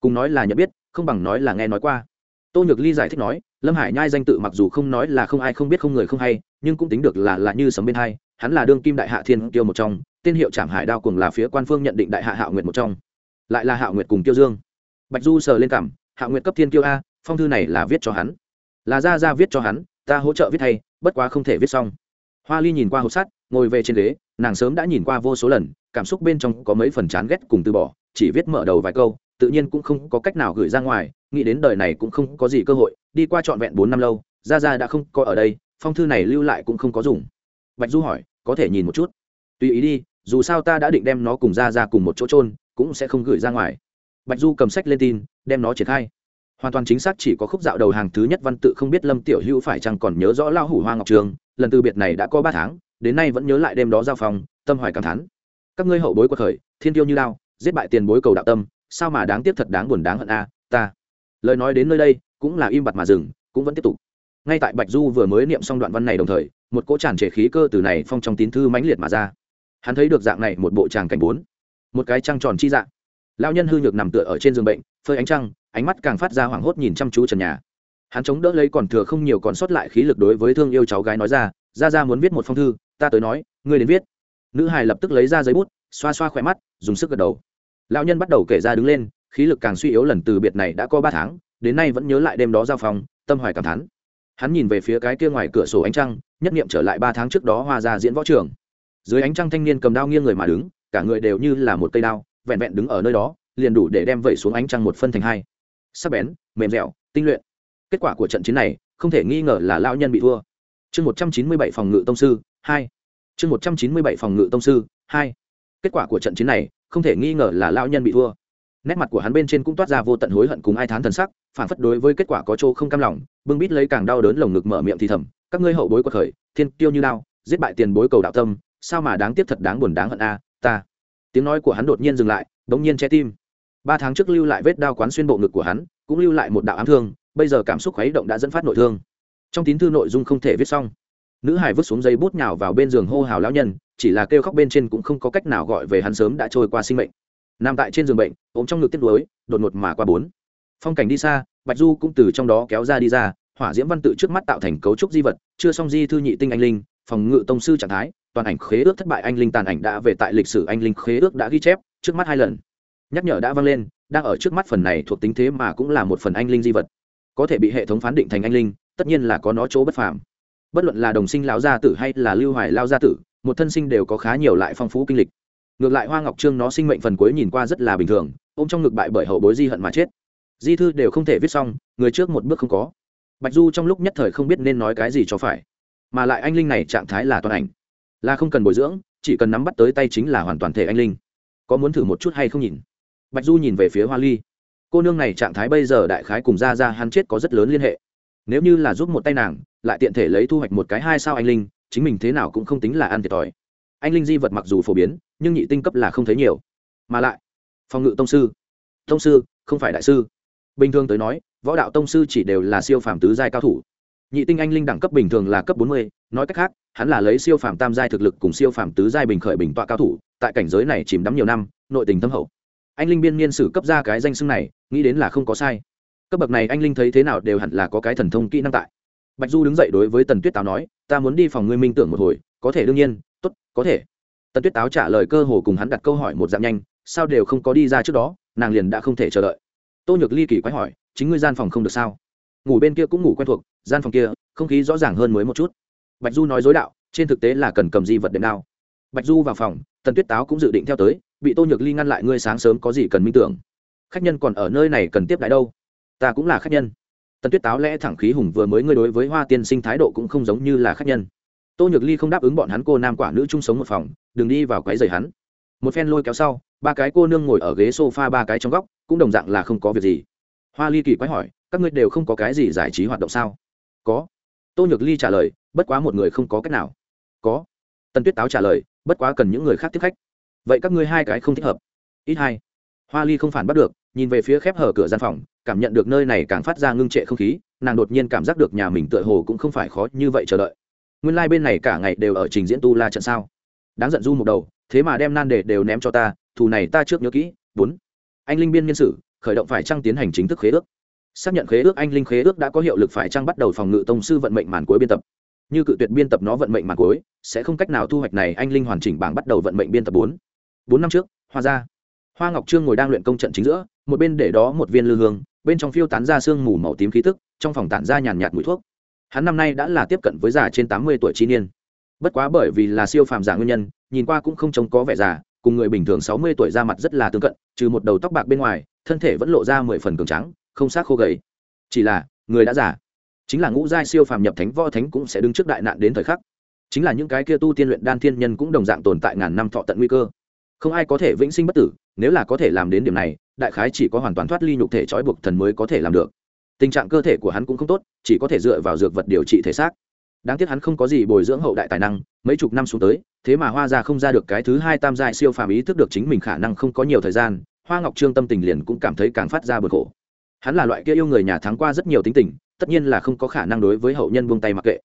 cùng nói là nhận biết, không bằng nói là nghe nói qua. Tô nhược ly giải thích nói, lâm hải nhai danh tự mặc dù không nói là không ai không biết không người không hay, nhưng cũng tính được là là như sấm bên hai, hắn là đương kim đại hạ thiên tiêu một trong, tên hiệu trảm hải đao cùng là phía quan phương nhận định đại hạ hạo nguyệt một trong, lại là hạo nguyệt cùng tiêu dương bạch du sờ lên cảm hạo nguyệt cấp thiên tiêu a, phong thư này là viết cho hắn. Là ra ra viết cho hắn, ta hỗ trợ viết thay, bất quá không thể viết xong. Hoa ly nhìn qua hộp sắt, ngồi về trên ghế, nàng sớm đã nhìn qua vô số lần, cảm xúc bên trong có mấy phần chán ghét cùng từ bỏ, chỉ viết mở đầu vài câu, tự nhiên cũng không có cách nào gửi ra ngoài, nghĩ đến đời này cũng không có gì cơ hội, đi qua trọn vẹn bốn năm lâu, ra ra đã không có ở đây, phong thư này lưu lại cũng không có dùng. Bạch du hỏi, có thể nhìn một chút? Tùy ý đi, dù sao ta đã định đem nó cùng ra ra cùng một chỗ trôn cũng sẽ không gửi ra ngoài bạch du cầm sách lên tin, đem nó triển khai. Hoàn toàn chính xác chỉ có khúc dạo đầu hàng thứ nhất văn tự không biết lâm tiểu hữu phải chăng còn nhớ rõ lao hủ hoa ngọc trường, lần từ biệt này đã có ba tháng, đến nay vẫn nhớ lại đêm đó giao phòng, tâm hoài cảm thán. Các ngươi hậu bối của thời thiên tiêu như lao giết bại tiền bối cầu đạo tâm, sao mà đáng tiếc thật đáng buồn đáng hận a, ta. Lời nói đến nơi đây, cũng là im bặt mà dừng, cũng vẫn tiếp tục. Ngay tại bạch du vừa mới niệm xong đoạn văn này đồng thời, một cỗ tràn trề khí cơ từ này phong trong tín thư mãnh liệt mà ra. Hắn thấy được dạng này một bộ tràng cảnh bốn, một cái trăng tròn chi dạng lao nhân hư nhược nằm tựa ở trên giường bệnh, phơi ánh trăng, ánh mắt càng phát ra hoảng hốt nhìn chăm chú trần nhà. Hắn chống đỡ lấy còn thừa không nhiều còn sót lại khí lực đối với thương yêu cháu gái nói ra ra ra muốn viết một phong thư, ta tới nói, ngươi đến viết. Nữ hài lập tức lấy ra giấy bút, xoa xoa khỏe mắt, dùng sức gật đầu. Lão nhân bắt đầu kể ra đứng lên, khí lực càng suy yếu lần từ biệt này đã có ba tháng, đến nay vẫn nhớ lại đêm đó giao phòng, tâm hoài cảm thán. Hắn nhìn về phía cái kia ngoài cửa sổ ánh trăng, nhất nghiệm trở lại ba tháng trước đó hoa ra diễn võ trường. Dưới ánh trăng thanh niên cầm đao nghiêng người mà đứng, cả người đều như là một cây đao vẹn vẹn đứng ở nơi đó, liền đủ để đem vẩy xuống ánh trăng một phân thành hai. Sắc bén, mềm dẻo, tinh luyện. Kết quả của trận chiến này, không thể nghi ngờ là lão nhân bị thua. Chương một trăm chín mươi bảy phòng ngự tông sư, hai. Chương một trăm chín mươi bảy phòng ngự tông sư, hai. Kết quả của trận chiến này, không thể nghi ngờ là lão nhân bị thua. Nét mặt của hắn bên trên cũng toát ra vô tận hối hận cùng ai thán thần sắc, phản phất đối với kết quả có chỗ không cam lòng, bưng bít lấy càng đau đớn lồng ngực mở miệng thì thầm, các ngươi hậu bối của khởi, thiên tiêu như lao giết bại tiền bối cầu đạo tâm, sao mà đáng tiếc thật đáng buồn đáng hận a, ta tiếng nói của hắn đột nhiên dừng lại đống nhiên che tim. Ba tháng trước lưu lại vết đao quán xuyên bộ ngực của hắn, cũng lưu lại một đạo ám thương, bây giờ cảm xúc khuấy động đã dẫn phát nội thương. Trong tín thư nội dung không thể viết xong. Nữ hải vứt xuống dây bút nhào vào bên giường hô hào lão nhân, chỉ là kêu khóc bên trên cũng không có cách nào gọi về hắn sớm đã trôi qua sinh mệnh. Nằm tại trên giường bệnh ốm trong ngực tiếp đuối đột ngột mà qua bốn. Phong cảnh đi xa, bạch du cũng từ trong đó kéo ra đi ra, hỏa diễm văn tự trước mắt tạo thành cấu trúc di vật, chưa xong di thư nhị tinh anh linh, phòng ngự tông sư trạng thái toàn ảnh khế ước thất bại anh linh tàn ảnh đã về tại lịch sử anh linh khế ước đã ghi chép, trước mắt hai lần. Nhắc nhở đã vang lên, đang ở trước mắt phần này thuộc tính thế mà cũng là một phần anh linh di vật. Có thể bị hệ thống phán định thành anh linh, tất nhiên là có nó chỗ bất phàm. Bất luận là đồng sinh lão gia tử hay là lưu hoài lao gia tử, một thân sinh đều có khá nhiều lại phong phú kinh lịch. Ngược lại hoa ngọc trương nó sinh mệnh phần cuối nhìn qua rất là bình thường, ôm trong ngực bại bởi hậu bối di hận mà chết. Di thư đều không thể viết xong, người trước một bước không có. Bạch du trong lúc nhất thời không biết nên nói cái gì cho phải, mà lại anh linh này trạng thái là toàn ảnh là không cần bồi dưỡng, chỉ cần nắm bắt tới tay chính là hoàn toàn thể anh linh. Có muốn thử một chút hay không nhìn? Bạch du nhìn về phía hoa ly. Cô nương này trạng thái bây giờ đại khái cùng ra ra hắn chết có rất lớn liên hệ. Nếu như là giúp một tay nàng, lại tiện thể lấy thu hoạch một cái hai sao anh linh, chính mình thế nào cũng không tính là ăn thiệt thòi. Anh linh di vật mặc dù phổ biến, nhưng nhị tinh cấp là không thấy nhiều. Mà lại, phòng ngự tông sư. Tông sư, không phải đại sư. Bình thường tới nói, võ đạo tông sư chỉ đều là siêu phàm tứ giai cao thủ nhị tinh anh linh đẳng cấp bình thường là cấp bốn mươi, nói cách khác, hắn là lấy siêu phàm tam giai thực lực cùng siêu phàm tứ giai bình khởi bình tọa cao thủ, tại cảnh giới này chìm đắm nhiều năm, nội tình thâm hậu. Anh linh biên niên sử cấp ra cái danh xưng này, nghĩ đến là không có sai. Cấp bậc này anh linh thấy thế nào đều hẳn là có cái thần thông kỹ năng tại. Bạch du đứng dậy đối với tần tuyết táo nói, ta muốn đi phòng ngươi minh tưởng một hồi, có thể đương nhiên t ố t có thể. Tần tuyết táo trả lời cơ hồ cùng hắn đặt câu hỏi một dạng nhanh, sao đều không có đi ra trước đó, nàng liền đã không thể chờ đợi. Tô nhược ly kỳ quái hỏi, chính ngươi gian phòng không được sao? Ngủ bên kia cũng ngủ quen thuộc, gian phòng kia, không khí rõ ràng hơn mới một chút. Bạch du nói dối đạo, trên thực tế là cần cầm di vật đệm đao. Bạch du vào phòng, tần tuyết táo cũng dự định theo tới, bị tô nhược ly ngăn lại ngươi sáng sớm có gì cần minh tưởng. Khách nhân còn ở nơi này cần tiếp đãi đâu? Ta cũng là khách nhân. Tần tuyết táo lẽ thẳng khí hùng vừa mới ngươi đối với hoa tiên sinh thái độ cũng không giống như là khách nhân. Tô nhược ly không đáp ứng bọn hắn cô nam quả nữ chung sống một phòng, đừng đi vào quấy rầy hắn. Một phen lôi kéo sau, ba cái cô nương ngồi ở ghế s o f a ba cái trong góc, cũng đồng dạng là không có việc gì. Hoa ly kỳ quái hỏi các ngươi đều không có cái gì giải trí hoạt động sao? Có. Tô nhược ly trả lời, bất quá một người không có cách nào. Có. Tần tuyết táo trả lời, bất quá cần những người khác tiếp khách. Vậy các ngươi hai cái không thích hợp. Ít hai. Hoa ly không phản bắt được, nhìn về phía khép hở cửa gian phòng, cảm nhận được nơi này càng phát ra ngưng trệ không khí, nàng đột nhiên cảm giác được nhà mình tựa hồ cũng không phải khó như vậy chờ đợi. Nguyên lai、like、bên này cả ngày đều ở trình diễn tu la trận sao? Đáng giận du một đầu, thế mà đem nan đề đều ném cho ta, thù này ta trước nhớ kỹ, bốn. Anh linh biên nhân sự khởi động phải trăng tiến hành chính thức khế ước? Xác nhận khế ước anh linh khế ước đã có hiệu lực phải trang bắt đầu phòng ngự tông sư vận mệnh màn cuối biên tập. Như cự tuyệt biên tập nó vận mệnh màn cuối, sẽ không cách nào thu hoạch này, anh linh hoàn chỉnh bảng bắt đầu vận mệnh biên tập bốn. Bốn năm trước, hoa ra hoa ngọc trương ngồi đang luyện công trận chính giữa, một bên để đó một viên lư hương, bên trong phiêu tán ra sương mù màu tím khí tức, trong phòng tản ra nhàn nhạt mùi thuốc. Hắn năm nay đã là tiếp cận với già trên tám mươi tuổi chi niên. Bất quá bởi vì là siêu phàm giả nguyên nhân, nhìn qua cũng không trông có vẻ già, cùng người bình thường sáu mươi tuổi ra mặt rất là tương cận, trừ một đầu tóc bạc bên ngoài, thân thể vẫn lộ ra mười phần cường trắng không xác khô gầy. Chỉ là, người đã giả chính là ngũ giai siêu phàm nhập thánh võ thánh cũng sẽ đứng trước đại nạn đến thời khắc. Chính là những cái kia tu tiên luyện đan thiên nhân cũng đồng dạng tồn tại ngàn năm thọ tận nguy cơ. Không ai có thể vĩnh sinh bất tử, nếu là có thể làm đến điểm này, đại khái chỉ có hoàn toàn thoát ly nhục thể trói buộc thần mới có thể làm được. Tình trạng cơ thể của hắn cũng không tốt, chỉ có thể dựa vào dược vật điều trị thể xác. Đáng tiếc hắn không có gì bồi dưỡng hậu đại tài năng, mấy chục năm xuống tới, thế mà hoa ra không ra được cái thứ hai tam giai siêu phàm ý thức được chính mình khả năng không có nhiều thời gian, hoa ngọc trương tâm tình liền cũng cảm thấy càng phát ra bực khổ hắn là loại kia yêu người nhà thắng qua rất nhiều tính tình, tất nhiên là không có khả năng đối với hậu nhân buông tay mặc kệ.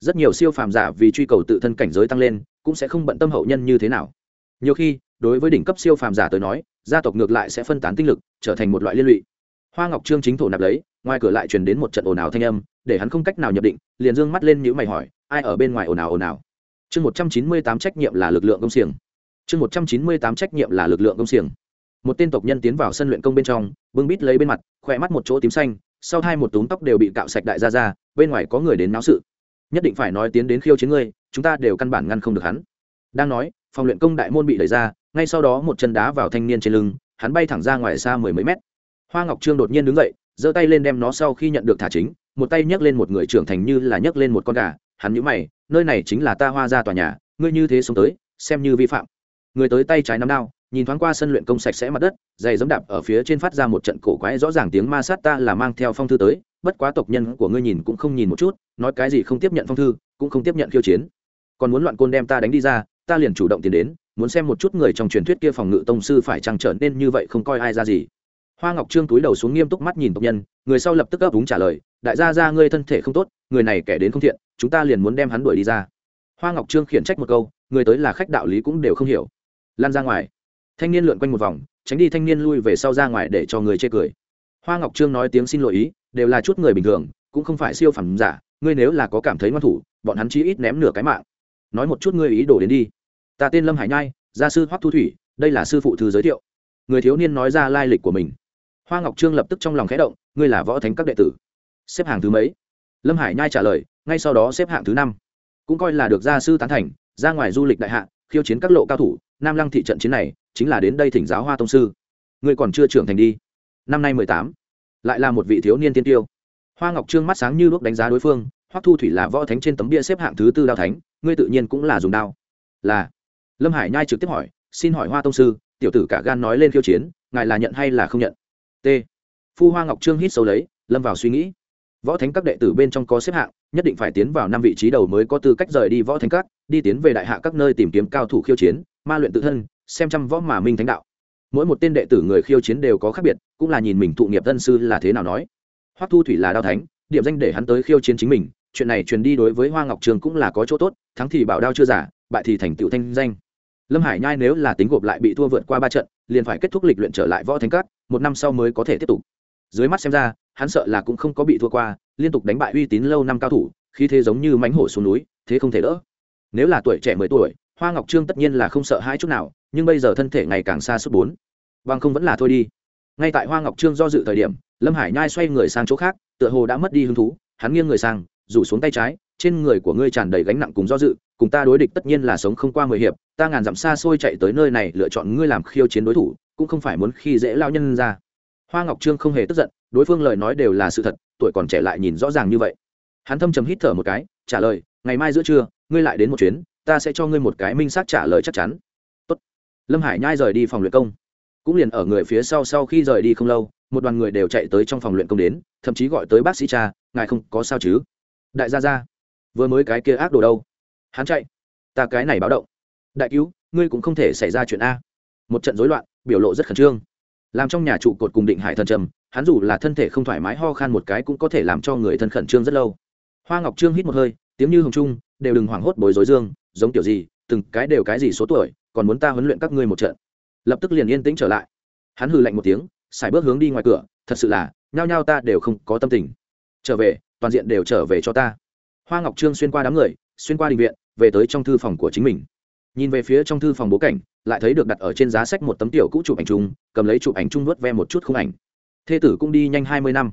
Rất nhiều siêu phàm giả vì truy cầu tự thân cảnh giới tăng lên, cũng sẽ không bận tâm hậu nhân như thế nào. Nhiều khi, đối với đỉnh cấp siêu phàm giả tới nói, gia tộc ngược lại sẽ phân tán tinh lực, trở thành một loại liên lụy. Hoa ngọc trương chính thổ nạp lấy, ngoài cửa lại truyền đến một trận ồn ào thanh âm, để hắn không cách nào nhập định, liền dương mắt lên nhữ mày hỏi, ai ở bên ngoài ồn ào ồn ào? Chương một trăm chín mươi tám trách nhiệm là lực lượng công xiềng. Chương một trăm chín mươi tám trách nhiệm là lực lượng công xiềng một tên tộc nhân tiến vào sân luyện công bên trong, bưng bít lấy bên mặt, khỏe mắt một chỗ tím xanh, sau hai một túm tóc đều bị cạo sạch đại ra ra bên ngoài có người đến náo sự. Nhất định phải nói tiến đến khiêu chiến ngươi, chúng ta đều căn bản ngăn không được hắn. Đang nói, phòng luyện công đại môn bị đẩy ra, ngay sau đó một chân đá vào thanh niên trên lưng, hắn bay thẳng ra ngoài xa mười mấy mét. Hoa ngọc trương đột nhiên đứng dậy, giơ tay lên đem nó sau khi nhận được thả chính, một tay nhấc lên một người trưởng thành như là nhấc lên một con gà. Hắn nhíu mày, nơi này chính là ta hoa ra tòa nhà, ngươi như thế xuống tới, xem như vi phạm. Người tới tay trái nắm đao nhìn thoáng qua sân luyện công sạch sẽ mặt đất, giày dẫm đạp ở phía trên phát ra một trận cổ quái rõ ràng tiếng ma sát ta là mang theo phong thư tới, bất quá tộc nhân của ngươi nhìn cũng không nhìn một chút, nói cái gì không tiếp nhận phong thư, cũng không tiếp nhận khiêu chiến. Còn muốn loạn côn đem ta đánh đi ra, ta liền chủ động tiến đến, muốn xem một chút người trong truyền thuyết kia phòng ngự tông sư phải chăng trở nên như vậy không coi ai ra gì. Hoa ngọc trương túi đầu xuống nghiêm túc mắt nhìn tộc nhân, người sau lập tức ấp úng trả lời, đại gia ra ngươi thân thể không tốt, người này kẻ đến không thiện, chúng ta liền muốn đem hắn đuổi đi ra. Hoa ngọc trương khiển trách một câu, người tới là khách đạo lý cũng đều không hiểu. Lan ra ngoài thanh niên lượn quanh một vòng, tránh đi thanh niên lui về sau ra ngoài để cho người chê cười. Hoa ngọc trương nói tiếng xin lỗi ý, đều là chút người bình thường, cũng không phải siêu phẩm giả, ngươi nếu là có cảm thấy ngoan thủ, bọn hắn chí ít ném nửa cái mạng. Nói một chút ngươi ý đồ đến đi. Ta tên lâm hải nhai, gia sư hoắc thu thủy, đây là sư phụ thư giới thiệu. Người thiếu niên nói ra lai lịch của mình. Hoa ngọc trương lập tức trong lòng khẽ động, ngươi là võ thánh các đệ tử. Xếp hàng thứ mấy? Lâm hải nhai trả lời, ngay sau đó xếp hạng thứ năm. Cũng coi là được gia sư tán thành, ra ngoài du lịch đại hạ khiêu chiến các lộ cao thủ, nam lăng thị trận chiến này chính là đến đây thỉnh giáo hoa tông sư. Ngươi còn chưa trưởng thành đi. Năm nay mười tám, lại là một vị thiếu niên tiên tiêu. Hoa ngọc trương mắt sáng như lúc đánh giá đối phương, hoắc thu thủy là võ thánh trên tấm bia xếp hạng thứ tư đao thánh, ngươi tự nhiên cũng là dùng đao. Là. Lâm hải nhai trực tiếp hỏi, xin hỏi hoa tông sư, tiểu tử cả gan nói lên khiêu chiến, ngài là nhận hay là không nhận? T. Phu hoa ngọc trương hít sâu lấy, lâm vào suy nghĩ. Võ thánh các đệ tử bên trong có xếp hạng, nhất định phải tiến vào năm vị trí đầu mới có tư cách rời đi võ thánh các đi tiến về đại hạ các nơi tìm kiếm cao thủ khiêu chiến, ma luyện tự thân, xem chăm võ mà minh thánh đạo. Mỗi một tên đệ tử người khiêu chiến đều có khác biệt, cũng là nhìn mình thụ nghiệp tân sư là thế nào nói. Hoắc thu thủy là đao thánh, điểm danh để hắn tới khiêu chiến chính mình, chuyện này truyền đi đối với hoa ngọc trường cũng là có chỗ tốt, thắng thì bảo đao chưa giả, bại thì thành tựu thanh danh. Lâm hải nhai nếu là tính gộp lại bị thua vượt qua ba trận, liền phải kết thúc lịch luyện trở lại võ thánh cát một năm sau mới có thể tiếp tục. Dưới mắt xem ra, hắn sợ là cũng không có bị thua qua, liên tục đánh bại uy tín lâu năm cao thủ khi thế giống như mánh hổ xuống núi, thế không thể đỡ nếu là tuổi trẻ mười tuổi, hoa ngọc trương tất nhiên là không sợ hãi chút nào, nhưng bây giờ thân thể ngày càng xa suốt bốn. Bằng không vẫn là thôi đi. Ngay tại hoa ngọc trương do dự thời điểm, lâm hải nhai xoay người sang chỗ khác, tựa hồ đã mất đi hứng thú, hắn nghiêng người sang, rủ xuống tay trái, trên người của ngươi tràn đầy gánh nặng cùng do dự, cùng ta đối địch tất nhiên là sống không qua mười hiệp, ta ngàn dặm xa xôi chạy tới nơi này lựa chọn ngươi làm khiêu chiến đối thủ, cũng không phải muốn khi dễ lao nhân ra. Hoa ngọc trương không hề tức giận, đối phương lời nói đều là sự thật, tuổi còn trẻ lại nhìn rõ ràng như vậy. Hắn thâm trầm hít thở một cái, trả lời ngày mai giữa trưa, ngươi lại đến một chuyến, ta sẽ cho ngươi một cái minh xác trả lời chắc chắn. Tốt. lâm hải nhai rời đi phòng luyện công. Cũng liền ở người phía sau sau khi rời đi không lâu, một đoàn người đều chạy tới trong phòng luyện công đến, thậm chí gọi tới bác sĩ cha, ngài không có sao chứ? Đại gia gia, vừa mới cái kia ác đồ đâu? Hắn chạy. Ta cái này báo động. Đại cứu, ngươi cũng không thể xảy ra chuyện a. Một trận rối loạn, biểu lộ rất khẩn trương. Làm trong nhà trụ cột cùng định hải thần trầm, hắn dù là thân thể không thoải mái ho khan một cái cũng có thể làm cho người thân khẩn trương rất lâu. Hoa ngọc trương hít một hơi tiếng như hồng trung, đều đừng hoảng hốt bối rối dương, giống kiểu gì, từng cái đều cái gì số tuổi, còn muốn ta huấn luyện các ngươi một trận. Lập tức liền yên tĩnh trở lại. Hắn hừ lạnh một tiếng, xài bước hướng đi ngoài cửa, thật sự là, nhao nhao ta đều không có tâm tình. Trở về, toàn diện đều trở về cho ta. Hoa ngọc trương xuyên qua đám người, xuyên qua đình viện, về tới trong thư phòng của chính mình. Nhìn về phía trong thư phòng bố cảnh, lại thấy được đặt ở trên giá sách một tấm tiểu cũ chụp ảnh chung, cầm lấy chụp ảnh chung nuốt ve một chút khung ảnh. Thê tử cũng đi nhanh hai mươi năm.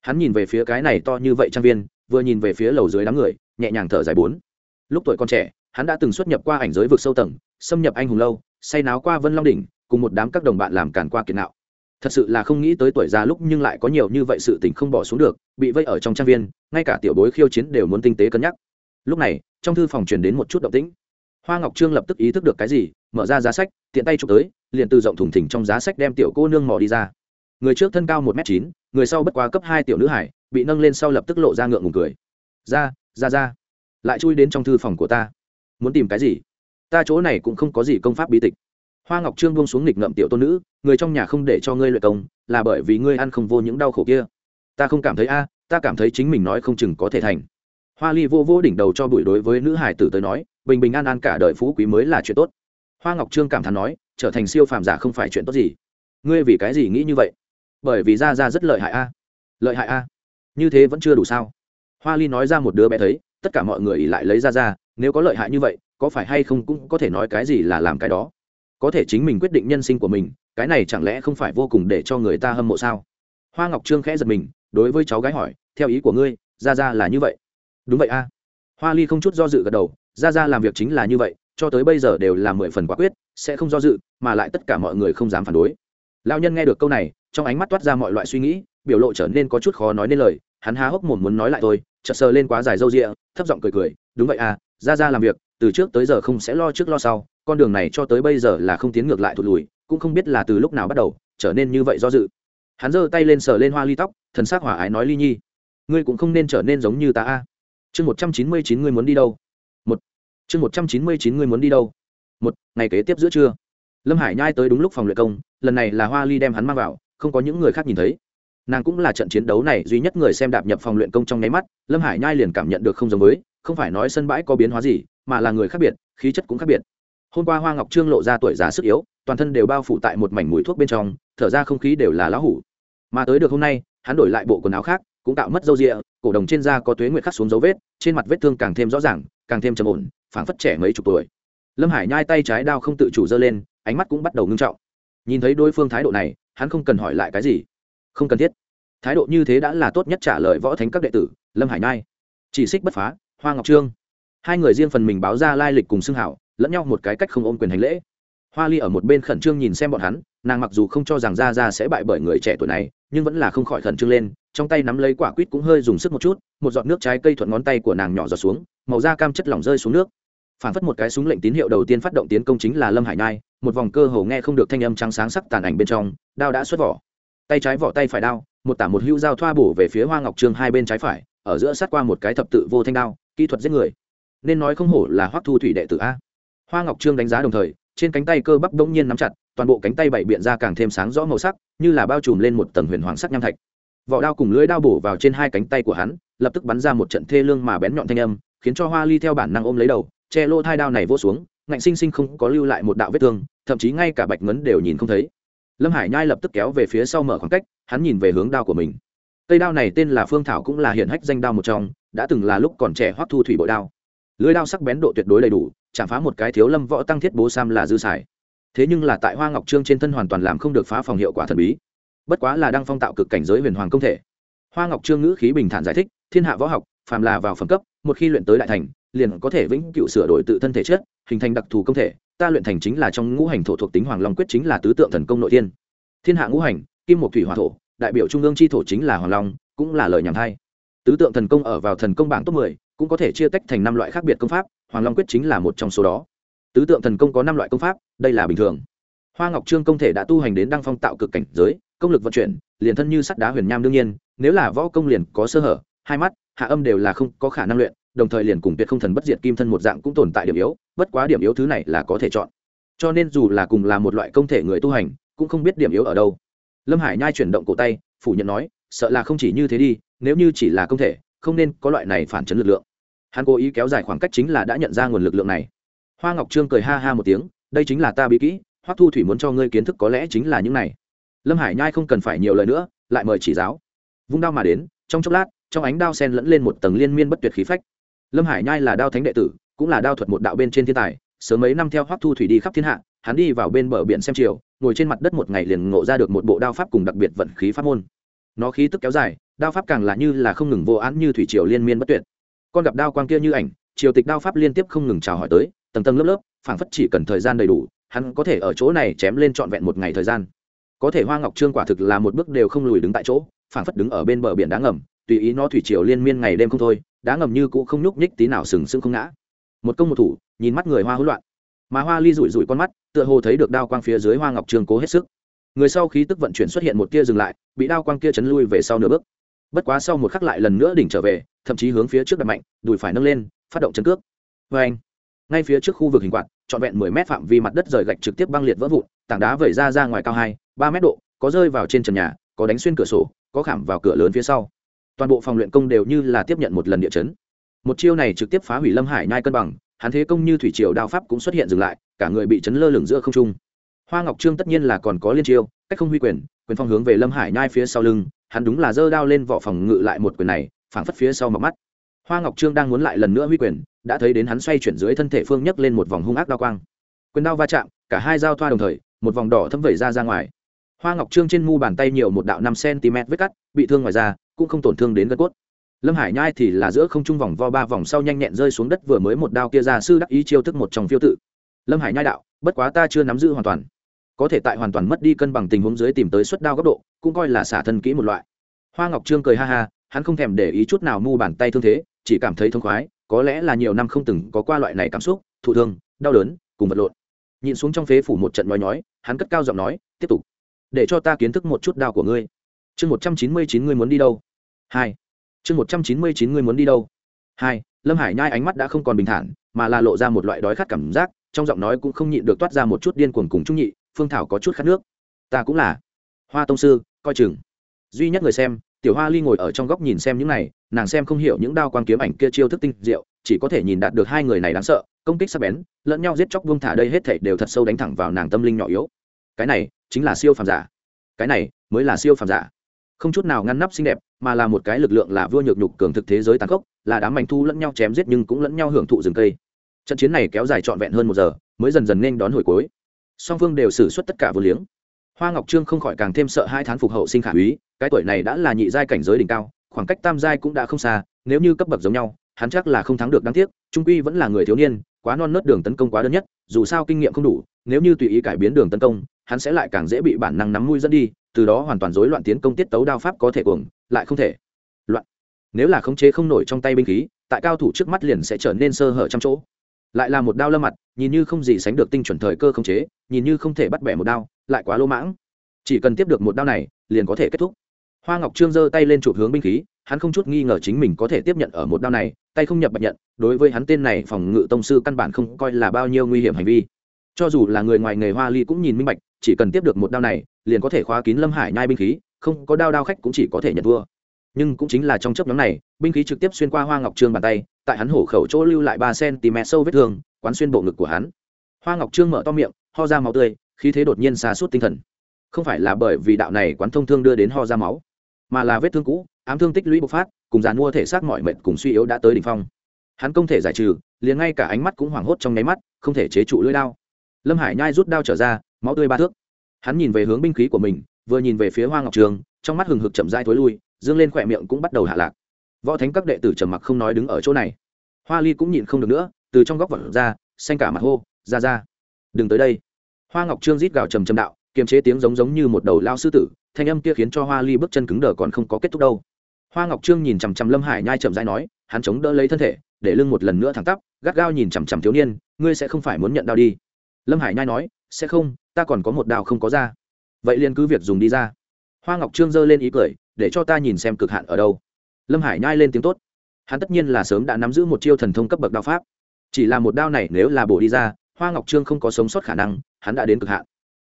Hắn nhìn về phía cái này to như vậy trang viên, vừa nhìn về phía lầu dưới đám người nhẹ nhàng thở dài bốn. Lúc tuổi còn trẻ, hắn đã từng xuất nhập qua ảnh giới vực sâu tầng, xâm nhập anh hùng lâu, say náo qua vân long đỉnh, cùng một đám các đồng bạn làm càn qua kiệt nạo. Thật sự là không nghĩ tới tuổi già lúc nhưng lại có nhiều như vậy sự tình không bỏ xuống được, bị vây ở trong trang viên, ngay cả tiểu bối khiêu chiến đều muốn tinh tế cân nhắc. Lúc này, trong thư phòng truyền đến một chút động tĩnh. Hoa ngọc trương lập tức ý thức được cái gì, mở ra giá sách, tiện tay chụp tới, liền từ rộng thùng thỉnh trong giá sách đem tiểu cô nương mò đi ra. Người trước thân cao một m chín, người sau bất quá cấp hai tiểu nữ hải, bị nâng lên sau lập tức lộ ra ngượng ngùng cười. Ra ra ra, lại chui đến trong thư phòng của ta. Muốn tìm cái gì? Ta chỗ này cũng không có gì công pháp bí tịch. Hoa ngọc trương buông xuống nghịch ngậm tiểu tôn nữ, người trong nhà không để cho ngươi luyện công, là bởi vì ngươi ăn không vô những đau khổ kia. Ta không cảm thấy a, ta cảm thấy chính mình nói không chừng có thể thành. Hoa ly vô vô đỉnh đầu cho bụi đối với nữ hải tử tới nói, bình bình an an cả đời phú quý mới là chuyện tốt. Hoa ngọc trương cảm thán nói, trở thành siêu phàm giả không phải chuyện tốt gì. Ngươi vì cái gì nghĩ như vậy? Bởi vì ra ra rất lợi hại a. Lợi hại a. Như thế vẫn chưa đủ sao? Hoa ly nói ra một đứa bé thấy, tất cả mọi người ỉ lại lấy ra ra, nếu có lợi hại như vậy, có phải hay không cũng có thể nói cái gì là làm cái đó? Có thể chính mình quyết định nhân sinh của mình, cái này chẳng lẽ không phải vô cùng để cho người ta hâm mộ sao? Hoa ngọc trương khẽ giật mình, đối với cháu gái hỏi, theo ý của ngươi, ra ra là như vậy. Đúng vậy a. Hoa ly không chút do dự gật đầu, ra ra làm việc chính là như vậy, cho tới bây giờ đều là mười phần quả quyết, sẽ không do dự, mà lại tất cả mọi người không dám phản đối. Lao nhân nghe được câu này, trong ánh mắt toát ra mọi loại suy nghĩ, biểu lộ trở nên có chút khó nói nên lời, hắn há hốc mồm muốn nói lại thôi chợt sờ lên quá dài râu ria thấp giọng cười cười, đúng vậy à ra ra làm việc, từ trước tới giờ không sẽ lo trước lo sau, con đường này cho tới bây giờ là không tiến ngược lại thụt lùi, cũng không biết là từ lúc nào bắt đầu, trở nên như vậy do dự. Hắn giơ tay lên sờ lên hoa ly tóc, thần s ắ c hỏa ái nói, ly nhi, ngươi cũng không nên trở nên giống như ta a. Chương một trăm chín mươi chín ngươi muốn đi đâu? Một. Chương một trăm chín mươi chín ngươi muốn đi đâu? Một, ngày kế tiếp giữa trưa. Lâm hải nhai tới đúng lúc phòng luyện công, lần này là hoa ly đem hắn mang vào, không có những người khác nhìn thấy nàng cũng là trận chiến đấu này duy nhất người xem đạp nhập phòng luyện công trong nháy mắt, lâm hải nhai liền cảm nhận được không giống với, không phải nói sân bãi có biến hóa gì, mà là người khác biệt, khí chất cũng khác biệt. Hôm qua hoa ngọc trương lộ ra tuổi già sức yếu, toàn thân đều bao phủ tại một mảnh mũi thuốc bên trong, thở ra không khí đều là lão hủ. Mà tới được hôm nay, hắn đổi lại bộ quần áo khác, cũng tạo mất dâu rịa, cổ đồng trên da có tuế nguyệt khắc xuống dấu vết, trên mặt vết thương càng thêm rõ ràng, càng thêm trầm ổn, phảng phất trẻ mấy chục tuổi. Lâm hải nhai tay trái đao không tự chủ dơ lên, ánh mắt cũng bắt đầu ngưng trọng. Nhìn thấy đối phương thái độ này, hắn không cần hỏi lại cái gì không cần thiết. Thái độ như thế đã là tốt nhất trả lời võ thánh các đệ tử, lâm hải nhai. Chỉ xích bất phá, hoa ngọc trương. Hai người riêng phần mình báo ra lai lịch cùng xưng hảo, lẫn nhau một cái cách không ôm quyền hành lễ. Hoa ly ở một bên khẩn trương nhìn xem bọn hắn, nàng mặc dù không cho rằng ra ra sẽ bại bởi người trẻ tuổi này, nhưng vẫn là không khỏi khẩn trương lên, trong tay nắm lấy quả quýt cũng hơi dùng sức một chút, một giọt nước trái cây thuận ngón tay của nàng nhỏ giọt xuống, màu da cam chất lỏng rơi xuống nước. Phản phất một cái súng lệnh tín hiệu đầu tiên phát động tiến công chính là lâm hải nhai, một vòng cơ hồ nghe không được thanh âm trắng sáng sắc tàn ảnh bên trong, đao đã xuất vỏ tay trái vỏ tay phải đao, một tả một hưu dao thoa bổ về phía hoa ngọc trương hai bên trái phải, ở giữa sát qua một cái thập tự vô thanh đao, kỹ thuật giết người. Nên nói không hổ là hoắc thu thủy đệ tử a. Hoa ngọc trương đánh giá đồng thời, trên cánh tay cơ bắp bỗng nhiên nắm chặt, toàn bộ cánh tay bảy biện ra càng thêm sáng rõ màu sắc, như là bao trùm lên một tầng huyền hoàng sắc nham thạch. Vỏ đao cùng lưỡi đao bổ vào trên hai cánh tay của hắn, lập tức bắn ra một trận thê lương mà bén nhọn thanh âm, khiến cho hoa ly theo bản năng ôm lấy đầu, che lô thai đao này vỗ xuống, ngạnh sinh sinh không có lưu lại một đạo vết thương, thậm chí ngay cả bạch ngấn đều nhìn không thấy lâm hải nhai lập tức kéo về phía sau mở khoảng cách, hắn nhìn về hướng đao của mình. Cây đao này tên là phương thảo cũng là hiện hách danh đao một trong, đã từng là lúc còn trẻ hoắc thu thủy bội đao. Lưới đao sắc bén độ tuyệt đối đầy đủ, chạm phá một cái thiếu lâm võ tăng thiết bố sam là dư xài. Thế nhưng là tại hoa ngọc trương trên thân hoàn toàn làm không được phá phòng hiệu quả thần bí. Bất quá là đang phong tạo cực cảnh giới huyền hoàng công thể. Hoa ngọc trương ngữ khí bình thản giải thích, thiên hạ võ học, phàm là vào phẩm cấp, một khi luyện tới đại thành, liền có thể vĩnh cựu sửa đổi tự thân thể chất, hình thành đặc thù công thể ta luyện thành chính là trong ngũ hành thổ thuộc tính hoàng long quyết chính là tứ tượng thần công nội thiên. Thiên hạ ngũ hành kim một thủy hòa thổ đại biểu trung ương chi thổ chính là hoàng long cũng là lời nhảm hay tứ tượng thần công ở vào thần công bảng top 10, cũng có thể chia tách thành năm loại khác biệt công pháp hoàng long quyết chính là một trong số đó. Tứ tượng thần công có năm loại công pháp đây là bình thường. Hoa ngọc trương công thể đã tu hành đến đăng phong tạo cực cảnh giới công lực vận chuyển liền thân như sắt đá huyền nham đương nhiên nếu là võ công liền có sơ hở hai mắt hạ âm đều là không có khả năng luyện đồng thời liền cùng tuyệt không thần bất diệt kim thân một dạng cũng tồn tại điểm yếu bất quá điểm yếu thứ này là có thể chọn. Cho nên dù là cùng là một loại công thể người tu hành, cũng không biết điểm yếu ở đâu. Lâm hải nhai chuyển động cổ tay, phủ nhận nói, sợ là không chỉ như thế đi, nếu như chỉ là công thể, không nên có loại này phản chấn lực lượng. Hắn cố ý kéo dài khoảng cách chính là đã nhận ra nguồn lực lượng này. Hoa ngọc trương cười ha ha một tiếng, đây chính là ta bí kỹ, hoắc thu thủy muốn cho ngươi kiến thức có lẽ chính là những này. Lâm hải nhai không cần phải nhiều lời nữa, lại mời chỉ giáo. Vung đao mà đến, trong chốc lát, trong ánh đao sen lẫn lên một tầng liên miên bất tuyệt khí phách. Lâm hải nhai là đao thánh đệ tử cũng là đao thuật một đạo bên trên thiên tài, sớm mấy năm theo hoắc thu thủy đi khắp thiên hạ, hắn đi vào bên bờ biển xem chiều ngồi trên mặt đất một ngày liền ngộ ra được một bộ đao pháp cùng đặc biệt vận khí pháp môn. Nó khí tức kéo dài, đao pháp càng là như là không ngừng vô án như thủy triều liên miên bất tuyệt. Con gặp đao quang kia như ảnh, triều tịch đao pháp liên tiếp không ngừng chào hỏi tới, tầng tầng lớp lớp, phảng phất chỉ cần thời gian đầy đủ, hắn có thể ở chỗ này chém lên trọn vẹn một ngày thời gian. Có thể hoa ngọc trương quả thực là một bước đều không lùi đứng tại chỗ, phảng phất đứng ở bên bờ biển đá ngầm, tùy ý nó thủy triều liên miên ngày đêm không thôi, đá ngầm như cũ không nhúc nhích tí nào sừng sững không ngã một công một thủ, nhìn mắt người hoa hỗn loạn. Mà hoa ly rủi rủi con mắt, tựa hồ thấy được đao quang phía dưới hoa ngọc trường cố hết sức. Người sau khí tức vận chuyển xuất hiện một tia dừng lại, bị đao quang kia chấn lui về sau nửa bước. Bất quá sau một khắc lại lần nữa đỉnh trở về, thậm chí hướng phía trước đập mạnh, đùi phải nâng lên, phát động chân cước. Vê anh, ngay phía trước khu vực hình quạt, trọn vẹn mười mét phạm vi mặt đất rời gạch trực tiếp băng liệt vỡ vụn, tảng đá vẩy ra ra ngoài cao hai, ba mét độ, có rơi vào trên trần nhà, có đánh xuyên cửa sổ, có khảm vào cửa lớn phía sau. Toàn bộ phòng luyện công đều như là tiếp nhận một lần địa chấn một chiêu này trực tiếp phá hủy lâm hải nhai cân bằng, hắn thế công như thủy triều đao pháp cũng xuất hiện dừng lại, cả người bị chấn lơ lửng giữa không trung. Hoa ngọc trương tất nhiên là còn có liên chiêu, cách không huy quyền quyền phong hướng về lâm hải nhai phía sau lưng, hắn đúng là giơ đao lên vỏ phòng ngự lại một quyền này, phảng phất phía sau mặt mắt. Hoa ngọc trương đang muốn lại lần nữa huy quyền, đã thấy đến hắn xoay chuyển dưới thân thể phương nhấc lên một vòng hung ác đao quang. Quyền đao va chạm, cả hai dao thoa đồng thời, một vòng đỏ thấm vẩy ra ra ngoài. Hoa ngọc trương trên mu bàn tay nhiều một đạo năm cm vết cắt, bị thương ngoài ra cũng không tổn thương đến gân cốt lâm hải nhai thì là giữa không trung vòng vo ba vòng sau nhanh nhẹn rơi xuống đất vừa mới một đao kia ra sư đắc ý chiêu thức một trong phiêu tự. Lâm hải nhai đạo, bất quá ta chưa nắm giữ hoàn toàn. Có thể tại hoàn toàn mất đi cân bằng tình huống dưới tìm tới suất đao góc độ, cũng coi là xả thân kỹ một loại. Hoa ngọc trương cười ha ha, hắn không thèm để ý chút nào mu bàn tay thương thế, chỉ cảm thấy thông khoái, có lẽ là nhiều năm không từng có qua loại này cảm xúc, thụ thương, đau đớn, cùng vật lộn. Nhìn xuống trong phế phủ một trận nói nhói, hắn cất cao giọng nói, tiếp tục, để cho ta kiến thức một chút đao của ngươi. Chương một trăm chín mươi chín ngươi muốn đi đâu? Hai chương một trăm chín mươi chín ngươi muốn đi đâu? Hai, lâm hải nhai ánh mắt đã không còn bình thản, mà là lộ ra một loại đói khát cảm giác, trong giọng nói cũng không nhịn được toát ra một chút điên cuồng cùng trung nhị, phương thảo có chút khát nước. Ta cũng là. Hoa tông sư, coi chừng. Duy nhất người xem, tiểu hoa ly ngồi ở trong góc nhìn xem những này, nàng xem không hiểu những đao quang kiếm ảnh kia chiêu thức tinh diệu, chỉ có thể nhìn đạt được hai người này đáng sợ, công kích sắc bén, lẫn nhau giết chóc vương thả đây hết thảy đều thật sâu đánh thẳng vào nàng tâm linh nhỏ yếu. Cái này chính là siêu phàm giả. Cái này mới là siêu phàm giả. Không chút nào ngăn nắp xinh đẹp mà là một cái lực lượng là vua nhược nhục cường thực thế giới tàn khốc, là đám mảnh thu lẫn nhau chém giết nhưng cũng lẫn nhau hưởng thụ rừng cây. Trận chiến này kéo dài trọn vẹn hơn một giờ, mới dần dần nên đón hồi cuối. Song phương đều xử suất tất cả vô liếng. Hoa ngọc trương không khỏi càng thêm sợ hai thán phục hậu sinh khả úy, cái tuổi này đã là nhị giai cảnh giới đỉnh cao, khoảng cách tam giai cũng đã không xa, nếu như cấp bậc giống nhau, hắn chắc là không thắng được đáng tiếc, trung quy vẫn là người thiếu niên, quá non nớt đường tấn công quá đơn nhất, dù sao kinh nghiệm không đủ, nếu như tùy ý cải biến đường tấn công, hắn sẽ lại càng dễ bị bản năng nắm mũi dẫn đi, từ đó hoàn toàn rối loạn tiến công tiết tấu đao pháp có thể cuồng lại không thể. Loạn. Nếu là khống chế không nổi trong tay binh khí, tại cao thủ trước mắt liền sẽ trở nên sơ hở trăm chỗ. Lại là một đao lâm mặt, nhìn như không gì sánh được tinh chuẩn thời cơ khống chế, nhìn như không thể bắt bẻ một đao, lại quá lỗ mãng. Chỉ cần tiếp được một đao này, liền có thể kết thúc. Hoa ngọc trương giơ tay lên chụp hướng binh khí, hắn không chút nghi ngờ chính mình có thể tiếp nhận ở một đao này, tay không nhập bạch nhận, đối với hắn tên này phòng ngự tông sư căn bản không coi là bao nhiêu nguy hiểm hành vi. Cho dù là người ngoài nghề hoa ly cũng nhìn minh bạch, chỉ cần tiếp được một đao này, liền có thể khóa kín lâm hải nhai binh khí không có đao đao khách cũng chỉ có thể nhận thua. Nhưng cũng chính là trong chấp nhóm này, binh khí trực tiếp xuyên qua hoa ngọc trương bàn tay, tại hắn hổ khẩu chỗ lưu lại ba cm sâu vết thương, quán xuyên bộ ngực của hắn. Hoa ngọc trương mở to miệng, ho ra máu tươi, khí thế đột nhiên xa suốt tinh thần. Không phải là bởi vì đạo này quán thông thương đưa đến ho ra máu, mà là vết thương cũ, ám thương tích lũy bộc phát, cùng dàn mua thể xác mọi mệnh cùng suy yếu đã tới đỉnh phong. Hắn không thể giải trừ, liền ngay cả ánh mắt cũng hoảng hốt trong nháy mắt, không thể chế trụ lưỡi đao. Lâm hải nhai rút đao trở ra, máu tươi ba thước. Hắn nhìn về hướng binh khí của mình vừa nhìn về phía hoa ngọc trường, trong mắt hừng hực chậm dai thối lui, dương lên khỏe miệng cũng bắt đầu hạ lạc. Võ thánh các đệ tử trầm mặc không nói đứng ở chỗ này. Hoa ly cũng nhịn không được nữa, từ trong góc vật ra, xanh cả mặt hô, ra ra, đừng tới đây. Hoa ngọc trương rít gào trầm trầm đạo, kiềm chế tiếng giống giống như một đầu lao sư tử, thanh âm kia khiến cho hoa ly bước chân cứng đờ còn không có kết thúc đâu. Hoa ngọc trương nhìn chằm chằm lâm hải nhai chậm dãi nói, hắn chống đỡ lấy thân thể, để lưng một lần nữa thẳng tắp, gắt gao nhìn chằm chằm thiếu niên, ngươi sẽ không phải muốn nhận đao đi. Lâm hải nhai nói, sẽ không, ta còn có một đao không có ra vậy liền cứ việc dùng đi ra. Hoa ngọc trương giơ lên ý cười, để cho ta nhìn xem cực hạn ở đâu. Lâm hải nhai lên tiếng tốt. Hắn tất nhiên là sớm đã nắm giữ một chiêu thần thông cấp bậc đao pháp. Chỉ là một đao này nếu là bổ đi ra, hoa ngọc trương không có sống sót khả năng, hắn đã đến cực hạn.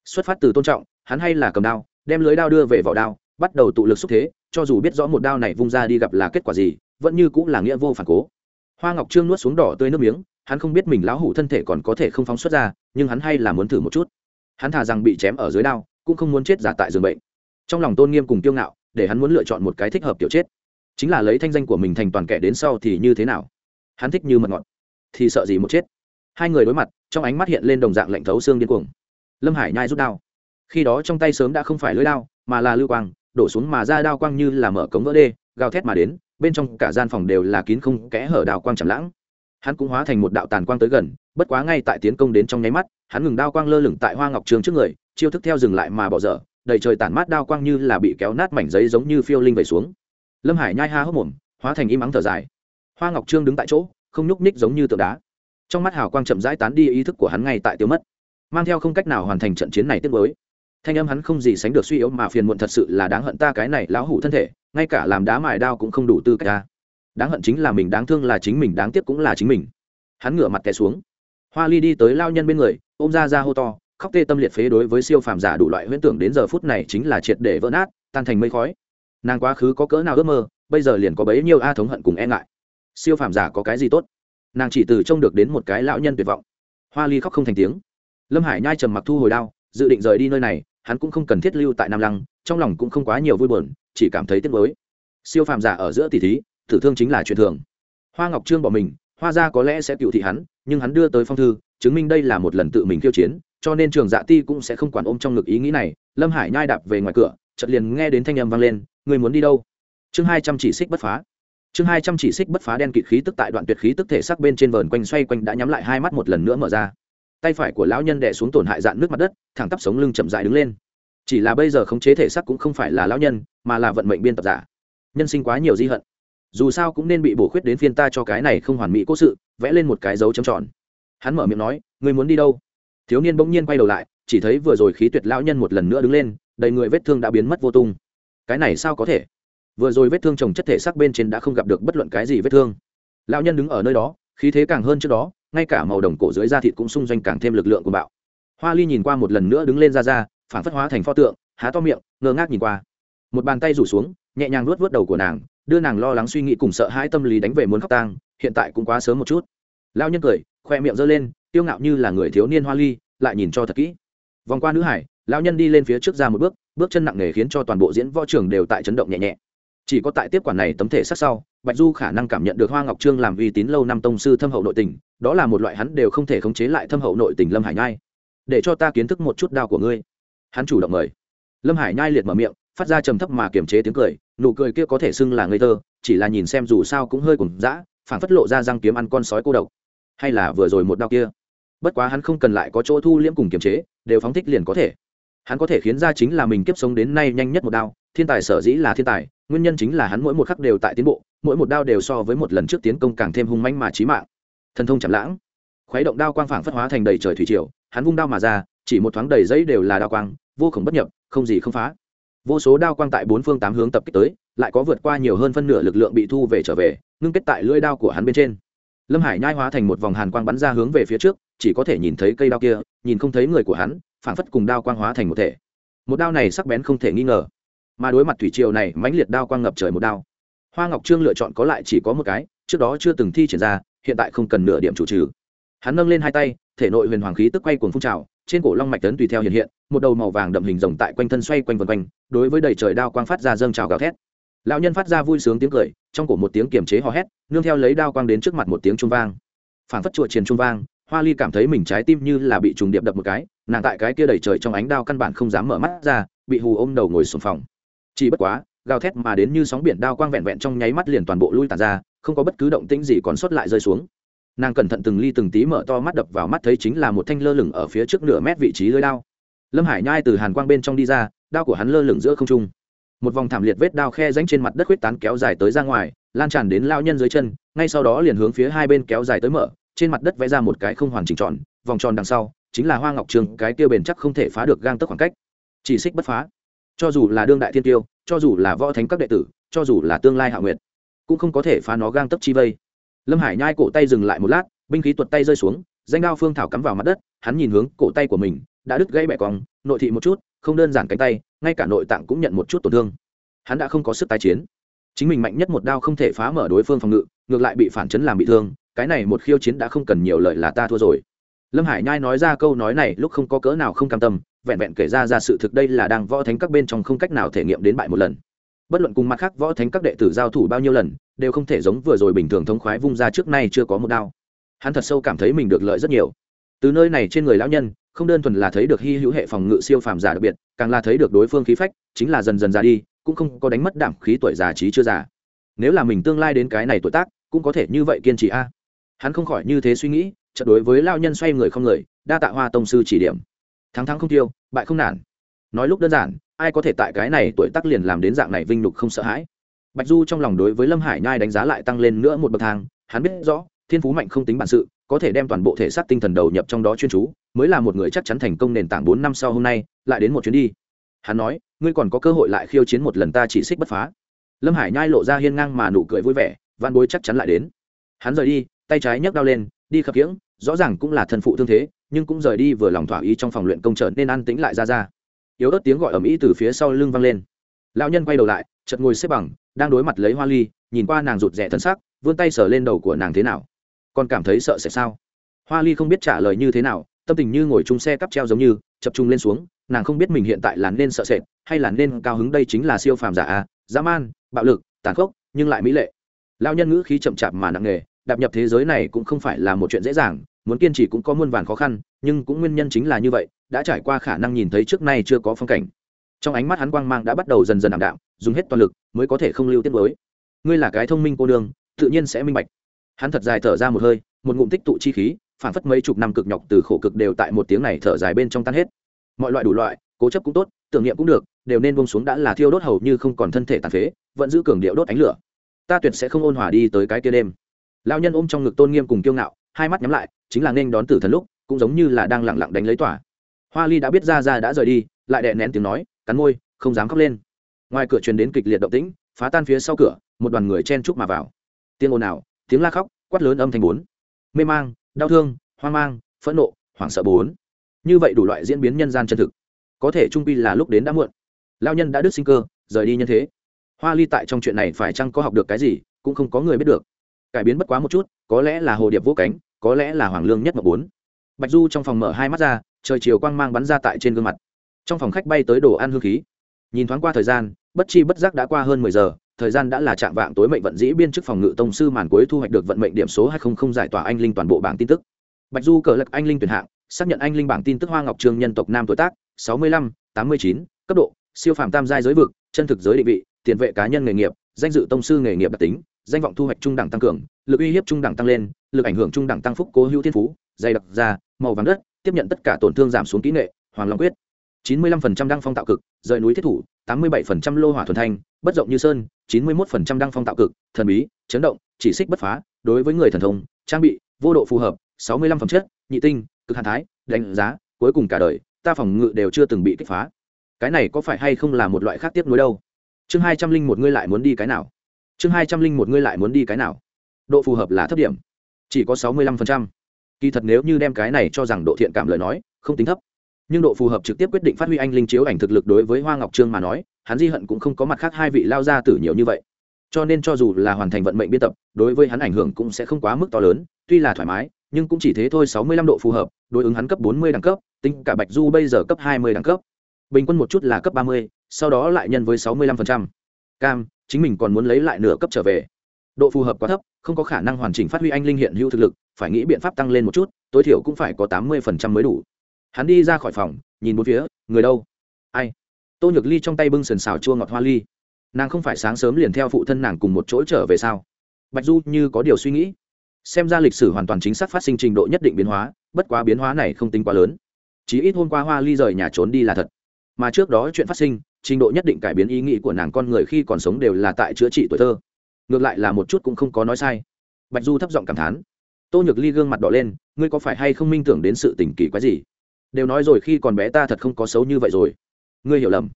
Xuất phát từ tôn trọng, hắn hay là cầm đao, đem lưới đao đưa về vỏ đao, bắt đầu tụ lực xúc thế, cho dù biết rõ một đao này vung ra đi gặp là kết quả gì, vẫn như cũng là nghĩa vô phản cố. Hoa ngọc trương nuốt xuống đỏ tươi nước miếng, hắn không biết mình lão hủ thân thể còn có thể không phóng xuất ra, nhưng hắn hay là muốn thử một chút. Hắn thà rằng bị chém ở dưới đao cũng không muốn chết giả tại giường bệnh. Trong lòng tôn nghiêm cùng tiêu ngạo, để hắn muốn lựa chọn một cái thích hợp kiểu chết. Chính là lấy thanh danh của mình thành toàn kẻ đến sau thì như thế nào? Hắn thích như mật ngọt, thì sợ gì một chết? Hai người đối mặt, trong ánh mắt hiện lên đồng dạng lạnh thấu xương điên cuồng. Lâm hải nhai rút đao. Khi đó trong tay sớm đã không phải lưỡi đao, mà là lưu quang, đổ xuống mà ra đao quang như là mở cống vỡ đê, gào thét mà đến, bên trong cả gian phòng đều là kín không kẽ hở đào quang chầm lãng. Hắn cũng hóa thành một đạo tàn quang tới gần, bất quá ngay tại tiến công đến trong nháy mắt, hắn ngừng đao quang lơ lửng tại hoa ngọc trường trước người chiêu thức theo dừng lại mà bỏ dở, đầy trời tản mát đao quang như là bị kéo nát mảnh giấy giống như phiêu linh về xuống. Lâm hải nhai ha hốc mồm, hóa thành im ắng thở dài. Hoa ngọc trương đứng tại chỗ, không nhúc ních giống như tượng đá. Trong mắt hào quang chậm rãi tán đi ý thức của hắn ngay tại tiêu mất. Mang theo không cách nào hoàn thành trận chiến này tiếp với thanh âm hắn không gì sánh được suy yếu mà phiền muộn thật sự là đáng hận ta cái này lão hủ thân thể, ngay cả làm đá mài đao cũng không đủ tư cách ta. Đáng hận chính là mình, đáng thương là chính mình, đáng tiếc cũng là chính mình. Hắn ngửa mặt té xuống. Hoa ly đi tới lao nhân bên người, ôm ra ra hô to khóc tê tâm liệt phế đối với siêu phàm giả đủ loại huyễn tưởng đến giờ phút này chính là triệt để vỡ nát, tan thành mây khói. Nàng quá khứ có cỡ nào ước mơ, bây giờ liền có bấy nhiêu a thống hận cùng e ngại. Siêu phàm giả có cái gì tốt? Nàng chỉ từ trông được đến một cái lão nhân tuyệt vọng. Hoa ly khóc không thành tiếng. Lâm hải nhai trầm mặc thu hồi đao, dự định rời đi nơi này, hắn cũng không cần thiết lưu tại nam lăng, trong lòng cũng không quá nhiều vui buồn, chỉ cảm thấy tiếc mới siêu phàm giả ở giữa tỷ thí, tử thương chính là chuyện thường. Hoa ngọc trương bỏ mình, hoa gia có lẽ sẽ cựu thị hắn, nhưng hắn đưa tới phong thư, chứng minh đây là một lần tự mình khiêu chiến cho nên trường dạ ti cũng sẽ không quản ôm trong ngực ý nghĩ này. Lâm hải nhai đạp về ngoài cửa, chợt liền nghe đến thanh âm vang lên người muốn đi đâu? Chương hai trăm chỉ xích bất phá. Chương hai trăm chỉ xích bất phá đen kịt khí tức tại đoạn tuyệt khí tức thể sắc bên trên vờn quanh xoay quanh đã nhắm lại hai mắt một lần nữa mở ra. Tay phải của lão nhân đè xuống tổn hại dạn nước mặt đất, thẳng tắp sống lưng chậm dại đứng lên. Chỉ là bây giờ khống chế thể xác cũng không phải là lão nhân, mà là vận mệnh biên tập giả. Nhân sinh quá nhiều di hận. Dù sao cũng nên bị bổ khuyết đến phiên ta cho cái này không hoàn mỹ cố sự, vẽ lên một cái dấu chấm tròn. Hắn mở miệng nói người muốn đi đâu? Thiếu niên bỗng nhiên quay đầu lại, chỉ thấy vừa rồi khí tuyệt lão nhân một lần nữa đứng lên, đầy người vết thương đã biến mất vô tung. Cái này sao có thể? Vừa rồi vết thương trồng chất thể xác bên trên đã không gặp được bất luận cái gì vết thương. Lão nhân đứng ở nơi đó, khí thế càng hơn trước đó, ngay cả màu đồng cổ dưới da thịt cũng xung doanh càng thêm lực lượng của bạo. Hoa ly nhìn qua một lần nữa đứng lên ra ra, phản phất hóa thành pho tượng, há to miệng, ngơ ngác nhìn qua. Một bàn tay rủ xuống, nhẹ nhàng nuốt vớt đầu của nàng, đưa nàng lo lắng suy nghĩ cùng sợ hãi tâm lý đánh về muốn khóc tang, hiện tại cũng quá sớm một chút. Lao nhân cười, khoe miệng giơ lên tiêu ngạo như là người thiếu niên hoa ly, lại nhìn cho thật kỹ. Vòng qua nữ hải, lão nhân đi lên phía trước ra một bước bước chân nặng nề khiến cho toàn bộ diễn võ trường đều tại chấn động nhẹ nhẹ. Chỉ có tại tiếp quản này tấm thể sát sau, bạch du khả năng cảm nhận được hoa ngọc trương làm uy tín lâu năm tông sư thâm hậu nội tình, đó là một loại hắn đều không thể khống chế lại thâm hậu nội tình lâm hải nhai. Để cho ta kiến thức một chút đao của ngươi. Hắn chủ động mời. Lâm hải nhai liệt mở miệng, phát ra trầm thấp mà kiềm chế tiếng cười, nụ cười kia có thể xưng là ngây thơ, chỉ là nhìn xem dù sao cũng hơi cùng dã phản phất lộ ra răng kiếm ăn con sói cô độc. Hay là vừa rồi một đao kia? Bất quá hắn không cần lại có chỗ thu liễm cùng kiềm chế, đều phóng thích liền có thể. Hắn có thể khiến ra chính là mình kiếp sống đến nay nhanh nhất một đao, thiên tài sở dĩ là thiên tài, nguyên nhân chính là hắn mỗi một khắc đều tại tiến bộ, mỗi một đao đều so với một lần trước tiến công càng thêm hung manh mà trí mạng. Thần thông chạm lãng. Khuấy động đao quang phảng phất hóa thành đầy trời thủy triều, hắn vung đao mà ra, chỉ một thoáng đầy giấy đều là đao quang, vô khổng bất nhập, không gì không phá. Vô số đao quang tại bốn phương tám hướng tập kích tới, lại có vượt qua nhiều hơn phân nửa lực lượng bị thu về trở về, ngưng kết tại lưỡi đao của hắn bên trên lâm hải nhai hóa thành một vòng hàn quang bắn ra hướng về phía trước, chỉ có thể nhìn thấy cây đao kia, nhìn không thấy người của hắn, phảng phất cùng đao quang hóa thành một thể. Một đao này sắc bén không thể nghi ngờ. Mà đối mặt thủy triều này, mãnh liệt đao quang ngập trời một đao. Hoa ngọc trương lựa chọn có lại chỉ có một cái, trước đó chưa từng thi triển ra, hiện tại không cần nửa điểm chủ trừ. Hắn nâng lên hai tay, thể nội huyền hoàng khí tức quay cuồng phun trào, trên cổ long mạch tấn tùy theo hiện hiện, một đầu màu vàng đậm hình rồng tại quanh thân xoay quanh vần quanh, đối với đầy trời đao quang phát ra dâng trào gào thét lão nhân phát ra vui sướng tiếng cười, trong cổ một tiếng kiềm chế hò hét, nương theo lấy đao quang đến trước mặt một tiếng trung vang. Phảng phất chuột triền trung vang, hoa ly cảm thấy mình trái tim như là bị trùng điệp đập một cái, nàng tại cái kia đầy trời trong ánh đao căn bản không dám mở mắt ra, bị hù ôm đầu ngồi sùng phòng. Chỉ bất quá, gào thét mà đến như sóng biển đao quang vẹn vẹn trong nháy mắt liền toàn bộ lui tàn ra, không có bất cứ động tĩnh gì còn sót lại rơi xuống. Nàng cẩn thận từng ly từng tí mở to mắt đập vào mắt thấy chính là một thanh lơ lửng ở phía trước nửa mét vị trí lưới đao. Lâm hải nhai từ hàn quang bên trong đi ra, đao của hắn lơ lửng giữa không trung một vòng thảm liệt vết đao khe rãnh trên mặt đất huyết tán kéo dài tới ra ngoài, lan tràn đến lao nhân dưới chân, ngay sau đó liền hướng phía hai bên kéo dài tới mở, trên mặt đất vẽ ra một cái không hoàn chỉnh tròn, vòng tròn đằng sau, chính là hoa ngọc trường, cái tiêu bền chắc không thể phá được gang tấc khoảng cách. Chỉ xích bất phá. Cho dù là đương đại thiên tiêu, cho dù là võ thánh các đệ tử, cho dù là tương lai hạ nguyệt, cũng không có thể phá nó gang tấc chi vây. Lâm hải nhai cổ tay dừng lại một lát, binh khí tuột tay rơi xuống, danh đao phương thảo cắm vào mặt đất, hắn nhìn hướng cổ tay của mình đã đứt gãy bẻ cong, nội thị một chút, không đơn giản cánh tay, ngay cả nội tạng cũng nhận một chút tổn thương. Hắn đã không có sức tái chiến. Chính mình mạnh nhất một đao không thể phá mở đối phương phòng ngự, ngược lại bị phản chấn làm bị thương, cái này một khiêu chiến đã không cần nhiều lời là ta thua rồi. Lâm hải nhai nói ra câu nói này, lúc không có cỡ nào không cam tâm, vẹn vẹn kể ra ra sự thực đây là đang võ thánh các bên trong không cách nào thể nghiệm đến bại một lần. Bất luận cùng mặt khác võ thánh các đệ tử giao thủ bao nhiêu lần, đều không thể giống vừa rồi bình thường thống khoái vung ra trước nay chưa có một đao. Hắn thật sâu cảm thấy mình được lợi rất nhiều. Từ nơi này trên người lão nhân không đơn thuần là thấy được hy hữu hệ phòng ngự siêu phàm giả đặc biệt, càng là thấy được đối phương khí phách, chính là dần dần già đi, cũng không có đánh mất đảm khí tuổi già trí chưa già. Nếu là mình tương lai đến cái này tuổi tác, cũng có thể như vậy kiên trì a. Hắn không khỏi như thế suy nghĩ, chợt đối với lao nhân xoay người không người, đa tạ hoa tông sư chỉ điểm. Thắng thắng không tiêu, bại không nản. Nói lúc đơn giản, ai có thể tại cái này tuổi tác liền làm đến dạng này vinh nhục không sợ hãi. Bạch du trong lòng đối với lâm hải nhai đánh giá lại tăng lên nữa một bậc thang, hắn biết rõ, thiên phú mạnh không tính bản sự có thể đem toàn bộ thể xác tinh thần đầu nhập trong đó chuyên chú, mới là một người chắc chắn thành công nền tảng bốn năm sau hôm nay, lại đến một chuyến đi. Hắn nói, ngươi còn có cơ hội lại khiêu chiến một lần ta chỉ xích bất phá. Lâm hải nhai lộ ra hiên ngang mà nụ cười vui vẻ van bối chắc chắn lại đến. Hắn rời đi, tay trái nhấc đau lên, đi khập khiễng, rõ ràng cũng là thân phụ thương thế, nhưng cũng rời đi vừa lòng thỏa ý trong phòng luyện công trở nên an tĩnh lại ra ra. Yếu ớt tiếng gọi ầm ĩ từ phía sau lưng vang lên. Lão nhân quay đầu lại, chợt ngồi xếp bằng, đang đối mặt lấy hoa ly, nhìn qua nàng rụt rè thân xác vươn tay sờ lên đầu của nàng thế nào còn cảm thấy sợ sẽ sao? Hoa ly không biết trả lời như thế nào, tâm tình như ngồi chung xe cắp treo giống như, chập trung lên xuống, nàng không biết mình hiện tại là nên sợ sệt, hay là nên cao hứng đây chính là siêu phàm giả a, dã man, bạo lực, tàn khốc, nhưng lại mỹ lệ. Lao nhân ngữ khí chậm chạp mà nặng nề, đạp nhập thế giới này cũng không phải là một chuyện dễ dàng, muốn kiên trì cũng có muôn vàn khó khăn, nhưng cũng nguyên nhân chính là như vậy, đã trải qua khả năng nhìn thấy trước nay chưa có phong cảnh. Trong ánh mắt hắn quang mang đã bắt đầu dần dần ảm đạm, dùng hết toàn lực mới có thể không lưu tiết mới ngươi là cái thông minh cô đương tự nhiên sẽ minh bạch hắn thật dài thở ra một hơi, một ngụm tích tụ chi khí phản phất mấy chục năm cực nhọc từ khổ cực đều tại một tiếng này thở dài bên trong tan hết. Mọi loại đủ loại, cố chấp cũng tốt, tưởng niệm cũng được, đều nên bông xuống đã là thiêu đốt hầu như không còn thân thể tàn phế, vẫn giữ cường điệu đốt ánh lửa. Ta tuyệt sẽ không ôn hòa đi tới cái kia đêm. Lao nhân ôm trong ngực tôn nghiêm cùng kiêu ngạo, hai mắt nhắm lại, chính là nên đón tử thần lúc, cũng giống như là đang lặng lặng đánh lấy tỏa. Hoa ly đã biết ra ra đã rời đi, lại đè nén tiếng nói, cắn môi, không dám khóc lên. Ngoài cửa truyền đến kịch liệt động tĩnh, phá tan phía sau cửa, một đoàn người chen chúc mà vào. Tiếng ồn nào? Tiếng la khóc, quát lớn âm thanh bốn. Mê mang, đau thương, hoang mang, phẫn nộ, hoảng sợ bốn. Như vậy đủ loại diễn biến nhân gian chân thực. Có thể trung pi là lúc đến đã muộn. Lao nhân đã đứt sinh cơ, rời đi nhân thế. Hoa ly tại trong chuyện này phải chăng có học được cái gì, cũng không có người biết được. Cải biến bất quá một chút, có lẽ là hồ điệp vô cánh, có lẽ là hoàng lương nhất mập bốn. Bạch du trong phòng mở hai mắt ra, trời chiều quang mang bắn ra tại trên gương mặt. Trong phòng khách bay tới đồ ăn hương khí. Nhìn thoáng qua thời gian, bất chi bất giác đã qua hơn mười giờ thời gian đã là trạng vạng tối mệnh vận dĩ biên chức phòng ngự tông sư màn cuối thu hoạch được vận mệnh điểm số hai không không giải tỏa anh linh toàn bộ bảng tin tức. Bạch du cờ lật anh linh tuyển hạng, xác nhận anh linh bảng tin tức hoa ngọc trương nhân tộc nam tuổi tác, sáu mươi lăm, tám mươi chín, cấp độ, siêu phàm tam giai giới vực, chân thực giới định vị, tiền vệ cá nhân nghề nghiệp, danh dự tông sư nghề nghiệp đặc tính, danh vọng thu hoạch trung đẳng tăng cường, lực uy hiếp trung đẳng tăng lên, lực ảnh hưởng trung đẳng tăng phúc cố hữu thiên phú, dày đặc da, màu vàng đất, tiếp nhận tất cả tổn thương giảm xuống kỹ nghệ, hoàng long quyết. chín mươi lăm phần trăm đăng phong tạo cực, rời núi thiết thủ, tám mươi bảy phần trăm lô hỏa thuần thanh bất rộng như sơn, chín mươi một phần trăm đăng phong tạo cực, thần bí, chấn động, chỉ xích bất phá, đối với người thần thông, trang bị, vô độ phù hợp, sáu mươi lăm phẩm chất, nhị tinh, cực hàn thái, đánh giá, cuối cùng cả đời, ta phòng ngự đều chưa từng bị kích phá. Cái này có phải hay không là một loại khác tiếp nối đâu? Chương hai trăm linh một ngươi lại muốn đi cái nào? Chương hai trăm linh một ngươi lại muốn đi cái nào? Độ phù hợp là thấp điểm, chỉ có sáu mươi lăm phần trăm. Kỳ thật nếu như đem cái này cho rằng độ thiện cảm lời nói, không tính thấp. Nhưng độ phù hợp trực tiếp quyết định phát huy anh linh chiếu ảnh thực lực đối với hoa ngọc trương mà nói hắn di hận cũng không có mặt khác hai vị lao ra tử nhiều như vậy. Cho nên cho dù là hoàn thành vận mệnh biên tập, đối với hắn ảnh hưởng cũng sẽ không quá mức to lớn, tuy là thoải mái, nhưng cũng chỉ thế thôi, sáu mươi lăm độ phù hợp, đối ứng hắn cấp bốn mươi đẳng cấp, tính cả bạch du bây giờ cấp hai mươi đẳng cấp. Bình quân một chút là cấp ba mươi, sau đó lại nhân với sáu mươi lăm phần trăm. Cam, chính mình còn muốn lấy lại nửa cấp trở về. Độ phù hợp quá thấp, không có khả năng hoàn chỉnh phát huy anh linh hiện hữu thực lực, phải nghĩ biện pháp tăng lên một chút, tối thiểu cũng phải có tám mươi phần trăm mới đủ. Hắn đi ra khỏi phòng, nhìn bốn phía, người đâu? Ai? Tô nhược ly trong tay bưng sần xào chua ngọt hoa ly. Nàng không phải sáng sớm liền theo phụ thân nàng cùng một chỗ trở về sao? Bạch du như có điều suy nghĩ. Xem ra lịch sử hoàn toàn chính xác phát sinh trình độ nhất định biến hóa, bất quá biến hóa này không tính quá lớn. Chỉ ít hôm qua hoa ly rời nhà trốn đi là thật. Mà trước đó chuyện phát sinh, trình độ nhất định cải biến ý nghĩ của nàng con người khi còn sống đều là tại chữa trị tuổi thơ. Ngược lại là một chút cũng không có nói sai. Bạch du thấp giọng cảm thán. Tô nhược ly gương mặt đỏ lên, ngươi có phải hay không minh tưởng đến sự tình kỳ quái gì? Đều nói rồi khi còn bé ta thật không có xấu như vậy rồi ngươi hiểu lầm.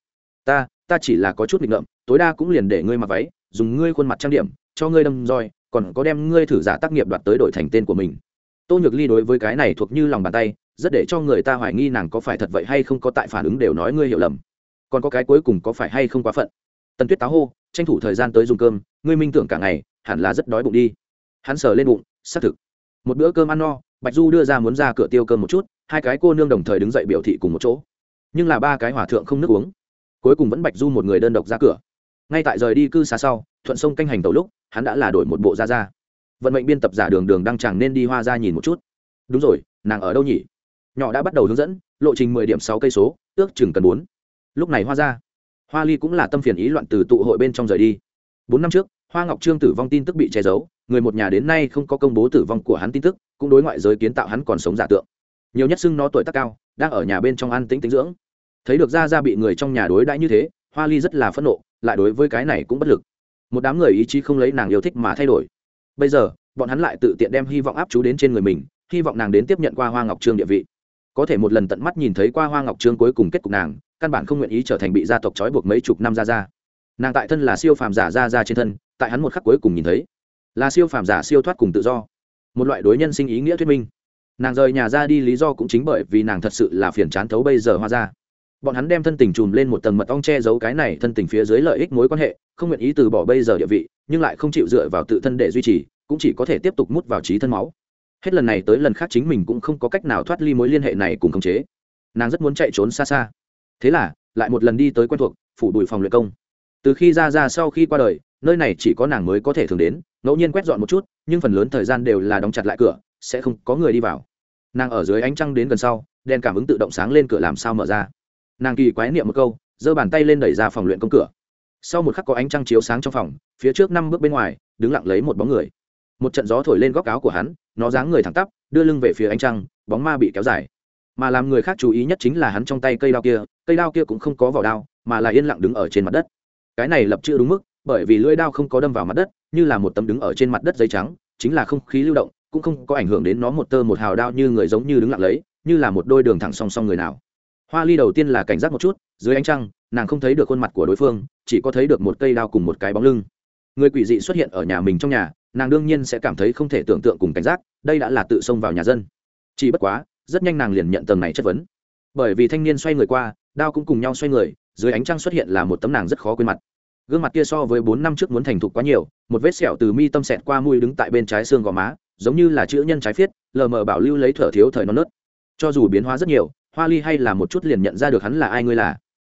Ta ta chỉ là có chút nghịch ngợm, tối đa cũng liền để ngươi mặc váy, dùng ngươi khuôn mặt trang điểm, cho ngươi đâm roi, còn có đem ngươi thử giả tác nghiệp đoạt tới đổi thành tên của mình. Tô nhược ly đối với cái này thuộc như lòng bàn tay, rất để cho người ta hoài nghi nàng có phải thật vậy hay không có tại phản ứng đều nói ngươi hiểu lầm. Còn có cái cuối cùng có phải hay không quá phận? Tần tuyết táo hô, tranh thủ thời gian tới dùng cơm, ngươi minh tưởng cả ngày, hẳn là rất đói bụng đi. Hắn sờ lên bụng, xác thực. Một bữa cơm ăn no, bạch du đưa ra muốn ra cửa tiêu cơm một chút, hai cái cô nương đồng thời đứng dậy biểu thị cùng một chỗ nhưng là ba cái hòa thượng không nước uống. Cuối cùng vẫn bạch du một người đơn độc ra cửa. Ngay tại rời đi cư xa sau, thuận sông canh hành tàu lúc, hắn đã là đổi một bộ ra ra vận mệnh biên tập giả đường đường đang chẳng nên đi hoa ra nhìn một chút. Đúng rồi, nàng ở đâu nhỉ? Nhỏ đã bắt đầu hướng dẫn, lộ trình mười điểm sáu cây số, ước chừng cần bốn. Lúc này hoa ra. Hoa ly cũng là tâm phiền ý loạn từ tụ hội bên trong rời đi. Bốn năm trước, hoa ngọc trương tử vong tin tức bị che giấu, người một nhà đến nay không có công bố tử vong của hắn tin tức, cũng đối ngoại giới kiến tạo hắn còn sống giả tượng. Nhiều nhất xưng nó tuổi tác cao đang ở nhà bên trong ăn tĩnh tính dưỡng. Thấy được ra ra bị người trong nhà đối đãi như thế, hoa ly rất là phẫn nộ, lại đối với cái này cũng bất lực. Một đám người ý chí không lấy nàng yêu thích mà thay đổi. Bây giờ, bọn hắn lại tự tiện đem hy vọng áp chú đến trên người mình, hy vọng nàng đến tiếp nhận qua hoa ngọc trương địa vị. Có thể một lần tận mắt nhìn thấy qua hoa ngọc trương cuối cùng kết cục nàng, căn bản không nguyện ý trở thành bị gia tộc trói buộc mấy chục năm ra ra nàng tại thân là siêu phàm giả ra ra trên thân, tại hắn một khắc cuối cùng nhìn thấy, là siêu phàm giả siêu thoát cùng tự do. Một loại đối nhân sinh ý nghĩa thuyết minh nàng rời nhà ra đi lý do cũng chính bởi vì nàng thật sự là phiền chán thấu bây giờ hoa ra. Bọn hắn đem thân tình chùm lên một tầng mật ong che giấu cái này thân tình phía dưới lợi ích mối quan hệ, không nguyện ý từ bỏ bây giờ địa vị, nhưng lại không chịu dựa vào tự thân để duy trì, cũng chỉ có thể tiếp tục mút vào trí thân máu. Hết lần này tới lần khác chính mình cũng không có cách nào thoát ly mối liên hệ này cùng khống chế. Nàng rất muốn chạy trốn xa xa. Thế là, lại một lần đi tới quen thuộc, phủ đùi phòng luyện công. Từ khi ra ra sau khi qua đời, nơi này chỉ có nàng mới có thể thường đến, ngẫu nhiên quét dọn một chút, nhưng phần lớn thời gian đều là đóng chặt lại cửa sẽ không có người đi vào. Nàng ở dưới ánh trăng đến gần sau, đèn cảm ứng tự động sáng lên cửa làm sao mở ra. Nàng kỳ quái niệm một câu, giơ bàn tay lên đẩy ra phòng luyện công cửa. Sau một khắc có ánh trăng chiếu sáng trong phòng, phía trước năm bước bên ngoài, đứng lặng lấy một bóng người. Một trận gió thổi lên góc áo của hắn, nó dáng người thẳng tắp, đưa lưng về phía ánh trăng, bóng ma bị kéo dài. Mà làm người khác chú ý nhất chính là hắn trong tay cây đao kia, cây đao kia cũng không có vỏ đao, mà là yên lặng đứng ở trên mặt đất. Cái này lập chữ đúng mức, bởi vì lưỡi đao không có đâm vào mặt đất, như là một tấm đứng ở trên mặt đất giấy trắng, chính là không khí lưu động cũng không có ảnh hưởng đến nó một tơ một hào đao như người giống như đứng lặng lấy, như là một đôi đường thẳng song song người nào. Hoa ly đầu tiên là cảnh giác một chút, dưới ánh trăng, nàng không thấy được khuôn mặt của đối phương, chỉ có thấy được một cây đao cùng một cái bóng lưng. Người quỷ dị xuất hiện ở nhà mình trong nhà, nàng đương nhiên sẽ cảm thấy không thể tưởng tượng cùng cảnh giác, đây đã là tự xông vào nhà dân. Chỉ bất quá, rất nhanh nàng liền nhận tầng này chất vấn. Bởi vì thanh niên xoay người qua, đao cũng cùng nhau xoay người, dưới ánh trăng xuất hiện là một tấm nàng rất khó quên mặt. Gương mặt kia so với bốn năm trước muốn thành thục quá nhiều, một vết sẹo từ mi tâm sẹt qua mũi đứng tại bên trái xương gò má giống như là chữ nhân trái phiết, lờ mờ bảo lưu lấy thở thiếu thời non nớt. Cho dù biến hóa rất nhiều, hoa ly hay là một chút liền nhận ra được hắn là ai ngươi là.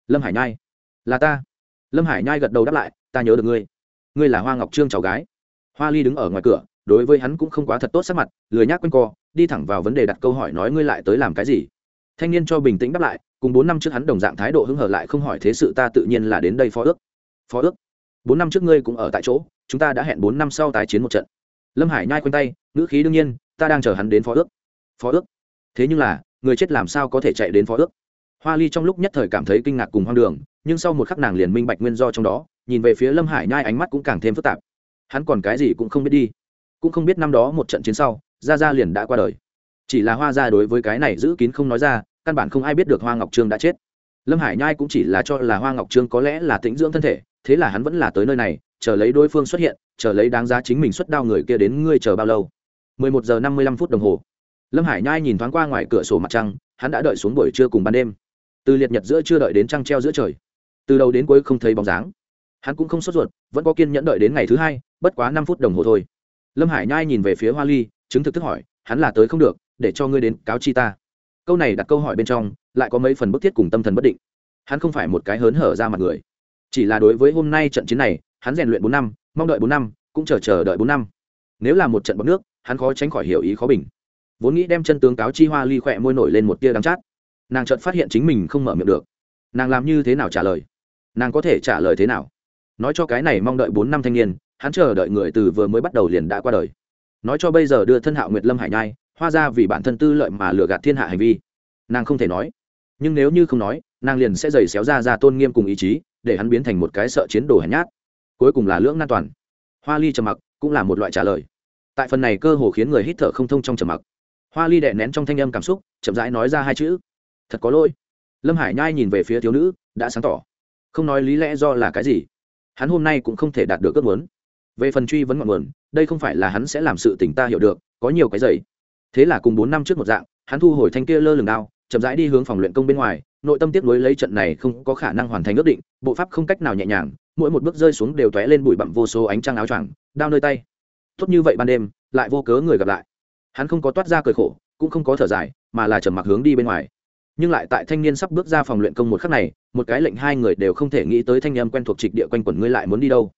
Lâm hải nhai. Là ta. Lâm hải nhai gật đầu đáp lại, ta nhớ được ngươi. Ngươi là hoa ngọc trương cháu gái. Hoa ly đứng ở ngoài cửa, đối với hắn cũng không quá thật tốt sắc mặt, lười nhác quanh co, đi thẳng vào vấn đề đặt câu hỏi nói ngươi lại tới làm cái gì. Thanh niên cho bình tĩnh đáp lại, cùng bốn năm trước hắn đồng dạng thái độ hứng hở lại không hỏi thế sự ta tự nhiên là đến đây phó ước. Phó ước. Bốn năm trước ngươi cũng ở tại chỗ, chúng ta đã hẹn bốn năm sau tái chiến một trận lâm hải nhai quanh tay, ngữ khí đương nhiên, ta đang chờ hắn đến phó ước. Phó ước? Thế nhưng là, người chết làm sao có thể chạy đến phó ước? Hoa ly trong lúc nhất thời cảm thấy kinh ngạc cùng hoang đường, nhưng sau một khắc nàng liền minh bạch nguyên do trong đó, nhìn về phía lâm hải nhai ánh mắt cũng càng thêm phức tạp. Hắn còn cái gì cũng không biết đi. Cũng không biết năm đó một trận chiến sau, gia gia liền đã qua đời. Chỉ là hoa Gia đối với cái này giữ kín không nói ra, căn bản không ai biết được hoa ngọc trương đã chết. Lâm hải nhai cũng chỉ là cho là hoa ngọc trương có lẽ là tĩnh dưỡng thân thể, thế là hắn vẫn là tới nơi này chờ lấy đối phương xuất hiện, chờ lấy đáng giá chính mình xuất đao người kia đến ngươi chờ bao lâu? 11 giờ 55 phút đồng hồ. Lâm hải nhai nhìn thoáng qua ngoài cửa sổ mặt trăng, hắn đã đợi xuống buổi trưa cùng ban đêm. Từ liệt nhật giữa chưa đợi đến trăng treo giữa trời. Từ đầu đến cuối không thấy bóng dáng. Hắn cũng không sốt ruột, vẫn có kiên nhẫn đợi đến ngày thứ hai, bất quá năm phút đồng hồ thôi. Lâm hải nhai nhìn về phía hoa ly, chứng thực thức hỏi, hắn là tới không được, để cho ngươi đến, cáo chi ta. Câu này đặt câu hỏi bên trong, lại có mấy phần bức thiết cùng tâm thần bất định. Hắn không phải một cái hớn hở ra mặt người. Chỉ là đối với hôm nay trận chiến này hắn rèn luyện bốn năm, mong đợi bốn năm, cũng chờ chờ đợi bốn năm. Nếu là một trận bọc nước, hắn khó tránh khỏi hiểu ý khó bình. Vốn nghĩ đem chân tướng cáo chi hoa ly khỏe môi nổi lên một tia đắng chát. Nàng chợt phát hiện chính mình không mở miệng được. Nàng làm như thế nào trả lời? Nàng có thể trả lời thế nào? Nói cho cái này mong đợi bốn năm thanh niên, hắn chờ đợi người từ vừa mới bắt đầu liền đã qua đời. Nói cho bây giờ đưa thân hạo nguyệt lâm hải nhai, hoa ra vì bản thân tư lợi mà lừa gạt thiên hạ hành vi. Nàng không thể nói. Nhưng nếu như không nói, nàng liền sẽ giày xéo ra ra tôn nghiêm cùng ý chí, để hắn biến thành một cái sợ chiến đồ hèn nhát cuối cùng là lưỡng nan toàn. Hoa ly trầm mặc, cũng là một loại trả lời. Tại phần này cơ hồ khiến người hít thở không thông trong trầm mặc. Hoa ly đè nén trong thanh âm cảm xúc, chậm rãi nói ra hai chữ. Thật có lỗi. Lâm hải nhai nhìn về phía thiếu nữ, đã sáng tỏ. Không nói lý lẽ do là cái gì. Hắn hôm nay cũng không thể đạt được ước muốn. Về phần truy vấn ngọn nguồn, đây không phải là hắn sẽ làm sự tình ta hiểu được, có nhiều cái giày thế là cùng bốn năm trước một dạng, hắn thu hồi thanh kia lơ lửng đao, chậm rãi đi hướng phòng luyện công bên ngoài, nội tâm tiếp nối lấy trận này không có khả năng hoàn thành ước định, bộ pháp không cách nào nhẹ nhàng mỗi một bước rơi xuống đều tóe lên bụi bặm vô số ánh trăng áo choàng, đao nơi tay. Tốt như vậy ban đêm, lại vô cớ người gặp lại. Hắn không có toát ra cười khổ, cũng không có thở dài, mà là trầm mặc hướng đi bên ngoài. Nhưng lại tại thanh niên sắp bước ra phòng luyện công một khắc này, một cái lệnh hai người đều không thể nghĩ tới thanh niên quen thuộc trịch địa quanh quẩn ngươi lại muốn đi đâu.